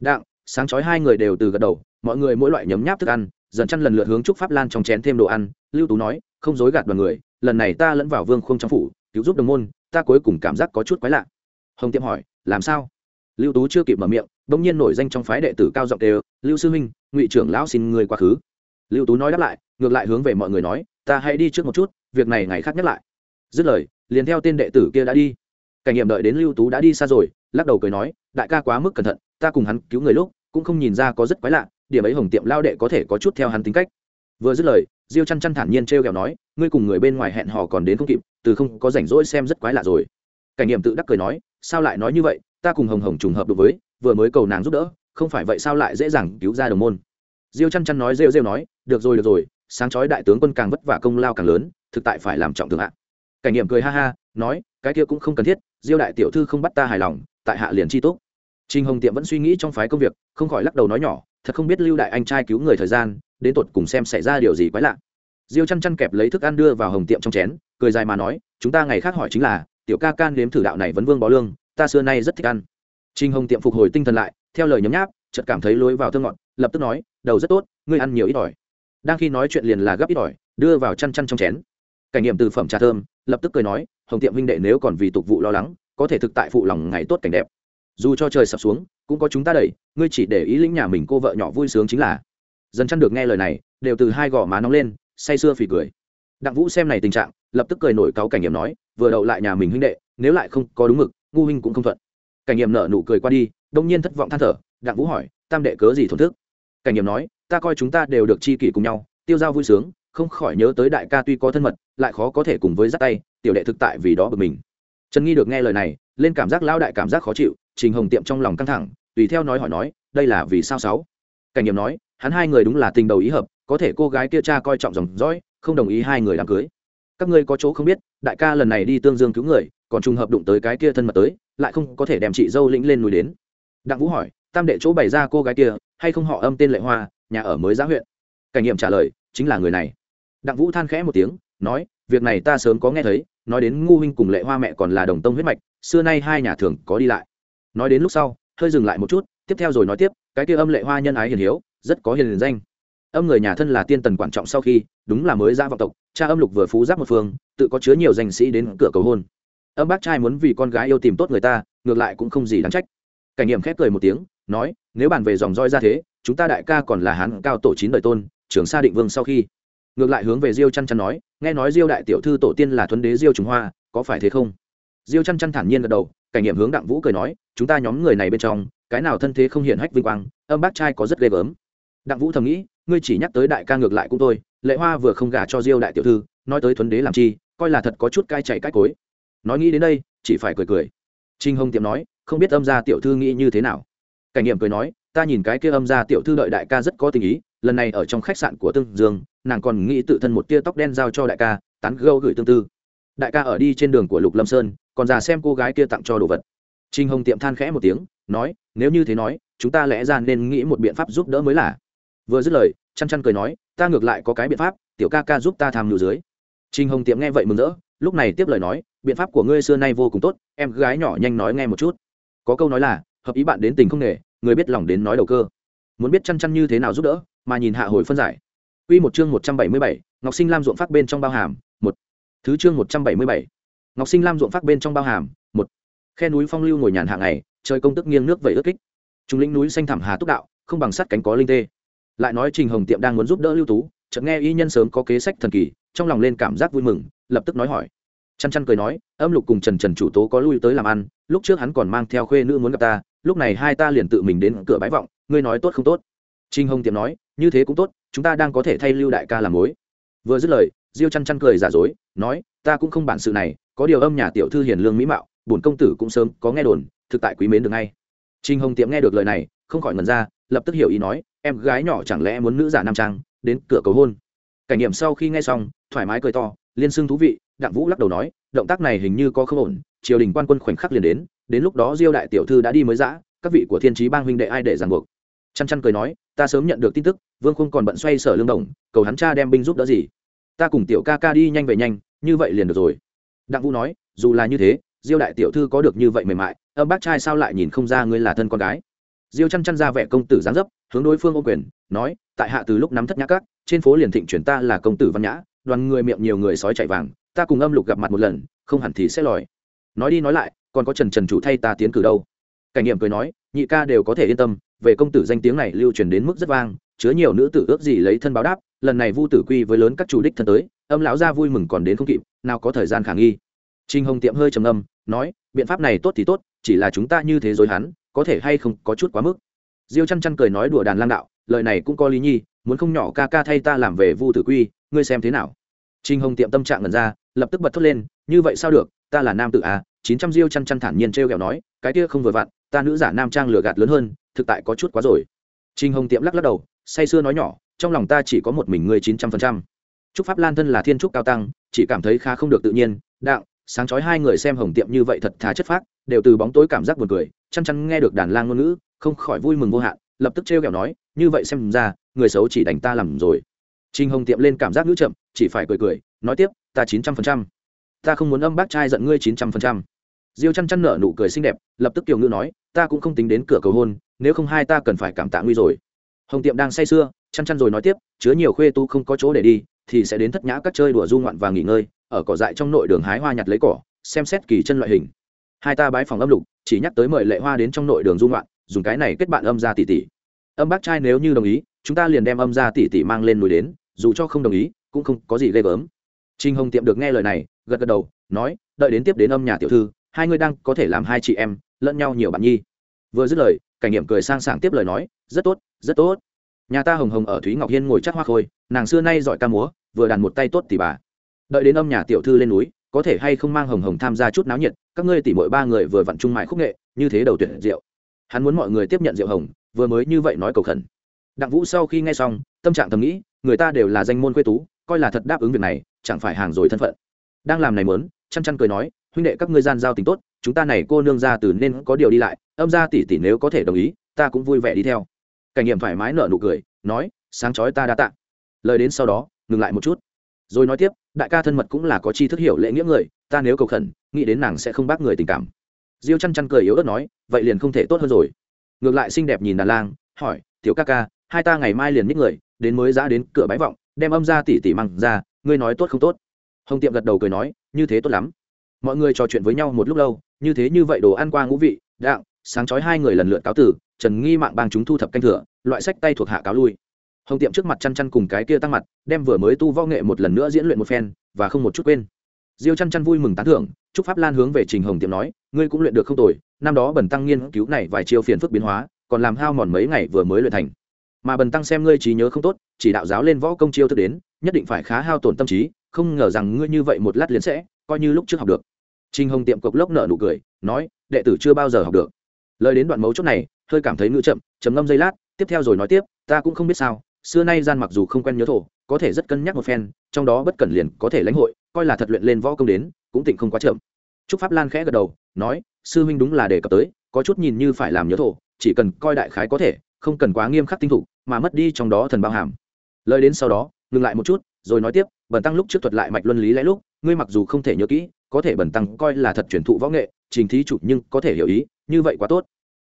Đặng, sáng chói hai người đều từ gật đầu, mọi người mỗi loại nhấm nháp thức ăn, dần chăn lần lượt hướng trúc pháp lan trong chén thêm đồ ăn. Lưu tú nói, không dối gạt đoàn người, lần này ta lẫn vào vương không trong phủ, cứu giúp đồng môn, ta cuối cùng cảm giác có chút quái lạ. Hồng tiệm hỏi, làm sao? Lưu tú chưa kịp mở miệng, bỗng nhiên nổi danh trong phái đệ tử cao giọng đều lưu sư huynh, ngụy trưởng lão xin người quá khứ lưu tú nói đáp lại, ngược lại hướng về mọi người nói, ta hãy đi trước một chút, việc này ngày khác nhắc lại. Dứt lời, liền theo tên đệ tử kia đã đi. Cảnh nghiệm đợi đến lưu tú đã đi xa rồi, lắc đầu cười nói, đại ca quá mức cẩn thận, ta cùng hắn cứu người lúc, cũng không nhìn ra có rất quái lạ, điểm ấy hồng tiệm lao đệ có thể có chút theo hắn tính cách. Vừa dứt lời, diêu chăn chăn thản nhiên t r e o kẹo nói, ngươi cùng người bên ngoài hẹn hò còn đến không kịp, từ không có rảnh rỗi xem rất quái lạ rồi. Cảnh nghiệm tự đắc cười nói, sao lại nói như vậy, ta cùng hồng hồng trùng hợp đối với, vừa mới cầu nàng giúp đỡ, không phải vậy sao lại dễ dàng cứu ra đồng môn? Diêu chăn chăn nói rêu rêu nói được rồi được rồi sáng chói đại tướng quân càng vất vả công lao càng lớn thực tại phải làm trọng thượng hạ cảnh nghiệm cười ha ha nói cái kia cũng không cần thiết diêu đại tiểu thư không bắt ta hài lòng tại hạ liền chi tốt Trình Hồng Tiệm vẫn suy nghĩ trong phái công việc, không khỏi lắc đầu nói nhỏ, thật không biết Lưu đại anh trai cứu người thời gian, đến tột cùng xem xảy ra điều gì quái lạ. Diêu Chăn Chăn kẹp lấy thức ăn đưa vào Hồng Tiệm trong chén, cười dài mà nói, chúng ta ngày khác hỏi chính là, tiểu ca can nếm thử đạo này vẫn vương bó lương, ta xưa nay rất thích ăn. Trình Hồng Tiệm phục hồi tinh thần lại, theo lời nhấm nháp, chợt cảm thấy lối vào thơm ngọt, lập tức nói, đầu rất tốt, ngươi ăn nhiều ít ỏi. Đang khi nói chuyện liền là gấp ít ỏi, đưa vào chăn chăn trong chén. Cảnh nghiệm từ phẩm trà thơm, lập tức cười nói, Hồng Tiệm huynh đệ nếu còn vì tục vụ lo lắng, có thể thực tại phụ lòng ngày tốt cảnh đẹp dù cho trời sập xuống cũng có chúng ta đẩy ngươi chỉ để ý lĩnh nhà mình cô vợ nhỏ vui sướng chính là dần chăn được nghe lời này đều từ hai gò má nóng lên say sưa phì cười đặng vũ xem này tình trạng lập tức cười nổi cáo cảnh nghiệm nói vừa đậu lại nhà mình huynh đệ nếu lại không có đúng mực ngu huynh cũng không thuận cảnh nghiệm nở nụ cười qua đi đông nhiên thất vọng than thở đặng vũ hỏi, tam đệ cớ gì thổn thức? Cảnh nghiệm nói, ta coi chúng ta đều được chi kỷ cùng nhau, tiêu giao vui sướng, không khỏi nhớ tới đại ca tuy có thân mật, lại khó có thể cùng với dắt tay, tiểu đệ thực tại vì đó bực mình. Trần nghi được nghe lời này, lên cảm giác lao đại cảm giác khó chịu, trình hồng tiệm trong lòng căng thẳng, tùy theo nói hỏi nói, đây là vì sao sáu? Cảnh nghiệm nói, hắn hai người đúng là tình đầu ý hợp, có thể cô gái kia cha coi trọng dòng dõi, không đồng ý hai người đám cưới. Các ngươi có chỗ không biết, đại ca lần này đi tương dương cứu người, còn trùng hợp đụng tới cái kia thân mật tới, lại không có thể đem chị dâu lĩnh lên núi đến. Đặng vũ hỏi tam đệ chỗ bày ra cô gái kia, hay không họ âm tên lệ hoa, nhà ở mới giá huyện. Cảnh nghiệm trả lời, chính là người này. Đặng vũ than khẽ một tiếng, nói, việc này ta sớm có nghe thấy, nói đến ngu huynh cùng lệ hoa mẹ còn là đồng tông huyết mạch, xưa nay hai nhà thường có đi lại. Nói đến lúc sau, hơi dừng lại một chút, tiếp theo rồi nói tiếp, cái kia âm lệ hoa nhân ái hiền hiếu, rất có hiền danh. Âm người nhà thân là tiên tần quan trọng sau khi, đúng là mới ra vọng tộc, cha âm lục vừa phú giáp một phương, tự có chứa nhiều danh sĩ đến cửa cầu hôn. Âm bác trai muốn vì con gái yêu tìm tốt người ta, ngược lại cũng không gì đáng trách. Cảnh nghiệm khép cười một tiếng nói, nếu bàn về dòng roi ra thế, chúng ta đại ca còn là hán cao tổ chín đời tôn trưởng sa định vương sau khi. Ngược lại hướng về diêu chăn chăn nói, nghe nói diêu đại tiểu thư tổ tiên là thuấn đế diêu trùng hoa, có phải thế không? Diêu chăn chăn thản nhiên gật đầu, cảnh nghiệm hướng đặng vũ cười nói, chúng ta nhóm người này bên trong, cái nào thân thế không hiện hách vinh quang, âm bác trai có rất ghê gớm. Đặng vũ thầm nghĩ, ngươi chỉ nhắc tới đại ca ngược lại cũng tôi lệ hoa vừa không gả cho diêu đại tiểu thư, nói tới thuấn đế làm chi, coi là thật có chút cai chạy cách cối. Nói nghĩ đến đây, chỉ phải cười cười. Trinh hồng tiệm nói, không biết âm gia tiểu thư nghĩ như thế nào? Cảnh nghiệm cười nói, ta nhìn cái kia âm gia tiểu thư đợi đại ca rất có tình ý, lần này ở trong khách sạn của tương dương, nàng còn nghĩ tự thân một tia tóc đen giao cho đại ca, tán gâu gửi tương tư. Đại ca ở đi trên đường của lục lâm sơn, còn già xem cô gái kia tặng cho đồ vật. Trinh hồng tiệm than khẽ một tiếng, nói, nếu như thế nói, chúng ta lẽ ra nên nghĩ một biện pháp giúp đỡ mới là. Vừa dứt lời, chăn chăn cười nói, ta ngược lại có cái biện pháp, tiểu ca ca giúp ta tham nhu dưới. Trinh hồng tiệm nghe vậy mừng rỡ, lúc này tiếp lời nói, biện pháp của ngươi xưa nay vô cùng tốt, em gái nhỏ nhanh nói nghe một chút. Có câu nói là hợp ý bạn đến tình không nghề người biết lòng đến nói đầu cơ muốn biết chăn chăn như thế nào giúp đỡ mà nhìn hạ hồi phân giải Quy một chương 177, Ngọc Sinh Lam ruộng phát bên trong bao hàm, một. Thứ chương 177. Ngọc Sinh Lam ruộng phát bên trong bao hàm, một. Khe núi phong lưu ngồi nhàn hạ ngày, trời công tức nghiêng nước vậy ước kích. Trung lĩnh núi xanh thẳm hà túc đạo, không bằng sắt cánh có linh tê. Lại nói Trình Hồng Tiệm đang muốn giúp đỡ Lưu Tú, chợt nghe y nhân sớm có kế sách thần kỳ, trong lòng lên cảm giác vui mừng, lập tức nói hỏi. Chăn chăn cười nói, âm lục cùng Trần Trần chủ tố có lui tới làm ăn, lúc trước hắn còn mang theo khuê nữ muốn gặp ta, lúc này hai ta liền tự mình đến cửa bái vọng, ngươi nói tốt không tốt? Trình Hồng Tiệm nói, như thế cũng tốt, chúng ta đang có thể thay lưu đại ca làm mối. Vừa dứt lời diêu chăn chăn cười giả dối nói ta cũng không bản sự này có điều âm nhà tiểu thư hiền lương mỹ mạo bổn công tử cũng sớm có nghe đồn thực tại quý mến được ngay. Trinh hồng tiệm nghe được lời này không khỏi ngần ra lập tức hiểu ý nói em gái nhỏ chẳng lẽ muốn nữ giả nam trang đến cửa cầu hôn. Cảnh nghiệm sau khi nghe xong thoải mái cười to liên xưng thú vị đặng vũ lắc đầu nói động tác này hình như có không ổn triều đình quan quân khoảnh khắc liền đến đến lúc đó diêu đại tiểu thư đã đi mới giã các vị của thiên trí bang huynh đệ ai để ràng buộc? Chăn chăn cười nói, ta sớm nhận được tin tức, vương khung còn bận xoay sở lương đồng, cầu hắn cha đem binh giúp đỡ gì. Ta cùng tiểu ca ca đi nhanh về nhanh, như vậy liền được rồi. Đặng vũ nói, dù là như thế, diêu đại tiểu thư có được như vậy mềm mại, âm bác trai sao lại nhìn không ra ngươi là thân con gái? Diêu chăn chăn ra vẻ công tử giáng dấp, hướng đối phương ô quyền, nói, tại hạ từ lúc nắm thất nhã các, trên phố liền thịnh chuyển ta là công tử văn nhã, đoàn người miệng nhiều người sói chạy vàng, ta cùng âm lục gặp mặt một lần, không hẳn thì sẽ lòi. Nói đi nói lại còn có trần trần chủ thay ta tiến cử đâu? Cảnh nghiệm cười nói, nhị ca đều có thể yên tâm, về công tử danh tiếng này lưu truyền đến mức rất vang, chứa nhiều nữ tử ước gì lấy thân báo đáp, lần này vu tử quy với lớn các chủ đích thân tới, âm lão gia vui mừng còn đến không kịp, nào có thời gian khả nghi. Trinh hồng tiệm hơi trầm âm nói, biện pháp này tốt thì tốt, chỉ là chúng ta như thế dối hắn, có thể hay không có chút quá mức. Diêu chăn chăn cười nói đùa đàn lang đạo, lời này cũng có lý nhi, muốn không nhỏ ca ca thay ta làm về vu tử quy, ngươi xem thế nào? Trinh hồng tiệm tâm trạng ngần ra, lập tức bật thốt lên, như vậy sao được, ta là nam tử à chín trăm diêu chăn chăn thản nhiên trêu ghẹo nói, cái kia không vừa vặn, ta nữ giả nam trang lừa gạt lớn hơn, thực tại có chút quá rồi. Trinh hồng tiệm lắc lắc đầu, say sưa nói nhỏ, trong lòng ta chỉ có một mình ngươi chín trăm phần trăm. Chúc pháp lan thân là thiên trúc cao tăng, chỉ cảm thấy khá không được tự nhiên, đặng, sáng chói hai người xem hồng tiệm như vậy thật thà chất phác, đều từ bóng tối cảm giác buồn cười, chăn chăn nghe được đàn lang ngôn ngữ, không khỏi vui mừng vô hạn, lập tức trêu ghẹo nói, như vậy xem ra, người xấu chỉ đánh ta làm rồi. Trinh hồng tiệm lên cảm giác ngữ chậm, chỉ phải cười cười, nói tiếp, ta chín trăm phần trăm, ta không muốn âm bác trai giận ngươi chín trăm phần trăm diêu chăn chăn nở nụ cười xinh đẹp, lập tức kiều ngữ nói, ta cũng không tính đến cửa cầu hôn, nếu không hai ta cần phải cảm tạ nguy rồi. Hồng tiệm đang say sưa, chăn chăn rồi nói tiếp, chứa nhiều khuê tu không có chỗ để đi, thì sẽ đến thất nhã các chơi đùa du ngoạn và nghỉ ngơi, ở cỏ dại trong nội đường hái hoa nhặt lấy cỏ, xem xét kỳ chân loại hình. Hai ta bái phòng âm lục, chỉ nhắc tới mời lệ hoa đến trong nội đường du ngoạn, dùng cái này kết bạn âm ra tỷ tỷ. Âm bác trai nếu như đồng ý, chúng ta liền đem âm ra tỷ tỷ mang lên núi đến, dù cho không đồng ý, cũng không có gì ghê gớm. Trinh hồng tiệm được nghe lời này, gật gật đầu, nói, đợi đến tiếp đến âm nhà tiểu thư hai người đang có thể làm hai chị em, lẫn nhau nhiều bạn nhi. Vừa dứt lời, cảnh nghiệm cười sang sảng tiếp lời nói, rất tốt rất tốt. Nhà ta hồng hồng ở thúy ngọc hiên ngồi chắc hoa khôi, nàng xưa nay giỏi ca múa, vừa đàn một tay tốt tỷ bà. Đợi đến âm nhà tiểu thư lên núi, có thể hay không mang hồng hồng tham gia chút náo nhiệt, các ngươi tỉ mỗi ba người vừa vặn chung mại khúc nghệ, như thế đầu tuyển rượu. Hắn muốn mọi người tiếp nhận rượu hồng, vừa mới như vậy nói cầu khẩn. Đặng vũ sau khi nghe xong, tâm trạng thầm nghĩ, người ta đều là danh môn quê tú, coi là thật đáp ứng việc này, chẳng phải hàng rồi thân phận. Đang làm này mớn chăn chăn cười nói huynh đệ các ngươi gian giao tình tốt, chúng ta này cô nương ra từ nên có điều đi lại, âm ra tỷ tỷ nếu có thể đồng ý, ta cũng vui vẻ đi theo. Cảnh nghiệm thoải mái nở nụ cười, nói, sáng chói ta đã tạ. Lời đến sau đó, ngừng lại một chút. Rồi nói tiếp, đại ca thân mật cũng là có chi thức hiểu lễ nghĩa người, ta nếu cầu khẩn, nghĩ đến nàng sẽ không bác người tình cảm. Diêu chăn chăn cười yếu ớt nói, vậy liền không thể tốt hơn rồi. Ngược lại xinh đẹp nhìn đàn lang, hỏi, tiểu ca ca, hai ta ngày mai liền nhích người, đến mới ra đến cửa bái vọng, đem âm ra tỉ tỉ măng ra, ngươi nói tốt không tốt? Hồng tiệm gật đầu cười nói, như thế tốt lắm mọi người trò chuyện với nhau một lúc lâu, như thế như vậy đồ ăn qua ngũ vị đặng sáng chói hai người lần lượt cáo tử, trần nghi mạng bang chúng thu thập canh thừa, loại sách tay thuộc hạ cáo lui. Hồng tiệm trước mặt chăn chăn cùng cái kia tăng mặt, đem vừa mới tu võ nghệ một lần nữa diễn luyện một phen, và không một chút quên. Diêu chăn chăn vui mừng tán thưởng chúc pháp lan hướng về trình hồng tiệm nói, ngươi cũng luyện được không tồi, năm đó bần tăng nghiên cứu này vài chiêu phiền phức biến hóa, còn làm hao mòn mấy ngày vừa mới luyện thành. Mà bần tăng xem ngươi trí nhớ không tốt, chỉ đạo giáo lên võ công chiêu thức đến, nhất định phải khá hao tổn tâm trí, không ngờ rằng ngươi như vậy một lát liền sẽ, coi như lúc trước học được trình hồng tiệm cộc lốc nợ nụ cười nói đệ tử chưa bao giờ học được. Lời đến đoạn mấu chốt này hơi cảm thấy ngữ chậm chấm ngâm giây lát tiếp theo rồi nói tiếp ta cũng không biết sao xưa nay gian mặc dù không quen nhớ thổ có thể rất cân nhắc một phen trong đó bất cẩn liền có thể lãnh hội coi là thật luyện lên võ công đến cũng tịnh không quá chậm. Trúc pháp lan khẽ gật đầu nói sư huynh đúng là đề cập tới có chút nhìn như phải làm nhớ thổ chỉ cần coi đại khái có thể không cần quá nghiêm khắc tinh thủ, mà mất đi trong đó thần bao hàm. Lời đến sau đó ngừng lại một chút rồi nói tiếp bần tăng lúc trước thuật lại mạch luân lý lẽ lúc ngươi mặc dù không thể nhớ kỹ có thể bẩn tăng coi là thật truyền thụ võ nghệ, trình thí chủ nhưng có thể hiểu ý, như vậy quá tốt.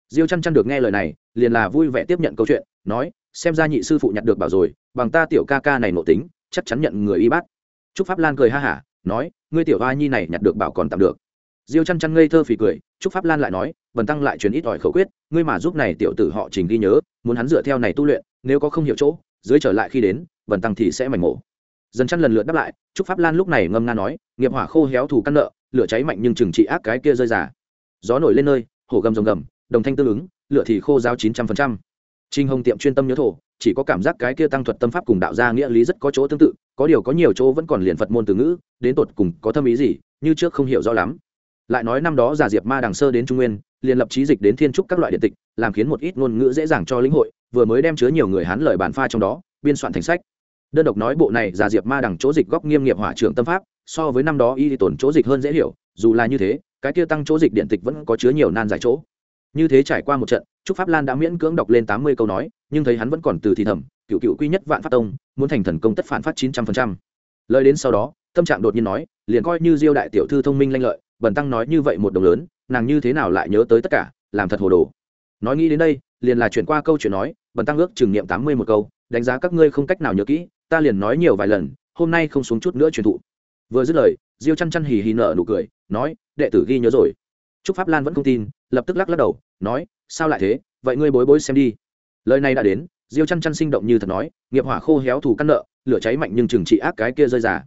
Diêu chăn chăn được nghe lời này, liền là vui vẻ tiếp nhận câu chuyện, nói, xem ra nhị sư phụ nhặt được bảo rồi, bằng ta tiểu ca ca này nộ tính, chắc chắn nhận người y bát. Trúc pháp lan cười ha hả, nói, ngươi tiểu hoa nhi này nhặt được bảo còn tạm được. Diêu chăn chăn ngây thơ phì cười, trúc pháp lan lại nói, bần tăng lại truyền ít ỏi khẩu quyết, ngươi mà giúp này tiểu tử họ trình ghi nhớ, muốn hắn dựa theo này tu luyện, nếu có không hiểu chỗ, dưới trở lại khi đến, bần tăng thì sẽ mảnh mổ dần chăn lần lượt đáp lại, trúc pháp lan lúc này ngâm nga nói, nghiệp hỏa khô héo thủ căn nợ, lửa cháy mạnh nhưng trừng trị ác cái kia rơi giả gió nổi lên nơi, hổ gầm rồng gầm, đồng thanh tương ứng, lửa thì khô giáo chín trăm phần trăm. Trinh hồng tiệm chuyên tâm nhớ thổ, chỉ có cảm giác cái kia tăng thuật tâm pháp cùng đạo gia nghĩa lý rất có chỗ tương tự, có điều có nhiều chỗ vẫn còn liền phật môn từ ngữ, đến tột cùng có thâm ý gì, như trước không hiểu rõ lắm. Lại nói năm đó giả diệp ma đằng sơ đến trung nguyên, liền lập trí dịch đến thiên trúc các loại điện tịch, làm khiến một ít ngôn ngữ dễ dàng cho lĩnh hội, vừa mới đem chứa nhiều người hán lời bản pha trong đó, biên soạn thành sách đơn độc nói bộ này giả diệp ma đằng chỗ dịch góc nghiêm nghiệp hỏa trưởng tâm pháp, so với năm đó y tổn chỗ dịch hơn dễ hiểu, dù là như thế, cái kia tăng chỗ dịch điện tịch vẫn có chứa nhiều nan giải chỗ. Như thế trải qua một trận, trúc pháp lan đã miễn cưỡng đọc lên tám mươi câu nói, nhưng thấy hắn vẫn còn từ thì thầm, cựu cựu quy nhất vạn phát tông, muốn thành thần công tất phản phát chín trăm phần trăm. Lời đến sau đó, tâm trạng đột nhiên nói, liền coi như diêu đại tiểu thư thông minh lanh lợi, bần tăng nói như vậy một đồng lớn, nàng như thế nào lại nhớ tới tất cả, làm thật hồ đồ. Nói nghĩ đến đây, liền là chuyển qua câu chuyện nói, bần tăng ước trừng niệm tám mươi một câu, đánh giá các ngươi không cách nào nhớ kỹ ta liền nói nhiều vài lần, hôm nay không xuống chút nữa truyền thụ. Vừa dứt lời, diêu chăn chăn hì hì nở nụ cười, nói, đệ tử ghi nhớ rồi. Trúc pháp lan vẫn không tin, lập tức lắc lắc đầu, nói, sao lại thế, vậy ngươi bối bối xem đi. Lời này đã đến, diêu chăn chăn sinh động như thật nói, nghiệp hỏa khô héo thủ căn nợ, lửa cháy mạnh nhưng trừng trị ác cái kia rơi giả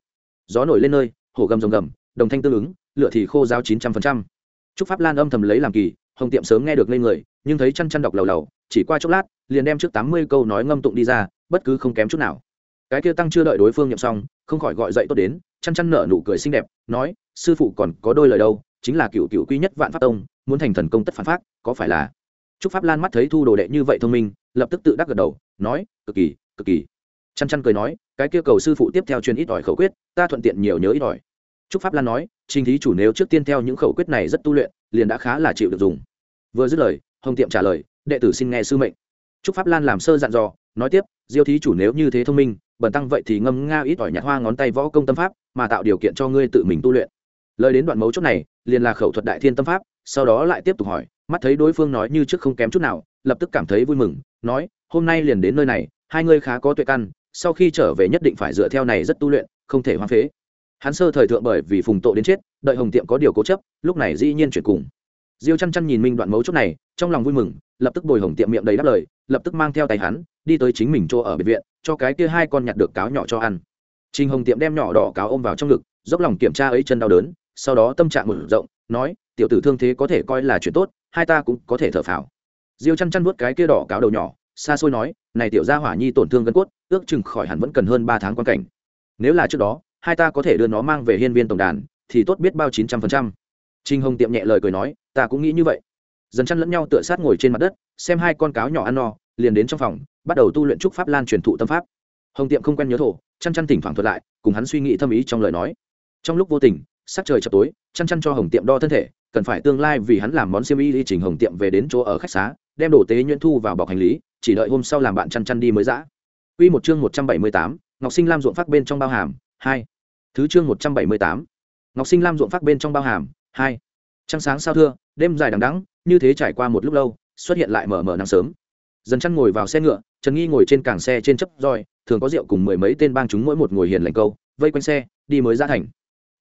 gió nổi lên nơi, hổ gầm rồng gầm, đồng thanh tương ứng, lửa thì khô giáo chín trăm phần trăm. Trúc pháp lan âm thầm lấy làm kỳ, hồng tiệm sớm nghe được lên người, nhưng thấy chăn chăn đọc lầu lầu, chỉ qua chốc lát, liền đem trước tám mươi câu nói ngâm tụng đi ra, bất cứ không kém chút nào cái kia tăng chưa đợi đối phương nhậm xong, không khỏi gọi dậy tốt đến, chăn chăn nở nụ cười xinh đẹp, nói, sư phụ còn có đôi lời đâu, chính là cựu cựu quy nhất vạn pháp tông, muốn thành thần công tất phản pháp có phải là? Trúc pháp lan mắt thấy thu đồ đệ như vậy thông minh, lập tức tự đắc gật đầu, nói, cực kỳ cực kỳ. Chăn chăn cười nói, cái kia cầu sư phụ tiếp theo truyền ít ỏi khẩu quyết, ta thuận tiện nhiều nhớ ít ỏi. Trúc pháp lan nói, trình thí chủ nếu trước tiên theo những khẩu quyết này rất tu luyện, liền đã khá là chịu được dùng. Vừa dứt lời, hồng tiệm trả lời, đệ tử xin nghe sư mệnh. Trúc pháp lan làm sơ dặn dò nói tiếp, diêu thí chủ nếu như thế thông minh, bần tăng vậy thì ngâm nga ít ỏi nhặt hoa ngón tay võ công tâm pháp, mà tạo điều kiện cho ngươi tự mình tu luyện. Lời đến đoạn mấu chốt này, liền là khẩu thuật đại thiên tâm pháp, sau đó lại tiếp tục hỏi, mắt thấy đối phương nói như trước không kém chút nào, lập tức cảm thấy vui mừng, nói, hôm nay liền đến nơi này, hai ngươi khá có tuệ căn, sau khi trở về nhất định phải dựa theo này rất tu luyện, không thể hoang phế. Hắn sơ thời thượng bởi vì phùng tội đến chết, đợi hồng tiệm có điều cố chấp, lúc này dĩ nhiên chuyển cùng. Diêu chăn chăn nhìn minh đoạn mấu chốt này, trong lòng vui mừng, lập tức bồi hồng tiệm miệng đầy đáp lời, lập tức mang theo tay hắn đi tới chính mình chỗ ở biệt viện, cho cái kia hai con nhặt được cáo nhỏ cho ăn. Trình hồng tiệm đem nhỏ đỏ cáo ôm vào trong ngực, dốc lòng kiểm tra ấy chân đau đớn, sau đó tâm trạng mở rộng, nói, tiểu tử thương thế có thể coi là chuyện tốt, hai ta cũng có thể thở phào. Diêu chăn chăn vuốt cái kia đỏ cáo đầu nhỏ, xa xôi nói, này tiểu gia hỏa nhi tổn thương gân cốt, ước chừng khỏi hẳn vẫn cần hơn ba tháng quan cảnh. Nếu là trước đó, hai ta có thể đưa nó mang về hiên viên tổng đàn, thì tốt biết bao chín trăm phần trăm. Trinh hồng tiệm nhẹ lời cười nói, ta cũng nghĩ như vậy. Dần chăn lẫn nhau tựa sát ngồi trên mặt đất, xem hai con cáo nhỏ ăn no liền đến trong phòng bắt đầu tu luyện trúc pháp lan truyền thụ tâm pháp hồng tiệm không quen nhớ thổ chăn chăn thỉnh thoảng thuật lại cùng hắn suy nghĩ thâm ý trong lời nói trong lúc vô tình sắc trời chập tối chăn chăn cho hồng tiệm đo thân thể cần phải tương lai vì hắn làm món siêu y đi trình hồng tiệm về đến chỗ ở khách xá đem đồ tế nhuyễn thu vào bọc hành lý chỉ đợi hôm sau làm bạn chăn chăn đi mới dã Quy một chương một trăm bảy mươi tám, Ngọc Sinh Lam ruộng phát bên trong bao hàm, hai. Thứ chương một trăm bảy mươi tám, Ngọc Sinh Lam ruộng phát bên trong bao hàm, hai. Trăng sáng sao thưa, đêm dài đằng đẵng, như thế trải qua một lúc lâu, xuất hiện lại mở mở nắng sớm. Dần chăn ngồi vào xe ngựa, Trần Nghi ngồi trên càng xe trên chấp roi, thường có rượu cùng mười mấy tên bang chúng mỗi một ngồi hiền lành câu, vây quanh xe, đi mới ra thành.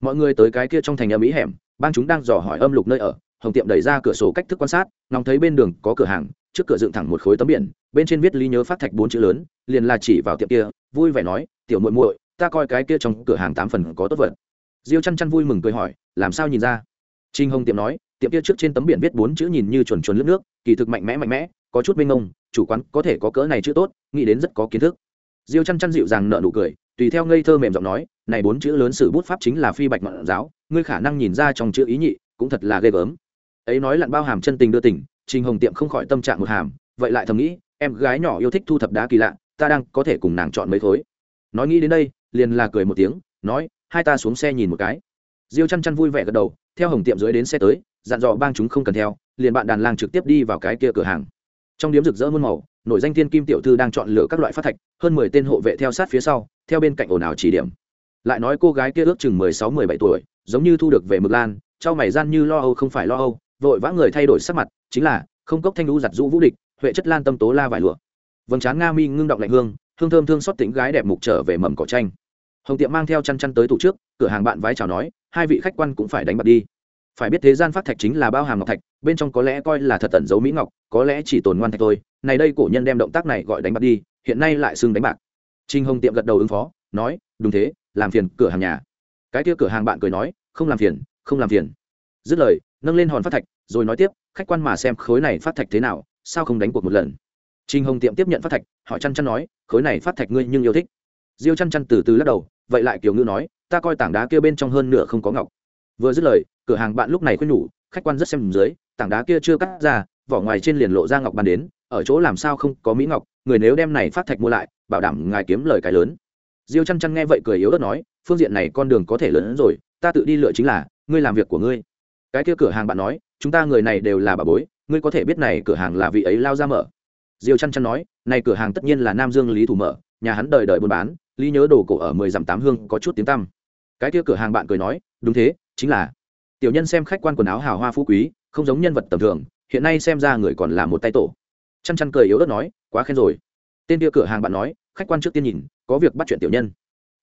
Mọi người tới cái kia trong thành âm ý hẻm, bang chúng đang dò hỏi âm lục nơi ở, Hồng Tiệm đẩy ra cửa sổ cách thức quan sát, ngóng thấy bên đường có cửa hàng, trước cửa dựng thẳng một khối tấm biển bên trên viết lý nhớ phát thạch bốn chữ lớn liền là chỉ vào tiệm kia vui vẻ nói tiểu muội muội ta coi cái kia trong cửa hàng tám phần có tốt vật diêu chăn chăn vui mừng cười hỏi làm sao nhìn ra trinh hồng tiệm nói tiệm kia trước trên tấm biển viết bốn chữ nhìn như chuẩn chuẩn lướt nước kỳ thực mạnh mẽ mạnh mẽ có chút mênh ngông chủ quán có thể có cỡ này chữ tốt, nghĩ đến rất có kiến thức. Diêu chăn chăn dịu dàng nợ nụ cười, tùy theo ngây thơ mềm giọng nói, này bốn chữ lớn sử bút pháp chính là phi bạch ngọn giáo, ngươi khả năng nhìn ra trong chữ ý nhị, cũng thật là ghê gớm. Ấy nói lặn bao hàm chân tình đưa tình, trình hồng tiệm không khỏi tâm trạng một hàm, vậy lại thầm nghĩ, em gái nhỏ yêu thích thu thập đá kỳ lạ, ta đang có thể cùng nàng chọn mấy thối nói nghĩ đến đây, liền là cười một tiếng, nói, hai ta xuống xe nhìn một cái. Diêu chăn chăn vui vẻ gật đầu, theo hồng tiệm dưới đến xe tới, dặn dò bang chúng không cần theo, liền bạn đàn lang trực tiếp đi vào cái kia cửa hàng trong điếm rực rỡ muôn màu, nổi danh thiên kim tiểu thư đang chọn lựa các loại phát thạch, hơn mười tên hộ vệ theo sát phía sau, theo bên cạnh ồn ào chỉ điểm. Lại nói cô gái kia ước chừng mười sáu, mười bảy tuổi, giống như thu được về mực lan, trao mày gian như lo âu không phải lo âu, vội vã người thay đổi sắc mặt, chính là, không cốc thanh lũ giặt rũ vũ địch, huệ chất lan tâm tố la vải lụa. Vầng trán nga mi ngưng động lạnh hương hương thơm thương xót tính gái đẹp mục trở về mầm cỏ tranh. Hồng tiệm mang theo chăn chăn tới tủ trước, cửa hàng bạn vái chào nói, hai vị khách quan cũng phải đánh bạc đi phải biết thế gian phát thạch chính là bao hàm ngọc thạch, bên trong có lẽ coi là thật tẩn dấu mỹ ngọc, có lẽ chỉ tồn ngoan thạch thôi. Này đây cổ nhân đem động tác này gọi đánh bạc đi, hiện nay lại xưng đánh bạc. Trinh hồng tiệm gật đầu ứng phó, nói, đúng thế, làm phiền cửa hàng nhà. Cái kia cửa hàng bạn cười nói, không làm phiền, không làm phiền. Dứt lời, nâng lên hòn phát thạch, rồi nói tiếp, khách quan mà xem khối này phát thạch thế nào, sao không đánh cuộc một lần? Trinh hồng tiệm tiếp nhận phát thạch hỏi chăn chăn nói, khối này phát thạch ngươi nhưng yêu thích. Diêu chăn chăn từ từ lắc đầu, vậy lại kiều ngữ nói, ta coi tảng đá kia bên trong hơn nửa không có ngọc. Vừa dứt lời cửa hàng bạn lúc này khuyên nhủ, khách quan rất xem dưới, tảng đá kia chưa cắt ra, vỏ ngoài trên liền lộ ra ngọc bàn đến, ở chỗ làm sao không có mỹ ngọc, người nếu đem này phát thạch mua lại, bảo đảm ngài kiếm lời cái lớn. Diêu chăn chăn nghe vậy cười yếu ớt nói, phương diện này con đường có thể lớn hơn rồi, ta tự đi lựa chính là, ngươi làm việc của ngươi. Cái kia cửa hàng bạn nói, chúng ta người này đều là bà bối, ngươi có thể biết này cửa hàng là vị ấy lao ra mở. Diêu chăn chăn nói, này cửa hàng tất nhiên là nam dương lý thủ mở, nhà hắn đời đời buôn bán, lý nhớ đồ cổ ở mười dặm tám hương có chút tiếng tăm. Cái kia cửa hàng bạn cười nói, đúng thế, chính là tiểu nhân xem khách quan quần áo hào hoa phú quý không giống nhân vật tầm thường hiện nay xem ra người còn là một tay tổ chăn chăn cười yếu ớt nói quá khen rồi tên kia cửa hàng bạn nói khách quan trước tiên nhìn có việc bắt chuyện tiểu nhân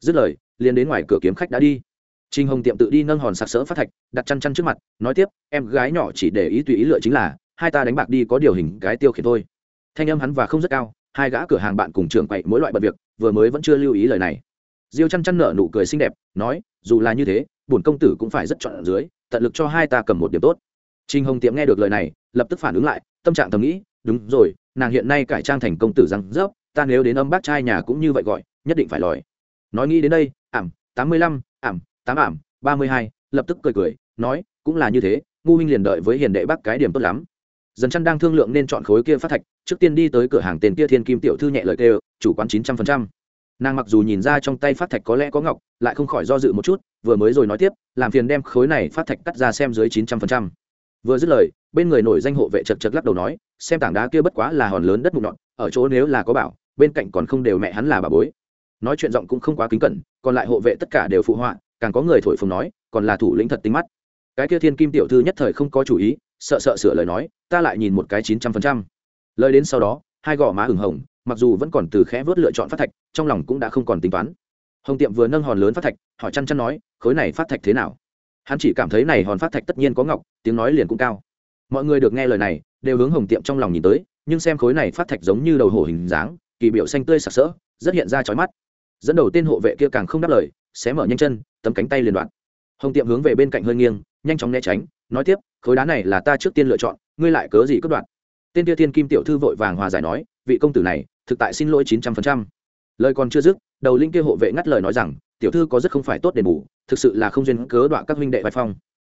dứt lời liền đến ngoài cửa kiếm khách đã đi Trình Hồng tiệm tự đi nâng hòn sặc sỡ phát thạch, đặt chăn chăn trước mặt, nói tiếp, em gái nhỏ chỉ để ý tùy ý lựa chính là, hai ta đánh bạc đi có điều hình cái tiêu khiển thôi. Thanh âm hắn và không rất cao, hai gã cửa hàng bạn cùng trưởng quậy mỗi loại bận việc, vừa mới vẫn chưa lưu ý lời này. Diêu chăn chăn nở nụ cười xinh đẹp, nói, dù là như thế, bổn công tử cũng phải rất chọn ở dưới, tận lực cho hai ta cầm một điểm tốt. Trình Hồng tiệm nghe được lời này, lập tức phản ứng lại, tâm trạng thầm nghĩ, đúng rồi, nàng hiện nay cải trang thành công tử răng rớp, ta nếu đến âm bác trai nhà cũng như vậy gọi, nhất định phải lòi. Nói nghĩ đến đây, ảm, tám mươi lăm, ảm, tám ảm, ba mươi hai lập tức cười cười nói cũng là như thế ngu huynh liền đợi với hiền đệ bác cái điểm tốt lắm dần chăn đang thương lượng nên chọn khối kia phát thạch trước tiên đi tới cửa hàng tên kia thiên kim tiểu thư nhẹ lời kêu chủ quán chín trăm phần trăm nàng mặc dù nhìn ra trong tay phát thạch có lẽ có ngọc, lại không khỏi do dự một chút, vừa mới rồi nói tiếp, làm phiền đem khối này phát thạch cắt ra xem dưới chín trăm phần trăm. Vừa dứt lời, bên người nổi danh hộ vệ chật chật lắc đầu nói, xem tảng đá kia bất quá là hòn lớn đất mục nhọn ở chỗ nếu là có bảo, bên cạnh còn không đều mẹ hắn là bà bối. Nói chuyện giọng cũng không quá kính cẩn, còn lại hộ vệ tất cả đều phụ họa, càng có người thổi phồng nói, còn là thủ lĩnh thật tính mắt. Cái kia thiên kim tiểu thư nhất thời không có chủ ý, sợ sợ sửa lời nói, ta lại nhìn một cái chín trăm phần trăm. Lời đến sau đó, hai gò má ửng hồng mặc dù vẫn còn từ khẽ vớt lựa chọn phát thạch, trong lòng cũng đã không còn tính toán. Hồng tiệm vừa nâng hòn lớn phát thạch hỏi chăn chăn nói, khối này phát thạch thế nào? Hắn chỉ cảm thấy này hòn phát thạch tất nhiên có ngọc, tiếng nói liền cũng cao. Mọi người được nghe lời này, đều hướng hồng tiệm trong lòng nhìn tới, nhưng xem khối này phát thạch giống như đầu hổ hình dáng, kỳ biểu xanh tươi sặc sỡ, rất hiện ra chói mắt. Dẫn đầu tên hộ vệ kia càng không đáp lời, xé mở nhanh chân, tấm cánh tay liền đoạn. Hồng tiệm hướng về bên cạnh hơi nghiêng, nhanh chóng né tránh, nói tiếp, khối đá này là ta trước tiên lựa chọn, ngươi lại cớ gì cất đoạn tên tia thiên kim tiểu thư vội vàng hòa giải nói, vị công tử này thực tại xin lỗi chín trăm phần trăm lời còn chưa dứt đầu linh kia hộ vệ ngắt lời nói rằng tiểu thư có rất không phải tốt đền bù thực sự là không duyên cớ đọa các huynh đệ vai phong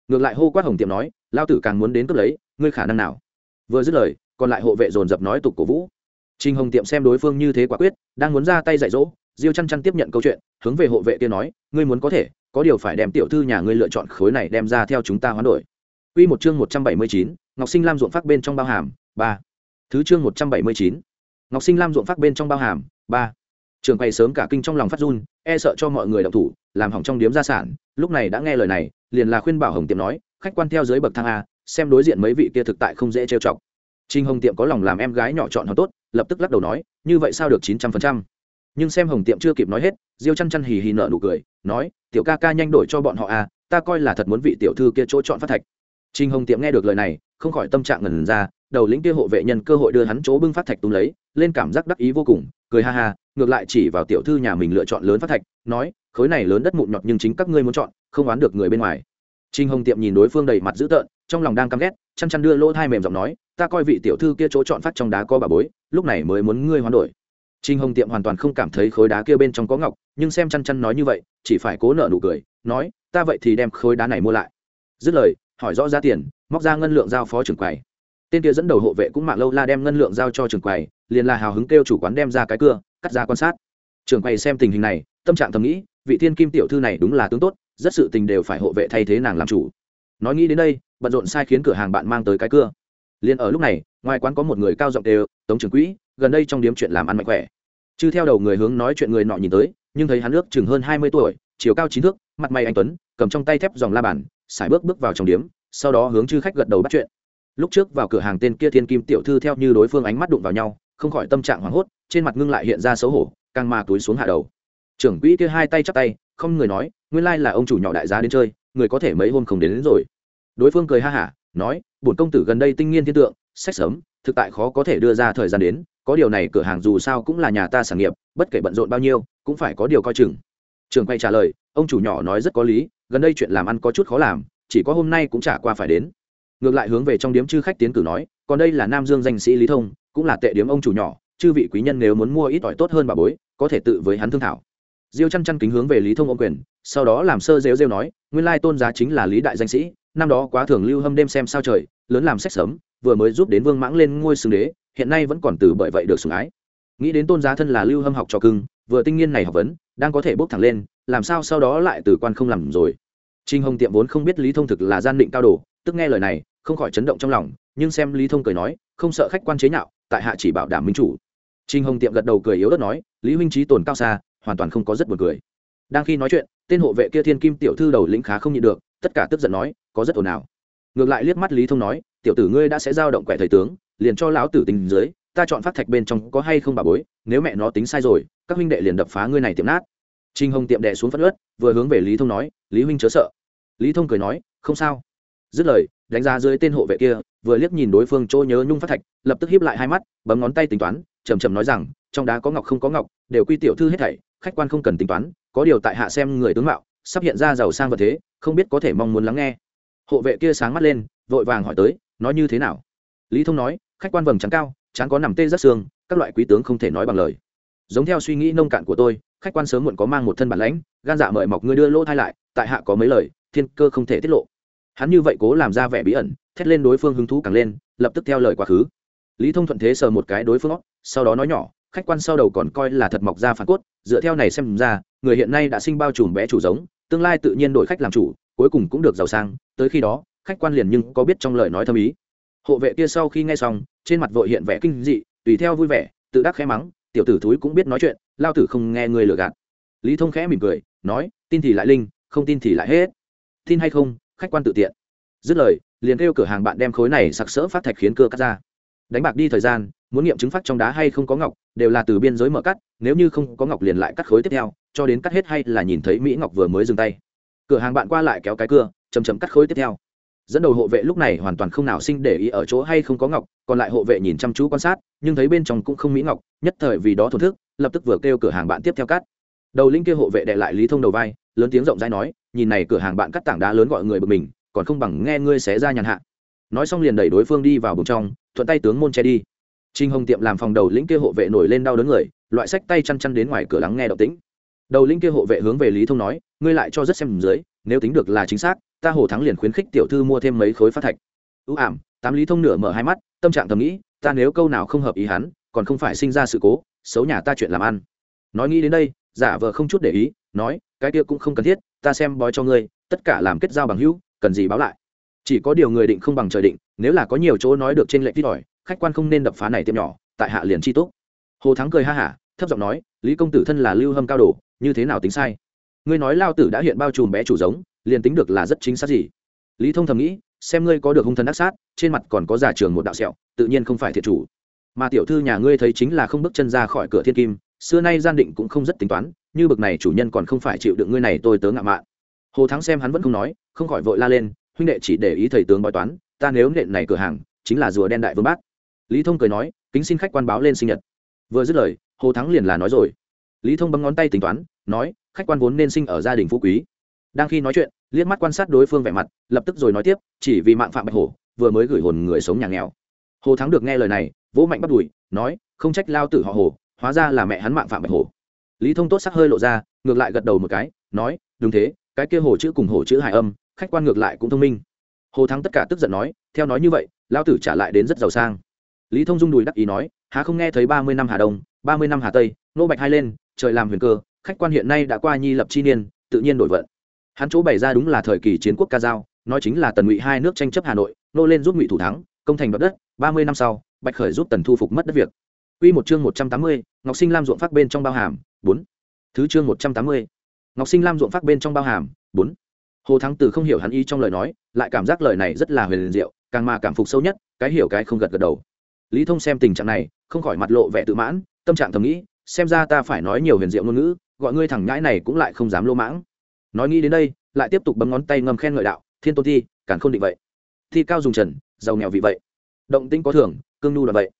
ngược lại hô quát hồng tiệm nói lao tử càng muốn đến cướp lấy ngươi khả năng nào vừa dứt lời còn lại hộ vệ dồn dập nói tục cổ vũ Trình Hồng Tiệm xem đối phương như thế quả quyết, đang muốn ra tay dạy dỗ, Diêu Chăn Chăn tiếp nhận câu chuyện, hướng về hộ vệ kia nói, ngươi muốn có thể, có điều phải đem tiểu thư nhà ngươi lựa chọn khối này đem ra theo chúng ta hoán đổi. Quy một chương 179, Ngọc Sinh Lam ruộng phát bên trong bao hàm, 3. Thứ chương 179. Ngọc Sinh Lam ruộng phát bên trong bao hàm, ba. Trường quay sớm cả kinh trong lòng phát run, e sợ cho mọi người động thủ, làm hỏng trong điếm gia sản, lúc này đã nghe lời này, liền là khuyên bảo Hồng Tiệm nói, khách quan theo dưới bậc thang a, xem đối diện mấy vị kia thực tại không dễ trêu chọc. Trình Hồng Tiệm có lòng làm em gái nhỏ chọn họ tốt, lập tức lắc đầu nói, như vậy sao được 900%? nhưng xem hồng tiệm chưa kịp nói hết diêu chăn chăn hì hì nở nụ cười nói tiểu ca ca nhanh đổi cho bọn họ à ta coi là thật muốn vị tiểu thư kia chỗ chọn phát thạch trinh hồng tiệm nghe được lời này không khỏi tâm trạng ngần ra đầu lĩnh kia hộ vệ nhân cơ hội đưa hắn chỗ bưng phát thạch tung lấy lên cảm giác đắc ý vô cùng cười ha ha ngược lại chỉ vào tiểu thư nhà mình lựa chọn lớn phát thạch nói khối này lớn đất mụn nhọt nhưng chính các ngươi muốn chọn không oán được người bên ngoài trinh hồng tiệm nhìn đối phương đầy mặt dữ tợn trong lòng đang căm ghét chăn chăn đưa lỗ thai mềm giọng nói ta coi vị tiểu thư kia chỗ chọn phát trong đá có bà bối lúc này mới muốn ngươi hoán đổi Trình Hồng Tiệm hoàn toàn không cảm thấy khối đá kia bên trong có ngọc, nhưng xem chăn chăn nói như vậy, chỉ phải cố nợ nụ cười, nói, ta vậy thì đem khối đá này mua lại. Dứt lời, hỏi rõ giá tiền, móc ra ngân lượng giao phó trưởng quầy. Tên kia dẫn đầu hộ vệ cũng mạng lâu la đem ngân lượng giao cho trưởng quầy, liền là hào hứng kêu chủ quán đem ra cái cưa, cắt ra quan sát. Trưởng quầy xem tình hình này, tâm trạng thầm nghĩ, vị thiên kim tiểu thư này đúng là tướng tốt, rất sự tình đều phải hộ vệ thay thế nàng làm chủ. Nói nghĩ đến đây, bận rộn sai khiến cửa hàng bạn mang tới cái cưa. Liên ở lúc này, ngoài quán có một người cao giọng đều, Tống trưởng quỹ, gần đây trong điếm chuyện làm ăn mạnh khỏe chư theo đầu người hướng nói chuyện người nọ nhìn tới nhưng thấy hắn ước chừng hơn hai mươi tuổi chiều cao chín thước mặt mày anh tuấn cầm trong tay thép dòng la bàn xài bước bước vào trong điếm sau đó hướng chư khách gật đầu bắt chuyện lúc trước vào cửa hàng tên kia thiên kim tiểu thư theo như đối phương ánh mắt đụng vào nhau không khỏi tâm trạng hoảng hốt trên mặt ngưng lại hiện ra xấu hổ càng mà túi xuống hạ đầu. Trưởng quỹ kia hai tay chắp tay không người nói nguyên lai là ông chủ nhỏ đại gia đến chơi người có thể mấy hôm không đến, đến rồi. Đối phương cười ha hả nói bổn công tử gần đây tinh nghiên thiên tượng sách sớm thực tại khó có thể đưa ra thời gian đến có điều này cửa hàng dù sao cũng là nhà ta sản nghiệp bất kể bận rộn bao nhiêu cũng phải có điều coi chừng. Trường quay trả lời ông chủ nhỏ nói rất có lý gần đây chuyện làm ăn có chút khó làm chỉ có hôm nay cũng chả qua phải đến ngược lại hướng về trong điếm chư khách tiến cử nói, còn đây là nam dương danh sĩ lý thông, cũng là tệ điếm ông chủ nhỏ, chư vị quý nhân nếu muốn mua ít ỏi tốt hơn bà bối, có thể tự với hắn thương thảo. Diêu chăn chăn kính hướng về lý thông ông quyền, sau đó làm sơ rêu rêu nói, nguyên lai tôn giá chính là lý đại danh sĩ, năm đó quá thường lưu hâm đêm xem sao trời, lớn làm sách sớm, vừa mới giúp đến vương mãng lên ngôi xưng đế, hiện nay vẫn còn từ bởi vậy được sủng ái. Nghĩ đến tôn giá thân là lưu hâm học trò cưng, vừa tinh nghiên này học vấn, đang có thể bốc thẳng lên, làm sao sau đó lại từ quan không làm rồi. Trình hồng tiệm vốn không biết lý thông thực là gian định cao đồ tức nghe lời này không khỏi chấn động trong lòng nhưng xem lý thông cười nói không sợ khách quan chế nhạo tại hạ chỉ bảo đảm minh chủ. Trình hồng tiệm gật đầu cười yếu ớt nói lý huynh trí tồn cao xa hoàn toàn không có rất buồn cười. Đang khi nói chuyện tên hộ vệ kia thiên kim tiểu thư đầu lĩnh khá không nhịn được tất cả tức giận nói có rất ồn ào. Ngược lại liếc mắt lý thông nói tiểu tử ngươi đã sẽ giao động quẻ thời tướng liền cho lão tử tình dưới ta chọn phát thạch bên trong có hay không bà bối nếu mẹ nó tính sai rồi các huynh đệ liền đập phá ngươi này tiệm nát. Trình hồng tiệm đệ xuống phất ướt, vừa hướng về lý thông nói lý huynh chớ sợ lý thông cười nói, không sao. Dứt lời, đánh giá dưới tên hộ vệ kia, vừa liếc nhìn đối phương chỗ nhớ nhung phát thạch, lập tức hiếp lại hai mắt, bấm ngón tay tính toán chầm chầm nói rằng, trong đá có ngọc không có ngọc, đều quy tiểu thư hết thảy, khách quan không cần tính toán, có điều tại hạ xem người tướng mạo, sắp hiện ra giàu sang vật thế, không biết có thể mong muốn lắng nghe. Hộ vệ kia sáng mắt lên, vội vàng hỏi tới, nói như thế nào? Lý thông nói, khách quan vầng trắng cao trắng có nằm tê rất xương, các loại quý tướng không thể nói bằng lời. Giống theo suy nghĩ nông cạn của tôi, khách quan sớm muộn có mang một thân bản lãnh, gan dạ mời mọc ngươi đưa lỗ thai lại, tại hạ có mấy lời thiên cơ không thể tiết lộ. Hắn như vậy cố làm ra vẻ bí ẩn, thét lên đối phương hứng thú càng lên, lập tức theo lời quá khứ. Lý thông thuận thế sờ một cái đối phương óc, sau đó nói nhỏ, khách quan sau đầu còn coi là thật mọc ra phản cốt, dựa theo này xem ra, người hiện nay đã sinh bao trùm bé chủ giống, tương lai tự nhiên đổi khách làm chủ, cuối cùng cũng được giàu sang, tới khi đó, khách quan liền nhưng có biết trong lời nói thâm ý. Hộ vệ kia sau khi nghe xong, trên mặt vội hiện vẻ kinh dị, tùy theo vui vẻ, tự đắc khẽ mắng, tiểu tử thúi cũng biết nói chuyện, lao tử không nghe người lừa gạt. Lý thông khẽ mỉm cười, nói, tin thì lại linh, không tin thì lại hết tin hay không, khách quan tự tiện. Dứt lời, liền kêu cửa hàng bạn đem khối này sặc sỡ phát thạch khiến cưa cắt ra. Đánh bạc đi thời gian, muốn nghiệm chứng phát trong đá hay không có ngọc, đều là từ biên giới mở cắt, nếu như không có ngọc liền lại cắt khối tiếp theo, cho đến cắt hết hay là nhìn thấy mỹ ngọc vừa mới dừng tay. Cửa hàng bạn qua lại kéo cái cưa chầm chầm cắt khối tiếp theo. Dẫn đầu hộ vệ lúc này hoàn toàn không nào sinh để ý ở chỗ hay không có ngọc, còn lại hộ vệ nhìn chăm chú quan sát, nhưng thấy bên trong cũng không mỹ ngọc, nhất thời vì đó thổn thức, lập tức vừa kêu cửa hàng bạn tiếp theo cắt. Đầu linh kia hộ vệ đệ lại lý thông đầu vai, lớn tiếng rộng rãi nói nhìn này cửa hàng bạn cắt tảng đá lớn gọi người bực mình, còn không bằng nghe ngươi xé ra nhàn hạ. Nói xong liền đẩy đối phương đi vào bụng trong, thuận tay tướng môn che đi. Trinh hồng tiệm làm phòng đầu lĩnh kia hộ vệ nổi lên đau đớn người, loại sách tay chăn chăn đến ngoài cửa lắng nghe động tĩnh. Đầu lĩnh kia hộ vệ hướng về lý thông nói, ngươi lại cho rất xem dưới, nếu tính được là chính xác, ta hồ thắng liền khuyến khích tiểu thư mua thêm mấy khối phát thạch. Ưu ảm. Tám lý thông nửa mở hai mắt, tâm trạng thầm nghĩ, ta nếu câu nào không hợp ý hắn, còn không phải sinh ra sự cố, xấu nhà ta chuyện làm ăn. Nói nghĩ đến đây, giả vờ không chút để ý, nói cái kia cũng không cần thiết, ta xem bói cho ngươi, tất cả làm kết giao bằng hữu, cần gì báo lại. Chỉ có điều người định không bằng trời định, nếu là có nhiều chỗ nói được trên lệnh ít ỏi, khách quan không nên đập phá này tiệm nhỏ, tại hạ liền chi tốt. Hồ thắng cười ha hả, thấp giọng nói, lý công tử thân là lưu hâm cao đồ, như thế nào tính sai? Ngươi nói lao tử đã hiện bao trùm bé chủ giống, liền tính được là rất chính xác gì? Lý thông thầm nghĩ, xem ngươi có được hung thần ác sát, trên mặt còn có giả trường một đạo sẹo, tự nhiên không phải thiệt chủ. Mà tiểu thư nhà ngươi thấy chính là không bước chân ra khỏi cửa thiên kim xưa nay gian định cũng không rất tính toán, như bực này chủ nhân còn không phải chịu được ngươi này tôi tớ ngạo mạn. Hồ thắng xem hắn vẫn không nói, không khỏi vội la lên, huynh đệ chỉ để ý thầy tướng bói toán, ta nếu nện này cửa hàng, chính là rùa đen đại vương bát. lý thông cười nói, kính xin khách quan báo lên sinh nhật. Vừa dứt lời, hồ thắng liền là nói rồi. Lý thông bấm ngón tay tính toán, nói, khách quan vốn nên sinh ở gia đình phú quý. Đang khi nói chuyện, liếc mắt quan sát đối phương vẻ mặt, lập tức rồi nói tiếp, chỉ vì mạng phạm bạch hổ, vừa mới gửi hồn người sống nhà nghèo. Hồ thắng được nghe lời này, vỗ mạnh bắt đùi, nói, không trách lao tử họ hồ hóa ra là mẹ hắn mạng phạm bạch hổ. Lý thông tốt sắc hơi lộ ra, ngược lại gật đầu một cái, nói, đúng thế, cái kia hồ chữ cùng hồ chữ hải âm, khách quan ngược lại cũng thông minh. Hồ thắng tất cả tức giận nói, theo nói như vậy lao tử trả lại đến rất giàu sang. Lý thông dung đùi đắc ý nói, há không nghe thấy ba mươi năm hà đông, ba mươi năm hà tây, nô bạch hai lên, trời làm huyền cơ, khách quan hiện nay đã qua nhi lập chi niên, tự nhiên đổi vận. Hắn chỗ bày ra đúng là thời kỳ chiến quốc ca giao nói chính là tần ngụy hai nước tranh chấp hà nội, nô lên giúp ngụy thủ thắng, công thành đoạt đất, ba mươi năm sau, bạch khởi giúp tần thu phục mất đất việc. Quy một chương một trăm tám mươi, Ngọc Sinh Lam ruộng phát bên trong bao hàm, bốn. Thứ chương một trăm tám mươi, Ngọc Sinh Lam ruộng phát bên trong bao hàm, bốn. Hồ Thắng Tử không hiểu hắn ý trong lời nói, lại cảm giác lời này rất là huyền diệu, càng mà cảm phục sâu nhất, cái hiểu cái không gật gật đầu. Lý Thông xem tình trạng này, không khỏi mặt lộ vẻ tự mãn, tâm trạng thầm nghĩ, xem ra ta phải nói nhiều huyền diệu ngôn ngữ, gọi ngươi thằng nhãi này cũng lại không dám lô mãng. Nói nghĩ đến đây, lại tiếp tục bấm ngón tay ngâm khen ngợi đạo, thiên tôn thi, càng không định vậy. Thi cao dùng trần, giàu nghèo vì vậy. Động tĩnh có thưởng, cương nhu là vậy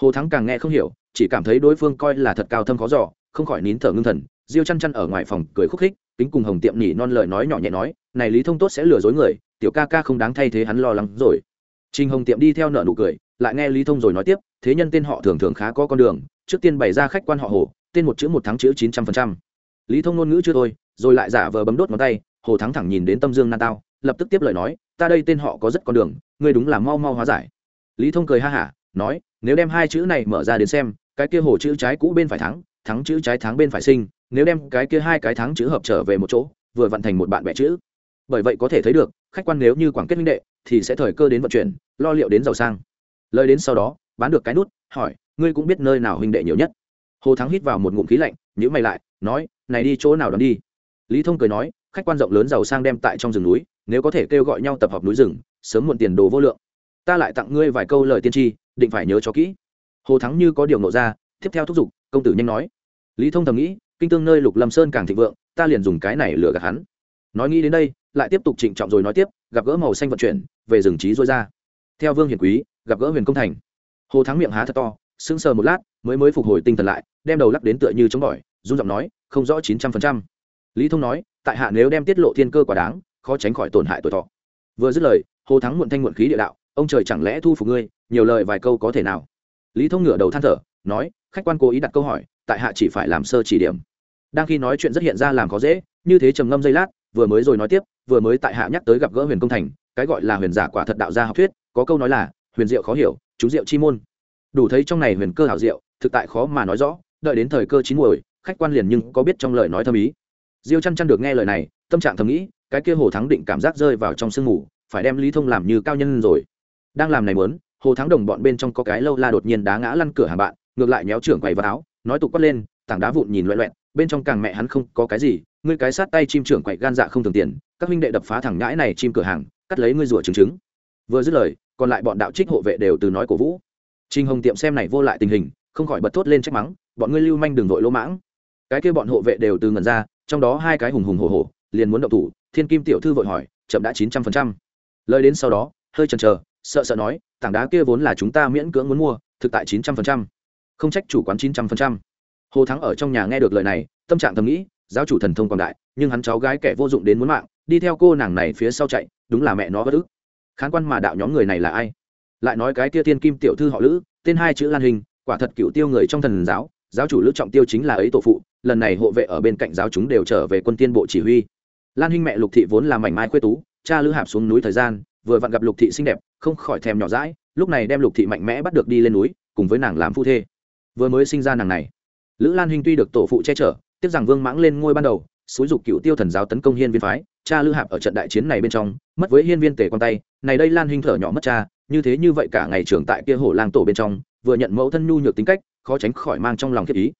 hồ thắng càng nghe không hiểu, chỉ cảm thấy đối phương coi là thật cao thâm khó giỏ không khỏi nín thở ngưng thần, diêu chăn chăn ở ngoài phòng cười khúc khích tính cùng hồng tiệm nhỉ non lời nói nhỏ nhẹ nói, này lý thông tốt sẽ lừa dối người, tiểu ca ca không đáng thay thế hắn lo lắng rồi. Trình hồng tiệm đi theo nợ nụ cười, lại nghe lý thông rồi nói tiếp, thế nhân tên họ thường thường khá có con đường, trước tiên bày ra khách quan họ hồ, tên một chữ một tháng chữ chín trăm phần trăm. Lý thông ngôn ngữ chưa thôi, rồi lại giả vờ bấm đốt ngón tay, hồ thắng thẳng nhìn đến tâm dương nan tao, lập tức tiếp lời nói, ta đây tên họ có rất con đường, ngươi đúng là mau mau hóa giải. Lý thông cười ha hả nói, nếu đem hai chữ này mở ra đến xem, cái kia hồ chữ trái cũ bên phải thắng thắng chữ trái thắng bên phải sinh, nếu đem cái kia hai cái thắng chữ hợp trở về một chỗ, vừa vận thành một bạn bè chữ. Bởi vậy có thể thấy được, khách quan nếu như quảng kết minh đệ, thì sẽ thời cơ đến vận chuyển, lo liệu đến giàu sang. Lời đến sau đó, bán được cái nút, hỏi, ngươi cũng biết nơi nào huynh đệ nhiều nhất? Hồ thắng hít vào một ngụm khí lạnh nhữ mày lại, nói, này đi chỗ nào đón đi? Lý thông cười nói, khách quan rộng lớn giàu sang đem tại trong rừng núi, nếu có thể kêu gọi nhau tập hợp núi rừng, sớm muộn tiền đồ vô lượng. Ta lại tặng ngươi vài câu lời tiên tri định phải nhớ cho kỹ. Hồ thắng như có điều nộ ra, tiếp theo thúc giục, công tử nhanh nói. Lý thông thầm nghĩ, kinh tương nơi lục lâm sơn càng thịnh vượng, ta liền dùng cái này lừa gạt hắn. Nói nghĩ đến đây, lại tiếp tục trịnh trọng rồi nói tiếp, gặp gỡ màu xanh vận chuyển, về rừng trí dối ra. Theo vương hiền quý, gặp gỡ huyền công thành. Hồ thắng miệng há thật to, sững sờ một lát, mới mới phục hồi tinh thần lại, đem đầu lắc đến tựa như chống bỏi, run giọng nói, không rõ chín trăm phần trăm. Lý thông nói, tại hạ nếu đem tiết lộ thiên cơ quả đáng, khó tránh khỏi tổn hại tuổi thọ. Vừa dứt lời, hồ thắng muộn thanh muộn khí địa đạo ông trời chẳng lẽ thu phục ngươi, nhiều lời vài câu có thể nào? Lý thông ngửa đầu than thở, nói, khách quan cố ý đặt câu hỏi, tại hạ chỉ phải làm sơ chỉ điểm. Đang khi nói chuyện rất hiện ra làm khó dễ, như thế trầm ngâm giây lát, vừa mới rồi nói tiếp, vừa mới tại hạ nhắc tới gặp gỡ huyền công thành, cái gọi là huyền giả quả thật đạo gia học thuyết, có câu nói là, huyền diệu khó hiểu, chú diệu chi môn. Đủ thấy trong này huyền cơ hảo diệu, thực tại khó mà nói rõ, đợi đến thời cơ chín muồi, khách quan liền nhưng có biết trong lời nói thâm ý. Diêu chăn chăn được nghe lời này, tâm trạng thầm nghĩ, cái kia hồ thắng định cảm giác rơi vào trong sương mù, phải đem lý thông làm như cao nhân rồi đang làm này muốn, hồ thắng đồng bọn bên trong có cái lâu la đột nhiên đá ngã lăn cửa hàng bạn, ngược lại nhéo trưởng quầy vào áo, nói tục quát lên, tảng đá vụn nhìn loẹ loẹn bên trong càng mẹ hắn không có cái gì, ngươi cái sát tay chim trưởng quậy gan dạ không thường tiền, các huynh đệ đập phá thẳng nhãi này chim cửa hàng, cắt lấy ngươi rủa trứng trứng. Vừa dứt lời, còn lại bọn đạo trích hộ vệ đều từ nói cổ vũ. Trinh hồng tiệm xem này vô lại tình hình, không khỏi bật thốt lên trách mắng, bọn ngươi lưu manh đừng vội lỗ mãng. Cái kia bọn hộ vệ đều từ ngần ra, trong đó hai cái hùng hùng hổ hổ, liền muốn động thủ, thiên kim tiểu thư vội hỏi, chậm đã chín trăm phần trăm. Lời đến sau đó, hơi chần chờ sợ sợ nói, tảng đá kia vốn là chúng ta miễn cưỡng muốn mua, thực tại chín trăm phần trăm. Không trách chủ quán chín trăm phần trăm. Hồ thắng ở trong nhà nghe được lời này, tâm trạng thầm nghĩ, giáo chủ thần thông quảng đại, nhưng hắn cháu gái kẻ vô dụng đến muốn mạng, đi theo cô nàng này phía sau chạy, đúng là mẹ nó bất ức. Khán quan mà đạo nhóm người này là ai? Lại nói cái kia tiên kim tiểu thư họ lữ, tên hai chữ lan hình, quả thật cựu tiêu người trong thần giáo giáo chủ lữ trọng tiêu chính là ấy tổ phụ, lần này hộ vệ ở bên cạnh giáo chúng đều trở về quân tiên bộ chỉ huy. Lan hình mẹ lục thị vốn là mảnh mai khuê tú, cha lữ hạp xuống núi thời gian vừa vặn gặp lục thị xinh đẹp, không khỏi thèm nhỏ rãi lúc này đem lục thị mạnh mẽ bắt được đi lên núi, cùng với nàng làm phu thê. Vừa mới sinh ra nàng này, lữ lan huynh tuy được tổ phụ che chở, tiếc rằng vương mãng lên ngôi ban đầu, xúi dục cựu tiêu thần giáo tấn công hiên viên phái, cha lữ hạp ở trận đại chiến này bên trong, mất với hiên viên tề quan tay, này đây lan huynh thở nhỏ mất cha, như thế như vậy cả ngày trưởng tại kia hổ lang tổ bên trong, vừa nhận mẫu thân nhu nhược tính cách, khó tránh khỏi mang trong lòng thiết ý.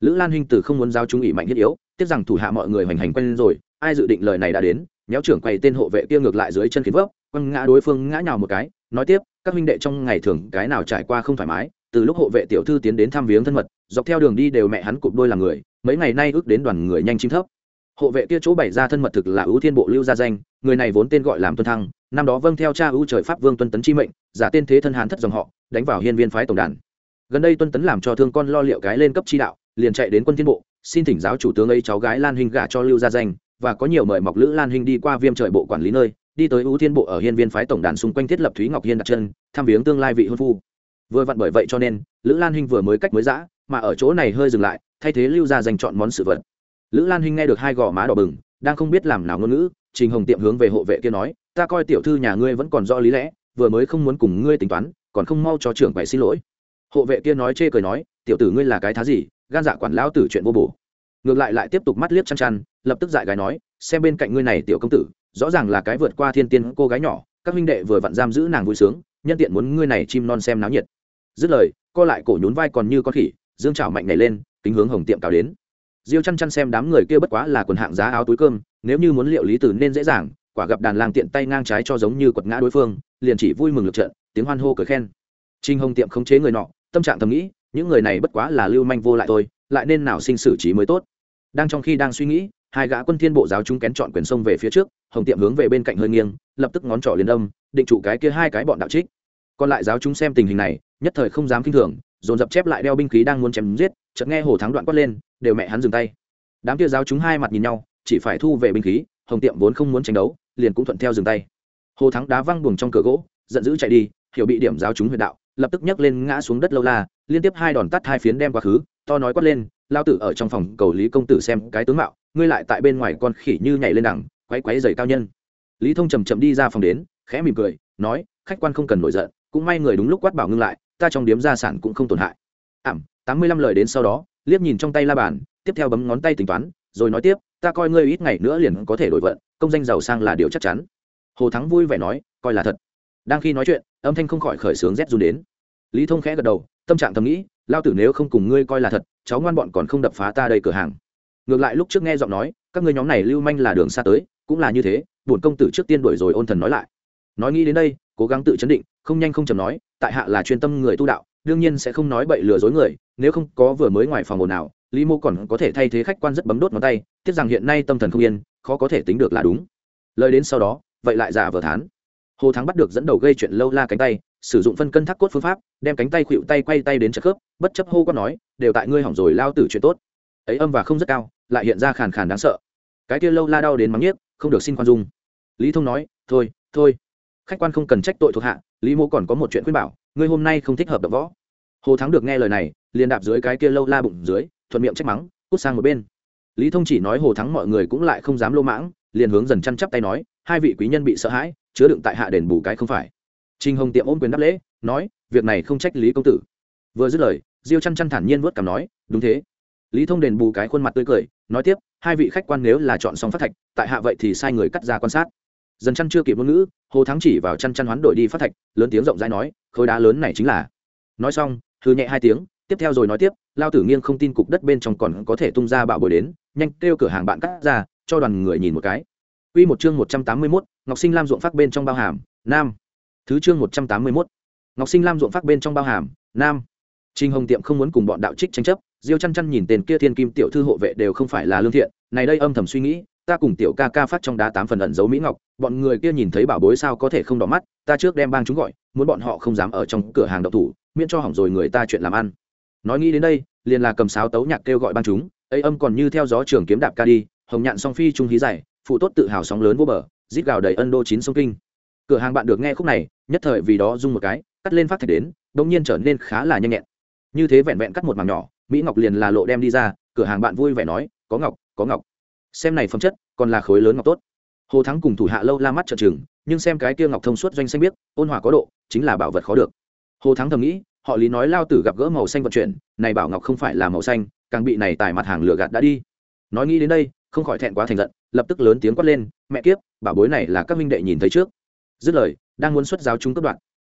Lữ lan huynh từ không muốn giao chúng ỉ mạnh thiết yếu, tiếc rằng thủ hạ mọi người hoành hành quen rồi, ai dự định lời này đã đến, nhéo trưởng quầy tên hộ vệ kia ngược lại dưới chân khiến vấp quăng ngã đối phương ngã nhào một cái, nói tiếp, các huynh đệ trong ngày thường cái nào trải qua không thoải mái, từ lúc hộ vệ tiểu thư tiến đến thăm viếng thân mật, dọc theo đường đi đều mẹ hắn cụp đôi làm người, mấy ngày nay ước đến đoàn người nhanh chim thấp. Hộ vệ kia chỗ bày ra thân mật thực là ưu thiên bộ lưu gia danh, người này vốn tên gọi làm tuân thăng, năm đó vâng theo cha ưu trời pháp vương tuân tấn chi mệnh, giả tên thế thân hán thất dòng họ, đánh vào hiên viên phái tổng đàn. Gần đây tuân tấn làm cho thương con lo liệu cái lên cấp chi đạo, liền chạy đến quân thiên bộ, xin thỉnh giáo chủ tướng ấy cháu gái lan hình gả cho lưu gia danh, và có nhiều mời mọc lữ lan hình đi qua viêm trời bộ quản lý nơi đi tới ưu thiên bộ ở hiên viên phái tổng đàn xung quanh thiết lập thúy ngọc hiên đặt chân, thăm viếng tương lai vị hôn phu. Vừa vặn bởi vậy cho nên, lữ lan Hinh vừa mới cách mới giã mà ở chỗ này hơi dừng lại, thay thế lưu gia dành chọn món sự vật. Lữ lan hinh nghe được hai gò má đỏ bừng, đang không biết làm nào ngôn ngữ, trình hồng tiệm hướng về hộ vệ kia nói, ta coi tiểu thư nhà ngươi vẫn còn do lý lẽ, vừa mới không muốn cùng ngươi tính toán, còn không mau cho trưởng quầy xin lỗi. Hộ vệ kia nói chê cười nói, tiểu tử ngươi là cái thá gì, gan dạ quản lão tử chuyện vô bổ. Ngược lại lại tiếp tục mắt liếc chăn chăn, lập tức dại gái nói, xem bên cạnh ngươi này tiểu công tử rõ ràng là cái vượt qua thiên tiên cô gái nhỏ, các huynh đệ vừa vặn giam giữ nàng vui sướng, nhân tiện muốn ngươi này chim non xem náo nhiệt. Dứt lời, co lại cổ nhún vai còn như con khỉ, dương chảo mạnh nhảy lên, kính hướng hồng tiệm cào đến. Diêu chăn chăn xem đám người kia bất quá là quần hạng giá áo túi cơm, nếu như muốn liệu lý từ nên dễ dàng, quả gặp đàn lang tiện tay ngang trái cho giống như quật ngã đối phương, liền chỉ vui mừng lực trận, tiếng hoan hô cười khen. Trinh hồng tiệm khống chế người nọ, tâm trạng thầm nghĩ, những người này bất quá là lưu manh vô lại thôi, lại nên nào sinh xử trí mới tốt. Đang trong khi đang suy nghĩ, hai gã quân thiên bộ giáo chúng kén chọn quyền sông về phía trước hồng tiệm hướng về bên cạnh hơi nghiêng, lập tức ngón trỏ liền đâm, định trụ cái kia hai cái bọn đạo trích. Còn lại giáo chúng xem tình hình này, nhất thời không dám kinh thường, dồn dập chép lại đeo binh khí đang muốn chém giết, chợt nghe hồ thắng đoạn quát lên, đều mẹ hắn dừng tay. Đám kia giáo chúng hai mặt nhìn nhau, chỉ phải thu về binh khí, hồng tiệm vốn không muốn tranh đấu, liền cũng thuận theo dừng tay. Hồ thắng đá văng buồng trong cửa gỗ, giận dữ chạy đi, hiểu bị điểm giáo chúng huyền đạo, lập tức nhấc lên ngã xuống đất lâu la, liên tiếp hai đòn tắt hai phiến đem quá khứ, to nói quát lên, lao tử ở trong phòng cầu lý công tử xem cái tướng mạo, ngươi lại tại bên ngoài con khỉ như nhảy lên đằng quấy quấy dày cao nhân. Lý thông chầm chậm đi ra phòng đến, khẽ mỉm cười, nói, khách quan không cần nổi giận, cũng may người đúng lúc quát bảo ngưng lại, ta trong điếm gia sản cũng không tổn hại. Ảm, tám mươi lăm lời đến sau đó, liếc nhìn trong tay la bàn, tiếp theo bấm ngón tay tính toán, rồi nói tiếp, ta coi ngươi ít ngày nữa liền có thể đổi vận, công danh giàu sang là điều chắc chắn. Hồ thắng vui vẻ nói, coi là thật. Đang khi nói chuyện, âm thanh không khỏi khởi sướng rét run đến. Lý thông khẽ gật đầu, tâm trạng thầm nghĩ, lao tử nếu không cùng ngươi coi là thật, cháu ngoan bọn còn không đập phá ta đây cửa hàng. Ngược lại lúc trước nghe giọng nói, các ngươi nhóm này lưu manh là đường xa tới cũng là như thế, bổn công tử trước tiên đuổi rồi ôn thần nói lại. Nói nghĩ đến đây, cố gắng tự chấn định, không nhanh không chầm nói, tại hạ là chuyên tâm người tu đạo, đương nhiên sẽ không nói bậy lừa dối người, nếu không có vừa mới ngoài phòng ồn nào lý mô còn có thể thay thế khách quan rất bấm đốt ngón tay, tiếc rằng hiện nay tâm thần không yên, khó có thể tính được là đúng. Lời đến sau đó, vậy lại giả vờ thán. Hồ thắng bắt được dẫn đầu gây chuyện lâu la cánh tay, sử dụng phân cân thác cốt phương pháp, đem cánh tay khuỵu tay quay tay đến chất khớp, bất chấp hô có nói, đều tại ngươi hỏng rồi lao tử chuyện tốt. Ấy âm và không rất cao, lại hiện ra khàn khàn đáng sợ. Cái kia lâu la đau đến mắng nhiếc không được xin khoan dung. Lý thông nói, thôi thôi. Khách quan không cần trách tội thuộc hạ, lý mô còn có một chuyện khuyên bảo, ngươi hôm nay không thích hợp đập võ. Hồ thắng được nghe lời này, liền đạp dưới cái kia lâu la bụng dưới, thuận miệng trách mắng, cút sang một bên. Lý thông chỉ nói hồ thắng mọi người cũng lại không dám lô mãng, liền hướng dần chăn chắp tay nói, hai vị quý nhân bị sợ hãi, chứa đựng tại hạ đền bù cái không phải. Trinh hồng tiệm ôm quyền đáp lễ, nói, việc này không trách lý công tử. Vừa dứt lời, diêu chăn chăn thản nhiên vớt cảm nói, đúng thế lý thông đền bù cái khuôn mặt tươi cười nói tiếp hai vị khách quan nếu là chọn xong phát thạch tại hạ vậy thì sai người cắt ra quan sát dần chăn chưa kịp ngôn ngữ hồ thắng chỉ vào chăn chăn hoán đổi đi phát thạch lớn tiếng rộng rãi nói khối đá lớn này chính là nói xong thư nhẹ hai tiếng tiếp theo rồi nói tiếp lao tử nghiêng không tin cục đất bên trong còn có thể tung ra bạo bồi đến nhanh kêu cửa hàng bạn cắt ra cho đoàn người nhìn một cái Quy một chương 181, Ngọc Sinh Lam ruộng phát bên trong bao hàm, nam. Thứ chương 181. Ngọc Sinh Lam ruộng phát bên trong bao hàm, nam. Trình Hồng Tiệm không muốn cùng bọn đạo trích tranh chấp, Diêu Chăn Chăn nhìn tên kia Thiên Kim tiểu thư hộ vệ đều không phải là lương thiện, này đây âm thầm suy nghĩ, ta cùng tiểu ca ca phát trong đá tám phần ẩn giấu mỹ ngọc, bọn người kia nhìn thấy bảo bối sao có thể không đỏ mắt, ta trước đem bang chúng gọi, muốn bọn họ không dám ở trong cửa hàng độc thủ, miễn cho hỏng rồi người ta chuyện làm ăn. Nói nghĩ đến đây, liền là cầm sáo tấu nhạc kêu gọi bang chúng, ấy âm còn như theo gió trường kiếm đạp ca đi, hồng nhạn song phi trung hí giải, phụ tốt tự hào sóng lớn vô bờ rít gào đầy ân đô chín sông kinh cửa hàng bạn được nghe khúc này nhất thời vì đó rung một cái cắt lên phát thạch đến bỗng nhiên trở nên khá là nhanh nhẹn như thế vẹn vẹn cắt một mảng nhỏ mỹ ngọc liền là lộ đem đi ra, cửa hàng bạn vui vẻ nói, có ngọc có ngọc. Xem này phẩm chất, còn là khối lớn ngọc tốt. Hồ thắng cùng thủ hạ lâu la mắt trợn chừng nhưng xem cái kia ngọc thông suốt doanh xanh biết, ôn hòa có độ, chính là bảo vật khó được. Hồ thắng thầm nghĩ, họ lý nói lao tử gặp gỡ màu xanh vận chuyển, này bảo ngọc không phải là màu xanh, càng bị này tài mặt hàng lừa gạt đã đi. Nói nghĩ đến đây, không khỏi thẹn quá thành giận, lập tức lớn tiếng quát lên, mẹ kiếp, bảo bối này là các minh đệ nhìn thấy trước. Dứt lời, đang muốn xuất giáo chúng cấp đoạn.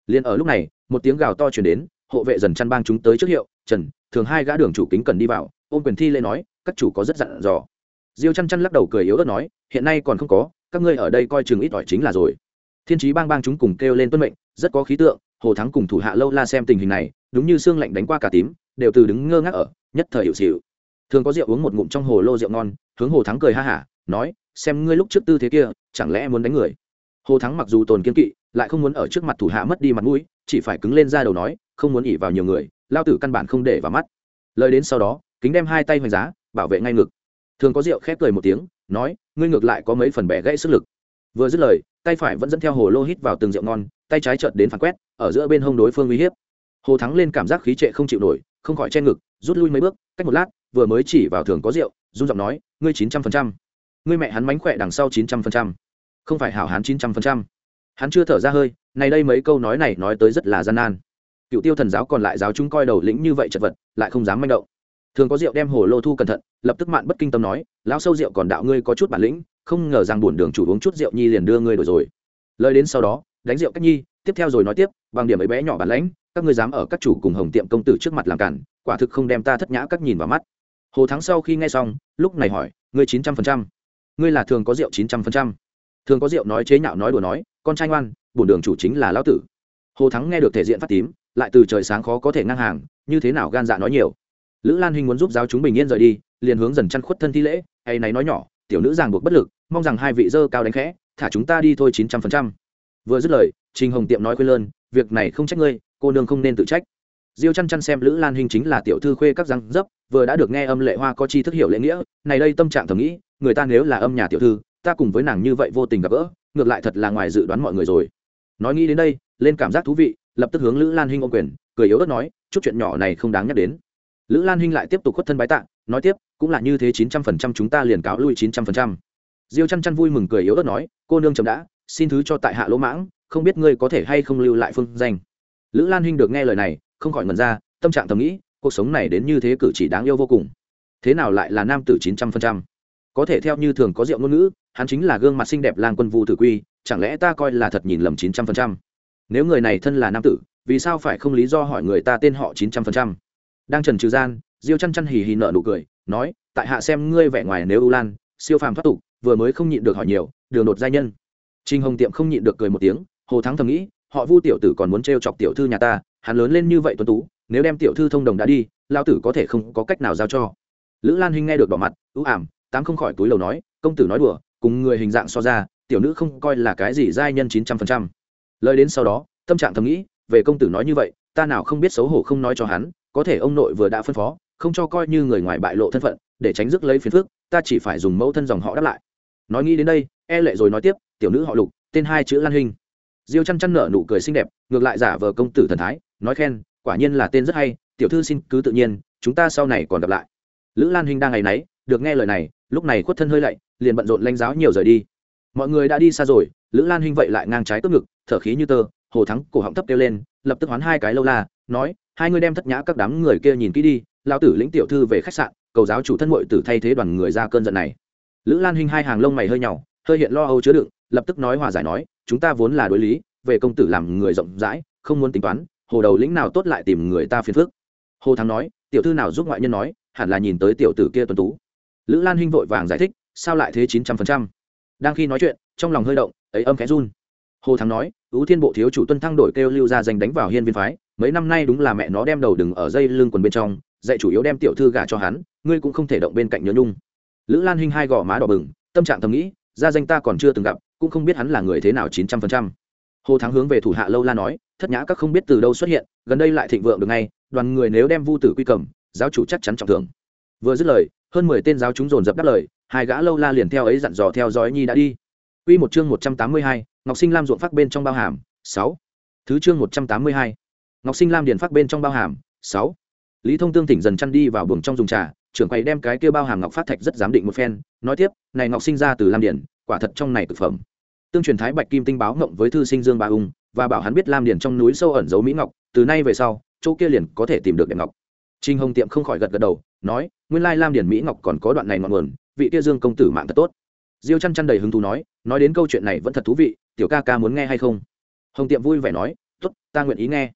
Liền ở lúc này, một tiếng gào to chuyển đến hộ vệ dần chăn bang chúng tới trước hiệu, trần, thường hai gã đường chủ kính cần đi vào. Ôm quyền thi lê nói, các chủ có rất dặn dò. Diêu chăn chăn lắc đầu cười yếu ớt nói, hiện nay còn không có, các ngươi ở đây coi chừng ít ỏi chính là rồi. Thiên trí bang bang chúng cùng kêu lên tuân mệnh, rất có khí tượng, hồ thắng cùng thủ hạ lâu la xem tình hình này, đúng như xương lạnh đánh qua cả tím, đều từ đứng ngơ ngác ở, nhất thời hiệu xịu thường có rượu uống một ngụm trong hồ lô rượu ngon, hướng hồ thắng cười ha hả, nói, xem ngươi lúc trước tư thế kia, chẳng lẽ muốn đánh người? Hồ thắng mặc dù tồn kiên kỵ, lại không muốn ở trước mặt thủ hạ mất đi mặt mũi, chỉ phải cứng lên ra đầu nói không muốn ỉ vào nhiều người, lao tử căn bản không để vào mắt. Lời đến sau đó, kính đem hai tay hoành giá, bảo vệ ngay ngực. Thường có rượu khép cười một tiếng, nói, ngươi ngược lại có mấy phần bẻ gãy sức lực. Vừa dứt lời, tay phải vẫn dẫn theo hồ lô hít vào từng rượu ngon, tay trái trợt đến phản quét, ở giữa bên hông đối phương uy hiếp. Hồ thắng lên cảm giác khí trệ không chịu nổi, không khỏi che ngực, rút lui mấy bước, cách một lát, vừa mới chỉ vào thường có rượu, run giọng nói, ngươi chín trăm phần trăm. Ngươi mẹ hắn mánh khỏe đằng sau chín trăm phần trăm. Không phải hảo hán chín trăm phần trăm. Hắn chưa thở ra hơi, này đây mấy câu nói này nói tới rất là gian nan cựu tiêu thần giáo còn lại giáo chúng coi đầu lĩnh như vậy chật vật, lại không dám manh động. Thường có rượu đem hồ lô thu cẩn thận, lập tức mạn bất kinh tâm nói, lão sâu rượu còn đạo ngươi có chút bản lĩnh, không ngờ rằng buồn đường chủ uống chút rượu nhi liền đưa ngươi đổi rồi. Lời đến sau đó, đánh rượu cách nhi, tiếp theo rồi nói tiếp, bằng điểm ấy bé nhỏ bản lãnh, các ngươi dám ở các chủ cùng hồng tiệm công tử trước mặt làm cản, quả thực không đem ta thất nhã các nhìn vào mắt. Hồ thắng sau khi nghe xong, lúc này hỏi, ngươi chín trăm phần trăm? Ngươi là thường có rượu chín trăm phần trăm. Thường có rượu nói chế nhạo nói đùa nói, con trai ngoan, bổn đường chủ chính là lão tử. Hồ thắng nghe được thể diện phát tím lại từ trời sáng khó có thể ngang hàng, như thế nào gan dạ nói nhiều. Lữ lan hình muốn giúp giáo chúng bình yên rời đi, liền hướng dần chăn khuất thân thi lễ hay này nói nhỏ, tiểu nữ ràng buộc bất lực, mong rằng hai vị dơ cao đánh khẽ, thả chúng ta đi thôi chín trăm phần trăm. Vừa dứt lời, trình hồng tiệm nói khuyên lơn, việc này không trách ngươi, cô nương không nên tự trách. Diêu chăn chăn xem lữ lan hình chính là tiểu thư khuê các răng dấp, vừa đã được nghe âm lệ hoa có chi thức hiểu lễ nghĩa, này đây tâm trạng thầm nghĩ, người ta nếu là âm nhà tiểu thư, ta cùng với nàng như vậy vô tình gặp gỡ, ngược lại thật là ngoài dự đoán mọi người rồi. Nói nghĩ đến đây, lên cảm giác thú vị lập tức hướng lữ lan hinh ô quyền, cười yếu ớt nói, chút chuyện nhỏ này không đáng nhắc đến. Lữ lan hinh lại tiếp tục khuất thân bái tạ, nói tiếp, cũng là như thế chín trăm phần trăm chúng ta liền cáo lui chín trăm phần trăm. Diêu chăn chăn vui mừng cười yếu ớt nói, cô nương chậm đã, xin thứ cho tại hạ lỗ mãng, không biết ngươi có thể hay không lưu lại phương danh. Lữ lan hinh được nghe lời này, không khỏi ngần ra, tâm trạng thầm nghĩ, cuộc sống này đến như thế cử chỉ đáng yêu vô cùng. Thế nào lại là nam tử chín trăm phần trăm? Có thể theo như thường có rượu ngôn ngữ, hắn chính là gương mặt xinh đẹp lang quân vu tử quy, chẳng lẽ ta coi là thật nhìn lầm chín trăm phần trăm? Nếu người này thân là nam tử, vì sao phải không lý do hỏi người ta tên họ chín trăm phần trăm? Đang trần trừ gian, diêu chăn chăn hì hì nợ nụ cười, nói, tại hạ xem ngươi vẻ ngoài nếu ưu lan, siêu phàm thoát tục, vừa mới không nhịn được hỏi nhiều, đường đột giai nhân. Trinh hồng tiệm không nhịn được cười một tiếng, hồ thắng thầm nghĩ, họ vu tiểu tử còn muốn trêu chọc tiểu thư nhà ta, hắn lớn lên như vậy tuấn tú, nếu đem tiểu thư thông đồng đã đi lao tử có thể không có cách nào giao cho. Lữ lan huynh nghe được đỏ mặt, ưu ảm, tám không khỏi túi lầu nói, công tử nói đùa, cùng người hình dạng so ra, tiểu nữ không coi là cái gì giai nhân chín trăm phần trăm lời đến sau đó, tâm trạng thầm nghĩ, về công tử nói như vậy, ta nào không biết xấu hổ không nói cho hắn, có thể ông nội vừa đã phân phó, không cho coi như người ngoài bại lộ thân phận, để tránh rước lấy phiền phước ta chỉ phải dùng mẫu thân dòng họ đáp lại. Nói nghĩ đến đây e lệ rồi nói tiếp, tiểu nữ họ lục, tên hai chữ lan hình diêu chăn chăn nở nụ cười xinh đẹp, ngược lại giả vờ công tử thần thái, nói khen, quả nhiên là tên rất hay, tiểu thư xin cứ tự nhiên, chúng ta sau này còn gặp lại. Lữ lan hình đang ngày nấy, được nghe lời này, lúc này khuất thân hơi lạy liền bận rộn lanh giáo nhiều rời đi mọi người đã đi xa rồi, lữ lan huynh vậy lại ngang trái cướp ngực, thở khí như tơ, hồ thắng cổ họng thấp kêu lên, lập tức hoán hai cái lâu la, nói, hai người đem thất nhã các đám người kia nhìn kỹ đi lao tử lĩnh tiểu thư về khách sạn, cầu giáo chủ thân mội tử thay thế đoàn người ra cơn giận này. Lữ lan huynh hai hàng lông mày hơi nhỏ hơi hiện lo âu chứa đựng, lập tức nói hòa giải nói, chúng ta vốn là đối lý, về công tử làm người rộng rãi, không muốn tính toán, hồ đầu lĩnh nào tốt lại tìm người ta phiền phức. Hồ thắng nói, tiểu thư nào giúp ngoại nhân nói, hẳn là nhìn tới tiểu tử kia tuần tú. Lữ lan hinh vội vàng giải thích, sao lại thế chín trăm phần trăm? Đang khi nói chuyện, trong lòng hơi động, ấy âm khẽ run. Hồ thắng nói ứ thiên bộ thiếu chủ tuân thăng đổi kêu lưu ra giành đánh vào hiên viên phái, mấy năm nay đúng là mẹ nó đem đầu đừng ở dây lưng quần bên trong, dạy chủ yếu đem tiểu thư gả cho hắn, ngươi cũng không thể động bên cạnh nhớ nhung. Lữ lan hinh hai gò má đỏ bừng, tâm trạng thầm nghĩ, gia danh ta còn chưa từng gặp, cũng không biết hắn là người thế nào chín trăm phần trăm. Hồ thắng hướng về thủ hạ lâu la nói, thất nhã các không biết từ đâu xuất hiện, gần đây lại thịnh vượng được ngay, đoàn người nếu đem vu tử quy cầm, giáo chủ chắc chắn trọng thưởng. Vừa dứt lời, hơn mười tên giáo chúng dồn dập đáp lời hai gã lâu la liền theo ấy dặn dò theo dõi nhi đã đi Quy một chương một trăm tám mươi hai, Ngọc Sinh Lam ruộng phát bên trong bao hàm, sáu. Thứ chương một trăm tám mươi hai, Ngọc Sinh Lam điền phát bên trong bao hàm, sáu. Lý Thông Tương tỉnh dần chăn đi vào buồng trong dùng trà, trưởng quầy đem cái kia bao hàm ngọc phát thạch rất dám định một phen, nói tiếp, này ngọc sinh ra từ Lam điền, quả thật trong này cực phẩm. Tương truyền Thái Bạch Kim Tinh báo ngộng với thư sinh Dương Ba Ung, và bảo hắn biết Lam điền trong núi sâu ẩn giấu mỹ ngọc, từ nay về sau, chỗ kia liền có thể tìm được đẹp ngọc. Trình Hồng Tiệm không khỏi gật gật đầu, nói, nguyên lai Lam điền mỹ ngọc còn có đoạn này ngọn nguồn, vị kia Dương công tử mạng thật tốt. Diêu chăn chăn đầy hứng thú nói, nói đến câu chuyện này vẫn thật thú vị, tiểu ca ca muốn nghe hay không? Hồng Tiệm vui vẻ nói, tốt, ta nguyện ý nghe.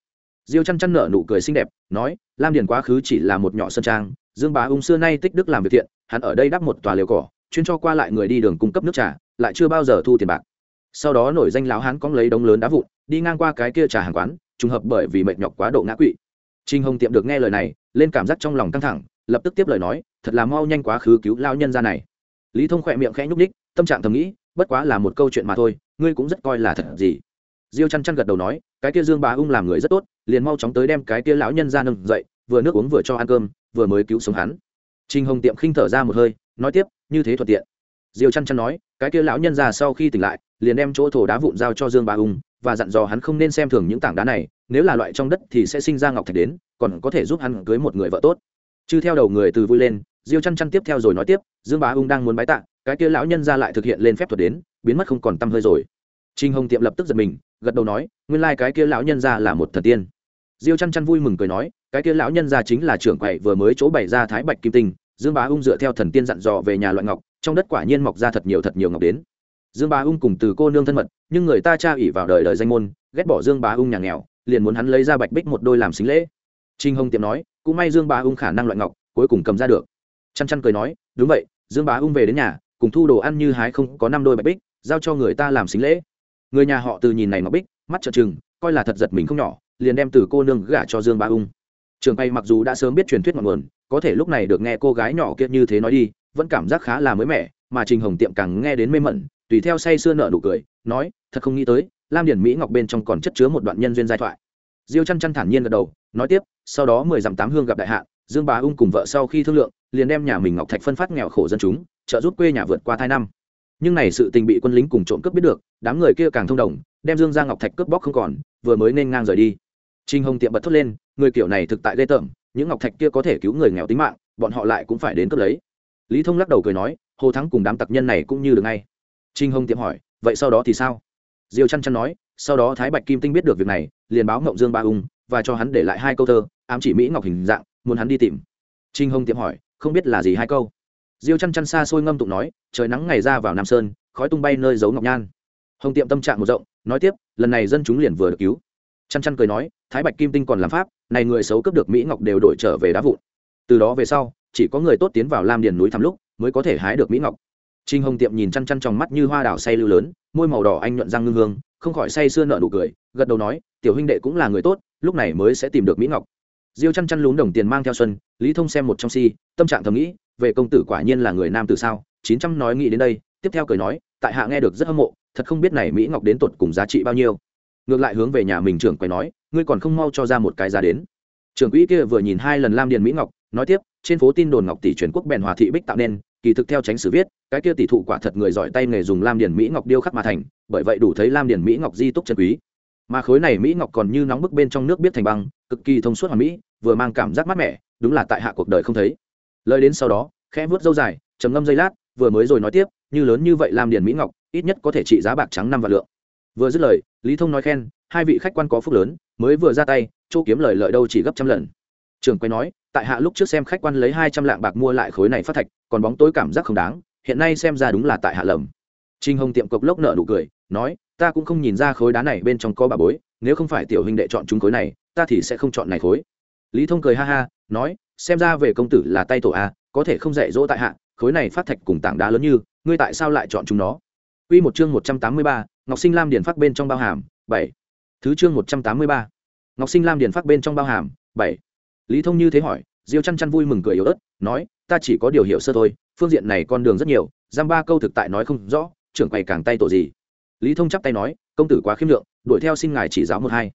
Diêu chăn chăn nở nụ cười xinh đẹp, nói, Lam điền quá khứ chỉ là một nhỏ sơn trang, Dương Bá Ung xưa nay tích đức làm việc thiện, hắn ở đây đắp một tòa liều cỏ, chuyên cho qua lại người đi đường cung cấp nước trà, lại chưa bao giờ thu tiền bạc. Sau đó nổi danh lão hán cóng lấy đống lớn đá vụn, đi ngang qua cái kia trà hàng quán, trùng hợp bởi vì mệt nhọc quá độ ngã quỵ. Trình Hồng Tiệm được nghe lời này, lên cảm giác trong lòng căng thẳng, lập tức tiếp lời nói, thật là mau nhanh quá khứ cứu lão nhân gia này. Lý Thông khỏe miệng khẽ nhúc nhích, tâm trạng thầm nghĩ, bất quá là một câu chuyện mà thôi, ngươi cũng rất coi là thật gì. Diêu chăn chăn gật đầu nói, cái kia Dương Bá Ung làm người rất tốt, liền mau chóng tới đem cái kia lão nhân gia nâng dậy, vừa nước uống vừa cho ăn cơm, vừa mới cứu sống hắn. Trình Hồng Tiệm khinh thở ra một hơi, nói tiếp, như thế thuận tiện. Diêu chăn chăn nói, cái kia lão nhân già sau khi tỉnh lại, liền đem chỗ thổ đá vụn giao cho Dương Bá Ung, và dặn dò hắn không nên xem thường những tảng đá này, nếu là loại trong đất thì sẽ sinh ra ngọc thạch đến, còn có thể giúp hắn cưới một người vợ tốt. Chư theo đầu người từ vui lên, Diêu chăn chăn tiếp theo rồi nói tiếp, Dương Bá Ung đang muốn bái tạ, cái kia lão nhân ra lại thực hiện lên phép thuật đến, biến mất không còn tăm hơi rồi. trinh Hồng Tiệm lập tức giật mình, gật đầu nói, nguyên lai cái kia lão nhân ra là một thần tiên. Diêu chăn chăn vui mừng cười nói, cái kia lão nhân ra chính là trưởng quậy vừa mới chỗ bày ra thái bạch kim tinh, Dương Bá Ung dựa theo thần tiên dặn dò về nhà loại ngọc, trong đất quả nhiên mọc ra thật nhiều thật nhiều ngọc đến dương bá ung cùng từ cô nương thân mật nhưng người ta cha ủy vào đời đời danh môn ghét bỏ dương bá ung nhà nghèo liền muốn hắn lấy ra bạch bích một đôi làm xính lễ trinh hồng tiệm nói cũng may dương bá ung khả năng loại ngọc, cuối cùng cầm ra được. Chăn chăn cười nói, đúng vậy, dương bá ung về đến nhà, cùng thu đồ ăn như hái không có năm đôi bạch bích, giao cho người ta làm xính lễ. Người nhà họ từ nhìn này ngọc bích, mắt trợn trừng, coi là thật giật mình không nhỏ, liền đem từ cô nương gả cho dương bá ung. Trường bay mặc dù đã sớm biết truyền thuyết ngọn nguồn, có thể lúc này được nghe cô gái nhỏ kia như thế nói đi, vẫn cảm giác khá là mới mẻ, mà trình hồng tiệm càng nghe đến mê mẩn, tùy theo say sưa nở nụ cười, nói, thật không nghĩ tới, lam điển mỹ ngọc bên trong còn chất chứa một đoạn nhân duyên giai thoại. Diêu chăn chăn thản nhiên gật đầu, nói tiếp sau đó mười dặm tám hương gặp đại hạ, dương bà ung cùng vợ sau khi thương lượng, liền đem nhà mình ngọc thạch phân phát nghèo khổ dân chúng, trợ giúp quê nhà vượt qua thai năm. Nhưng này sự tình bị quân lính cùng trộm cướp biết được, đám người kia càng thông đồng, đem dương ra ngọc thạch cướp bóc không còn, vừa mới nên ngang rời đi. Trinh hồng tiệm bật thốt lên, người kiểu này thực tại ghê tởm, những ngọc thạch kia có thể cứu người nghèo tính mạng, bọn họ lại cũng phải đến cướp lấy. Lý thông lắc đầu cười nói, hồ thắng cùng đám tặc nhân này cũng như được ngay. Trinh hồng tiệm hỏi, vậy sau đó thì sao? Diêu chăn chăn nói, sau đó thái bạch kim tinh biết được việc này, liền báo ngộng dương ba ung, và cho hắn để lại hai câu thơ ám chỉ mỹ ngọc hình dạng, muốn hắn đi tìm. Trinh hồng tiệm hỏi, không biết là gì hai câu. Diêu chăn chăn xa xôi ngâm tụng nói, trời nắng ngày ra vào nam sơn, khói tung bay nơi giấu ngọc nhan. Hồng tiệm tâm trạng một rộng, nói tiếp, lần này dân chúng liền vừa được cứu. Chăn chăn cười nói, thái bạch kim tinh còn làm pháp, này người xấu cướp được mỹ ngọc đều đổi trở về đá vụn. Từ đó về sau, chỉ có người tốt tiến vào lam điền núi thăm lúc, mới có thể hái được mỹ ngọc. Trinh hồng tiệm nhìn chăn chăn trong mắt như hoa đào say lưu lớn, môi màu đỏ anh nhuận răng ngưng hương, không khỏi say sưa nợ nụ cười, gật đầu nói, tiểu huynh đệ cũng là người tốt, lúc này mới sẽ tìm được mỹ ngọc diêu chăn chăn lún đồng tiền mang theo xuân, lý thông xem một trong si, tâm trạng thầm nghĩ, về công tử quả nhiên là người nam từ sao? Chín trăm nói nghĩ đến đây, tiếp theo cười nói, tại hạ nghe được rất hâm mộ, thật không biết này mỹ ngọc đến tột cùng giá trị bao nhiêu. Ngược lại hướng về nhà mình trưởng quầy nói, ngươi còn không mau cho ra một cái giá đến. Trưởng quỹ kia vừa nhìn hai lần lam điền mỹ ngọc, nói tiếp, trên phố tin đồn ngọc tỷ truyền quốc bèn hòa thị bích tạo nên, kỳ thực theo tránh sử viết, cái kia tỷ thụ quả thật người giỏi tay nghề dùng lam điền mỹ ngọc điêu khắc mà thành, bởi vậy đủ thấy lam điền mỹ ngọc di túc chân quý. Mà khối này mỹ ngọc còn như nóng bức bên trong nước biết thành băng cực kỳ thông suốt hoàn mỹ, vừa mang cảm giác mát mẻ, đúng là tại hạ cuộc đời không thấy. Lời đến sau đó, khẽ vuốt dâu dài, trầm ngâm giây lát, vừa mới rồi nói tiếp, như lớn như vậy làm điền mỹ ngọc, ít nhất có thể trị giá bạc trắng năm vạn lượng. Vừa dứt lời, lý thông nói khen, hai vị khách quan có phúc lớn, mới vừa ra tay, chỗ kiếm lời lợi đâu chỉ gấp trăm lần. Trưởng quay nói, tại hạ lúc trước xem khách quan lấy hai trăm lạng bạc mua lại khối này phát thạch, còn bóng tối cảm giác không đáng, hiện nay xem ra đúng là tại hạ lầm. Trinh hồng tiệm cộc lốc nợ nụ cười, nói, ta cũng không nhìn ra khối đá này bên trong có bà bối nếu không phải tiểu huynh đệ chọn chúng khối này ta thì sẽ không chọn này khối lý thông cười ha ha nói xem ra về công tử là tay tổ a có thể không dạy dỗ tại hạ khối này phát thạch cùng tảng đá lớn như ngươi tại sao lại chọn chúng nó Quy một chương một trăm tám mươi ba, Ngọc Sinh Lam Điền phát bên trong bao hàm, bảy. Thứ chương một trăm tám mươi ba, Ngọc Sinh Lam Điền phát bên trong bao hàm, bảy. Lý Thông như thế hỏi, Diêu Chăn Chăn vui mừng cười yếu ớt, nói, ta chỉ có điều hiểu sơ thôi, phương diện này con đường rất nhiều, giam ba câu thực tại nói không rõ, trưởng quầy càng tay tổ gì. Lý Thông chắp tay nói, công tử quá khiêm lượng, đuổi theo xin ngài chỉ giáo một hai.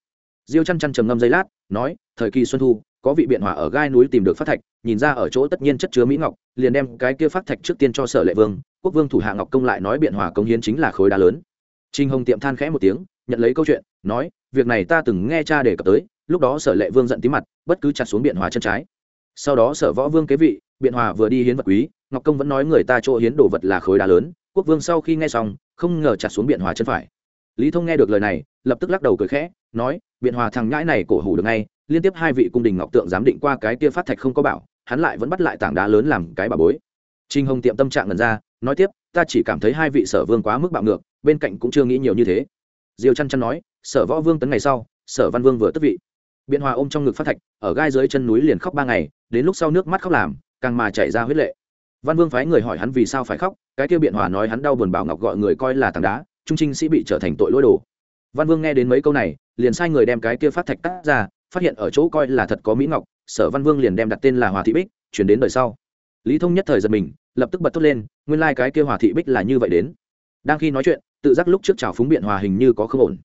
Diêu Chăn Chăn trầm ngâm giây lát, nói, thời kỳ xuân thu, có vị biện hòa ở gai núi tìm được phát thạch, nhìn ra ở chỗ tất nhiên chất chứa mỹ ngọc, liền đem cái kia phát thạch trước tiên cho Sở Lệ Vương, quốc vương thủ hạ ngọc công lại nói biện hòa công hiến chính là khối đá lớn. Trinh hồng tiệm than khẽ một tiếng nhận lấy câu chuyện nói việc này ta từng nghe cha đề cập tới lúc đó sở lệ vương giận tí mặt bất cứ chặt xuống biện hòa chân trái. Sau đó sở võ vương kế vị biện hòa vừa đi hiến vật quý ngọc công vẫn nói người ta chỗ hiến đồ vật là khối đá lớn quốc vương sau khi nghe xong không ngờ chặt xuống biện hòa chân phải lý thông nghe được lời này, lập tức lắc đầu cười khẽ, nói, biện hòa thằng nhãi này cổ hủ được ngay, liên tiếp hai vị cung đình ngọc tượng giám định qua cái kia phát thạch không có bảo, hắn lại vẫn bắt lại tảng đá lớn làm cái bà bối. Trinh hồng tiệm tâm trạng ngần ra, nói tiếp, ta chỉ cảm thấy hai vị sở vương quá mức bạo ngược, bên cạnh cũng chưa nghĩ nhiều như thế. Diều chăn chăn nói, sở võ vương tấn ngày sau, sở văn vương vừa tức vị. Biện hòa ôm trong ngực phát thạch, ở gai dưới chân núi liền khóc ba ngày, đến lúc sau nước mắt khóc làm, càng mà chảy ra huyết lệ. Văn vương phái người hỏi hắn vì sao phải khóc, cái kia biện hòa nói hắn đau buồn bảo ngọc gọi người coi là tảng đá trung trinh sĩ bị trở thành tội lỗi đồ. Văn vương nghe đến mấy câu này, liền sai người đem cái kia phát thạch cắt ra, phát hiện ở chỗ coi là thật có mỹ ngọc, sở văn vương liền đem đặt tên là hòa thị bích, chuyển đến đời sau. Lý thông nhất thời giật mình, lập tức bật thốt lên, nguyên lai、like、cái kia hòa thị bích là như vậy đến. Đang khi nói chuyện, tự giác lúc trước trào phúng biện hòa hình như có không ổn.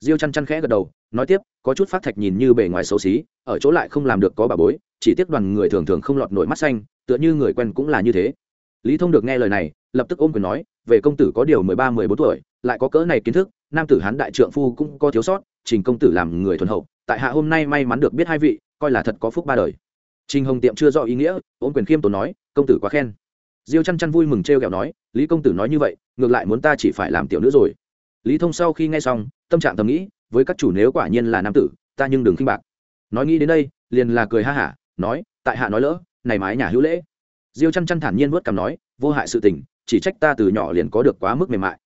Diêu chăn chăn khẽ gật đầu, nói tiếp, có chút phát thạch nhìn như bề ngoài xấu xí, ở chỗ lại không làm được có bà bối, chỉ tiếc đoàn người thường thường không lọt nổi mắt xanh, tựa như người quen cũng là như thế. Lý thông được nghe lời này, lập tức ôm quyền nói, về công tử có điều mười ba, mười bốn tuổi lại có cỡ này kiến thức, nam tử hán đại trượng phu cũng có thiếu sót, trình công tử làm người thuần hậu, tại hạ hôm nay may mắn được biết hai vị, coi là thật có phúc ba đời. Trình hồng tiệm chưa rõ ý nghĩa, ôm quyền khiêm tốn nói, công tử quá khen. Diêu chăn chăn vui mừng t r kẹo nói, lý công tử nói như vậy, ngược lại muốn ta chỉ phải làm tiểu nữ rồi. Lý thông sau khi nghe xong, tâm trạng thầm nghĩ, với các chủ nếu quả nhiên là nam tử, ta nhưng đừng khinh bạc. Nói nghĩ đến đây, liền là cười ha hả, nói, tại hạ nói lỡ, này mái nhà hữu lễ. Diêu chăn chăn thản nhiên vớt cằm nói, vô hại sự tình, chỉ trách ta từ nhỏ liền có được quá mức mềm mại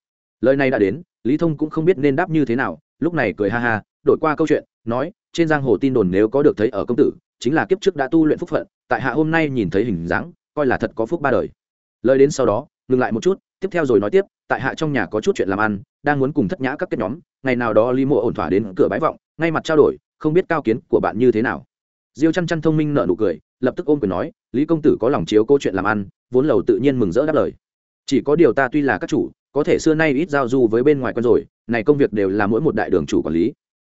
lời này đã đến, lý thông cũng không biết nên đáp như thế nào, lúc này cười ha ha, đổi qua câu chuyện, nói, trên giang hồ tin đồn nếu có được thấy ở công tử, chính là kiếp trước đã tu luyện phúc phận, tại hạ hôm nay nhìn thấy hình dáng, coi là thật có phúc ba đời. Lời đến sau đó, ngừng lại một chút, tiếp theo rồi nói tiếp, tại hạ trong nhà có chút chuyện làm ăn, đang muốn cùng thất nhã các kết nhóm, ngày nào đó lý mộ ổn thỏa đến cửa bái vọng, ngay mặt trao đổi, không biết cao kiến của bạn như thế nào. Diêu chăn chăn thông minh nợ nụ cười, lập tức ôm quyền nói, lý công tử có lòng chiếu câu chuyện làm ăn, vốn lầu tự nhiên mừng rỡ đáp lời. Chỉ có điều ta tuy là các chủ có thể xưa nay ít giao du với bên ngoài con rồi, này công việc đều là mỗi một đại đường chủ quản lý.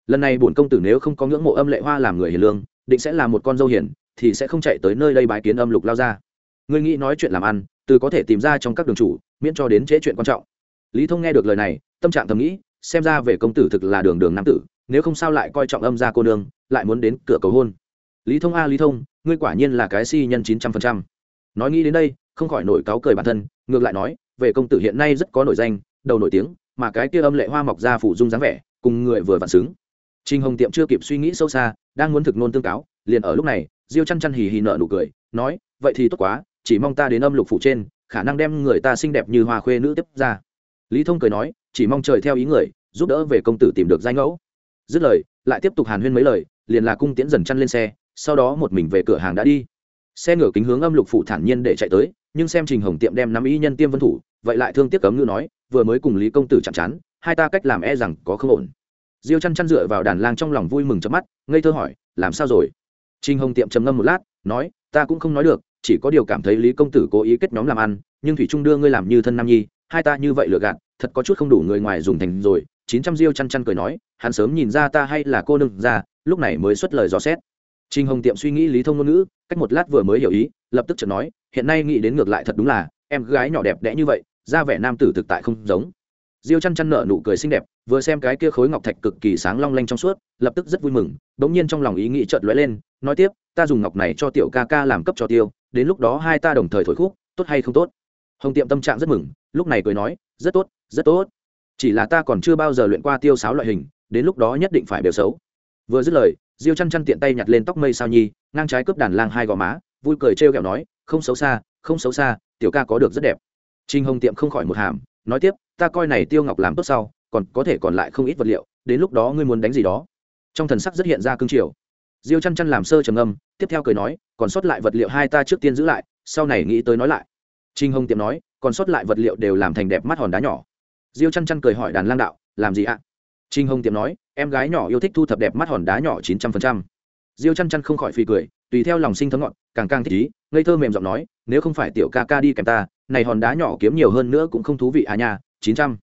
Lần này bổn công tử nếu không có ngưỡng mộ âm lệ hoa làm người hiền lương, định sẽ là một con dâu hiền, thì sẽ không chạy tới nơi đây bái kiến âm lục lao ra. Ngươi nghĩ nói chuyện làm ăn, từ có thể tìm ra trong các đường chủ, miễn cho đến chế chuyện quan trọng. Lý thông nghe được lời này, tâm trạng thầm nghĩ, xem ra về công tử thực là đường đường nam tử, nếu không sao lại coi trọng âm gia cô nương, lại muốn đến cửa cầu hôn. Lý thông a, lý thông, ngươi quả nhiên là cái si nhân chín trăm phần trăm. Nói nghĩ đến đây, không khỏi nổi cáu cười bản thân, ngược lại nói về công tử hiện nay rất có nổi danh đầu nổi tiếng mà cái kia âm lệ hoa mọc ra phủ dung dáng vẻ cùng người vừa vặn xứng Trình Hồng Tiệm chưa kịp suy nghĩ sâu xa, đang muốn thực nôn tương cáo, liền ở lúc này, Diêu Chăn Chăn hì hì nở nụ cười, nói, vậy thì tốt quá, chỉ mong ta đến âm lục phủ trên, khả năng đem người ta xinh đẹp như hoa khuê nữ tiếp ra. Lý Thông cười nói, chỉ mong trời theo ý người, giúp đỡ về công tử tìm được danh ngẫu. Dứt lời, lại tiếp tục hàn huyên mấy lời, liền là cung tiễn dần chăn lên xe, sau đó một mình về cửa hàng đã đi. Xe ngửa kính hướng âm lục phụ thản nhiên để chạy tới, nhưng xem Trình Hồng Tiệm đem năm y nhân tiêm vân thủ, vậy lại thương tiếc cấm ngữ nói, vừa mới cùng Lý công tử chạm chán, hai ta cách làm e rằng có không ổn. Diêu chăn chăn dựa vào đàn lang trong lòng vui mừng chớp mắt ngây thơ hỏi làm sao rồi? Trình hồng tiệm trầm ngâm một lát nói ta cũng không nói được chỉ có điều cảm thấy lý công tử cố ý kết nhóm làm ăn nhưng thủy trung đưa ngươi làm như thân nam nhi hai ta như vậy lựa gạt thật có chút không đủ người ngoài dùng thành rồi chín trăm diêu chăn chăn cười nói hắn sớm nhìn ra ta hay là cô nương ra lúc này mới xuất lời dò xét. Trình Hồng Tiệm suy nghĩ lý thông ngôn ngữ, cách một lát vừa mới hiểu ý, lập tức chợt nói, hiện nay nghĩ đến ngược lại thật đúng là, em gái nhỏ đẹp đẽ như vậy, ra vẻ nam tử thực tại không giống. Diêu chân chân nở nụ cười xinh đẹp, vừa xem cái kia khối ngọc thạch cực kỳ sáng long lanh trong suốt, lập tức rất vui mừng, bỗng nhiên trong lòng ý nghĩ chợt lóe lên, nói tiếp, ta dùng ngọc này cho tiểu ca ca làm cấp cho tiêu, đến lúc đó hai ta đồng thời thổi khúc, tốt hay không tốt? Hồng Tiệm tâm trạng rất mừng, lúc này cười nói, rất tốt, rất tốt. Chỉ là ta còn chưa bao giờ luyện qua tiêu sáo loại hình, đến lúc đó nhất định phải đều xấu. Vừa dứt lời, diêu chăn chăn tiện tay nhặt lên tóc mây sao nhi, ngang trái cướp đàn lang hai gò má, vui cười trêu ghẹo nói, không xấu xa, không xấu xa, tiểu ca có được rất đẹp. Trinh hồng tiệm không khỏi một hàm, nói tiếp, ta coi này tiêu ngọc làm tốt sau, còn có thể còn lại không ít vật liệu, đến lúc đó ngươi muốn đánh gì đó. Trong thần sắc rất hiện ra cương triều. Diêu chăn chăn làm sơ trầm âm tiếp theo cười nói, còn sót lại vật liệu hai ta trước tiên giữ lại, sau này nghĩ tới nói lại. Trinh hồng tiệm nói, còn sót lại vật liệu đều làm thành đẹp mắt hòn đá nhỏ. Diêu chăn chăn cười hỏi đàn lang đạo, làm gì ạ? Trinh hồng tiệm nói em gái nhỏ yêu thích thu thập đẹp mắt hòn đá nhỏ chín trăm phần trăm. Diêu chăn chăn không khỏi phì cười, tùy theo lòng sinh thấm ngọn càng càng thích ý, ngây thơ mềm giọng nói, nếu không phải tiểu ca ca đi kèm ta, này hòn đá nhỏ kiếm nhiều hơn nữa cũng không thú vị à nha, chín trăm.